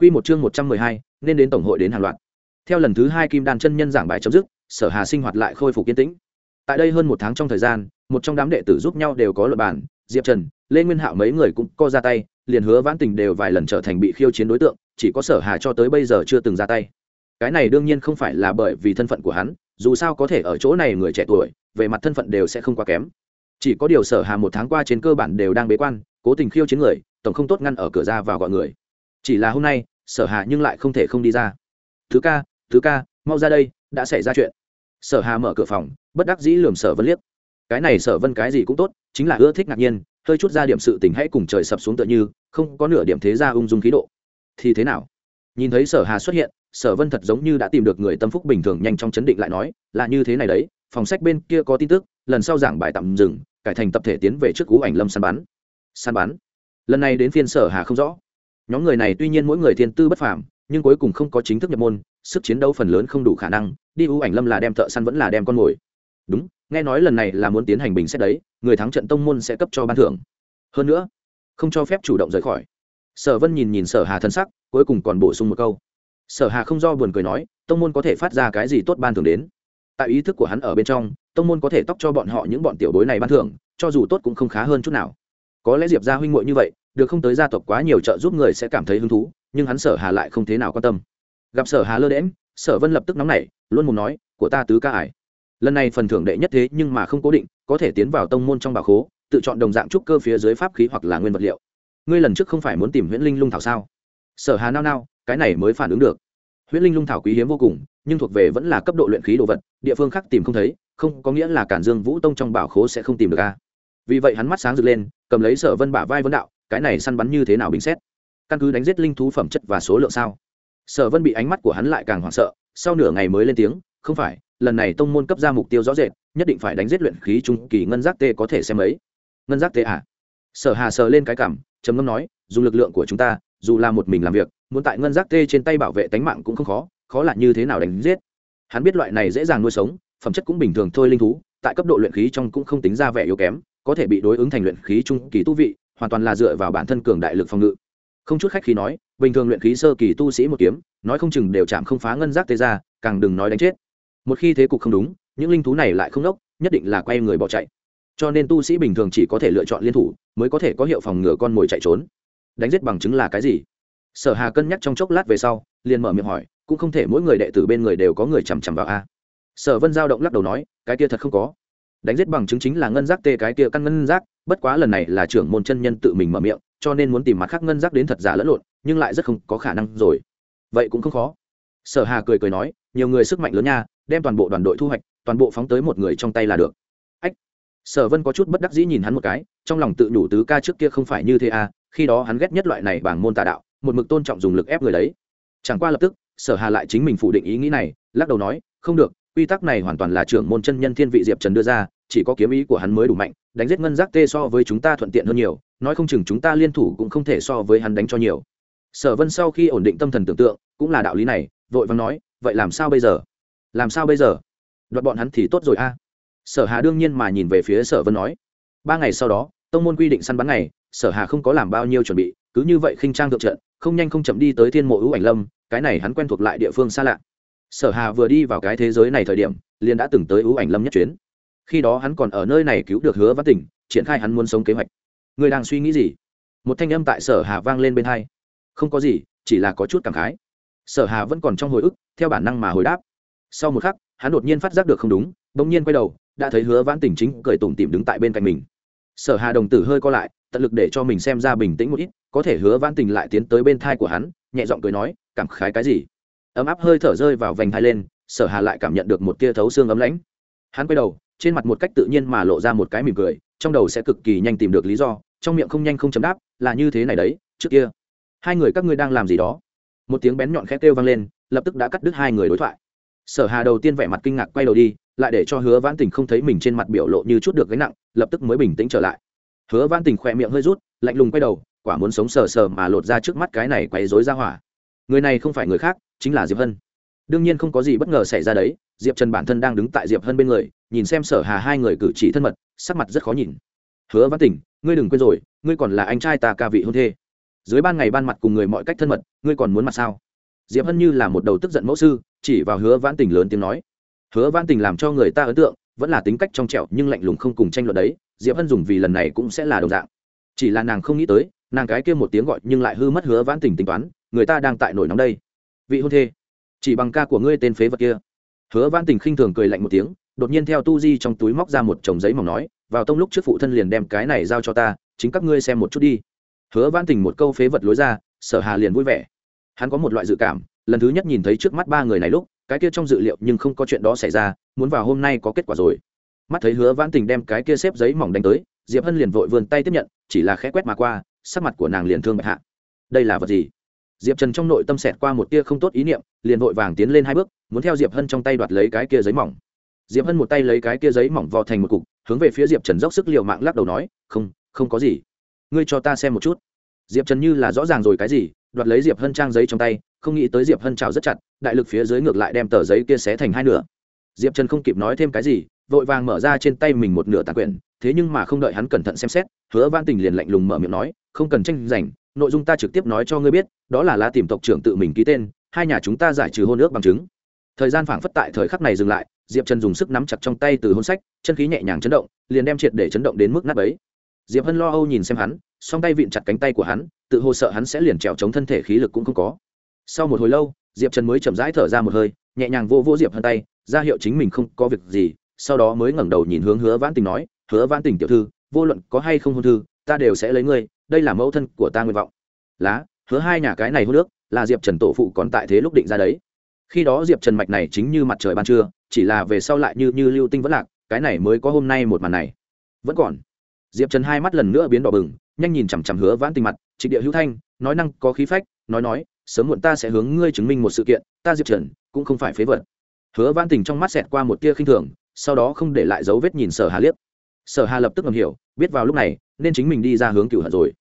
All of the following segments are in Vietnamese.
Quy một chương một trăm mười hai, nên đến tổng hội đến hàng loạt. Theo lần thứ hai Kim Đan chân nhân giảng bài chấm dứt, Sở Hà sinh hoạt lại khôi phục kiên tĩnh. Tại đây hơn một tháng trong thời gian, một trong đám đệ tử giúp nhau đều có luật bản, Diệp Trần, Lê Nguyên Hạo mấy người cũng co ra tay, liền hứa Vãn Tình đều vài lần trở thành bị khiêu chiến đối tượng, chỉ có Sở Hà cho tới bây giờ chưa từng ra tay. Cái này đương nhiên không phải là bởi vì thân phận của hắn, dù sao có thể ở chỗ này người trẻ tuổi, về mặt thân phận đều sẽ không quá kém. Chỉ có điều Sở Hà một tháng qua trên cơ bản đều đang bế quan, cố tình khiêu chiến người, tổng không tốt ngăn ở cửa ra vào gọi người. Chỉ là hôm nay, Sở Hà nhưng lại không thể không đi ra. Thứ ca, thứ ca, mau ra đây, đã xảy ra chuyện. Sở Hà mở cửa phòng, bất đắc dĩ lườm Sở Vân liếc. Cái này Sở Vân cái gì cũng tốt, chính là ưa thích ngạc nhiên, hơi chút ra điểm sự tình hãy cùng trời sập xuống tựa như không có nửa điểm thế ra ung dung khí độ thì thế nào nhìn thấy sở hà xuất hiện sở vân thật giống như đã tìm được người tâm phúc bình thường nhanh chóng chấn định lại nói là như thế này đấy phòng sách bên kia có tin tức lần sau giảng bài tạm dừng cải thành tập thể tiến về trước cú ảnh lâm săn bắn săn bắn lần này đến phiên sở hà không rõ nhóm người này tuy nhiên mỗi người thiên tư bất phàm, nhưng cuối cùng không có chính thức nhập môn, sức chiến đấu phần lớn không đủ khả năng, đi ưu ảnh lâm là đem thợ săn vẫn là đem con mồi. Đúng, nghe nói lần này là muốn tiến hành bình xét đấy, người thắng trận tông môn sẽ cấp cho ban thưởng. Hơn nữa, không cho phép chủ động rời khỏi. Sở vân nhìn nhìn sở hà thân sắc, cuối cùng còn bổ sung một câu. Sở hà không do buồn cười nói, tông môn có thể phát ra cái gì tốt ban thưởng đến? Tại ý thức của hắn ở bên trong, tông môn có thể tóc cho bọn họ những bọn tiểu bối này ban thưởng, cho dù tốt cũng không khá hơn chút nào. Có lẽ diệp gia huynh muội như vậy được không tới gia tộc quá nhiều trợ giúp người sẽ cảm thấy hứng thú, nhưng hắn sở hà lại không thế nào quan tâm. Gặp sở hà lơ đễm sở vân lập tức nóng nảy, luôn muốn nói, của ta tứ ca ải. Lần này phần thưởng đệ nhất thế nhưng mà không cố định, có thể tiến vào tông môn trong bảo khố, tự chọn đồng dạng trúc cơ phía dưới pháp khí hoặc là nguyên vật liệu. Ngươi lần trước không phải muốn tìm huyễn linh lung thảo sao? Sở hà nao nao, cái này mới phản ứng được. Huyễn linh lung thảo quý hiếm vô cùng, nhưng thuộc về vẫn là cấp độ luyện khí đồ vật, địa phương khác tìm không thấy, không có nghĩa là cản dương vũ tông trong bảo khố sẽ không tìm được a. Vì vậy hắn mắt sáng rực lên, cầm lấy sở vân bả vai vấn đạo cái này săn bắn như thế nào bình xét? Căn cứ đánh giết linh thú phẩm chất và số lượng sao? Sở vân bị ánh mắt của hắn lại càng hoảng sợ, sau nửa ngày mới lên tiếng, không phải, lần này tông môn cấp ra mục tiêu rõ rệt, nhất định phải đánh giết luyện khí trung kỳ ngân giác tê có thể xem ấy. Ngân giác tê à? Sở hà sờ lên cái cảm, trầm ngâm nói, dù lực lượng của chúng ta, dù là một mình làm việc, muốn tại ngân giác tê trên tay bảo vệ tánh mạng cũng không khó khó là như thế nào đánh giết? Hắn biết loại này dễ dàng nuôi sống, phẩm chất cũng bình thường thôi linh thú, tại cấp độ luyện khí trong cũng không tính ra vẻ yếu kém, có thể bị đối ứng thành luyện khí trung kỳ tu vị hoàn toàn là dựa vào bản thân cường đại lực phòng ngự. Không chút khách khí nói, bình thường luyện khí sơ kỳ tu sĩ một kiếm, nói không chừng đều chạm không phá ngân giác tê ra, càng đừng nói đánh chết. Một khi thế cục không đúng, những linh thú này lại không đốc, nhất định là quay người bỏ chạy. Cho nên tu sĩ bình thường chỉ có thể lựa chọn liên thủ, mới có thể có hiệu phòng ngừa con mồi chạy trốn. Đánh giết bằng chứng là cái gì? Sở hà cân nhắc trong chốc lát về sau, liền mở miệng hỏi, cũng không thể mỗi người đệ tử bên người đều có người chằm chằm vào a. Sở vân giao động lắc đầu nói, cái kia thật không có. Đánh giết bằng chứng chính là ngân giác tê cái kia căn ngân giác bất quá lần này là trưởng môn chân nhân tự mình mở miệng, cho nên muốn tìm mặt khác ngân giác đến thật giả lẫn lộn, nhưng lại rất không có khả năng rồi. Vậy cũng không khó. Sở hà cười cười nói, nhiều người sức mạnh lớn nha, đem toàn bộ đoàn đội thu hoạch, toàn bộ phóng tới một người trong tay là được. Ách. Sở vân có chút bất đắc dĩ nhìn hắn một cái, trong lòng tự đủ tứ ca trước kia không phải như thế à khi đó hắn ghét nhất loại này bằng môn tà đạo, một mực tôn trọng dùng lực ép người đấy. Chẳng qua lập tức, sở hà lại chính mình phủ định ý nghĩ này, lắc đầu nói, không được, quy tắc này hoàn toàn là trưởng môn chân nhân thiên vị diệp trần đưa ra chỉ có kiếm ý của hắn mới đủ mạnh, đánh giết ngân giác tê so với chúng ta thuận tiện hơn nhiều, nói không chừng chúng ta liên thủ cũng không thể so với hắn đánh cho nhiều. Sở vân sau khi ổn định tâm thần tưởng tượng, cũng là đạo lý này, vội vàng nói, vậy làm sao bây giờ? Làm sao bây giờ? Đoạt bọn hắn thì tốt rồi a. Sở hà đương nhiên mà nhìn về phía sở vân nói. Ba ngày sau đó, tông môn quy định săn bắn ngày, sở hà không có làm bao nhiêu chuẩn bị, cứ như vậy khinh trang thượng trận, không nhanh không chậm đi tới thiên mộ ưu ảnh lâm, cái này hắn quen thuộc lại địa phương xa lạ. Sở hà vừa đi vào cái thế giới này thời điểm, liền đã từng tới ưu ảnh lâm nhất chuyến khi đó hắn còn ở nơi này cứu được hứa văn tỉnh, triển khai hắn muốn sống kế hoạch. Người đang suy nghĩ gì? Một thanh âm tại sở hà vang lên bên hai. Không có gì, chỉ là có chút cảm khái. Sở hà vẫn còn trong hồi ức, theo bản năng mà hồi đáp. Sau một khắc, hắn đột nhiên phát giác được không đúng, bỗng nhiên quay đầu, đã thấy hứa vãn tỉnh chính cười tủm tỉm đứng tại bên cạnh mình. Sở hà đồng tử hơi co lại, tận lực để cho mình xem ra bình tĩnh một ít, có thể hứa vãn tình lại tiến tới bên thai của hắn, nhẹ giọng cười nói, cảm khái cái gì? Ấm áp hơi thở rơi vào vành thai lên, sở hà lại cảm nhận được một tia thấu xương ấm lãnh. Hắn quay đầu trên mặt một cách tự nhiên mà lộ ra một cái mỉm cười, trong đầu sẽ cực kỳ nhanh tìm được lý do, trong miệng không nhanh không chấm đáp, là như thế này đấy, trước kia, hai người các ngươi đang làm gì đó? Một tiếng bén nhọn khét kêu vang lên, lập tức đã cắt đứt hai người đối thoại. Sở hà đầu tiên vẻ mặt kinh ngạc quay đầu đi, lại để cho hứa vãn tình không thấy mình trên mặt biểu lộ như chút được gánh nặng, lập tức mới bình tĩnh trở lại. Hứa vãn tình khỏe miệng hơi rút, lạnh lùng quay đầu, quả muốn sống sờ sờ mà lột ra trước mắt cái này quấy rối ra hỏa. Người này không phải người khác, chính là diệp hân. Đương nhiên không có gì bất ngờ xảy ra đấy, diệp trần bản thân đang đứng tại diệp hân bên người nhìn xem sở hà hai người cử chỉ thân mật, sắc mặt rất khó nhìn. Hứa văn tỉnh, ngươi đừng quên rồi, ngươi còn là anh trai ta ca vị hôn thê. Dưới ban ngày ban mặt cùng người mọi cách thân mật, ngươi còn muốn mặt sao? Diệp hân như là một đầu tức giận mẫu sư, chỉ vào hứa vãn tình lớn tiếng nói. Hứa vãn tình làm cho người ta ấn tượng, vẫn là tính cách trong trẻo nhưng lạnh lùng không cùng tranh luận đấy, diệp hân dùng vì lần này cũng sẽ là đồng dạng. Chỉ là nàng không nghĩ tới, nàng cái kia một tiếng gọi nhưng lại hư mất hứa vãn tình tính toán, người ta đang tại nổi nóng đây. Vị hôn thê, chỉ bằng ca của ngươi tên phế vật kia. Hứa vãn tình khinh thường cười lạnh một tiếng đột nhiên theo tu di trong túi móc ra một chồng giấy mỏng nói, vào tông lúc trước phụ thân liền đem cái này giao cho ta, chính các ngươi xem một chút đi. Hứa vãn tình một câu phế vật lối ra, sở hà liền vui vẻ. Hắn có một loại dự cảm, lần thứ nhất nhìn thấy trước mắt ba người này lúc, cái kia trong dự liệu nhưng không có chuyện đó xảy ra, muốn vào hôm nay có kết quả rồi. Mắt thấy hứa vãn tình đem cái kia xếp giấy mỏng đánh tới, diệp hân liền vội vươn tay tiếp nhận, chỉ là khẽ quét mà qua, sắc mặt của nàng liền thương bạch hạ. Đây là vật gì? Diệp trần trong nội tâm xẹt qua một tia không tốt ý niệm, liền vội vàng tiến lên hai bước, muốn theo diệp hân trong tay đoạt lấy cái kia giấy mỏng diệp hân một tay lấy cái kia giấy mỏng vò thành một cục, hướng về phía diệp trần dốc sức l i ề u mạng lắc đầu nói, không không có gì. Ngươi cho ta xem một chút. Diệp trần như là rõ ràng rồi cái gì, đoạt lấy diệp hân trang giấy trong tay, không nghĩ tới diệp hân trào rất chặt, đại lực phía dưới ngược lại đem tờ giấy kia xé thành hai nửa. Diệp trần không kịp nói thêm cái gì, vội vàng mở ra trên tay mình một nửa tàn quyển, thế nhưng mà không đợi hắn cẩn thận xem xét, hứa văn tình liền lạnh lùng mở miệng nói, không cần tranh giành, nội dung ta trực tiếp nói cho ngươi biết, đó là lá tìm tộc trưởng tự mình ký tên, hai nhà chúng ta giải trừ hôn ước bằng chứng. Thời gian phảng phất tại thời khắc này dừng lại diệp trần dùng sức nắm chặt trong tay từ hôn sách, chân khí nhẹ nhàng chấn động, liền đem triệt để chấn động đến mức nát ấy diệp hân lo âu nhìn xem hắn, song tay vịn chặt cánh tay của hắn, tự hồ sợ hắn sẽ liền trèo chống thân thể khí lực cũng không có. Sau một hồi lâu, diệp trần mới chậm rãi thở ra một hơi, nhẹ nhàng vô vô diệp hân tay, ra hiệu chính mình không có việc gì, sau đó mới ngẩng đầu nhìn hướng hứa vãn tình nói, hứa vãn tình tiểu thư, vô luận có hay không hôn thư, ta đều sẽ lấy ngươi, đây là mẫu thân của ta nguyện vọng. Lá, hứa hai nhà cái này hôn nước là diệp trần tổ phụ còn tại thế lúc định ra đấy. Khi đó diệp trần mạch này chính như mặt trời ban trưa chỉ là về sau lại như như lưu tinh vẫn lạc, cái này mới có hôm nay một màn này. Vẫn còn. Diệp trần hai mắt lần nữa biến đỏ bừng, nhanh nhìn chằm chằm hứa vãn tình mặt trịnh địa hữu thanh, nói năng có khí phách, nói nói, sớm muộn ta sẽ hướng ngươi chứng minh một sự kiện, ta diệp trần, cũng không phải phế vật. Hứa vãn tình trong mắt xẹt qua một tia khinh thường, sau đó không để lại dấu vết nhìn sở hà liếc. Sở hà lập tức ngầm hiểu, biết vào lúc này, nên chính mình đi ra hướng cửu hận rồi.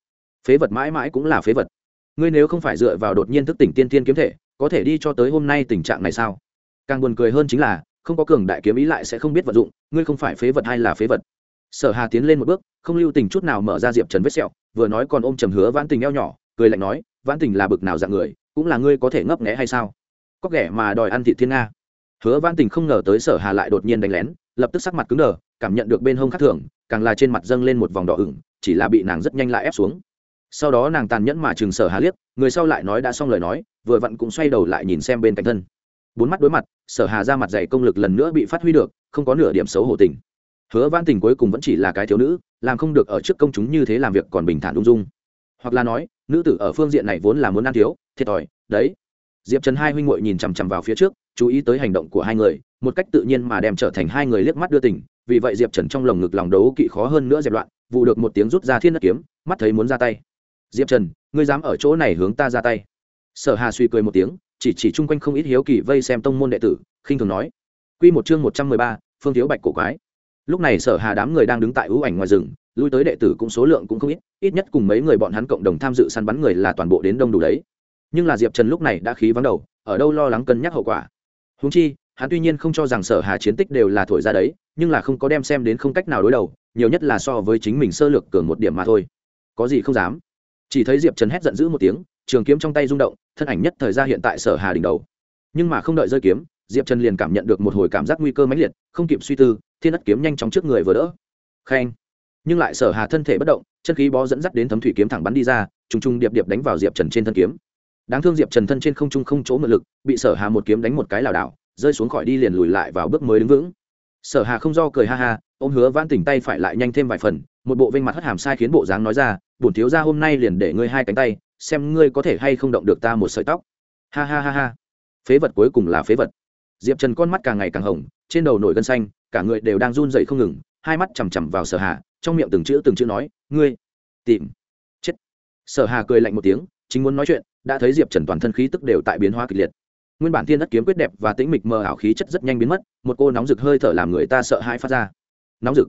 Phế vật mãi mãi cũng là phế vật. Ngươi nếu không phải dựa vào đột nhiên thức tỉnh tiên tiên kiếm thể, có thể đi cho tới hôm nay tình trạng này sao? Càng buồn cười hơn chính là không có cường đại kiếm ý lại sẽ không biết vận dụng, ngươi không phải phế vật hay là phế vật. Sở hà tiến lên một bước, không lưu tình chút nào mở ra diệp trần vết sẹo, vừa nói còn ôm trầm hứa vãn tình eo nhỏ, cười lạnh nói, vãn tình là bực nào dạng người, cũng là ngươi có thể ngấp nghẽ hay sao? Có ghẻ mà đòi ăn thị thiên nga. Hứa vãn tình không ngờ tới sở hà lại đột nhiên đánh lén, lập tức sắc mặt cứng đờ, cảm nhận được bên hông khắc thường, càng là trên mặt dâng lên một vòng đỏ ửng, chỉ là bị nàng rất nhanh lại ép xuống. Sau đó nàng tàn nhẫn mà chừng sở hà liếc, người sau lại nói đã xong lời nói, vừa vặn cũng xoay đầu lại nhìn xem bên cạnh thân bốn mắt đối mặt, sở hà ra mặt dày công lực lần nữa bị phát huy được, không có nửa điểm xấu hổ tình. Hứa văn tình cuối cùng vẫn chỉ là cái thiếu nữ, làm không được ở trước công chúng như thế làm việc còn bình thản ung dung. Hoặc là nói, nữ tử ở phương diện này vốn là muốn ăn thiếu, thiệt thòi, đấy. Diệp trần hai huynh ngội nhìn chằm chằm vào phía trước, chú ý tới hành động của hai người, một cách tự nhiên mà đem trở thành hai người liếc mắt đưa tình, vì vậy diệp trần trong lồng ngực lòng đấu kỵ khó hơn nữa dẹp loạn, vụ được một tiếng rút ra thiên đất kiếm, mắt thấy muốn ra tay. Diệp trần, ngươi dám ở chỗ này hướng ta ra tay? Sở hà suy cười một tiếng chỉ chỉ chung quanh không ít hiếu kỳ vây xem tông môn đệ tử, khinh thường nói. Quy một chương một trăm mười ba, phương thiếu bạch cổ quái. Lúc này sở hà đám người đang đứng tại ưu ảnh ngoài rừng, lui tới đệ tử cũng số lượng cũng không ít ít nhất cùng mấy người bọn hắn cộng đồng tham dự săn bắn người là toàn bộ đến đông đủ đấy. Nhưng là diệp trần lúc này đã khí vắng đầu, ở đâu lo lắng cân nhắc hậu quả. Húng chi, hắn tuy nhiên không cho rằng sở hà chiến tích đều là thổi ra đấy, nhưng là không có đem xem đến không cách nào đối đầu, nhiều nhất là so với chính mình sơ lược cường một điểm mà thôi. Có gì không dám. Chỉ thấy diệp trần hét giận dữ một tiếng, trường kiếm trong tay rung động thân ảnh nhất thời ra hiện tại sở hà đỉnh đầu. Nhưng mà không đợi rơi kiếm, diệp trần liền cảm nhận được một hồi cảm giác nguy cơ mãnh liệt, không kịp suy tư, thiên đất kiếm nhanh chóng trước người vừa đỡ. Khen. Nhưng lại sở hà thân thể bất động, chân khí bó dẫn dắt đến thấm thủy kiếm thẳng bắn đi ra, trùng trùng điệp điệp đánh vào diệp trần trên thân kiếm. Đáng thương diệp trần thân trên không trung không chỗ mượn lực, bị sở hà một kiếm đánh một cái lảo đảo, rơi xuống khỏi đi liền lùi lại vào bước mới đứng vững. Sở hà không do cười ha ha, ôm hứa vãn tỉnh tay phải lại nhanh thêm vài phần, một bộ vinh mặt hất hàm sai khiến bộ dáng nói ra, bổn thiếu ra hôm nay liền để ngươi hai cánh tay xem ngươi có thể hay không động được ta một sợi tóc. Ha ha ha ha. Phế vật cuối cùng là phế vật. Diệp trần con mắt càng ngày càng hồng, trên đầu nổi gân xanh, cả người đều đang run dậy không ngừng, hai mắt chằm chằm vào sở hà, trong miệng từng chữ từng chữ nói, ngươi, tìm, chết. Sở hà cười lạnh một tiếng, chính muốn nói chuyện, đã thấy diệp trần toàn thân khí tức đều tại biến hóa kịch liệt. Nguyên bản thiên đất kiếm quyết đẹp và tĩnh mịch mờ ảo khí chất rất nhanh biến mất, một cô nóng rực hơi thở làm người ta sợ hãi phát ra. Nóng rực.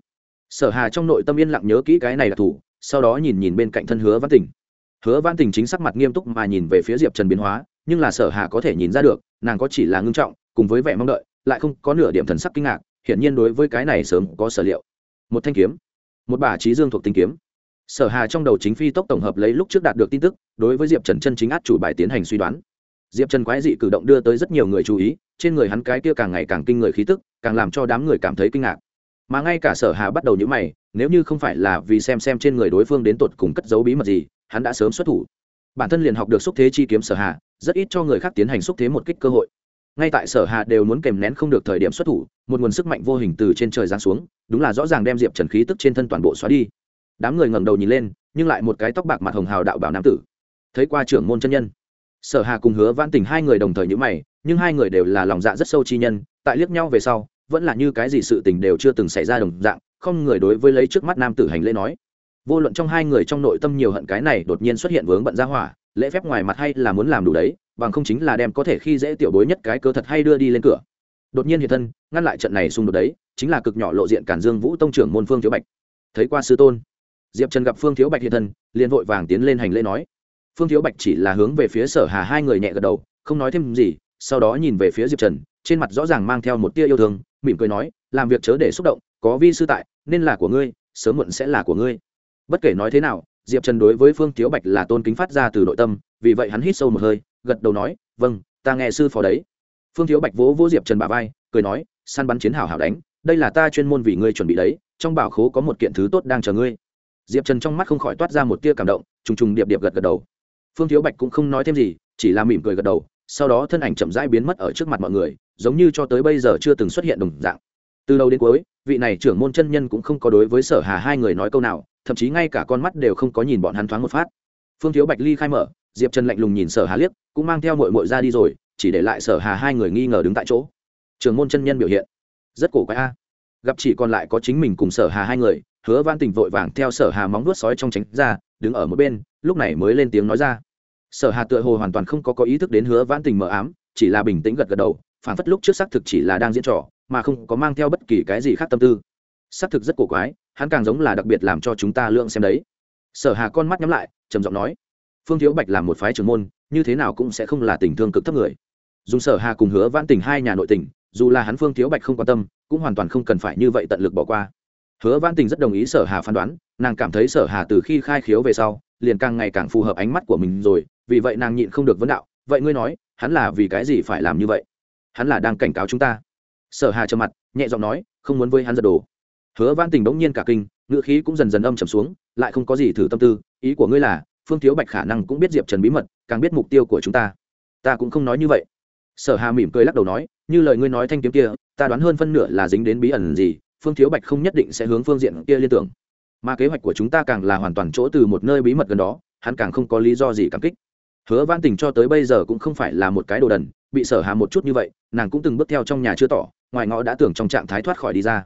Sở hà trong nội tâm yên lặng nhớ kỹ cái này là thủ, sau đó nhìn nhìn bên cạnh thân hứa văn tình hứa văn tình chính sắc mặt nghiêm túc mà nhìn về phía diệp trần biến hóa, nhưng là sở hà có thể nhìn ra được, nàng có chỉ là ngưng trọng, cùng với vẻ mong đợi, lại không có nửa điểm thần sắc kinh ngạc, hiển nhiên đối với cái này sớm có sở liệu. Một thanh kiếm, một bả trí dương thuộc tinh kiếm. Sở hà trong đầu chính phi tốc tổng hợp lấy lúc trước đạt được tin tức, đối với diệp trần chân chính át chủ bài tiến hành suy đoán. Diệp trần quái dị cử động đưa tới rất nhiều người chú ý, trên người hắn cái kia càng ngày càng kinh người khí tức, càng làm cho đám người cảm thấy kinh ngạc. Mà ngay cả sở hà bắt đầu nhữ mày, nếu như không phải là vì xem xem trên người đối phương đến tột cùng cất giấu bí mật gì hắn đã sớm xuất thủ. Bản thân liền học được xúc thế chi kiếm sở hà, rất ít cho người khác tiến hành xúc thế một kích cơ hội. Ngay tại sở hà đều muốn kèm nén không được thời điểm xuất thủ, một nguồn sức mạnh vô hình từ trên trời giáng xuống, đúng là rõ ràng đem diệp trần khí tức trên thân toàn bộ xóa đi. Đám người ngẩng đầu nhìn lên, nhưng lại một cái tóc bạc mặt hồng hào đạo bảo nam tử. Thấy qua trưởng môn chân nhân, sở hà cùng hứa vãn tình hai người đồng thời nhữ mày, nhưng hai người đều là lòng dạ rất sâu chi nhân, tại liếc nhau về sau, vẫn là như cái gì sự tình đều chưa từng xảy ra đồng dạng, không người đối với lấy trước mắt nam tử hành lễ nói vô luận trong hai người trong nội tâm nhiều hận cái này đột nhiên xuất hiện vướng bận ra hỏa, lễ phép ngoài mặt hay là muốn làm đủ đấy, bằng không chính là đem có thể khi dễ tiểu bối nhất cái cơ thật hay đưa đi lên cửa. Đột nhiên hiện thân, ngăn lại trận này xung đột đấy, chính là cực nhỏ lộ diện cản dương vũ tông trưởng môn phương thiếu bạch. Thấy qua sư tôn, diệp trần gặp phương thiếu bạch hiện thân, liền vội vàng tiến lên hành lễ nói. Phương thiếu bạch chỉ là hướng về phía sở hà hai người nhẹ gật đầu, không nói thêm gì, sau đó nhìn về phía diệp trần, trên mặt rõ ràng mang theo một tia yêu thương, mỉm cười nói, làm việc chớ để xúc động, có vi sư tại, nên là của ngươi, sớm muộn sẽ là của ngươi bất kể nói thế nào, diệp trần đối với phương thiếu bạch là tôn kính phát ra từ nội tâm, vì vậy hắn hít sâu một hơi, gật đầu nói vâng ta nghe sư phó đấy. Phương thiếu bạch vỗ vỗ diệp trần bà vai, cười nói, săn bắn chiến hào hảo đánh, đây là ta chuyên môn vì ngươi chuẩn bị đấy, trong bảo khố có một kiện thứ tốt đang chờ ngươi. Diệp trần trong mắt không khỏi toát ra một tia cảm động, trùng trùng điệp điệp gật gật đầu. Phương thiếu bạch cũng không nói thêm gì, chỉ là mỉm cười gật đầu, sau đó thân ảnh chậm rãi biến mất ở trước mặt mọi người, giống như cho tới bây giờ chưa từng xuất hiện đồng dạng từ đầu đến cuối, vị này trưởng môn chân nhân cũng không có đối với sở hà hai người nói câu nào, thậm chí ngay cả con mắt đều không có nhìn bọn hắn thoáng một phát. Phương thiếu bạch ly khai mở, diệp trần lạnh lùng nhìn sở hà liếc, cũng mang theo mội mội ra đi rồi, chỉ để lại sở hà hai người nghi ngờ đứng tại chỗ. Trưởng môn chân nhân biểu hiện, rất cổ quái a. Gặp chỉ còn lại có chính mình cùng sở hà hai người, hứa văn tình vội vàng theo sở hà móng nuốt sói trong tránh ra, đứng ở một bên, lúc này mới lên tiếng nói ra. Sở hà tựa hồ hoàn toàn không có có ý thức đến hứa văn tình mờ ám, chỉ là bình tĩnh gật gật đầu phản phất lúc trước xác thực chỉ là đang diễn trò mà không có mang theo bất kỳ cái gì khác tâm tư. Xác thực rất cổ quái, hắn càng giống là đặc biệt làm cho chúng ta lượng xem đấy. Sở hà con mắt nhắm lại, trầm giọng nói, phương thiếu bạch làm một phái trưởng môn, như thế nào cũng sẽ không là tình thương cực thấp người. Dùng sở hà cùng hứa vãn tình hai nhà nội tình, dù là hắn phương thiếu bạch không quan tâm, cũng hoàn toàn không cần phải như vậy tận lực bỏ qua. Hứa vãn tình rất đồng ý sở hà phán đoán, nàng cảm thấy sở hà từ khi khai khiếu về sau, liền càng ngày càng phù hợp ánh mắt của mình rồi, vì vậy nàng nhịn không được vấn đạo, vậy ngươi nói, hắn là vì cái gì phải làm như vậy? Hắn là đang cảnh cáo chúng ta sở hà trầm mặt, nhẹ giọng nói, không muốn với hắn giật đồ. Hứa văn tình bỗng nhiên cả kinh ngựa khí cũng dần dần âm trầm xuống, lại không có gì thử tâm tư, ý của ngươi là, phương thiếu bạch khả năng cũng biết diệp trần bí mật, càng biết mục tiêu của chúng ta. Ta cũng không nói như vậy. Sở hà mỉm cười lắc đầu nói, như lời ngươi nói thanh kiếm kia, ta đoán hơn phân nửa là dính đến bí ẩn gì, phương thiếu bạch không nhất định sẽ hướng phương diện kia liên tưởng. Mà kế hoạch của chúng ta càng là hoàn toàn chỗ từ một nơi bí mật gần đó, hắn càng không có lý do gì cảm kích. Hứa văn tình cho tới bây giờ cũng không phải là một cái đồ đần, bị sở hà một chút như vậy, nàng cũng từng bước theo trong nhà chưa tỏ ngoài ngõ đã tưởng trong trạng thái thoát khỏi đi ra.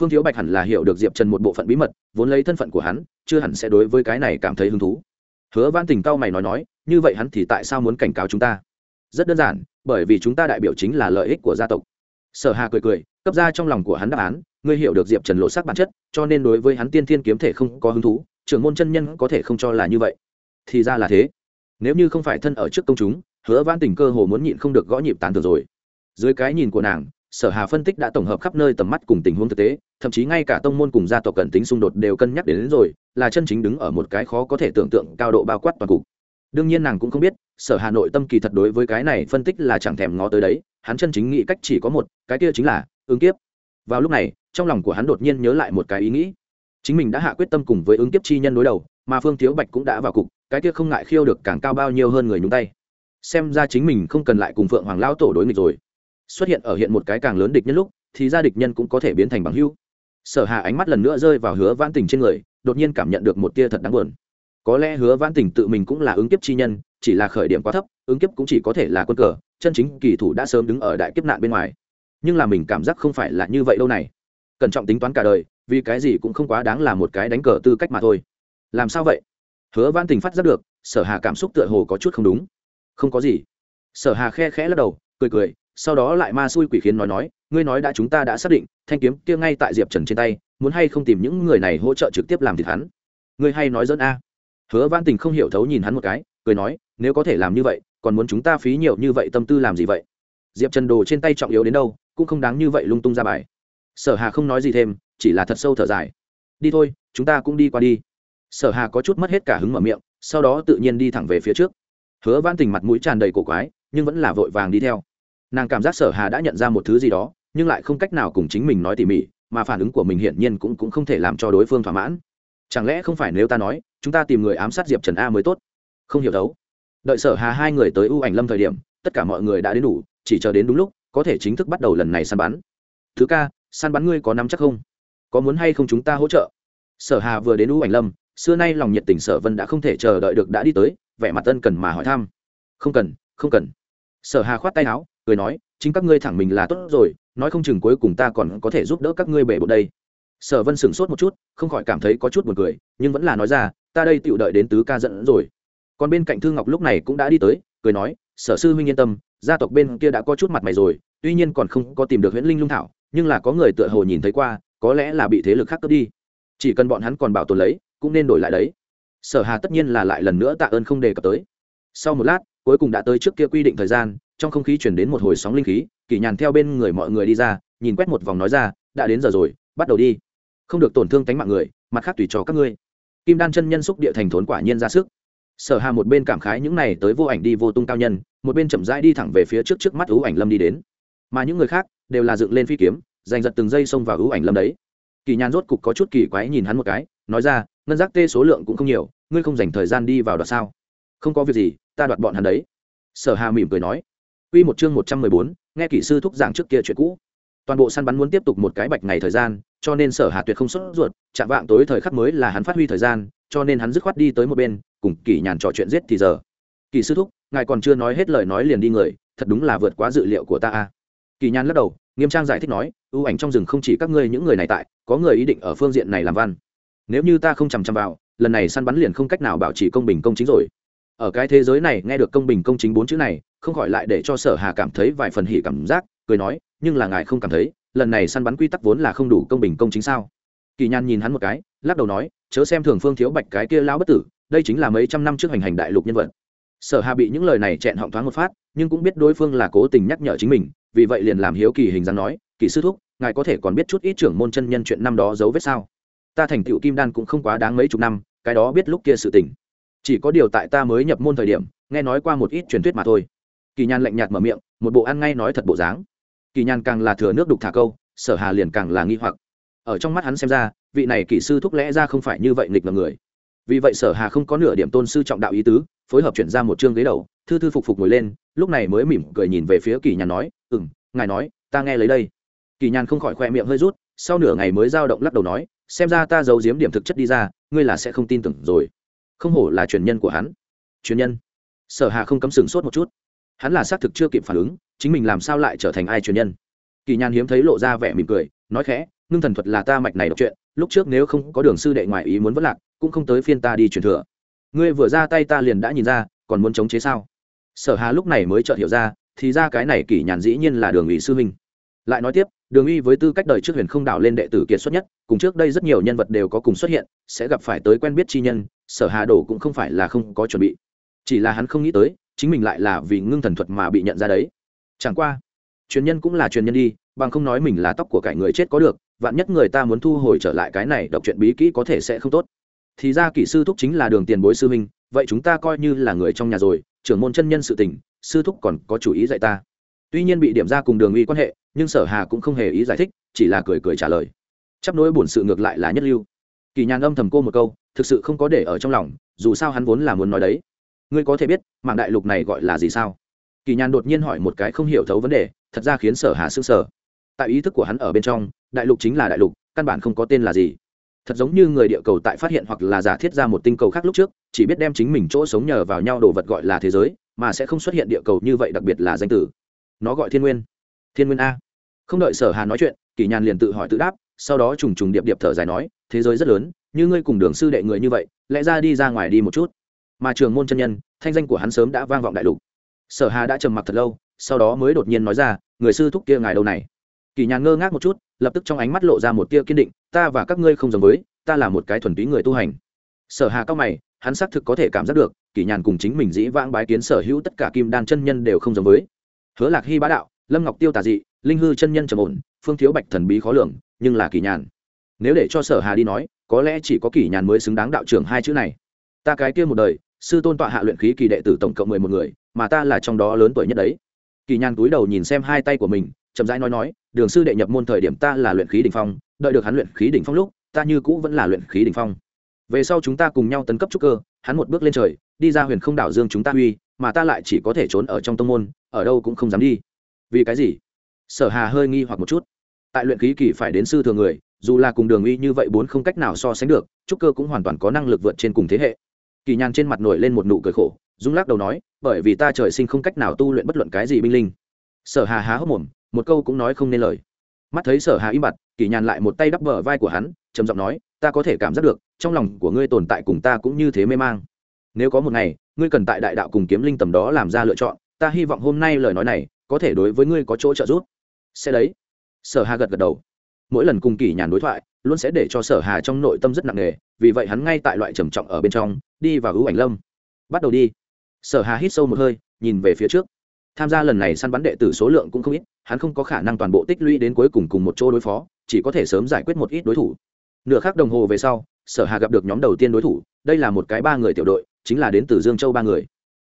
Phương thiếu bạch hẳn là hiểu được diệp trần một bộ phận bí mật, vốn lấy thân phận của hắn, chưa hẳn sẽ đối với cái này cảm thấy hứng thú. Hứa văn tình cao mày nói nói, như vậy hắn thì tại sao muốn cảnh cáo chúng ta? Rất đơn giản, bởi vì chúng ta đại biểu chính là lợi ích của gia tộc. Sở hà cười cười, cấp ra trong lòng của hắn đáp án, ngươi hiểu được diệp trần lộ sắc bản chất, cho nên đối với hắn tiên thiên kiếm thể không có hứng thú, trưởng môn chân nhân có thể không cho là như vậy. Thì ra là thế. Nếu như không phải thân ở trước công chúng, hứa văn tình cơ hồ muốn nhịn không được gõ nhịp tán thưởng rồi. Dưới cái nhìn của nàng sở hà phân tích đã tổng hợp khắp nơi tầm mắt cùng tình huống thực tế thậm chí ngay cả tông môn cùng gia tộc cần tính xung đột đều cân nhắc đến, đến rồi là chân chính đứng ở một cái khó có thể tưởng tượng cao độ bao quát toàn cục. Đương nhiên nàng cũng không biết sở hà nội tâm kỳ thật đối với cái này phân tích là chẳng thèm ngó tới đấy hắn chân chính nghĩ cách chỉ có một cái kia chính là ứng kiếp. Vào lúc này trong lòng của hắn đột nhiên nhớ lại một cái ý nghĩ. Chính mình đã hạ quyết tâm cùng với ứng kiếp chi nhân đối đầu mà phương thiếu bạch cũng đã vào cục cái kia không ngại khiêu được càng cao bao nhiêu hơn người nhúng tay. Xem ra chính mình không cần lại cùng phượng hoàng lao tổ đối nghịch rồi xuất hiện ở hiện một cái càng lớn địch nhân lúc, thì ra địch nhân cũng có thể biến thành bằng hữu. Sở hà ánh mắt lần nữa rơi vào hứa vãn tình trên người, đột nhiên cảm nhận được một tia thật đáng buồn. Có lẽ hứa vãn tình tự mình cũng là ứng kiếp chi nhân, chỉ là khởi điểm quá thấp, ứng kiếp cũng chỉ có thể là quân cờ, chân chính kỳ thủ đã sớm đứng ở đại kiếp nạn bên ngoài. Nhưng là mình cảm giác không phải là như vậy lâu này. Cẩn trọng tính toán cả đời, vì cái gì cũng không quá đáng là một cái đánh cờ tư cách mà thôi. Làm sao vậy? Hứa vãn tình phát giác được, sở hà cảm xúc tựa hồ có chút không đúng. Không có gì. Sở hà khe khẽ lắc đầu, cười cười sau đó lại ma xui quỷ khiến nói nói, ngươi nói đã chúng ta đã xác định, thanh kiếm kia ngay tại diệp trần trên tay, muốn hay không tìm những người này hỗ trợ trực tiếp làm thịt hắn? Ngươi hay nói dẫn a. Hứa văn tình không hiểu thấu nhìn hắn một cái, cười nói, nếu có thể làm như vậy, còn muốn chúng ta phí nhiều như vậy tâm tư làm gì vậy? Diệp trần đồ trên tay trọng yếu đến đâu, cũng không đáng như vậy lung tung ra bài. Sở hà không nói gì thêm, chỉ là thật sâu thở dài. Đi thôi, chúng ta cũng đi qua đi. Sở hà có chút mất hết cả hứng mở miệng, sau đó tự nhiên đi thẳng về phía trước. Hứa văn tình mặt mũi tràn đầy cổ quái, nhưng vẫn là vội vàng đi theo nàng cảm giác sở hà đã nhận ra một thứ gì đó nhưng lại không cách nào cùng chính mình nói tỉ mỉ mà phản ứng của mình hiển nhiên cũng, cũng không thể làm cho đối phương thỏa mãn. Chẳng lẽ không phải nếu ta nói chúng ta tìm người ám sát diệp trần a mới tốt? Không hiểu đấu đợi sở hà hai người tới ưu ảnh lâm thời điểm tất cả mọi người đã đến đủ chỉ chờ đến đúng lúc có thể chính thức bắt đầu lần này săn bắn. Thứ ca săn bắn ngươi có nắm chắc không? Có muốn hay không chúng ta hỗ trợ? Sở hà vừa đến ưu ảnh lâm xưa nay lòng nhiệt tình sở vân đã không thể chờ đợi được đã đi tới vẻ mặt tân cần mà hỏi thăm. Không cần không cần. Sở hà khoát tay áo cười nói, chính các ngươi thẳng mình là tốt rồi, nói không chừng cuối cùng ta còn có thể giúp đỡ các ngươi bể bộ đây. Sở vân sửng sốt một chút, không khỏi cảm thấy có chút buồn cười, nhưng vẫn là nói ra, ta đây tựu đợi đến tứ ca dẫn rồi. Còn bên cạnh thư ngọc lúc này cũng đã đi tới, cười nói, sở sư huynh yên tâm, gia tộc bên kia đã có chút mặt mày rồi, tuy nhiên còn không có tìm được huyễn linh lung thảo, nhưng là có người tựa hồ nhìn thấy qua, có lẽ là bị thế lực khác cướp đi. Chỉ cần bọn hắn còn bảo tồn lấy, cũng nên đổi lại đấy. Sở hà tất nhiên là lại lần nữa tạ ơn không đề cập tới. Sau một lát, cuối cùng đã tới trước kia quy định thời gian trong không khí chuyển đến một hồi sóng linh khí, kỳ nhàn theo bên người mọi người đi ra, nhìn quét một vòng nói ra, đã đến giờ rồi, bắt đầu đi. Không được tổn thương tánh mạng người, mặt khác tùy cho các ngươi. Kim đan chân nhân xúc địa thành thốn quả nhiên ra sức. Sở hà một bên cảm khái những này tới vô ảnh đi vô tung cao nhân, một bên chậm rãi đi thẳng về phía trước trước mắt ưu ảnh lâm đi đến. Mà những người khác đều là dựng lên phi kiếm, giành giật từng giây xông vào ưu ảnh lâm đấy. Kỳ nhàn rốt cục có chút kỳ quái nhìn hắn một cái, nói ra, ngân giác tê số lượng cũng không nhiều, ngươi không dành thời gian đi vào đoạt sao? Không có việc gì, ta đoạt bọn hắn đấy. Sở hà mỉm cười nói. Quy một chương một trăm mười bốn, nghe kỹ sư thúc giảng trước kia chuyện cũ. Toàn bộ săn bắn muốn tiếp tục một cái bạch ngày thời gian cho nên sở hà tuyệt không xuất ruột chạm vạng tối thời khắc mới là hắn phát huy thời gian cho nên hắn dứt khoát đi tới một bên cùng Kỷ nhàn trò chuyện giết thì giờ. Kỷ sư thúc ngài còn chưa nói hết lời nói liền đi người thật đúng là vượt quá dự liệu của ta a. Kỷ nhàn lắc đầu nghiêm trang giải thích nói ưu ảnh trong rừng không chỉ các ngươi những người này tại có người ý định ở phương diện này làm văn. Nếu như ta không chằm chằm vào lần này săn bắn liền không cách nào bảo trì công bình công chính rồi ở cái thế giới này nghe được công bình công chính bốn chữ này, không khỏi lại để cho sở hà cảm thấy vài phần hỉ cảm giác, cười nói, nhưng là ngài không cảm thấy, lần này săn bắn quy tắc vốn là không đủ công bình công chính sao? Kỳ nhan nhìn hắn một cái, lắc đầu nói, chớ xem thường phương thiếu bạch cái kia lão bất tử, đây chính là mấy trăm năm trước hành hành đại lục nhân vật. Sở hà bị những lời này chẹn họng thoáng một phát, nhưng cũng biết đối phương là cố tình nhắc nhở chính mình, vì vậy liền làm hiếu kỳ hình dáng nói, kỳ sư thúc, ngài có thể còn biết chút ít trưởng môn chân nhân chuyện năm đó dấu vết sao? Ta thành tựu kim đan cũng không quá đáng mấy chục năm, cái đó biết lúc kia sự tình chỉ có điều tại ta mới nhập môn thời điểm, nghe nói qua một ít truyền thuyết mà thôi. Kỳ nhàn lạnh nhạt mở miệng, một bộ ăn ngay nói thật bộ dáng. Kỳ nhàn càng là thừa nước đục thả câu, sở hà liền càng là nghi hoặc. Ở trong mắt hắn xem ra, vị này kỹ sư thúc lẽ ra không phải như vậy nghịch ngợm người. Vì vậy sở hà không có nửa điểm tôn sư trọng đạo ý tứ, phối hợp chuyển ra một chương ghế đầu, thư thư phục phục ngồi lên, lúc này mới mỉm cười nhìn về phía kỳ nhàn nói ừ m ngài nói, ta nghe lấy đây. Kỳ nhàn không khỏi khoe miệng hơi rút, sau nửa ngày mới giao động lắc đầu nói, xem ra ta giấu giếm điểm thực chất đi ra, ngươi là sẽ không tin tưởng rồi không hổ là truyền nhân của hắn. Truyền nhân? Sở hà không cấm sừng sốt một chút. Hắn là xác thực chưa kịp phản ứng, chính mình làm sao lại trở thành ai truyền nhân? Kỳ nhàn hiếm thấy lộ ra vẻ mỉm cười, nói khẽ, ngưng thần thuật là ta mạch này đọc chuyện lúc trước nếu không có đường sư đệ ngoại ý muốn vất lạc, cũng không tới phiên ta đi truyền thừa. Ngươi vừa ra tay ta liền đã nhìn ra, còn muốn chống chế sao? Sở hà lúc này mới chợt hiểu ra, thì ra cái này kỳ nhàn dĩ nhiên là đường ủy sư huynh. Lại nói tiếp, đường uy với tư cách đời trước huyền không đảo lên đệ tử kiệt xuất nhất, cùng trước đây rất nhiều nhân vật đều có cùng xuất hiện, sẽ gặp phải tới quen biết chi nhân sở hà đổ cũng không phải là không có chuẩn bị. Chỉ là hắn không nghĩ tới chính mình lại là vì ngưng thần thuật mà bị nhận ra đấy. Chẳng qua truyền nhân cũng là truyền nhân đi bằng không nói mình là tóc của cải người chết có được vạn nhất người ta muốn thu hồi trở lại cái này đọc chuyện bí kỹ có thể sẽ không tốt. Thì ra kỹ sư thúc chính là đường tiền bối sư minh, vậy chúng ta coi như là người trong nhà rồi trưởng môn chân nhân sự tình sư thúc còn có chủ ý dạy ta. Tuy nhiên bị điểm ra cùng đường uy quan hệ nhưng sở hà cũng không hề ý giải thích chỉ là cười cười trả lời. Chấp nối bổn sự ngược lại là nhất lưu. Kỳ nhàn âm thầm cô một câu thực sự không có để ở trong lòng, dù sao hắn vốn là muốn nói đấy. Ngươi có thể biết, mạng đại lục này gọi là gì sao? Kỳ nhàn đột nhiên hỏi một cái không hiểu thấu vấn đề, thật ra khiến sở hà sưng sở tại ý thức của hắn ở bên trong, đại lục chính là đại lục, căn bản không có tên là gì. Thật giống như người địa cầu tại phát hiện hoặc là giả thiết ra một tinh cầu khác lúc trước, chỉ biết đem chính mình chỗ sống nhờ vào nhau đồ vật gọi là thế giới, mà sẽ không xuất hiện địa cầu như vậy đặc biệt là danh tử. Nó gọi thiên nguyên. Thiên nguyên a. Không đợi sở hà nói chuyện, kỳ nhàn liền tự hỏi tự đáp, sau đó trùng trùng điệp điệp thở dài nói, thế giới rất lớn như ngươi cùng đường sư đệ người như vậy, lẽ ra đi ra ngoài đi một chút. Mà trường môn chân nhân, thanh danh của hắn sớm đã vang vọng đại lục. Sở hà đã trầm mặc thật lâu, sau đó mới đột nhiên nói ra, người sư thúc kia ngài đâu này? Kỳ nhàn ngơ ngác một chút, lập tức trong ánh mắt lộ ra một tia kiên định, ta và các ngươi không giống với, ta là một cái thuần túy người tu hành. Sở hà cao mày, hắn xác thực có thể cảm giác được, kỳ nhàn cùng chính mình dĩ vãng bái kiến sở hữu tất cả kim đan chân nhân đều không giống với. Hứa lạc hy bá đạo, lâm ngọc tiêu tà dị, linh hư chân nhân trầm ổn, phương thiếu bạch thần bí khó lường, nhưng là kỳ nhàn nếu để cho sở hà đi nói, có lẽ chỉ có kỷ nhàn mới xứng đáng đạo trưởng hai chữ này. Ta cái kia một đời, sư tôn tọa hạ luyện khí kỳ đệ tử tổng cộng mười một người, mà ta là trong đó lớn tuổi nhất đấy. Kỳ nhàn túi đầu nhìn xem hai tay của mình, chậm rãi nói nói, đường sư đệ nhập môn thời điểm ta là luyện khí đỉnh phong, đợi được hắn luyện khí đỉnh phong lúc, ta như cũ vẫn là luyện khí đỉnh phong. Về sau chúng ta cùng nhau tấn cấp trúc cơ, hắn một bước lên trời, đi ra huyền không đảo dương chúng ta uy, mà ta lại chỉ có thể trốn ở trong tông môn, ở đâu cũng không dám đi. Vì cái gì? Sở hà hơi nghi hoặc một chút. Tại luyện khí kỳ phải đến sư thường người dù là cùng đường uy như vậy bốn không cách nào so sánh được, trúc cơ cũng hoàn toàn có năng lực vượt trên cùng thế hệ. Kỳ nhàn trên mặt nổi lên một nụ cười khổ dung lắc đầu nói, bởi vì ta trời sinh không cách nào tu luyện bất luận cái gì binh linh. Sở hà há hốc mồm, một câu cũng nói không nên lời. Mắt thấy sở hà im bặt, kỳ nhàn lại một tay đắp bờ vai của hắn, trầm giọng nói, ta có thể cảm giác được, trong lòng của ngươi tồn tại cùng ta cũng như thế mê mang. Nếu có một ngày, ngươi cần tại đại đạo cùng kiếm linh tầm đó làm ra lựa chọn, ta hy vọng hôm nay lời nói này có thể đối với ngươi có chỗ trợ giúp. Sẽ đấy. Sở hà gật gật đầu mỗi lần cùng kỳ nhàn đối thoại, luôn sẽ để cho sở hà trong nội tâm rất nặng nề, vì vậy hắn ngay tại loại trầm trọng ở bên trong, đi vào ưu ảnh lâm. Bắt đầu đi. Sở hà hít sâu một hơi, nhìn về phía trước. Tham gia lần này săn bắn đệ tử số lượng cũng không ít, hắn không có khả năng toàn bộ tích lũy đến cuối cùng cùng một chỗ đối phó, chỉ có thể sớm giải quyết một ít đối thủ. Nửa khắc đồng hồ về sau, sở hà gặp được nhóm đầu tiên đối thủ, đây là một cái ba người tiểu đội, chính là đến từ dương châu ba người.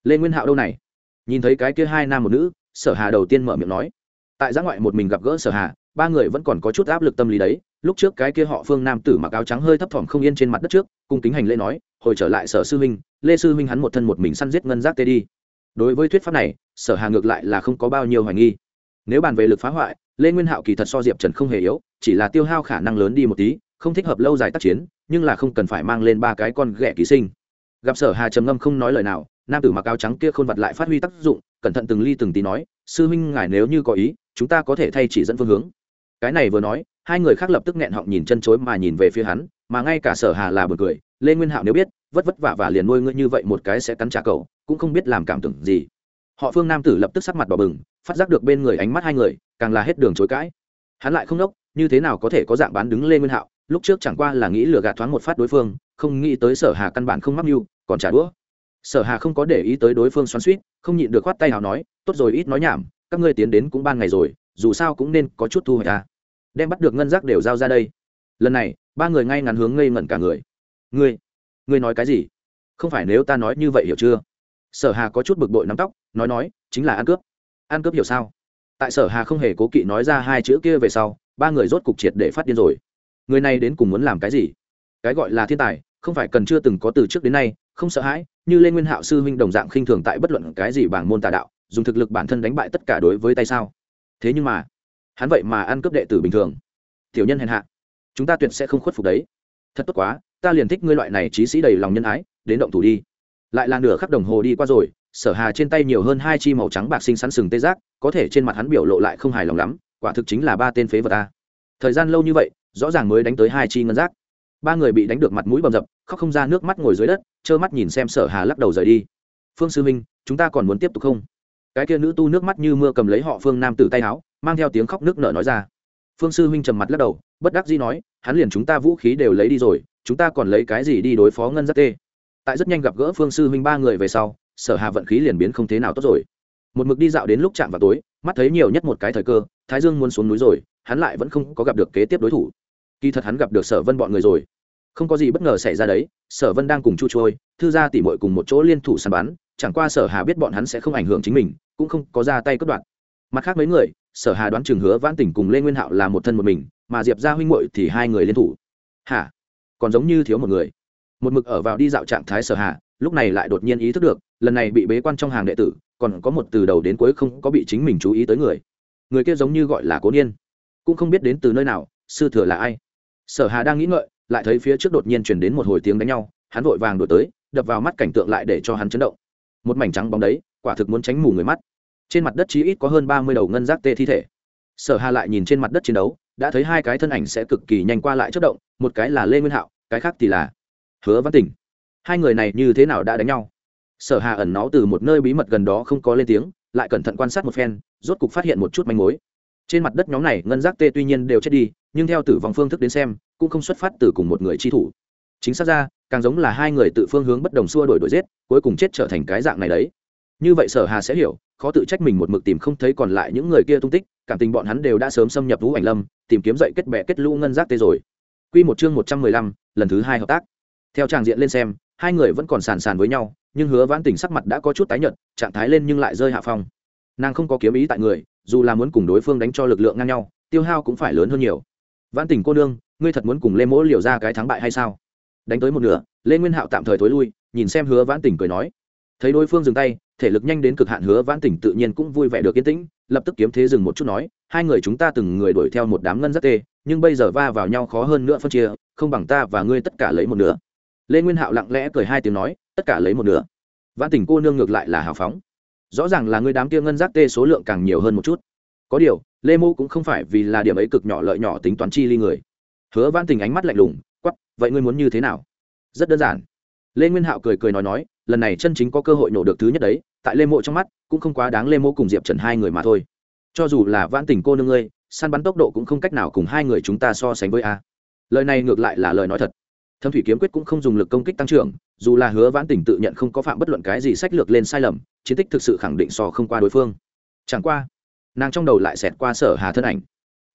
Lê nguyên hạo đâu này? Nhìn thấy cái kia hai nam một nữ, sở hà đầu tiên mở miệng nói. Tại giã ngoại một mình gặp gỡ sở hà ba người vẫn còn có chút áp lực tâm lý đấy. Lúc trước cái kia họ phương nam tử mặc áo trắng hơi thấp thỏm không yên trên mặt đất trước, cung kính hành lễ nói, hồi trở lại sở sư huynh, lê sư huynh hắn một thân một mình săn giết ngân giác tê đi. Đối với thuyết pháp này, sở hà ngược lại là không có bao nhiêu hoài nghi. Nếu bàn về lực phá hoại, lê nguyên hạo kỳ thật so diệp trần không hề yếu, chỉ là tiêu hao khả năng lớn đi một tí, không thích hợp lâu dài tác chiến, nhưng là không cần phải mang lên ba cái con ghẻ ký sinh. Gặp sở hà trầm ngâm không nói lời nào, nam tử mặc áo trắng kia khôn vật lại phát huy tác dụng, cẩn thận từng ly từng tí nói, sư huynh ngài nếu như có ý, chúng ta có thể thay chỉ dẫn phương hướng cái này vừa nói, hai người khác lập tức nghẹn họng nhìn chân chối mà nhìn về phía hắn, mà ngay cả sở hà là bật cười, lê nguyên hạo nếu biết, vất vất vả và liền nuôi ngươi như vậy một cái sẽ cắn trả cậu, cũng không biết làm cảm tưởng gì. Họ phương nam tử lập tức sắc mặt đỏ bừng, phát giác được bên người ánh mắt hai người, càng là hết đường chối cãi. Hắn lại không đốc, như thế nào có thể có dạng bán đứng lê nguyên hạo, lúc trước chẳng qua là nghĩ lừa gạt thoáng một phát đối phương, không nghĩ tới sở hà căn bản không mắc mưu, còn trả đũa. Sở hà không có để ý tới đối phương xoắn suýt không nhịn được khoát tay nào nói, tốt rồi, ít nói nhảm, các ngươi tiến đến cũng ban ngày rồi dù sao cũng nên có chút thu hoạch ta đem bắt được ngân giác đều giao ra đây. Lần này, ba người ngay ngắn hướng ngây ngẩn cả người. Ngươi ngươi nói cái gì? Không phải nếu ta nói như vậy hiểu chưa? Sở hà có chút bực bội nắm tóc, nói nói, chính là ăn cướp. Ăn cướp hiểu sao? Tại sở hà không hề cố kỵ nói ra hai chữ kia về sau, ba người rốt cục triệt để phát điên rồi. Người này đến cùng muốn làm cái gì? Cái gọi là thiên tài, không phải cần chưa từng có từ trước đến nay, không sợ hãi, như lê nguyên hạo sư huynh đồng dạng khinh thường tại bất luận cái gì bảng môn tà đạo, dùng thực lực bản thân đánh bại tất cả đối với tay sao? Thế nhưng mà, hắn vậy mà ăn cướp đệ tử bình thường. Tiểu nhân hèn hạ, chúng ta tuyệt sẽ không khuất phục đấy. Thật tốt quá, ta liền thích ngươi loại này trí sĩ đầy lòng nhân ái, đến động thủ đi. Lại là nửa khắc đồng hồ đi qua rồi, sở hà trên tay nhiều hơn hai chi màu trắng bạc xinh sắn sừng tê giác, có thể trên mặt hắn biểu lộ lại không hài lòng lắm, quả thực chính là ba tên phế vật ta. Thời gian lâu như vậy, rõ ràng mới đánh tới hai chi ngân giác. Ba người bị đánh được mặt mũi bầm dập, khóc không ra nước mắt ngồi dưới đất, trơ mắt nhìn xem sở hà lắc đầu rời đi. Phương sư minh chúng ta còn muốn tiếp tục không? Cái kia nữ tu nước mắt như mưa cầm lấy họ phương nam tử tay áo, mang theo tiếng khóc nước nở nói ra. Phương sư huynh trầm mặt lắc đầu, bất đắc dĩ nói, hắn liền chúng ta vũ khí đều lấy đi rồi, chúng ta còn lấy cái gì đi đối phó ngân giác tê? Tại rất nhanh gặp gỡ phương sư huynh ba người về sau, sở hà vận khí liền biến không thế nào tốt rồi. Một mực đi dạo đến lúc chạm vào tối, mắt thấy nhiều nhất một cái thời cơ, thái dương muốn xuống núi rồi, hắn lại vẫn không có gặp được kế tiếp đối thủ. Kỳ thật hắn gặp được sở vân bọn người rồi. Không có gì bất ngờ xảy ra đấy, sở vân đang cùng chu trôi, thư gia tỉ mội cùng một chỗ liên thủ săn bắn chẳng qua sở hà biết bọn hắn sẽ không ảnh hưởng chính mình, cũng không có ra tay cất đoạn mặt khác mấy người, sở hà đoán chừng hứa vãn tỉnh cùng lê nguyên hạo là một thân một mình, mà diệp ra huynh muội thì hai người liên thủ. Hả? Còn giống như thiếu một người. Một mực ở vào đi dạo trạng thái sở hà, lúc này lại đột nhiên ý thức được, lần này bị bế quan trong hàng đệ tử, còn có một từ đầu đến cuối không có bị chính mình chú ý tới người. Người kia giống như gọi là cố niên. Cũng không biết đến từ nơi nào, sư thừa là ai. Sở hà đang nghĩ ngợi, lại thấy phía trước đột nhiên chuyển đến một hồi tiếng đánh nhau, hắn vội vàng đổi tới, đập vào mắt cảnh tượng lại để cho hắn chấn động một mảnh trắng bóng đấy, quả thực muốn tránh mù người mắt. Trên mặt đất chí ít có hơn ba mươi đầu ngân giác tê thi thể. Sở hà lại nhìn trên mặt đất chiến đấu, đã thấy hai cái thân ảnh sẽ cực kỳ nhanh qua lại chất động, một cái là lê nguyên hạo, cái khác thì là hứa văn tỉnh hai người này như thế nào đã đánh nhau? Sở hà ẩn nó từ một nơi bí mật gần đó không có lên tiếng, lại cẩn thận quan sát một phen, rốt cục phát hiện một chút manh mối. Trên mặt đất nhóm này ngân giác tê tuy nhiên đều chết đi, nhưng theo tử vong phương thức đến xem, cũng không xuất phát từ cùng một người chi thủ. Chính xác ra càng giống là hai người tự phương hướng bất đồng xua đổi đổi giết cuối cùng chết trở thành cái dạng này đấy như vậy sở hà sẽ hiểu khó tự trách mình một mực tìm không thấy còn lại những người kia tung tích cảm tình bọn hắn đều đã sớm xâm nhập vũ ảnh lâm tìm kiếm dậy kết bè kết lũ ngân giác tê rồi Quy một chương một trăm mười lăm, lần thứ hai hợp tác. Theo tràng diện lên xem, hai người vẫn còn sàn sàn với nhau, nhưng Hứa Vãn Tình sắc mặt đã có chút tái nhợt, trạng thái lên nhưng lại rơi hạ phong. Nàng không có kiếm ý tại người, dù là muốn cùng đối phương đánh cho lực lượng ngang nhau, tiêu hao cũng phải lớn hơn nhiều. Vãn Tình cô nương, ngươi thật muốn cùng Lê Mỗ liều ra cái thắng bại hay sao? Đánh tới một nửa, Lê Nguyên Hạo tạm thời thối lui, nhìn xem Hứa Vãn Tỉnh cười nói. Thấy đối phương dừng tay, thể lực nhanh đến cực hạn Hứa Vãn Tỉnh tự nhiên cũng vui vẻ được yên tĩnh, lập tức kiếm thế dừng một chút nói, hai người chúng ta từng người đuổi theo một đám ngân rất tê, nhưng bây giờ va vào nhau khó hơn nữa phân chia không bằng ta và ngươi tất cả lấy một nửa. Lê nguyên hạo lặng lẽ cười hai tiếng nói tất cả lấy một nửa. Vãn Tỉnh cô nương ngược lại là hào phóng. Rõ ràng là ngươi đám kia ngân giác tê số lượng càng nhiều hơn một chút. Có điều lê mô cũng không phải vì là điểm ấy cực nhỏ lợi nhỏ tính toán chi ly người. Hứa vãn tình ánh mắt lạnh lùng quắp vậy ngươi muốn như thế nào? Rất đơn giản. Lê nguyên hạo cười cười nói nói, lần này chân chính có cơ hội nổ được thứ nhất đấy, tại lê mộ trong mắt, cũng không quá đáng lê mộ cùng diệp trần hai người mà thôi. Cho dù là vãn tình cô nương ngươi, săn bắn tốc độ cũng không cách nào cùng hai người chúng ta so sánh với a. Lời này ngược lại là lời nói thật. Thâm thủy kiếm quyết cũng không dùng lực công kích tăng trưởng, dù là hứa vãn tình tự nhận không có phạm bất luận cái gì sách lược lên sai lầm, chiến tích thực sự khẳng định so không qua đối phương. Chẳng qua, nàng trong đầu lại xẹt qua sở hà thân ảnh.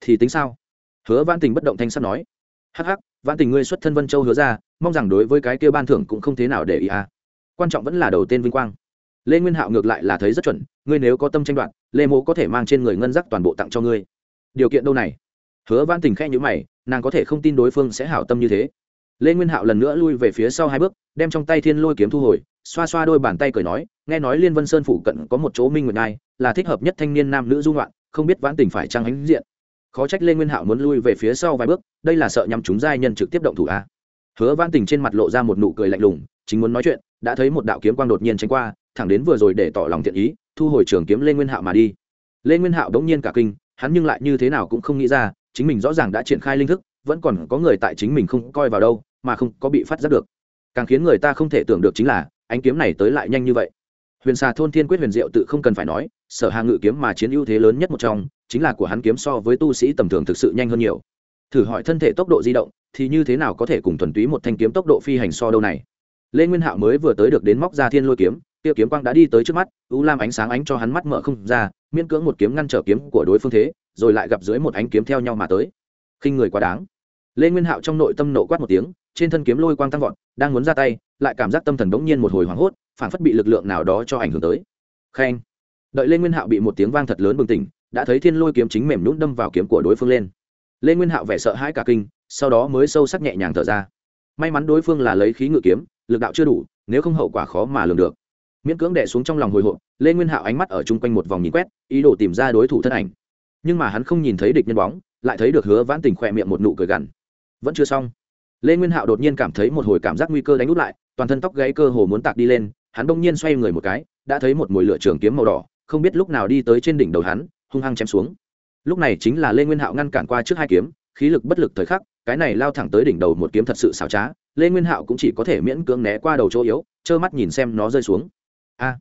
Thì tính sao? Hứa vãn tình bất động thanh sắt nói hắc hắc vãn tình ngươi xuất thân vân châu hứa ra mong rằng đối với cái kia ban thưởng cũng không thế nào để ý à. Quan trọng vẫn là đầu tên vinh quang. Lê nguyên hạo ngược lại là thấy rất chuẩn ngươi nếu có tâm tranh đoạt lê mỗ có thể mang trên người ngân giác toàn bộ tặng cho ngươi. Điều kiện đâu này? Hứa vãn tình khe nhữ mày nàng có thể không tin đối phương sẽ hảo tâm như thế. Lê nguyên hạo lần nữa lui về phía sau hai bước đem trong tay thiên lôi kiếm thu hồi xoa xoa đôi bàn tay cười nói nghe nói liên vân sơn phủ cận có một chỗ minh nguyệt nai, là thích hợp nhất thanh niên nam nữ dung loạn không biết vãn tình phải trăng ánh diện khó trách lê nguyên hạo muốn lui về phía sau vài bước, đây là sợ nhằm chúng giai nhân trực tiếp động thủ a. Hứa vãn tình trên mặt lộ ra một nụ cười lạnh lùng, chính muốn nói chuyện, đã thấy một đạo kiếm quang đột nhiên tránh qua, thẳng đến vừa rồi để tỏ lòng thiện ý, thu hồi trường kiếm lê nguyên hạo mà đi. Lê nguyên hạo đống nhiên cả kinh, hắn nhưng lại như thế nào cũng không nghĩ ra, chính mình rõ ràng đã triển khai linh thức, vẫn còn có người tại chính mình không coi vào đâu, mà không có bị phát giác được. Càng khiến người ta không thể tưởng được chính là, ánh kiếm này tới lại nhanh như vậy. Huyền xà thôn thiên quyết huyền diệu tự không cần phải nói, sở hà ngự kiếm mà chiến ưu thế lớn nhất một trong chính là của hắn kiếm so với tu sĩ tầm thường thực sự nhanh hơn nhiều. Thử hỏi thân thể tốc độ di động, thì như thế nào có thể cùng thuần túy một thanh kiếm tốc độ phi hành so đâu này? Lê nguyên hạo mới vừa tới được đến móc ra thiên lôi kiếm tiêu kiếm quang đã đi tới trước mắt, u lam ánh sáng ánh cho hắn mắt mở không ra, miễn cưỡng một kiếm ngăn trở kiếm của đối phương thế, rồi lại gặp dưới một ánh kiếm theo nhau mà tới. Khinh người quá đáng. Lê nguyên hạo trong nội tâm nộ quát một tiếng, trên thân kiếm lôi quang tăng vọt, đang muốn ra tay, lại cảm giác tâm thần bỗng nhiên một hồi hoảng hốt phản phất bị lực lượng nào đó cho ảnh hưởng tới. Khen. Đợi lê nguyên hạo bị một tiếng vang thật lớn bừng tỉnh đã thấy thiên lôi kiếm chính mềm nhún đâm vào kiếm của đối phương lên. Lê nguyên hạo vẻ sợ hãi cả kinh, sau đó mới sâu sắc nhẹ nhàng thở ra. May mắn đối phương là lấy khí ngự kiếm, lực đạo chưa đủ, nếu không hậu quả khó mà lường được. Miễn cưỡng đẻ xuống trong lòng hồi hộp, lê nguyên hạo ánh mắt ở chung quanh một vòng nhìn quét, ý đồ tìm ra đối thủ thân ảnh. Nhưng mà hắn không nhìn thấy địch nhân bóng, lại thấy được hứa vãn tình khỏe miệng một nụ cười gằn. Vẫn chưa xong. Lê nguyên hạo đột nhiên cảm thấy một hồi cảm giác nguy cơ đánh út lại, toàn thân tóc gáy cơ hồ muốn tạc đi lên, hắn bỗng nhiên xoay người một cái, đã thấy một mồi lửa trường kiếm màu đỏ, không biết lúc nào đi tới trên đỉnh đầu hắn hung hăng chém xuống. Lúc này chính là lê nguyên hạo ngăn cản qua trước hai kiếm, khí lực bất lực thời khắc, cái này lao thẳng tới đỉnh đầu một kiếm thật sự xảo trá, lê nguyên hạo cũng chỉ có thể miễn cưỡng né qua đầu chỗ yếu, trơ mắt nhìn xem nó rơi xuống. A!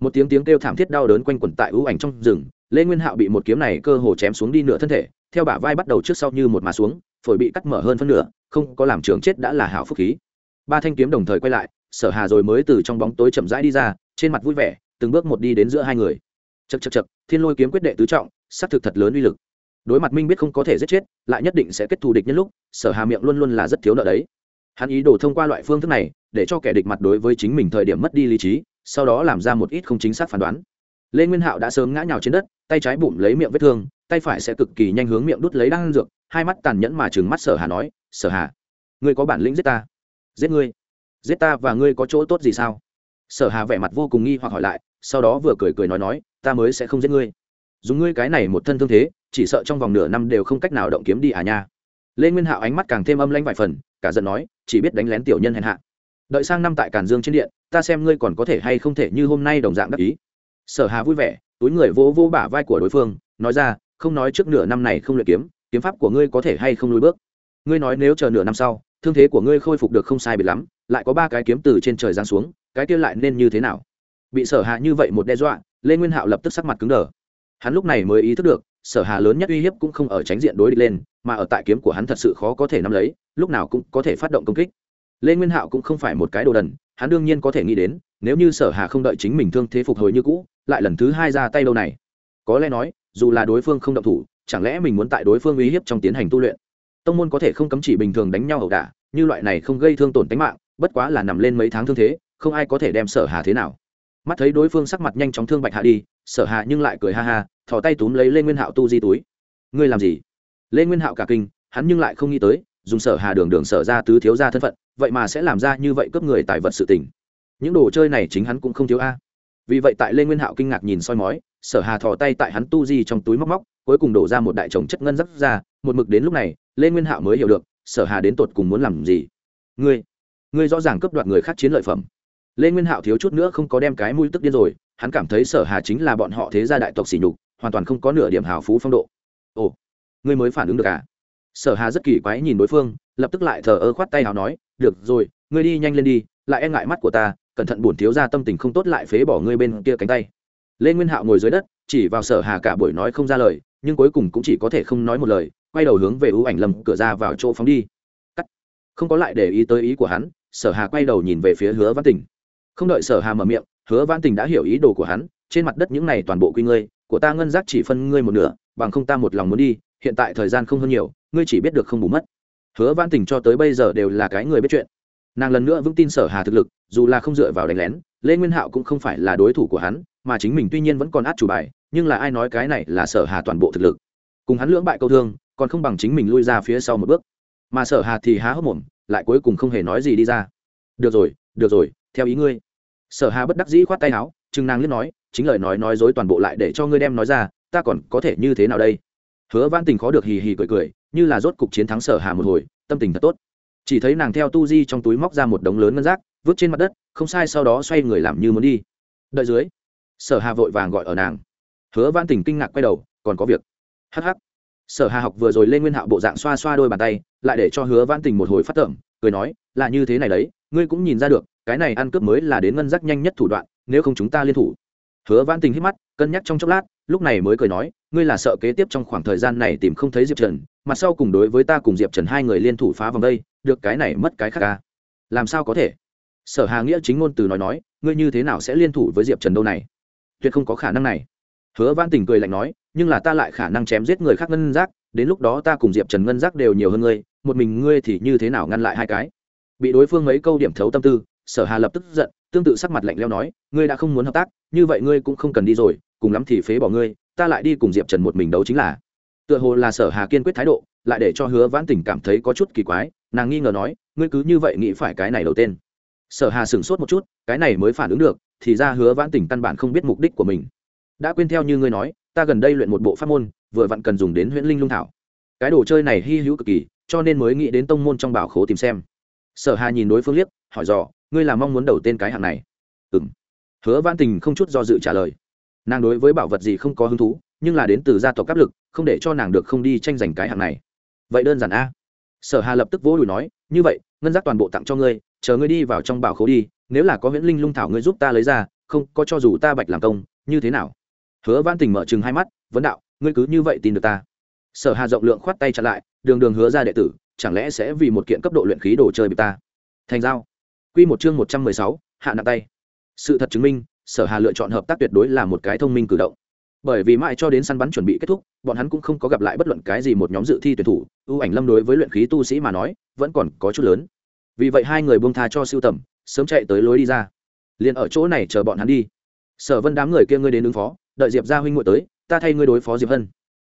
Một tiếng tiếng kêu thảm thiết đau đớn quanh quẩn tại ưu ảnh trong rừng, lê nguyên hạo bị một kiếm này cơ hồ chém xuống đi nửa thân thể, theo bả vai bắt đầu trước sau như một mà xuống, phổi bị cắt mở hơn phân nửa, không có làm trường chết đã là hảo phúc khí. Ba thanh kiếm đồng thời quay lại, sở hà rồi mới từ trong bóng tối chậm rãi đi ra, trên mặt vui vẻ, từng bước một đi đến giữa hai người chật chật chật thiên lôi kiếm quyết đệ tứ trọng xác thực thật lớn uy lực. Đối mặt minh biết không có thể giết chết, lại nhất định sẽ kết thù địch nhân lúc, sở hà miệng luôn luôn là rất thiếu nợ đấy. Hắn ý đồ thông qua loại phương thức này, để cho kẻ địch mặt đối với chính mình thời điểm mất đi lý trí, sau đó làm ra một ít không chính xác phán đoán. Lê nguyên hạo đã sớm ngã nhào trên đất, tay trái bụng lấy miệng vết thương, tay phải sẽ cực kỳ nhanh hướng miệng đút lấy đan dược, hai mắt tàn nhẫn mà trừng mắt sở hà nói, sở hà, ngươi có bản lĩnh giết ta? Giết ngươi? Giết ta và ngươi có chỗ tốt gì sao? Sở hà vẻ mặt vô cùng nghi hoặc hỏi lại, sau đó vừa cười cười nói nói ta mới sẽ không giết ngươi. Dùng ngươi cái này một thân thương thế, chỉ sợ trong vòng nửa năm đều không cách nào động kiếm đi à nha. Lê nguyên hạo ánh mắt càng thêm âm lanh vài phần, cả giận nói, chỉ biết đánh lén tiểu nhân hèn hạ. Đợi sang năm tại càn dương trên điện, ta xem ngươi còn có thể hay không thể như hôm nay đồng dạng đắc ý. Sở hà vui vẻ, túi người vỗ vỗ bả vai của đối phương, nói ra, không nói trước nửa năm này không luyện kiếm kiếm pháp của ngươi có thể hay không lùi bước. Ngươi nói nếu chờ nửa năm sau, thương thế của ngươi khôi phục được không sai biệt lắm, lại có ba cái kiếm từ trên trời giáng xuống, cái kia lại nên như thế nào? Bị sở hà như vậy một đe dọa lê nguyên hạo lập tức sắc mặt cứng đờ. Hắn lúc này mới ý thức được, sở hà lớn nhất uy hiếp cũng không ở tránh diện đối địch lên, mà ở tại kiếm của hắn thật sự khó có thể nắm lấy, lúc nào cũng có thể phát động công kích. Lê nguyên hạo cũng không phải một cái đồ đần, hắn đương nhiên có thể nghĩ đến, nếu như sở hà không đợi chính mình thương thế phục hồi như cũ, lại lần thứ hai ra tay lâu này. Có lẽ nói, dù là đối phương không động thủ, chẳng lẽ mình muốn tại đối phương uy hiếp trong tiến hành tu luyện? Tông môn có thể không cấm chỉ bình thường đánh nhau ẩu đả, như loại này không gây thương tổn tính mạng, bất quá là nằm lên mấy tháng thương thế, không ai có thể đem sở hà thế nào mắt thấy đối phương sắc mặt nhanh chóng thương bạch hạ đi, sở hạ nhưng lại cười ha ha, thò tay túm lấy lê nguyên hạo tu di túi. Ngươi làm gì? Lê nguyên hạo cả kinh, hắn nhưng lại không nghĩ tới, dùng sở hà đường đường sở ra tứ thiếu ra thân phận, vậy mà sẽ làm ra như vậy cướp người tài vật sự tình. Những đồ chơi này chính hắn cũng không thiếu a. Vì vậy tại lê nguyên hạo kinh ngạc nhìn soi mói, sở hà thò tay tại hắn tu di trong túi móc móc, cuối cùng đổ ra một đại chồng chất ngân rắc ra, một mực đến lúc này, lê nguyên hạo mới hiểu được, sở hà đến tột cùng muốn làm gì. Ngươi ngươi rõ ràng cướp đoạt người khác chiến lợi phẩm lê nguyên hạo thiếu chút nữa không có đem cái mũi tức điên rồi, hắn cảm thấy sở hà chính là bọn họ thế gia đại tộc xỉ nhục, hoàn toàn không có nửa điểm hào phú phong độ. Ồ, ngươi mới phản ứng được à? Sở hà rất kỳ quái nhìn đối phương, lập tức lại thờ ơ khoát tay hào nói, được rồi, ngươi đi nhanh lên đi, lại e ngại mắt của ta, cẩn thận buồn thiếu ra tâm tình không tốt lại phế bỏ ngươi bên kia cánh tay. Lê nguyên hạo ngồi dưới đất, chỉ vào sở hà cả buổi nói không ra lời, nhưng cuối cùng cũng chỉ có thể không nói một lời, quay đầu hướng về ưu ảnh lâm cửa ra vào chỗ phóng đi. Cắt. Không có lại để ý tới ý của hắn, sở hà quay đầu nhìn về phía hứa văn tình không đợi sở hà mở miệng, hứa văn tình đã hiểu ý đồ của hắn, trên mặt đất những này toàn bộ quy ngươi, của ta ngân giác chỉ phân ngươi một nửa, bằng không ta một lòng muốn đi, hiện tại thời gian không hơn nhiều, ngươi chỉ biết được không bù mất. Hứa văn tình cho tới bây giờ đều là cái người biết chuyện. Nàng lần nữa vững tin sở hà thực lực, dù là không dựa vào đánh lén, lê nguyên hạo cũng không phải là đối thủ của hắn, mà chính mình tuy nhiên vẫn còn át chủ bài, nhưng là ai nói cái này là sở hà toàn bộ thực lực. Cùng hắn lưỡng bại câu thương, còn không bằng chính mình lui ra phía sau một bước. Mà sở hà thì há hốc mồm, lại cuối cùng không hề nói gì đi ra. Được rồi được rồi, theo ý ngươi sở hà bất đắc dĩ khoát tay áo chừng nàng liếc nói chính lời nói nói dối toàn bộ lại để cho ngươi đem nói ra ta còn có thể như thế nào đây? Hứa văn tình khó được hì hì cười cười như là rốt cục chiến thắng sở hà một hồi tâm tình thật tốt. Chỉ thấy nàng theo tu di trong túi móc ra một đống lớn ngân rác vứt trên mặt đất không sai sau đó xoay người làm như muốn đi. Đợi dưới sở hà vội vàng gọi ở nàng. Hứa văn tình kinh ngạc quay đầu còn có việc. Hh sở hà học vừa rồi lên nguyên hạo bộ dạng xoa xoa đôi bàn tay lại để cho hứa văn tình một hồi phát tưởng, cười nói là như thế này đấy ngươi cũng nhìn ra được cái này ăn cướp mới là đến ngân rác nhanh nhất thủ đoạn, nếu không chúng ta liên thủ. Hứa văn tình hít mắt, cân nhắc trong chốc lát, lúc này mới cười nói, ngươi là sợ kế tiếp trong khoảng thời gian này tìm không thấy diệp trần, mà sau cùng đối với ta cùng diệp trần hai người liên thủ phá vòng đây, được cái này mất cái khác ca làm sao có thể? Sở hà nghĩa chính ngôn từ nói nói, ngươi như thế nào sẽ liên thủ với diệp trần đâu này? Tuyệt không có khả năng này. Hứa văn tình cười lạnh nói, nhưng là ta lại khả năng chém giết người khác ngân giác, đến lúc đó ta cùng diệp trần ngân giác đều nhiều hơn ngươi, một mình ngươi thì như thế nào ngăn lại hai cái? Bị đối phương mấy câu điểm thấu tâm tư sở hà lập tức giận, tương tự sắc mặt lạnh leo nói, ngươi đã không muốn hợp tác, như vậy ngươi cũng không cần đi rồi, cùng lắm thì phế bỏ ngươi, ta lại đi cùng diệp trần một mình đấu chính là. Tựa hồ là sở hà kiên quyết thái độ, lại để cho hứa vãn tình cảm thấy có chút kỳ quái, nàng nghi ngờ nói, ngươi cứ như vậy nghĩ phải cái này đầu tên. Sở hà sửng sốt một chút, cái này mới phản ứng được, thì ra hứa vãn tình căn bản không biết mục đích của mình. Đã quên theo như ngươi nói, ta gần đây luyện một bộ pháp môn, vừa vặn cần dùng đến huyễn linh lung thảo. Cái đồ chơi này hy hữu cực kỳ, cho nên mới nghĩ đến tông môn trong bảo khố tìm xem. Sở hà nhìn đối phương liếc, hỏi dò ngươi là mong muốn đầu tên cái hạng này. Ừng hứa văn tình không chút do dự trả lời. Nàng đối với bảo vật gì không có hứng thú, nhưng là đến từ gia tộc áp lực, không để cho nàng được không đi tranh giành cái hạng này. Vậy đơn giản a. Sở hà lập tức vỗ đùi nói, như vậy, ngân giác toàn bộ tặng cho ngươi, chờ ngươi đi vào trong bảo khố đi, nếu là có huyễn linh lung thảo ngươi giúp ta lấy ra, không, có cho dù ta bạch làm công, như thế nào? Hứa văn tình mở chừng hai mắt, vấn đạo, ngươi cứ như vậy tin được ta. Sở hà rộng lượng khoát tay chặn lại, đường đường hứa ra đệ tử, chẳng lẽ sẽ vì một kiện cấp độ luyện khí đồ chơi bị ta? Thành giao quy một chương một trăm mười sáu, hạ nặng tay. Sự thật chứng minh, sở hà lựa chọn hợp tác tuyệt đối là một cái thông minh cử động. Bởi vì mãi cho đến săn bắn chuẩn bị kết thúc, bọn hắn cũng không có gặp lại bất luận cái gì một nhóm dự thi tuyển thủ. Ưu ảnh lâm đối với luyện khí tu sĩ mà nói, vẫn còn có chút lớn. Vì vậy hai người buông tha cho siêu tầm, sớm chạy tới lối đi ra. Liền ở chỗ này chờ bọn hắn đi. Sở vân đám người kia ngươi đến ứng phó, đợi diệp gia huynh muội tới, ta thay ngươi đối phó diệp hân.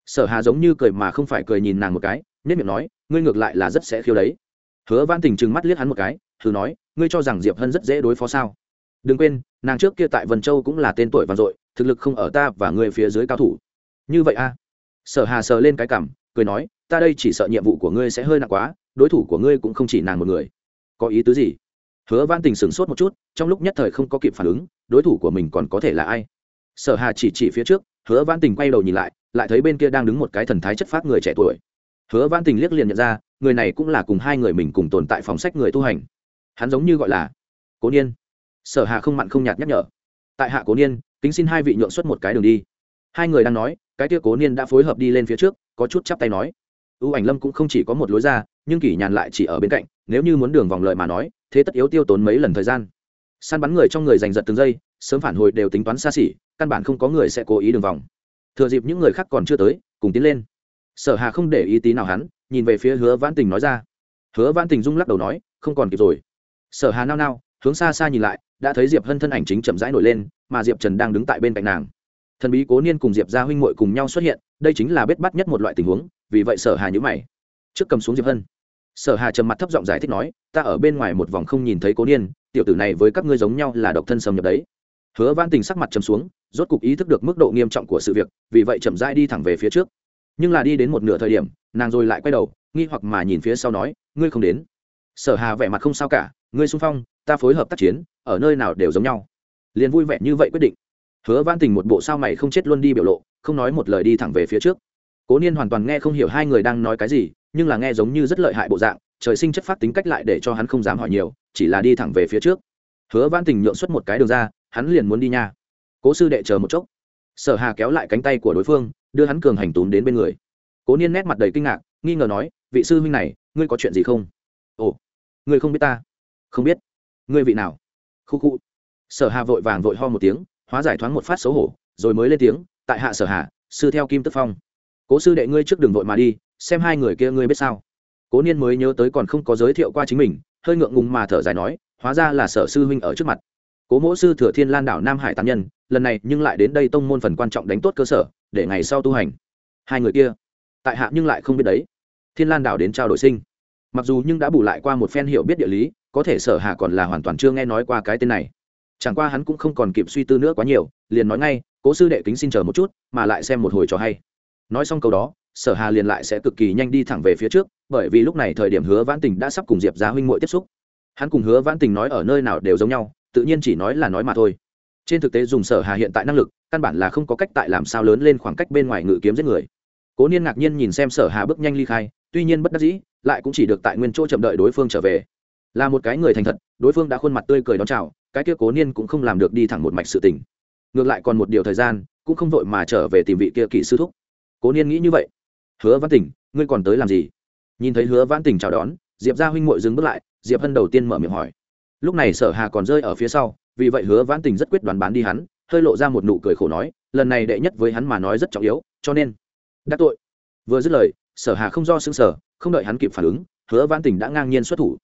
Sở hà giống như cười mà không phải cười nhìn nàng một cái, nhếch miệng nói, ngươi ngược lại là rất sẽ khiêu đấy. Hứa văn tình trừng mắt liếc hắn một cái thử nói, ngươi cho rằng diệp hân rất dễ đối phó sao? Đừng quên, nàng trước kia tại vân châu cũng là tên tuổi vang dội, thực lực không ở ta và ngươi phía dưới cao thủ. Như vậy a sở hà sờ lên cái cảm, cười nói, ta đây chỉ sợ nhiệm vụ của ngươi sẽ hơi nặng quá, đối thủ của ngươi cũng không chỉ nàng một người. Có ý tứ gì? Hứa văn tình sửng sốt một chút, trong lúc nhất thời không có kịp phản ứng, đối thủ của mình còn có thể là ai? Sở hà chỉ chỉ phía trước, hứa văn tình quay đầu nhìn lại lại thấy bên kia đang đứng một cái thần thái chất phát người trẻ tuổi. Hứa văn tình liếc liền nhận ra, người này cũng là cùng hai người mình cùng tồn tại phòng sách người tu hành hắn giống như gọi là cố niên. Sở hà không mặn không nhạt nhắc nhở. Tại hạ cố niên, kính xin hai vị nhượng xuất một cái đường đi. Hai người đang nói, cái kia cố niên đã phối hợp đi lên phía trước, có chút chắp tay nói. Ưu ảnh lâm cũng không chỉ có một lối ra, nhưng kỷ nhàn lại chỉ ở bên cạnh, nếu như muốn đường vòng lợi mà nói, thế tất yếu tiêu tốn mấy lần thời gian. Săn bắn người trong người giành giật từng giây, sớm phản hồi đều tính toán xa xỉ, căn bản không có người sẽ cố ý đường vòng. Thừa dịp những người khác còn chưa tới, cùng tiến lên. Sở hà không để ý tí nào hắn, nhìn về phía hứa vãn tình nói ra. Hứa vãn tình rung lắc đầu nói, không còn kịp rồi sở hà nao nao, hướng xa xa nhìn lại, đã thấy diệp hân thân ảnh chính chậm rãi nổi lên, mà diệp trần đang đứng tại bên cạnh nàng. Thần bí cố niên cùng diệp gia huynh muội cùng nhau xuất hiện, đây chính là bết bắt nhất một loại tình huống, vì vậy sở hà nhữ mày. Trước cầm xuống diệp hân. Sở hà trầm mặt thấp giọng giải thích nói, ta ở bên ngoài một vòng không nhìn thấy cố niên, tiểu tử này với các ngươi giống nhau là độc thân xâm nhập đấy. Hứa văn tình sắc mặt trầm xuống, rốt cục ý thức được mức độ nghiêm trọng của sự việc, vì vậy chậm rãi đi thẳng về phía trước. Nhưng là đi đến một nửa thời điểm, nàng rồi lại quay đầu, nghi hoặc mà nhìn phía sau nói, ngươi không đến. Sở hà vẻ mặt không sao cả ngươi xung phong, ta phối hợp tác chiến, ở nơi nào đều giống nhau. Liền vui vẻ như vậy quyết định. Hứa văn tình một bộ sao mày không chết luôn đi biểu lộ, không nói một lời đi thẳng về phía trước. Cố niên hoàn toàn nghe không hiểu hai người đang nói cái gì, nhưng là nghe giống như rất lợi hại bộ dạng, trời sinh chất phát tính cách lại để cho hắn không dám hỏi nhiều, chỉ là đi thẳng về phía trước. Hứa văn tình nhượng xuất một cái đường ra, hắn liền muốn đi nha. Cố sư đệ chờ một chốc. Sở hà kéo lại cánh tay của đối phương, đưa hắn cường hành tún đến bên người. Cố niên nét mặt đầy kinh ngạc, nghi ngờ nói, vị sư huynh này, ngươi có chuyện gì không? Ồ, ngươi không biết ta không biết. Ngươi vị nào? Khu khu. Sở hà vội vàng vội ho một tiếng, hóa giải thoáng một phát xấu hổ, rồi mới lên tiếng, tại hạ sở hà, sư theo kim tức phong. Cố sư đệ ngươi trước đường vội mà đi, xem hai người kia ngươi biết sao. Cố niên mới nhớ tới còn không có giới thiệu qua chính mình, hơi ngượng ngùng mà thở dài nói, hóa ra là sở sư huynh ở trước mặt. Cố mỗ sư thừa thiên lan đảo nam hải tán nhân, lần này nhưng lại đến đây tông môn phần quan trọng đánh tốt cơ sở, để ngày sau tu hành. Hai người kia, tại hạ nhưng lại không biết đấy. Thiên lan đảo đến trao đổi sinh. Mặc dù nhưng đã bù lại qua một phen hiểu biết địa lý có thể sở hà còn là hoàn toàn chưa nghe nói qua cái tên này. Chẳng qua hắn cũng không còn kịp suy tư nữa quá nhiều, liền nói ngay, cố sư đệ kính xin chờ một chút, mà lại xem một hồi cho hay. Nói xong câu đó, sở hà liền lại sẽ cực kỳ nhanh đi thẳng về phía trước, bởi vì lúc này thời điểm hứa vãn tình đã sắp cùng diệp giá huynh muội tiếp xúc. Hắn cùng hứa vãn tình nói ở nơi nào đều giống nhau, tự nhiên chỉ nói là nói mà thôi. Trên thực tế dùng sở hà hiện tại năng lực, căn bản là không có cách tại làm sao lớn lên khoảng cách bên ngoài ngự kiếm giết người. Cố niên ngạc nhiên nhìn xem sở hà bước nhanh ly khai, tuy nhiên bất đắc dĩ, lại cũng chỉ được tại nguyên chỗ chậm đợi đối phương trở về là một cái người thành thật, đối phương đã khuôn mặt tươi cười đón chào, cái kia cố niên cũng không làm được đi thẳng một mạch sự tình. Ngược lại còn một điều thời gian, cũng không vội mà trở về tìm vị kia kỹ sư thúc. Cố niên nghĩ như vậy. Hứa văn tỉnh ngươi còn tới làm gì? Nhìn thấy hứa văn tỉnh chào đón, diệp gia huynh muội dừng bước lại, diệp hân đầu tiên mở miệng hỏi. Lúc này sở hà còn rơi ở phía sau, vì vậy hứa văn tỉnh rất quyết đoán bán đi hắn, hơi lộ ra một nụ cười khổ nói, lần này đệ nhất với hắn mà nói rất trọng yếu, cho nên đắc tội. Vừa dứt lời, sở hà không do xứng sở không đợi hắn kịp phản ứng, hứa văn tỉnh đã ngang nhiên xuất thủ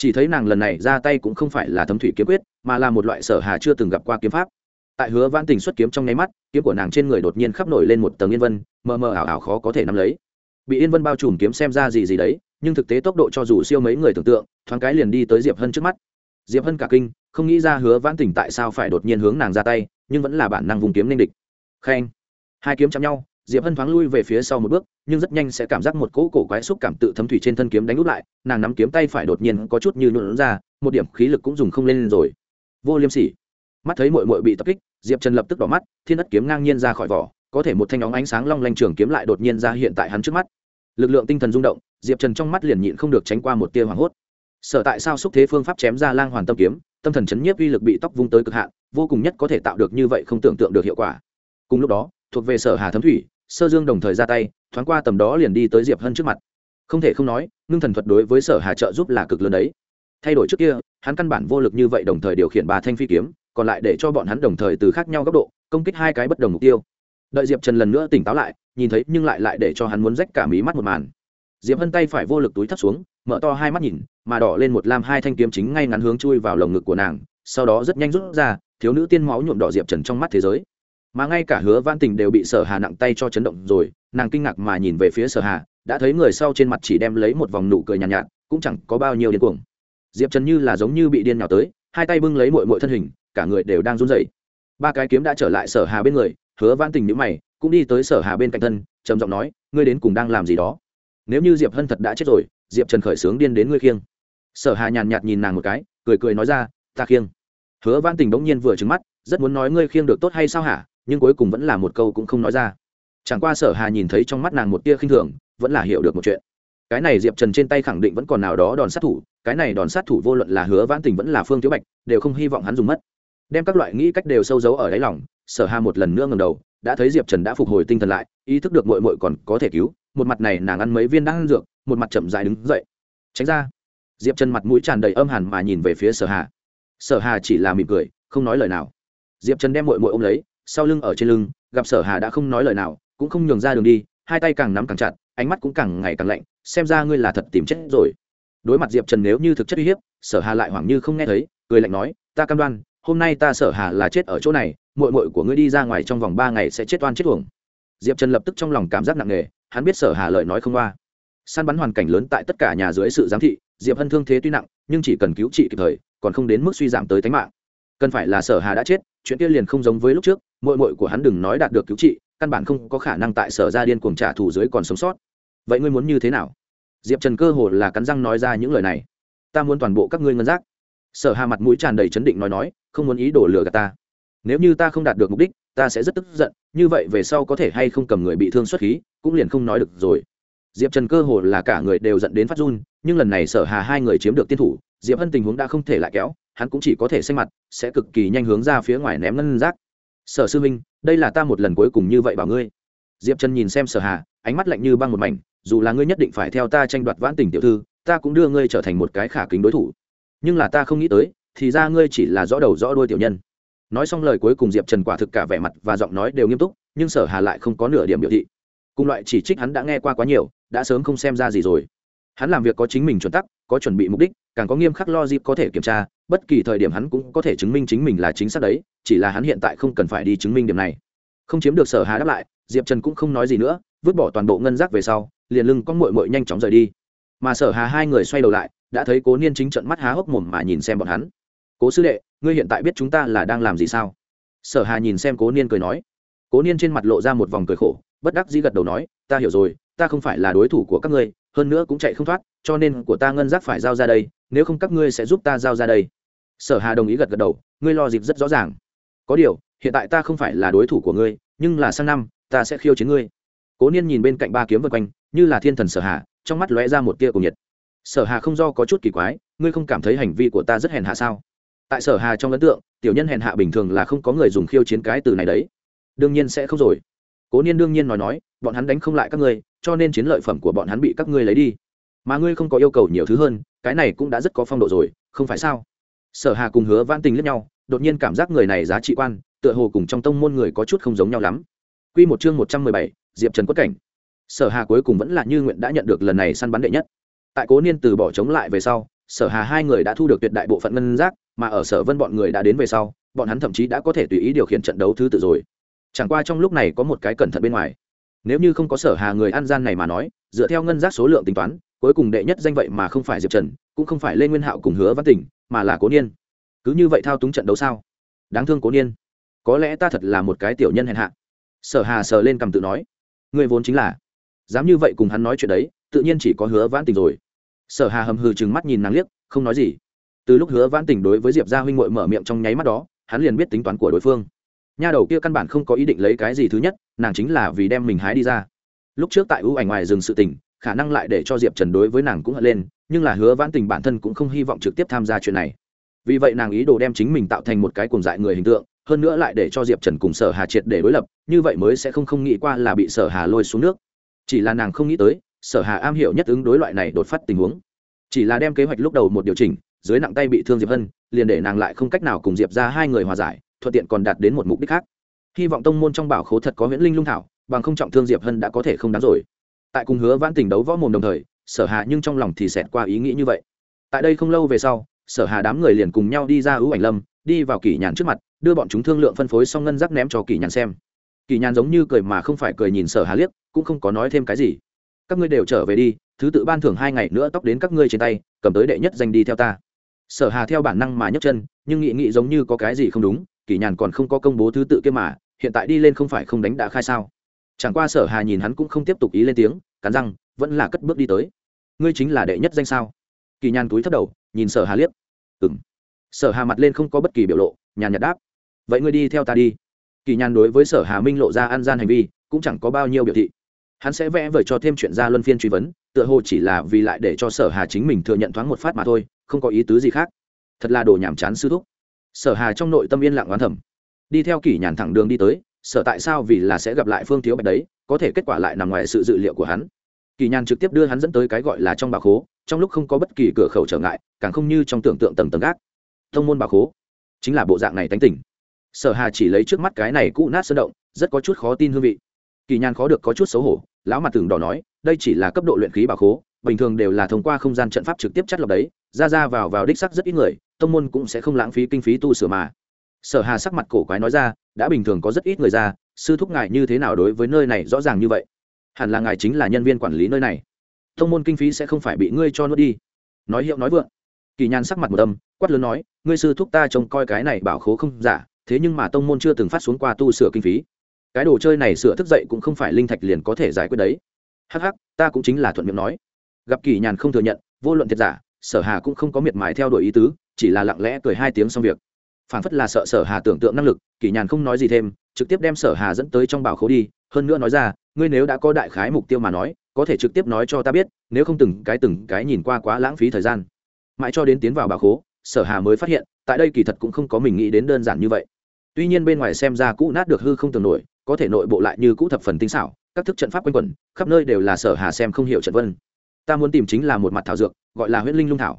chỉ thấy nàng lần này ra tay cũng không phải là thấm thủy kiếm quyết, mà là một loại sở hà chưa từng gặp qua kiếm pháp. Tại hứa vãn tình xuất kiếm trong nháy mắt, kiếm của nàng trên người đột nhiên khắp nổi lên một tầng yên vân, mờ mờ ảo ảo khó có thể nắm lấy. Bị yên vân bao trùm kiếm xem ra gì gì đấy, nhưng thực tế tốc độ cho dù siêu mấy người tưởng tượng, thoáng cái liền đi tới diệp hân trước mắt. Diệp hân cả kinh, không nghĩ ra hứa vãn tình tại sao phải đột nhiên hướng nàng ra tay, nhưng vẫn là bản năng vùng kiếm nên địch. Khen. Hai kiếm chạm nhau diệp hân thoáng lui về phía sau một bước, nhưng rất nhanh sẽ cảm giác một cỗ cổ quái xúc cảm tự thấm thủy trên thân kiếm đánh úp lại, nàng nắm kiếm tay phải đột nhiên có chút như nhuộn ra, một điểm khí lực cũng dùng không lên rồi. Vô liêm sỉ. Mắt thấy mội mội bị tập kích, diệp trần lập tức đỏ mắt, thiên đất kiếm ngang nhiên ra khỏi vỏ, có thể một thanh óng ánh sáng long lanh trường kiếm lại đột nhiên ra hiện tại hắn trước mắt. Lực lượng tinh thần rung động, diệp trần trong mắt liền nhịn không được tránh qua một tia hoảng hốt. Sở tại sao xúc thế phương pháp chém ra lang hoàn tâm kiếm, tâm thần chấn nhiếp uy lực bị tóc vung tới cực hạn, vô cùng nhất có thể tạo được như vậy không tưởng tượng được hiệu quả. Cùng lúc đó thuộc về sở hà thấm thủy, sơ dương đồng thời ra tay, thoáng qua tầm đó liền đi tới diệp hân trước mặt. Không thể không nói, ngưng thần thuật đối với sở hà trợ giúp là cực lớn đấy. Thay đổi trước kia, hắn căn bản vô lực như vậy đồng thời điều khiển ba thanh phi kiếm, còn lại để cho bọn hắn đồng thời từ khác nhau góc độ, công kích hai cái bất đồng mục tiêu. Đợi diệp trần lần nữa tỉnh táo lại, nhìn thấy nhưng lại lại để cho hắn muốn rách cả mí mắt một màn. Diệp hân tay phải vô lực túi thắt xuống, mở to hai mắt nhìn, mà đỏ lên một lam hai thanh kiếm chính ngay ngắn hướng chui vào lồng ngực của nàng, sau đó rất nhanh rút ra, thiếu nữ tiên máu nhuộm đỏ diệp trần trong mắt thế giới mà ngay cả hứa văn tình đều bị sở hà nặng tay cho chấn động rồi nàng kinh ngạc mà nhìn về phía sở hà đã thấy người sau trên mặt chỉ đem lấy một vòng nụ cười nhàn nhạt, nhạt cũng chẳng có bao nhiêu điên cuồng. Diệp trần như là giống như bị điên nhào tới hai tay bưng lấy mội mội thân hình cả người đều đang run rẩy. Ba cái kiếm đã trở lại sở hà bên người hứa văn tình nhữ mày cũng đi tới sở hà bên cạnh thân trầm giọng nói ngươi đến cùng đang làm gì đó? Nếu như diệp hân thật đã chết rồi diệp trần khởi sướng điên đến ngươi khiêng. Sở hà nhàn nhạt nhìn nàng một cái cười cười nói ra ta khiêng. Hứa văn tình bỗng nhiên vừa trứng mắt rất muốn nói ngươi khiêng được tốt hay sao hả? Nhưng cuối cùng vẫn là một câu cũng không nói ra. Chẳng qua sở hà nhìn thấy trong mắt nàng một tia khinh thường, vẫn là hiểu được một chuyện. Cái này diệp trần trên tay khẳng định vẫn còn nào đó đòn sát thủ, cái này đòn sát thủ vô luận là hứa vãn tình vẫn là phương thiếu bạch, đều không hy vọng hắn dùng mất. Đem các loại nghĩ cách đều sâu giấu ở đáy lòng, sở hà một lần nữa ngầm đầu, đã thấy diệp trần đã phục hồi tinh thần lại, ý thức được mội mội còn có thể cứu, một mặt này nàng ăn mấy viên đang ăn dược, một mặt chậm dài đứng dậy. Tránh ra. Diệp trần mặt mũi tràn đầy âm hẳn mà nhìn về phía sở hà. Sở hà chỉ là mỉm cười, không nói lời nào. Diệp trần đem mội mội ôm lấy sau lưng ở trên lưng, gặp sở hà đã không nói lời nào, cũng không nhường ra đường đi, hai tay càng nắm càng chặt, ánh mắt cũng càng ngày càng lạnh, xem ra ngươi là thật tìm chết rồi. Đối mặt diệp trần nếu như thực chất uy hiếp, sở hà lại hoảng như không nghe thấy, cười lạnh nói, ta cam đoan, hôm nay ta sở hà là chết ở chỗ này mội mội của ngươi đi ra ngoài trong vòng ba ngày sẽ chết oan chết uổng. Diệp trần lập tức trong lòng cảm giác nặng nề, hắn biết sở hà lời nói không qua săn bắn hoàn cảnh lớn tại tất cả nhà dưới sự giám thị, diệp hân thương thế tuy nặng, nhưng chỉ cần cứu trị kịp thời, còn không đến mức suy giảm tới tính mạng cần phải là sở hà đã chết, chuyện kia liền không giống với lúc trước mội mội của hắn đừng nói đạt được cứu trị, căn bản không có khả năng tại sở ra điên cuồng trả thù dưới còn sống sót. Vậy ngươi muốn như thế nào? Diệp trần cơ hồ là cắn răng nói ra những lời này. Ta muốn toàn bộ các ngươi ngân giác. Sở hà mặt mũi tràn đầy chấn định nói nói, không muốn ý đổ lừa gạt ta. Nếu như ta không đạt được mục đích, ta sẽ rất tức giận, như vậy về sau có thể hay không cầm người bị thương xuất khí, cũng liền không nói được rồi. Diệp trần cơ hồ là cả người đều dẫn đến phát run, nhưng lần này sở hà hai người chiếm được tiên thủ, diệp hân tình huống đã không thể lại kéo hắn cũng chỉ có thể xanh mặt, sẽ cực kỳ nhanh hướng ra phía ngoài ném ngân rác sở sư minh đây là ta một lần cuối cùng như vậy bảo ngươi. Diệp trần nhìn xem sở hà, ánh mắt lạnh như băng một mảnh, dù là ngươi nhất định phải theo ta tranh đoạt vãn tình tiểu thư, ta cũng đưa ngươi trở thành một cái khả kính đối thủ. Nhưng là ta không nghĩ tới, thì ra ngươi chỉ là rõ đầu rõ đuôi tiểu nhân. Nói xong lời cuối cùng diệp trần quả thực cả vẻ mặt và giọng nói đều nghiêm túc, nhưng sở hà lại không có nửa điểm biểu thị. Cùng loại chỉ trích hắn đã nghe qua quá nhiều, đã sớm không xem ra gì rồi hắn làm việc có chính mình chuẩn tắc, có chuẩn bị mục đích, càng có nghiêm khắc lo dịp có thể kiểm tra, bất kỳ thời điểm hắn cũng có thể chứng minh chính mình là chính xác đấy, chỉ là hắn hiện tại không cần phải đi chứng minh điểm này. Không chiếm được sở hà đáp lại, diệp trần cũng không nói gì nữa, vứt bỏ toàn bộ ngân rác về sau, liền lưng con mội mội nhanh chóng rời đi. Mà sở hà hai người xoay đầu lại, đã thấy cố niên chính trận mắt há hốc mồm mà nhìn xem bọn hắn. Cố sư đệ, ngươi hiện tại biết chúng ta là đang làm gì sao? Sở hà nhìn xem cố niên cười nói. Cố niên trên mặt lộ ra một vòng cười khổ, bất đắc dĩ gật đầu nói, ta hiểu rồi ta không phải là đối thủ của các ngươi, hơn nữa cũng chạy không thoát, cho nên của ta ngân giác phải giao ra đây, nếu không các ngươi sẽ giúp ta giao ra đây. Sở hà đồng ý gật gật đầu, ngươi lo dịp rất rõ ràng. Có điều, hiện tại ta không phải là đối thủ của ngươi, nhưng là sang năm, ta sẽ khiêu chiến ngươi. Cố niên nhìn bên cạnh ba kiếm vân quanh, như là thiên thần sở hà, trong mắt lóe ra một tia cùng nhiệt. Sở hà không do có chút kỳ quái, ngươi không cảm thấy hành vi của ta rất hèn hạ sao? Tại sở hà trong ấn tượng, tiểu nhân hèn hạ bình thường là không có người dùng khiêu chiến cái từ này đấy. Đương nhiên sẽ không rồi cố niên đương nhiên nói nói bọn hắn đánh không lại các ngươi cho nên chiến lợi phẩm của bọn hắn bị các ngươi lấy đi. Mà ngươi không có yêu cầu nhiều thứ hơn cái này cũng đã rất có phong độ rồi không phải sao? Sở hà cùng hứa vãn tình lẫn nhau đột nhiên cảm giác người này giá trị quan tựa hồ cùng trong tông môn người có chút không giống nhau lắm. Quy một chương một trăm mười bảy, diệp trần quất cảnh. Sở hà cuối cùng vẫn là như nguyện đã nhận được lần này săn bắn đệ nhất. Tại cố niên từ bỏ chống lại về sau sở hà hai người đã thu được tuyệt đại bộ phận ngân giác mà ở sở vân bọn người đã đến về sau bọn hắn thậm chí đã có thể tùy ý điều khiển trận đấu thứ tự rồi chẳng qua trong lúc này có một cái cẩn thận bên ngoài. Nếu như không có sở hà người ăn gian này mà nói, dựa theo ngân giác số lượng tính toán, cuối cùng đệ nhất danh vậy mà không phải diệp trần, cũng không phải lê nguyên hạo cùng hứa văn tỉnh, mà là cố niên. Cứ như vậy thao túng trận đấu sao? Đáng thương cố niên. Có lẽ ta thật là một cái tiểu nhân hèn hạ. Sở hà sờ lên cầm tự nói. Người vốn chính là. Dám như vậy cùng hắn nói chuyện đấy, tự nhiên chỉ có hứa vãn tình rồi. Sở hà hầm hừ chừng mắt nhìn nàng liếc, không nói gì. Từ lúc hứa vãn tình đối với diệp gia huynh muội mở miệng trong nháy mắt đó, hắn liền biết tính toán của đối phương nha đầu kia căn bản không có ý định lấy cái gì thứ nhất, nàng chính là vì đem mình hái đi ra. Lúc trước tại ưu ảnh ngoài rừng sự tình, khả năng lại để cho diệp trần đối với nàng cũng hận lên, nhưng là hứa vãn tình bản thân cũng không hy vọng trực tiếp tham gia chuyện này. Vì vậy nàng ý đồ đem chính mình tạo thành một cái cuồng dại người hình tượng, hơn nữa lại để cho diệp trần cùng sở hà triệt để đối lập, như vậy mới sẽ không không nghĩ qua là bị sở hà lôi xuống nước. Chỉ là nàng không nghĩ tới, sở hà am hiểu nhất ứng đối loại này đột phát tình huống. Chỉ là đem kế hoạch lúc đầu một điều chỉnh, dưới nặng tay bị thương diệp hân, liền để nàng lại không cách nào cùng diệp ra hai người hòa giải thuận tiện còn đạt đến một mục đích khác. Hy vọng tông môn trong bảo khố thật có huyễn linh lung thảo, bằng không trọng thương diệp hân đã có thể không đáng rồi. Tại cùng hứa vãn tình đấu võ mồm đồng thời, sở hà nhưng trong lòng thì xẹt qua ý nghĩ như vậy. Tại đây không lâu về sau, sở hà đám người liền cùng nhau đi ra ưu ảnh lâm, đi vào kỷ nhàn trước mặt, đưa bọn chúng thương lượng phân phối xong ngân rắc ném cho kỷ nhàn xem. Kỷ nhàn giống như cười mà không phải cười nhìn sở hà liếc, cũng không có nói thêm cái gì. Các ngươi đều trở về đi, thứ tự ban thưởng hai ngày nữa tóc đến các ngươi trên tay, cầm tới đệ nhất danh đi theo ta. Sở hà theo bản năng mà nhấc chân, nhưng nghị nghị giống như có cái gì không đúng kỷ nhàn còn không có công bố thứ tự kia mà, hiện tại đi lên không phải không đánh đã khai sao? Chẳng qua sở hà nhìn hắn cũng không tiếp tục ý lên tiếng, cắn răng, vẫn là cất bước đi tới. Ngươi chính là đệ nhất danh sao? Kỳ nhàn túi thấp đầu, nhìn sở hà liếc. Ừng sở hà mặt lên không có bất kỳ biểu lộ, nhàn nhạt đáp. Vậy ngươi đi theo ta đi. Kỳ nhàn đối với sở hà minh lộ ra ăn gian hành vi, cũng chẳng có bao nhiêu biểu thị. Hắn sẽ vẽ vời cho thêm chuyện ra luân phiên truy vấn, tựa hồ chỉ là vì lại để cho sở hà chính mình thừa nhận thoáng một phát mà thôi, không có ý tứ gì khác. Thật là đồ nhảm chán sư thúc sở hà trong nội tâm yên lặng oán thầm. Đi theo kỷ nhàn thẳng đường đi tới, sở tại sao vì là sẽ gặp lại phương thiếu bạch đấy, có thể kết quả lại nằm ngoài sự dự liệu của hắn. Kỳ nhàn trực tiếp đưa hắn dẫn tới cái gọi là trong bà khố, trong lúc không có bất kỳ cửa khẩu trở ngại, càng không như trong tưởng tượng tầng tầng gác. Thông môn bà khố, chính là bộ dạng này tánh tình. sở hà chỉ lấy trước mắt cái này cũ nát sơn động, rất có chút khó tin hương vị. Kỳ nhàn khó được có chút xấu hổ, lão mặt tường đỏ nói, đây chỉ là cấp độ luyện khí bà khố, bình thường đều là thông qua không gian trận pháp trực tiếp chất lọc đấy, ra ra vào vào đích sắc rất ít người tông môn cũng sẽ không lãng phí kinh phí tu sửa mà. Sở hà sắc mặt cổ quái nói ra, đã bình thường có rất ít người ra, sư thúc ngài như thế nào đối với nơi này rõ ràng như vậy? Hẳn là ngài chính là nhân viên quản lý nơi này. Tông môn kinh phí sẽ không phải bị ngươi cho nuốt đi. Nói hiệu nói vượng. Kỳ nhan sắc mặt một âm, quát lớn nói, ngươi sư thúc ta trông coi cái này bảo khố không giả, thế nhưng mà tông môn chưa từng phát xuống qua tu sửa kinh phí. Cái đồ chơi này sửa thức dậy cũng không phải linh thạch liền có thể giải quyết đấy. Hắc hắc, ta cũng chính là thuận miệng nói. Gặp kỳ nhàn không thừa nhận, vô luận thiệt giả, sở hà cũng không có miệt mài theo đuổi ý tứ chỉ là lặng lẽ cười hai tiếng xong việc. Phản phất là sợ sở hà tưởng tượng năng lực, kỳ nhàn không nói gì thêm, trực tiếp đem sở hà dẫn tới trong bảo khố đi, hơn nữa nói ra, ngươi nếu đã có đại khái mục tiêu mà nói, có thể trực tiếp nói cho ta biết, nếu không từng cái từng cái nhìn qua quá lãng phí thời gian. Mãi cho đến tiến vào bảo khố, sở hà mới phát hiện, tại đây kỳ thật cũng không có mình nghĩ đến đơn giản như vậy. Tuy nhiên bên ngoài xem ra cũ nát được hư không tưởng nổi, có thể nội bộ lại như cũ thập phần tinh xảo, các thức trận pháp quanh quẩn, khắp nơi đều là sở hà xem không hiểu trận vân. Ta muốn tìm chính là một mặt thảo dược, gọi là huyễn linh lung thảo.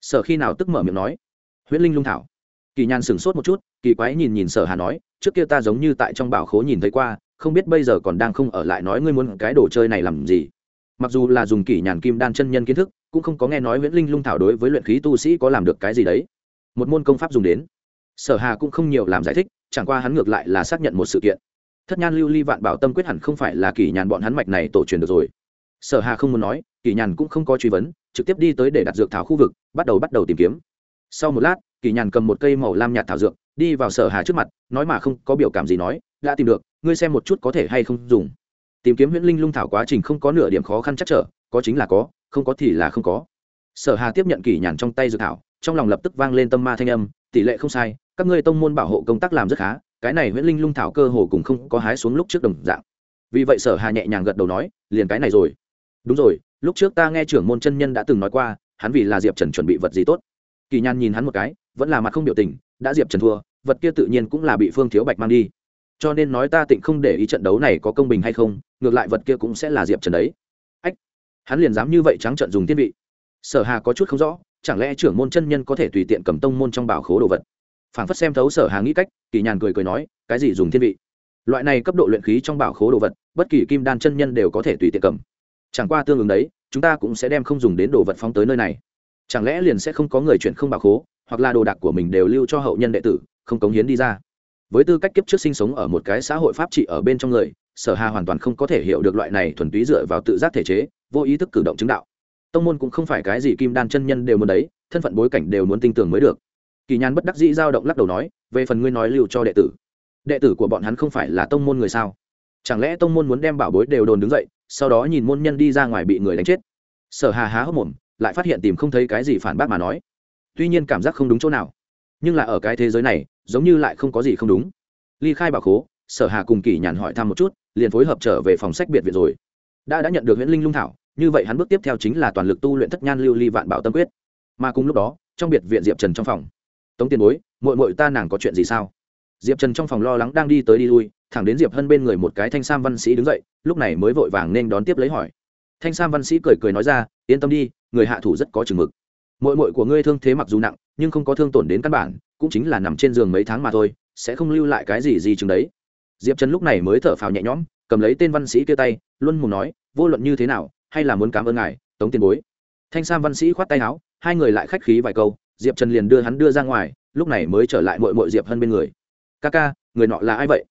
Sở khi nào tức mở miệng nói huyễn linh lung thảo. Kỳ nhàn sửng sốt một chút, kỳ quái nhìn nhìn sở hà nói, trước kia ta giống như tại trong bảo khố nhìn thấy qua, không biết bây giờ còn đang không ở lại nói ngươi muốn cái đồ chơi này làm gì. Mặc dù là dùng kỳ nhàn kim đan chân nhân kiến thức, cũng không có nghe nói huyễn linh lung thảo đối với luyện khí tu sĩ có làm được cái gì đấy. Một môn công pháp dùng đến. Sở hà cũng không nhiều làm giải thích, chẳng qua hắn ngược lại là xác nhận một sự kiện. Thất nhan lưu ly vạn bảo tâm quyết hẳn không phải là kỳ nhàn bọn hắn mạch này tổ truyền được rồi. Sở hà không muốn nói, kỳ nhàn cũng không có truy vấn, trực tiếp đi tới để đặt dược thảo khu vực, bắt đầu bắt đầu tìm kiếm sau một lát, kỳ nhàn cầm một cây màu lam nhạt thảo dược, đi vào sở hà trước mặt, nói mà không có biểu cảm gì nói, đã tìm được, ngươi xem một chút có thể hay không dùng. Tìm kiếm huyễn linh lung thảo quá trình không có nửa điểm khó khăn chắc trở, có chính là có, không có thì là không có. Sở hà tiếp nhận kỳ nhàn trong tay dược thảo, trong lòng lập tức vang lên tâm ma thanh âm, tỷ lệ không sai, các ngươi tông môn bảo hộ công tác làm rất khá, cái này huyễn linh lung thảo cơ hồ cùng không có hái xuống lúc trước đồng dạng. Vì vậy sở hà nhẹ nhàng gật đầu nói, liền cái này rồi. Đúng rồi, lúc trước ta nghe trưởng môn chân nhân đã từng nói qua, hắn vì là diệp trần chuẩn bị vật gì tốt kỳ nhan nhìn hắn một cái, vẫn là mặt không biểu tình, đã diệp trần thua, vật kia tự nhiên cũng là bị phương thiếu bạch mang đi. Cho nên nói ta tịnh không để ý trận đấu này có công bình hay không, ngược lại vật kia cũng sẽ là diệp trần đấy. Ách, hắn liền dám như vậy trắng trận dùng thiên vị. Sở hà có chút không rõ, chẳng lẽ trưởng môn chân nhân có thể tùy tiện cầm tông môn trong bảo khố đồ vật? Phảng phất xem thấu sở hà nghĩ cách, kỳ nhàn cười cười nói, cái gì dùng thiên vị? Loại này cấp độ luyện khí trong bảo khố đồ vật, bất kỳ kim đan chân nhân đều có thể tùy tiện cầm. Chẳng qua tương ứng đấy, chúng ta cũng sẽ đem không dùng đến đồ vật phóng tới nơi này chẳng lẽ liền sẽ không có người chuyển không bảo khố, hoặc là đồ đạc của mình đều lưu cho hậu nhân đệ tử, không cống hiến đi ra? Với tư cách kiếp trước sinh sống ở một cái xã hội pháp trị ở bên trong người, sở hà hoàn toàn không có thể hiểu được loại này thuần túy dựa vào tự giác thể chế, vô ý thức cử động chứng đạo. Tông môn cũng không phải cái gì kim đan chân nhân đều muốn đấy, thân phận bối cảnh đều muốn tin tưởng mới được. Kỳ nhan bất đắc dĩ giao động lắc đầu nói, về phần ngươi nói lưu cho đệ tử đệ tử của bọn hắn không phải là tông môn người sao? Chẳng lẽ tông môn muốn đem bảo bối đều đồn đứng dậy, sau đó nhìn môn nhân đi ra ngoài bị người đánh chết? Sở hà há hốc mồm lại phát hiện tìm không thấy cái gì phản bác mà nói. Tuy nhiên cảm giác không đúng chỗ nào, nhưng là ở cái thế giới này, giống như lại không có gì không đúng. Ly khai bảo khố, sở hà cùng kỳ nhàn hỏi thăm một chút, liền phối hợp trở về phòng sách biệt viện rồi. Đã đã nhận được huyễn linh lung thảo, như vậy hắn bước tiếp theo chính là toàn lực tu luyện thất nhan lưu ly vạn bảo tâm quyết. Mà cùng lúc đó, trong biệt viện diệp trần trong phòng. Tống tiền bối mội mội ta nàng có chuyện gì sao? Diệp trần trong phòng lo lắng đang đi tới đi lui, thẳng đến diệp hân bên người một cái thanh sam văn sĩ đứng dậy, lúc này mới vội vàng nên đón tiếp lấy hỏi thanh sam văn sĩ cười cười nói ra, yên tâm đi, người hạ thủ rất có chừng mực. Mội mội của ngươi thương thế mặc dù nặng, nhưng không có thương tổn đến căn bản, cũng chính là nằm trên giường mấy tháng mà thôi, sẽ không lưu lại cái gì gì chừng đấy. Diệp trần lúc này mới thở phào nhẹ nhõm, cầm lấy tên văn sĩ kia tay, luôn mùng nói, vô luận như thế nào, hay là muốn cảm ơn ngài, tống tiền bối. Thanh sam văn sĩ khoát tay áo, hai người lại khách khí vài câu, diệp trần liền đưa hắn đưa ra ngoài, lúc này mới trở lại mội mội diệp hân bên người. Ca ca, người nọ là ai vậy?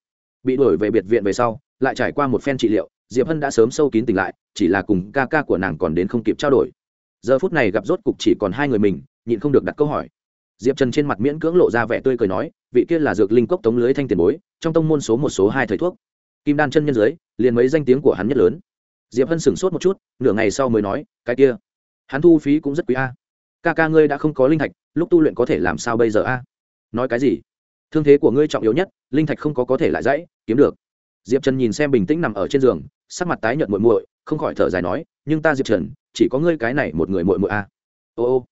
Bị đuổi về biệt viện về sau, lại trải qua một phen trị liệu diệp hân đã sớm sâu kín tỉnh lại, chỉ là cùng ca ca của nàng còn đến không kịp trao đổi. Giờ phút này gặp rốt cục chỉ còn hai người mình, nhịn không được đặt câu hỏi. Diệp trần trên mặt miễn cưỡng lộ ra vẻ tươi cười nói, vị kia là dược linh cốc tống lưới thanh tiền bối, trong tông môn số một số hai thầy thuốc. Kim đan chân nhân dưới, liền mấy danh tiếng của hắn nhất lớn. Diệp hân sửng sốt một chút, nửa ngày sau mới nói, cái kia, hắn thu phí cũng rất quý a. Ca ca ngươi đã không có linh thạch, lúc tu luyện có thể làm sao bây giờ a? Nói cái gì? Thương thế của ngươi trọng yếu nhất, linh thạch không có có thể lại dãy, kiếm được. Diệp trần nhìn xem bình tĩnh nằm ở trên giường sắc mặt tái nhợt muội muội, không khỏi thở dài nói, nhưng ta diệp trần, chỉ có ngươi cái này một người muội muội a ô ô,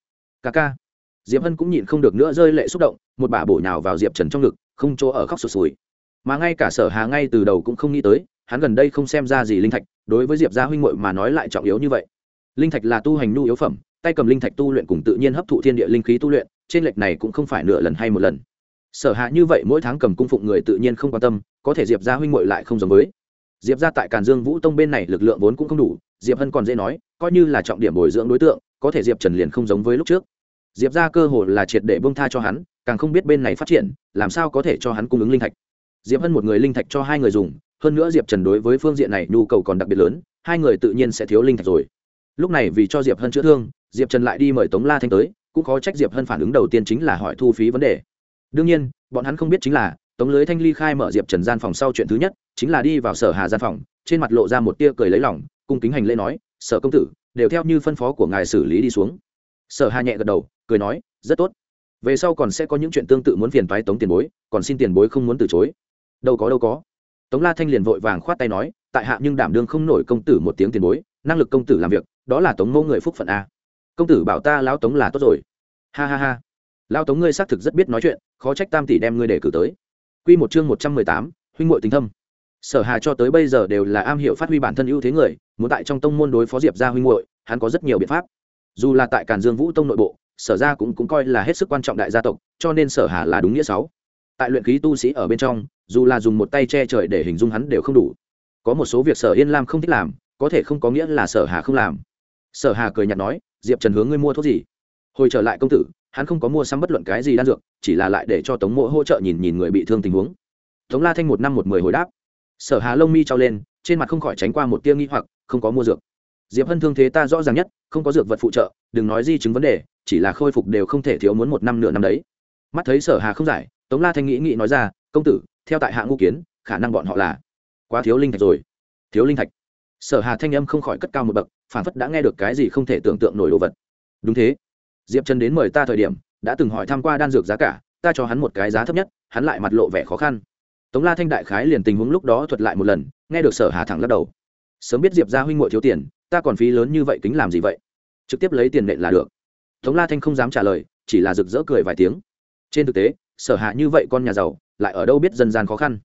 ca ca. Diệp hân cũng nhịn không được nữa rơi lệ xúc động, một bà bổ nhào vào diệp trần trong ngực, không chỗ ở khóc sụt sùi. Mà ngay cả sở hà ngay từ đầu cũng không nghĩ tới, hắn gần đây không xem ra gì linh thạch, đối với diệp gia huynh muội mà nói lại trọng yếu như vậy. Linh thạch là tu hành nhu yếu phẩm, tay cầm linh thạch tu luyện cùng tự nhiên hấp thụ thiên địa linh khí tu luyện, trên lệch này cũng không phải nửa lần hay một lần. Sở hạ như vậy mỗi tháng cầm cung phụng người tự nhiên không quan tâm, có thể diệp gia huynh muội lại không giống với diệp gia tại càn dương vũ tông bên này lực lượng vốn cũng không đủ, diệp hân còn dễ nói, coi như là trọng điểm bồi dưỡng đối tượng, có thể diệp trần liền không giống với lúc trước. Diệp ra cơ hội là triệt để bông tha cho hắn, càng không biết bên này phát triển, làm sao có thể cho hắn cung ứng linh thạch. Diệp hân một người linh thạch cho hai người dùng, hơn nữa diệp trần đối với phương diện này nhu cầu còn đặc biệt lớn, hai người tự nhiên sẽ thiếu linh thạch rồi. Lúc này vì cho diệp hân chữa thương, diệp trần lại đi mời tống la thanh tới, cũng khó trách diệp hân phản ứng đầu tiên chính là hỏi thu phí vấn đề. Đương nhiên, bọn hắn không biết chính là tống lưới thanh ly khai mở diệp trần gian phòng sau chuyện thứ nhất, chính là đi vào sở hà gian phòng, trên mặt lộ ra một tia cười lấy lòng, cung kính hành lễ nói, sở công tử, đều theo như phân phó của ngài xử lý đi xuống. Sở hà nhẹ gật đầu, cười nói, rất tốt. Về sau còn sẽ có những chuyện tương tự muốn phiền thoái tống tiền bối, còn xin tiền bối không muốn từ chối. Đâu có đâu có. Tống la thanh liền vội vàng khoát tay nói, tại hạ nhưng đảm đương không nổi công tử một tiếng tiền bối, năng lực công tử làm việc, đó là tống mẫu người phúc phận a. Công tử bảo ta lão tống là tốt rồi. Ha ha ha. Lão tống ngươi xác thực rất biết nói chuyện, khó trách tam tỷ đem ngươi để cử tới. Quy một chương một trăm mười tám, huynh muội tình thâm. Sở hà cho tới bây giờ đều là am hiểu phát huy bản thân ưu thế người, muốn tại trong tông môn đối phó diệp gia huynh muội, hắn có rất nhiều biện pháp. Dù là tại càn dương vũ tông nội bộ, sở gia cũng cũng coi là hết sức quan trọng đại gia tộc, cho nên sở hà là đúng nghĩa sáu. Tại luyện khí tu sĩ ở bên trong, dù là dùng một tay che trời để hình dung hắn đều không đủ. Có một số việc sở yên lam không thích làm, có thể không có nghĩa là sở hà không làm. Sở hà cười nhạt nói, diệp trần hướng ngươi mua thuốc gì? Hồi trở lại công tử hắn không có mua sắm bất luận cái gì đan dược, chỉ là lại để cho tống mộ hỗ trợ nhìn nhìn người bị thương tình huống. Tống la thanh một năm một mười hồi đáp. Sở hà lông mi trao lên, trên mặt không khỏi tránh qua một tia nghi hoặc, không có mua dược. Diệp hân thương thế ta rõ ràng nhất, không có dược vật phụ trợ, đừng nói di chứng vấn đề, chỉ là khôi phục đều không thể thiếu muốn một năm nửa năm đấy. Mắt thấy sở hà không giải, tống la thanh nghĩ nghĩ nói ra, công tử, theo tại hạ ngũ kiến, khả năng bọn họ là quá thiếu linh thạch rồi. Thiếu linh thạch? Sở hà thanh âm không khỏi cất cao một bậc, phản phất đã nghe được cái gì không thể tưởng tượng nổi đồ vật. Đúng thế diệp trần đến mời ta thời điểm, đã từng hỏi tham q u a đan dược giá cả, ta cho hắn một cái giá thấp nhất, hắn lại mặt lộ vẻ khó khăn. Tống la thanh đại khái liền tình huống lúc đó thuật lại một lần, nghe được sở hà thẳng lắc đầu. Sớm biết diệp ra huynh ngội thiếu tiền, ta còn phí lớn như vậy tính làm gì vậy? Trực tiếp lấy tiền nện là được. Tống la thanh không dám trả lời, chỉ là rực rỡ cười vài tiếng. Trên thực tế, sở hạ như vậy con nhà giàu, lại ở đâu biết dân gian khó khăn.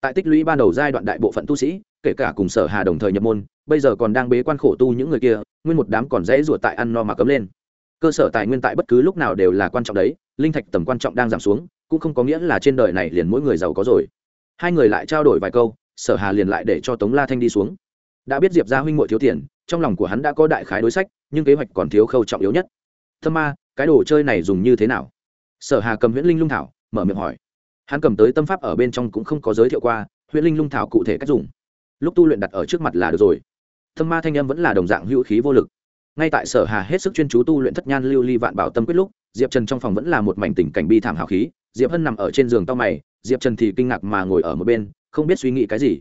Tại tích lũy ban đầu giai đoạn đại bộ phận tu sĩ, kể cả cùng sở hà đồng thời nhập môn, bây giờ còn đang bế quan khổ tu những người kia, nguyên một đám còn dễ ruột tại ăn no mà cấm lên cơ sở tài nguyên tại bất cứ lúc nào đều là quan trọng đấy, linh thạch tầm quan trọng đang giảm xuống, cũng không có nghĩa là trên đời này liền mỗi người giàu có rồi. Hai người lại trao đổi vài câu, sở hà liền lại để cho tống la thanh đi xuống. Đã biết diệp gia huynh muội thiếu tiền, trong lòng của hắn đã có đại khái đối sách, nhưng kế hoạch còn thiếu khâu trọng yếu nhất. Thâm ma, cái đồ chơi này dùng như thế nào? Sở hà cầm huyễn linh lung thảo, mở miệng hỏi. Hắn cầm tới tâm pháp ở bên trong cũng không có giới thiệu qua, huyễn linh lung thảo cụ thể cách dùng. Lúc tu luyện đặt ở trước mặt là được rồi. Thâm ma thanh âm vẫn là đồng dạng hữu khí vô lực ngay tại sở hà hết sức chuyên chú tu luyện thất nhan lưu ly vạn bảo tâm quyết lúc, diệp trần trong phòng vẫn là một mảnh tình cảnh bi thảm hào khí, diệp hân nằm ở trên giường tao mày, diệp trần thì kinh ngạc mà ngồi ở một bên, không biết suy nghĩ cái gì.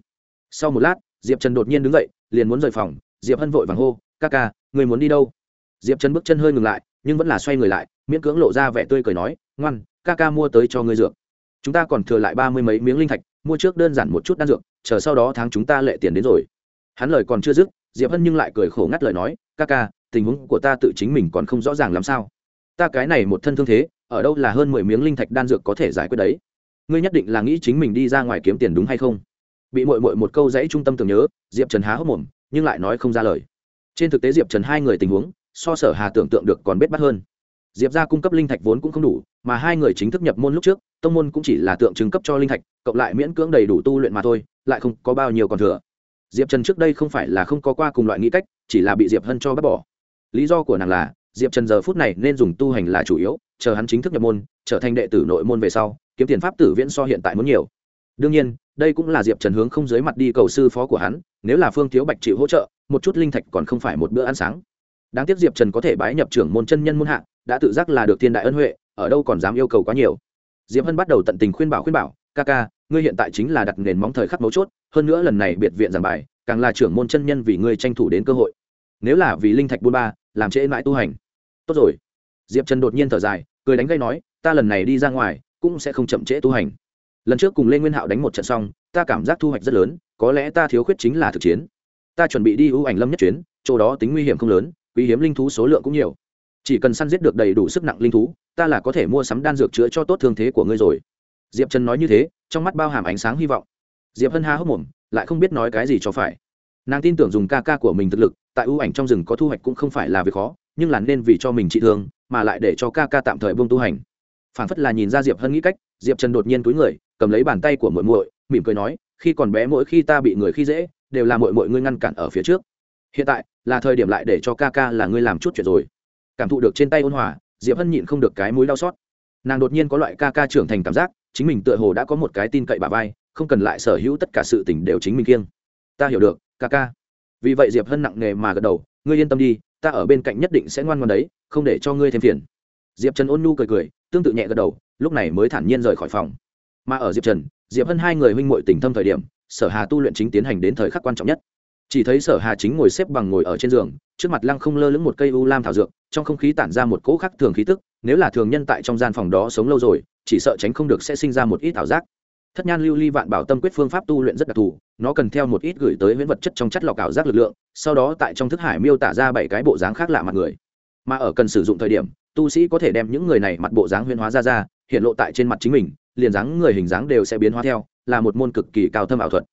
Sau một lát, diệp trần đột nhiên đứng dậy, liền muốn rời phòng, diệp hân vội vàng hô, ca ca, người muốn đi đâu? Diệp trần bước chân hơi ngừng lại, nhưng vẫn là xoay người lại, miễn cưỡng lộ ra vẻ tươi cười nói, ngoan, ca ca mua tới cho ngươi dược. Chúng ta còn thừa lại ba mươi mấy miếng linh thạch, mua trước đơn giản một chút đan dược, chờ sau đó tháng chúng ta lệ tiền đến rồi. Hắn lời còn chưa dứt, diệp hân nhưng lại cười khổ ngắt lời nói, ca ca tình huống của ta tự chính mình còn không rõ ràng làm sao. Ta cái này một thân thương thế, ở đâu là hơn mười miếng linh thạch đan dược có thể giải quyết đấy? Ngươi nhất định là nghĩ chính mình đi ra ngoài kiếm tiền đúng hay không? Bị mội mội một câu dãy trung tâm tưởng nhớ, diệp trần há hốc mồm, nhưng lại nói không ra lời. Trên thực tế diệp trần hai người tình huống, so sở hà tưởng tượng được còn bết bắt hơn. Diệp ra cung cấp linh thạch vốn cũng không đủ, mà hai người chính thức nhập môn lúc trước, tông môn cũng chỉ là tượng trưng cấp cho linh thạch, cộng lại miễn cưỡng đầy đủ tu luyện mà thôi, lại không có bao nhiêu còn thừa. Diệp trần trước đây không phải là không có qua cùng loại nghĩ cách, chỉ là bị diệp hân cho bắt bỏ lý do của nàng là, diệp trần giờ phút này nên dùng tu hành là chủ yếu, chờ hắn chính thức nhập môn, trở thành đệ tử nội môn về sau, kiếm tiền pháp tử viễn so hiện tại muốn nhiều. Đương nhiên, đây cũng là diệp trần hướng không dưới mặt đi cầu sư phó của hắn, nếu là phương thiếu bạch chịu hỗ trợ, một chút linh thạch còn không phải một bữa ăn sáng. Đáng tiếc diệp trần có thể bái nhập trưởng môn chân nhân môn hạ, đã tự giác là được thiên đại ân huệ, ở đâu còn dám yêu cầu quá nhiều. Diệp hân bắt đầu tận tình khuyên bảo khuyên bảo, ca ca, ngươi hiện tại chính là đặt nền móng thời khắc mấu chốt, hơn nữa lần này biệt viện giảng bài, càng là trưởng môn chân nhân vì ngươi tranh thủ đến cơ hội. Nếu là vì linh thạch buôn ba làm trễ mãi tu hành. Tốt rồi. Diệp trần đột nhiên thở dài, cười đánh gây nói, ta lần này đi ra ngoài, cũng sẽ không chậm trễ tu hành. Lần trước cùng lê nguyên hạo đánh một trận xong, ta cảm giác thu hoạch rất lớn, có lẽ ta thiếu khuyết chính là thực chiến. Ta chuẩn bị đi ưu ảnh lâm nhất chuyến, chỗ đó tính nguy hiểm không lớn, quý hiếm linh thú số lượng cũng nhiều. Chỉ cần săn giết được đầy đủ sức nặng linh thú, ta là có thể mua sắm đan dược chữa cho tốt thương thế của ngươi rồi. Diệp trần nói như thế, trong mắt bao hàm ánh sáng hy vọng. Diệp hân ha hốc mồm, lại không biết nói cái gì cho phải nàng tin tưởng dùng ca ca của mình thực lực, tại ưu ảnh trong rừng có thu hoạch cũng không phải là việc khó, nhưng là nên vì cho mình trị thương, mà lại để cho ca ca tạm thời buông tu hành. Phản phất là nhìn ra diệp hân nghĩ cách, diệp trần đột nhiên túi người, cầm lấy bàn tay của muội muội, mỉm cười nói, khi còn bé mỗi khi ta bị người khi dễ, đều là muội muội ngươi ngăn cản ở phía trước. Hiện tại, là thời điểm lại để cho ca ca là ngươi làm chút chuyện rồi. Cảm thụ được trên tay ôn hòa, diệp hân nhịn không được cái mũi đau xót. Nàng đột nhiên có loại ca ca trưởng thành cảm giác, chính mình tựa hồ đã có một cái tin cậy bà vai, không cần lại sở hữu tất cả sự tình đều chính mình kiêng. Ta hiểu được ca ca. Vì vậy diệp hân nặng nề mà gật đầu, ngươi yên tâm đi, ta ở bên cạnh nhất định sẽ ngoan ngoan đấy, không để cho ngươi thêm phiền. Diệp trần ôn nhu cười cười, tương tự nhẹ gật đầu, lúc này mới thản nhiên rời khỏi phòng. Mà ở diệp trần, diệp hân hai người huynh m tình thâm thời điểm, sở hà tu luyện chính tiến hành đến thời khắc quan trọng nhất. Chỉ thấy sở hà chính ngồi xếp bằng ngồi ở trên giường, trước mặt lăng không lơ lửng một cây u lam thảo dược, trong không khí tản ra một cỗ khắc thường khí tức, nếu là thường nhân tại trong gian phòng đó sống lâu rồi, chỉ sợ tránh không được sẽ sinh ra một ít thảo giác thất nhan lưu ly vạn bảo tâm quyết phương pháp tu luyện rất đặc thù, nó cần theo một ít gửi tới huyễn vật chất trong chất lọc ảo giác lực lượng, sau đó tại trong thức hải miêu tả ra bảy cái bộ dáng khác lạ mặt người. Mà ở cần sử dụng thời điểm, tu sĩ có thể đem những người này mặt bộ dáng huyễn hóa ra ra, hiện lộ tại trên mặt chính mình, liền dáng người hình dáng đều sẽ biến hóa theo, là một môn cực kỳ cao thâm ảo thuật.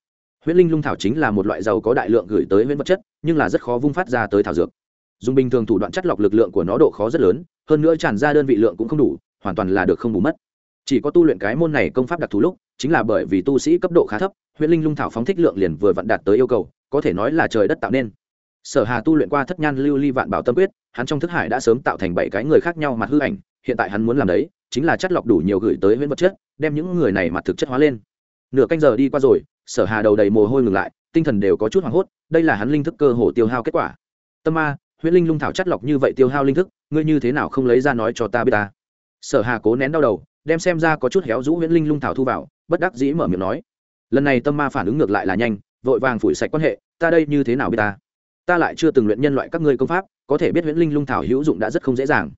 Huyễn linh lung thảo chính là một loại dầu có đại lượng gửi tới huyễn vật chất, nhưng là rất khó vung phát ra tới thảo dược. Dùng bình thường thủ đoạn chất lọc lực lượng của nó độ khó rất lớn, hơn nữa tràn ra đơn vị lượng cũng không đủ, hoàn toàn là được không bù mất. Chỉ có tu luyện cái môn này công pháp đặc thù lúc chính là bởi vì tu sĩ cấp độ khá thấp, huyễn linh lung thảo phóng thích lượng liền vừa vặn đạt tới yêu cầu, có thể nói là trời đất tạo nên. Sở hà tu luyện qua thất nhan lưu ly vạn bảo tâm quyết, hắn trong thức hải đã sớm tạo thành bảy cái người khác nhau mặt hư ảnh, hiện tại hắn muốn làm đấy, chính là chất lọc đủ nhiều gửi tới huyễn vật chất, đem những người này mặt thực chất hóa lên. Nửa canh giờ đi qua rồi, sở hà đầu đầy mồ hôi ngừng lại, tinh thần đều có chút hoảng hốt, đây là hắn linh thức cơ hồ tiêu hao kết quả. Tâm ma huyễn linh lung thảo chất lọc như vậy tiêu hao linh thức, ngươi như thế nào không lấy ra nói cho ta biết ta? Sở hà cố nén đau đầu đem xem ra có chút héo rũ huyễn linh lung thảo thu vào, bất đắc dĩ mở miệng nói, lần này tâm ma phản ứng ngược lại là nhanh, vội vàng phủi sạch quan hệ, ta đây như thế nào biết ta? Ta lại chưa từng luyện nhân loại các ngươi công pháp, có thể biết huyễn linh lung thảo hữu dụng đã rất không dễ dàng.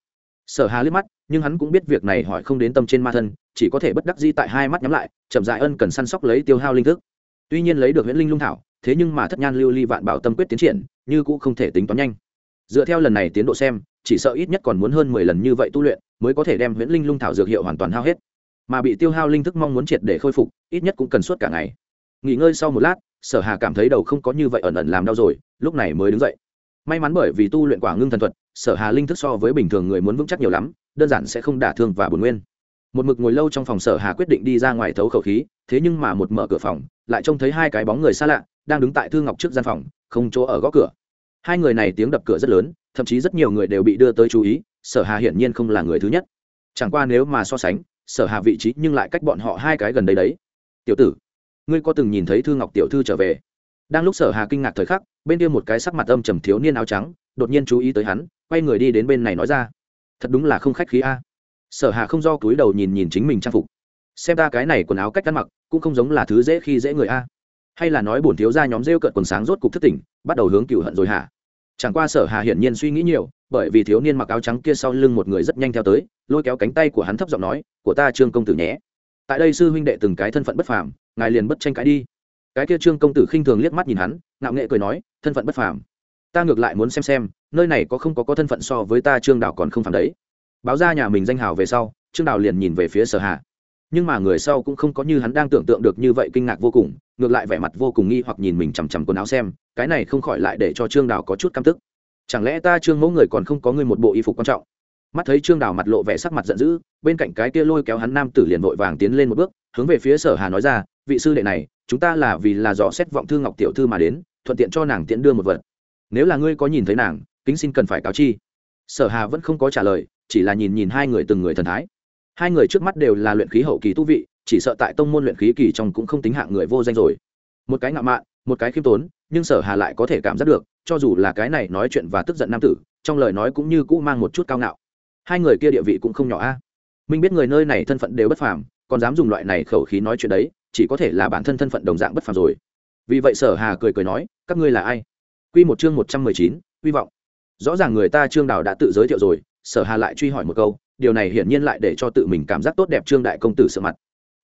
Sở hà liếc mắt, nhưng hắn cũng biết việc này hỏi không đến tâm trên ma thân, chỉ có thể bất đắc dĩ tại hai mắt nhắm lại, chậm dại ân cần săn sóc lấy tiêu hao linh thức. Tuy nhiên lấy được huyễn linh lung thảo, thế nhưng mà thất nhan lưu ly vạn bảo tâm quyết tiến triển, như cũng không thể tính toán nhanh. Dựa theo lần này tiến độ xem, chỉ sợ ít nhất còn muốn hơn mười lần như vậy tu luyện mới có thể đem huyễn linh lung thảo dược hiệu hoàn toàn hao hết. Mà bị tiêu hao linh thức mong muốn triệt để khôi phục, ít nhất cũng cần suốt cả ngày. Nghỉ ngơi sau một lát, sở hà cảm thấy đầu không có như vậy ẩn ẩn làm đau rồi, lúc này mới đứng dậy. May mắn bởi vì tu luyện quả ngưng thần thuật, sở hà linh thức so với bình thường người muốn vững chắc nhiều lắm, đơn giản sẽ không đả thương và buồn nguyên. Một mực ngồi lâu trong phòng sở hà quyết định đi ra ngoài thấu khẩu khí, thế nhưng mà một mở cửa phòng, lại trông thấy hai cái bóng người xa lạ, đang đứng tại thư ngọc trước gian phòng, không chỗ ở góc cửa. Hai người này tiếng đập cửa rất lớn, thậm chí rất nhiều người đều bị đưa tới chú ý sở hà hiển nhiên không là người thứ nhất. Chẳng qua nếu mà so sánh, sở hà vị trí nhưng lại cách bọn họ hai cái gần đây đấy. Tiểu tử, ngươi có từng nhìn thấy thư ngọc tiểu thư trở về? Đang lúc sở hà kinh ngạc thời khắc, bên kia một cái sắc mặt âm trầm thiếu niên áo trắng, đột nhiên chú ý tới hắn, quay người đi đến bên này nói ra. Thật đúng là không khách khí a. Sở hà không do túi đầu nhìn nhìn chính mình trang phục. Xem ta cái này quần áo cách ăn mặc, cũng không giống là thứ dễ khi dễ người a. Hay là nói bổn thiếu ra nhóm rêu cận quần sáng rốt cục thất tỉnh, bắt đầu hướng cựu hận rồi hả? Chẳng qua sở hà hiển nhiên suy nghĩ nhiều, bởi vì thiếu niên mặc áo trắng kia sau lưng một người rất nhanh theo tới, lôi kéo cánh tay của hắn thấp giọng nói, của ta trương công tử nhé. Tại đây sư huynh đệ từng cái thân phận bất phàm, ngài liền bất tranh cãi đi. Cái kia trương công tử khinh thường liếc mắt nhìn hắn, ngạo nghệ cười nói, thân phận bất phàm. Ta ngược lại muốn xem xem, nơi này có không có có thân phận so với ta trương đảo còn không phàm đấy. Báo ra nhà mình danh hào về sau, trương đảo liền nhìn về phía sở hạ nhưng mà người sau cũng không có như hắn đang tưởng tượng được như vậy kinh ngạc vô cùng, ngược lại vẻ mặt vô cùng nghi hoặc nhìn mình chằm chằm quần áo xem, cái này không khỏi lại để cho trương đảo có chút căm tức. Chẳng lẽ ta trương mẫu người còn không có người một bộ y phục quan trọng? Mắt thấy trương đảo mặt lộ vẻ sắc mặt giận dữ, bên cạnh cái kia lôi kéo hắn nam tử liền vội vàng tiến lên một bước, hướng về phía sở hà nói ra, vị sư đệ này, chúng ta là vì là dò xét vọng thư ngọc tiểu thư mà đến, thuận tiện cho nàng tiễn đưa một vật. Nếu là ngươi có nhìn thấy nàng, kính xin cần phải cáo chi. Sở hà vẫn không có trả lời, chỉ là nhìn nhìn hai người từng người thần thái hai người trước mắt đều là luyện khí hậu kỳ tu vị chỉ sợ tại tông môn luyện khí kỳ trong cũng không tính hạng người vô danh rồi. Một cái ngạo mạn một cái khiêm tốn nhưng sở hà lại có thể cảm giác được cho dù là cái này nói chuyện và tức giận nam tử trong lời nói cũng như cũ mang một chút cao ngạo. Hai người kia địa vị cũng không nhỏ a. Minh biết người nơi này thân phận đều bất phàm còn dám dùng loại này khẩu khí nói chuyện đấy chỉ có thể là bản thân thân phận đồng dạng bất phàm rồi. Vì vậy sở hà cười cười nói các ngươi là ai? Quy một chương một trăm mười chín, hy vọng. Rõ ràng người ta trương đào đã tự giới thiệu rồi sở hà lại truy hỏi một câu điều này hiển nhiên lại để cho tự mình cảm giác tốt đẹp trương đại công tử sợ mặt.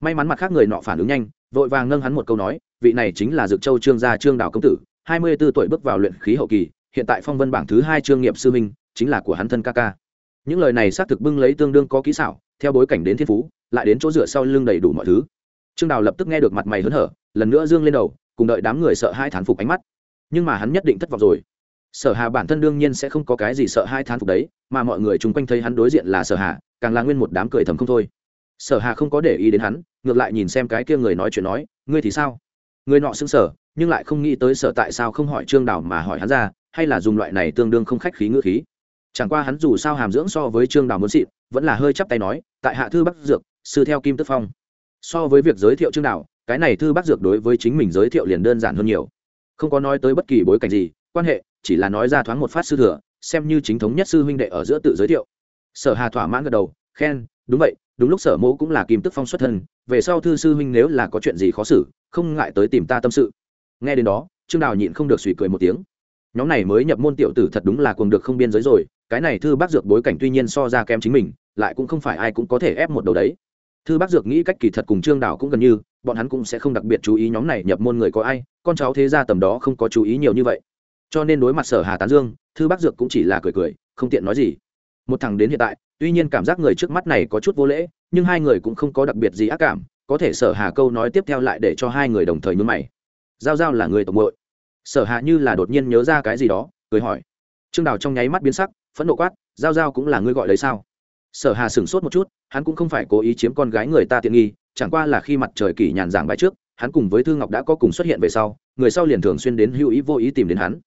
May mắn mặt khác người nọ phản ứng nhanh, vội vàng nâng hắn một câu nói, vị này chính là dược châu trương gia trương đào công tử, hai mươi bốn tuổi bước vào luyện khí hậu kỳ, hiện tại phong vân bảng thứ hai trương nghiệp sư minh, chính là của hắn thân ca ca. Những lời này xác thực bưng lấy tương đương có kỹ xảo, theo bối cảnh đến thiên phú, lại đến chỗ dựa sau lưng đầy đủ mọi thứ. Trương đào lập tức nghe được mặt mày hớn hở, lần nữa dương lên đầu, cùng đợi đám người sợ hai thán phục ánh mắt. Nhưng mà hắn nhất định thất vọng rồi sở hà bản thân đương nhiên sẽ không có cái gì sợ hai thán phục đấy, mà mọi người chung quanh thấy hắn đối diện là sở hà, càng là nguyên một đám cười thầm không thôi. Sở hà không có để ý đến hắn, ngược lại nhìn xem cái kia người nói chuyện nói, ngươi thì sao? Người nọ xứng sở nhưng lại không nghĩ tới sở tại sao không hỏi trương đào mà hỏi hắn ra, hay là dùng loại này tương đương không khách khí ngữ khí. Chẳng qua hắn dù sao hàm dưỡng so với trương đào muốn xịn, vẫn là hơi chắp tay nói, tại hạ thư bắc dược, sư theo kim tức phong. So với việc giới thiệu trương đào, cái này thư bắc dược đối với chính mình giới thiệu liền đơn giản hơn nhiều. Không có nói tới bất kỳ bối cảnh gì, quan hệ chỉ là nói ra thoáng một phát sư thừa, xem như chính thống nhất sư huynh đệ ở giữa tự giới thiệu. Sở hà thỏa mãn gật đầu, khen, đúng vậy, đúng lúc sở mẫu cũng là kim tức phong xuất thân, về sau thư sư huynh nếu là có chuyện gì khó xử, không ngại tới tìm ta tâm sự. Nghe đến đó, trương đào nhịn không được suy cười một tiếng. Nhóm này mới nhập môn tiểu tử thật đúng là cùng được không biên giới rồi, cái này thư bác dược bối cảnh tuy nhiên so ra kém chính mình, lại cũng không phải ai cũng có thể ép một đầu đấy. Thư bác dược nghĩ cách kỳ thật cùng trương đào cũng gần như, bọn hắn cũng sẽ không đặc biệt chú ý nhóm này nhập môn người có ai, con cháu thế ra tầm đó không có chú ý nhiều như vậy cho nên đối mặt sở hà tán dương, thư bác dược cũng chỉ là cười cười, không tiện nói gì. Một thằng đến hiện tại, tuy nhiên cảm giác người trước mắt này có chút vô lễ, nhưng hai người cũng không có đặc biệt gì ác cảm, có thể sở hà câu nói tiếp theo lại để cho hai người đồng thời nhún mày. Giao giao là người tổng hội sở hà như là đột nhiên nhớ ra cái gì đó, cười hỏi. Trương đào trong nháy mắt biến sắc, phẫn nộ quát, giao giao cũng là ngươi gọi đấy sao? Sở hà sửng sốt một chút, hắn cũng không phải cố ý chiếm con gái người ta tiện nghi, chẳng qua là khi mặt trời kỷ nhàn giảng bài trước, hắn cùng với thư ngọc đã có cùng xuất hiện về sau, người sau liền thường xuyên đến hữu ý vô ý tìm đến hắn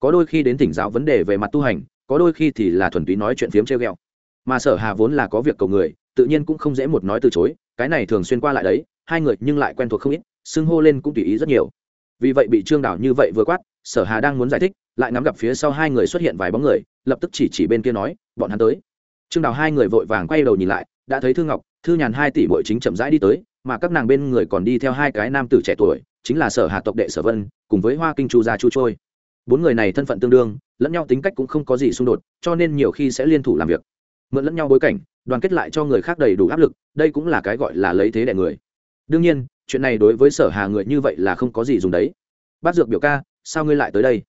có đôi khi đến thỉnh giáo vấn đề về mặt tu hành, có đôi khi thì là thuần túy nói chuyện phiếm treo ghẹo. Mà sở hà vốn là có việc cầu người, tự nhiên cũng không dễ một nói từ chối, cái này thường xuyên qua lại đấy, hai người nhưng lại quen thuộc không ít, xưng hô lên cũng tùy ý rất nhiều. Vì vậy bị trương đảo như vậy vừa quát, sở hà đang muốn giải thích, lại ngắm gặp phía sau hai người xuất hiện vài bóng người, lập tức chỉ chỉ bên kia nói, bọn hắn tới. Trương đào hai người vội vàng quay đầu nhìn lại, đã thấy thư ngọc, thư nhàn hai tỷ bội chính chậm rãi đi tới, mà các nàng bên người còn đi theo hai cái nam tử trẻ tuổi, chính là sở hà tộc đệ sở vân, cùng với hoa kinh chu gia chu trôi bốn người này thân phận tương đương, lẫn nhau tính cách cũng không có gì xung đột, cho nên nhiều khi sẽ liên thủ làm việc. Mượn lẫn nhau bối cảnh, đoàn kết lại cho người khác đầy đủ áp lực, đây cũng là cái gọi là lấy thế đẻ người. Đương nhiên, chuyện này đối với sở hà người như vậy là không có gì dùng đấy. Bác dược biểu ca, sao ngươi lại tới đây?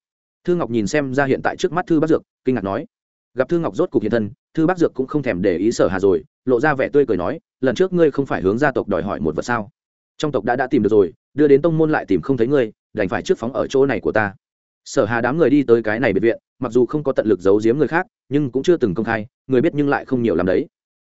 Thư ngọc nhìn xem ra hiện tại trước mắt thư bác dược, kinh ngạc nói. Gặp thư ngọc rốt cục hiện thân, thư bác dược cũng không thèm để ý sở hà rồi, lộ ra vẻ tươi cười nói, lần trước ngươi không phải hướng gia tộc đòi hỏi một vật sao? Trong tộc đã đã tìm được rồi, đưa đến tông môn lại tìm không thấy ngươi, đành phải trước phóng ở chỗ này của ta sở hà đám người đi tới cái này biệt viện, mặc dù không có tận lực giấu giếm người khác, nhưng cũng chưa từng công khai, người biết nhưng lại không nhiều làm đấy.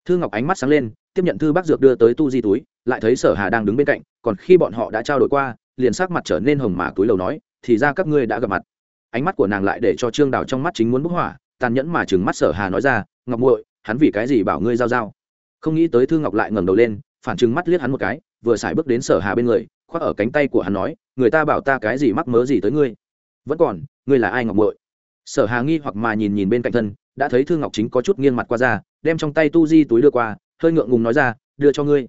Thư ngọc ánh mắt sáng lên, tiếp nhận thư bác dược đưa tới tu di túi, lại thấy sở hà đang đứng bên cạnh, còn khi bọn họ đã trao đổi qua, liền sắc mặt trở nên hồng mà túi lầu nói, thì ra các ngươi đã gặp mặt. Ánh mắt của nàng lại để cho trương đào trong mắt chính muốn bức hỏa, tàn nhẫn mà chừng mắt sở hà nói ra, ngọc muội, hắn vì cái gì bảo ngươi giao giao? Không nghĩ tới thư ngọc lại ngẩng đầu lên, phản chừng mắt liếc hắn một cái, vừa xài bước đến sở hà bên người, khoác ở cánh tay của hắn nói, người ta bảo ta cái gì mắc mớ gì tới ngươi? Vẫn còn, ngươi là ai ngọc muội? Sở hà nghi hoặc mà nhìn nhìn bên cạnh thân, đã thấy thư ngọc chính có chút nghiêng mặt qua ra, đem trong tay tu di túi đưa qua, hơi ngượng ngùng nói ra, đưa cho ngươi.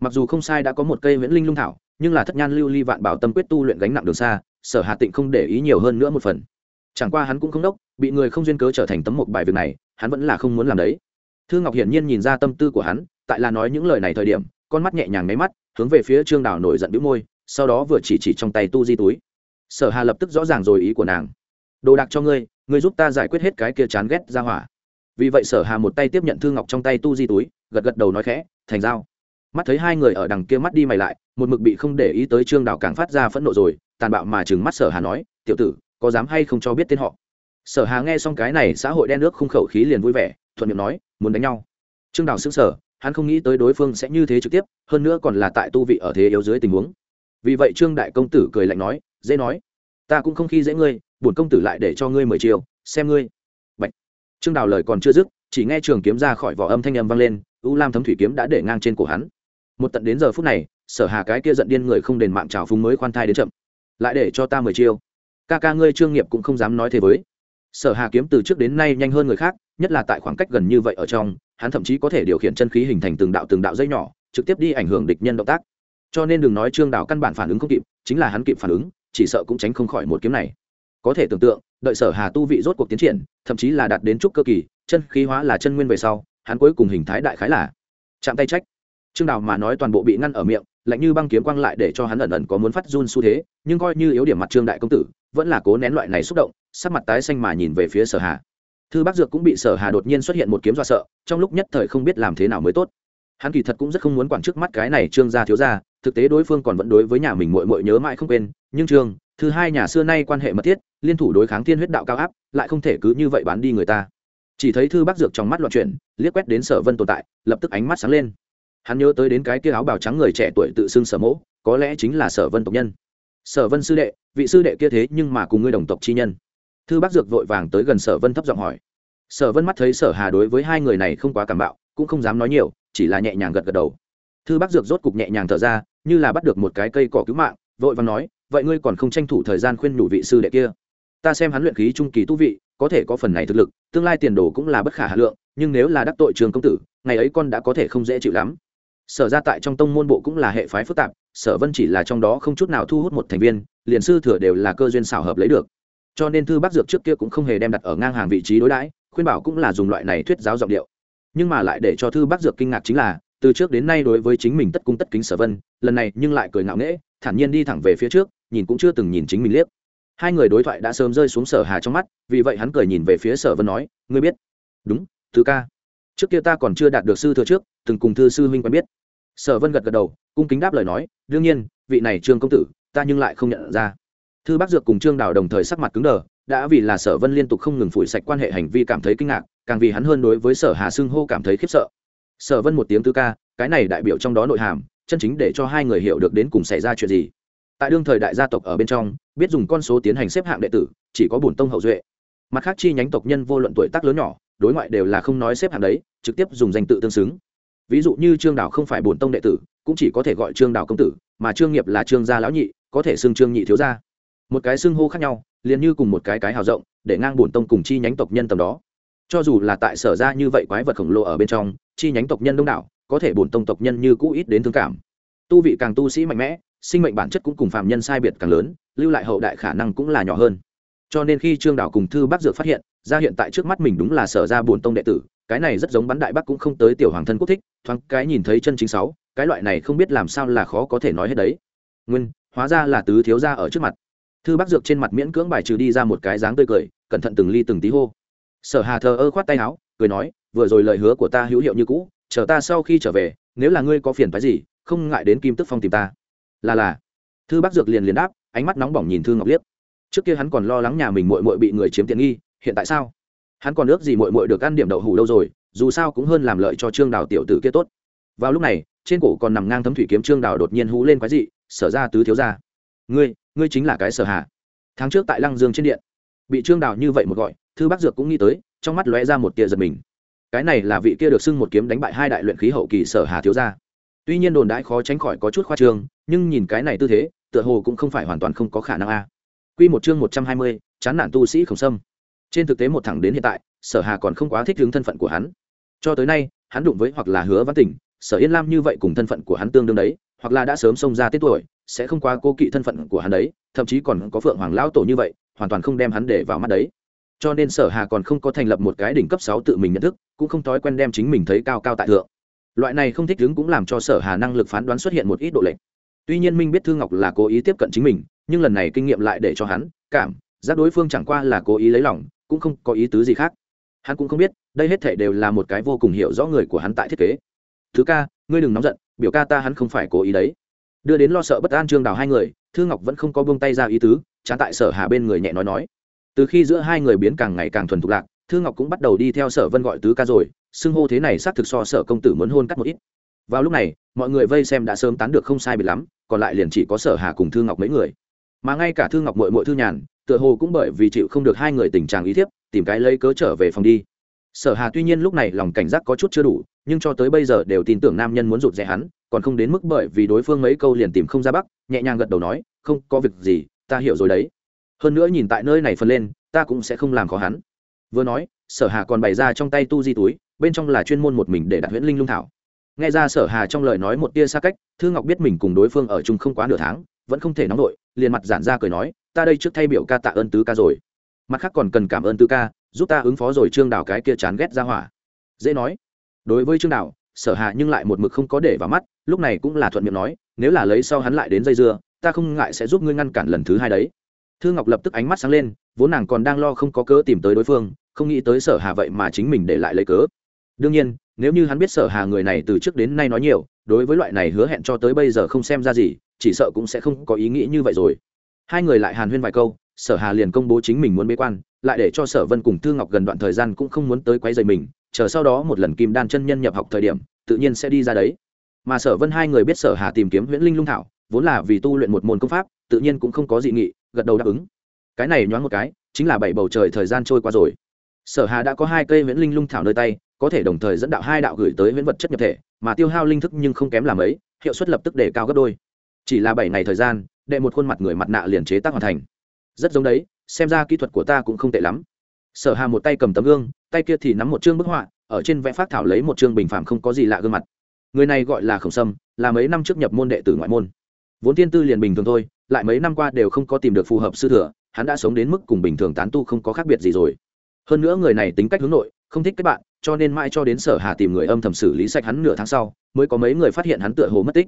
Mặc dù không sai đã có một cây viễn linh lung thảo, nhưng là thất nhan lưu ly vạn bảo tâm quyết tu luyện gánh nặng đường xa, sở hà tịnh không để ý nhiều hơn nữa một phần. Chẳng qua hắn cũng không đốc, bị người không duyên cớ trở thành tấm một bài việc này, hắn vẫn là không muốn làm đấy. Thư ngọc hiển nhiên nhìn ra tâm tư của hắn, tại là nói những lời này thời điểm, con mắt nhẹ nhàng máy mắt, hướng về phía trương đào nổi giận bĩu môi, sau đó vừa chỉ chỉ trong tay tu di túi sở hà lập tức rõ ràng rồi ý của nàng. Đồ đạc cho ngươi ngươi giúp ta giải quyết hết cái kia chán ghét ra hỏa. Vì vậy sở hà một tay tiếp nhận thư ngọc trong tay tu di túi, gật gật đầu nói khẽ, thành dao mắt thấy hai người ở đằng kia mắt đi mày lại, một mực bị không để ý tới trương Đảo càng phát ra phẫn nộ rồi, tàn bạo mà chừng mắt sở hà nói, tiểu tử, có dám hay không cho biết tên họ? Sở hà nghe xong cái này, xã hội đen nước không khẩu khí liền vui vẻ, thuận miệng nói, muốn đánh nhau. Trương Đảo sững sở hắn không nghĩ tới đối phương sẽ như thế trực tiếp, hơn nữa còn là tại tu vị ở thế yếu dưới tình huống. Vì vậy trương đại công tử cười lạnh nói dễ nói. Ta cũng không khi dễ ngươi, bổn công tử lại để cho ngươi mười chiều, xem ngươi. Bạch. trương đào lời còn chưa dứt, chỉ nghe trường kiếm ra khỏi vỏ âm thanh âm vang lên, u lam thấm thủy kiếm đã để ngang trên cổ hắn. Một tận đến giờ phút này, sở hà cái kia giận điên người không đền mạng trào phúng mới khoan thai đến chậm. Lại để cho ta mười chiêu ca ca ngươi trương nghiệp cũng không dám nói thế với. Sở hà kiếm từ trước đến nay nhanh hơn người khác, nhất là tại khoảng cách gần như vậy ở trong, hắn thậm chí có thể điều khiển chân khí hình thành từng đạo từng đạo dây nhỏ, trực tiếp đi ảnh hưởng địch nhân động tác. Cho nên đừng nói trương đào căn bản phản ứng không kịp, chính là hắn kịp phản ứng chỉ sợ cũng tránh không khỏi một kiếm này. Có thể tưởng tượng, đợi sở hà tu vị rốt cuộc tiến triển, thậm chí là đạt đến trúc cơ kỳ, chân khí hóa là chân nguyên về sau, hắn cuối cùng hình thái đại khái là chạm tay trách. Trương đào mà nói toàn bộ bị ngăn ở miệng, lạnh như băng kiếm quang lại để cho hắn ẩn ẩn có muốn phát run xu thế, nhưng coi như yếu điểm mặt trương đại công tử, vẫn là cố nén loại này xúc động, sắc mặt tái xanh mà nhìn về phía sở hà. Thư bác dược cũng bị sở hà đột nhiên xuất hiện một kiếm do sợ, trong lúc nhất thời không biết làm thế nào mới tốt. Hắn kỳ thật cũng rất không muốn quản trước mắt cái này trương gia thiếu gia thực tế đối phương còn vẫn đối với nhà mình muội muội nhớ mãi không quên nhưng trường, thứ hai nhà xưa nay quan hệ mật thiết liên thủ đối kháng thiên huyết đạo cao áp lại không thể cứ như vậy bán đi người ta. Chỉ thấy thư bác dược trong mắt loạn chuyển liếc quét đến sở vân tồn tại lập tức ánh mắt sáng lên. Hắn nhớ tới đến cái kia áo bào trắng người trẻ tuổi tự xưng sở mẫu có lẽ chính là sở vân tộc nhân. Sở vân sư đệ vị sư đệ kia thế nhưng mà cùng ngươi đồng tộc chi nhân. Thư bác dược vội vàng tới gần sở vân thấp giọng hỏi. Sở vân mắt thấy sở hà đối với hai người này không quá cảm bạo cũng không dám nói nhiều chỉ là nhẹ nhàng gật gật đầu thư bác dược rốt cục nhẹ nhàng thở ra, như là bắt được một cái cây cỏ cứu mạng, vội vàng nói, vậy ngươi còn không tranh thủ thời gian khuyên nhủ vị sư đệ kia? Ta xem hắn luyện khí trung kỳ tu vị, có thể có phần này thực lực, tương lai tiền đồ cũng là bất khả hà lượng, nhưng nếu là đắc tội trường công tử, ngày ấy con đã có thể không dễ chịu lắm. Sở ra tại trong tông môn bộ cũng là hệ phái phức tạp, sở vân chỉ là trong đó không chút nào thu hút một thành viên, liền sư thừa đều là cơ duyên xảo hợp lấy được. Cho nên thư bác dược trước kia cũng không hề đem đặt ở ngang hàng vị trí đối đãi, khuyên bảo cũng là dùng loại này thuyết giáo giọng điệu. Nhưng mà lại để cho thư bác dược kinh ngạc chính là từ trước đến nay đối với chính mình tất cung tất kính sở vân, lần này nhưng lại cười ngạo nghễ, thản nhiên đi thẳng về phía trước, nhìn cũng chưa từng nhìn chính mình liếc. Hai người đối thoại đã sớm rơi xuống sở hà trong mắt, vì vậy hắn cười nhìn về phía sở vân nói, ngươi biết? Đúng thứ ca. Trước kia ta còn chưa đạt được sư thừa trước, từng cùng thư sư huynh quen biết. Sở vân gật gật đầu, cung kính đáp lời nói, đương nhiên, vị này trương công tử, ta nhưng lại không nhận ra. Thư bác dược cùng trương đào đồng thời sắc mặt cứng đờ, đã vì là sở vân liên tục không ngừng phủi sạch quan hệ hành vi cảm thấy kinh ngạc, càng vì hắn hơn đối với sở hà xưng hô cảm thấy khiếp sợ sở vân một tiếng tư ca, cái này đại biểu trong đó nội hàm, chân chính để cho hai người hiểu được đến cùng xảy ra chuyện gì. Tại đương thời đại gia tộc ở bên trong, biết dùng con số tiến hành xếp hạng đệ tử, chỉ có bổn tông hậu duệ. Mặt khác chi nhánh tộc nhân vô luận tuổi tác lớn nhỏ, đối ngoại đều là không nói xếp hạng đấy, trực tiếp dùng danh tự tương xứng. Ví dụ như trương đảo không phải bổn tông đệ tử, cũng chỉ có thể gọi trương đảo công tử, mà trương nghiệp là trương gia lão nhị, có thể xưng trương nhị thiếu gia. Một cái xưng hô khác nhau, liền như cùng một cái cái hào rộng, để ngang bổn tông cùng chi nhánh tộc nhân tầm đó cho dù là tại sở ra như vậy quái vật khổng lồ ở bên trong, chi nhánh tộc nhân đông đảo, có thể bổn tông tộc nhân như cũ ít đến thương cảm. Tu vị càng tu sĩ mạnh mẽ, sinh mệnh bản chất cũng cùng phạm nhân sai biệt càng lớn, lưu lại hậu đại khả năng cũng là nhỏ hơn. Cho nên khi trương đảo cùng thư bác dược phát hiện, ra hiện tại trước mắt mình đúng là sở ra bổn tông đệ tử, cái này rất giống bắn đại bắc cũng không tới tiểu hoàng thân quốc thích, thoáng cái nhìn thấy chân chính sáu, cái loại này không biết làm sao là khó có thể nói hết đấy. Nguyên, hóa ra là tứ thiếu gia ở trước mặt. Thư bác dược trên mặt miễn cưỡng bài trừ đi ra một cái dáng tươi cười, cẩn thận từng ly từng tí hô sở hà thờ ơ khoát tay áo, cười nói, vừa rồi lời hứa của ta hữu hiệu như cũ, chờ ta sau khi trở về, nếu là ngươi có phiền phái gì, không ngại đến kim tức phong tìm ta. Là là. Thư bác dược liền liền đáp, ánh mắt nóng bỏng nhìn thư ngọc liếc. Trước kia hắn còn lo lắng nhà mình mội mội bị người chiếm tiện nghi, hiện tại sao? Hắn còn ước gì mội mội được ăn điểm đậu hủ đâu rồi, dù sao cũng hơn làm lợi cho trương đào tiểu tử kia tốt. Vào lúc này, trên cổ còn nằm ngang thấm thủy kiếm trương đào đột nhiên hú lên quái dị, sở ra tứ thiếu ra ngươi ngươi chính là cái sở hạ tháng trước tại lăng dương trên điện, bị trương đào như vậy một gọi thư bác dược cũng nghĩ tới trong mắt lóe ra một tia giật mình. Cái này là vị kia được xưng một kiếm đánh bại hai đại luyện khí hậu kỳ sở hà thiếu gia. Tuy nhiên đồn đãi khó tránh khỏi có chút khoa trương nhưng nhìn cái này tư thế tựa hồ cũng không phải hoàn toàn không có khả năng a. Quy một chương một trăm hai mươi, chán nản tu sĩ khổng sâm. Trên thực tế một thẳng đến hiện tại sở hà còn không quá thích ứng thân phận của hắn. Cho tới nay hắn đụng với hoặc là hứa văn tỉnh sở yên lam như vậy cùng thân phận của hắn tương đương đấy hoặc là đã sớm xông ra tết tuổi sẽ không quá cố kỵ thân phận của hắn đấy thậm chí còn có phượng hoàng lão tổ như vậy hoàn toàn không đem hắn để vào mắt đấy cho nên sở hà còn không có thành lập một cái đỉnh cấp sáu tự mình nhận thức, cũng không thói quen đem chính mình thấy cao cao tại thượng. Loại này không thích đứng cũng làm cho sở hà năng lực phán đoán xuất hiện một ít độ lệch. Tuy nhiên minh biết thương ngọc là cố ý tiếp cận chính mình, nhưng lần này kinh nghiệm lại để cho hắn cảm giác đối phương chẳng qua là cố ý lấy lòng, cũng không có ý tứ gì khác. Hắn cũng không biết, đây hết thể đều là một cái vô cùng hiểu rõ người của hắn tại thiết kế. Thứ ca, ngươi đừng nóng giận, biểu ca ta hắn không phải cố ý đấy. Đưa đến lo sợ bất an trương đào hai người thương ngọc vẫn không có buông tay ra ý tứ, chán tại sở hà bên người nhẹ nói nói từ khi giữa hai người biến càng ngày càng thuần thục lạc, thư ngọc cũng bắt đầu đi theo sở vân gọi tứ ca rồi, xưng hô thế này xác thực so sở công tử muốn hôn cắt một ít. Vào lúc này, mọi người vây xem đã sớm tán được không sai biệt lắm, còn lại liền chỉ có sở hà cùng thư ngọc mấy người. Mà ngay cả thư ngọc mội mội thư nhàn, tựa hồ cũng bởi vì chịu không được hai người tình trạng ý thiếp, tìm cái lấy cớ trở về phòng đi. Sở hà tuy nhiên lúc này lòng cảnh giác có chút chưa đủ, nhưng cho tới bây giờ đều tin tưởng nam nhân muốn rụt rè hắn, còn không đến mức bởi vì đối phương mấy câu liền tìm không ra bắc, nhẹ nhàng gật đầu nói, không có việc gì, ta hiểu rồi đấy hơn nữa nhìn tại nơi này phân lên, ta cũng sẽ không làm khó hắn. Vừa nói, sở hà còn bày ra trong tay tu di túi, bên trong là chuyên môn một mình để đặt huyễn linh lung thảo. Nghe ra sở hà trong lời nói một tia xa cách, thư ngọc biết mình cùng đối phương ở chung không quá nửa tháng, vẫn không thể nóng nổi, liền mặt giản ra cười nói, ta đây trước thay biểu ca tạ ơn tứ ca rồi. Mặt khác còn cần cảm ơn tứ ca, giúp ta ứng phó rồi trương đào cái kia chán ghét ra hỏa. Dễ nói. Đối với trương đào, sở hà nhưng lại một mực không có để vào mắt, lúc này cũng là thuận miệng nói, nếu là lấy sau hắn lại đến dây dưa, ta không ngại sẽ giúp ngươi ngăn cản lần thứ hai đấy thư ngọc lập tức ánh mắt sáng lên, vốn nàng còn đang lo không có cớ tìm tới đối phương, không nghĩ tới sở hà vậy mà chính mình để lại lấy cớ. Đương nhiên, nếu như hắn biết sở hà người này từ trước đến nay nói nhiều, đối với loại này hứa hẹn cho tới bây giờ không xem ra gì, chỉ sợ cũng sẽ không có ý nghĩ như vậy rồi. Hai người lại hàn huyên vài câu, sở hà liền công bố chính mình muốn bế quan, lại để cho sở vân cùng thư ngọc gần đoạn thời gian cũng không muốn tới quấy rầy mình, chờ sau đó một lần kim đan chân nhân nhập học thời điểm, tự nhiên sẽ đi ra đấy. Mà sở vân hai người biết sở hà tìm kiếm huyễn linh lung thảo, vốn là vì tu luyện một môn công pháp, tự nhiên cũng không có dị nghị gật đầu đáp ứng. Cái này nhoáng một cái, chính là bảy bầu trời thời gian trôi qua rồi. Sở hà đã có hai cây viễn linh lung thảo nơi tay, có thể đồng thời dẫn đạo hai đạo gửi tới viễn vật chất nhập thể, mà tiêu hao linh thức nhưng không kém làm ấy hiệu suất lập tức để cao gấp đôi. Chỉ là bảy ngày thời gian, đệ một khuôn mặt người mặt nạ liền chế tác hoàn thành. Rất giống đấy, xem ra kỹ thuật của ta cũng không tệ lắm. Sở hà một tay cầm tấm gương, tay kia thì nắm một chương bức họa, ở trên vẽ phát thảo lấy một chương bình phàm không có gì lạ gương mặt. Người này gọi là khổng sâm, là mấy năm trước nhập môn đệ tử ngoại môn vốn tiên tư liền bình thường thôi, lại mấy năm qua đều không có tìm được phù hợp sư thừa, hắn đã sống đến mức cùng bình thường tán tu không có khác biệt gì rồi. Hơn nữa người này tính cách hướng nội, không thích kết bạn, cho nên mãi cho đến sở hà tìm người âm thầm xử lý sạch hắn nửa tháng sau, mới có mấy người phát hiện hắn tựa hồ mất tích.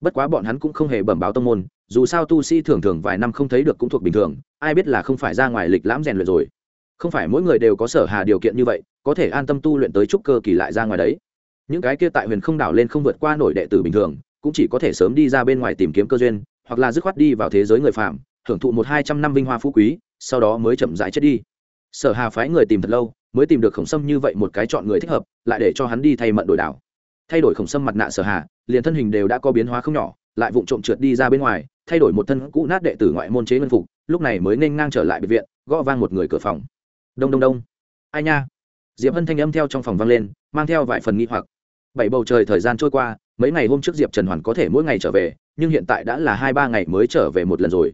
Bất quá bọn hắn cũng không hề bẩm báo tông môn, dù sao tu sĩ thường thường vài năm không thấy được cũng thuộc bình thường, ai biết là không phải ra ngoài lịch lãm rèn luyện rồi. Không phải mỗi người đều có sở hà điều kiện như vậy, có thể an tâm tu luyện tới trúc cơ kỳ lại ra ngoài đấy. Những cái kia tại huyền không đảo lên không vượt qua nổi đệ tử bình thường cũng chỉ có thể sớm đi ra bên ngoài tìm kiếm cơ duyên, hoặc là dứt khoát đi vào thế giới người phạm hưởng thụ một hai trăm năm vinh hoa phú quý, sau đó mới chậm rãi chết đi. Sở hà phái người tìm thật lâu, mới tìm được khổng sâm như vậy một cái chọn người thích hợp, lại để cho hắn đi thay mận đổi đảo. Thay đổi khổng sâm mặt nạ sở hà, liền thân hình đều đã có biến hóa không nhỏ, lại vụng trộm trượt đi ra bên ngoài, thay đổi một thân cũ nát đệ tử ngoại môn chế ngân phục, lúc này mới nên ngang trở lại bệnh viện, gõ vang một người cửa phòng. Đông đông đông. Ai nha? Diệp hân thanh âm theo trong phòng vang lên, mang theo vài phần nghi hoặc. Bảy bầu trời thời gian trôi qua mấy ngày hôm trước diệp trần hoàn có thể mỗi ngày trở về, nhưng hiện tại đã là hai ba ngày mới trở về một lần rồi.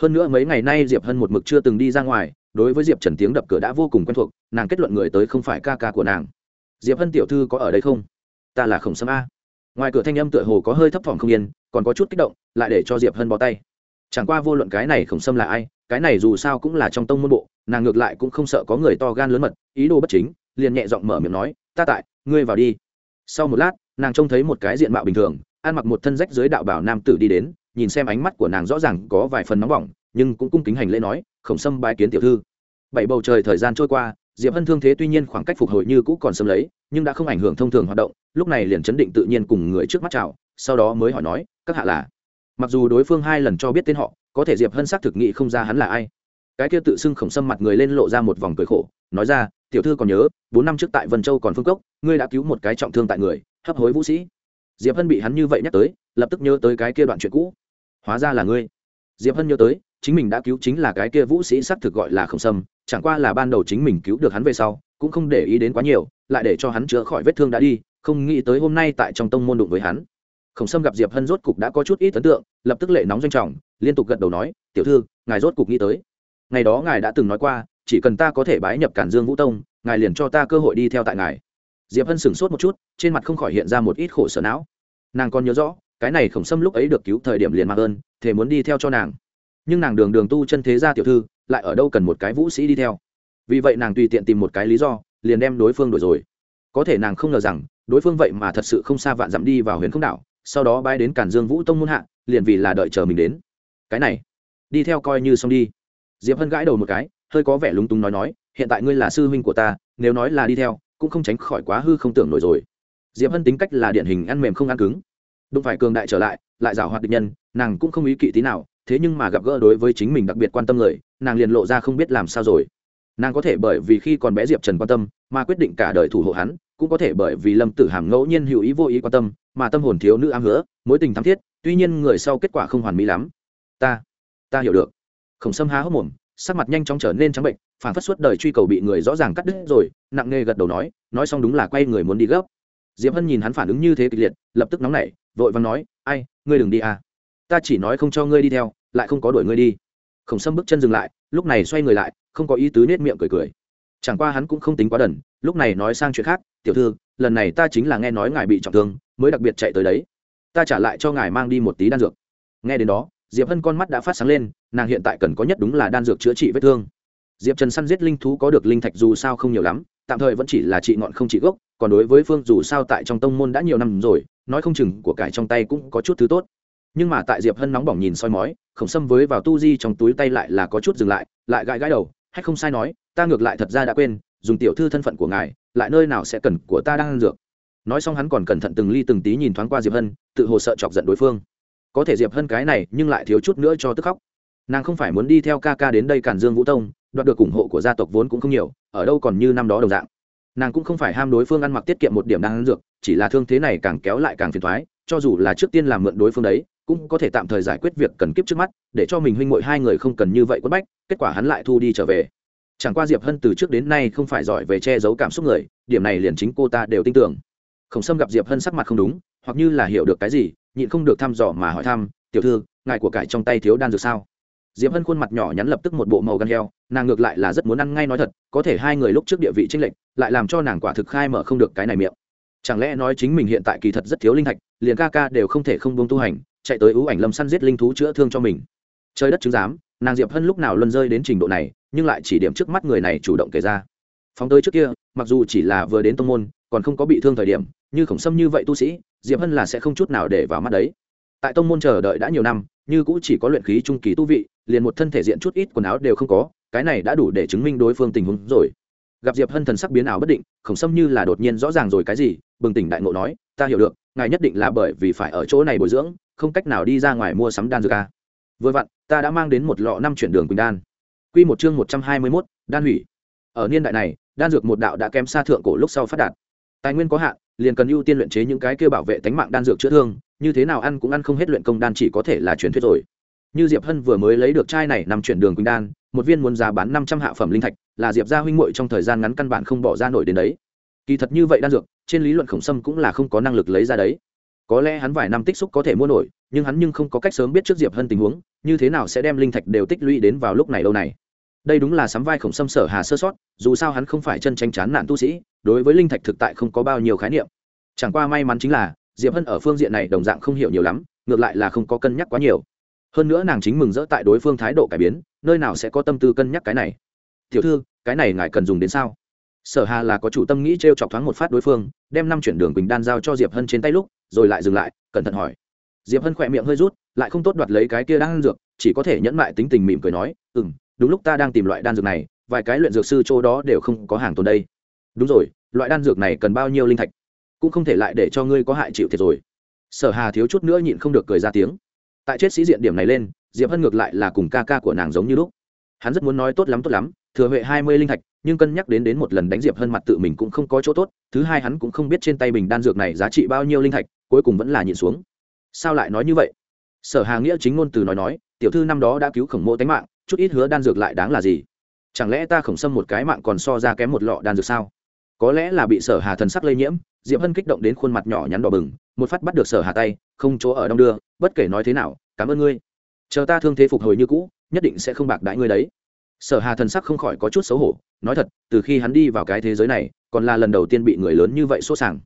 Hơn nữa mấy ngày nay diệp hân một mực chưa từng đi ra ngoài, đối với diệp trần tiếng đập cửa đã vô cùng quen thuộc, nàng kết luận người tới không phải ca ca của nàng. Diệp hân tiểu thư có ở đây không? Ta là khổng sâm a. Ngoài cửa thanh âm tựa hồ có hơi thấp thỏm không yên, còn có chút kích động, lại để cho diệp hân bó tay. Chẳng qua vô luận cái này khổng sâm là ai, cái này dù sao cũng là trong tông môn bộ, nàng ngược lại cũng không sợ có người to gan lớn mật, ý đồ bất chính, liền nhẹ giọng mở miệng nói, ta tại, ngươi vào đi. Sau một lát nàng trông thấy một cái diện mạo bình thường, ăn mặc một thân rách dưới đạo bảo nam tử đi đến, nhìn xem ánh mắt của nàng rõ ràng có vài phần nóng bỏng, nhưng cũng cung kính hành lễ nói, khổng sâm bái kiến tiểu thư. Bảy bầu trời thời gian trôi qua, diệp hân thương thế tuy nhiên khoảng cách phục hồi như cũ còn xâm lấy, nhưng đã không ảnh hưởng thông thường hoạt động, lúc này liền chấn định tự nhiên cùng người trước mắt chào, sau đó mới hỏi nói, các hạ là? Mặc dù đối phương hai lần cho biết tên họ, có thể diệp hân xác thực nghị không ra hắn là ai. Cái kia tự xưng khổng sâm mặt người lên lộ ra một vòng cười khổ, nói ra, tiểu thư còn nhớ, bốn năm trước tại vân châu còn phương cốc, ngươi đã cứu một cái trọng thương tại người hấp hối vũ sĩ. Diệp hân bị hắn như vậy nhắc tới, lập tức nhớ tới cái kia đoạn chuyện cũ. Hóa ra là ngươi. Diệp hân nhớ tới, chính mình đã cứu chính là cái kia vũ sĩ xác thực gọi là khổng sâm, chẳng qua là ban đầu chính mình cứu được hắn về sau, cũng không để ý đến quá nhiều, lại để cho hắn chữa khỏi vết thương đã đi, không nghĩ tới hôm nay tại trong tông môn đụng với hắn. Khổng sâm gặp diệp hân rốt cục đã có chút ít ấn tượng, lập tức lệ nóng danh trọng, liên tục gật đầu nói, tiểu thư, ngài rốt cục nghĩ tới. Ngày đó ngài đã từng nói qua, chỉ cần ta có thể bái nhập cản dương vũ tông, ngài liền cho ta cơ hội đi theo tại ngài diệp hân sửng sốt một chút, trên mặt không khỏi hiện ra một ít khổ sở não. Nàng còn nhớ rõ, cái này khổng sâm lúc ấy được cứu thời điểm liền mặc ơn thể muốn đi theo cho nàng. Nhưng nàng đường đường tu chân thế gia tiểu thư, lại ở đâu cần một cái vũ sĩ đi theo? Vì vậy nàng tùy tiện tìm một cái lý do, liền đem đối phương đổi rồi. Có thể nàng không ngờ rằng, đối phương vậy mà thật sự không xa vạn dặm đi vào huyền không đảo, sau đó bay đến cản dương vũ tông muôn hạ, liền vì là đợi chờ mình đến. Cái này, đi theo coi như xong đi. Diệp hân gãi đầu một cái, hơi có vẻ lúng túng nói nói, hiện tại ngươi là sư huynh của ta, nếu nói là đi theo cũng không tránh khỏi quá hư không tưởng nổi rồi. Diệp hân tính cách là điển hình ăn mềm không ăn cứng. Đụng phải cường đại trở lại lại giảo hoạt địch nhân, nàng cũng không ý kỵ tí nào, thế nhưng mà gặp gỡ đối với chính mình đặc biệt quan tâm người, nàng liền lộ ra không biết làm sao rồi. Nàng có thể bởi vì khi còn bé diệp trần quan tâm, mà quyết định cả đời thủ hộ hắn, cũng có thể bởi vì lâm tử hàm ngẫu nhiên hữu ý vô ý quan tâm, mà tâm hồn thiếu nữ ám hứa, mối tình thắm thiết, tuy nhiên người sau kết quả không hoàn mỹ lắm. Ta ta hiểu được. Khổng sâm há hốc mồm sắc mặt nhanh chóng trở nên trắng bệnh, phản phất suốt đời truy cầu bị người rõ ràng cắt đứt rồi, nặng nề gật đầu nói nói xong đúng là quay người muốn đi gấp. Diệp hân nhìn hắn phản ứng như thế kịch liệt, lập tức nóng nảy, vội vàng nói, ai, ngươi đừng đi à. Ta chỉ nói không cho ngươi đi theo, lại không có đuổi ngươi đi. Khổng sâm bước chân dừng lại, lúc này xoay người lại, không có ý tứ nết miệng cười cười. Chẳng qua hắn cũng không tính quá đần, lúc này nói sang chuyện khác, tiểu thư, lần này ta chính là nghe nói ngài bị trọng thương, mới đặc biệt chạy tới đấy. Ta trả lại cho ngài mang đi một tí đan dược. Nghe đến đó diệp hân con mắt đã phát sáng lên, nàng hiện tại cần có nhất đúng là đan dược chữa trị vết thương. Diệp trần săn giết linh thú có được linh thạch dù sao không nhiều lắm, tạm thời vẫn chỉ là trị ngọn không trị gốc, còn đối với phương dù sao tại trong tông môn đã nhiều năm rồi, nói không chừng của cải trong tay cũng có chút thứ tốt. Nhưng mà tại diệp hân nóng bỏng nhìn soi mói, khổng xâm với vào tu di trong túi tay lại là có chút dừng lại lại gãi gãi đầu hay không sai nói, ta ngược lại thật ra đã quên, dùng tiểu thư thân phận của ngài, lại nơi nào sẽ cần của ta đang ăn dược. Nói xong hắn còn cẩn thận từng ly từng tí nhìn thoáng qua diệp hân, tự hồ sợ chọc giận đối phương có thể diệp hân cái này nhưng lại thiếu chút nữa cho tức khóc. Nàng không phải muốn đi theo ca ca đến đây cản dương vũ tông, đoạt được ủng hộ của gia tộc vốn cũng không nhiều, ở đâu còn như năm đó đồng dạng. Nàng cũng không phải ham đối phương ăn mặc tiết kiệm một điểm đang ăn dược, chỉ là thương thế này càng kéo lại càng phiền thoái cho dù là trước tiên làm mượn đối phương đấy, cũng có thể tạm thời giải quyết việc cần kiếp trước mắt, để cho mình huynh mội hai người không cần như vậy quất bách, kết quả hắn lại thu đi trở về. Chẳng qua diệp hân từ trước đến nay không phải giỏi về che giấu cảm xúc người, điểm này liền chính cô ta đều tin tưởng. Khổng sâm gặp diệp hân sắc mặt không đúng, hoặc như là hiểu được cái gì nhịn không được thăm dò mà hỏi thăm, tiểu thư, ngài của cải trong tay thiếu đan dược sao? Diệp hân khuôn mặt nhỏ nhắn lập tức một bộ màu gan heo, nàng ngược lại là rất muốn ăn ngay nói thật, có thể hai người lúc trước địa vị tranh lệch, lại làm cho nàng quả thực khai mở không được cái này miệng. Chẳng lẽ nói chính mình hiện tại kỳ thật rất thiếu linh thạch, liền ca ca đều không thể không buông tu hành, chạy tới ưu ảnh lâm săn giết linh thú chữa thương cho mình. Trời đất chứng giám, nàng diệp hân lúc nào luân rơi đến trình độ này, nhưng lại chỉ điểm trước mắt người này chủ động kể ra. Phóng tới trước kia, mặc dù chỉ là vừa đến tông môn còn không có bị thương thời điểm, như khổng sâm như vậy tu sĩ, diệp hân là sẽ không chút nào để vào mắt đấy. Tại tông môn chờ đợi đã nhiều năm, như cũng chỉ có luyện khí trung kỳ tu vị, liền một thân thể diện chút ít quần áo đều không có, cái này đã đủ để chứng minh đối phương tình huống rồi. Gặp diệp hân thần sắc biến ảo bất định, khổng sâm như là đột nhiên rõ ràng rồi cái gì, bừng tỉnh đại ngộ nói, ta hiểu được, ngài nhất định là bởi vì phải ở chỗ này bồi dưỡng, không cách nào đi ra ngoài mua sắm đan dược ca vừa vặn, ta đã mang đến một lọ năm chuyển đường quỳnh đan. Q một chương một trăm hai mươi mốt, đan hủy. Ở niên đại này, đan dược một đạo đã kém xa thượng cổ lúc sau phát đạt tài nguyên có hạn, liền cần ưu tiên luyện chế những cái kêu bảo vệ tánh mạng đan dược chữa thương, như thế nào ăn cũng ăn không hết luyện công đan chỉ có thể là truyền thuyết rồi. Như diệp hân vừa mới lấy được chai này nằm chuyển đường quỳnh đan, một viên muốn giá bán năm trăm hạ phẩm linh thạch, là diệp gia huynh muội trong thời gian ngắn căn bản không bỏ ra nổi đến đấy. Kỳ thật như vậy đan dược, trên lý luận khổng sâm cũng là không có năng lực lấy ra đấy. Có lẽ hắn vài năm tích xúc có thể mua nổi, nhưng hắn nhưng không có cách sớm biết trước diệp hân tình huống, như thế nào sẽ đem linh thạch đều tích lũy đến vào lúc này lâu này. Đây đúng là sắm vai khổng sâm sở hà sơ sót, dù sao hắn không phải chân tranh chán nạn tu sĩ đối với linh thạch thực tại không có bao nhiêu khái niệm. Chẳng qua may mắn chính là, diệp hân ở phương diện này đồng dạng không hiểu nhiều lắm, ngược lại là không có cân nhắc quá nhiều. Hơn nữa nàng chính mừng rỡ tại đối phương thái độ cải biến, nơi nào sẽ có tâm tư cân nhắc cái này. Tiểu thư, cái này ngài cần dùng đến sao? Sở hà là có chủ tâm nghĩ t r e o chọc thoáng một phát đối phương, đem năm chuyển đường quỳnh đan giao cho diệp hân trên tay lúc, rồi lại dừng lại, cẩn thận hỏi. Diệp hân khỏe miệng hơi rút, lại không tốt đoạt lấy cái kia đan dược, chỉ có thể nhẫn mại tính tình mỉm cười nói ừ m đúng lúc ta đang tìm loại đan dược này, vài cái luyện dược sư chỗ đó đều không có hàng tồn đây đúng rồi, loại đan dược này cần bao nhiêu linh thạch? Cũng không thể lại để cho ngươi có hại chịu thiệt rồi. Sở hà thiếu chút nữa nhịn không được cười ra tiếng. Tại chết sĩ diện điểm này lên, diệp hân ngược lại là cùng ca ca của nàng giống như lúc. Hắn rất muốn nói tốt lắm tốt lắm, thừa huệ hai mươi linh thạch, nhưng cân nhắc đến đến một lần đánh diệp hân mặt tự mình cũng không có chỗ tốt. Thứ hai hắn cũng không biết trên tay mình đan dược này giá trị bao nhiêu linh thạch, cuối cùng vẫn là nhịn xuống. Sao lại nói như vậy? Sở hà nghĩa chính ngôn từ nói nói, tiểu thư năm đó đã cứu khổng mộ tánh mạng, chút ít hứa đan dược lại đáng là gì? Chẳng lẽ ta khổng xâm một cái mạng còn so ra kém một lọ đan dược sao? Có lẽ là bị sở hà thần sắc lây nhiễm, diệp hân kích động đến khuôn mặt nhỏ nhắn đỏ bừng, một phát bắt được sở hà tay, không chỗ ở đông đưa, bất kể nói thế nào, cảm ơn ngươi. Chờ ta thương thế phục hồi như cũ, nhất định sẽ không bạc đãi ngươi đấy. Sở hà thần sắc không khỏi có chút xấu hổ, nói thật, từ khi hắn đi vào cái thế giới này, còn là lần đầu tiên bị người lớn như vậy sốt sàng.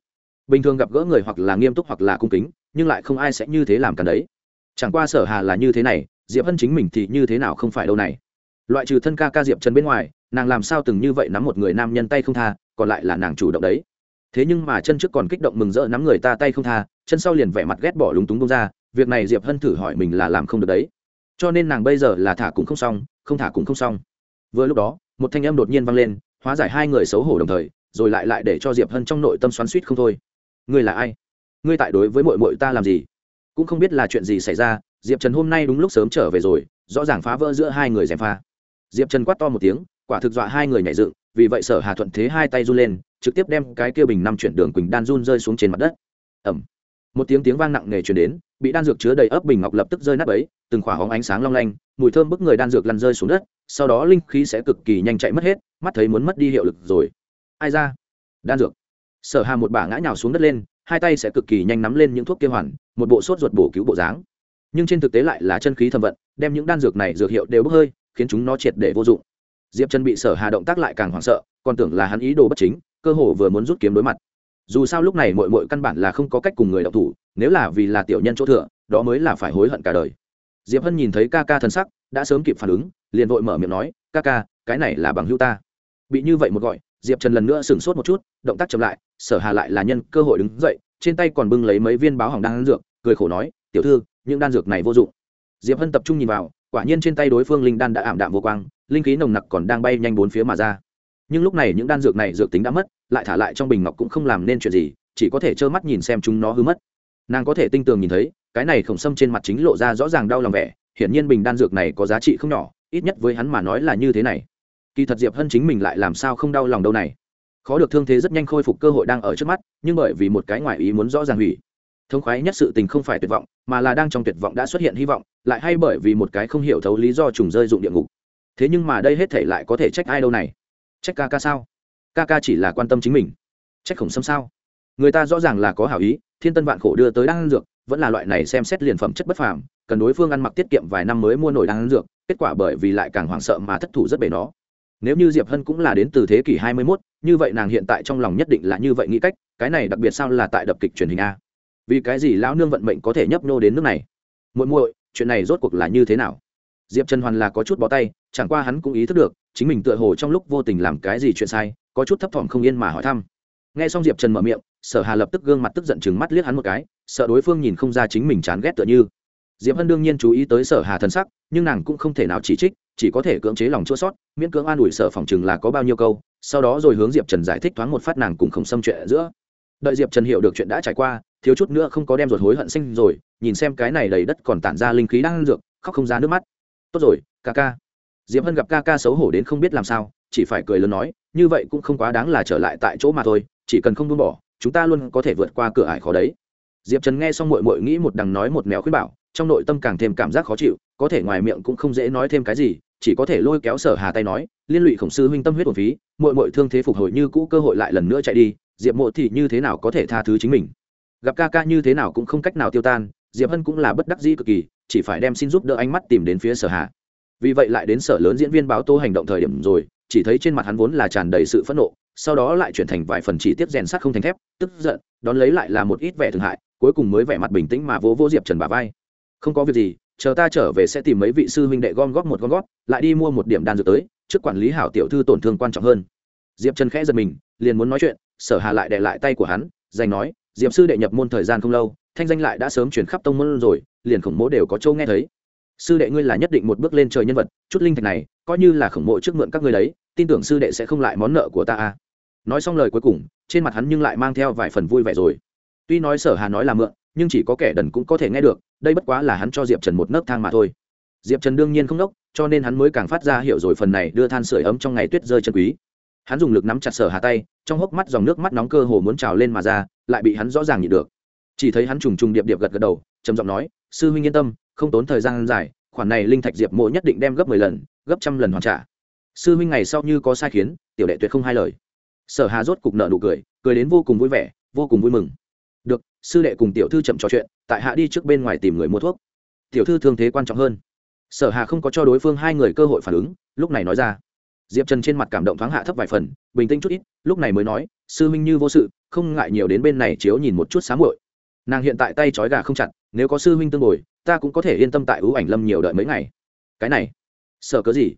Bình thường gặp gỡ người hoặc là nghiêm túc hoặc là cung kính, nhưng lại không ai sẽ như thế làm cả đấy. Chẳng qua sở hà là như thế này, diệp hân chính mình thì như thế nào không phải đâu này loại trừ thân ca ca diệp trần bên ngoài, nàng làm sao từng như vậy nắm một người nam nhân tay không tha, còn lại là nàng chủ động đấy. Thế nhưng mà chân trước còn kích động mừng rỡ nắm người ta tay không tha, chân sau liền vẻ mặt ghét bỏ lúng túng bông ra, việc này diệp hân thử hỏi mình là làm không được đấy. Cho nên nàng bây giờ là thả cũng không xong, không thả cũng không xong. Vừa lúc đó, một thanh âm đột nhiên vang lên, hóa giải hai người xấu hổ đồng thời, rồi lại lại để cho diệp hân trong nội tâm xoắn suýt không thôi. Ngươi là ai? Ngươi tại đối với mội mội ta làm gì? Cũng không biết là chuyện gì xảy ra, diệp trần hôm nay đúng lúc sớm trở về rồi, rõ ràng phá vỡ giữa hai người gièm pha diệp trần quát to một tiếng, quả thực dọa hai người nhảy dựng, vì vậy sở hà thuận thế hai tay run lên, trực tiếp đem cái kia bình năm chuyển đường quỳnh đan run rơi xuống trên mặt đất. Ẩm một tiếng tiếng vang nặng nề truyền đến, bị đan dược chứa đầy ấp bình ngọc lập tức rơi nát ấy từng khỏa hóng ánh sáng long lanh, mùi thơm bức người đan dược lăn rơi xuống đất, sau đó linh khí sẽ cực kỳ nhanh chạy mất hết, mắt thấy muốn mất đi hiệu lực rồi. Ai ra? Đan dược. Sở hà một bả ngã nhào xuống đất lên, hai tay sẽ cực kỳ nhanh nắm lên những thuốc kia hoàn, một bộ sốt ruột bổ cứu bộ dáng. Nhưng trên thực tế lại là chân khí thâm vận, đem những đan dược này dược hiệu đều bốc hơi khiến chúng nó triệt để vô dụng. Diệp Trần bị sở hà động tác lại càng hoảng sợ, còn tưởng là hắn ý đồ bất chính, cơ hồ vừa muốn rút kiếm đối mặt. Dù sao lúc này mội mội căn bản là không có cách cùng người đọc thủ, nếu là vì là tiểu nhân chỗ thừa đó mới là phải hối hận cả đời. Diệp hân nhìn thấy ca ca thân sắc, đã sớm kịp phản ứng, liền vội mở miệng nói, ca ca, cái này là bằng hữu ta. Bị như vậy một gọi, diệp trần lần nữa sửng sốt một chút, động tác chậm lại, sở hà lại là nhân cơ hội đứng dậy, trên tay còn bưng lấy mấy viên báo hỏng đan dược, cười khổ nói, tiểu thư, những đan dược này vô dụng. Diệp hân tập trung nhìn vào quả nhiên trên tay đối phương linh đan đã ảm đạm vô quang, linh khí nồng nặc còn đang bay nhanh bốn phía mà ra. Nhưng lúc này những đan dược này dược tính đã mất, lại thả lại trong bình ngọc cũng không làm nên chuyện gì, chỉ có thể trơ mắt nhìn xem chúng nó hư mất. Nàng có thể tinh tường nhìn thấy, cái này khổng sâm trên mặt chính lộ ra rõ ràng đau lòng vẻ, hiển nhiên bình đan dược này có giá trị không nhỏ, ít nhất với hắn mà nói là như thế này. Kỳ thật diệp hân chính mình lại làm sao không đau lòng đâu này. Khó được thương thế rất nhanh khôi phục cơ hội đang ở trước mắt, nhưng bởi vì một cái ngoại ý muốn rõ ràng hủy. Thông khoái nhất sự tình không phải tuyệt vọng mà là đang trong tuyệt vọng đã xuất hiện hy vọng lại hay bởi vì một cái không hiểu thấu lý do trùng rơi dụng địa ngục. Thế nhưng mà đây hết thể lại có thể trách ai đâu này? Trách ca ca sao? Ca ca chỉ là quan tâm chính mình. Trách khổng sâm sao? Người ta rõ ràng là có hảo ý thiên tân vạn khổ đưa tới đan dược vẫn là loại này xem xét liền phẩm chất bất phàm cần đối phương ăn mặc tiết kiệm vài năm mới mua nổi đan dược kết quả bởi vì lại càng hoảng sợ mà thất thủ rất bể nó. Nếu như diệp hân cũng là đến từ thế kỷ hai mươi 21, như vậy nàng hiện tại trong lòng nhất định là như vậy nghĩ cách cái này đặc biệt sao là tại đập kịch truyền hình a vì cái gì lão nương vận mệnh có thể nhấp nô đến nước này? Muội muội, chuyện này rốt cuộc là như thế nào? Diệp trần hoàn là có chút bó tay, chẳng qua hắn cũng ý thức được, chính mình tựa hồ trong lúc vô tình làm cái gì chuyện sai, có chút thấp thỏm không yên mà hỏi thăm. Nghe xong diệp trần mở miệng, sở hà lập tức gương mặt tức giận chừng mắt liếc hắn một cái, sợ đối phương nhìn không ra chính mình chán ghét tựa như. Diệp hân đương nhiên chú ý tới sở hà thân sắc, nhưng nàng cũng không thể nào chỉ trích, chỉ có thể cưỡng chế lòng chua sót, miễn cưỡng an ủi sở phòng chừng là có bao nhiêu câu, sau đó rồi hướng diệp trần giải thích thoáng một phát nàng cùng không xâm chuyện giữa. Đợi diệp trần hiểu được chuyện đã trải qua thiếu chút nữa không có đem ruột hối hận sinh rồi, nhìn xem cái này đầy đất còn tản ra linh khí đang ăn dược, khóc không ra nước mắt. Tốt rồi, ca ca. Diệp hân gặp ca ca xấu hổ đến không biết làm sao, chỉ phải cười lớn nói, như vậy cũng không quá đáng là trở lại tại chỗ mà thôi, chỉ cần không buông bỏ, chúng ta luôn có thể vượt qua cửa ải khó đấy. Diệp trần nghe xong mội mội nghĩ một đằng nói một mèo khuyên bảo, trong nội tâm càng thêm cảm giác khó chịu, có thể ngoài miệng cũng không dễ nói thêm cái gì, chỉ có thể lôi kéo sở hà tay nói, liên lụy khổng sư huynh tâm huyết hồn phí mội mội thương thế phục hồi như cũ cơ hội lại lần nữa chạy đi, diệp mộ thì như thế nào có thể tha thứ chính mình? Gặp ca ca như thế nào cũng không cách nào tiêu tan, diệp hân cũng là bất đắc dĩ cực kỳ, chỉ phải đem xin giúp đỡ ánh mắt tìm đến phía sở hà. Vì vậy lại đến sở lớn diễn viên báo tô hành động thời điểm rồi, chỉ thấy trên mặt hắn vốn là tràn đầy sự phẫn nộ, sau đó lại chuyển thành vài phần chỉ tiết rèn sắt không thành thép, tức giận, đón lấy lại là một ít vẻ thương hại, cuối cùng mới vẻ mặt bình tĩnh mà vỗ vỗ diệp trần bà vai. Không có việc gì, chờ ta trở về sẽ tìm mấy vị sư huynh đệ gom góp một gom góp, lại đi mua một điểm đan dược tới, trước quản lý hảo tiểu thư tổn thương quan trọng hơn. Diệp trần khẽ giật mình, liền muốn nói chuyện, sở hà lại đệ lại tay của hắn dành nói diệp sư đệ nhập môn thời gian không lâu, thanh danh lại đã sớm chuyển khắp tông môn rồi, liền khổng mỗ đều có châu nghe thấy. Sư đệ ngươi là nhất định một bước lên trời nhân vật, chút linh thạch này, coi như là khổng mộ trước mượn các ngươi đấy, tin tưởng sư đệ sẽ không lại món nợ của ta à. nói xong lời cuối cùng, trên mặt hắn nhưng lại mang theo vài phần vui vẻ rồi. Tuy nói sở hà nói là mượn, nhưng chỉ có kẻ đần cũng có thể nghe được, đây bất quá là hắn cho diệp trần một nấc thang mà thôi. Diệp trần đương nhiên không đốc, cho nên hắn mới càng phát ra hiểu rồi phần này đưa than sửa ấm trong ngày tuyết rơi chân quý hắn dùng lực nắm chặt sở hà tay, trong hốc mắt dòng nước mắt nóng cơ hồ muốn trào lên mà ra, lại bị hắn rõ ràng nhịn được. Chỉ thấy hắn trùng trùng điệp điệp gật gật đầu, trầm giọng nói, sư huynh yên tâm, không tốn thời gian dài, khoản này linh thạch diệp mộ nhất định đem gấp mười lần, gấp trăm lần hoàn trả. Sư huynh ngày sau như có sai khiến, tiểu đệ tuyệt không hai lời. Sở hà rốt cục nợ nụ cười cười đến vô cùng vui vẻ, vô cùng vui mừng. Được, sư đệ cùng tiểu thư chậm trò chuyện, tại hạ đi trước bên ngoài tìm người mua thuốc. Tiểu thư thương thế quan trọng hơn. Sở hà không có cho đối phương hai người cơ hội phản ứng, lúc này nói ra diệp trần trên mặt cảm động thoáng hạ thấp vài phần, bình tĩnh chút ít, lúc này mới nói, sư minh như vô sự, không ngại nhiều đến bên này chiếu nhìn một chút sáng muội. Nàng hiện tại tay trói gà không chặt, nếu có sư huynh tương bồi, ta cũng có thể yên tâm tại ưu ảnh lâm nhiều đợi mấy ngày. Cái này, sợ cớ gì?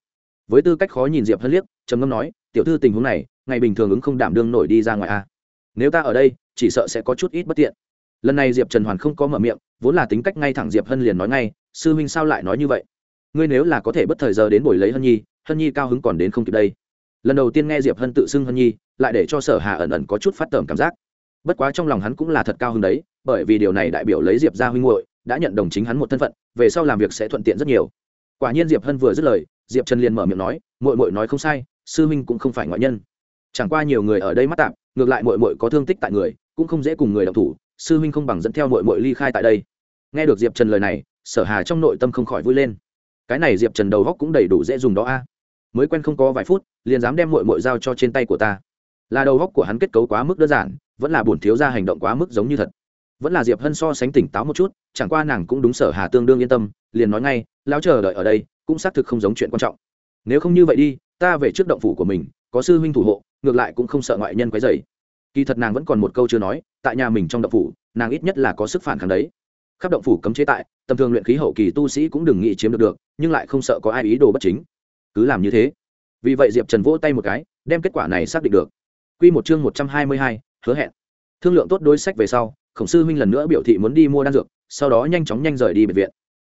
Với tư cách khó nhìn diệp hân liếc, trầm ngâm nói, tiểu thư tình huống này, ngày bình thường ứng không đảm đương nổi đi ra ngoài a nếu ta ở đây, chỉ sợ sẽ có chút ít bất tiện. Lần này diệp trần hoàn không có mở miệng, vốn là tính cách ngay thẳng diệp hân liền nói ngay, sư huynh sao lại nói như vậy? Ngươi nếu là có thể bất thời giờ đến buổi lấy hân nhi hân nhi cao hứng còn đến không kịp đây. Lần đầu tiên nghe diệp hân tự xưng hân nhi, lại để cho sở hà ẩn ẩn có chút phát tởm cảm giác. Bất quá trong lòng hắn cũng là thật cao hứng đấy, bởi vì điều này đại biểu lấy diệp ra huynh hội đã nhận đồng chính hắn một thân phận, về sau làm việc sẽ thuận tiện rất nhiều. Quả nhiên diệp hân vừa dứt lời, diệp trần liền mở miệng nói mội mội nói không sai, sư huynh cũng không phải ngoại nhân. Chẳng qua nhiều người ở đây mắc tạm, ngược lại mội mội có thương tích tại người, cũng không dễ cùng người đọc thủ, sư huynh không bằng dẫn theo mội mội ly khai tại đây. Nghe được diệp trần lời này, sở hà trong nội tâm không khỏi vui lên. Cái này diệp trần đầu góc cũng đầy đủ dễ dùng đó a mới quen không có vài phút, liền dám đem mội mội giao cho trên tay của ta. Là đầu góc của hắn kết cấu quá mức đơn giản, vẫn là bổn thiếu ra hành động quá mức giống như thật. Vẫn là diệp hân so sánh tỉnh táo một chút, chẳng qua nàng cũng đúng sở hà tương đương yên tâm, liền nói ngay, lão chờ đợi ở đây, cũng xác thực không giống chuyện quan trọng. Nếu không như vậy đi, ta về trước động phủ của mình, có sư huynh thủ hộ, ngược lại cũng không sợ ngoại nhân quấy dày kỳ thật nàng vẫn còn một câu chưa nói, tại nhà mình trong động phủ, nàng ít nhất là có sức phản kháng đấy. Khắp động phủ cấm chế tại, tầm thường luyện khí hậu kỳ tu sĩ cũng đừng nghĩ chiếm được được, nhưng lại không sợ có ai ý đồ bất chính cứ làm như thế. Vì vậy diệp trần vỗ tay một cái, đem kết quả này xác định được. Q một chương một trăm hai mươi hai, hứa hẹn. Thương lượng tốt đối sách về sau, khổng sư huynh lần nữa biểu thị muốn đi mua đan dược, sau đó nhanh chóng nhanh rời đi bệnh viện.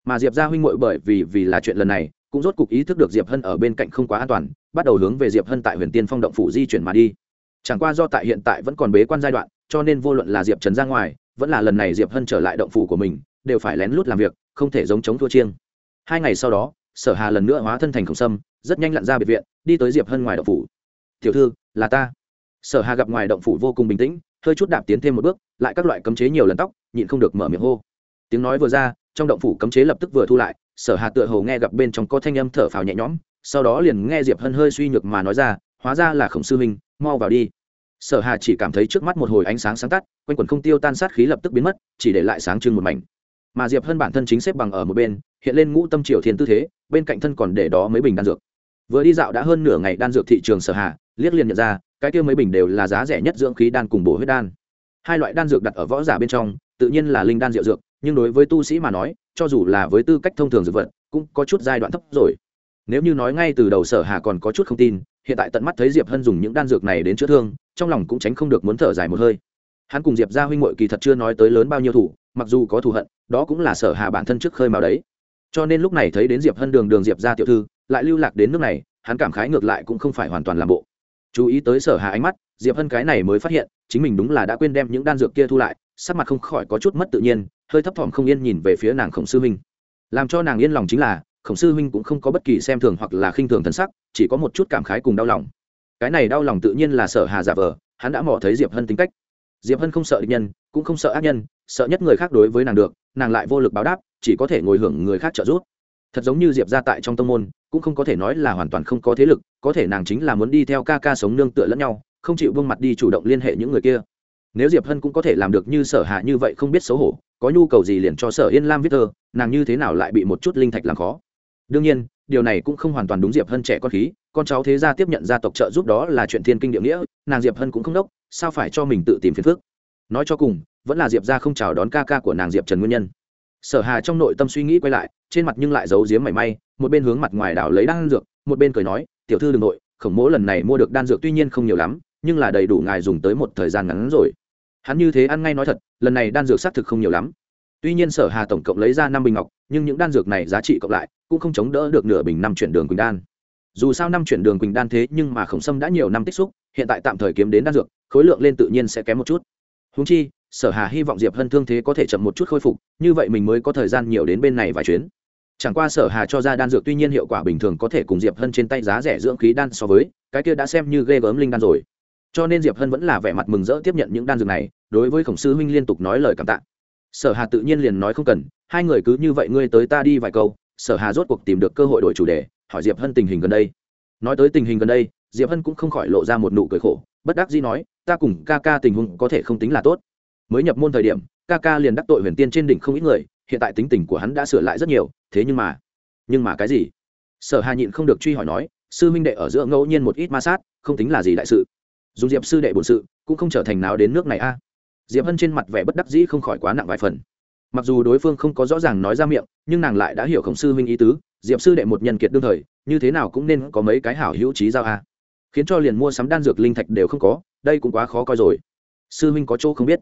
Mà diệp ra huynh ngội bởi vì vì là chuyện lần này, cũng rốt cục ý thức được diệp hân ở bên cạnh không quá an toàn, bắt đầu hướng về diệp hân tại huyền tiên phong động phủ di chuyển mà đi. Chẳng qua do tại hiện tại vẫn còn bế quan giai đoạn, cho nên vô luận là diệp trần ra ngoài, vẫn là lần này diệp hân trở lại động phủ của mình, đều phải lén lút làm việc, không thể giống chống thua chiêng. Hai ngày sau đó sở hà lần nữa hóa thân thành khổng sâm, rất nhanh lặn ra biệt viện, đi tới diệp hân ngoài động phủ. Tiểu thư, là ta. Sở hà gặp ngoài động phủ vô cùng bình tĩnh, hơi chút đạp tiến thêm một bước, lại các loại cấm chế nhiều lần tóc, nhịn không được mở miệng hô. Tiếng nói vừa ra, trong động phủ cấm chế lập tức vừa thu lại, sở hà tựa hồ nghe gặp bên trong có thanh âm thở phào nhẹ nhõm, sau đó liền nghe diệp hân hơi suy nhược mà nói ra, hóa ra là khổng sư minh mau vào đi. Sở hà chỉ cảm thấy trước mắt một hồi ánh sáng sáng tắt, quanh quẩn không tiêu tan sát khí lập tức biến mất, chỉ để lại sáng trưng một mảnh mà diệp hân bản thân chính xếp bằng ở một bên, hiện lên ngũ tâm triều thiên tư thế, bên cạnh thân còn để đó mấy bình đan dược. Vừa đi dạo đã hơn nửa ngày đan dược thị trường sở hà liếc liền nhận ra, cái kia mấy bình đều là giá rẻ nhất dưỡng khí đan cùng bổ huyết đan. Hai loại đan dược đặt ở võ giả bên trong, tự nhiên là linh đan diệu dược, nhưng đối với tu sĩ mà nói, cho dù là với tư cách thông thường dược vật, cũng có chút giai đoạn thấp rồi. Nếu như nói ngay từ đầu sở hà còn có chút không tin, hiện tại tận mắt thấy diệp hân dùng những đan dược này đến chữa thương, trong lòng cũng tránh không được muốn thở dài một hơi hắn cùng diệp gia huynh muội kỳ thật chưa nói tới lớn bao nhiêu thủ, mặc dù có thù hận, đó cũng là sở hà bản thân trước khơi mào đấy. Cho nên lúc này thấy đến diệp hân đường đường diệp gia tiểu thư, lại lưu lạc đến nước này, hắn cảm khái ngược lại cũng không phải hoàn toàn làm bộ. Chú ý tới sở hà ánh mắt, diệp hân cái này mới phát hiện, chính mình đúng là đã quên đem những đan dược kia thu lại, sắc mặt không khỏi có chút mất tự nhiên, hơi thấp thỏm không yên nhìn về phía nàng khổng sư huynh làm cho nàng yên lòng chính là, khổng sư huynh cũng không có bất kỳ xem thường hoặc là khinh thường thân sắc, chỉ có một chút cảm khái cùng đau lòng. Cái này đau lòng tự nhiên là sở hà giả vờ, hắn đã mò thấy diệp hân tính cách diệp hân không sợ địch nhân, cũng không sợ ác nhân, sợ nhất người khác đối với nàng được, nàng lại vô lực báo đáp, chỉ có thể ngồi hưởng người khác trợ giúp. Thật giống như diệp ra tại trong tâm môn, cũng không có thể nói là hoàn toàn không có thế lực, có thể nàng chính là muốn đi theo ca ca sống nương tựa lẫn nhau, không chịu vương mặt đi chủ động liên hệ những người kia. Nếu diệp hân cũng có thể làm được như sở hạ như vậy không biết xấu hổ, có nhu cầu gì liền cho sở yên lam viết thơ, nàng như thế nào lại bị một chút linh thạch làm khó. Đương nhiên điều này cũng không hoàn toàn đúng diệp hân trẻ con khí, con cháu thế gia tiếp nhận gia tộc trợ giúp đó là chuyện thiên kinh địa nghĩa, nàng diệp hân cũng không đốc, sao phải cho mình tự tìm phiền phức? Nói cho cùng, vẫn là diệp ra không chào đón ca ca của nàng diệp trần nguyên nhân. Sở hà trong nội tâm suy nghĩ quay lại, trên mặt nhưng lại giấu giếm mảy may, một bên hướng mặt ngoài đảo lấy đan dược, một bên cười nói, tiểu thư đ n g nội, khổng mỗ lần này mua được đan dược tuy nhiên không nhiều lắm, nhưng là đầy đủ ngài dùng tới một thời gian ngắn rồi. Hắn như thế ăn ngay nói thật, lần này đan dược xác thực không nhiều lắm tuy nhiên sở hà tổng cộng lấy ra năm bình ngọc, nhưng những đan dược này giá trị cộng lại, cũng không chống đỡ được nửa bình năm chuyển đường quỳnh đan. Dù sao năm chuyển đường quỳnh đan thế nhưng mà khổng sâm đã nhiều năm tích xúc, hiện tại tạm thời kiếm đến đan dược, khối lượng lên tự nhiên sẽ kém một chút. Húng chi, sở hà hy vọng diệp hân thương thế có thể chậm một chút khôi phục, như vậy mình mới có thời gian nhiều đến bên này vài chuyến. Chẳng qua sở hà cho ra đan dược tuy nhiên hiệu quả bình thường có thể cùng diệp hân trên tay giá rẻ dưỡng khí đan so với, cái kia đã xem như ghê gớm linh đan rồi. Cho nên diệp hân vẫn là vẻ mặt mừng rỡ tiếp nhận những đan dược này, đối với khổng sư huynh liên tục nói lời cảm tạ sở hà tự nhiên liền nói không cần, hai người cứ như vậy ngươi tới ta đi vài câu, sở hà rốt cuộc tìm được cơ hội đổi chủ đề, hỏi diệp hân tình hình gần đây. Nói tới tình hình gần đây, diệp hân cũng không khỏi lộ ra một nụ cười khổ, bất đắc dĩ nói, ta cùng ca ca tình huống có thể không tính là tốt. Mới nhập môn thời điểm, ca ca liền đắc tội huyền tiên trên đỉnh không ít người, hiện tại tính tình của hắn đã sửa lại rất nhiều, thế nhưng mà nhưng mà cái gì? Sở hà nhịn không được truy hỏi nói, sư minh đệ ở giữa ngẫu nhiên một ít ma sát, không tính là gì đại sự. Dùng diệp sư đệ bổn sự, cũng không trở thành nào đến nước này a diệp hân trên mặt vẻ bất đắc dĩ không khỏi quá nặng vài phần. Mặc dù đối phương không có rõ ràng nói ra miệng, nhưng nàng lại đã hiểu khổng sư huynh ý tứ, diệp sư đệ một nhân kiệt đương thời, như thế nào cũng nên có mấy cái hảo hữu trí giao a. Khiến cho liền mua sắm đan dược linh thạch đều không có, đây cũng quá khó coi rồi. Sư huynh có chỗ không biết.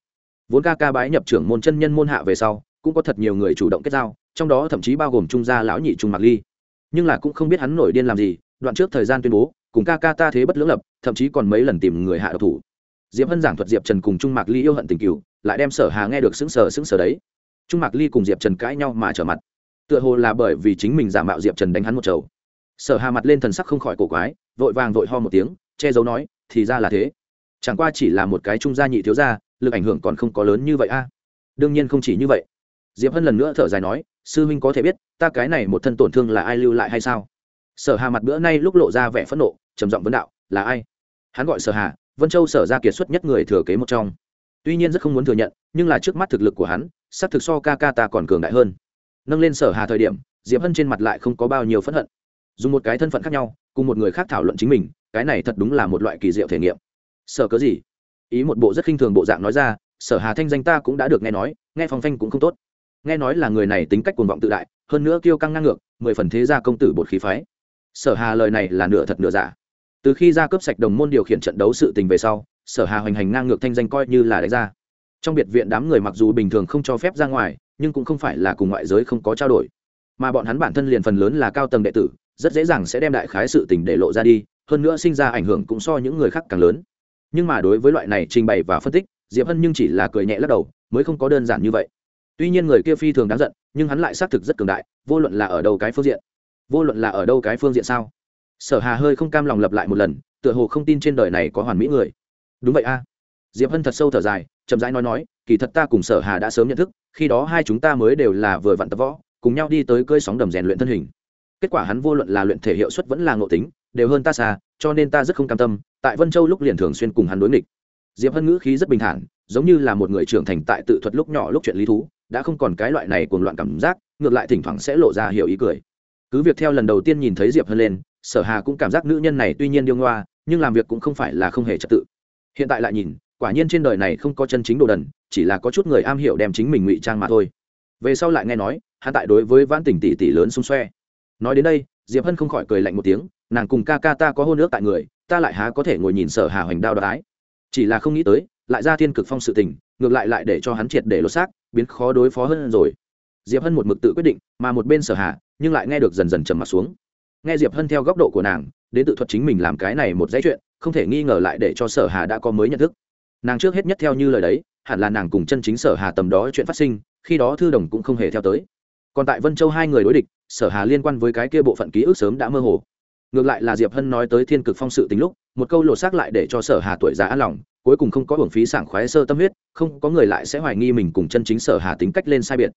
Vốn ca ca bái nhập trưởng môn chân nhân môn hạ về sau, cũng có thật nhiều người chủ động kết giao, trong đó thậm chí bao gồm trung gia lão nhị trung mạc ly. Nhưng là cũng không biết hắn nổi điên làm gì, đoạn trước thời gian tuyên bố, cùng ca ca ta thế bất lưỡng lập, thậm chí còn mấy lần tìm người hạ độc thủ diệp hân giảng thuật diệp trần cùng trung mạc ly yêu hận tình cựu lại đem sở hà nghe được sững sờ sững sờ đấy. Trung mạc ly cùng diệp trần cãi nhau mà trở mặt. Tựa hồ là bởi vì chính mình giả mạo diệp trần đánh hắn một chầu. Sở hà mặt lên thần sắc không khỏi cổ quái, vội vàng vội ho một tiếng, che giấu nói, thì ra là thế. Chẳng qua chỉ là một cái trung gia nhị thiếu gia, lực ảnh hưởng còn không có lớn như vậy a. Đương nhiên không chỉ như vậy. Diệp hân lần nữa thở dài nói, sư huynh có thể biết, ta cái này một thân tổn thương là ai lưu lại hay sao? Sở hà mặt bữa nay lúc lộ ra vẻ phẫn nộ, trầm giọng vấn đạo, là ai? Hắn gọi sở hà vân châu sở ra kiệt xuất nhất người thừa kế một trong. Tuy nhiên rất không muốn thừa nhận, nhưng là trước mắt thực lực của hắn sắc thực so ca ca ta còn cường đại hơn. Nâng lên sở hà thời điểm, diệp hân trên mặt lại không có bao nhiêu phẫn hận. Dùng một cái thân phận khác nhau, cùng một người khác thảo luận chính mình, cái này thật đúng là một loại kỳ diệu thể nghiệm. Sở cớ gì? Ý một bộ rất khinh thường bộ dạng nói ra, sở hà thanh danh ta cũng đã được nghe nói, nghe phong phanh cũng không tốt. Nghe nói là người này tính cách cuồng vọng tự đại, hơn nữa kiêu căng ngang ngược, mười phần thế gia công tử bột khí phái. Sở hà lời này là nửa thật nửa giả từ khi ra cướp sạch đồng môn điều khiển trận đấu sự tình về sau, sở hà hoành hành ngang ngược thanh danh coi như là đánh ra. Trong biệt viện đám người mặc dù bình thường không cho phép ra ngoài, nhưng cũng không phải là cùng ngoại giới không có trao đổi. Mà bọn hắn bản thân liền phần lớn là cao tầng đệ tử, rất dễ dàng sẽ đem đại khái sự tình để lộ ra đi, hơn nữa sinh ra ảnh hưởng cũng so những người khác càng lớn. Nhưng mà đối với loại này trình bày và phân tích, diệp hân nhưng chỉ là cười nhẹ lắc đầu, mới không có đơn giản như vậy. Tuy nhiên người kia phi thường đáng giận, nhưng hắn lại xác thực rất cường đại, vô luận là ở đâu cái phương diện. Vô luận là ở đâu cái phương diện sao? Sở hà hơi không cam lòng lập lại một lần, tựa hồ không tin trên đời này có hoàn mỹ người. Đúng vậy a. Diệp hân thật sâu thở dài, chậm rãi nói nói, kỳ thật ta cùng sở hà đã sớm nhận thức, khi đó hai chúng ta mới đều là vừa vặn tập võ, cùng nhau đi tới cơi sóng đầm rèn luyện thân hình. Kết quả hắn vô luận là luyện thể hiệu suất vẫn là ngộ tính, đều hơn ta xa, cho nên ta rất không cam tâm, tại vân châu lúc liền thường xuyên cùng hắn đối nghịch. Diệp hân ngữ khí rất bình thản, giống như là một người trưởng thành tại tự thuật lúc nhỏ lúc chuyện lý thú, đã không còn cái loại này cuồng loạn cảm giác, ngược lại thỉnh thoảng sẽ lộ ra hiểu ý cười. Cứ việc theo lần đầu tiên nhìn thấy diệp hân lên sở hà cũng cảm giác nữ nhân này tuy nhiên điêu ngoa, nhưng làm việc cũng không phải là không hề trật tự. Hiện tại lại nhìn, quả nhiên trên đời này không có chân chính đồ đần, chỉ là có chút người am hiểu đem chính mình ngụy trang mà thôi. Về sau lại nghe nói hắn tại đối với vãn tỉnh tỷ tỷ lớn xung xoe. Nói đến đây, diệp hân không khỏi cười lạnh một tiếng, nàng cùng ca ca ta có hôn ước tại người, ta lại há có thể ngồi nhìn sở hà hoành đao đoái chỉ là không nghĩ tới, lại ra thiên cực phong sự tình, ngược lại lại để cho hắn triệt để lột xác, biến khó đối phó hơn rồi. Diệp hân một mực tự quyết định, mà một bên sở hà, nhưng lại nghe được dần dần trầm mặt xuống nghe diệp hân theo góc độ của nàng, đến tự thuật chính mình làm cái này một dãy chuyện, không thể nghi ngờ lại để cho sở hà đã có mới nhận thức. Nàng trước hết nhất theo như lời đấy, hẳn là nàng cùng chân chính sở hà tầm đó chuyện phát sinh, khi đó thư đồng cũng không hề theo tới. Còn tại vân châu hai người đối địch, sở hà liên quan với cái kia bộ phận ký ức sớm đã mơ hồ. Ngược lại là diệp hân nói tới thiên cực phong sự tính lúc, một câu lột xác lại để cho sở hà tuổi già an lòng, cuối cùng không có hưởng phí sảng khoái sơ tâm huyết, không có người lại sẽ hoài nghi mình cùng chân chính sở hà tính cách lên sai biệt.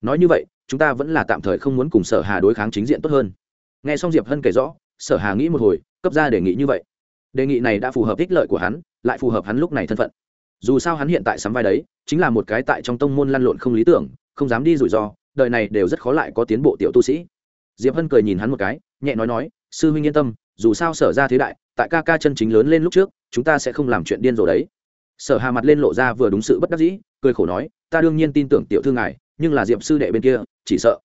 Nói như vậy, chúng ta vẫn là tạm thời không muốn cùng sở hà đối kháng chính diện tốt hơn nghe xong diệp hân kể rõ, sở hà nghĩ một hồi, cấp ra đề nghị như vậy. Đề nghị này đã phù hợp ích lợi của hắn, lại phù hợp hắn lúc này thân phận. Dù sao hắn hiện tại sắm vai đấy, chính là một cái tại trong tông môn lăn lộn không lý tưởng, không dám đi rủi ro, đời này đều rất khó lại có tiến bộ tiểu tu sĩ. Diệp hân cười nhìn hắn một cái, nhẹ nói nói, sư huynh yên tâm, dù sao sở ra thế đại, tại ca ca chân chính lớn lên lúc trước, chúng ta sẽ không làm chuyện điên rồ đấy. Sở hà mặt lên lộ ra vừa đúng sự bất đắc dĩ, cười khổ nói, ta đương nhiên tin tưởng tiểu thư ngài, nhưng là diệp sư đệ bên kia, chỉ sợ.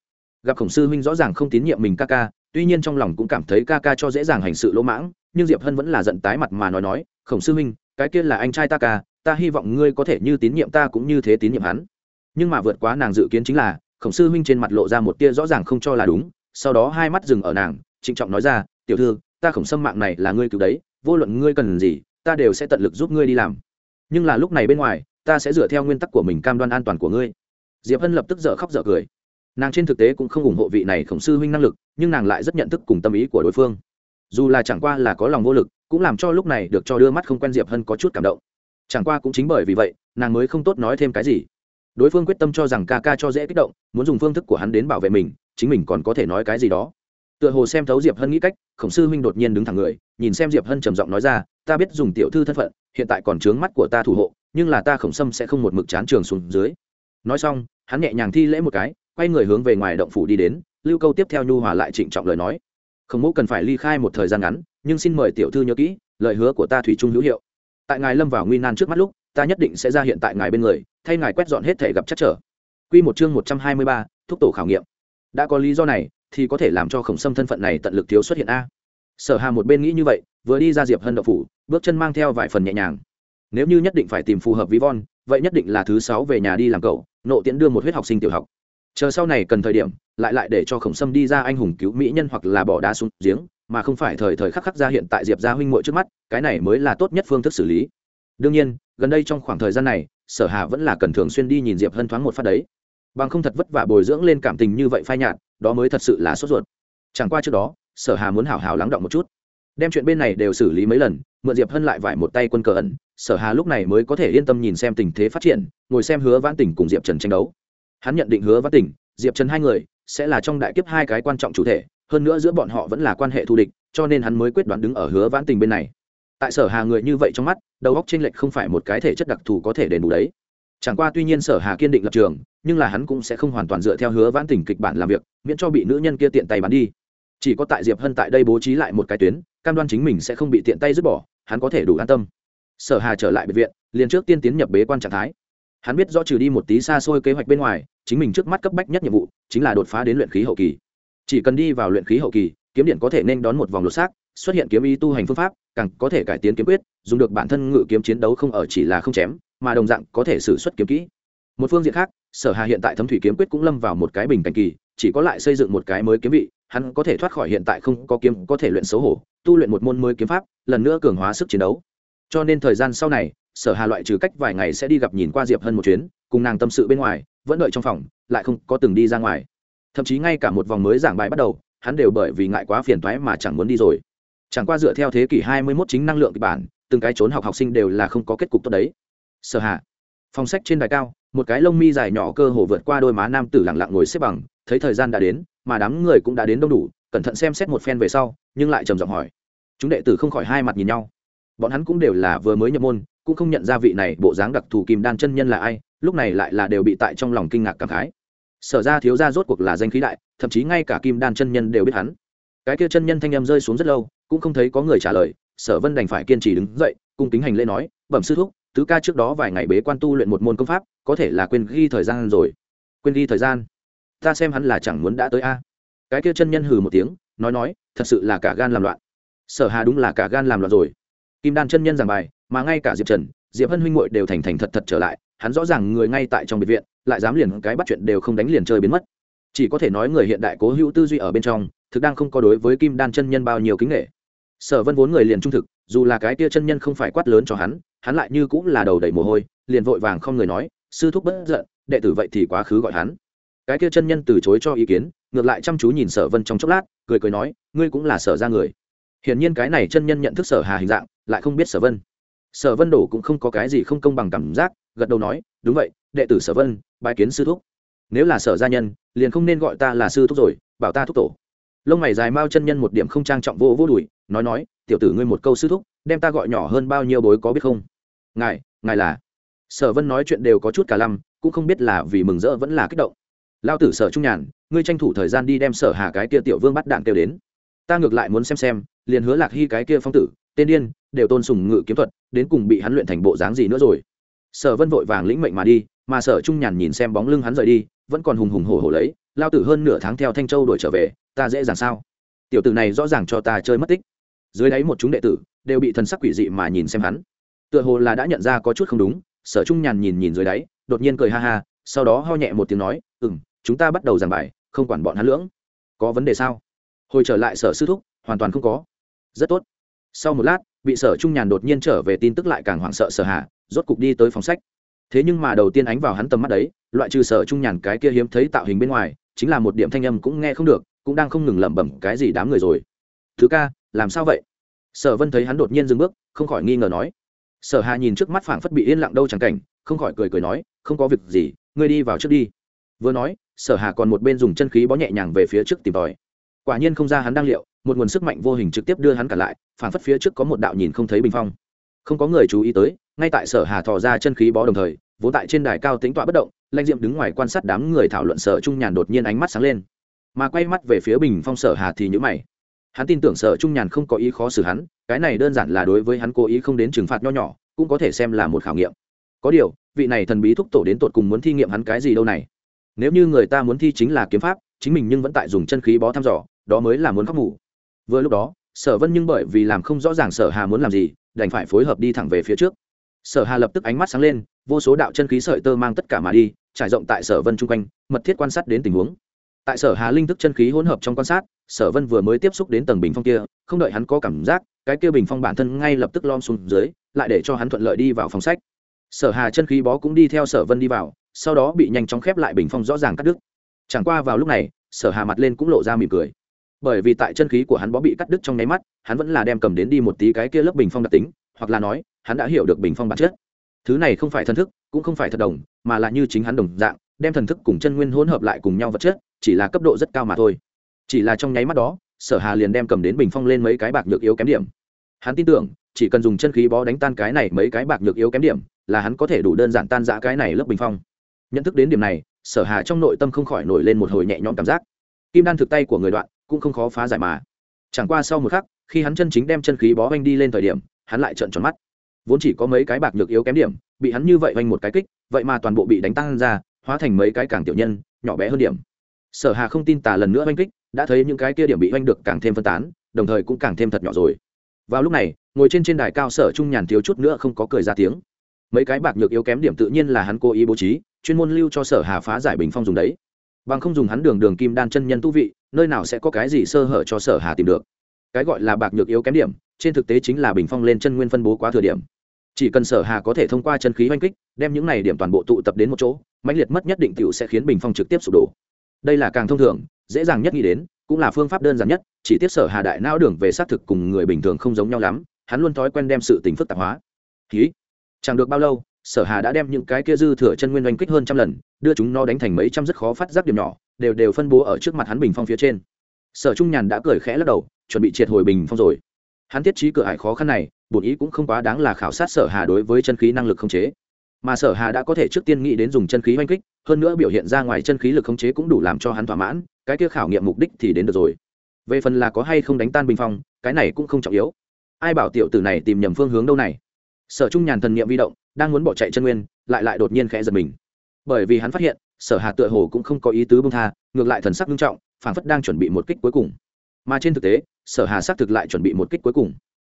Gặp khổng sư huynh rõ ràng không tín nhiệm mình ca ca tuy nhiên trong lòng cũng cảm thấy ca ca cho dễ dàng hành sự lỗ mãng, nhưng diệp hân vẫn là giận tái mặt mà nói nói, khổng sư huynh, cái kia là anh trai ta ca, ta hy vọng ngươi có thể như tín nhiệm ta cũng như thế tín nhiệm hắn. Nhưng mà vượt quá nàng dự kiến chính là, khổng sư huynh trên mặt lộ ra một tia rõ ràng không cho là đúng, sau đó hai mắt dừng ở nàng, trịnh trọng nói ra, tiểu thư, ta khổng xâm mạng này là ngươi cứu đấy, vô luận ngươi cần gì, ta đều sẽ tận lực giúp ngươi đi làm. Nhưng là lúc này bên ngoài, ta sẽ dựa theo nguyên tắc của mình cam đoan an toàn của ngươi. Diệp hân lập tức dở khóc dở cười nàng trên thực tế cũng không ủng hộ vị này khổng sư huynh năng lực, nhưng nàng lại rất nhận thức cùng tâm ý của đối phương. Dù là chẳng qua là có lòng vô lực, cũng làm cho lúc này được cho đưa mắt không quen diệp hân có chút cảm động. Chẳng qua cũng chính bởi vì vậy, nàng mới không tốt nói thêm cái gì. Đối phương quyết tâm cho rằng ca ca cho dễ kích động, muốn dùng phương thức của hắn đến bảo vệ mình, chính mình còn có thể nói cái gì đó. Tựa hồ xem thấu diệp hân nghĩ cách, khổng sư huynh đột nhiên đứng thẳng người, nhìn xem diệp hân trầm giọng nói ra, ta biết dùng tiểu thư thân phận, hiện tại còn trướng mắt của ta thủ hộ, nhưng là ta khổng sâm sẽ không một mực chán trường xuống dưới. Nói xong, hắn nhẹ nhàng thi lễ một cái quay người hướng về ngoài động phủ đi đến, lưu câu tiếp theo nhu hòa lại trịnh trọng lời nói. Khổng mẫu cần phải ly khai một thời gian ngắn, nhưng xin mời tiểu thư nhớ kỹ, lời hứa của ta thủy trung hữu hiệu. Tại ngài lâm vào nguy nan trước mắt lúc, ta nhất định sẽ ra hiện tại ngài bên người, thay ngài quét dọn hết thể gặp chắc trở. Q một chương một trăm hai mươi ba, thúc tổ khảo nghiệm. Đã có lý do này, thì có thể làm cho khổng sâm thân phận này tận lực thiếu xuất hiện a. Sở hà một bên nghĩ như vậy, vừa đi ra diệp hân đậu phủ, bước chân mang theo vài phần nhẹ nhàng. Nếu như nhất định phải tìm phù hợp ví von, vậy nhất định là thứ sáu về nhà đi làm cậu, nộ tiễn đưa một huyết học sinh tiểu học chờ sau này cần thời điểm, lại lại để cho khổng sâm đi ra anh hùng cứu mỹ nhân hoặc là bỏ đá xuống giếng, mà không phải thời thời khắc khắc ra hiện tại diệp gia huynh muội trước mắt, cái này mới là tốt nhất phương thức xử lý. Đương nhiên, gần đây trong khoảng thời gian này, sở hà vẫn là cần thường xuyên đi nhìn diệp hân thoáng một phát đấy. Bằng không thật vất vả bồi dưỡng lên cảm tình như vậy phai nhạt, đó mới thật sự là sốt ruột. Chẳng qua trước đó, sở hà muốn hảo hảo lắng động một chút. Đem chuyện bên này đều xử lý mấy lần, mượn diệp hân lại vải một tay quân cờ ẩn, sở hà lúc này mới có thể yên tâm nhìn xem tình thế phát triển, ngồi xem hứa vãn tình cùng diệp trần tranh đấu hắn nhận định hứa vãn tỉnh diệp trần hai người sẽ là trong đại kiếp hai cái quan trọng chủ thể, hơn nữa giữa bọn họ vẫn là quan hệ thù địch, cho nên hắn mới quyết đoán đứng ở hứa vãn tình bên này. Tại sở hà người như vậy trong mắt, đầu góc tranh lệch không phải một cái thể chất đặc thù có thể đền bù đấy. Chẳng qua tuy nhiên sở hà kiên định lập trường, nhưng là hắn cũng sẽ không hoàn toàn dựa theo hứa vãn tình kịch bản làm việc, miễn cho bị nữ nhân kia tiện tay bắn đi. Chỉ có tại diệp hân tại đây bố trí lại một cái tuyến, cam đoan chính mình sẽ không bị tiện tay dứt bỏ, hắn có thể đủ an tâm. Sở hà trở lại bệnh viện, liền trước tiên tiến nhập bế quan trạng thái hắn biết rõ trừ đi một tí xa xôi kế hoạch bên ngoài, chính mình trước mắt cấp bách nhất nhiệm vụ chính là đột phá đến luyện khí hậu kỳ. Chỉ cần đi vào luyện khí hậu kỳ, kiếm điện có thể nên đón một vòng lột xác, xuất hiện kiếm ý tu hành phương pháp, càng có thể cải tiến kiếm quyết, dùng được bản thân ngự kiếm chiến đấu không ở chỉ là không chém, mà đồng dạng có thể xử xuất kiếm kỹ. Một phương diện khác, sở hà hiện tại thấm thủy kiếm quyết cũng lâm vào một cái bình cảnh kỳ, chỉ có lại xây dựng một cái mới kiếm vị, hắn có thể thoát khỏi hiện tại không có kiếm, có thể luyện xấu hổ, tu luyện một môn mới kiếm pháp, lần nữa cường hóa sức chiến đấu. Cho nên thời gian sau này sở hà loại trừ cách vài ngày sẽ đi gặp nhìn qua diệp hân một chuyến cùng nàng tâm sự bên ngoài vẫn đợi trong phòng lại không có từng đi ra ngoài. Thậm chí ngay cả một vòng mới giảng bài bắt đầu hắn đều bởi vì ngại quá phiền toái mà chẳng muốn đi rồi. Chẳng qua dựa theo thế kỷ 21 chính năng lượng kịch bản từng cái trốn học học sinh đều là không có kết cục tốt đấy. Sở Hà, phòng sách trên đài cao một cái lông mi dài nhỏ cơ hồ vượt qua đôi má nam tử lặng lặng ngồi xếp bằng thấy thời gian đã đến mà đám người cũng đã đến đông đủ cẩn thận xem xét một phen về sau nhưng lại trầm giọng hỏi. Chúng đệ tử không khỏi hai mặt nhìn nhau bọn hắn cũng đều là vừa mới nhập môn, cũng không nhận ra vị này bộ dáng đặc thù kim đan chân nhân là ai, lúc này lại là đều bị tại trong lòng kinh ngạc cảm khái. Sở ra thiếu ra rốt cuộc là danh khí đại, thậm chí ngay cả kim đan chân nhân đều biết hắn. Cái kia chân nhân thanh em rơi xuống rất lâu, cũng không thấy có người trả lời, sở vân đành phải kiên trì đứng dậy, cung kính hành lễ nói, bẩm sư thúc, tứ ca trước đó vài ngày bế quan tu luyện một môn công pháp, có thể là quên ghi thời gian rồi. Quên ghi thời gian? Ta xem hắn là chẳng muốn đã tới a. Cái kia chân nhân hừ một tiếng, nói nói, thật sự là cả gan làm loạn. Sở hà đúng là cả gan làm loạn rồi kim đan chân nhân giảng bài, mà ngay cả diệp trần, diệp hân huynh muội đều thành thành thật thật trở lại, hắn rõ ràng người ngay tại trong biệt viện, lại dám liền cái bắt chuyện đều không đánh liền chơi biến mất. Chỉ có thể nói người hiện đại cố hữu tư duy ở bên trong, thực đang không có đối với kim đan chân nhân bao nhiêu kính nghệ sở vân vốn người liền trung thực, dù là cái kia chân nhân không phải quát lớn cho hắn hắn lại như cũng là đầu đầy mồ hôi, liền vội vàng không người nói, sư thúc bất giận, đệ tử vậy thì quá khứ gọi hắn. Cái kia chân nhân từ chối cho ý kiến, ngược lại chăm chú nhìn sở vân trong chốc lát, cười cười nói, ngươi cũng là sở ra người. Hiển nhiên cái này chân nhân nhận thức sở hà hình dạng lại không biết sở vân. Sở vân đổ cũng không có cái gì không công bằng cảm giác, gật đầu nói, đúng vậy, đệ tử sở vân bài kiến sư thúc. Nếu là sở gia nhân, liền không nên gọi ta là sư thúc rồi, bảo ta thúc tổ. Lông mày dài mao chân nhân một điểm không trang trọng vô vô đùi, nói nói, tiểu tử ngươi một câu sư thúc, đem ta gọi nhỏ hơn bao nhiêu bối có biết không? Ngài ngài là? Sở vân nói chuyện đều có chút cả lăm, cũng không biết là vì mừng rỡ vẫn là kích động. Lao tử sở trung nhàn, ngươi tranh thủ thời gian đi đem sở hà cái kia tiểu vương bắt đạn kêu đến. Ta ngược lại muốn xem xem liền hứa lạc hy cái kia phong tử, tên điên, đều tôn sùng ngự kiếm thuật, đến cùng bị hắn luyện thành bộ dáng gì nữa rồi. Sở vân vội vàng lĩnh mệnh mà đi, mà sở trung nhàn nhìn xem bóng lưng hắn rời đi, vẫn còn hùng hùng hổ hổ lấy, lao tử hơn nửa tháng theo thanh châu đuổi trở về, ta dễ dàng sao? Tiểu tử này rõ ràng cho ta chơi mất tích. Dưới đáy một chúng đệ tử, đều bị thần sắc quỷ dị mà nhìn xem hắn. Tựa hồ là đã nhận ra có chút không đúng, sở trung nhàn nhìn nhìn dưới đáy, đột nhiên cười ha ha, sau đó ho nhẹ một tiếng nói ừ m chúng ta bắt đầu giảng bài, không quản bọn hắn lưỡng. Có vấn đề sao? Hồi trở lại sở sư thúc, hoàn toàn không có rất tốt. Sau một lát bị sở trung nhàn đột nhiên trở về tin tức lại càng hoảng sợ sở hạ, rốt cục đi tới phòng sách. Thế nhưng mà đầu tiên ánh vào hắn tầm mắt đấy, loại trừ sở trung nhàn cái kia hiếm thấy tạo hình bên ngoài, chính là một điểm thanh âm cũng nghe không được, cũng đang không ngừng lẩm bẩm cái gì đám người rồi. Thứ ca, làm sao vậy? Sở vân thấy hắn đột nhiên dừng bước, không khỏi nghi ngờ nói. Sở hà nhìn trước mắt phảng phất bị yên lặng đâu chẳng cảnh, không khỏi cười cười nói, không có việc gì, ngươi đi vào trước đi. Vừa nói, sở hà còn một bên dùng chân khí bó nhẹ nhàng về phía trước tìm tòi. Quả nhiên không ra hắn đang liệu một nguồn sức mạnh vô hình trực tiếp đưa hắn cả lại, phảng phất phía trước có một đạo nhìn không thấy bình phong. Không có người chú ý tới, ngay tại sở hà thò ra chân khí bó đồng thời, vốn tại trên đài cao tính tọa bất động, lãnh diệm đứng ngoài quan sát đám người thảo luận sở trung nhàn đột nhiên ánh mắt sáng lên. Mà quay mắt về phía bình phong sở hà thì nhữ mày. Hắn tin tưởng sở trung nhàn không có ý khó xử hắn, cái này đơn giản là đối với hắn cố ý không đến trừng phạt nho nhỏ, cũng có thể xem là một khảo nghiệm. Có điều, vị này thần bí thúc tổ đến tột cùng muốn thi nghiệm hắn cái gì đâu này? Nếu như người ta muốn thi chính là kiếm pháp, chính mình nhưng vẫn tại dùng chân khí bó thăm dò, đó mới là muốn khóc mù vừa lúc đó, sở vân nhưng bởi vì làm không rõ ràng sở hà muốn làm gì, đành phải phối hợp đi thẳng về phía trước. Sở hà lập tức ánh mắt sáng lên, vô số đạo chân khí sợi tơ mang tất cả mà đi, trải rộng tại sở vân chung quanh, mật thiết quan sát đến tình huống. Tại sở hà linh thức chân khí hỗn hợp trong quan sát, sở vân vừa mới tiếp xúc đến tầng bình phong kia, không đợi hắn có cảm giác, cái kia bình phong bản thân ngay lập tức lom xuống dưới, lại để cho hắn thuận lợi đi vào phòng sách. Sở hà chân khí bó cũng đi theo sở vân đi vào, sau đó bị nhanh chóng khép lại bình phong rõ ràng cắt đứt. Chẳng qua vào lúc này, sở hà mặt lên cũng lộ ra mỉm cười bởi vì tại chân khí của hắn bó bị cắt đứt trong nháy mắt, hắn vẫn là đem cầm đến đi một tí cái kia lớp bình phong đặc tính, hoặc là nói, hắn đã hiểu được bình phong bản chất. Thứ này không phải thần thức, cũng không phải thật đồng, mà là như chính hắn đồng dạng, đem thần thức cùng chân nguyên hỗn hợp lại cùng nhau vật chất, chỉ là cấp độ rất cao mà thôi. Chỉ là trong nháy mắt đó, sở hà liền đem cầm đến bình phong lên mấy cái bạc nhược yếu kém điểm. Hắn tin tưởng, chỉ cần dùng chân khí bó đánh tan cái này mấy cái bạc nhược yếu kém điểm, là hắn có thể đủ đơn giản tan giã cái này lớp bình phong. Nhận thức đến điểm này, sở hà trong nội tâm không khỏi nổi lên một hồi nhẹ nhõm cảm giác. Kim đan thực tay của người đoạn cũng không khó phá giải mà. Chẳng qua sau một khắc, khi hắn chân chính đem chân khí bó oanh đi lên thời điểm, hắn lại trợn tròn mắt. Vốn chỉ có mấy cái bạc nhược yếu kém điểm, bị hắn như vậy oanh một cái kích, vậy mà toàn bộ bị đánh tăng ra, hóa thành mấy cái càng tiểu nhân, nhỏ bé hơn điểm. Sở hà không tin tà lần nữa oanh kích, đã thấy những cái kia điểm bị oanh được càng thêm phân tán, đồng thời cũng càng thêm thật nhỏ rồi. Vào lúc này, ngồi trên trên đài cao sở trung nhàn thiếu chút nữa không có cười ra tiếng. Mấy cái bạc nhược yếu kém điểm tự nhiên là hắn cố ý bố trí, chuyên môn lưu cho sở hà phá giải bình phong dùng đấy bằng không dùng hắn đường đường kim đan chân nhân tu vị, nơi nào sẽ có cái gì sơ hở cho sở hà tìm được. Cái gọi là bạc nhược yếu kém điểm, trên thực tế chính là bình phong lên chân nguyên phân bố quá thừa điểm. Chỉ cần sở hà có thể thông qua chân khí oanh kích, đem những này điểm toàn bộ tụ tập đến một chỗ, mãnh liệt mất nhất định tiểu sẽ khiến bình phong trực tiếp sụp đổ. Đây là càng thông thường, dễ dàng nhất nghĩ đến, cũng là phương pháp đơn giản nhất, chỉ tiếp sở hà đại não đường về xác thực cùng người bình thường không giống nhau lắm, hắn luôn thói quen đem sự tình phức tạp hóa. Ký chẳng được bao lâu sở hà đã đem những cái kia dư thừa chân nguyên oanh kích hơn trăm lần, đưa chúng nó đánh thành mấy trăm rất khó phát giác điểm nhỏ, đều đều phân bố ở trước mặt hắn bình phong phía trên. Sở trung nhàn đã cười khẽ lắc đầu, chuẩn bị triệt hồi bình phong rồi. Hắn thiết trí cửa hải khó khăn này, bổn ý cũng không quá đáng là khảo sát sở hà đối với chân khí năng lực không chế. Mà sở hà đã có thể trước tiên nghĩ đến dùng chân khí oanh kích, hơn nữa biểu hiện ra ngoài chân khí lực khống chế cũng đủ làm cho hắn thỏa mãn, cái kia khảo nghiệm mục đích thì đến được rồi. Về phần là có hay không đánh tan bình phong, cái này cũng không trọng yếu. Ai bảo tiểu tử này tìm nhầm phương hướng đâu này? Sở trung nhàn thần niệm vi động đang muốn bỏ chạy chân nguyên, lại lại đột nhiên khẽ giật mình. Bởi vì hắn phát hiện, sở hà tựa hồ cũng không có ý tứ bông tha, ngược lại thần sắc nghiêm trọng, phảng phất đang chuẩn bị một kích cuối cùng. Mà trên thực tế, sở hà xác thực lại chuẩn bị một kích cuối cùng.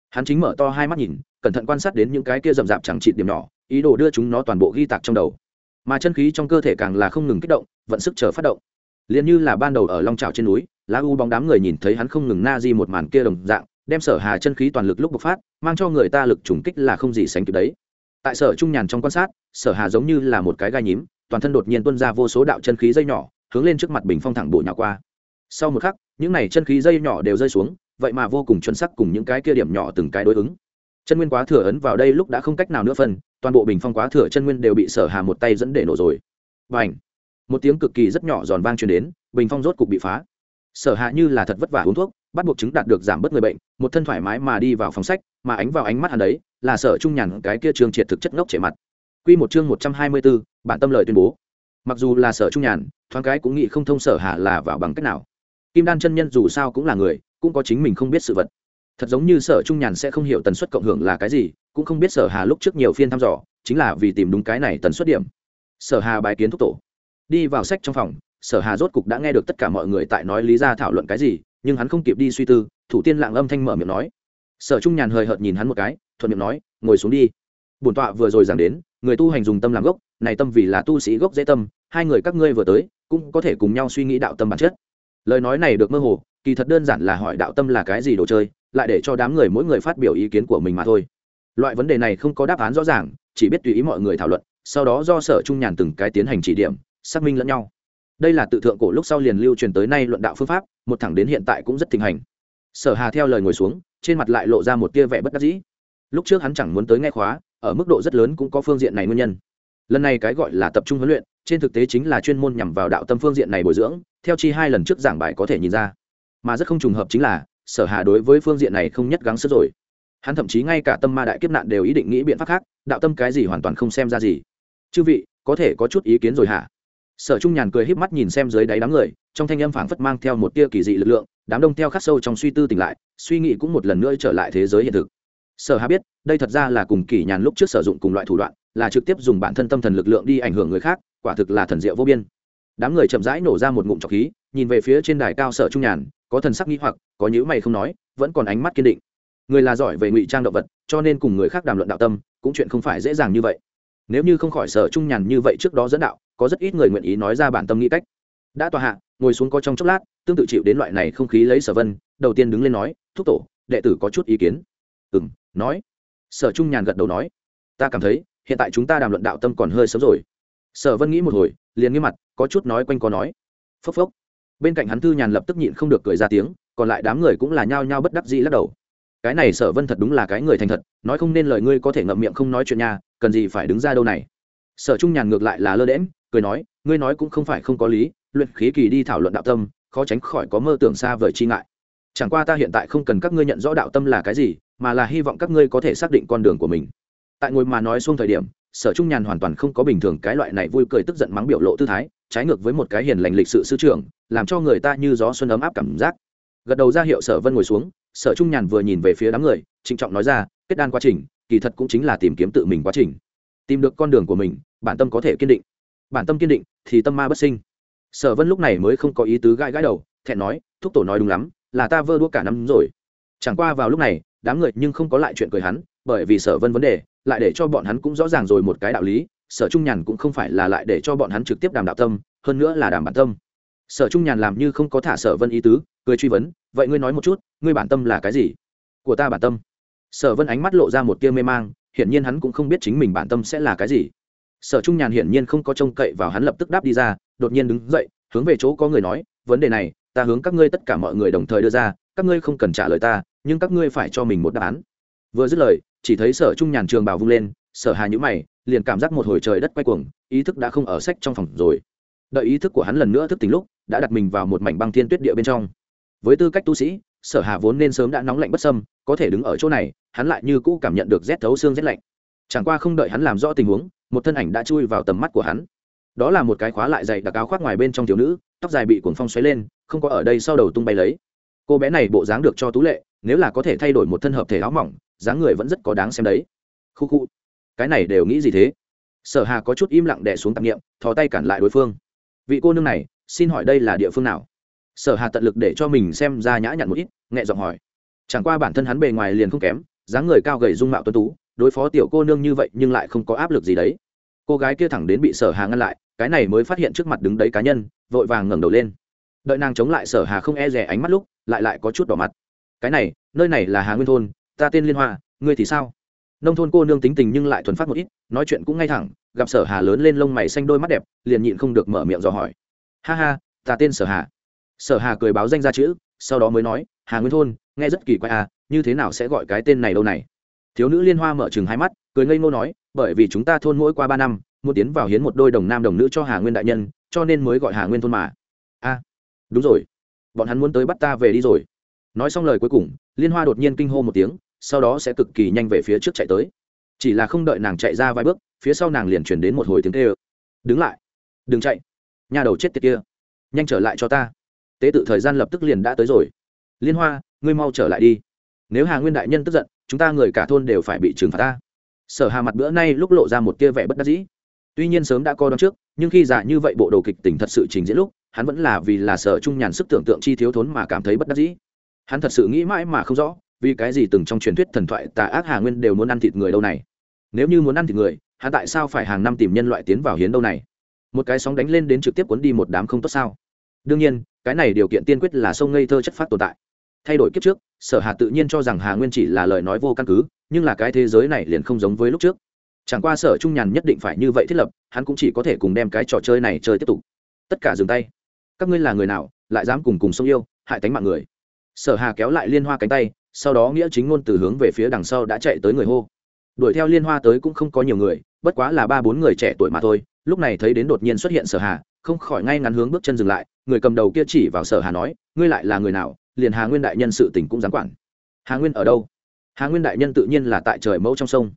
Hắn chính mở to hai mắt nhìn, cẩn thận quan sát đến những cái kia rậm rạp chẳng trị điểm nhỏ, ý đồ đưa chúng nó toàn bộ ghi tạc trong đầu. Mà chân khí trong cơ thể càng là không ngừng kích động, vận sức chờ phát động. Liền như là ban đầu ở long trào trên núi, lá u bóng đám người nhìn thấy hắn không ngừng na di một màn kia đồng dạng, đem sở hà chân khí toàn lực lúc bộc phát, mang cho người ta lực trùng kích là không gì sánh kịp đấy tại sở trung nhàn trong quan sát, sở hà giống như là một cái gai nhím, toàn thân đột nhiên tuôn ra vô số đạo chân khí dây nhỏ, hướng lên trước mặt bình phong thẳng bộ nhỏ qua. Sau một khắc, những này chân khí dây nhỏ đều rơi xuống, vậy mà vô cùng chuẩn sắc cùng những cái kia điểm nhỏ từng cái đối ứng. Chân nguyên quá thừa ấn vào đây lúc đã không cách nào nữa phân, toàn bộ bình phong quá thừa chân nguyên đều bị sở hà một tay dẫn để nổ rồi. Và ảnh một tiếng cực kỳ rất nhỏ giòn vang truyền đến, bình phong rốt cục bị phá. Sở hạ như là thật vất vả uống thuốc, bắt buộc chứng đạt được giảm bớt người bệnh, một thân thoải mái mà đi vào phòng sách mà ánh vào ánh mắt hắn đấy là sở trung nhàn cái kia trường triệt thực chất ngốc trẻ mặt. Quy một chương một trăm hai mươi 124, bản tâm lời tuyên bố. Mặc dù là sở trung nhàn thoáng cái cũng nghĩ không thông sở hạ là vào bằng cách nào. Kim đan chân nhân dù sao cũng là người cũng có chính mình không biết sự vật. Thật giống như sở trung nhàn sẽ không hiểu tần suất cộng hưởng là cái gì cũng không biết sở hà lúc trước nhiều phiên thăm dò chính là vì tìm đúng cái này tần suất điểm. Sở hà bài kiến thúc tổ. Đi vào sách trong phòng sở hà rốt cục đã nghe được tất cả mọi người tại nói lý ra thảo luận cái gì nhưng hắn không kịp đi suy tư thủ tiên lạng âm thanh mở miệng nói sở trung nhàn hời hợt nhìn hắn một cái, thuận miệng nói, ngồi xuống đi. Bổn tọa vừa rồi giảng đến, người tu hành dùng tâm làm gốc, này tâm vì là tu sĩ gốc dễ tâm, hai người các ngươi vừa tới, cũng có thể cùng nhau suy nghĩ đạo tâm bản chất. Lời nói này được mơ hồ, kỳ thật đơn giản là hỏi đạo tâm là cái gì đồ chơi, lại để cho đám người mỗi người phát biểu ý kiến của mình mà thôi. Loại vấn đề này không có đáp án rõ ràng, chỉ biết tùy ý mọi người thảo luận, sau đó do sở trung nhàn từng cái tiến hành chỉ điểm, xác minh lẫn nhau. Đây là tự thượng cổ lúc sau liền lưu truyền tới nay luận đạo phương pháp, một thẳng đến hiện tại cũng rất thịnh hành. Sở hà theo lời ngồi xuống trên mặt lại lộ ra một tia vẻ bất đắc dĩ. Lúc trước hắn chẳng muốn tới nghe khóa, ở mức độ rất lớn cũng có phương diện này nguyên nhân. Lần này cái gọi là tập trung huấn luyện, trên thực tế chính là chuyên môn nhằm vào đạo tâm phương diện này bồi dưỡng, theo chi hai lần trước giảng bài có thể nhìn ra. Mà rất không trùng hợp chính là, sở hà đối với phương diện này không nhất gắng sức rồi. Hắn thậm chí ngay cả tâm ma đại kiếp nạn đều ý định nghĩ biện pháp khác, đạo tâm cái gì hoàn toàn không xem ra gì. Chư vị, có thể có chút ý kiến rồi hả? Sở trung nhàn cười híp mắt nhìn xem dưới đáy đám người, trong thanh âm phảng phất mang theo một tia kỳ dị lực lượng đám đông theo khắc sâu trong suy tư tỉnh lại, suy nghĩ cũng một lần nữa trở lại thế giới hiện thực. Sở hà biết, đây thật ra là cùng kỳ nhàn lúc trước sử dụng cùng loại thủ đoạn, là trực tiếp dùng bản thân tâm thần lực lượng đi ảnh hưởng người khác, quả thực là thần diệu vô biên. Đám người chậm rãi nổ ra một ngụm trọc khí, nhìn về phía trên đài cao sở trung nhàn, có thần sắc nghĩ hoặc, có nhữ mày không nói, vẫn còn ánh mắt kiên định. Người là giỏi về ngụy trang động vật, cho nên cùng người khác đàm luận đạo tâm, cũng chuyện không phải dễ dàng như vậy. Nếu như không khỏi sở trung nhàn như vậy trước đó dẫn đạo, có rất ít người nguyện ý nói ra bản tâm nghĩ cách đã tòa hạ ngồi xuống có trong chốc lát tương tự chịu đến loại này không khí lấy sở vân đầu tiên đứng lên nói thúc tổ đệ tử có chút ý kiến. Ừ m nói. Sở trung nhàn gật đầu nói ta cảm thấy hiện tại chúng ta đàm luận đạo tâm còn hơi sớm rồi. Sở vân nghĩ một hồi liền nghiêm mặt có chút nói quanh có nói. Phốc phốc. Bên cạnh hắn thư nhàn lập tức nhịn không được cười ra tiếng còn lại đám người cũng là nhao nhao bất đắc dĩ lắc đầu. Cái này sở vân thật đúng là cái người thành thật nói không nên lời ngươi có thể ngậm miệng không nói chuyện nhà, cần gì phải đứng ra đâu này? Sở trung nhàn ngược lại là lơ đễm cười nói ngươi nói cũng không phải không có lý luyện khí kỳ đi thảo luận đạo tâm, khó tránh khỏi có mơ tưởng xa vời chi ngại. Chẳng qua ta hiện tại không cần các ngươi nhận rõ đạo tâm là cái gì, mà là hy vọng các ngươi có thể xác định con đường của mình. Tại ngồi mà nói xuống thời điểm, sở trung nhàn hoàn toàn không có bình thường cái loại này vui cười tức giận mắng biểu lộ tư thái, trái ngược với một cái hiền lành lịch sự sư trưởng, làm cho người ta như gió xuân ấm áp cảm giác. Gật đầu ra hiệu sở vân ngồi xuống, sở trung nhàn vừa nhìn về phía đám người, trịnh trọng nói ra, kết đan quá trình, kỳ thật cũng chính là tìm kiếm tự mình quá trình. Tìm được con đường của mình, bản tâm có thể kiên định. Bản tâm kiên định thì tâm ma bất sinh sở vân lúc này mới không có ý tứ gãi gãi đầu, thẹn nói, thúc tổ nói đúng lắm, là ta vơ đua cả năm rồi. Chẳng qua vào lúc này, đám người nhưng không có lại chuyện cười hắn, bởi vì sở vân vấn đề, lại để cho bọn hắn cũng rõ ràng rồi một cái đạo lý, sở trung nhàn cũng không phải là lại để cho bọn hắn trực tiếp đàm đạo tâm, hơn nữa là đàm bản tâm. Sở trung nhàn làm như không có thả sở vân ý tứ, cười truy vấn, vậy ngươi nói một chút, ngươi bản tâm là cái gì? Của ta bản tâm. Sở vân ánh mắt lộ ra một tia mê mang, hiển nhiên hắn cũng không biết chính mình bản tâm sẽ là cái gì sở trung nhàn hiển nhiên không có trông cậy vào hắn lập tức đáp đi ra, đột nhiên đứng dậy, hướng về chỗ có người nói, vấn đề này, ta hướng các ngươi tất cả mọi người đồng thời đưa ra, các ngươi không cần trả lời ta, nhưng các ngươi phải cho mình một đáp án. Vừa dứt lời, chỉ thấy sở trung nhàn trường bào vung lên, sở hà nhữ mày, liền cảm giác một hồi trời đất quay cuồng, ý thức đã không ở sách trong phòng rồi. Đợi ý thức của hắn lần nữa thức tỉnh lúc, đã đặt mình vào một mảnh băng thiên tuyết địa bên trong. Với tư cách tu sĩ, sở hà vốn nên sớm đã nóng lạnh bất sâm có thể đứng ở chỗ này, hắn lại như cũ cảm nhận được rét thấu xương rét lạnh. Chẳng qua không đợi hắn làm rõ tình huống một thân ảnh đã chui vào tầm mắt của hắn. Đó là một cái khóa lại dày đặc áo khoác ngoài bên trong thiếu nữ, tóc dài bị cuồng phong xoáy lên, không có ở đây sau đầu tung bay lấy. Cô bé này bộ dáng được cho tú lệ, nếu là có thể thay đổi một thân hợp thể áo mỏng, dáng người vẫn rất có đáng xem đấy. Khu khu. Cái này đều nghĩ gì thế? Sở hà có chút im lặng đè xuống tạp nghiệm thò tay cản lại đối phương. Vị cô nương này, xin hỏi đây là địa phương nào? Sở hà tận lực để cho mình xem ra nhã nhặn một ít, nhẹ giọng hỏi. Chẳng qua bản thân hắn bề ngoài liền không kém, dáng người cao gầy dung mạo tuấn tú đối phó tiểu cô nương như vậy nhưng lại không có áp lực gì đấy. Cô gái kia thẳng đến bị sở hà ngăn lại, cái này mới phát hiện trước mặt đứng đấy cá nhân, vội vàng ngẩng đầu lên. Đợi nàng chống lại sở hà không e rè ánh mắt lúc, lại lại có chút đỏ mặt. Cái này, nơi này là hà nguyên thôn, ta tên liên hoa, ngươi thì sao? Nông thôn cô nương tính tình nhưng lại thuần phát một ít, nói chuyện cũng ngay thẳng, gặp sở hà lớn lên lông mày xanh đôi mắt đẹp, liền nhịn không được mở miệng dò hỏi. Ha ha, ta tên sở hà. Sở hà cười báo danh ra chữ, sau đó mới nói, hà nguyên thôn, nghe rất kỳ quái à như thế nào sẽ gọi cái tên này đâu này? Thiếu nữ liên hoa mở chừng hai mắt, cười ngây ngô nói, bởi vì chúng ta thôn mỗi qua ba năm, muốn tiến vào hiến một đôi đồng nam đồng nữ cho hà nguyên đại nhân, cho nên mới gọi hà nguyên thôn mà. A, đúng rồi. Bọn hắn muốn tới bắt ta về đi rồi. Nói xong lời cuối cùng, liên hoa đột nhiên kinh hô một tiếng, sau đó sẽ cực kỳ nhanh về phía trước chạy tới. Chỉ là không đợi nàng chạy ra vài bước, phía sau nàng liền chuyển đến một hồi tiếng kêu. Đứng lại, đừng chạy. Nhà đầu chết tiệt kia. Nhanh trở lại cho ta. Tế tự thời gian lập tức liền đã tới rồi. Liên hoa, ngươi mau trở lại đi. Nếu hà nguyên đại nhân tức giận chúng ta người cả thôn đều phải bị trừng phạt ta. Sở hà mặt bữa nay lúc lộ ra một tia vẻ bất đắc dĩ. Tuy nhiên sớm đã co đón trước, nhưng khi giả như vậy bộ đồ kịch tình thật sự trình diễn lúc, hắn vẫn là vì là sở trung nhàn sức tưởng tượng chi thiếu thốn mà cảm thấy bất đắc dĩ. Hắn thật sự nghĩ mãi mà không rõ, vì cái gì từng trong truyền thuyết thần thoại tà ác hà nguyên đều muốn ăn thịt người đâu này. Nếu như muốn ăn thịt người, hắn tại sao phải hàng năm tìm nhân loại tiến vào hiến đâu này? Một cái sóng đánh lên đến trực tiếp cuốn đi một đám không tốt sao? Đương nhiên, cái này điều kiện tiên quyết là sông ngây thơ chất phát tồn tại thay đổi kiếp trước, sở hà tự nhiên cho rằng hà nguyên chỉ là lời nói vô căn cứ, nhưng là cái thế giới này liền không giống với lúc trước. Chẳng qua sở trung nhàn nhất định phải như vậy thiết lập, hắn cũng chỉ có thể cùng đem cái trò chơi này chơi tiếp tục. Tất cả dừng tay. Các ngươi là người nào, lại dám cùng cùng sông yêu, hại tánh mạng người? Sở hà kéo lại liên hoa cánh tay, sau đó nghĩa chính ngôn từ hướng về phía đằng sau đã chạy tới người hô. Đuổi theo liên hoa tới cũng không có nhiều người, bất quá là ba bốn người trẻ tuổi mà thôi. Lúc này thấy đến đột nhiên xuất hiện sở hà, không khỏi ngay ngắn hướng bước chân dừng lại, người cầm đầu kia chỉ vào sở hà nói, ngươi lại là người nào? Liền hà nguyên đại nhân sự tình cũng dám quản. Hà nguyên ở đâu? Hà nguyên đại nhân tự nhiên là tại trời mẫu trong sông.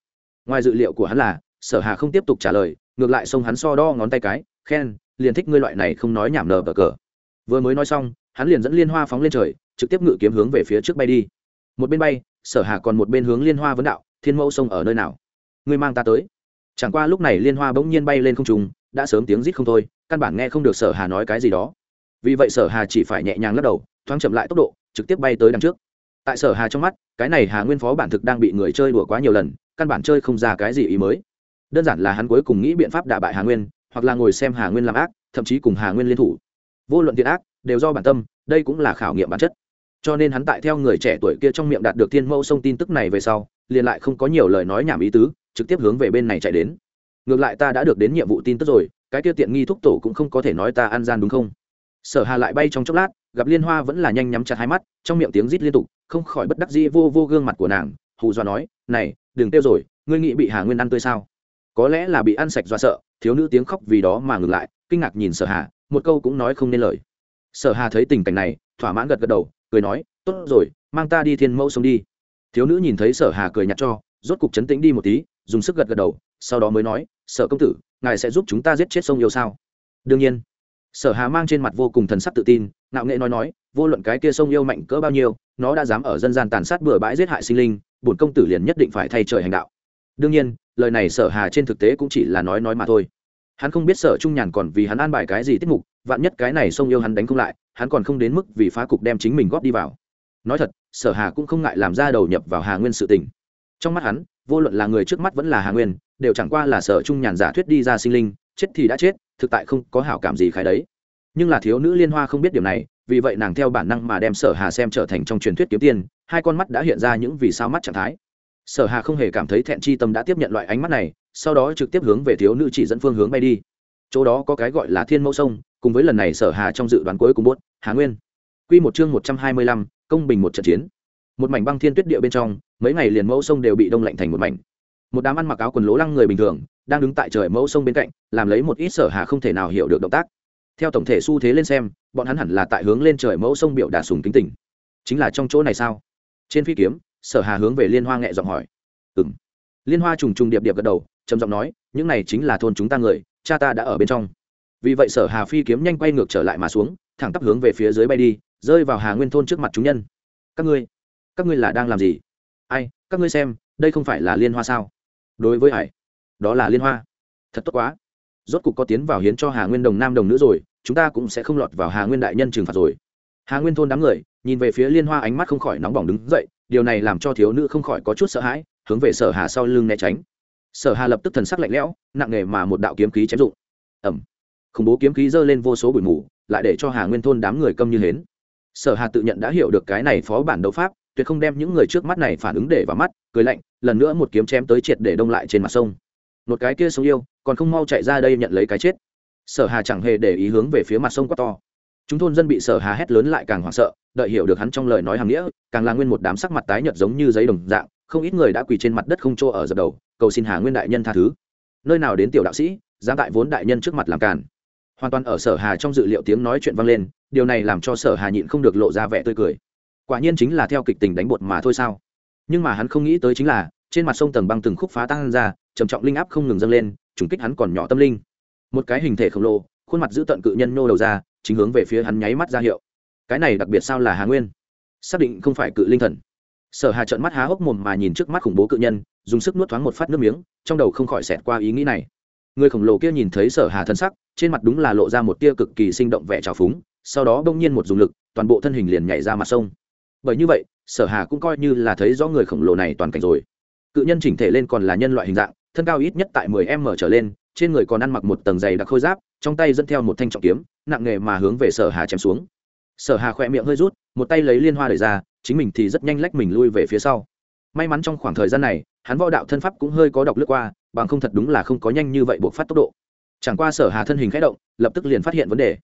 Ngoài dự liệu của hắn là, sở hà không tiếp tục trả lời, ngược lại sông hắn so đo ngón tay cái, khen, liền thích ngươi loại này không nói nhảm nở bờ cờ. Vừa mới nói xong, hắn liền dẫn liên hoa phóng lên trời, trực tiếp ngự kiếm hướng về phía trước bay đi. Một bên bay, sở hà còn một bên hướng liên hoa vấn đạo, thiên mẫu sông ở nơi nào? Ngươi mang ta tới. Chẳng qua lúc này liên hoa bỗng nhiên bay lên không trùng đã sớm tiếng rít không thôi, căn bản nghe không được sở hà nói cái gì đó. Vì vậy sở hà chỉ phải nhẹ nhàng lắc đầu thoáng chậm lại tốc độ, trực tiếp bay tới đằng trước. Tại sở hà trong mắt, cái này hà nguyên phó bản thực đang bị người chơi đùa quá nhiều lần, căn bản chơi không ra cái gì ý mới. Đơn giản là hắn cuối cùng nghĩ biện pháp đả bại hà nguyên, hoặc là ngồi xem hà nguyên làm ác, thậm chí cùng hà nguyên liên thủ. Vô luận thiện ác, đều do bản tâm, đây cũng là khảo nghiệm bản chất. Cho nên hắn tại theo người trẻ tuổi kia trong miệng đạt được thiên mẫu sông tin tức này về sau, liền lại không có nhiều lời nói nhảm ý tứ, trực tiếp hướng về bên này chạy đến. Ngược lại ta đã được đến nhiệm vụ tin tức rồi, cái kia tiện nghi thúc tổ cũng không có thể nói ta ăn gian đúng không? Sở hà lại bay trong chốc lát gặp liên hoa vẫn là nhanh nhắm chặt hai mắt, trong miệng tiếng rít liên tục, không khỏi bất đắc dĩ vô vô gương mặt của nàng, hù dọa nói, này, đừng tiêu rồi, ngươi nghĩ bị hà nguyên ăn tươi sao? Có lẽ là bị ăn sạch do sợ, thiếu nữ tiếng khóc vì đó mà ngừng lại, kinh ngạc nhìn sở hà, một câu cũng nói không nên lời. Sở hà thấy tình cảnh này, thỏa mãn gật gật đầu, cười nói, tốt rồi, mang ta đi thiên mẫu sống đi. Thiếu nữ nhìn thấy sở hà cười nhặt cho, rốt cục chấn tĩnh đi một tí, dùng sức gật gật đầu, sau đó mới nói, sở công tử, ngài sẽ giúp chúng ta giết chết sông yêu sao? Đương nhiên. Sở hà mang trên mặt vô cùng thần sắc tự tin ngạo nghệ nói nói, vô luận cái kia sông yêu mạnh cỡ bao nhiêu, nó đã dám ở dân gian tàn sát bừa bãi giết hại sinh linh, bổn công tử liền nhất định phải thay trời hành đạo. Đương nhiên, lời này sở hà trên thực tế cũng chỉ là nói nói mà thôi. Hắn không biết sở trung nhàn còn vì hắn an bài cái gì tiết mục, vạn nhất cái này sông yêu hắn đánh không lại, hắn còn không đến mức vì phá cục đem chính mình góp đi vào. Nói thật, sở hà cũng không ngại làm ra đầu nhập vào hà nguyên sự tình. Trong mắt hắn, vô luận là người trước mắt vẫn là hà nguyên, đều chẳng qua là sở trung nhàn giả thuyết đi ra sinh linh, chết thì đã chết, thực tại không có hảo cảm gì khai đấy nhưng là thiếu nữ liên hoa không biết điều này vì vậy nàng theo bản năng mà đem sở hà xem trở thành trong truyền thuyết kiếm tiền hai con mắt đã hiện ra những vì sao mắt trạng thái. Sở hà không hề cảm thấy thẹn chi tâm đã tiếp nhận loại ánh mắt này sau đó trực tiếp hướng về thiếu nữ chỉ dẫn phương hướng bay đi. Chỗ đó có cái gọi là thiên mẫu sông cùng với lần này sở hà trong dự đoán cuối cùng bốt hà nguyên. Quy một chương một trăm hai mươi lăm, công bình một trận chiến. Một mảnh băng thiên tuyết địa bên trong mấy ngày liền mẫu sông đều bị đông lạnh thành một mảnh. Một đám ăn mặc áo quần lố lăng người bình thường đang đứng tại trời mẫu sông bên cạnh làm lấy một ít sở hà không thể nào hiểu được động tác theo tổng thể xu thế lên xem bọn hắn hẳn là tại hướng lên trời mẫu sông biểu đà sùng kính tình, chính là trong chỗ này sao? Trên phi kiếm sở hà hướng về liên hoa nhẹ giọng hỏi. Ừng liên hoa trùng trùng điệp điệp gật đầu trầm giọng nói những này chính là thôn chúng ta người cha ta đã ở bên trong. Vì vậy sở hà phi kiếm nhanh quay ngược trở lại mà xuống thẳng tắp hướng về phía dưới bay đi rơi vào hà nguyên thôn trước mặt chúng nhân. Các ngươi các ngươi là đang làm gì? Ai các ngươi xem đây không phải là liên hoa sao? Đối với hải đó là liên hoa. Thật tốt quá rốt cục có tiến vào hiến cho hà nguyên đồng nam đồng nữ rồi, chúng ta cũng sẽ không lọt vào hà nguyên đại nhân trừng phạt rồi. Hà nguyên thôn đám người, nhìn về phía liên hoa ánh mắt không khỏi nóng bỏng đứng dậy, điều này làm cho thiếu nữ không khỏi có chút sợ hãi, hướng về sở hà sau lưng né tránh. Sở hà lập tức thần sắc lạnh lẽo, nặng nề mà một đạo kiếm khí chém dụng. Ẩm khủng bố kiếm khí giơ lên vô số bụi mù, lại để cho hà nguyên thôn đám người câm như hến. Sở hà tự nhận đã hiểu được cái này phó bản đấu pháp, tuyệt không đem những người trước mắt này phản ứng để vào mắt, cười lạnh, lần nữa một kiếm chém tới triệt để đông lại trên mặt sông một cái kia sống yêu, còn không mau chạy ra đây nhận lấy cái chết. Sở hà chẳng hề để ý hướng về phía mặt sông quá to. Chúng thôn dân bị sở hà hét lớn lại càng hoảng sợ, đợi hiểu được hắn trong lời nói hàng nghĩa, càng là nguyên một đám sắc mặt tái nhợt giống như giấy đồng dạng, không ít người đã quỳ trên mặt đất không chỗ ở dập đầu, cầu xin hà nguyên đại nhân tha thứ. Nơi nào đến tiểu đạo sĩ giáng tại vốn đại nhân trước mặt làm càn. Hoàn toàn ở sở hà trong dự liệu tiếng nói chuyện vang lên, điều này làm cho sở hà nhịn không được lộ ra vẻ tươi cười. Quả nhiên chính là theo kịch tình đánh bột mà thôi sao? Nhưng mà hắn không nghĩ tới chính là, trên mặt sông tầng băng từng khúc phá tan ra trầm trọng linh áp không ngừng dâng lên, trùng kích hắn còn nhỏ tâm linh. Một cái hình thể khổng lồ, khuôn mặt giữ tận cự nhân nô đầu ra, chính hướng về phía hắn nháy mắt ra hiệu. Cái này đặc biệt sao là hà nguyên? Xác định không phải cự linh thần. Sở hà trợn mắt há hốc mồm mà nhìn trước mắt khủng bố cự nhân, dùng sức nuốt thoáng một phát nước miếng, trong đầu không khỏi xẹt qua ý nghĩ này. Người khổng lồ kia nhìn thấy sở hà thân sắc, trên mặt đúng là lộ ra một tia cực kỳ sinh động vẻ trào phúng, sau đó bỗng nhiên một dùng lực, toàn bộ thân hình liền nhảy ra mặt sông. Bởi như vậy, sở hà cũng coi như là thấy rõ người khổng lồ này toàn cảnh rồi. Cự nhân chỉnh thể lên còn là nhân loại hình dạng thân cao ít nhất tại 10 m trở lên, trên người còn ăn mặc một tầng dày đặc khôi giáp, trong tay dẫn theo một thanh trọng kiếm, nặng nghề mà hướng về sở hà chém xuống. Sở hà khỏe miệng hơi rút, một tay lấy liên hoa đẩy ra, chính mình thì rất nhanh lách mình lui về phía sau. May mắn trong khoảng thời gian này, hắn võ đạo thân pháp cũng hơi có độc lướt qua, bằng không thật đúng là không có nhanh như vậy buộc phát tốc độ. Chẳng qua sở hà thân hình khẽ động, lập tức liền phát hiện vấn đề.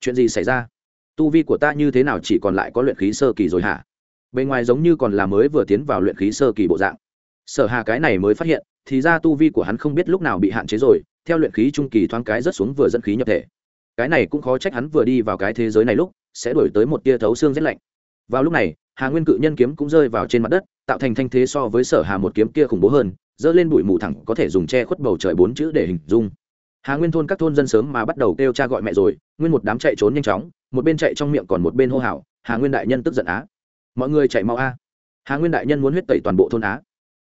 Chuyện gì xảy ra? Tu vi của ta như thế nào chỉ còn lại có luyện khí sơ kỳ rồi hả? Bên ngoài giống như còn là mới vừa tiến vào luyện khí sơ kỳ bộ dạng. Sở hà cái này mới phát hiện thì ra tu vi của hắn không biết lúc nào bị hạn chế rồi, theo luyện khí trung kỳ thoáng cái rất xuống vừa dẫn khí nhập thể. Cái này cũng khó trách hắn vừa đi vào cái thế giới này lúc, sẽ đổi tới một tia thấu xương rét lạnh. Vào lúc này, hà nguyên cự nhân kiếm cũng rơi vào trên mặt đất, tạo thành thanh thế so với sở hà một kiếm kia khủng bố hơn dỡ lên bụi mù thẳng có thể dùng che khuất bầu trời bốn chữ để hình dung. Hà nguyên thôn các thôn dân sớm mà bắt đầu kêu cha gọi mẹ rồi, nguyên một đám chạy trốn nhanh chóng, một bên chạy trong miệng còn một bên hô hào, hà nguyên đại nhân tức giận á. Mọi người chạy mau a. Hà nguyên đại nhân muốn huyết tẩy toàn bộ thôn á.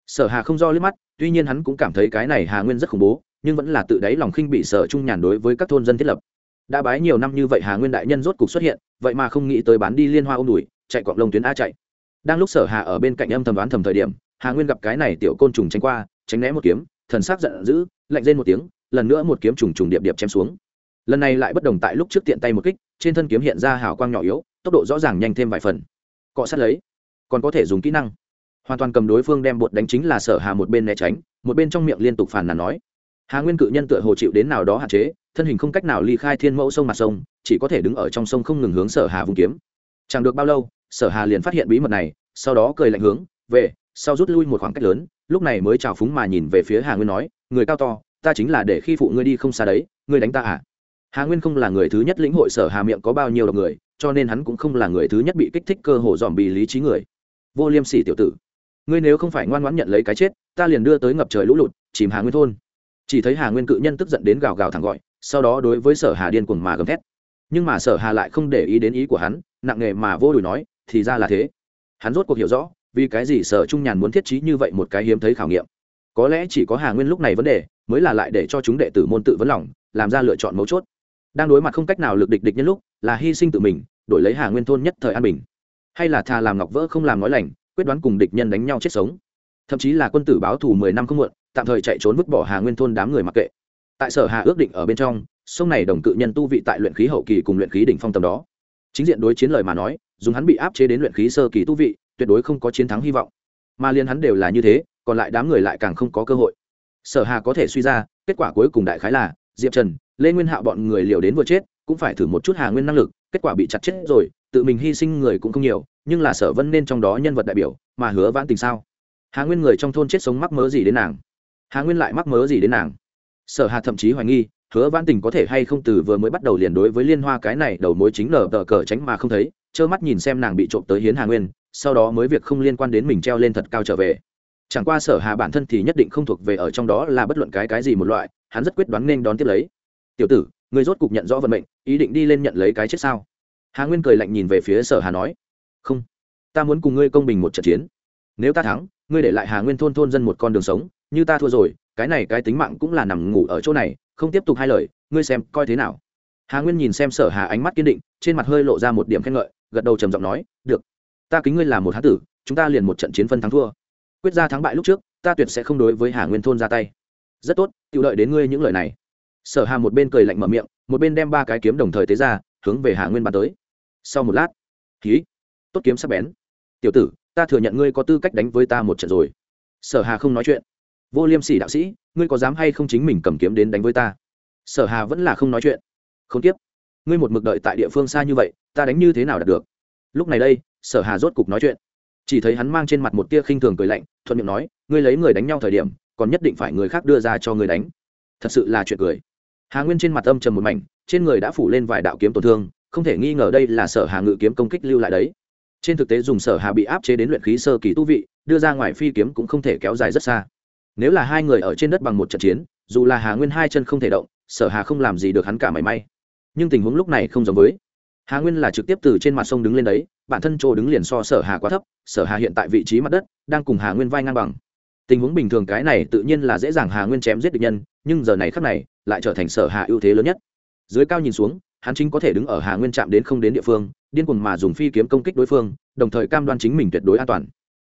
Sở hà không do liếc mắt tuy nhiên hắn cũng cảm thấy cái này hà nguyên rất khủng bố, nhưng vẫn là tự đáy lòng khinh bị sở trung nhàn đối với các thôn dân thiết lập. Đã bái nhiều năm như vậy hà nguyên đại nhân rốt cục xuất hiện, vậy mà không nghĩ tới bán đi liên hoa ôm đùi, chạy cọc lông tuyến a chạy. Đang lúc sở hà ở bên cạnh âm thầm đoán thầm thời điểm, hà nguyên gặp cái này tiểu côn trùng tránh qua, tránh né một kiếm, thần sắc giận dữ, lạnh lên một tiếng, lần nữa một kiếm trùng trùng điệp điệp chém xuống. Lần này lại bất đồng tại lúc trước tiện tay một kích, trên thân kiếm hiện ra hào quang nhỏ yếu, tốc độ rõ ràng nhanh thêm vài phần. Cọ sát lấy, còn có thể dùng kỹ năng hoàn toàn cầm đối phương đem bột đánh chính là sở hà một bên né tránh, một bên trong miệng liên tục phản nàn nói. Hà nguyên cự nhân tựa hồ chịu đến nào đó hạn chế, thân hình không cách nào ly khai thiên mẫu sông mặt sông, chỉ có thể đứng ở trong sông không ngừng hướng sở hà vùng kiếm. Chẳng được bao lâu, sở hà liền phát hiện bí mật này, sau đó cười lạnh hướng, về, sau rút lui một khoảng cách lớn, lúc này mới chào phúng mà nhìn về phía hà nguyên nói, người cao to, ta chính là để khi phụ ngươi đi không xa đấy, ngươi đánh ta à? Hà nguyên không là người thứ nhất lĩnh hội sở hà miệng có bao nhiêu độc người, cho nên hắn cũng không là người thứ nhất bị kích thích cơ hồ dòm bị lý trí người. Vô liêm sỉ tiểu tử ngươi nếu không phải ngoan ngoãn nhận lấy cái chết, ta liền đưa tới ngập trời lũ lụt, chìm hà nguyên thôn. Chỉ thấy hà nguyên cự nhân tức giận đến gào gào thẳng gọi, sau đó đối với sở hà điên cuồng mà gầm thét. Nhưng mà sở hà lại không để ý đến ý của hắn, nặng nghề mà vô đùi nói, thì ra là thế. Hắn rốt cuộc hiểu rõ, vì cái gì sở trung nhàn muốn thiết trí như vậy một cái hiếm thấy khảo nghiệm. Có lẽ chỉ có hà nguyên lúc này vấn đề, mới là lại để cho chúng đệ tử môn tự vấn lòng, làm ra lựa chọn mấu chốt. Đang đối mặt không cách nào lực địch địch nhân lúc, là hy sinh tự mình, đổi lấy hà nguyên thôn nhất thời an bình. Hay là thà làm ngọc vỡ không làm nói lành quyết đoán cùng địch nhân đánh nhau chết sống. Thậm chí là quân tử báo thù mười năm không muộn, tạm thời chạy trốn vứt bỏ hà nguyên thôn đám người mặc kệ. Tại sở hà ước định ở bên trong, sông này đồng cự nhân tu vị tại luyện khí hậu kỳ cùng luyện khí đỉnh phong tầm đó. Chính diện đối chiến lời mà nói, dùng hắn bị áp chế đến luyện khí sơ kỳ tu vị, tuyệt đối không có chiến thắng hy vọng. Mà liên hắn đều là như thế, còn lại đám người lại càng không có cơ hội. Sở hà có thể suy ra, kết quả cuối cùng đại khái là, diệp trần, lê nguyên hạo bọn người liều đến vừa chết, cũng phải thử một chút hà nguyên năng lực kết quả bị chặt chết rồi, tự mình hy sinh người cũng không nhiều, nhưng là sở vân nên trong đó nhân vật đại biểu, mà hứa vãn tình sao? Hà nguyên người trong thôn chết sống mắc mớ gì đến nàng? Hà nguyên lại mắc mớ gì đến nàng? Sở hà thậm chí hoài nghi, hứa Vãn tình có thể hay không từ vừa mới bắt đầu liền đối với liên hoa cái này đầu mối chính nở tờ cờ tránh mà không thấy, trơ mắt nhìn xem nàng bị trộm tới hiến hà nguyên, sau đó mới việc không liên quan đến mình treo lên thật cao trở về. Chẳng qua sở hà bản thân thì nhất định không thuộc về ở trong đó là bất luận cái cái gì một loại, hắn rất quyết đoán nên đón tiếp lấy. Tiểu tử người rốt cục nhận rõ vận mệnh, ý định đi lên nhận lấy cái chết sao? Hà nguyên cười lạnh nhìn về phía sở hà nói, không, ta muốn cùng ngươi công bình một trận chiến. Nếu ta thắng, ngươi để lại hà nguyên thôn thôn dân một con đường sống, như ta thua rồi, cái này cái tính mạng cũng là nằm ngủ ở chỗ này, không tiếp tục hai lời, ngươi xem coi thế nào. Hà nguyên nhìn xem sở hà ánh mắt kiên định, trên mặt hơi lộ ra một điểm khen ngợi, gật đầu trầm giọng nói, được, ta kính ngươi là một hán tử, chúng ta liền một trận chiến phân thắng thua. Quyết ra thắng bại lúc trước, ta tuyệt sẽ không đối với hà nguyên thôn ra tay. Rất tốt tự đợi đến ngươi những lời này sở hà một bên cười lạnh mở miệng một bên đem ba cái kiếm đồng thời tế ra hướng về hà nguyên bắn tới. Sau một lát khí, tốt kiếm sắp bén. Tiểu tử ta thừa nhận ngươi có tư cách đánh với ta một trận rồi. Sở hà không nói chuyện. Vô liêm sỉ đạo sĩ ngươi có dám hay không chính mình cầm kiếm đến đánh với ta? Sở hà vẫn là không nói chuyện. Không tiếp. Ngươi một mực đợi tại địa phương xa như vậy ta đánh như thế nào đạt được? Lúc này đây sở hà rốt cục nói chuyện. Chỉ thấy hắn mang trên mặt một tia khinh thường cười lạnh thuận miệng nói ngươi lấy người đánh nhau thời điểm còn nhất định phải người khác đưa ra cho ngươi đánh. Thật sự là chuyện cười hà nguyên trên mặt âm trầm một mảnh, trên người đã phủ lên vài đạo kiếm tổn thương, không thể nghi ngờ đây là sở hà ngự kiếm công kích lưu lại đấy. Trên thực tế dùng sở hà bị áp chế đến luyện khí sơ kỳ tu vị, đưa ra ngoài phi kiếm cũng không thể kéo dài rất xa. Nếu là hai người ở trên đất bằng một trận chiến, dù là hà nguyên hai chân không thể động, sở hà không làm gì được hắn cả mảy may. Nhưng tình huống lúc này không giống với. Hà nguyên là trực tiếp từ trên mặt sông đứng lên đấy, bản thân chỗ đứng liền so sở hà quá thấp, sở hà hiện tại vị trí mặt đất đang cùng hà nguyên vai ngang bằng tình huống bình thường cái này tự nhiên là dễ dàng hà nguyên chém giết địch nhân, nhưng giờ này khắc này, lại trở thành sở hà ưu thế lớn nhất. Dưới cao nhìn xuống, hắn chính có thể đứng ở hà nguyên chạm đến không đến địa phương, điên cuồng mà dùng phi kiếm công kích đối phương, đồng thời cam đoan chính mình tuyệt đối an toàn.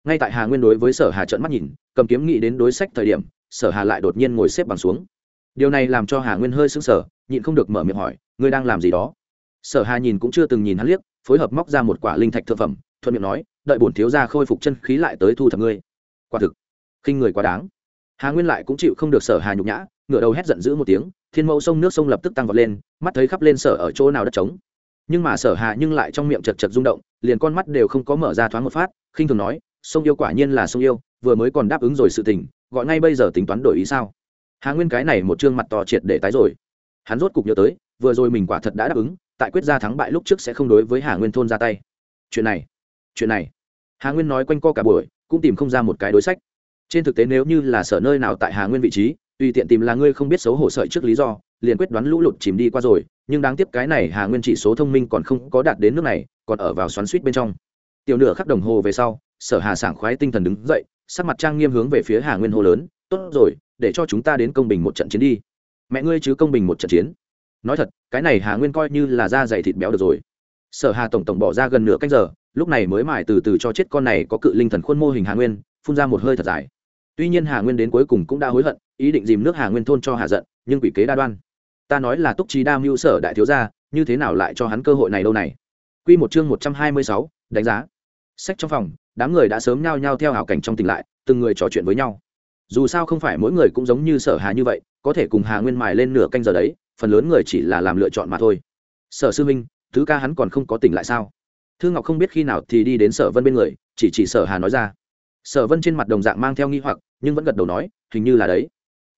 Ngay tại hà nguyên đối với sở hà trận mắt nhìn, cầm kiếm nghĩ đến đối sách thời điểm, sở hà lại đột nhiên ngồi xếp bằng xuống. Điều này làm cho hà nguyên hơi sững sờ, nhịn không được mở miệng hỏi, ngươi đang làm gì đó? Sở hà nhìn cũng chưa từng nhìn hắn liếc, phối hợp móc ra một quả linh thạch thực phẩm, thuận miệng nói, đợi bổn thiếu gia khôi phục chân khí lại tới thu thập ngươi. Quả thực khinh người quá đáng. Hà nguyên lại cũng chịu không được sở hà nhục nhã, ngửa đầu hét giận dữ một tiếng, thiên mẫu sông nước sông lập tức tăng vọt lên, mắt thấy khắp lên sở ở chỗ nào đất trống. Nhưng mà sở hà nhưng lại trong miệng chật chật rung động, liền con mắt đều không có mở ra thoáng một phát, khinh thường nói, sông yêu quả nhiên là sông yêu, vừa mới còn đáp ứng rồi sự tình, gọi ngay bây giờ tính toán đổi ý sao? Hà nguyên cái này một chương mặt to triệt để tái rồi. Hắn rốt cục nhớ tới, vừa rồi mình quả thật đã đáp ứng, tại quyết ra thắng bại lúc trước sẽ không đối với hà nguyên thôn ra tay. Chuyện này chuyện này. Hà nguyên nói quanh co cả buổi, cũng tìm không ra một cái đối sách trên thực tế nếu như là sở nơi nào tại hà nguyên vị trí, tùy tiện tìm là ngươi không biết xấu hổ sợi trước lý do, liền quyết đoán lũ lụt chìm đi qua rồi, nhưng đáng tiếc cái này hà nguyên chỉ số thông minh còn không có đạt đến nước này, còn ở vào xoắn suýt bên trong. Tiểu nửa khắc đồng hồ về sau, sở hà sảng khoái tinh thần đứng dậy, sắc mặt trang nghiêm hướng về phía hà nguyên hô lớn, tốt rồi, để cho chúng ta đến công bình một trận chiến đi. Mẹ ngươi chứ công bình một trận chiến? Nói thật, cái này hà nguyên coi như là da dày thịt béo được rồi. Sở hà tổng tổng bỏ ra gần nửa canh giờ, lúc này mới mải từ từ cho chết con này có cự linh thần khuôn mô hình hà nguyên, phun ra một hơi thật dài tuy nhiên hà nguyên đến cuối cùng cũng đã hối hận ý định dìm nước hà nguyên thôn cho hà giận nhưng quỷ kế đa đoan ta nói là túc trí đa mưu sở đại thiếu gia như thế nào lại cho hắn cơ hội này đâu này Quy một chương một trăm hai mươi sáu, đánh giá. Sách trong phòng, đám người đã sớm nhao nhao theo hảo cảnh trong tỉnh lại, từng người trò chuyện với nhau. Dù sao không phải mỗi người cũng giống như Sở Hà như vậy, có thể cùng Hà Nguyên mài lên nửa canh giờ đấy, phần lớn người chỉ là làm lựa chọn mà thôi. Sở sư minh, thứ ca hắn còn không có tỉnh lại sao? Thư Ngọc không biết khi nào thì đi đến Sở Vân bên người, chỉ chỉ Sở Hà nói ra. Sở Vân trên mặt đồng dạng mang theo nghi hoặc, nhưng vẫn gật đầu nói, hình như là đấy.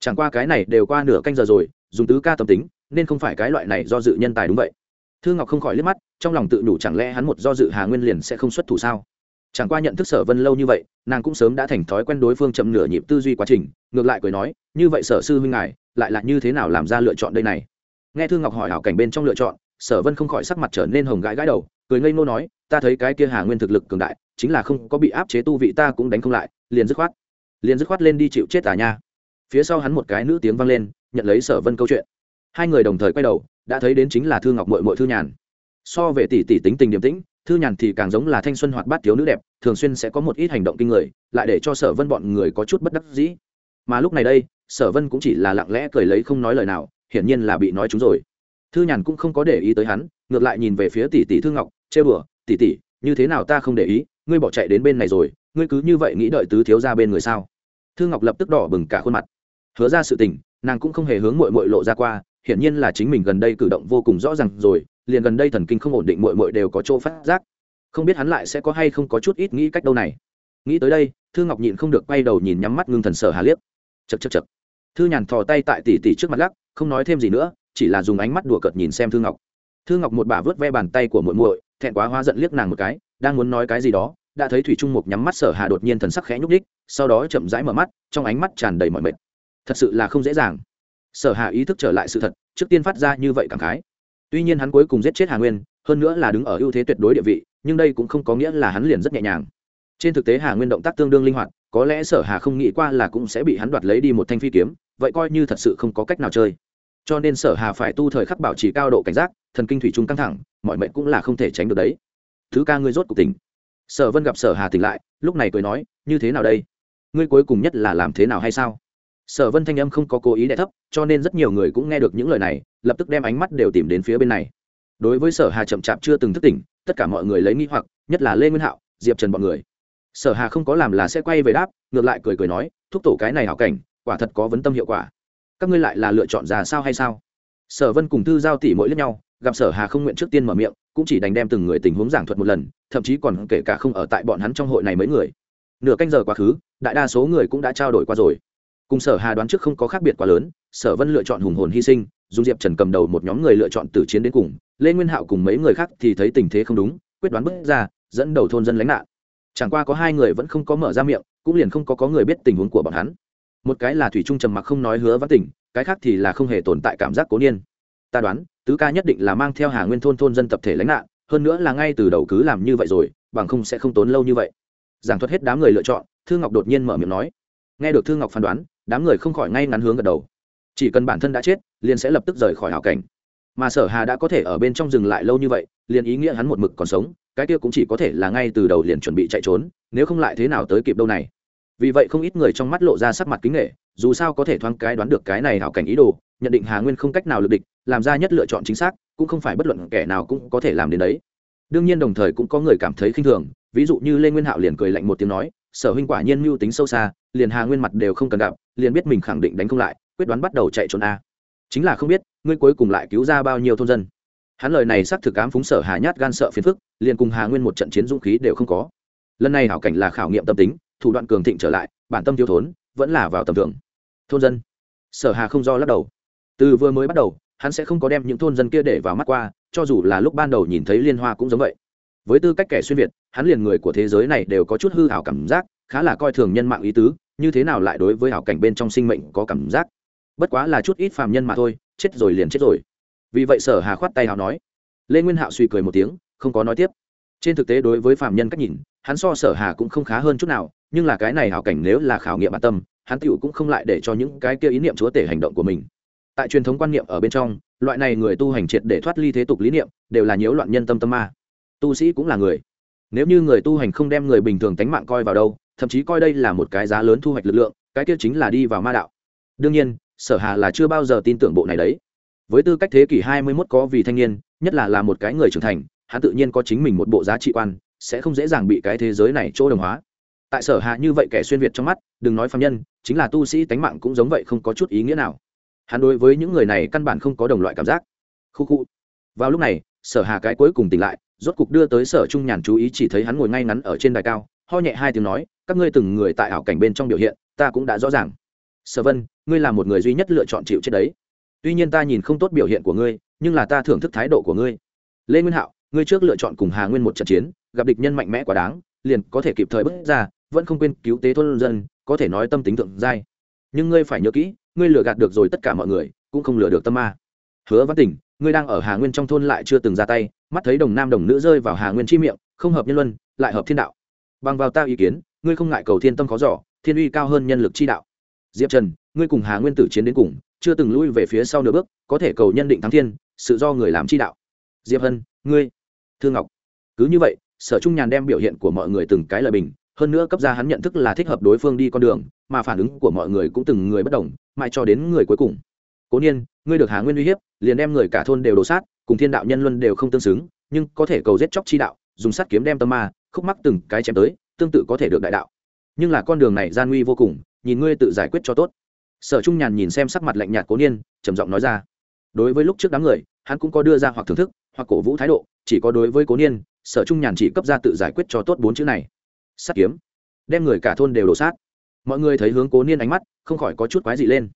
Chẳng qua cái này đều qua nửa canh giờ rồi, dùng tứ ca tâm tính, nên không phải cái loại này do dự nhân tài đúng vậy. Thư ngọc không khỏi liếc mắt trong lòng tự đủ chẳng lẽ hắn một do dự hà nguyên liền sẽ không xuất thủ sao? Chẳng qua nhận thức sở vân lâu như vậy nàng cũng sớm đã thành thói quen đối phương chậm nửa nhịp tư duy quá trình ngược lại cười nói như vậy sở sư huynh ngài lại là như thế nào làm ra lựa chọn đây này? Nghe thư ngọc hỏi hảo cảnh bên trong lựa chọn sở vân không khỏi sắc mặt trở nên hồng gãi gãi đầu cười ngây ngô nói ta thấy cái kia hà nguyên thực lực cường đại, chính là không có bị áp chế tu vị ta cũng đánh không lại, liền dứt khoát. Liền dứt khoát lên đi chịu chết à nha. Phía sau hắn một cái nữ tiếng vang lên, nhận lấy sở vân câu chuyện. Hai người đồng thời quay đầu, đã thấy đến chính là thư ngọc mội mội thư nhàn. So về tỷ tỷ tính tình điềm tĩnh, thư nhàn thì càng giống là thanh xuân hoạt bát thiếu nữ đẹp, thường xuyên sẽ có một ít hành động kinh người, lại để cho sở vân bọn người có chút bất đắc dĩ. Mà lúc này đây, sở vân cũng chỉ là lặng lẽ cười lấy không nói lời nào, hiển nhiên là bị nói chúng rồi. Thư nhàn cũng không có để ý tới hắn, ngược lại nhìn về phía tỷ tỷ thư ngọc chê bừa tỷ tỷ, như thế nào ta không để ý, ngươi bỏ chạy đến bên này rồi, ngươi cứ như vậy nghĩ đợi tứ thiếu ra bên người sao? Thư ngọc lập tức đỏ bừng cả khuôn mặt. Hứa ra sự tình, nàng cũng không hề hướng mội mội lộ ra qua, hiển nhiên là chính mình gần đây cử động vô cùng rõ ràng rồi, liền gần đây thần kinh không ổn định mội mội đều có chỗ phát giác. Không biết hắn lại sẽ có hay không có chút ít nghĩ cách đâu này. Nghĩ tới đây, thư ngọc nhịn không được quay đầu nhìn nhắm mắt ngưng thần sở hà liếc. Chật chật chật thư nhàn thò tay tại tỷ tỷ trước mặt lắc, không nói thêm gì nữa, chỉ là dùng ánh mắt đùa cợt nhìn xem thư ngọc. Thư ngọc một bà vớt ve bàn tay của muội muội thẹn quá hóa giận liếc nàng một cái, đang muốn nói cái gì đó, đã thấy thủy trung mục nhắm mắt sở hà đột nhiên thần sắc khẽ nhúc đích sau đó chậm rãi mở mắt, trong ánh mắt tràn đầy mọi mệt. Thật sự là không dễ dàng. Sở hà ý thức trở lại sự thật, trước tiên phát ra như vậy cảm khái. Tuy nhiên hắn cuối cùng giết chết hà nguyên, hơn nữa là đứng ở ưu thế tuyệt đối địa vị, nhưng đây cũng không có nghĩa là hắn liền rất nhẹ nhàng. Trên thực tế hà nguyên động tác tương đương linh hoạt, có lẽ sở hà không nghĩ qua là cũng sẽ bị hắn đoạt lấy đi một thanh phi kiếm, vậy coi như thật sự không có cách nào chơi cho nên sở hà phải tu thời khắc bảo trì cao độ cảnh giác, thần kinh thủy chung căng thẳng, mọi mệnh cũng là không thể tránh được đấy. Thứ ca ngươi rốt cuộc tỉnh. Sở vân gặp sở hà tỉnh lại, lúc này cười nói, như thế nào đây? Ngươi cuối cùng nhất là làm thế nào hay sao? Sở vân thanh âm không có cố ý đẻ thấp, cho nên rất nhiều người cũng nghe được những lời này, lập tức đem ánh mắt đều tìm đến phía bên này. Đối với sở hà chậm chạp chưa từng thức tỉnh, tất cả mọi người lấy nghi hoặc, nhất là lê nguyên hạo, diệp trần bọn người. Sở hà không có làm là sẽ quay về đáp, ngược lại cười cười nói, thúc tổ cái này hảo cảnh, quả thật có vấn tâm hiệu quả các ngươi lại là lựa chọn ra sao hay sao? Sở vân cùng thư giao tỷ mỗi lẫn nhau, gặp sở hà không nguyện trước tiên mở miệng, cũng chỉ đành đem từng người tình huống giảng thuật một lần, thậm chí còn kể cả không ở tại bọn hắn trong hội này mấy người. Nửa canh giờ quá khứ, đại đa số người cũng đã trao đổi qua rồi. Cùng sở hà đoán trước không có khác biệt quá lớn, sở vân lựa chọn hùng hồn hy sinh, dùng diệp trần cầm đầu một nhóm người lựa chọn từ chiến đến cùng, lê nguyên hạo cùng mấy người khác thì thấy tình thế không đúng, quyết đoán bước ra, dẫn đầu thôn dân lánh nạn. Chẳng qua có hai người vẫn không có mở ra miệng, cũng liền không có có người biết tình huống của bọn hắn một cái là thủy trung trầm mặc không nói hứa văn tỉnh cái khác thì là không hề tồn tại cảm giác cố niên. Ta đoán, tứ ca nhất định là mang theo hà nguyên thôn thôn dân tập thể lánh nạn, hơn nữa là ngay từ đầu cứ làm như vậy rồi, bằng không sẽ không tốn lâu như vậy. Giảng thuật hết đám người lựa chọn, thư ngọc đột nhiên mở miệng nói. Nghe được thư ngọc phán đoán, đám người không khỏi ngay ngắn hướng gật đầu. Chỉ cần bản thân đã chết, liền sẽ lập tức rời khỏi hảo cảnh. Mà sở hà đã có thể ở bên trong rừng lại lâu như vậy, liền ý nghĩa hắn một mực còn sống, cái kia cũng chỉ có thể là ngay từ đầu liền chuẩn bị chạy trốn, nếu không lại thế nào tới kịp đâu này vì vậy không ít người trong mắt lộ ra sắc mặt kính nghệ dù sao có thể thoáng cái đoán được cái này hảo cảnh ý đồ, nhận định hà nguyên không cách nào lực địch, làm ra nhất lựa chọn chính xác, cũng không phải bất luận kẻ nào cũng có thể làm đến đấy. Đương nhiên đồng thời cũng có người cảm thấy khinh thường, ví dụ như lê nguyên hạo liền cười lạnh một tiếng nói, sở huynh quả nhiên mưu tính sâu xa, liền hà nguyên mặt đều không cần gặp, liền biết mình khẳng định đánh không lại, quyết đoán bắt đầu chạy trốn a. Chính là không biết, ngươi cuối cùng lại cứu ra bao nhiêu thôn dân. Hắn lời này xác thực ám phúng sở hà nhát gan sợ phiền phức, liền cùng hà nguyên một trận chiến dũng khí đều không có. Lần này hảo cảnh là khảo nghiệm tâm tính thủ đoạn cường thịnh trở lại, bản tâm thiếu thốn, vẫn là vào tầm thường. Thôn dân. Sở hà không do lắc đầu. Từ vừa mới bắt đầu, hắn sẽ không có đem những thôn dân kia để vào mắt qua, cho dù là lúc ban đầu nhìn thấy liên hoa cũng giống vậy. Với tư cách kẻ xuyên việt, hắn liền người của thế giới này đều có chút hư hảo cảm giác, khá là coi thường nhân mạng ý tứ, như thế nào lại đối với hảo cảnh bên trong sinh mệnh có cảm giác? Bất quá là chút ít phàm nhân mà thôi, chết rồi liền chết rồi. Vì vậy sở hà khoát tay hào nói. Lê nguyên hạo suy cười một tiếng, không có nói tiếp. Trên thực tế đối với phàm nhân cách nhìn hắn so sở hà cũng không khá hơn chút nào, nhưng là cái này hảo cảnh nếu là khảo nghiệm bản tâm, hắn tựu cũng không lại để cho những cái kia ý niệm chúa tể hành động của mình. Tại truyền thống quan niệm ở bên trong, loại này người tu hành triệt để thoát ly thế tục lý niệm, đều là nhiễu loạn nhân tâm tâm ma. Tu sĩ cũng là người. Nếu như người tu hành không đem người bình thường tánh mạng coi vào đâu, thậm chí coi đây là một cái giá lớn thu hoạch lực lượng, cái kia chính là đi vào ma đạo. Đương nhiên, sở hà là chưa bao giờ tin tưởng bộ này đấy. Với tư cách thế kỷ 21 có vì thanh niên, nhất là là một cái người trưởng thành, hắn tự nhiên có chính mình một bộ giá trị quan sẽ không dễ dàng bị cái thế giới này chỗ đồng hóa. Tại sở hạ như vậy kẻ xuyên việt trong mắt, đừng nói phạm nhân, chính là tu sĩ tánh mạng cũng giống vậy không có chút ý nghĩa nào. Hắn đối với những người này căn bản không có đồng loại cảm giác. Khu khu. Vào lúc này, sở hà cái cuối cùng tỉnh lại, rốt cục đưa tới sở trung nhàn chú ý chỉ thấy hắn ngồi ngay ngắn ở trên đài cao, ho nhẹ hai tiếng nói, các ngươi từng người tại ảo cảnh bên trong biểu hiện, ta cũng đã rõ ràng. Sở vân, ngươi là một người duy nhất lựa chọn chịu chết đấy. Tuy nhiên ta nhìn không tốt biểu hiện của ngươi, nhưng là ta thưởng thức thái độ của ngươi. Lê nguyên hạo, ngươi trước lựa chọn cùng hà nguyên một trận chiến gặp địch nhân mạnh mẽ quá đáng, liền có thể kịp thời bước ra, vẫn không quên cứu tế thôn dân, có thể nói tâm tính thượng giai. Nhưng ngươi phải nhớ kỹ, ngươi lừa gạt được rồi tất cả mọi người, cũng không lừa được tâm ma. Hứa văn tỉnh, ngươi đang ở hà nguyên trong thôn lại chưa từng ra tay, mắt thấy đồng nam đồng nữ rơi vào hà nguyên chi miệng, không hợp nhân luân, lại hợp thiên đạo. Bằng vào ta ý kiến, ngươi không ngại cầu thiên tâm khó giỏ thiên uy cao hơn nhân lực chi đạo. Diệp trần, ngươi cùng hà nguyên tử chiến đến cùng, chưa từng lui về phía sau nửa bước, có thể cầu nhân định thắng thiên, sự do người làm chi đạo. Diệp hân, ngươi, thương ngọc, cứ như vậy sở trung nhàn đem biểu hiện của mọi người từng cái lời bình, hơn nữa cấp ra hắn nhận thức là thích hợp đối phương đi con đường, mà phản ứng của mọi người cũng từng người bất đồng, mãi cho đến người cuối cùng. Cố nhiên ngươi được hà nguyên uy hiếp, liền đem người cả thôn đều đổ sát, cùng thiên đạo nhân luân đều không tương xứng, nhưng có thể cầu giết chóc chi đạo, dùng sắt kiếm đem tâm ma, khúc mắc từng cái chém tới, tương tự có thể được đại đạo. Nhưng là con đường này gian nguy vô cùng, nhìn ngươi tự giải quyết cho tốt. Sở trung nhàn nhìn xem sắc mặt lạnh nhạt cố niên, trầm giọng nói ra. Đối với lúc trước đám người, hắn cũng có đưa ra hoặc thưởng thức hoặc cổ vũ thái độ, chỉ có đối với cố niên, sở trung nhàn chỉ cấp ra tự giải quyết cho tốt bốn chữ này. Sắt kiếm. Đem người cả thôn đều đổ sát. Mọi người thấy hướng cố niên ánh mắt, không khỏi có chút quái dị lên.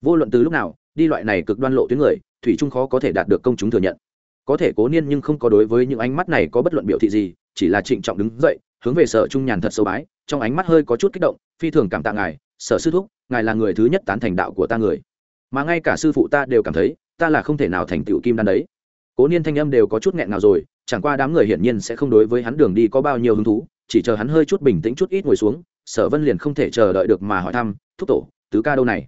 Vô luận từ lúc nào, đi loại này cực đoan lộ tuyến người, thủy trung khó có thể đạt được công chúng thừa nhận. Có thể cố niên nhưng không có đối với những ánh mắt này có bất luận biểu thị gì, chỉ là trịnh trọng đứng dậy, hướng về sở trung nhàn thật sâu bái, trong ánh mắt hơi có chút kích động, phi thường cảm tạ ngài, sở sư thúc, ngài là người thứ nhất tán thành đạo của ta người. Mà ngay cả sư phụ ta đều cảm thấy, ta là không thể nào thành tựu kim đan đấy cố niên thanh âm đều có chút nghẹn nào rồi, chẳng qua đám người hiển nhiên sẽ không đối với hắn đường đi có bao nhiêu hứng thú, chỉ chờ hắn hơi chút bình tĩnh chút ít ngồi xuống, sở vân liền không thể chờ đợi được mà hỏi thăm, thúc tổ, tứ ca đâu này?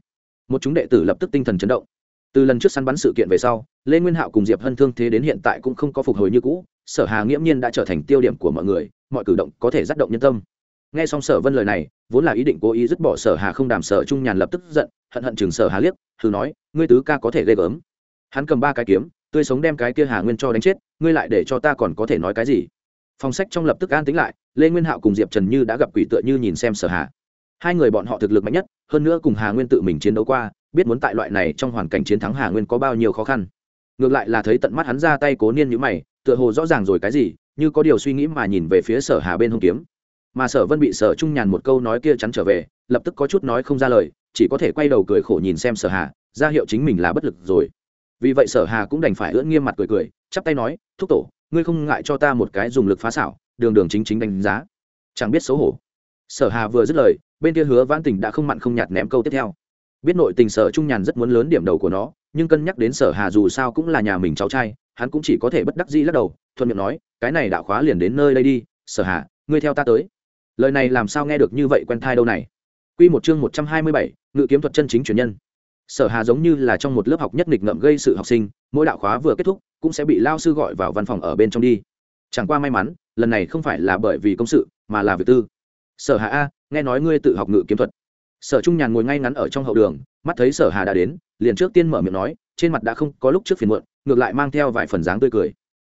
Một chúng đệ tử lập tức tinh thần chấn động. Từ lần trước săn bắn sự kiện về sau, lê nguyên hạo cùng diệp hân thương thế đến hiện tại cũng không có phục hồi như cũ, sở hà nghiễm nhiên đã trở thành tiêu điểm của mọi người, mọi cử động có thể dắt động nhân tâm. Nghe xong sở vân lời này, vốn là ý định cố ý dứt bỏ sở hà không đàm sở trung nhàn lập tức giận, hận hận chừng sở hà liếc, thử nói, ngươi tứ ca có thể ghê gớm. Hắn cầm ba cái kiếm tươi sống đem cái kia hà nguyên cho đánh chết, ngươi lại để cho ta còn có thể nói cái gì? Phòng sách trong lập tức an tính lại, lê nguyên hạo cùng diệp trần như đã gặp quỷ tựa như nhìn xem sở hà. Hai người bọn họ thực lực mạnh nhất, hơn nữa cùng hà nguyên tự mình chiến đấu qua, biết muốn tại loại này trong hoàn cảnh chiến thắng hà nguyên có bao nhiêu khó khăn. Ngược lại là thấy tận mắt hắn ra tay cố niên như mày, tựa hồ rõ ràng rồi cái gì, như có điều suy nghĩ mà nhìn về phía sở hà bên hông kiếm. Mà sở vân bị sở trung nhàn một câu nói kia chắn trở về, lập tức có chút nói không ra lời, chỉ có thể quay đầu cười khổ nhìn xem sở hà, ra hiệu chính mình là bất lực rồi vì vậy sở hà cũng đành phải ưỡn nghiêm mặt cười cười chắp tay nói thúc tổ ngươi không ngại cho ta một cái dùng lực phá xảo đường đường chính chính đánh giá. Chẳng biết xấu hổ. Sở hà vừa dứt lời bên kia hứa vãn tình đã không mặn không nhạt ném câu tiếp theo. Biết nội tình sở trung nhàn rất muốn lớn điểm đầu của nó nhưng cân nhắc đến sở hà dù sao cũng là nhà mình cháu trai hắn cũng chỉ có thể bất đắc dĩ lắc đầu thuận miệng nói cái này đạo khóa liền đến nơi đây đi sở hà ngươi theo ta tới. Lời này làm sao nghe được như vậy quen thai đâu này. Quy một chương một trăm hai mươi bảy, ngự kiếm thuật chân chính truyền nhân sở hà giống như là trong một lớp học nhất nghịch ngợm gây sự học sinh, mỗi đạo khóa vừa kết thúc, cũng sẽ bị lao sư gọi vào văn phòng ở bên trong đi. Chẳng qua may mắn, lần này không phải là bởi vì công sự, mà là việc tư. Sở hà a, nghe nói ngươi tự học ngự kiếm thuật. Sở trung nhàn ngồi ngay ngắn ở trong hậu đường, mắt thấy sở hà đã đến, liền trước tiên mở miệng nói, trên mặt đã không có lúc trước phiền muộn, ngược lại mang theo vài phần dáng tươi cười.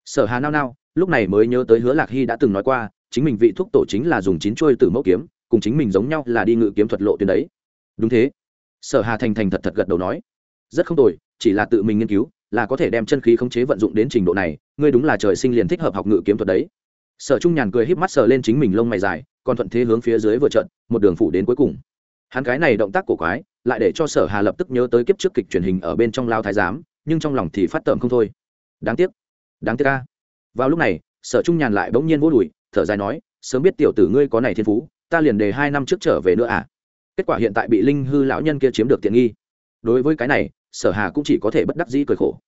Sở hà nao nao, lúc này mới nhớ tới hứa lạc hy đã từng nói qua, chính mình vị thuốc tổ chính là dùng chín chuôi từ mẫu kiếm, cùng chính mình giống nhau là đi ngự kiếm thuật lộ tuyến đấy. Đúng thế sở hà thành thành thật thật gật đầu nói, rất không tồi, chỉ là tự mình nghiên cứu, là có thể đem chân khí khống chế vận dụng đến trình độ này, ngươi đúng là trời sinh liền thích hợp học ngự kiếm thuật đấy. Sở trung nhàn cười híp mắt sờ lên chính mình lông mày dài, còn thuận thế hướng phía dưới vừa trận một đường phủ đến cuối cùng. Hắn cái này động tác cổ quái, lại để cho sở hà lập tức nhớ tới kiếp trước kịch truyền hình ở bên trong lao thái giám, nhưng trong lòng thì phát tởm không thôi. Đáng tiếc đáng tiếc ca vào lúc này, sở trung nhàn lại bỗng nhiên vô đùi, thở dài nói, sớm biết tiểu tử ngươi có này thiên phú, ta liền đề hai năm trước trở về nữa à? Kết quả hiện tại bị linh hư lão nhân kia chiếm được tiện nghi. Đối với cái này, sở hà cũng chỉ có thể bất đắc dĩ cười khổ.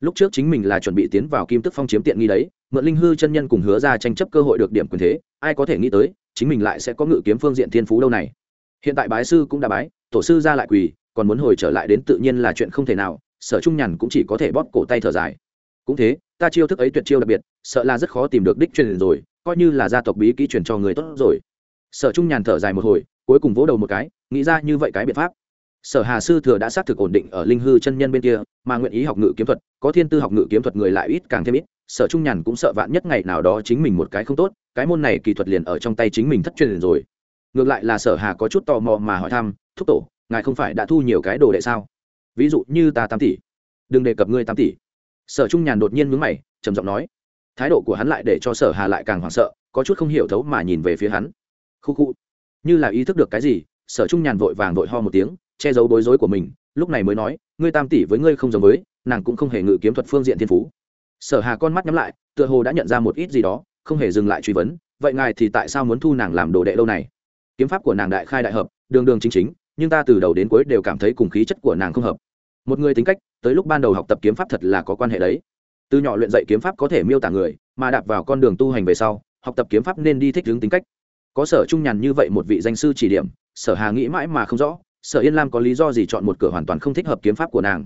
Lúc trước chính mình là chuẩn bị tiến vào kim tức phong chiếm tiện nghi đấy, mượn linh hư chân nhân cùng hứa ra tranh chấp cơ hội được điểm quyền thế, ai có thể nghĩ tới, chính mình lại sẽ có ngự kiếm phương diện thiên phú đâu này. Hiện tại bái sư cũng đã bái, tổ sư ra lại quỳ, còn muốn hồi trở lại đến tự nhiên là chuyện không thể nào, sở trung nhàn cũng chỉ có thể bóp cổ tay thở dài. Cũng thế, ta chiêu thức ấy tuyệt chiêu đặc biệt, sợ là rất khó tìm được đích truyền rồi, coi như là gia tộc bí ký truyền cho người tốt rồi. Sở trung nhàn thở dài một hồi cuối cùng vỗ đầu một cái, nghĩ ra như vậy cái biện pháp. Sở hà sư thừa đã xác thực ổn định ở linh hư chân nhân bên kia, mà nguyện ý học ngự kiếm thuật, có thiên tư học ngự kiếm thuật người lại ít càng thêm ít, sở trung nhàn cũng sợ vạn nhất ngày nào đó chính mình một cái không tốt, cái môn này kỳ thuật liền ở trong tay chính mình thất truyền rồi. Ngược lại là sở hà có chút tò mò mà hỏi thăm, thúc tổ, ngài không phải đã thu nhiều cái đồ đệ sao? Ví dụ như ta tám tỷ. Đừng đề cập ngươi tám tỷ. Sở trung nhàn đột nhiên mướn mày, trầm giọng nói. Thái độ của hắn lại để cho sở hà lại càng hoảng sợ, có chút không hiểu thấu mà nhìn về phía hắn. Khu khu như là ý thức được cái gì, sở trung nhàn vội vàng vội ho một tiếng, che giấu bối rối của mình, lúc này mới nói, ngươi tam tỷ với ngươi không giống với, nàng cũng không hề ngự kiếm thuật phương diện thiên phú. Sở hà con mắt nhắm lại, tựa hồ đã nhận ra một ít gì đó, không hề dừng lại truy vấn, vậy ngài thì tại sao muốn thu nàng làm đồ đệ lâu này? Kiếm pháp của nàng đại khai đại hợp, đường đường chính chính, nhưng ta từ đầu đến cuối đều cảm thấy cùng khí chất của nàng không hợp. Một người tính cách, tới lúc ban đầu học tập kiếm pháp thật là có quan hệ đấy. Từ nhỏ luyện dạy kiếm pháp có thể miêu tả người, mà đạp vào con đường tu hành về sau, học tập kiếm pháp nên đi thích hướng tính cách có sở trung nhàn như vậy một vị danh sư chỉ điểm, sở hà nghĩ mãi mà không rõ, sở yên lam có lý do gì chọn một cửa hoàn toàn không thích hợp kiếm pháp của nàng.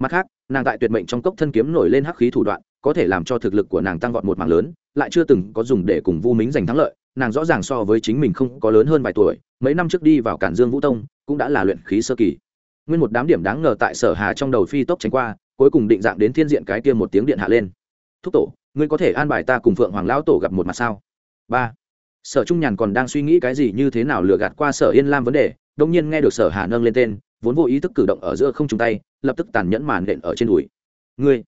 Mặt khác, nàng tại tuyệt mệnh trong cốc thân kiếm nổi lên hắc khí thủ đoạn, có thể làm cho thực lực của nàng tăng vọt một mảng lớn, lại chưa từng có dùng để cùng vu mính giành thắng lợi, nàng rõ ràng so với chính mình không có lớn hơn vài tuổi, mấy năm trước đi vào cản dương vũ tông, cũng đã là luyện khí sơ kỳ. Nguyên một đám điểm đáng ngờ tại sở hà trong đầu phi tốc tránh qua, cuối cùng định dạng đến thiên diện cái kia một tiếng điện hạ lên. Thúc tổ, ngươi có thể an bài ta cùng phượng hoàng lão tổ gặp một mặt sao? Ba sở trung nhàn còn đang suy nghĩ cái gì như thế nào lừa gạt qua sở yên lam vấn đề đông nhiên nghe được sở hà nâng lên tên, vốn vô ý thức cử động ở giữa không chung tay, lập tức tàn nhẫn màn đệm ở trên đùi. Ngươi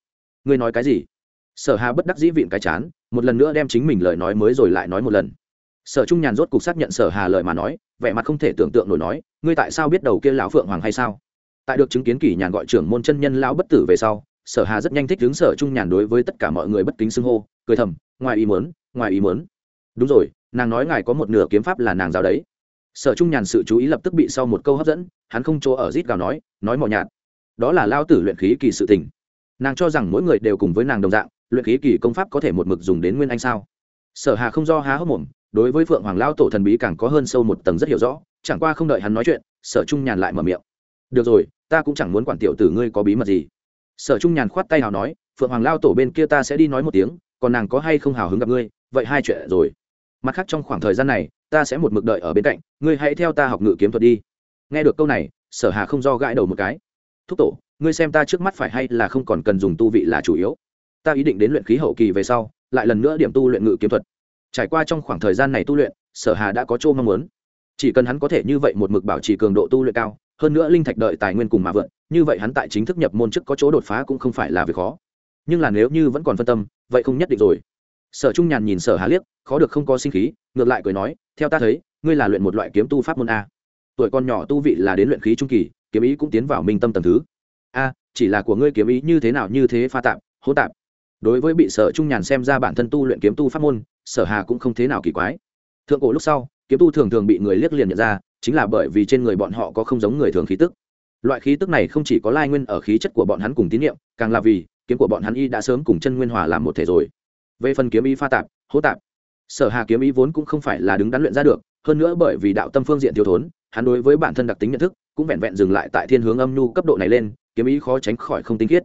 ngươi nói cái gì? Sở hà bất đắc dĩ vịn cái chán, một lần nữa đem chính mình lời nói mới rồi lại nói một lần. Sở trung nhàn rốt cục xác nhận sở hà lời mà nói, vẻ mặt không thể tưởng tượng nổi nói, ngươi tại sao biết đầu kia lão phượng hoàng hay sao? Tại được chứng kiến kỷ nhàn gọi trưởng môn chân nhân lão bất tử về sau, sở hà rất nhanh thích hướng sở trung nhàn đối với tất cả mọi người bất kính xưng hô, cười thầm, ngoài ý muốn, ngoài ý muốn. Đúng rồi nàng nói ngài có một nửa kiếm pháp là nàng giáo đấy. Sở trung nhàn sự chú ý lập tức bị sau một câu hấp dẫn, hắn không chỗ ở rít gào nói nói mò nhạt. Đó là lao tử luyện khí kỳ sự tình. Nàng cho rằng mỗi người đều cùng với nàng đồng dạng, luyện khí kỳ công pháp có thể một mực dùng đến nguyên anh sao? Sở hà không do há hốc mồm, đối với phượng hoàng lao tổ thần bí càng có hơn sâu một tầng rất hiểu rõ, chẳng qua không đợi hắn nói chuyện, sở trung nhàn lại mở miệng. Được rồi, ta cũng chẳng muốn quản tiểu tử ngươi có bí mật gì. Sở trung nhàn khoát tay hào nói, phượng hoàng lao tổ bên kia ta sẽ đi nói một tiếng, còn nàng có hay không hào hứng gặp ngươi, vậy hai chuyện rồi mặt khác trong khoảng thời gian này, ta sẽ một mực đợi ở bên cạnh, ngươi hãy theo ta học ngự kiếm thuật đi. Nghe được câu này, sở hà không do gãi đầu một cái. Thúc tổ, ngươi xem ta trước mắt phải hay là không còn cần dùng tu vị là chủ yếu. Ta ý định đến luyện khí hậu kỳ về sau, lại lần nữa điểm tu luyện ngự kiếm thuật. Trải qua trong khoảng thời gian này tu luyện, sở hà đã có chỗ mong muốn. Chỉ cần hắn có thể như vậy một mực bảo trì cường độ tu luyện cao, hơn nữa linh thạch đợi tài nguyên cùng mà vượn, như vậy hắn tại chính thức nhập môn chức có chỗ đột phá cũng không phải là việc khó. Nhưng là nếu như vẫn còn phân tâm, vậy không nhất định rồi sở trung nhàn nhìn sở hà liếc, khó được không có sinh khí, ngược lại cười nói, theo ta thấy, ngươi là luyện một loại kiếm tu pháp môn a. Tuổi con nhỏ tu vị là đến luyện khí trung kỳ, kiếm ý cũng tiến vào minh tâm tầm thứ. A, chỉ là của ngươi kiếm ý như thế nào như thế pha tạp hỗ tạp. Đối với bị sở trung nhàn xem ra bản thân tu luyện kiếm tu pháp môn, sở hà cũng không thế nào kỳ quái. Thượng cổ lúc sau, kiếm tu thường thường bị người liếc liền nhận ra, chính là bởi vì trên người bọn họ có không giống người thường khí tức. Loại khí tức này không chỉ có lai nguyên ở khí chất của bọn hắn cùng tín nhiệm càng là vì kiếm của bọn hắn y đã sớm cùng chân nguyên hòa làm một thể rồi về phần kiếm ý pha tạp hỗ tạp, sở hà kiếm ý vốn cũng không phải là đứng đắn luyện ra được, hơn nữa bởi vì đạo tâm phương diện thiếu thốn, hắn đối với bản thân đặc tính nhận thức cũng vẹn vẹn dừng lại tại thiên hướng âm nhu cấp độ này lên, kiếm ý khó tránh khỏi không tinh khiết.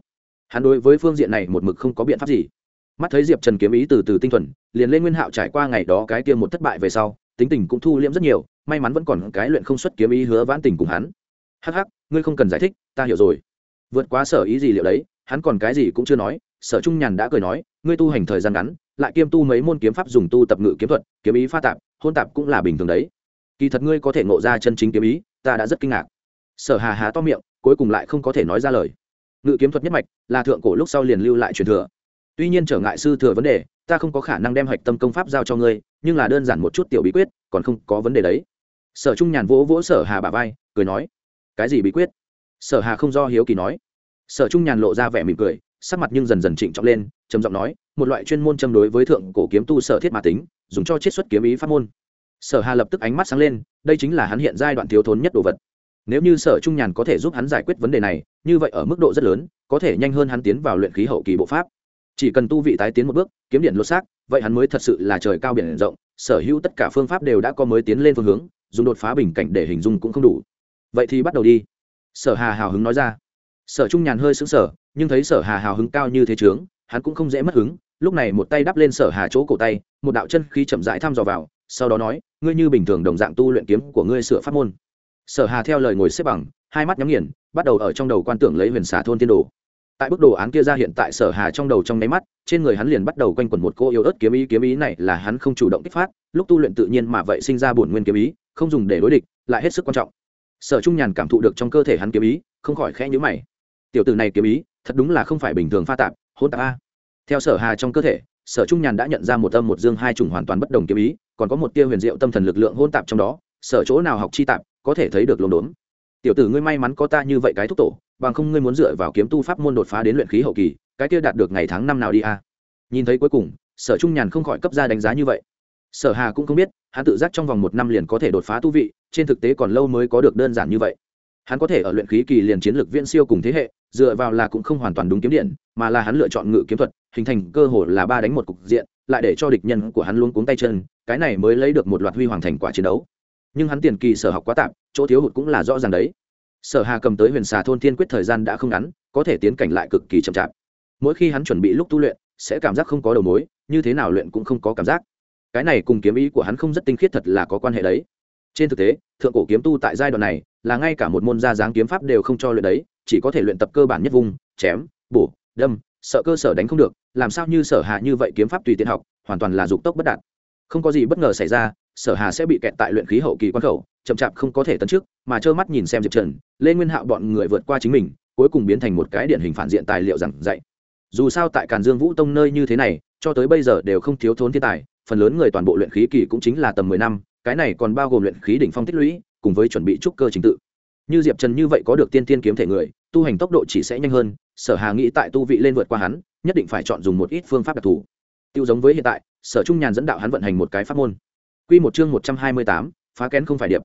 Hắn đối với phương diện này một mực không có biện pháp gì. Mắt thấy diệp trần kiếm ý từ từ tinh thuần, liền lên nguyên hạo trải qua ngày đó cái tiêm một thất bại về sau, tính tình cũng thu liễm rất nhiều, may mắn vẫn còn cái luyện không xuất kiếm ý hứa vãn tình cùng hắn. Hắc hắc, ngươi không cần giải thích, ta hiểu rồi. Vượt quá sở ý gì liệu đấy, hắn còn cái gì cũng chưa nói sở trung nhàn đã cười nói, ngươi tu hành thời gian ngắn, lại kiêm tu mấy môn kiếm pháp dùng tu tập ngự kiếm thuật, kiếm ý pha tạp, hôn tạp cũng là bình thường đấy. Kỳ thật ngươi có thể ngộ ra chân chính kiếm ý, ta đã rất kinh ngạc. Sở hà há to miệng, cuối cùng lại không có thể nói ra lời. Ngự kiếm thuật nhất mạch, là thượng cổ lúc sau liền lưu lại truyền thừa. Tuy nhiên trở ngại sư thừa vấn đề, ta không có khả năng đem hạch tâm công pháp giao cho ngươi, nhưng là đơn giản một chút tiểu bí quyết, còn không có vấn đề đấy. Sở trung nhàn vỗ vỗ sở hà bà vai, cười nói, cái gì bí quyết? Sở hà không do hiếu kỳ nói. Sở trung nhàn lộ ra vẻ mỉm cười sắc mặt nhưng dần dần trịnh trọng lên, trầm giọng nói, một loại chuyên môn châm đối với thượng cổ kiếm tu sở thiết mà tính, dùng cho chiết xuất kiếm ý pháp môn. Sở hà lập tức ánh mắt sáng lên, đây chính là hắn hiện giai đoạn thiếu thốn nhất đồ vật. Nếu như sở trung nhàn có thể giúp hắn giải quyết vấn đề này, như vậy ở mức độ rất lớn, có thể nhanh hơn hắn tiến vào luyện khí hậu kỳ bộ pháp. Chỉ cần tu vị tái tiến một bước, kiếm điện lột xác, vậy hắn mới thật sự là trời cao biển rộng, sở hữu tất cả phương pháp đều đã có mới tiến lên phương hướng, dùng đột phá bình cảnh để hình dung cũng không đủ. Vậy thì bắt đầu đi. Sở hà hào hứng nói ra. Sở trung nhàn hơi sững sờ nhưng thấy sở hà hào hứng cao như thế trướng, hắn cũng không dễ mất hứng, lúc này một tay đắp lên sở hà chỗ cổ tay, một đạo chân khí chậm rãi thăm dò vào, sau đó nói, ngươi như bình thường đồng dạng tu luyện kiếm của ngươi sửa pháp môn. Sở hà theo lời ngồi xếp bằng, hai mắt nhắm nghiền, bắt đầu ở trong đầu quan tưởng lấy huyền xả thôn tiên đồ. Tại bức đồ án kia ra hiện tại sở hà trong đầu trong nháy mắt, trên người hắn liền bắt đầu quanh quẩn một cô yêu ớt kiếm ý kiếm ý này là hắn không chủ động kích phát, lúc tu luyện tự nhiên mà vậy sinh ra bổn nguyên kiếm ý, không dùng để đối địch, lại hết sức quan trọng. Sở trung nhàn cảm thụ được trong cơ thể hắn kiếm ý, không khỏi khẽ nhíu mày. Tiểu tử này kiếm ý thật đúng là không phải bình thường pha tạp hôn tạp a. Theo sở hà trong cơ thể, sở trung nhàn đã nhận ra một âm một dương hai chủng hoàn toàn bất đồng kiếm ý, còn có một tia huyền diệu tâm thần lực lượng hôn tạp trong đó, sở chỗ nào học chi tạp, có thể thấy được lồn đốn. Tiểu tử ngươi may mắn có ta như vậy cái thúc tổ, bằng không ngươi muốn dựa vào kiếm tu pháp môn đột phá đến luyện khí hậu kỳ, cái kia đạt được ngày tháng năm nào đi a. Nhìn thấy cuối cùng, sở trung nhàn không khỏi cấp ra đánh giá như vậy. Sở hà cũng không biết, hắn tự giác trong vòng một năm liền có thể đột phá tu vị, trên thực tế còn lâu mới có được đơn giản như vậy hắn có thể ở luyện khí kỳ liền chiến lược viễn siêu cùng thế hệ, dựa vào là cũng không hoàn toàn đúng kiếm điện, mà là hắn lựa chọn ngự kiếm thuật, hình thành cơ hội là ba đánh một cục diện, lại để cho địch nhân của hắn luôn cuống tay chân, cái này mới lấy được một loạt huy hoàng thành quả chiến đấu. Nhưng hắn tiền kỳ sở học quá tạm, chỗ thiếu hụt cũng là rõ ràng đấy. Sở hà cầm tới huyền xà thôn thiên quyết thời gian đã không ngắn, có thể tiến cảnh lại cực kỳ chậm chạp. Mỗi khi hắn chuẩn bị lúc tu luyện, sẽ cảm giác không có đầu mối, như thế nào luyện cũng không có cảm giác. Cái này cùng kiếm ý của hắn không rất tinh khiết thật là có quan hệ đấy trên thực tế, thượng cổ kiếm tu tại giai đoạn này là ngay cả một môn gia dáng kiếm pháp đều không cho luyện đấy, chỉ có thể luyện tập cơ bản nhất vùng, chém, bổ, đâm, sợ cơ sở đánh không được, làm sao như sở hạ như vậy kiếm pháp tùy tiện học, hoàn toàn là dục tốc bất đạt. Không có gì bất ngờ xảy ra, sở hà sẽ bị kẹt tại luyện khí hậu kỳ quan khẩu, chậm chạp không có thể tấn trước, mà trơ mắt nhìn xem diệp trần, lê nguyên hạo bọn người vượt qua chính mình, cuối cùng biến thành một cái điển hình phản diện tài liệu giảng dạy. Dù sao tại càn dương vũ tông nơi như thế này, cho tới bây giờ đều không thiếu thốn thiên tài, phần lớn người toàn bộ luyện khí kỳ cũng chính là tầm mười năm cái này còn bao gồm luyện khí đỉnh phong tích lũy, cùng với chuẩn bị trúc cơ trình tự. Như diệp trần như vậy có được tiên tiên kiếm thể người, tu hành tốc độ chỉ sẽ nhanh hơn, sở hà nghĩ tại tu vị lên vượt qua hắn, nhất định phải chọn dùng một ít phương pháp đặc thù. Tiêu giống với hiện tại, sở trung nhàn dẫn đạo hắn vận hành một cái pháp môn. Quy một chương một trăm hai mươi tám, phá kén không phải điệp.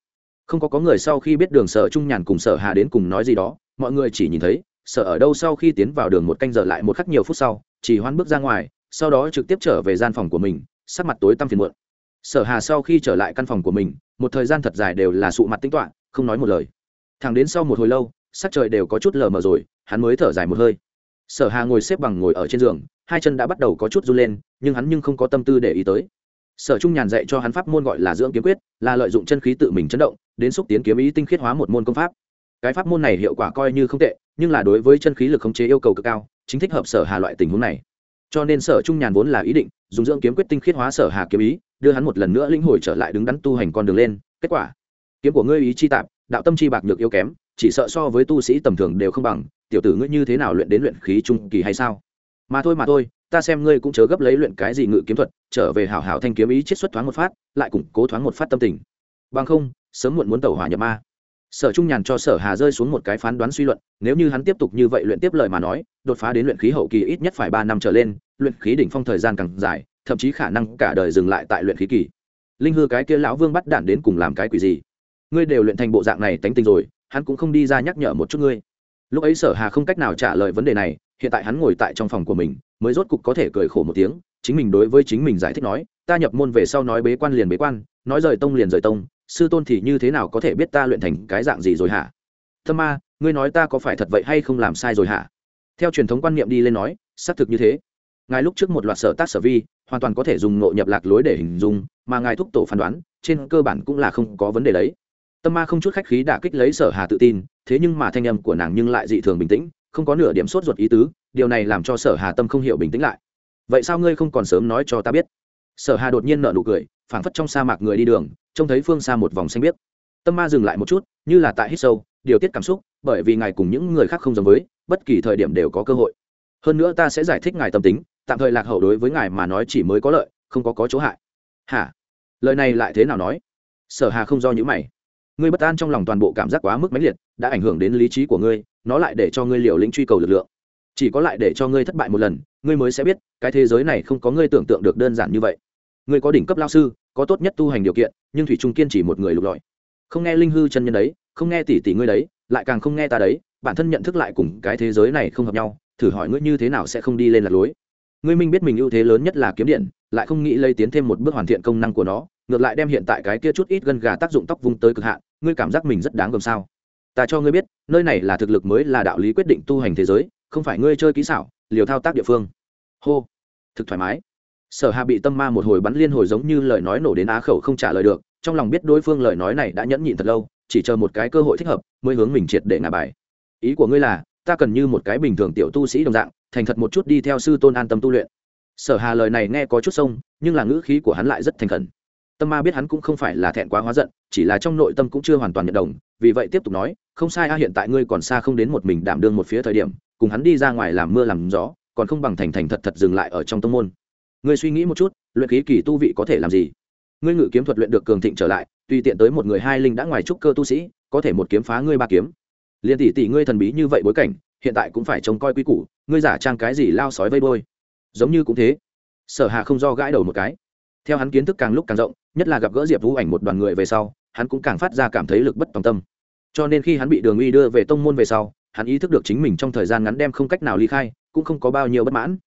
Không có có người sau khi biết đường sở trung nhàn cùng sở hà đến cùng nói gì đó, mọi người chỉ nhìn thấy, sở ở đâu sau khi tiến vào đường một canh giờ lại một khắc nhiều phút sau, chỉ hoan bước ra ngoài, sau đó trực tiếp trở về gian phòng của mình, sắc mặt tối tăm phiền muộn sở hà sau khi trở lại căn phòng của mình, một thời gian thật dài đều là sụ mặt tính toạ không nói một lời. Thẳng đến sau một hồi lâu, sắc trời đều có chút lờ mờ rồi, hắn mới thở dài một hơi. Sở hà ngồi xếp bằng ngồi ở trên giường, hai chân đã bắt đầu có chút run lên, nhưng hắn nhưng không có tâm tư để ý tới. Sở trung nhàn dạy cho hắn pháp môn gọi là dưỡng kiếm quyết, là lợi dụng chân khí tự mình chấn động, đến xúc tiến kiếm ý tinh khiết hóa một môn công pháp. Cái pháp môn này hiệu quả coi như không tệ, nhưng là đối với chân khí lực khống chế yêu cầu cực cao, chính thích hợp sở hà loại tình huống này. Cho nên sở trung nhàn vốn là ý định dùng dưỡng kiếm quyết tinh khiết hóa sở hà kiếm ý, đưa hắn một lần nữa linh hồi trở lại đứng đắn tu hành con đường lên. Kết quả, kiếm của ngươi ý chi tạp, đạo tâm chi bạc nhược yếu kém, chỉ sợ so với tu sĩ tầm thường đều không bằng. Tiểu tử ngươi như thế nào luyện đến luyện khí trung kỳ hay sao? Mà thôi mà thôi, ta xem ngươi cũng chớ gấp lấy luyện cái gì ngự kiếm thuật, trở về hảo hảo thanh kiếm ý chiết xuất thoáng một phát, lại củng cố thoáng một phát tâm tình. Bằng không, sớm muộn muốn tẩu hỏa nhập ma. Sở trung nhàn cho sở hà rơi xuống một cái phán đoán suy luận, nếu như hắn tiếp tục như vậy luyện tiếp lời mà nói, đột phá đến luyện khí hậu kỳ ít nhất phải ba năm trở lên luyện khí đỉnh phong thời gian càng dài, thậm chí khả năng cả đời dừng lại tại luyện khí kỳ. Linh hư cái kia lão vương bắt đản đến cùng làm cái quỷ gì? Ngươi đều luyện thành bộ dạng này tánh tình rồi, hắn cũng không đi ra nhắc nhở một chút ngươi. Lúc ấy sở hà không cách nào trả lời vấn đề này, hiện tại hắn ngồi tại trong phòng của mình, mới rốt cục có thể cười khổ một tiếng, chính mình đối với chính mình giải thích nói, ta nhập môn về sau nói bế quan liền bế quan, nói rời tông liền rời tông, sư tôn thì như thế nào có thể biết ta luyện thành cái dạng gì rồi hả? Thâm ma, ngươi nói ta có phải thật vậy hay không làm sai rồi hả? Theo truyền thống quan niệm đi lên nói, xác thực như thế ngài lúc trước một loạt sở tác sở vi, hoàn toàn có thể dùng nội nhập lạc lối để hình dung, mà ngài thúc tổ phán đoán, trên cơ bản cũng là không có vấn đề đấy. Tâm ma không chút khách khí đả kích lấy sở hà tự tin, thế nhưng mà thanh âm của nàng nhưng lại dị thường bình tĩnh, không có nửa điểm sốt ruột ý tứ, điều này làm cho sở hà tâm không hiểu bình tĩnh lại. Vậy sao ngươi không còn sớm nói cho ta biết? Sở hà đột nhiên nở nụ cười, phảng phất trong sa mạc người đi đường, trông thấy phương xa một vòng xanh biếc. Tâm ma dừng lại một chút, như là tại hít sâu, điều tiết cảm xúc, bởi vì ngài cùng những người khác không giống với, bất kỳ thời điểm đều có cơ hội. Hơn nữa ta sẽ giải thích ngài tâm tính tạm thời lạc hậu đối với ngài mà nói chỉ mới có lợi, không có có chỗ hại. Hả? Lời này lại thế nào nói? Sở hà không do những mày. Ngươi bất an trong lòng toàn bộ cảm giác quá mức mãnh liệt, đã ảnh hưởng đến lý trí của ngươi, nó lại để cho ngươi liều lĩnh truy cầu lực lượng. Chỉ có lại để cho ngươi thất bại một lần, ngươi mới sẽ biết, cái thế giới này không có ngươi tưởng tượng được đơn giản như vậy. Ngươi có đỉnh cấp lao sư, có tốt nhất tu hành điều kiện, nhưng thủy trung kiên chỉ một người lục lọi. Không nghe linh hư chân nhân đấy, không nghe tỷ tỷ ngươi đấy, lại càng không nghe ta đấy, bản thân nhận thức lại cùng cái thế giới này không hợp nhau, thử hỏi ngươi như thế nào sẽ không đi lên lạc lối? Ngươi minh biết mình ưu thế lớn nhất là kiếm điện, lại không nghĩ lây tiến thêm một bước hoàn thiện công năng của nó, ngược lại đem hiện tại cái kia chút ít gân gà tác dụng tóc vung tới cực hạn, ngươi cảm giác mình rất đáng gồm sao? Ta cho ngươi biết, nơi này là thực lực mới là đạo lý quyết định tu hành thế giới, không phải ngươi chơi kỹ xảo, liều thao tác địa phương. Hô. Thực thoải mái. Sở hà bị tâm ma một hồi bắn liên hồi giống như lời nói nổ đến á khẩu không trả lời được, trong lòng biết đối phương lời nói này đã nhẫn nhịn thật lâu, chỉ chờ một cái cơ hội thích hợp, mới hướng mình triệt để ngả bài. Ý của ngươi là, ta cần như một cái bình thường tiểu tu sĩ đồng dạng thành thật một chút đi theo sư tôn an tâm tu luyện. Sở hà lời này nghe có chút sông, nhưng là ngữ khí của hắn lại rất thành khẩn. Tâm ma biết hắn cũng không phải là thẹn quá hóa giận, chỉ là trong nội tâm cũng chưa hoàn toàn nhận đồng, vì vậy tiếp tục nói, không sai a, hiện tại ngươi còn xa không đến một mình đảm đương một phía thời điểm, cùng hắn đi ra ngoài làm mưa làm gió, còn không bằng thành thành thật thật dừng lại ở trong tông môn. Ngươi suy nghĩ một chút, luyện khí kỳ tu vị có thể làm gì? Ngươi ngự kiếm thuật luyện được cường thịnh trở lại, tùy tiện tới một người hai linh đã ngoài trúc cơ tu sĩ, có thể một kiếm phá ngươi ba kiếm. Liền tỷ tỷ ngươi thần bí như vậy bối cảnh hiện tại cũng phải trông coi quy củ, ngươi giả trang cái gì lao sói vây bôi giống như cũng thế. Sở hà không do gãi đầu một cái. Theo hắn kiến thức càng lúc càng rộng, nhất là gặp gỡ diệp vũ ảnh một đoàn người về sau, hắn cũng càng phát ra cảm thấy lực bất tòng tâm. Cho nên khi hắn bị đường uy đưa về tông môn về sau, hắn ý thức được chính mình trong thời gian ngắn đem không cách nào ly khai, cũng không có bao nhiêu bất mãn.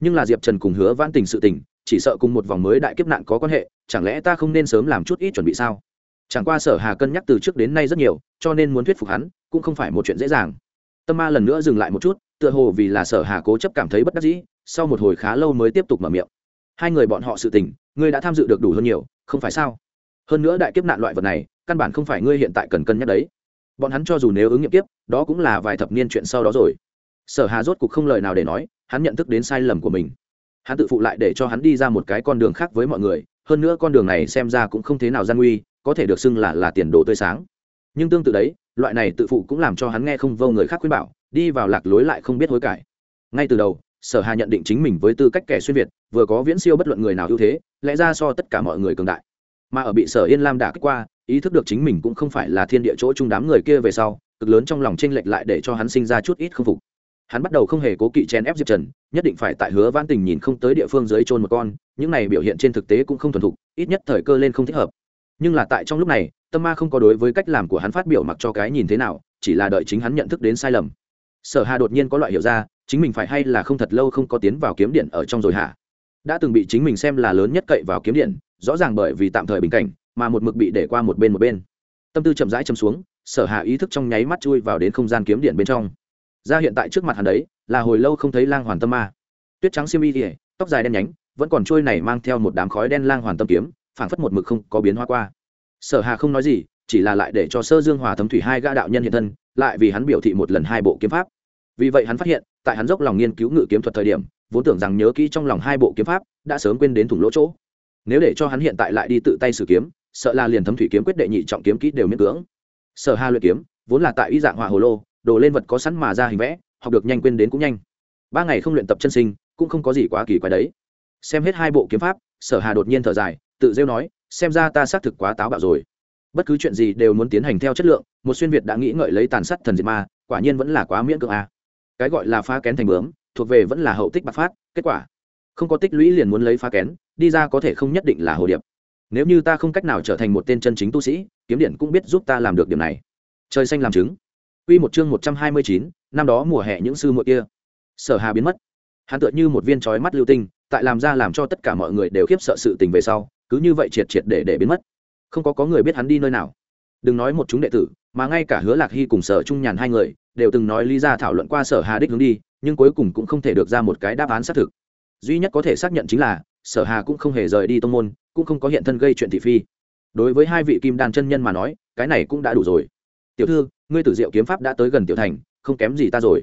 Nhưng là diệp trần cùng hứa vãn tình sự tình, chỉ sợ cùng một vòng mới đại kiếp nạn có quan hệ, chẳng lẽ ta không nên sớm làm chút ít chuẩn bị sao? Chẳng qua sở hà cân nhắc từ trước đến nay rất nhiều, cho nên muốn thuyết phục hắn, cũng không phải một chuyện dễ dàng tâm ma lần nữa dừng lại một chút tựa hồ vì là sở hà cố chấp cảm thấy bất đắc dĩ sau một hồi khá lâu mới tiếp tục mở miệng. Hai người bọn họ sự tình ngươi đã tham dự được đủ hơn nhiều không phải sao? Hơn nữa đại kiếp nạn loại vật này căn bản không phải ngươi hiện tại cần cân nhắc đấy. Bọn hắn cho dù nếu ứng nghiệm kiếp, đó cũng là vài thập niên chuyện sau đó rồi. Sở hà rốt cục không lời nào để nói hắn nhận thức đến sai lầm của mình. Hắn tự phụ lại để cho hắn đi ra một cái con đường khác với mọi người hơn nữa con đường này xem ra cũng không thế nào gian nguy có thể được xưng là là tiền đồ tươi sáng. Nhưng tương tự đấy loại này tự phụ cũng làm cho hắn nghe không vô người khác khuyên bảo, đi vào lạc lối lại không biết hối cải. Ngay từ đầu, sở hà nhận định chính mình với tư cách kẻ xuyên việt, vừa có viễn siêu bất luận người nào ưu thế, lẽ ra so tất cả mọi người cường đại. Mà ở bị sở yên lam đả kích qua, ý thức được chính mình cũng không phải là thiên địa chỗ chung đám người kia về sau, cực lớn trong lòng chênh lệch lại để cho hắn sinh ra chút ít không phục. Hắn bắt đầu không hề cố kỵ chen ép diệp trần, nhất định phải tại hứa văn tình nhìn không tới địa phương dưới trôn một con, những này biểu hiện trên thực tế cũng không thuần thục, ít nhất thời cơ lên không thích hợp. Nhưng là tại trong lúc này tâm ma không có đối với cách làm của hắn phát biểu mặc cho cái nhìn thế nào, chỉ là đợi chính hắn nhận thức đến sai lầm. Sở hà đột nhiên có loại hiểu ra, chính mình phải hay là không thật lâu không có tiến vào kiếm điện ở trong rồi hả? Đã từng bị chính mình xem là lớn nhất cậy vào kiếm điện, rõ ràng bởi vì tạm thời bình cảnh, mà một mực bị để qua một bên một bên. Tâm tư chậm rãi châm xuống, sở hà ý thức trong nháy mắt chui vào đến không gian kiếm điện bên trong. Ra hiện tại trước mặt hắn đấy, là hồi lâu không thấy lang hoàn tâm ma. Tuyết trắng xiêm y tỉa tóc dài đen nhánh, vẫn còn trôi này mang theo một đám khói đen lang hoàn tâm kiếm, phảng phất một mực không có biến hóa qua sở hà không nói gì, chỉ là lại để cho sơ dương hòa thấm thủy hai gã đạo nhân hiện thân, lại vì hắn biểu thị một lần hai bộ kiếm pháp. Vì vậy hắn phát hiện, tại hắn dốc lòng nghiên cứu ngự kiếm thuật thời điểm, vốn tưởng rằng nhớ kỹ trong lòng hai bộ kiếm pháp, đã sớm quên đến thủng lỗ chỗ. Nếu để cho hắn hiện tại lại đi tự tay sử kiếm, sợ là liền thấm thủy kiếm quyết đệ nhị trọng kiếm kỹ đều miễn cưỡng. Sở hà luyện kiếm, vốn là tại y dạng hỏa hồ lô, đồ lên vật có sẵn mà ra hình vẽ, học được nhanh quên đến cũng nhanh. Ba ngày không luyện tập chân sinh, cũng không có gì quá kỳ quái đấy. Xem hết hai bộ kiếm pháp, sở hà đột nhiên thở dài, tự rêu nói xem ra ta xác thực quá táo bạo rồi bất cứ chuyện gì đều muốn tiến hành theo chất lượng một xuyên việt đã nghĩ ngợi lấy tàn sát thần diệt ma quả nhiên vẫn là quá miễn cưỡng a à. cái gọi là phá kén thành bướm thuộc về vẫn là hậu tích bạc phát kết quả không có tích lũy liền muốn lấy phá kén đi ra có thể không nhất định là hồ điệp nếu như ta không cách nào trở thành một tên chân chính tu sĩ kiếm điện cũng biết giúp ta làm được điểm này trời xanh làm chứng Quy một chương 129, năm đó mùa hè những sư muội kia. Sở Hà biến mất. Hắn tựa như một viên chói mắt lưu tinh, tại làm ra làm cho tất cả mọi người đều khiếp sợ sự tình về sau, cứ như vậy triệt triệt để để biến mất. Không có có người biết hắn đi nơi nào. Đừng nói một chúng đệ tử, mà ngay cả Hứa Lạc Hy cùng Sở Trung Nhàn hai người, đều từng nói lý ra thảo luận qua Sở Hà đích hướng đi, nhưng cuối cùng cũng không thể được ra một cái đáp án xác thực. Duy nhất có thể xác nhận chính là, Sở Hà cũng không hề rời đi tông môn, cũng không có hiện thân gây chuyện thị phi. Đối với hai vị kim đan chân nhân mà nói, cái này cũng đã đủ rồi. Tiểu thư, ngươi tử diệu kiếm pháp đã tới gần tiểu thành không kém gì ta rồi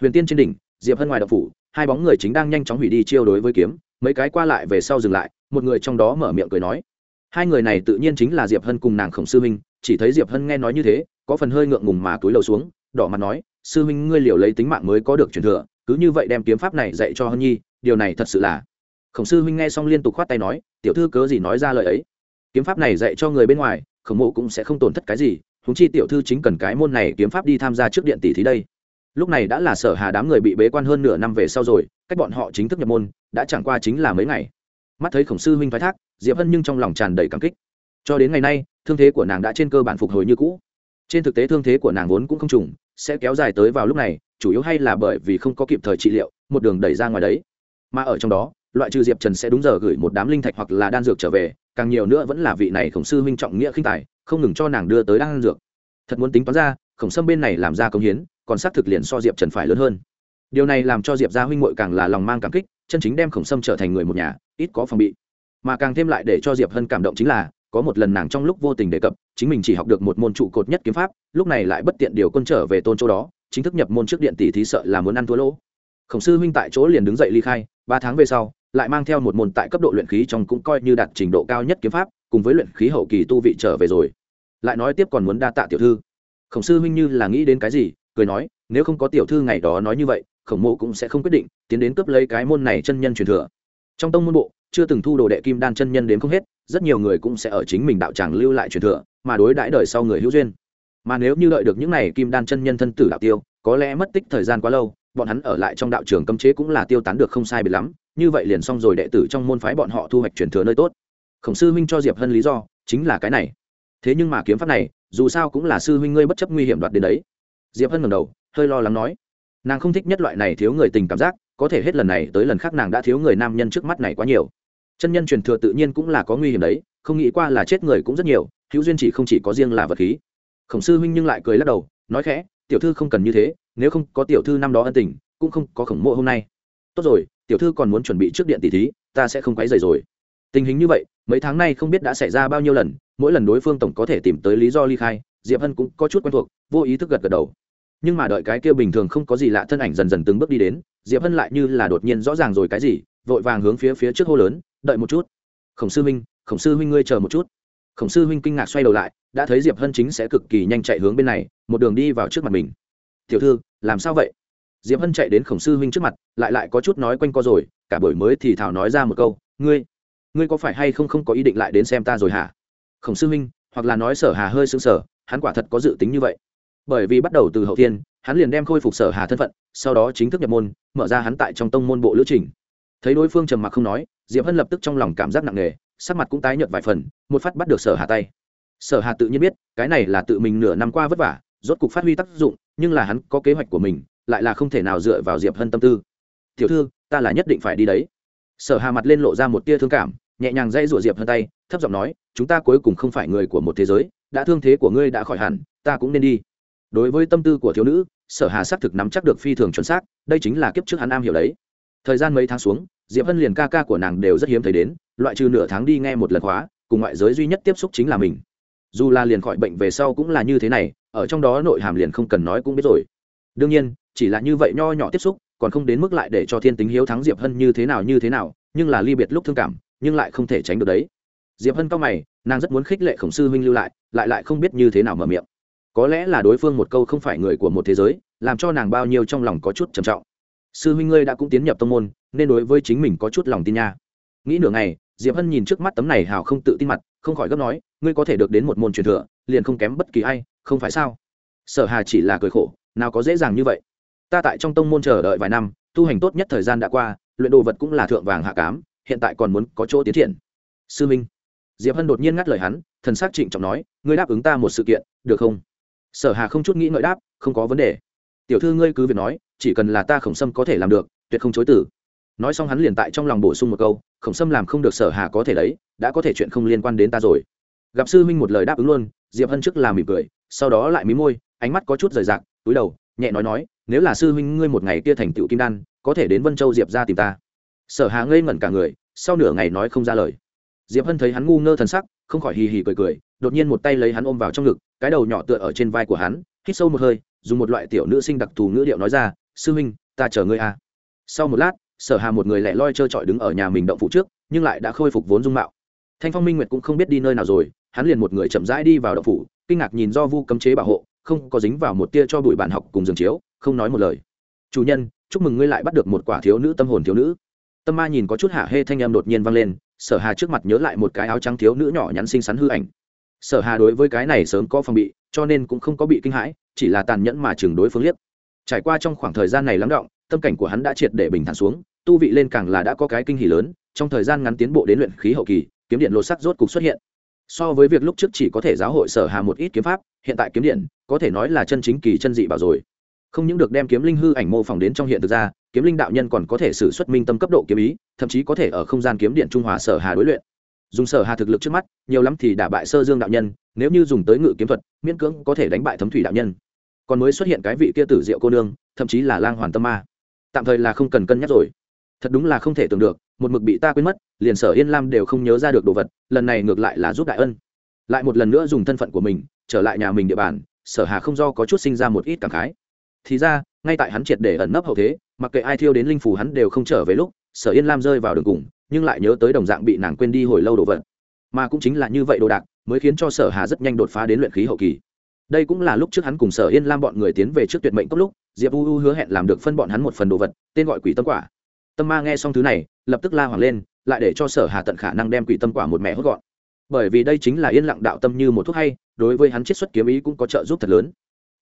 huyền tiên trên đỉnh diệp hân ngoài đậu phủ hai bóng người chính đang nhanh chóng hủy đi chiêu đối với kiếm mấy cái qua lại về sau dừng lại một người trong đó mở miệng cười nói, hai người này tự nhiên chính là diệp hân cùng nàng khổng sư huynh chỉ thấy diệp hân nghe nói như thế, có phần hơi ngượng ngùng mà túi lầu xuống, đỏ mặt nói, sư huynh ngươi liều lấy tính mạng mới có được truyền thừa, cứ như vậy đem kiếm pháp này dạy cho hân nhi, điều này thật sự là khổng sư huynh nghe xong liên tục khoát tay nói, tiểu thư cớ gì nói ra lời ấy? Kiếm pháp này dạy cho người bên ngoài, khổng mộ cũng sẽ không tổn thất cái gì húng chi tiểu thư chính cần cái môn này kiếm pháp đi tham gia trước điện tỷ thí đây. Lúc này đã là sở hà đám người bị bế quan hơn nửa năm về sau rồi, cách bọn họ chính thức nhập môn, đã chẳng qua chính là mấy ngày mắt thấy khổng sư huynh thoái thác, diệp hân nhưng trong lòng tràn đầy cảm kích. Cho đến ngày nay, thương thế của nàng đã trên cơ bản phục hồi như cũ. Trên thực tế thương thế của nàng vốn cũng không trùng, sẽ kéo dài tới vào lúc này, chủ yếu hay là bởi vì không có kịp thời trị liệu, một đường đẩy ra ngoài đấy. Mà ở trong đó, loại trừ diệp trần sẽ đúng giờ gửi một đám linh thạch hoặc là đan dược trở về, càng nhiều nữa vẫn là vị này khổng sư huynh trọng nghĩa khinh tài, không ngừng cho nàng đưa tới đan dược. Thật muốn tính toán ra, khổng sâm bên này làm ra công hiến, còn xác thực liền so diệp trần phải lớn hơn. Điều này làm cho diệp gia huynh muội càng là lòng mang cảm kích, chân chính đem khổng sâm trở thành người một nhà ít có phòng bị. Mà càng thêm lại để cho diệp hân cảm động chính là, có một lần nàng trong lúc vô tình đề cập, chính mình chỉ học được một môn trụ cột nhất kiếm pháp, lúc này lại bất tiện điều quân trở về tôn châu đó, chính thức nhập môn trước điện tỷ thí sợ là muốn ăn thua lỗ. Khổng sư huynh tại chỗ liền đứng dậy ly khai, ba tháng về sau, lại mang theo một môn tại cấp độ luyện khí trong cũng coi như đạt trình độ cao nhất kiếm pháp, cùng với luyện khí hậu kỳ tu vị trở về rồi. Lại nói tiếp còn muốn đa tạ tiểu thư. Khổng sư huynh như là nghĩ đến cái gì, cười nói, nếu không có tiểu thư ngày đó nói như vậy, khổng mộ cũng sẽ không quyết định, tiến đến cướp lấy cái môn này chân nhân truyền thừa trong tông môn bộ, chưa từng thu đồ đệ kim đan chân nhân đến không hết, rất nhiều người cũng sẽ ở chính mình đạo tràng lưu lại truyền thừa, mà đối đãi đời sau người hữu duyên. Mà nếu như đợi được những này kim đan chân nhân thân tử đạo tiêu, có lẽ mất tích thời gian quá lâu, bọn hắn ở lại trong đạo trường cấm chế cũng là tiêu tán được không sai biệt lắm, như vậy liền xong rồi đệ tử trong môn phái bọn họ thu hoạch truyền thừa nơi tốt. Khổng sư huynh cho diệp hân lý do, chính là cái này. Thế nhưng mà kiếm pháp này, dù sao cũng là sư huynh ngươi bất chấp nguy hiểm đoạt đến đấy. Diệp hân ngầm đầu, hơi lo lắng nói. Nàng không thích nhất loại này thiếu người tình cảm giác có thể hết lần này tới lần khác nàng đã thiếu người nam nhân trước mắt này quá nhiều. Chân nhân truyền thừa tự nhiên cũng là có nguy hiểm đấy, không nghĩ qua là chết người cũng rất nhiều, hữu duyên chỉ không chỉ có riêng là vật khí. Khổng sư huynh nhưng lại cười lắc đầu, nói khẽ, tiểu thư không cần như thế, nếu không có tiểu thư năm đó ân tình, cũng không có khổng mộ hôm nay. Tốt rồi, tiểu thư còn muốn chuẩn bị trước điện tỷ thí, ta sẽ không quấy rầy rồi. Tình hình như vậy, mấy tháng nay không biết đã xảy ra bao nhiêu lần, mỗi lần đối phương tổng có thể tìm tới lý do ly khai, diệp hân cũng có chút quen thuộc, vô ý thức gật gật đầu nhưng mà đợi cái kia bình thường không có gì lạ thân ảnh dần dần từng bước đi đến, diệp hân lại như là đột nhiên rõ ràng rồi cái gì, vội vàng hướng phía phía trước hô lớn, đợi một chút. Khổng sư huynh, khổng sư huynh ngươi chờ một chút. Khổng sư huynh kinh ngạc xoay đầu lại, đã thấy diệp hân chính sẽ cực kỳ nhanh chạy hướng bên này, một đường đi vào trước mặt mình. Tiểu thư, làm sao vậy? Diệp hân chạy đến khổng sư huynh trước mặt, lại lại có chút nói quanh co rồi, cả buổi mới thì thảo nói ra một câu, ngươi ngươi có phải hay không không có ý định lại đến xem ta rồi hả? Khổng sư huynh, hoặc là nói sở hà hơi xứng sở hắn quả thật có dự tính như vậy bởi vì bắt đầu từ hậu thiên, hắn liền đem khôi phục sở hà thân phận, sau đó chính thức nhập môn, mở ra hắn tại trong tông môn bộ lữ trình. Thấy đối phương trầm mặc không nói, diệp hân lập tức trong lòng cảm giác nặng nề, sắc mặt cũng tái nhợt vài phần, một phát bắt được sở hà tay. Sở hà tự nhiên biết, cái này là tự mình nửa năm qua vất vả, rốt cục phát huy tác dụng, nhưng là hắn có kế hoạch của mình, lại là không thể nào dựa vào diệp hân tâm tư. Tiểu thư, ta là nhất định phải đi đấy. Sở hà mặt lên lộ ra một tia thương cảm, nhẹ nhàng dây rủa diệp hân tay, thấp giọng nói, chúng ta cuối cùng không phải người của một thế giới, đã thương thế của ngươi đã khỏi hẳn, ta cũng nên đi đối với tâm tư của thiếu nữ, sở hà xác thực nắm chắc được phi thường chuẩn xác, đây chính là kiếp trước hắn am hiểu đấy. Thời gian mấy tháng xuống, diệp hân liền ca ca của nàng đều rất hiếm thấy đến, loại trừ nửa tháng đi nghe một lần khóa, cùng ngoại giới duy nhất tiếp xúc chính là mình. Dù là liền khỏi bệnh về sau cũng là như thế này, ở trong đó nội hàm liền không cần nói cũng biết rồi. Đương nhiên, chỉ là như vậy nho nhỏ tiếp xúc, còn không đến mức lại để cho thiên tính hiếu thắng diệp hân như thế nào như thế nào, nhưng là ly biệt lúc thương cảm, nhưng lại không thể tránh được đấy. Diệp hân cao mày, nàng rất muốn khích lệ khổng sư huynh lưu lại lại lại không biết như thế nào mở miệng có lẽ là đối phương một câu không phải người của một thế giới, làm cho nàng bao nhiêu trong lòng có chút trầm trọng. Sư huynh ngươi đã cũng tiến nhập tông môn, nên đối với chính mình có chút lòng tin nha. Nghĩ nửa ngày, diệp hân nhìn trước mắt tấm này hào không tự tin mặt, không khỏi gấp nói, ngươi có thể được đến một môn truyền thừa, liền không kém bất kỳ ai, không phải sao? Sở hà chỉ là cười khổ, nào có dễ dàng như vậy. Ta tại trong tông môn chờ đợi vài năm, tu hành tốt nhất thời gian đã qua, luyện đồ vật cũng là thượng vàng hạ cám, hiện tại còn muốn có chỗ tiến triển. Sư minh. Diệp hân đột nhiên ngắt lời hắn, thần s á c trịnh trọng nói, ngươi đáp ứng ta một sự kiện, được không? Sở hà không chút nghĩ ngợi đáp, không có vấn đề. Tiểu thư ngươi cứ việc nói, chỉ cần là ta khổng sâm có thể làm được, tuyệt không chối tử nói xong hắn liền tại trong lòng bổ sung một câu, khổng sâm làm không được sở hà có thể đấy, đã có thể chuyện không liên quan đến ta rồi. Gặp sư huynh một lời đáp ứng luôn, diệp hân trước làm mỉm cười, sau đó lại mí môi, ánh mắt có chút rời rạc, túi đầu, nhẹ nói nói, nếu là sư huynh ngươi một ngày kia thành tựu kim đan, có thể đến vân châu diệp ra tìm ta. Sở hà ngây ngẩn cả người, sau nửa ngày nói không ra lời. Diệp hân thấy hắn ngu ngơ thần sắc, không khỏi hì hì cười cười, đột nhiên một tay lấy hắn ôm vào trong ngực cái đầu nhỏ tựa ở trên vai của hắn, hít sâu một hơi, dùng một loại tiểu nữ sinh đặc thù ngữ điệu nói ra, sư huynh, ta chờ ngươi à. sau một lát, sở hà một người lẻ loi trơ trọi đứng ở nhà mình động phủ trước, nhưng lại đã khôi phục vốn dung mạo. Thanh phong minh nguyệt cũng không biết đi nơi nào rồi, hắn liền một người chậm rãi đi vào động phủ, kinh ngạc nhìn do vu cấm chế bảo hộ, không có dính vào một tia cho bụi bạn học cùng giường chiếu, không nói một lời. Chủ nhân, chúc mừng ngươi lại bắt được một quả thiếu nữ tâm hồn thiếu nữ. Tâm ma nhìn có chút hạ hê thanh em đột nhiên vang lên, sở hà trước mặt nhớ lại một cái áo trắng thiếu nữ nhỏ nhắn xinh xắn hư ảnh sở hà đối với cái này sớm có phòng bị, cho nên cũng không có bị kinh hãi, chỉ là tàn nhẫn mà chừng đối phương liếc. Trải qua trong khoảng thời gian này lắng động, tâm cảnh của hắn đã triệt để bình thản xuống, tu vị lên càng là đã có cái kinh hỉ lớn, trong thời gian ngắn tiến bộ đến luyện khí hậu kỳ, kiếm điện lột sắc rốt cục xuất hiện. So với việc lúc trước chỉ có thể giáo hội sở hà một ít kiếm pháp, hiện tại kiếm điện, có thể nói là chân chính kỳ chân dị bảo rồi. Không những được đem kiếm linh hư ảnh mô phỏng đến trong hiện thực ra, kiếm linh đạo nhân còn có thể sử xuất minh tâm cấp độ kiếm ý, thậm chí có thể ở không gian kiếm điện trung hòa sở hà đối luyện dùng sở hà thực lực trước mắt, nhiều lắm thì đả bại sơ dương đạo nhân, nếu như dùng tới ngự kiếm thuật, miễn cưỡng có thể đánh bại thấm thủy đạo nhân. Còn mới xuất hiện cái vị kia tử diệu cô nương, thậm chí là lang hoàn tâm ma. Tạm thời là không cần cân nhắc rồi. Thật đúng là không thể tưởng được, một mực bị ta quên mất, liền sở yên lam đều không nhớ ra được đồ vật, lần này ngược lại là giúp đại ân. Lại một lần nữa dùng thân phận của mình, trở lại nhà mình địa bàn, sở hà không do có chút sinh ra một ít cảm khái. Thì ra, ngay tại hắn triệt để ẩn nấp hậu thế, mặc kệ ai thiêu đến linh phủ hắn đều không trở về lúc, sở yên lam rơi vào đường cùng nhưng lại nhớ tới đồng dạng bị nàng quên đi hồi lâu đồ vật. Mà cũng chính là như vậy đồ đạc, mới khiến cho sở hà rất nhanh đột phá đến luyện khí hậu kỳ. Đây cũng là lúc trước hắn cùng sở yên lam bọn người tiến về trước tuyệt mệnh cốc lúc, diệp u u hứa hẹn làm được phân bọn hắn một phần đồ vật, tên gọi quỷ tâm quả. Tâm ma nghe xong thứ này, lập tức la hoàng lên, lại để cho sở hà tận khả năng đem quỷ tâm quả một mẹ hốt gọn. Bởi vì đây chính là yên lặng đạo tâm như một thuốc hay, đối với hắn chiết xuất kiếm ý cũng có trợ giúp thật lớn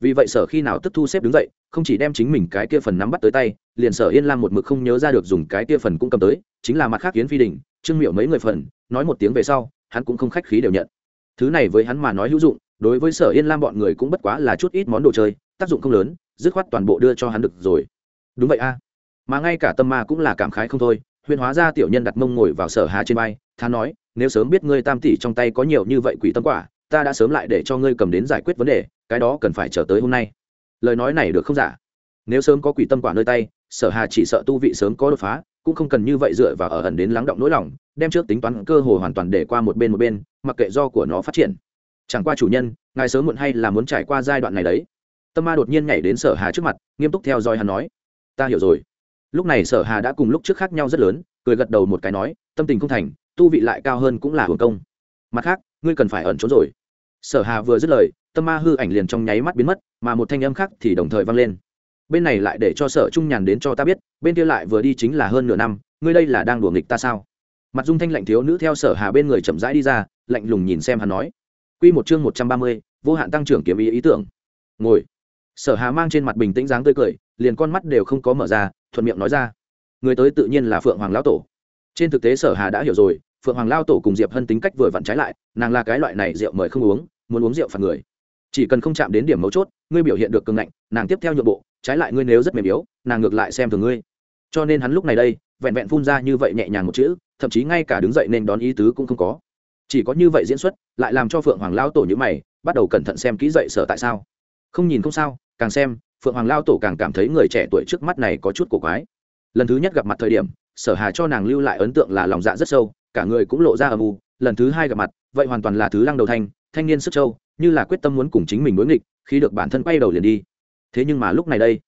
vì vậy sở khi nào tức thu xếp đứng dậy không chỉ đem chính mình cái kia phần nắm bắt tới tay liền sở yên lam một mực không nhớ ra được dùng cái kia phần cũng cầm tới chính là mặt khác kiến phi đình trương miệu mấy người phần nói một tiếng về sau hắn cũng không khách khí đều nhận. Thứ này với hắn mà nói hữu dụng đối với sở yên lam bọn người cũng bất quá là chút ít món đồ chơi tác dụng không lớn dứt khoát toàn bộ đưa cho hắn được rồi. Đúng vậy a. Mà ngay cả tâm ma cũng là cảm khái không thôi huyền hóa ra tiểu nhân đặt mông ngồi vào sở hà trên bay, thà nói nếu sớm biết ngươi tam tỷ trong tay có nhiều như vậy quỷ tâm quả ta đã sớm lại để cho ngươi cầm đến giải quyết vấn đề cái đó cần phải chờ tới hôm nay. Lời nói này được không giả? Nếu sớm có quỷ tâm quả nơi tay, sở hà chỉ sợ tu vị sớm có đột phá, cũng không cần như vậy dựa vào ở ẩn đến lắng động nỗi lòng, đem trước tính toán cơ hồ hoàn toàn để qua một bên một bên, mặc kệ do của nó phát triển. Chẳng qua chủ nhân, ngài sớm muộn hay là muốn trải qua giai đoạn này đấy. Tâm ma đột nhiên nhảy đến sở hà trước mặt, nghiêm túc theo dõi hắn nói, ta hiểu rồi. Lúc này sở hà đã cùng lúc trước khác nhau rất lớn, cười gật đầu một cái nói, tâm tình không thành, tu vị lại cao hơn cũng là hưởng công. Mặt khác, ngươi cần phải ẩn trốn rồi. Sở hà vừa dứt lời tâm ma hư ảnh liền trong nháy mắt biến mất mà một thanh âm khác thì đồng thời vang lên bên này lại để cho sở trung nhàn đến cho ta biết bên kia lại vừa đi chính là hơn nửa năm ngươi đây là đang đùa nghịch ta sao mặt dung thanh lạnh thiếu nữ theo sở hà bên người chậm rãi đi ra lạnh lùng nhìn xem hắn nói Quy một chương một trăm ba mươi, vô hạn tăng trưởng kiếm ý ý tưởng. Ngồi. Sở Hà mang trên mặt bình tĩnh dáng tươi cười, liền con mắt đều không có mở ra, thuận miệng nói ra. Người tới tự nhiên là Phượng Hoàng lão tổ. Trên thực tế Sở Hà đã hiểu rồi, Phượng Hoàng lão tổ cùng Diệp Hân tính cách vừa vặn trái lại, nàng là cái loại này rượu mời không uống, muốn uống rượu phạt người. Chỉ cần không chạm đến điểm mấu chốt, ngươi biểu hiện được cường ngạnh, nàng tiếp theo nhượng bộ, trái lại ngươi nếu rất mềm yếu, nàng ngược lại xem thường ngươi. Cho nên hắn lúc này đây, vẹn vẹn phun ra như vậy nhẹ nhàng một chữ, thậm chí ngay cả đứng dậy nên đón ý tứ cũng không có. Chỉ có như vậy diễn xuất lại làm cho phượng hoàng lao tổ như mày bắt đầu cẩn thận xem kỹ dậy sở tại sao. Không nhìn không sao càng xem phượng hoàng lao tổ càng cảm thấy người trẻ tuổi trước mắt này có chút cổ quái. Lần thứ nhất gặp mặt thời điểm sở hà cho nàng lưu lại ấn tượng là lòng dạ rất sâu cả người cũng lộ ra âm u lần thứ hai gặp mặt vậy hoàn toàn là thứ lăng đầu thanh thanh niên sức châu như là quyết tâm muốn cùng chính mình đối nghịch, khi được bản thân quay đầu liền đi. Thế nhưng mà lúc này đây,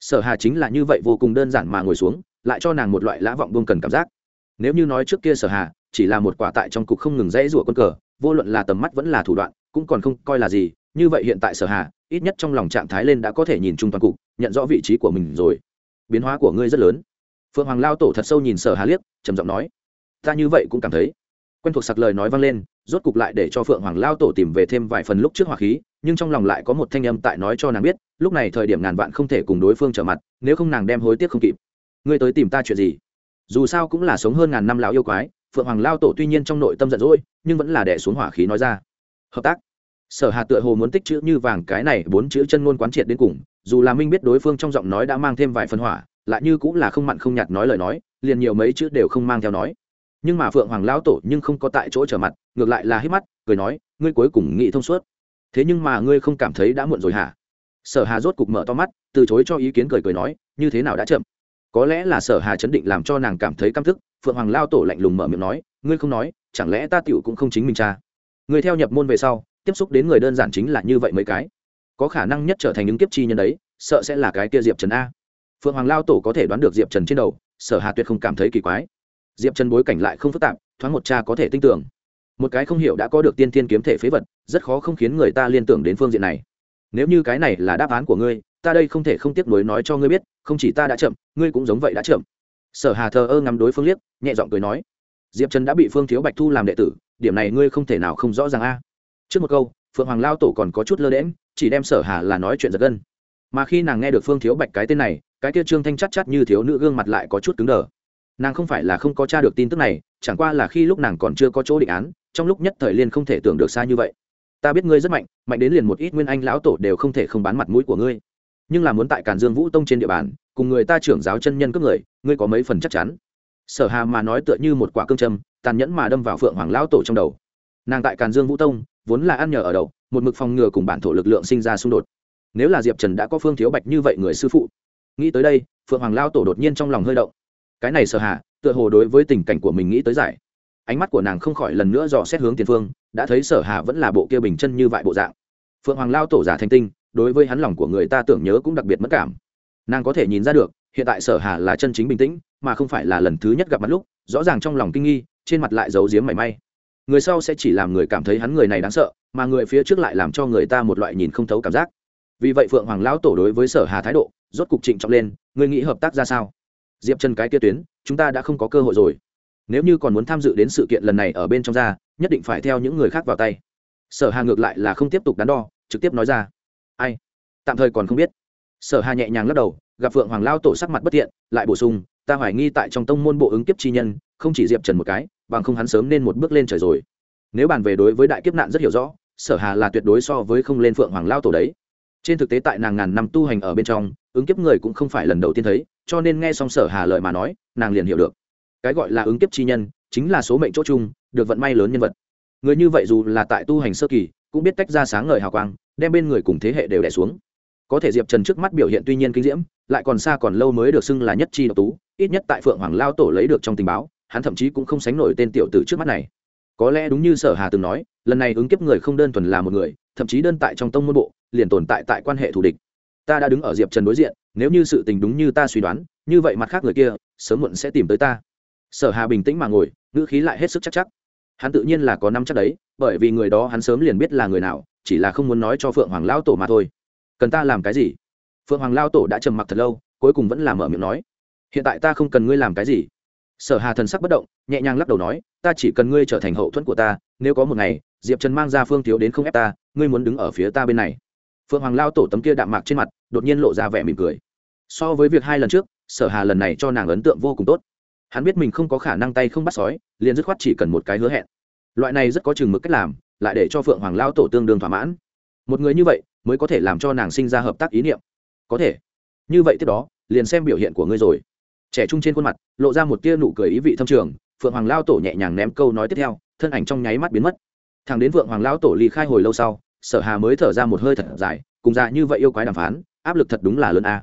sở hà chính là như vậy vô cùng đơn giản mà ngồi xuống, lại cho nàng một loại lã vọng buông cần cảm giác. Nếu như nói trước kia sở hà chỉ là một quả tại trong cục không ngừng dãy rủa quân cờ, vô luận là tầm mắt vẫn là thủ đoạn, cũng còn không coi là gì, như vậy hiện tại sở hà ít nhất trong lòng trạng thái lên đã có thể nhìn chung toàn cục, nhận rõ vị trí của mình rồi. Biến hóa của ngươi rất lớn. Phượng hoàng lao tổ thật sâu nhìn sở hà liếc, trầm giọng nói, ta như vậy cũng cảm thấy. Quen thuộc sặc lời nói vang lên rốt cục lại để cho phượng hoàng lao tổ tìm về thêm vài phần lúc trước hỏa khí, nhưng trong lòng lại có một thanh âm tại nói cho nàng biết, lúc này thời điểm ngàn vạn không thể cùng đối phương trở mặt, nếu không nàng đem hối tiếc không kịp. Ngươi tới tìm ta chuyện gì? Dù sao cũng là sống hơn ngàn năm lão yêu quái, phượng hoàng lao tổ tuy nhiên trong nội tâm giận dỗi, nhưng vẫn là đẻ xuống hỏa khí nói ra. Hợp tác. Sở hà tựa hồ muốn tích chữ như vàng cái này bốn chữ chân ngôn quán triệt đến cùng, dù là minh biết đối phương trong giọng nói đã mang thêm vài phần hỏa, lại như cũng là không mặn không nhạt nói lời nói, liền nhiều mấy chữ đều không mang theo nói nhưng mà phượng hoàng lao tổ nhưng không có tại chỗ trở mặt, ngược lại là hít mắt, cười nói, ngươi cuối cùng nghĩ thông suốt. Thế nhưng mà ngươi không cảm thấy đã muộn rồi hả? Sở hà rốt cục mở to mắt, từ chối cho ý kiến cười cười nói, như thế nào đã chậm? Có lẽ là sở hà chấn định làm cho nàng cảm thấy căm thức phượng hoàng lao tổ lạnh lùng mở miệng nói, ngươi không nói, chẳng lẽ ta tiểu cũng không chính mình cha? Người theo nhập môn về sau, tiếp xúc đến người đơn giản chính là như vậy mấy cái. Có khả năng nhất trở thành những kiếp chi nhân đấy, sợ sẽ là cái kia diệp trần a. Phượng hoàng lao tổ có thể đoán được diệp trần trên đầu, sở hà tuyệt không cảm thấy kỳ quái diệp trần bối cảnh lại không phức tạp, thoáng một cha có thể tin tưởng. Một cái không hiểu đã có được tiên thiên kiếm thể phế vật, rất khó không khiến người ta liên tưởng đến phương diện này. Nếu như cái này là đáp án của ngươi, ta đây không thể không tiếc nuối nói cho ngươi biết, không chỉ ta đã chậm, ngươi cũng giống vậy đã chậm. Sở hà thờ ơ ngắm đối phương liếc, nhẹ giọng cười nói, diệp trần đã bị phương thiếu bạch thu làm đệ tử, điểm này ngươi không thể nào không rõ ràng a. Trước một câu, phượng hoàng lao tổ còn có chút lơ đễm chỉ đem sở hà là nói chuyện giật gân. Mà khi nàng nghe được phương thiếu bạch cái tên này, cái kia trương thanh chắc chắc như thiếu nữ gương mặt lại có chút cứng đờ nàng không phải là không có t r a được tin tức này, chẳng qua là khi lúc nàng còn chưa có chỗ định án, trong lúc nhất thời liên không thể tưởng được xa như vậy. Ta biết ngươi rất mạnh mạnh đến liền một ít nguyên anh lão tổ đều không thể không bán mặt mũi của ngươi. Nhưng là muốn tại càn dương vũ tông trên địa bàn, cùng người ta trưởng giáo chân nhân cấp người, ngươi có mấy phần chắc chắn? Sở hà mà nói tựa như một quả cương châm, tàn nhẫn mà đâm vào phượng hoàng lão tổ trong đầu. Nàng tại càn dương vũ tông, vốn là ăn nhờ ở đầu, một mực phòng ngừa cùng bản thổ lực lượng sinh ra xung đột. Nếu là diệp trần đã có phương thiếu bạch như vậy người sư phụ, nghĩ tới đây, phượng hoàng lao tổ đột nhiên trong lòng hơi động cái này sở hà, tựa hồ đối với tình cảnh của mình nghĩ tới giải. Ánh mắt của nàng không khỏi lần nữa dò xét hướng tiền phương, đã thấy sở hà vẫn là bộ kia bình chân như vậy bộ dạng. Phượng hoàng lao tổ giả thanh tinh, đối với hắn lòng của người ta tưởng nhớ cũng đặc biệt mất cảm. Nàng có thể nhìn ra được, hiện tại sở hà là chân chính bình tĩnh, mà không phải là lần thứ nhất gặp mặt lúc, rõ ràng trong lòng kinh nghi, trên mặt lại giấu giếm mảy may. Người sau sẽ chỉ làm người cảm thấy hắn người này đáng sợ, mà người phía trước lại làm cho người ta một loại nhìn không thấu cảm giác. Vì vậy phượng hoàng lão tổ đối với sở hà thái độ, rốt cục trịnh trọng lên người nghĩ hợp tác ra sao? Diệp chân cái kia tuyến, chúng ta đã không có cơ hội rồi. Nếu như còn muốn tham dự đến sự kiện lần này ở bên trong ra, nhất định phải theo những người khác vào tay. Sở hà ngược lại là không tiếp tục đắn đo, trực tiếp nói ra. Ai? Tạm thời còn không biết. Sở hà nhẹ nhàng lắc đầu, gặp phượng hoàng lao tổ sắc mặt bất thiện, lại bổ sung, ta hoài nghi tại trong tông môn bộ ứng kiếp chi nhân, không chỉ diệp trần một cái, bằng không hắn sớm nên một bước lên trời rồi. Nếu bàn về đối với đại kiếp nạn rất hiểu rõ, sở hà là tuyệt đối so với không lên phượng hoàng lao tổ đấy. Trên thực tế tại nàng ngàn năm tu hành ở bên trong, ứng kiếp người cũng không phải lần đầu tiên thấy cho nên nghe xong sở hà lời mà nói, nàng liền hiểu được. Cái gọi là ứng kiếp chi nhân, chính là số mệnh chỗ chung, được vận may lớn nhân vật. Người như vậy dù là tại tu hành sơ kỳ, cũng biết tách ra sáng ngời hào quang, đem bên người cùng thế hệ đều đẻ xuống. Có thể diệp trần trước mắt biểu hiện tuy nhiên kinh diễm, lại còn xa còn lâu mới được xưng là nhất chi độc tú, ít nhất tại phượng hoàng lao tổ lấy được trong tình báo, hắn thậm chí cũng không sánh nổi tên tiểu tử trước mắt này. Có lẽ đúng như sở hà từng nói, lần này ứng kiếp người không đơn thuần là một người, thậm chí đơn tại trong tông môn bộ, liền tồn tại tại quan hệ thù địch ta đã đứng ở diệp trần đối diện, nếu như sự tình đúng như ta suy đoán, như vậy mặt khác người kia, sớm muộn sẽ tìm tới ta. Sở hà bình tĩnh mà ngồi, ngữ khí lại hết sức chắc chắc. Hắn tự nhiên là có năm chắc đấy, bởi vì người đó hắn sớm liền biết là người nào, chỉ là không muốn nói cho phượng hoàng lao tổ mà thôi. Cần ta làm cái gì? Phượng hoàng lao tổ đã trầm mặc thật lâu, cuối cùng vẫn là mở miệng nói. Hiện tại ta không cần ngươi làm cái gì. Sở hà thần sắc bất động, nhẹ nhàng lắc đầu nói, ta chỉ cần ngươi trở thành hậu thuẫn của ta, nếu có một ngày, diệp trần mang ra phương thiếu đến không ép ta, ngươi muốn đứng ở phía ta bên này phượng hoàng lao tổ tấm kia đạm mạc trên mặt, đột nhiên lộ ra vẻ mỉm cười. So với việc hai lần trước, sở hà lần này cho nàng ấn tượng vô cùng tốt. Hắn biết mình không có khả năng tay không bắt sói, liền dứt khoát chỉ cần một cái hứa hẹn. Loại này rất có chừng mực cách làm, lại để cho phượng hoàng lao tổ tương đương thỏa mãn. Một người như vậy, mới có thể làm cho nàng sinh ra hợp tác ý niệm. Có thể. Như vậy tiếp đó, liền xem biểu hiện của ngươi rồi. Trẻ trung trên khuôn mặt, lộ ra một tia nụ cười ý vị thâm trường, phượng hoàng lao tổ nhẹ nhàng ném câu nói tiếp theo, thân ảnh trong nháy mắt biến mất. Thằng đến phượng hoàng lao tổ ly khai hồi lâu sau sở hà mới thở ra một hơi thật dài, cùng ra như vậy yêu quái đàm phán, áp lực thật đúng là lớn a.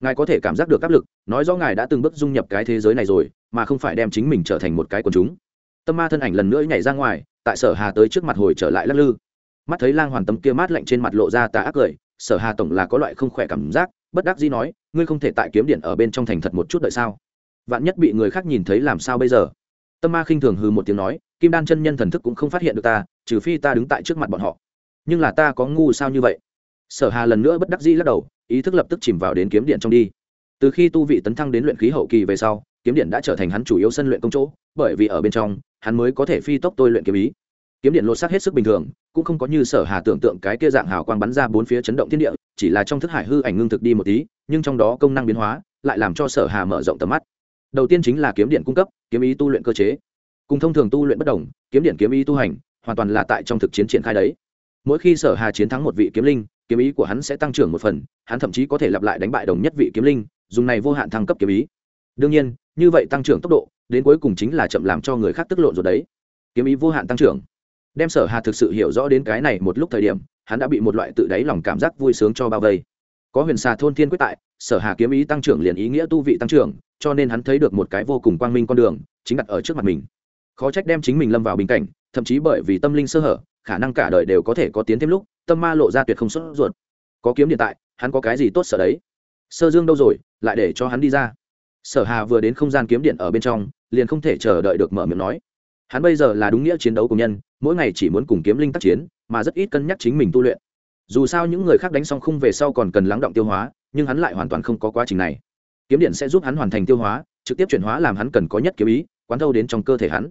Ngài có thể cảm giác được áp lực, nói rõ ngài đã từng bước dung nhập cái thế giới này rồi, mà không phải đem chính mình trở thành một cái quần chúng. Tâm ma thân ảnh lần nữa nhảy ra ngoài, tại sở hà tới trước mặt hồi trở lại lắc lư. Mắt thấy lang hoàn tâm kia mát lạnh trên mặt lộ ra tà ác cười, sở hà tổng là có loại không khỏe cảm giác, bất đắc dĩ nói, ngươi không thể tại kiếm điện ở bên trong thành thật một chút đợi sao? Vạn nhất bị người khác nhìn thấy làm sao bây giờ? Tâm ma khinh thường hừ một tiếng nói, kim đan chân nhân thần thức cũng không phát hiện được ta, trừ phi ta đứng tại trước mặt bọn họ nhưng là ta có ngu sao như vậy? Sở hà lần nữa bất đắc dĩ lắc đầu, ý thức lập tức chìm vào đến kiếm điện trong đi. Từ khi tu vị tấn thăng đến luyện khí hậu kỳ về sau, kiếm điện đã trở thành hắn chủ yếu sân luyện công chỗ, bởi vì ở bên trong, hắn mới có thể phi tốc tôi luyện kiếm ý. Kiếm điện lột xác hết sức bình thường, cũng không có như sở hà tưởng tượng cái kia dạng hào quang bắn ra bốn phía chấn động thiên địa, chỉ là trong thức hải hư ảnh ngưng thực đi một tí, nhưng trong đó công năng biến hóa, lại làm cho sở hà mở rộng tầm mắt. Đầu tiên chính là kiếm điện cung cấp, kiếm ý tu luyện cơ chế. Cùng thông thường tu luyện bất đồng, kiếm điện kiếm ý tu hành, hoàn toàn là tại trong thực chiến triển khai đấy mỗi khi sở hà chiến thắng một vị kiếm linh, kiếm ý của hắn sẽ tăng trưởng một phần, hắn thậm chí có thể lặp lại đánh bại đồng nhất vị kiếm linh, dùng này vô hạn thăng cấp kiếm ý. Đương nhiên, như vậy tăng trưởng tốc độ, đến cuối cùng chính là chậm làm cho người khác tức lộn rồi đấy. Kiếm ý vô hạn tăng trưởng. Đem sở hà thực sự hiểu rõ đến cái này một lúc thời điểm, hắn đã bị một loại tự đáy lòng cảm giác vui sướng cho bao vây. Có huyền xà thôn thiên quyết tại, sở hà kiếm ý tăng trưởng liền ý nghĩa tu vị tăng trưởng, cho nên hắn thấy được một cái vô cùng quang minh con đường, chính đặt ở trước mặt mình. Khó trách đem chính mình lâm vào bình cảnh thậm chí bởi vì tâm linh sơ hở, khả năng cả đời đều có thể có tiến thêm lúc, tâm ma lộ ra tuyệt không xuất ruột. Có kiếm điện tại, hắn có cái gì tốt sở đấy? Sơ dương đâu rồi, lại để cho hắn đi ra. Sở hà vừa đến không gian kiếm điện ở bên trong, liền không thể chờ đợi được mở miệng nói. Hắn bây giờ là đúng nghĩa chiến đấu của nhân, mỗi ngày chỉ muốn cùng kiếm linh tác chiến, mà rất ít cân nhắc chính mình tu luyện. Dù sao những người khác đánh xong khung về sau còn cần lắng động tiêu hóa, nhưng hắn lại hoàn toàn không có quá trình này. Kiếm điện sẽ giúp hắn hoàn thành tiêu hóa, trực tiếp chuyển hóa làm hắn cần có nhất kiếm ý, quán thâu đến trong cơ thể hắn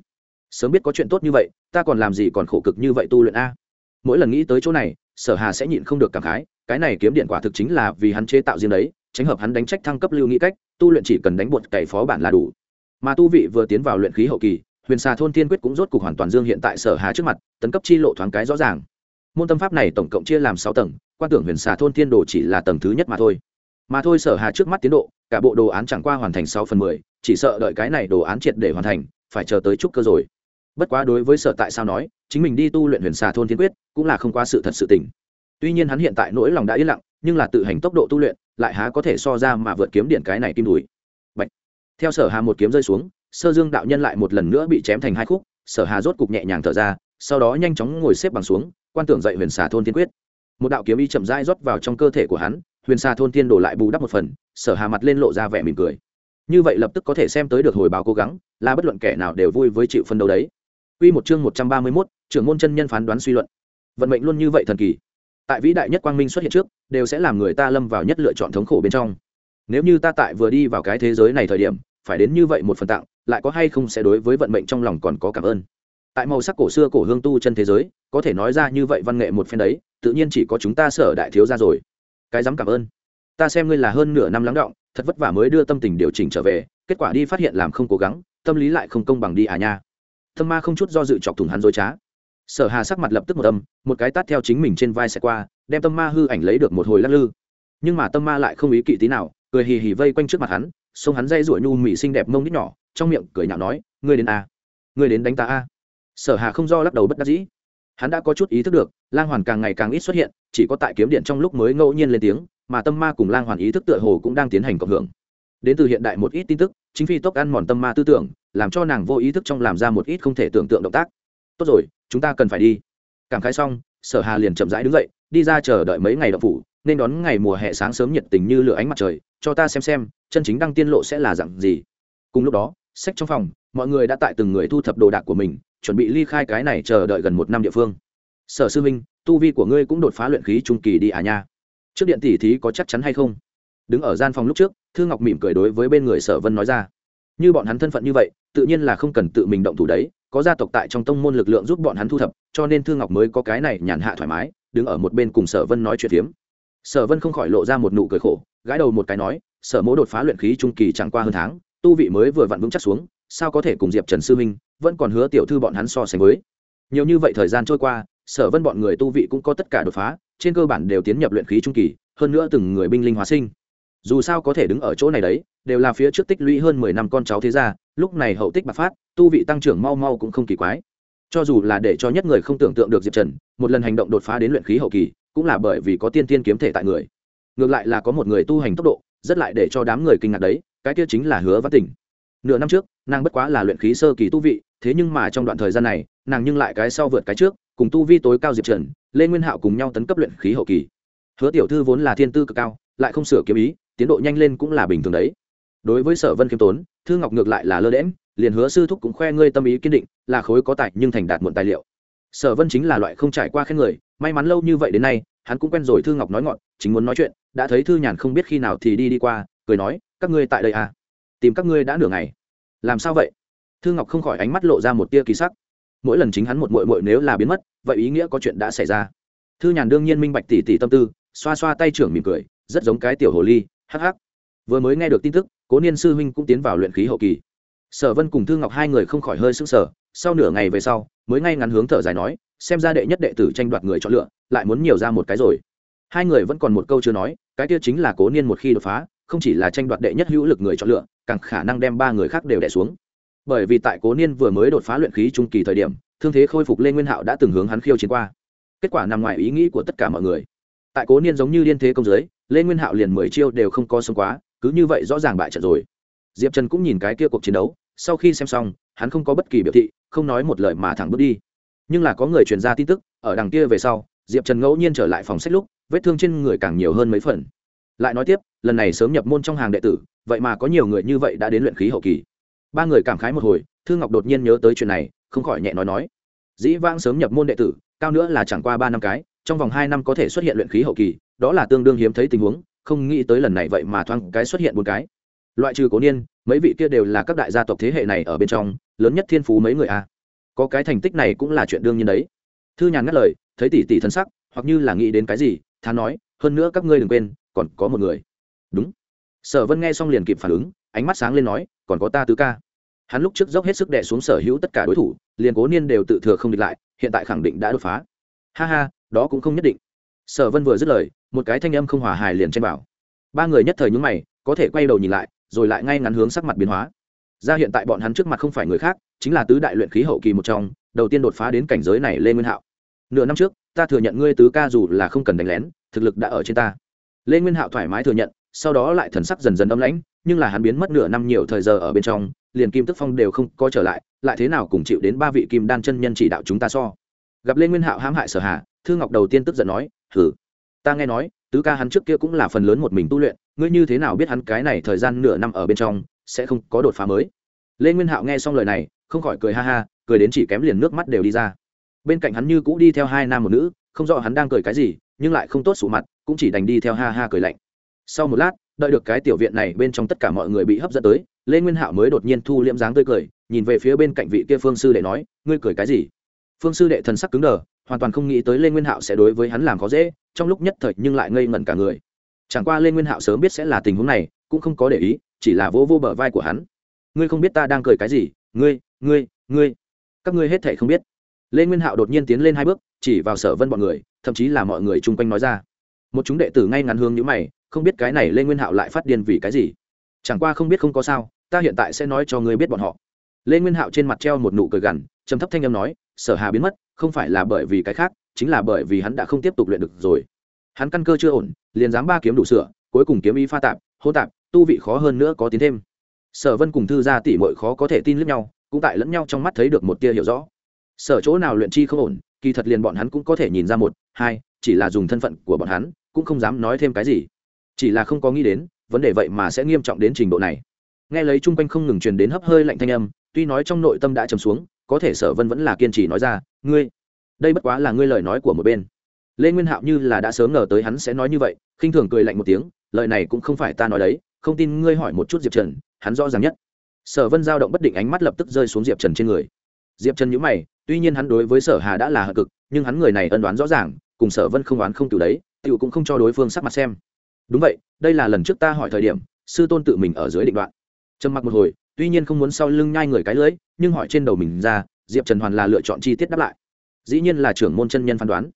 sớm biết có chuyện tốt như vậy, ta còn làm gì còn khổ cực như vậy tu luyện a? Mỗi lần nghĩ tới chỗ này, sở hà sẽ nhịn không được cảm khái, cái này kiếm điện quả thực chính là vì hắn chế tạo riêng đấy, tránh hợp hắn đánh trách thăng cấp lưu nghĩ cách, tu luyện chỉ cần đánh bột cày phó bản là đủ. Mà tu vị vừa tiến vào luyện khí hậu kỳ, huyền xà thôn thiên quyết cũng rốt cục hoàn toàn dương hiện tại sở hà trước mặt, tấn cấp chi lộ thoáng cái rõ ràng. Môn tâm pháp này tổng cộng chia làm sáu tầng, quan tưởng huyền xà thôn thiên đồ chỉ là tầng thứ nhất mà thôi. Mà thôi sở hà trước mắt tiến độ, cả bộ đồ án chẳng qua hoàn thành sáu phần mười, chỉ sợ đợi cái này đồ án triệt để hoàn thành, phải chờ tới chút cơ rồi bất quá đối với sở tại sao nói, chính mình đi tu luyện huyền xà thôn thiên quyết, cũng là không qua sự thật sự tình. Tuy nhiên hắn hiện tại nỗi lòng đã yên lặng, nhưng là tự hành tốc độ tu luyện, lại há có thể so ra mà vượt kiếm điện cái này kim đùi. Bạch. theo sở hà một kiếm rơi xuống, sơ dương đạo nhân lại một lần nữa bị chém thành hai khúc, sở hà rốt cục nhẹ nhàng thở ra, sau đó nhanh chóng ngồi xếp bằng xuống, quan tưởng dậy huyền xà thôn thiên quyết. Một đạo kiếm y chậm rãi rót vào trong cơ thể của hắn, huyền xà thôn thiên đổ lại bù đắp một phần, sở hà mặt lên lộ ra vẻ mỉm cười. Như vậy lập tức có thể xem tới được hồi báo cố gắng, là bất luận kẻ nào đều vui với chịu phân đấu đấy. Quy một chương 131, trưởng môn chân nhân phán đoán suy luận. Vận mệnh luôn như vậy thần kỳ. Tại vĩ đại nhất quang minh xuất hiện trước, đều sẽ làm người ta lâm vào nhất lựa chọn thống khổ bên trong. Nếu như ta tại vừa đi vào cái thế giới này thời điểm, phải đến như vậy một phần tặng, lại có hay không sẽ đối với vận mệnh trong lòng còn có cảm ơn. Tại màu sắc cổ xưa cổ hương tu chân thế giới, có thể nói ra như vậy văn nghệ một phen đấy, tự nhiên chỉ có chúng ta sở đại thiếu gia rồi. Cái dám cảm ơn. Ta xem ngươi là hơn nửa năm lắng động, thật vất vả mới đưa tâm tình điều chỉnh trở về, kết quả đi phát hiện làm không cố gắng, tâm lý lại không công bằng đi à nha tâm ma không chút do dự chọc thủng hắn dối trá. Sở hà sắc mặt lập tức một âm, một cái tát theo chính mình trên vai xe qua, đem tâm ma hư ảnh lấy được một hồi lắc lư. Nhưng mà tâm ma lại không ý kỵ tí nào, cười hì hì vây quanh trước mặt hắn, xông hắn dây rủi nhu mị xinh đẹp mông nít nhỏ, trong miệng cười nhạo nói, ngươi đến a à? ngươi đến đánh ta a. Sở hà không do lắc đầu bất đắc dĩ. Hắn đã có chút ý thức được, lang hoàn càng ngày càng ít xuất hiện, chỉ có tại kiếm điện trong lúc mới ngẫu nhiên lên tiếng, mà tâm ma cùng lang hoàn ý thức tựa hồ cũng đang tiến hành cộng hưởng. Đến từ hiện đại một ít tin tức, chính phi tốc ăn mòn tâm ma tư tưởng làm cho nàng vô ý thức trong làm ra một ít không thể tưởng tượng động tác. Tốt rồi, chúng ta cần phải đi. Cảm khái xong, sở hà liền chậm rãi đứng dậy, đi ra chờ đợi mấy ngày đậu phủ, nên đón ngày mùa hè sáng sớm nhiệt tình như lửa ánh mặt trời, cho ta xem xem, chân chính đăng tiên lộ sẽ là dạng gì. Cùng lúc đó, sách trong phòng, mọi người đã tại từng người thu thập đồ đạc của mình, chuẩn bị ly khai cái này chờ đợi gần một năm địa phương. Sở sư minh tu vi của ngươi cũng đột phá luyện khí trung kỳ đi à nha. Trước điện tỷ thí có chắc chắn hay không? Đứng ở gian phòng lúc trước, thư ngọc mỉm cười đối với bên người sở vân nói ra như bọn hắn thân phận như vậy, tự nhiên là không cần tự mình động thủ đấy, có gia tộc tại trong tông môn lực lượng giúp bọn hắn thu thập, cho nên thương ngọc mới có cái này nhàn hạ thoải mái, đứng ở một bên cùng sở vân nói chuyện phiếm. Sở vân không khỏi lộ ra một nụ cười khổ, gãi đầu một cái nói, sở mỗ đột phá luyện khí trung kỳ chẳng qua hơn tháng, tu vị mới vừa vặn vững chắc xuống, sao có thể cùng diệp trần sư minh vẫn còn hứa tiểu thư bọn hắn so sánh với? Nhiều như vậy thời gian trôi qua, sở vân bọn người tu vị cũng có tất cả đột phá, trên cơ bản đều tiến nhập luyện khí trung kỳ, hơn nữa từng người binh linh hóa sinh dù sao có thể đứng ở chỗ này đấy, đều là phía trước tích lũy hơn mười năm con cháu thế gia, lúc này hậu tích bạc phát, tu vị tăng trưởng mau mau cũng không kỳ quái. Cho dù là để cho nhất người không tưởng tượng được diệp trần, một lần hành động đột phá đến luyện khí hậu kỳ, cũng là bởi vì có tiên tiên kiếm thể tại người. Ngược lại là có một người tu hành tốc độ, rất lại để cho đám người kinh ngạc đấy, cái kia chính là hứa văn tỉnh. Nửa năm trước, nàng bất quá là luyện khí sơ kỳ tu vị, thế nhưng mà trong đoạn thời gian này, nàng nhưng lại cái sau vượt cái trước, cùng tu vi tối cao diệp trần, lê nguyên hạo cùng nhau tấn cấp luyện khí hậu kỳ. Hứa tiểu thư vốn là thiên tư cực cao, lại không sửa kiếm ý tiến độ nhanh lên cũng là bình thường đấy. Đối với sở vân khiêm tốn, thư ngọc ngược lại là lơ đễm liền hứa sư thúc cũng khoe ngươi tâm ý kiên định, là khối có tài nhưng thành đạt muộn tài liệu. Sở vân chính là loại không trải qua khen người, may mắn lâu như vậy đến nay, hắn cũng quen rồi thư ngọc nói ngọn chính muốn nói chuyện, đã thấy thư nhàn không biết khi nào thì đi đi qua, cười nói, các ngươi tại đây à? Tìm các ngươi đã nửa ngày. Làm sao vậy? Thư ngọc không khỏi ánh mắt lộ ra một tia kỳ sắc. Mỗi lần chính hắn một mội mội nếu là biến mất, vậy ý nghĩa có chuyện đã xảy ra. Thư nhàn đương nhiên minh bạch tỉ tỉ tâm tư, xoa xoa tay trưởng mỉm cười, rất giống cái tiểu hồ ly hắc hắc. Vừa mới nghe được tin tức, cố niên sư huynh cũng tiến vào luyện khí hậu kỳ. Sở vân cùng thư ngọc hai người không khỏi hơi sững sờ, sau nửa ngày về sau, mới ngay ngắn hướng thở dài nói, xem ra đệ nhất đệ tử tranh đoạt người chọn lựa, lại muốn nhiều ra một cái rồi. Hai người vẫn còn một câu chưa nói, cái kia chính là cố niên một khi đột phá, không chỉ là tranh đoạt đệ nhất hữu lực người chọn lựa, càng khả năng đem ba người khác đều đẻ xuống. Bởi vì tại cố niên vừa mới đột phá luyện khí trung kỳ thời điểm, thương thế khôi phục lê nguyên hạo đã từng hướng hắn khiêu chiến qua. Kết quả nằm ngoài ý nghĩ của tất cả mọi người. Tại cố niên giống như liên thế công giới lê nguyên hạo liền mười chiêu đều không có sống quá, cứ như vậy rõ ràng bại trận rồi. Diệp trần cũng nhìn cái kia cuộc chiến đấu, sau khi xem xong, hắn không có bất kỳ biểu thị, không nói một lời mà thẳng bước đi. Nhưng là có người truyền ra tin tức, ở đằng kia về sau, diệp trần ngẫu nhiên trở lại phòng sách lúc, vết thương trên người càng nhiều hơn mấy phần. Lại nói tiếp, lần này sớm nhập môn trong hàng đệ tử, vậy mà có nhiều người như vậy đã đến luyện khí hậu kỳ. Ba người cảm khái một hồi, thư ngọc đột nhiên nhớ tới chuyện này, không khỏi nhẹ nói nói. Dĩ vãng sớm nhập môn đệ tử, cao nữa là chẳng qua ba năm cái trong vòng hai năm có thể xuất hiện luyện khí hậu kỳ, đó là tương đương hiếm thấy tình huống, không nghĩ tới lần này vậy mà thoáng cái xuất hiện bốn cái. Loại trừ cố niên, mấy vị kia đều là các đại gia tộc thế hệ này ở bên trong, lớn nhất thiên phú mấy người a. Có cái thành tích này cũng là chuyện đương nhiên đấy. Thư nhàn ngắt lời, thấy tỷ tỷ thân sắc, hoặc như là nghĩ đến cái gì thán nói, hơn nữa các ngươi đừng quên, còn có một người. Đúng. Sở vân nghe xong liền kịp phản ứng, ánh mắt sáng lên nói, còn có ta tứ ca. Hắn lúc trước dốc hết sức đè xuống sở hữu tất cả đối thủ, liền cố niên đều tự thừa không địch lại, hiện tại khẳng định đã đột phá. Ha ha đó cũng không nhất định. Sở vân vừa dứt lời, một cái thanh âm không hòa hài liền trên bảo ba người nhất thời nhúng mày, có thể quay đầu nhìn lại, rồi lại ngay ngắn hướng sắc mặt biến hóa. Ra hiện tại bọn hắn trước mặt không phải người khác, chính là tứ đại luyện khí hậu kỳ một trong, đầu tiên đột phá đến cảnh giới này lê nguyên hạo. Nửa năm trước, ta thừa nhận ngươi tứ ca dù là không cần đánh lén, thực lực đã ở trên ta. Lê nguyên hạo thoải mái thừa nhận, sau đó lại thần sắc dần dần âm lãnh, nhưng là hắn biến mất nửa năm nhiều thời giờ ở bên trong, liền kim tức phong đều không có trở lại lại thế nào cùng chịu đến ba vị kim đan chân nhân chỉ đạo chúng ta so. Gặp lê nguyên hạo hãm hại sở hà thư ngọc đầu tiên tức giận nói thử ta nghe nói, tứ ca hắn trước kia cũng là phần lớn một mình tu luyện, ngươi như thế nào biết hắn cái này thời gian nửa năm ở bên trong, sẽ không có đột phá mới? Lê nguyên hạo nghe xong lời này, không khỏi cười ha ha, cười đến chỉ kém liền nước mắt đều đi ra. Bên cạnh hắn như cũ đi theo hai nam một nữ, không rõ hắn đang cười cái gì, nhưng lại không tốt sụ mặt, cũng chỉ đành đi theo ha ha cười lạnh. Sau một lát, đợi được cái tiểu viện này bên trong tất cả mọi người bị hấp dẫn tới, lê nguyên hạo mới đột nhiên thu liễm dáng tươi cười, nhìn về phía bên cạnh vị kia phương sư đệ nói, ngươi cười cái gì? Phương sư đệ thần sắc cứng đờ hoàn toàn không nghĩ tới lê nguyên hạo sẽ đối với hắn làm khó dễ, trong lúc nhất thời nhưng lại ngây ngẩn cả người. Chẳng qua lê nguyên hạo sớm biết sẽ là tình huống này, cũng không có để ý, chỉ là vô vô bờ vai của hắn. Ngươi không biết ta đang cười cái gì, ngươi ngươi ngươi. Các ngươi hết thể không biết. Lê nguyên hạo đột nhiên tiến lên hai bước, chỉ vào sở vân bọn người, thậm chí là mọi người chung quanh nói ra. Một chúng đệ tử ngay ngắn hướng như mày, không biết cái này lê nguyên hạo lại phát điên vì cái gì. Chẳng qua không biết không có sao, ta hiện tại sẽ nói cho ngươi biết bọn họ. Lê nguyên hạo trên mặt treo một nụ cười gằn, trầm thấp thanh âm nói, sở hà biến mất không phải là bởi vì cái khác, chính là bởi vì hắn đã không tiếp tục luyện được rồi. Hắn căn cơ chưa ổn, liền dám ba kiếm đủ sửa, cuối cùng kiếm ý pha tạp hô tạp, tu vị khó hơn nữa có tiến thêm. Sở vân cùng thư gia tỷ mội khó có thể tin lẫn nhau, cũng tại lẫn nhau trong mắt thấy được một tia hiểu rõ. Sở chỗ nào luyện chi không ổn, kỳ thật liền bọn hắn cũng có thể nhìn ra một, hai, chỉ là dùng thân phận của bọn hắn, cũng không dám nói thêm cái gì. Chỉ là không có nghĩ đến, vấn đề vậy mà sẽ nghiêm trọng đến trình độ này. Nghe lấy chung quanh không ngừng truyền đến hấp hơi lạnh thanh âm, tuy nói trong nội tâm đã trầm xuống có thể sở vân vẫn là kiên trì nói ra, ngươi, đây bất quá là ngươi lời nói của một bên. Lê nguyên hạo như là đã sớm ngờ tới hắn sẽ nói như vậy, khinh thường cười lạnh một tiếng, lời này cũng không phải ta nói đấy, không tin ngươi hỏi một chút diệp trần, hắn rõ ràng nhất. Sở vân giao động bất định ánh mắt lập tức rơi xuống diệp trần trên người. Diệp trần nhữ mày, tuy nhiên hắn đối với sở hà đã là hờ cực, nhưng hắn người này ân đoán rõ ràng, cùng sở vân không đoán không cựu đấy tựu cũng không cho đối phương sắc mặt xem. Đúng vậy, đây là lần trước ta hỏi thời điểm, sư tôn tự mình ở dưới định đoạn. Trầm mặc một hồi tuy nhiên không muốn sau lưng nhai người cái lưỡi nhưng hỏi trên đầu mình ra, diệp trần hoàn là lựa chọn chi tiết đáp lại. Dĩ nhiên là trưởng môn chân nhân phán đoán.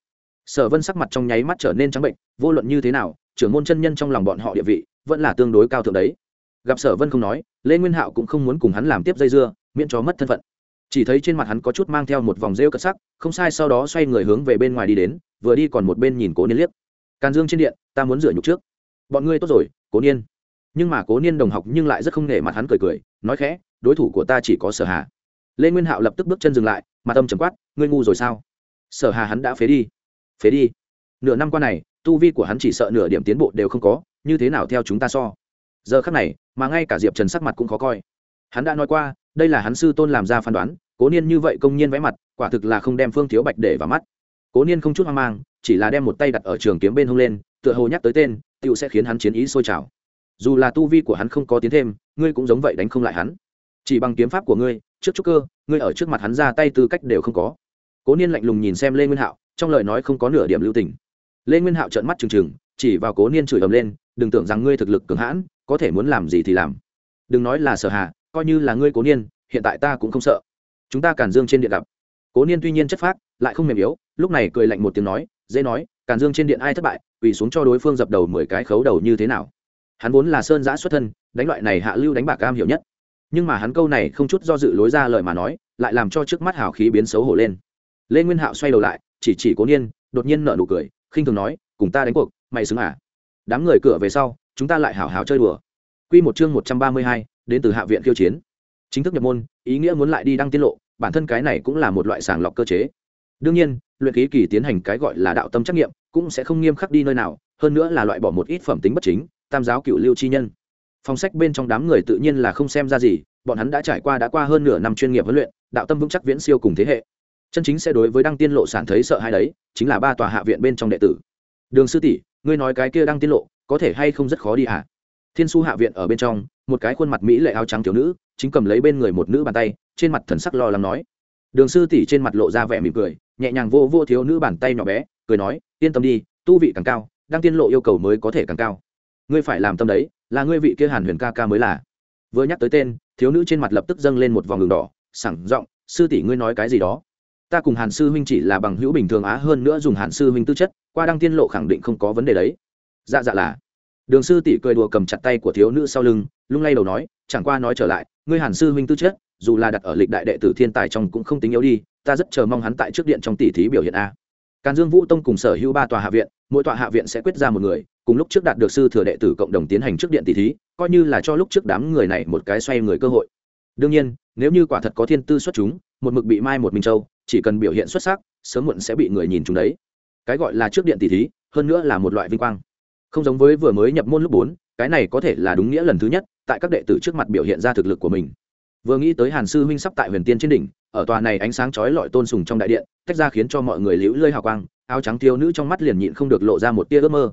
Sở vân sắc mặt trong nháy mắt trở nên trắng bệnh, vô luận như thế nào, trưởng môn chân nhân trong lòng bọn họ địa vị vẫn là tương đối cao thượng đấy. Gặp sở vân không nói, lê nguyên hạo cũng không muốn cùng hắn làm tiếp dây dưa, miễn cho mất thân phận. Chỉ thấy trên mặt hắn có chút mang theo một vòng rêu cất sắc, không sai sau đó xoay người hướng về bên ngoài đi đến, vừa đi còn một bên nhìn cố niên liếc. Càn dương trên điện, ta muốn rửa nhục trước. Bọn ngươi tốt rồi, cố niên nhưng mà cố niên đồng học nhưng lại rất không nể mặt hắn cười cười, nói khẽ, đối thủ của ta chỉ có sở hà. Lê nguyên hạo lập tức bước chân dừng lại, mặt âm trầm quát, ngươi ngu rồi sao? Sở hà hắn đã phế đi. Phế đi? Nửa năm qua này, tu vi của hắn chỉ sợ nửa điểm tiến bộ đều không có, như thế nào theo chúng ta so? Giờ khắc này, mà ngay cả diệp trần sắc mặt cũng khó coi. Hắn đã nói qua, đây là hắn sư tôn làm ra phán đoán, cố niên như vậy công nhiên vẽ mặt, quả thực là không đem phương thiếu bạch để vào mắt. Cố niên không chút hoang mang, chỉ là đem một tay đặt ở trường kiếm bên hông lên, tựa hồ nhắc tới tên tựu sẽ khiến hắn chiến ý sôi trào dù là tu vi của hắn không có tiến thêm, ngươi cũng giống vậy đánh không lại hắn. Chỉ bằng kiếm pháp của ngươi, trước trúc cơ, ngươi ở trước mặt hắn ra tay tư cách đều không có. Cố niên lạnh lùng nhìn xem lê nguyên hạo, trong lời nói không có nửa điểm lưu tình. Lê nguyên hạo trợn mắt trừng trừng, chỉ vào cố niên chửi ầm lên, đừng tưởng rằng ngươi thực lực cường hãn, có thể muốn làm gì thì làm. Đừng nói là sợ hạ coi như là ngươi cố niên, hiện tại ta cũng không sợ. Chúng ta cản dương trên điện gặp. Cố niên tuy nhiên chất phác, lại không mềm yếu, lúc này cười lạnh một tiếng nói, dễ nói cản dương trên điện ai thất bại, quỳ xuống cho đối phương dập đầu mười cái khấu đầu như thế nào? Hắn vốn là sơn giã xuất thân, đánh loại này hạ lưu đánh bạc cam hiểu nhất. Nhưng mà hắn câu này không chút do dự lối ra lời mà nói, lại làm cho trước mắt hào khí biến xấu hổ lên. Lê nguyên hạo xoay đầu lại, chỉ chỉ cố niên, đột nhiên nở nụ cười, khinh thường nói, cùng ta đánh cuộc, mày xứng à? Đám người cửa về sau, chúng ta lại hào hào chơi đùa. Q một chương một trăm ba mươi hai, đến từ hạ viện khiêu chiến. Chính thức nhập môn, ý nghĩa muốn lại đi đăng tiết lộ, bản thân cái này cũng là một loại sàng lọc cơ chế. Đương nhiên, luyện ký kỳ tiến hành cái gọi là đạo tâm trắc nghiệm, cũng sẽ không nghiêm khắc đi nơi nào, hơn nữa là loại bỏ một ít phẩm tính bất chính tam giáo cựu lưu chi nhân. Phong sách bên trong đám người tự nhiên là không xem ra gì, bọn hắn đã trải qua đã qua hơn nửa năm chuyên nghiệp huấn luyện, đạo tâm vững chắc viễn siêu cùng thế hệ. Chân chính sẽ đối với đăng tiên lộ sản thấy sợ hai đấy, chính là ba tòa hạ viện bên trong đệ tử. Đường sư tỷ, ngươi nói cái kia đăng tiên lộ, có thể hay không rất khó đi hả? Thiên su hạ viện ở bên trong, một cái khuôn mặt mỹ lệ áo trắng thiếu nữ, chính cầm lấy bên người một nữ bàn tay, trên mặt thần sắc lo lắng nói. Đường sư tỷ trên mặt lộ ra vẻ mỉm cười, nhẹ nhàng vô vô thiếu nữ bàn tay nhỏ bé, cười nói, yên tâm đi, tu vị càng cao, đăng tiên lộ yêu cầu mới có thể càng cao ngươi phải làm tâm đấy, là ngươi vị kia hàn huyền ca ca mới là. Vừa nhắc tới tên, thiếu nữ trên mặt lập tức dâng lên một vòng đường đỏ, sảng giọng, sư tỷ ngươi nói cái gì đó? Ta cùng hàn sư huynh chỉ là bằng hữu bình thường á, hơn nữa dùng hàn sư huynh tư chất, qua đăng tiên lộ khẳng định không có vấn đề đấy. Dạ dạ là. Đường sư tỷ cười đùa cầm chặt tay của thiếu nữ sau lưng, lung lay đầu nói, chẳng qua nói trở lại, ngươi hàn sư huynh tư chất, dù là đặt ở lịch đại đệ tử thiên tài trong cũng không tính yếu đi, ta rất chờ mong hắn tại trước điện trong tỷ thí biểu hiện a. Càn dương vũ tông cùng sở hữu ba tòa hạ viện, mỗi tòa hạ viện sẽ quyết ra một người cùng lúc trước đạt được sư thừa đệ tử cộng đồng tiến hành trước điện tỷ thí, coi như là cho lúc trước đám người này một cái xoay người cơ hội. Đương nhiên, nếu như quả thật có thiên tư xuất chúng, một mực bị mai một minh châu, chỉ cần biểu hiện xuất sắc, sớm muộn sẽ bị người nhìn chúng đấy. Cái gọi là trước điện tỷ thí, hơn nữa là một loại vinh quang. Không giống với vừa mới nhập môn lúc bốn, cái này có thể là đúng nghĩa lần thứ nhất, tại các đệ tử trước mặt biểu hiện ra thực lực của mình. Vừa nghĩ tới hàn sư huynh sắp tại huyền tiên trên đỉnh, ở tòa này ánh sáng chói lọi tôn sùng trong đại điện, tách ra khiến cho mọi người liễu lơi hào quang, áo trắng thiếu nữ trong mắt liền nhịn không được lộ ra một tia ước mơ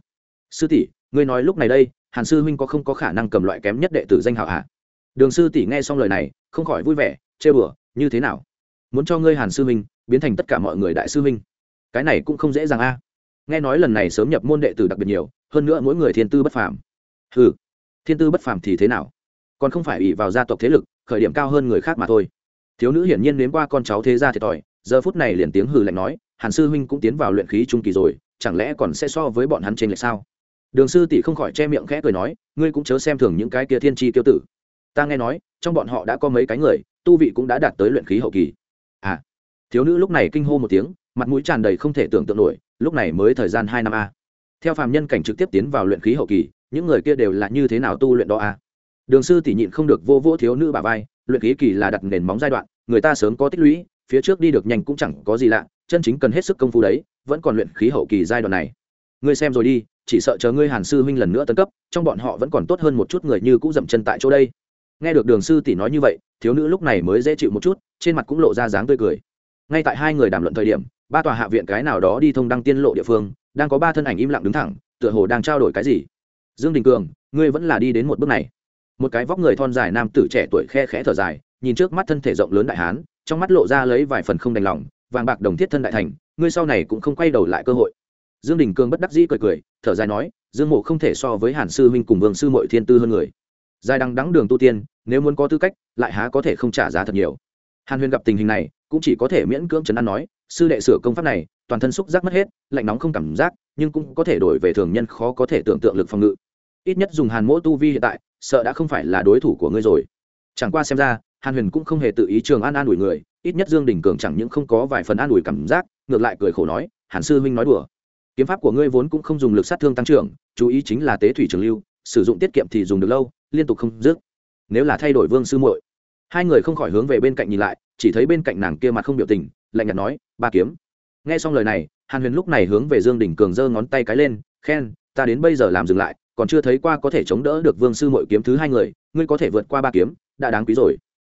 sư tỷ, ngươi nói lúc này đây, hàn sư huynh có không có khả năng cầm loại kém nhất đệ tử danh hảo hạ đường sư tỷ nghe xong lời này, không khỏi vui vẻ chê bừa như thế nào? Muốn cho ngươi hàn sư huynh biến thành tất cả mọi người đại sư huynh. Cái này cũng không dễ dàng a. Nghe nói lần này sớm nhập môn đệ tử đặc biệt nhiều, hơn nữa mỗi người thiên tư bất phàm. Ừ thiên tư bất phàm thì thế nào? Còn không phải ủy vào gia tộc thế lực, khởi điểm cao hơn người khác mà thôi. Thiếu nữ hiển nhiên nếm qua con cháu thế gia thiệt thòi, giờ phút này liền tiếng hừ lạnh nói, hàn sư huynh cũng tiến vào luyện khí trung kỳ rồi, chẳng lẽ còn sẽ so với bọn hắn trên lệch sao? Đường sư tỷ không khỏi che miệng khẽ cười nói, ngươi cũng chớ xem thường những cái kia thiên tri tiêu tử. Ta nghe nói, trong bọn họ đã có mấy cái người, tu vị cũng đã đạt tới luyện khí hậu kỳ. À thiếu nữ lúc này kinh hô một tiếng, mặt mũi tràn đầy không thể tưởng tượng nổi, lúc này mới thời gian hai năm a. Theo phàm nhân cảnh trực tiếp tiến vào luyện khí hậu kỳ, những người kia đều là như thế nào tu luyện đó a? Đường sư tỷ nhịn không được vô vô thiếu nữ bà vai, luyện khí kỳ là đặt nền móng giai đoạn, người ta sớm có tích lũy, phía trước đi được nhanh cũng chẳng có gì lạ, chân chính cần hết sức công phu đấy, vẫn còn luyện khí hậu kỳ giai đoạn này ngươi xem rồi đi, chỉ sợ chờ ngươi hàn sư huynh lần nữa tấn cấp, trong bọn họ vẫn còn tốt hơn một chút người như cũ dậm chân tại chỗ đây. Nghe được đường sư tỷ nói như vậy, thiếu nữ lúc này mới dễ chịu một chút, trên mặt cũng lộ ra dáng tươi cười. Ngay tại hai người đàm luận thời điểm, ba tòa hạ viện cái nào đó đi thông đăng tiên lộ địa phương, đang có ba thân ảnh im lặng đứng thẳng, tựa hồ đang trao đổi cái gì. Dương đình cường, ngươi vẫn là đi đến một bước này. Một cái vóc người thon dài nam tử trẻ tuổi khe khẽ thở dài, nhìn trước mắt thân thể rộng lớn đại hán, trong mắt lộ ra lấy vài phần không đành lòng, vàng bạc đồng thiết thân đại thành, ngươi sau này cũng không quay đầu lại cơ hội dương đình cương bất đắc dĩ cười cười, thở dài nói, dương mộ không thể so với hàn sư huynh cùng vương sư mội thiên tư hơn người. Dài đằng đắng đường tu tiên, nếu muốn có tư cách, lại há có thể không trả giá thật nhiều. Hàn huyền gặp tình hình này, cũng chỉ có thể miễn cưỡng chấn an nói, sư đệ sửa công pháp này, toàn thân xúc giác mất hết, lạnh nóng không cảm giác, nhưng cũng có thể đổi về thường nhân khó có thể tưởng tượng lực phòng ngự. Ít nhất dùng hàn mỗ tu vi hiện tại, sợ đã không phải là đối thủ của ngươi rồi. Chẳng qua xem ra, hàn huyền cũng không hề tự ý trường an an ủi người, ít nhất dương đình cường chẳng những không có vài phần an ủi cảm giác, ngược lại cười khổ nói, hàn sư huynh nói đùa kiếm pháp của ngươi vốn cũng không dùng lực sát thương tăng trưởng, chú ý chính là tế thủy trường lưu, sử dụng tiết kiệm thì dùng được lâu, liên tục không dứt. Nếu là thay đổi vương sư muội. Hai người không khỏi hướng về bên cạnh nhìn lại, chỉ thấy bên cạnh nàng kia mặt không biểu tình, lạnh nhạt nói, ba kiếm. Nghe xong lời này, hàn huyền lúc này hướng về dương đình cường giơ ngón tay cái lên, khen, ta đến bây giờ làm dừng lại, còn chưa thấy qua có thể chống đỡ được vương sư muội kiếm thứ hai người, ngươi có thể vượt qua ba kiếm, đã đáng quý rồi.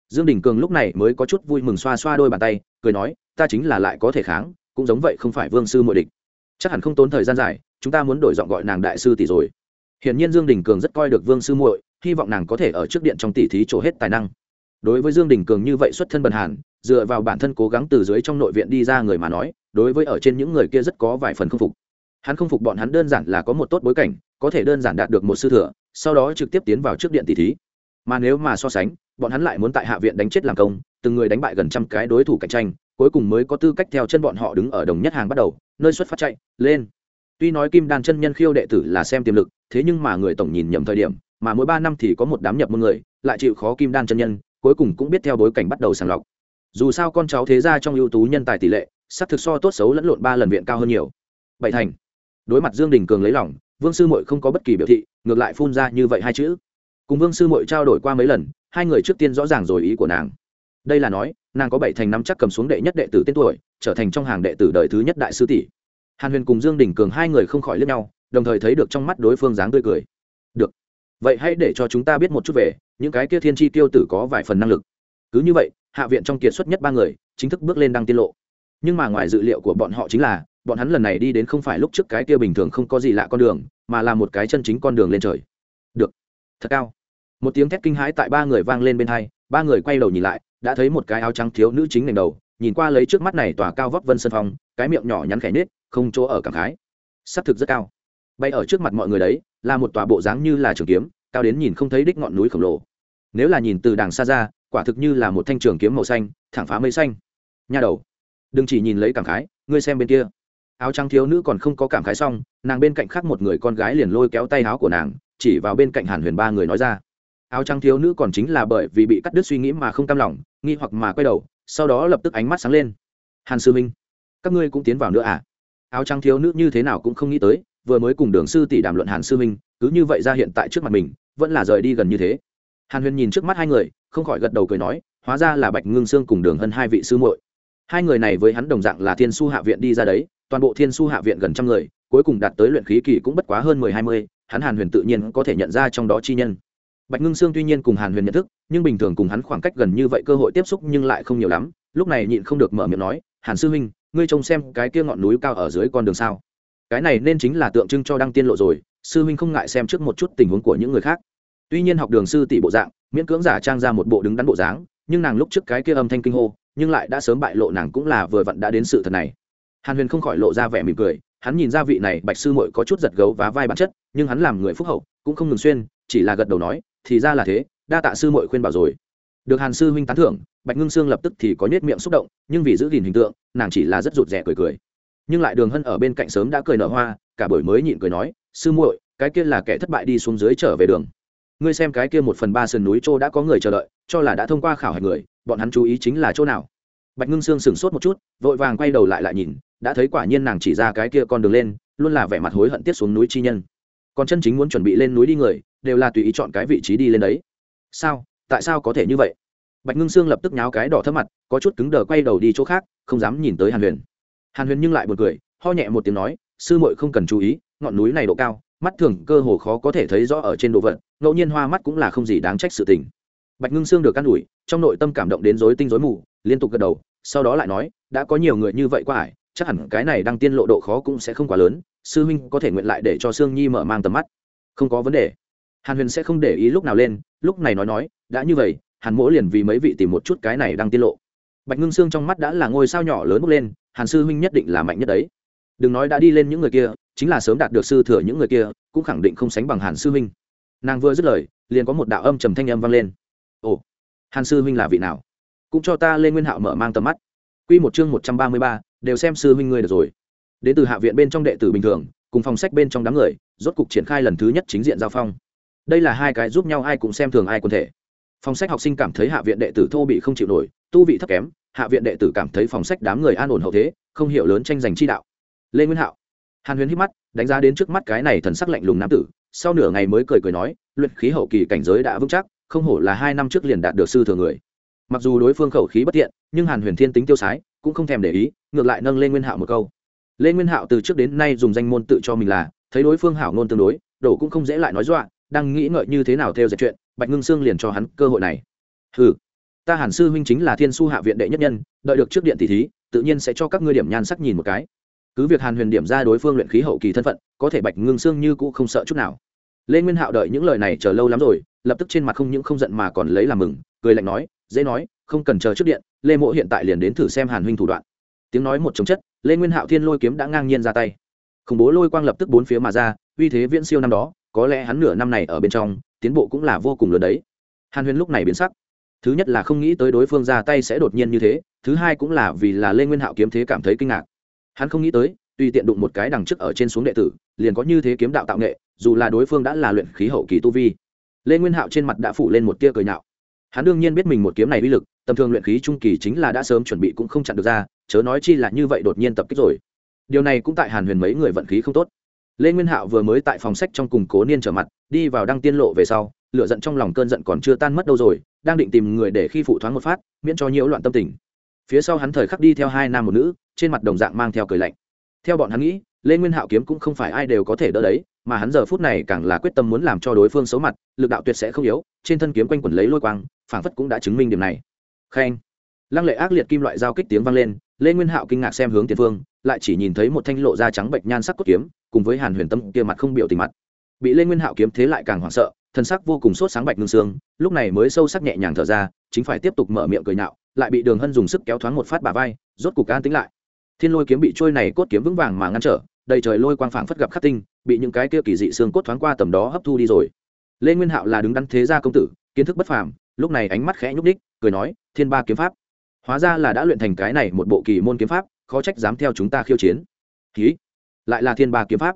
Dương đình cường lúc này mới có chút vui mừng xoa xoa đôi bàn tay, cười nói, ta chính là lại có thể kháng, cũng giống vậy không phải vương sư muội địch chắc hẳn không tốn thời gian dài, chúng ta muốn đổi giọng gọi nàng đại sư tỷ rồi. Hiển nhiên dương đình cường rất coi được vương sư muội, hy vọng nàng có thể ở trước điện trong tỷ thí trổ hết tài năng. Đối với dương đình cường như vậy xuất thân bần hàn, dựa vào bản thân cố gắng từ dưới trong nội viện đi ra người mà nói, đối với ở trên những người kia rất có vài phần không phục. Hắn không phục bọn hắn đơn giản là có một tốt bối cảnh, có thể đơn giản đạt được một sư thừa, sau đó trực tiếp tiến vào trước điện tỷ thí. Mà nếu mà so sánh, bọn hắn lại muốn tại hạ viện đánh chết làm công, từng người đánh bại gần trăm cái đối thủ cạnh tranh, cuối cùng mới có tư cách theo chân bọn họ đứng ở đồng nhất hàng bắt đầu nơi xuất phát chạy, lên. Tuy nói kim đan chân nhân khiêu đệ tử là xem tiềm lực, thế nhưng mà người tổng nhìn nhầm thời điểm, mà mỗi ba năm thì có một đám nhập môn người, lại chịu khó kim đan chân nhân, cuối cùng cũng biết theo bối cảnh bắt đầu sàng lọc. Dù sao con cháu thế ra trong ưu tú nhân tài tỷ lệ sắc thực so tốt xấu lẫn lộn ba lần viện cao hơn nhiều. Bảy thành. Đối mặt dương đình cường lấy lòng, vương sư muội không có bất kỳ biểu thị, ngược lại phun ra như vậy hai chữ. Cùng vương sư muội trao đổi qua mấy lần, hai người trước tiên rõ ràng rồi ý của nàng đây là nói, nàng có bảy thành năm chắc cầm xuống đệ nhất đệ tử tên tuổi, trở thành trong hàng đệ tử đời thứ nhất đại sư tỷ. Hàn huyền cùng dương đình cường hai người không khỏi lướt nhau, đồng thời thấy được trong mắt đối phương dáng tươi cười. Được. Vậy hãy để cho chúng ta biết một chút về, những cái kia thiên tri tiêu tử có vài phần năng lực. Cứ như vậy, hạ viện trong kiệt xuất nhất ba người, chính thức bước lên đăng tiết lộ. Nhưng mà ngoài dự liệu của bọn họ chính là, bọn hắn lần này đi đến không phải lúc trước cái kia bình thường không có gì lạ con đường, mà là một cái chân chính con đường lên trời. Được. Thật cao. Một tiếng thét kinh hãi tại ba người vang lên bên hai, ba người quay đầu nhìn lại đã thấy một cái áo trắng thiếu nữ chính nành đầu, nhìn qua lấy trước mắt này tòa cao vóc vân sân phong, cái miệng nhỏ nhắn khẽ nết không chỗ ở cảm khái. S ắ c thực rất cao. Bay ở trước mặt mọi người đấy, là một tòa bộ dáng như là trường kiếm, cao đến nhìn không thấy đích ngọn núi khổng lồ. Nếu là nhìn từ đàng xa ra, quả thực như là một thanh trường kiếm màu xanh, thẳng phá mây xanh. Nha đầu, đừng chỉ nhìn lấy cảm khái, ngươi xem bên kia. Áo trắng thiếu nữ còn không có cảm khái xong, nàng bên cạnh khác một người con gái liền lôi kéo tay áo của nàng, chỉ vào bên cạnh hàn huyền ba người nói ra áo trắng thiếu nữ còn chính là bởi vì bị cắt đứt suy nghĩ mà không cam lòng, nghi hoặc mà quay đầu, sau đó lập tức ánh mắt sáng lên. Hàn sư minh các ngươi cũng tiến vào nữa à? Áo trắng thiếu nữ như thế nào cũng không nghĩ tới, vừa mới cùng đường sư tỷ đàm luận hàn sư minh cứ như vậy ra hiện tại trước mặt mình, vẫn là rời đi gần như thế. Hàn huyền nhìn trước mắt hai người, không khỏi gật đầu cười nói, hóa ra là bạch ngưng sương cùng đường hơn hai vị sư muội. Hai người này với hắn đồng dạng là thiên su hạ viện đi ra đấy, toàn bộ thiên su hạ viện gần trăm người, cuối cùng đạt tới luyện khí kỳ cũng bất quá hơn mười hai mươi, hắn hàn huyền tự nhiên có thể nhận ra trong đó chi nhân bạch ngưng sương tuy nhiên cùng hàn huyền nhận thức, nhưng bình thường cùng hắn khoảng cách gần như vậy cơ hội tiếp xúc nhưng lại không nhiều lắm, lúc này nhịn không được mở miệng nói, hàn sư huynh, ngươi trông xem cái kia ngọn núi cao ở dưới con đường sao? Cái này nên chính là tượng trưng cho đăng tiên lộ rồi, sư huynh không ngại xem trước một chút tình huống của những người khác. Tuy nhiên học đường sư tỷ bộ dạng, miễn cưỡng giả trang ra một bộ đứng đắn bộ dáng, nhưng nàng lúc trước cái kia âm thanh kinh hô, nhưng lại đã sớm bại lộ nàng cũng là vừa vặn đã đến sự thật này. Hàn huyền không khỏi lộ ra vẻ mỉm cười, hắn nhìn ra vị này bạch sư muội có chút giật gấu và vai bản chất, nhưng hắn làm người phúc hậu, cũng không ngừng xuyên, chỉ là gật đầu nói thì ra là thế, đa tạ sư muội khuyên bảo rồi. Được hàn sư huynh tán thưởng, bạch ngưng sương lập tức thì có nhét miệng xúc động, nhưng vì giữ gìn hình tượng, nàng chỉ là rất rụt rè cười cười. Nhưng lại đường hân ở bên cạnh sớm đã cười nở hoa, cả buổi mới nhịn cười nói, sư muội, cái kia là kẻ thất bại đi xuống dưới trở về đường. Ngươi xem cái kia một phần ba sườn núi châu đã có người chờ đợi, cho là đã thông qua khảo hạch người, bọn hắn chú ý chính là chỗ nào? Bạch ngưng sương sửng sốt một chút, vội vàng quay đầu lại lại nhìn, đã thấy quả nhiên nàng chỉ ra cái kia con đường lên, luôn là vẻ mặt hối hận tiết xuống núi chi nhân. Còn chân chính muốn chuẩn bị lên núi đi người đều là tùy ý chọn cái vị trí đi lên đấy. Sao? Tại sao có thể như vậy? Bạch ngưng sương lập tức nháo cái đỏ thấp mặt, có chút cứng đờ quay đầu đi chỗ khác, không dám nhìn tới hàn huyền. Hàn huyền nhưng lại buồn cười, ho nhẹ một tiếng nói, sư muội không cần chú ý, ngọn núi này độ cao, mắt thường cơ hồ khó có thể thấy rõ ở trên đồ vật, ngẫu nhiên hoa mắt cũng là không gì đáng trách sự tình. Bạch ngưng sương được căn ủi, trong nội tâm cảm động đến rối tinh rối mù, liên tục gật đầu, sau đó lại nói, đã có nhiều người như vậy qua ải, chắc hẳn cái này đang tiên lộ độ khó cũng sẽ không quá lớn, sư huynh có thể nguyện lại để cho sương nhi mở mang tầm mắt. Không có vấn đề hàn huyền sẽ không để ý lúc nào lên, lúc này nói nói, đã như vậy, hàn mỗ liền vì mấy vị tìm một chút cái này đang tiết lộ. Bạch ngưng xương trong mắt đã là ngôi sao nhỏ lớn bốc lên, hàn sư huynh nhất định là mạnh nhất đấy. Đừng nói đã đi lên những người kia, chính là sớm đạt được sư thừa những người kia, cũng khẳng định không sánh bằng hàn sư huynh. Nàng vừa dứt lời, liền có một đạo âm trầm thanh âm vang lên. Ồ, hàn sư huynh là vị nào? Cũng cho ta lên nguyên hạo mở mang tầm mắt. Q một chương một trăm ba mươi ba, đều xem sư huynh ngươi được rồi. Đến từ hạ viện bên trong đệ tử bình thường, cùng phòng sách bên trong đám người, rốt cục triển khai lần thứ nhất chính diện giao phong đây là hai cái giúp nhau ai cũng xem thường ai quân thể. Phòng sách học sinh cảm thấy hạ viện đệ tử thô bị không chịu nổi, tu vị thấp kém, hạ viện đệ tử cảm thấy phòng sách đám người an ổn hậu thế, không hiểu lớn tranh giành chi đạo. Lê nguyên hạo, hàn huyền hít mắt, đánh giá đến trước mắt cái này thần sắc lạnh lùng nam tử, sau nửa ngày mới cười cười nói, luyện khí hậu kỳ cảnh giới đã vững chắc, không hổ là hai năm trước liền đạt được sư thừa người. Mặc dù đối phương khẩu khí bất thiện nhưng hàn huyền thiên tính tiêu sái, cũng không thèm để ý, ngược lại nâng lên nguyên hạo một câu. Lê nguyên hạo từ trước đến nay dùng danh môn tự cho mình là, thấy đối phương hảo ngôn tương đối đổ cũng không dễ lại nói dọa đang nghĩ ngợi như thế nào theo dệt chuyện, bạch ngưng sương liền cho hắn cơ hội này. Ừ ta hàn sư huynh chính là thiên su hạ viện đệ nhất nhân, đợi được trước điện tỷ thí, tự nhiên sẽ cho các ngươi điểm nhan sắc nhìn một cái. Cứ việc hàn huyền điểm ra đối phương luyện khí hậu kỳ thân phận, có thể bạch ngưng sương như cũ không sợ chút nào. Lê nguyên hạo đợi những lời này chờ lâu lắm rồi, lập tức trên mặt không những không giận mà còn lấy làm mừng, cười lạnh nói, dễ nói, không cần chờ trước điện, lê mộ hiện tại liền đến thử xem hàn huynh thủ đoạn. Tiếng nói một chống chất, lê nguyên hạo thiên lôi kiếm đã ngang nhiên ra tay. Khủng bố lôi quang lập tức bốn phía mà ra, uy thế viễn siêu năm đó có lẽ hắn nửa năm này ở bên trong, tiến bộ cũng là vô cùng lớn đấy. Hàn huyền lúc này biến sắc. Thứ nhất là không nghĩ tới đối phương ra tay sẽ đột nhiên như thế, thứ hai cũng là vì là lê nguyên hạo kiếm thế cảm thấy kinh ngạc. Hắn không nghĩ tới, tùy tiện đụng một cái đằng trước ở trên xuống đệ tử, liền có như thế kiếm đạo tạo nghệ, dù là đối phương đã là luyện khí hậu kỳ tu vi. Lê nguyên hạo trên mặt đã phủ lên một tia cười nhạo. Hắn đương nhiên biết mình một kiếm này uy lực, tầm thường luyện khí trung kỳ chính là đã sớm chuẩn bị cũng không chặn được ra, chớ nói chi là như vậy đột nhiên tập kích rồi. Điều này cũng tại hàn huyền mấy người vận khí không tốt lê nguyên hạo vừa mới tại phòng sách trong cùng cố niên trở mặt, đi vào đăng tiên lộ về sau, lửa giận trong lòng cơn giận còn chưa tan mất đâu rồi, đang định tìm người để khi phụ thoáng một phát, miễn cho nhiễu loạn tâm tình. Phía sau hắn thời khắc đi theo hai nam một nữ, trên mặt đồng dạng mang theo cười lạnh. Theo bọn hắn nghĩ, lê nguyên hạo kiếm cũng không phải ai đều có thể đỡ đấy, mà hắn giờ phút này càng là quyết tâm muốn làm cho đối phương xấu mặt, lực đạo tuyệt sẽ không yếu, trên thân kiếm quanh quẩn lấy lôi quang, phảng phất cũng đã chứng minh điểm này. Khen. Lăng lệ ác liệt kim loại giao kích tiếng vang lên lê nguyên hạo kinh ngạc xem hướng tiền phương, lại chỉ nhìn thấy một thanh lộ da trắng bệnh nhan sắc cốt kiếm, cùng với hàn huyền tâm kia mặt không biểu tình mặt. Bị lê nguyên hạo kiếm thế lại càng hoảng sợ, thân sắc vô cùng sốt sáng bạch ngưng xương, lúc này mới sâu sắc nhẹ nhàng thở ra, chính phải tiếp tục mở miệng cười nhạo, lại bị đường hân dùng sức kéo thoáng một phát bà vai, rốt cục an tính lại. Thiên lôi kiếm bị trôi này cốt kiếm vững vàng mà ngăn trở, đầy trời lôi quang phảng phất gặp khắc tinh, bị những cái kia kỳ dị xương cốt thoáng qua tầm đó hấp thu đi rồi. Lê nguyên hạo là đứng đắn thế gia công tử, kiến thức bất phàm, lúc này ánh mắt khẽ nhúc đích cười nói, thiên ba kiếm pháp hóa ra là đã luyện thành cái này một bộ kỳ môn kiếm pháp, khó trách dám theo chúng ta khiêu chiến. Ký lại là thiên ba kiếm pháp.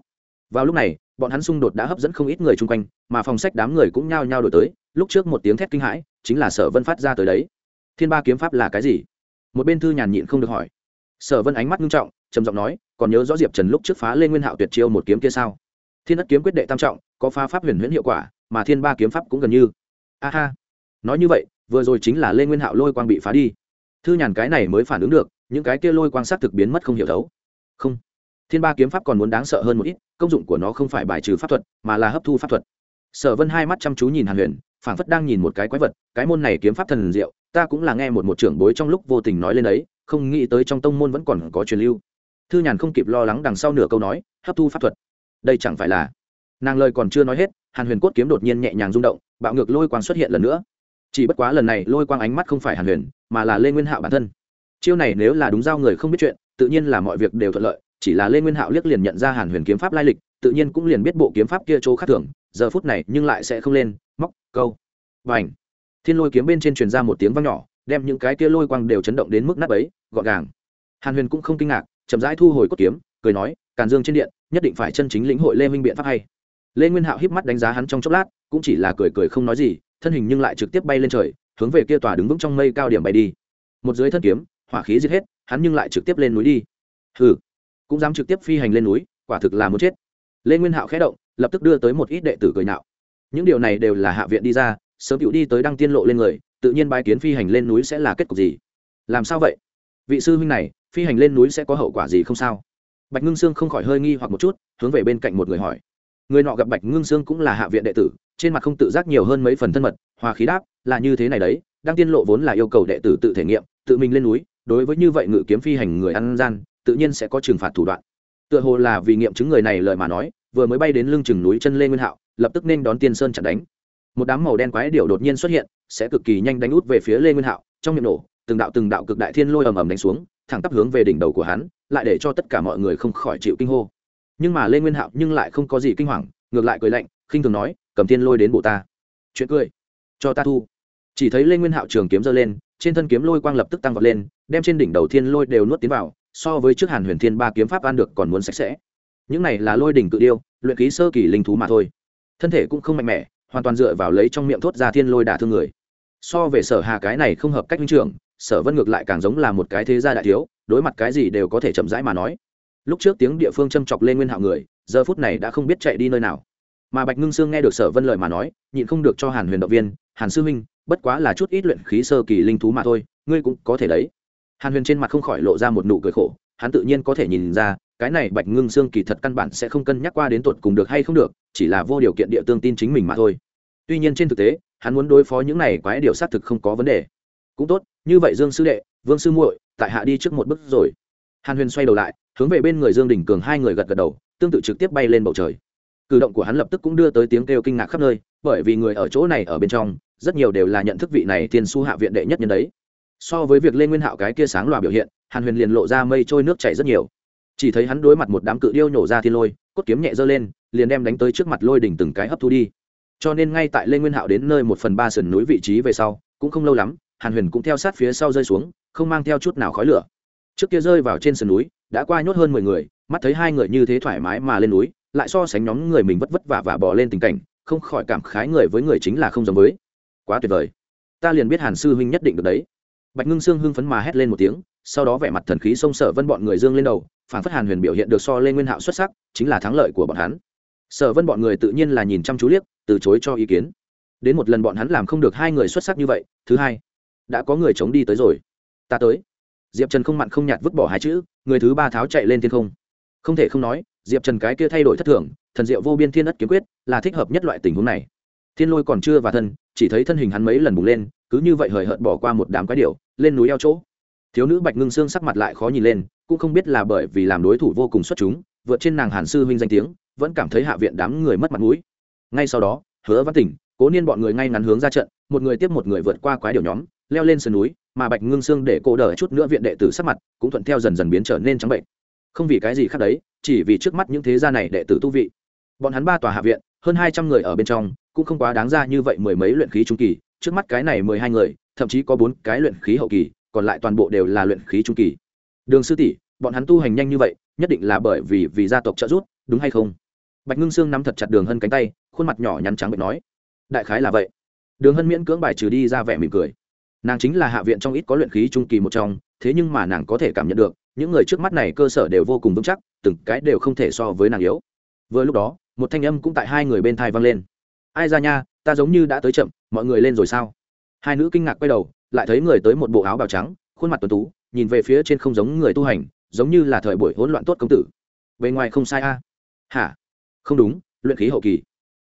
Vào lúc này, bọn hắn xung đột đã hấp dẫn không ít người chung quanh, mà phòng sách đám người cũng nhao nhao đổi tới, lúc trước một tiếng thét kinh hãi, chính là sở vân phát ra tới đấy. Thiên ba kiếm pháp là cái gì? Một bên thư nhàn nhịn không được hỏi. Sở vân ánh mắt nghiêm trọng, trầm giọng nói, còn nhớ rõ diệp trần lúc trước phá lên nguyên hạo tuyệt chiêu một kiếm kia sao? Thiên đất kiếm quyết đệ tam trọng, có phá pháp huyền huyễn hiệu quả, mà thiên ba kiếm pháp cũng gần như. Aha ha. Nói như vậy, vừa rồi chính là lê nguyên hạo lôi quang bị phá đi thư nhàn cái này mới phản ứng được những cái kia lôi quang sát thực biến mất không hiểu thấu. Không thiên ba kiếm pháp còn muốn đáng sợ hơn một ít công dụng của nó không phải bài trừ pháp thuật mà là hấp thu pháp thuật. Sở vân hai mắt chăm chú nhìn hàn huyền phảng phất đang nhìn một cái quái vật cái môn này kiếm pháp thần diệu ta cũng là nghe một một trưởng bối trong lúc vô tình nói lên ấy, không nghĩ tới trong tông môn vẫn còn có truyền lưu. Thư nhàn không kịp lo lắng đằng sau nửa câu nói hấp thu pháp thuật. Đây chẳng phải là nàng lời còn chưa nói hết hàn huyền cốt kiếm đột nhiên nhẹ nhàng rung động bạo ngược lôi quang xuất hiện lần nữa chỉ bất quá lần này lôi quang ánh mắt không phải hàn huyền, mà là lê nguyên hạo bản thân. Chiêu này nếu là đúng giao người không biết chuyện, tự nhiên là mọi việc đều thuận lợi, chỉ là lê nguyên hạo liếc liền nhận ra hàn huyền kiếm pháp lai lịch, tự nhiên cũng liền biết bộ kiếm pháp kia chỗ khác thường, giờ phút này nhưng lại sẽ không lên, móc, câu. Và ảnh thiên lôi kiếm bên trên truyền ra một tiếng vang nhỏ, đem những cái kia lôi quang đều chấn động đến mức nát ấy gọn gàng. Hàn huyền cũng không kinh ngạc, chậm rãi thu hồi cốt kiếm, cười nói, càn dương trên điện, nhất định phải chân chính lĩnh hội lê minh biện pháp hay. Lê nguyên hạo híp mắt đánh giá hắn trong chốc lát, cũng chỉ là cười cười không nói gì thân hình nhưng lại trực tiếp bay lên trời, hướng về kia tòa đứng vững trong mây cao điểm bay đi. Một dưới thân kiếm, hỏa khí giết hết, hắn nhưng lại trực tiếp lên núi đi. Hừ, cũng dám trực tiếp phi hành lên núi, quả thực là muốn chết. Lê nguyên hạo khẽ động, lập tức đưa tới một ít đệ tử cười nạo những điều này đều là hạ viện đi ra, sớm cựu đi tới đăng tiên lộ lên người, tự nhiên bái kiến phi hành lên núi sẽ là kết cục gì? Làm sao vậy? Vị sư huynh này, phi hành lên núi sẽ có hậu quả gì không sao? Bạch ngưng sương không khỏi hơi nghi hoặc một chút, hướng về bên cạnh một người hỏi người nọ gặp bạch ngưng sương cũng là hạ viện đệ tử, trên mặt không tự giác nhiều hơn mấy phần thân mật, hòa khí đáp, là như thế này đấy Đang tiên lộ vốn là yêu cầu đệ tử tự thể nghiệm, tự mình lên núi, đối với như vậy ngự kiếm phi hành người ăn gian, tự nhiên sẽ có trừng phạt thủ đoạn. Tựa hồ là vì nghiệm chứng người này lời mà nói, vừa mới bay đến lưng chừng núi chân lê nguyên hạo, lập tức nên đón tiên sơn chặn đánh. Một đám màu đen quái điểu đột nhiên xuất hiện, sẽ cực kỳ nhanh đánh út về phía lê nguyên hạo, trong miệng nổ, từng đạo từng đạo cực đại thiên lôi ầm ầm đánh xuống, thẳng tắp hướng về đỉnh đầu của hắn, lại để cho tất cả mọi người không khỏi chịu kinh hô nhưng mà lê nguyên hạo nhưng lại không có gì kinh hoàng, ngược lại cười lạnh, khinh thường nói, cầm thiên lôi đến bộ ta. Chuyện cười, cho ta thu. Chỉ thấy lê nguyên hạo trường kiếm giơ lên, trên thân kiếm lôi quang lập tức tăng vọt lên, đem trên đỉnh đầu thiên lôi đều nuốt tiến vào, so với trước hàn huyền thiên ba kiếm pháp ăn được còn muốn sạch sẽ. Những này là lôi đỉnh cự điêu, luyện khí sơ kỳ linh thú mà thôi. Thân thể cũng không mạnh mẽ, hoàn toàn dựa vào lấy trong miệng thốt ra thiên lôi đả thương người. So về sở hà cái này không hợp cách huynh trưởng, sở vân ngược lại càng giống là một cái thế gia đại thiếu, đối mặt cái gì đều có thể chậm rãi mà nói lúc trước tiếng địa phương châm chọc lên nguyên hạo người, giờ phút này đã không biết chạy đi nơi nào. Mà bạch ngưng sương nghe được sở vân lời mà nói, nhịn không được cho hàn huyền động viên, hàn sư huynh, bất quá là chút ít luyện khí sơ kỳ linh thú mà thôi, ngươi cũng có thể đấy. Hàn huyền trên mặt không khỏi lộ ra một nụ cười khổ, hắn tự nhiên có thể nhìn ra, cái này bạch ngưng xương kỳ thật căn bản sẽ không cân nhắc qua đến tột cùng được hay không được, chỉ là vô điều kiện địa tương tin chính mình mà thôi. Tuy nhiên trên thực tế, hắn muốn đối phó những này quái điều xác thực không có vấn đề. Cũng tốt, như vậy dương sư đệ, vương sư muội, tại hạ đi trước một bước rồi. Hàn huyền xoay đầu lại hướng về bên người dương đình cường hai người gật gật đầu, tương tự trực tiếp bay lên bầu trời. Cử động của hắn lập tức cũng đưa tới tiếng kêu kinh ngạc khắp nơi, bởi vì người ở chỗ này ở bên trong, rất nhiều đều là nhận thức vị này Thiên su hạ viện đệ nhất nhân đấy. So với việc lên nguyên hạo cái kia sáng loà biểu hiện, hàn huyền liền lộ ra mây trôi nước chảy rất nhiều. Chỉ thấy hắn đối mặt một đám cự điêu nhổ ra thiên lôi, cốt kiếm nhẹ giơ lên, liền đem đánh tới trước mặt lôi đỉnh từng cái hấp thu đi. Cho nên ngay tại lê nguyên hạo đến nơi một phần ba sườn núi vị trí về sau, cũng không lâu lắm, hàn huyền cũng theo sát phía sau rơi xuống, không mang theo chút nào khói lửa trước kia rơi vào trên sườn núi, đã qua nhốt hơn mười người, mắt thấy hai người như thế thoải mái mà lên núi, lại so sánh nhóm người mình vất vất vả và bỏ lên tình cảnh, không khỏi cảm khái người với người chính là không giống với. Quá tuyệt vời. Ta liền biết hàn sư huynh nhất định được đấy. Bạch ngưng sương hưng phấn mà hét lên một tiếng, sau đó vẻ mặt thần khí xông sở vân bọn người dương lên đầu phản phất hàn huyền biểu hiện được so lên nguyên hạo xuất sắc, chính là thắng lợi của bọn hắn. Sở vân bọn người tự nhiên là nhìn chăm chú liếc, từ chối cho ý kiến. Đến một lần bọn hắn làm không được hai người xuất sắc như vậy, thứ hai, đã có người chống đi tới rồi. Ta tới diệp trần không mặn không nhạt vứt bỏ hai chữ, người thứ ba tháo chạy lên thiên không. Không thể không nói, diệp trần cái kia thay đổi thất thường, thần diệu vô biên thiên đất kiếm quyết, là thích hợp nhất loại tình huống này. Thiên lôi còn chưa và thân, chỉ thấy thân hình hắn mấy lần bùng lên, cứ như vậy hời hợt bỏ qua một đám quái điệu lên núi eo chỗ. Thiếu nữ bạch ngưng xương sắc mặt lại khó nhìn lên, cũng không biết là bởi vì làm đối thủ vô cùng xuất chúng, vượt trên nàng hàn sư huynh danh tiếng, vẫn cảm thấy hạ viện đám người mất mặt mũi. Ngay sau đó, hứa văn tỉnh, cố niên bọn người ngay ngắn hướng ra trận, một người tiếp một người vượt qua quái điệu nhóm, leo lên sườn núi mà bạch ngưng xương để cô đợi chút nữa viện đệ tử sắc mặt, cũng thuận theo dần dần biến trở nên trắng bệnh. Không vì cái gì khác đấy, chỉ vì trước mắt những thế gia này đệ tử tu vị. Bọn hắn ba tòa hạ viện, hơn hai trăm người ở bên trong, cũng không quá đáng ra như vậy mười mấy luyện khí trung kỳ, trước mắt cái này mười hai người, thậm chí có bốn cái luyện khí hậu kỳ, còn lại toàn bộ đều là luyện khí trung kỳ. Đường sư tỷ, bọn hắn tu hành nhanh như vậy, nhất định là bởi vì vì gia tộc trợ giúp, đúng hay không? Bạch ngưng sương nắm thật chặt đường hân cánh tay, khuôn mặt nhỏ nhắn trắng bệnh nói. Đại khái là vậy. Đường hân miễn cưỡng bài trừ đi ra vẻ mỉm cười nàng chính là hạ viện trong ít có luyện khí trung kỳ một trong, thế nhưng mà nàng có thể cảm nhận được, những người trước mắt này cơ sở đều vô cùng vững chắc, từng cái đều không thể so với nàng yếu. Vừa lúc đó, một thanh âm cũng tại hai người bên thai vang lên. Ai ra nha, ta giống như đã tới chậm, mọi người lên rồi sao? Hai nữ kinh ngạc quay đầu, lại thấy người tới một bộ áo bào trắng, khuôn mặt tuấn tú, nhìn về phía trên không giống người tu hành, giống như là thời buổi hỗn loạn tốt công tử. Bề ngoài không sai a. À? hả? Không đúng, luyện khí hậu kỳ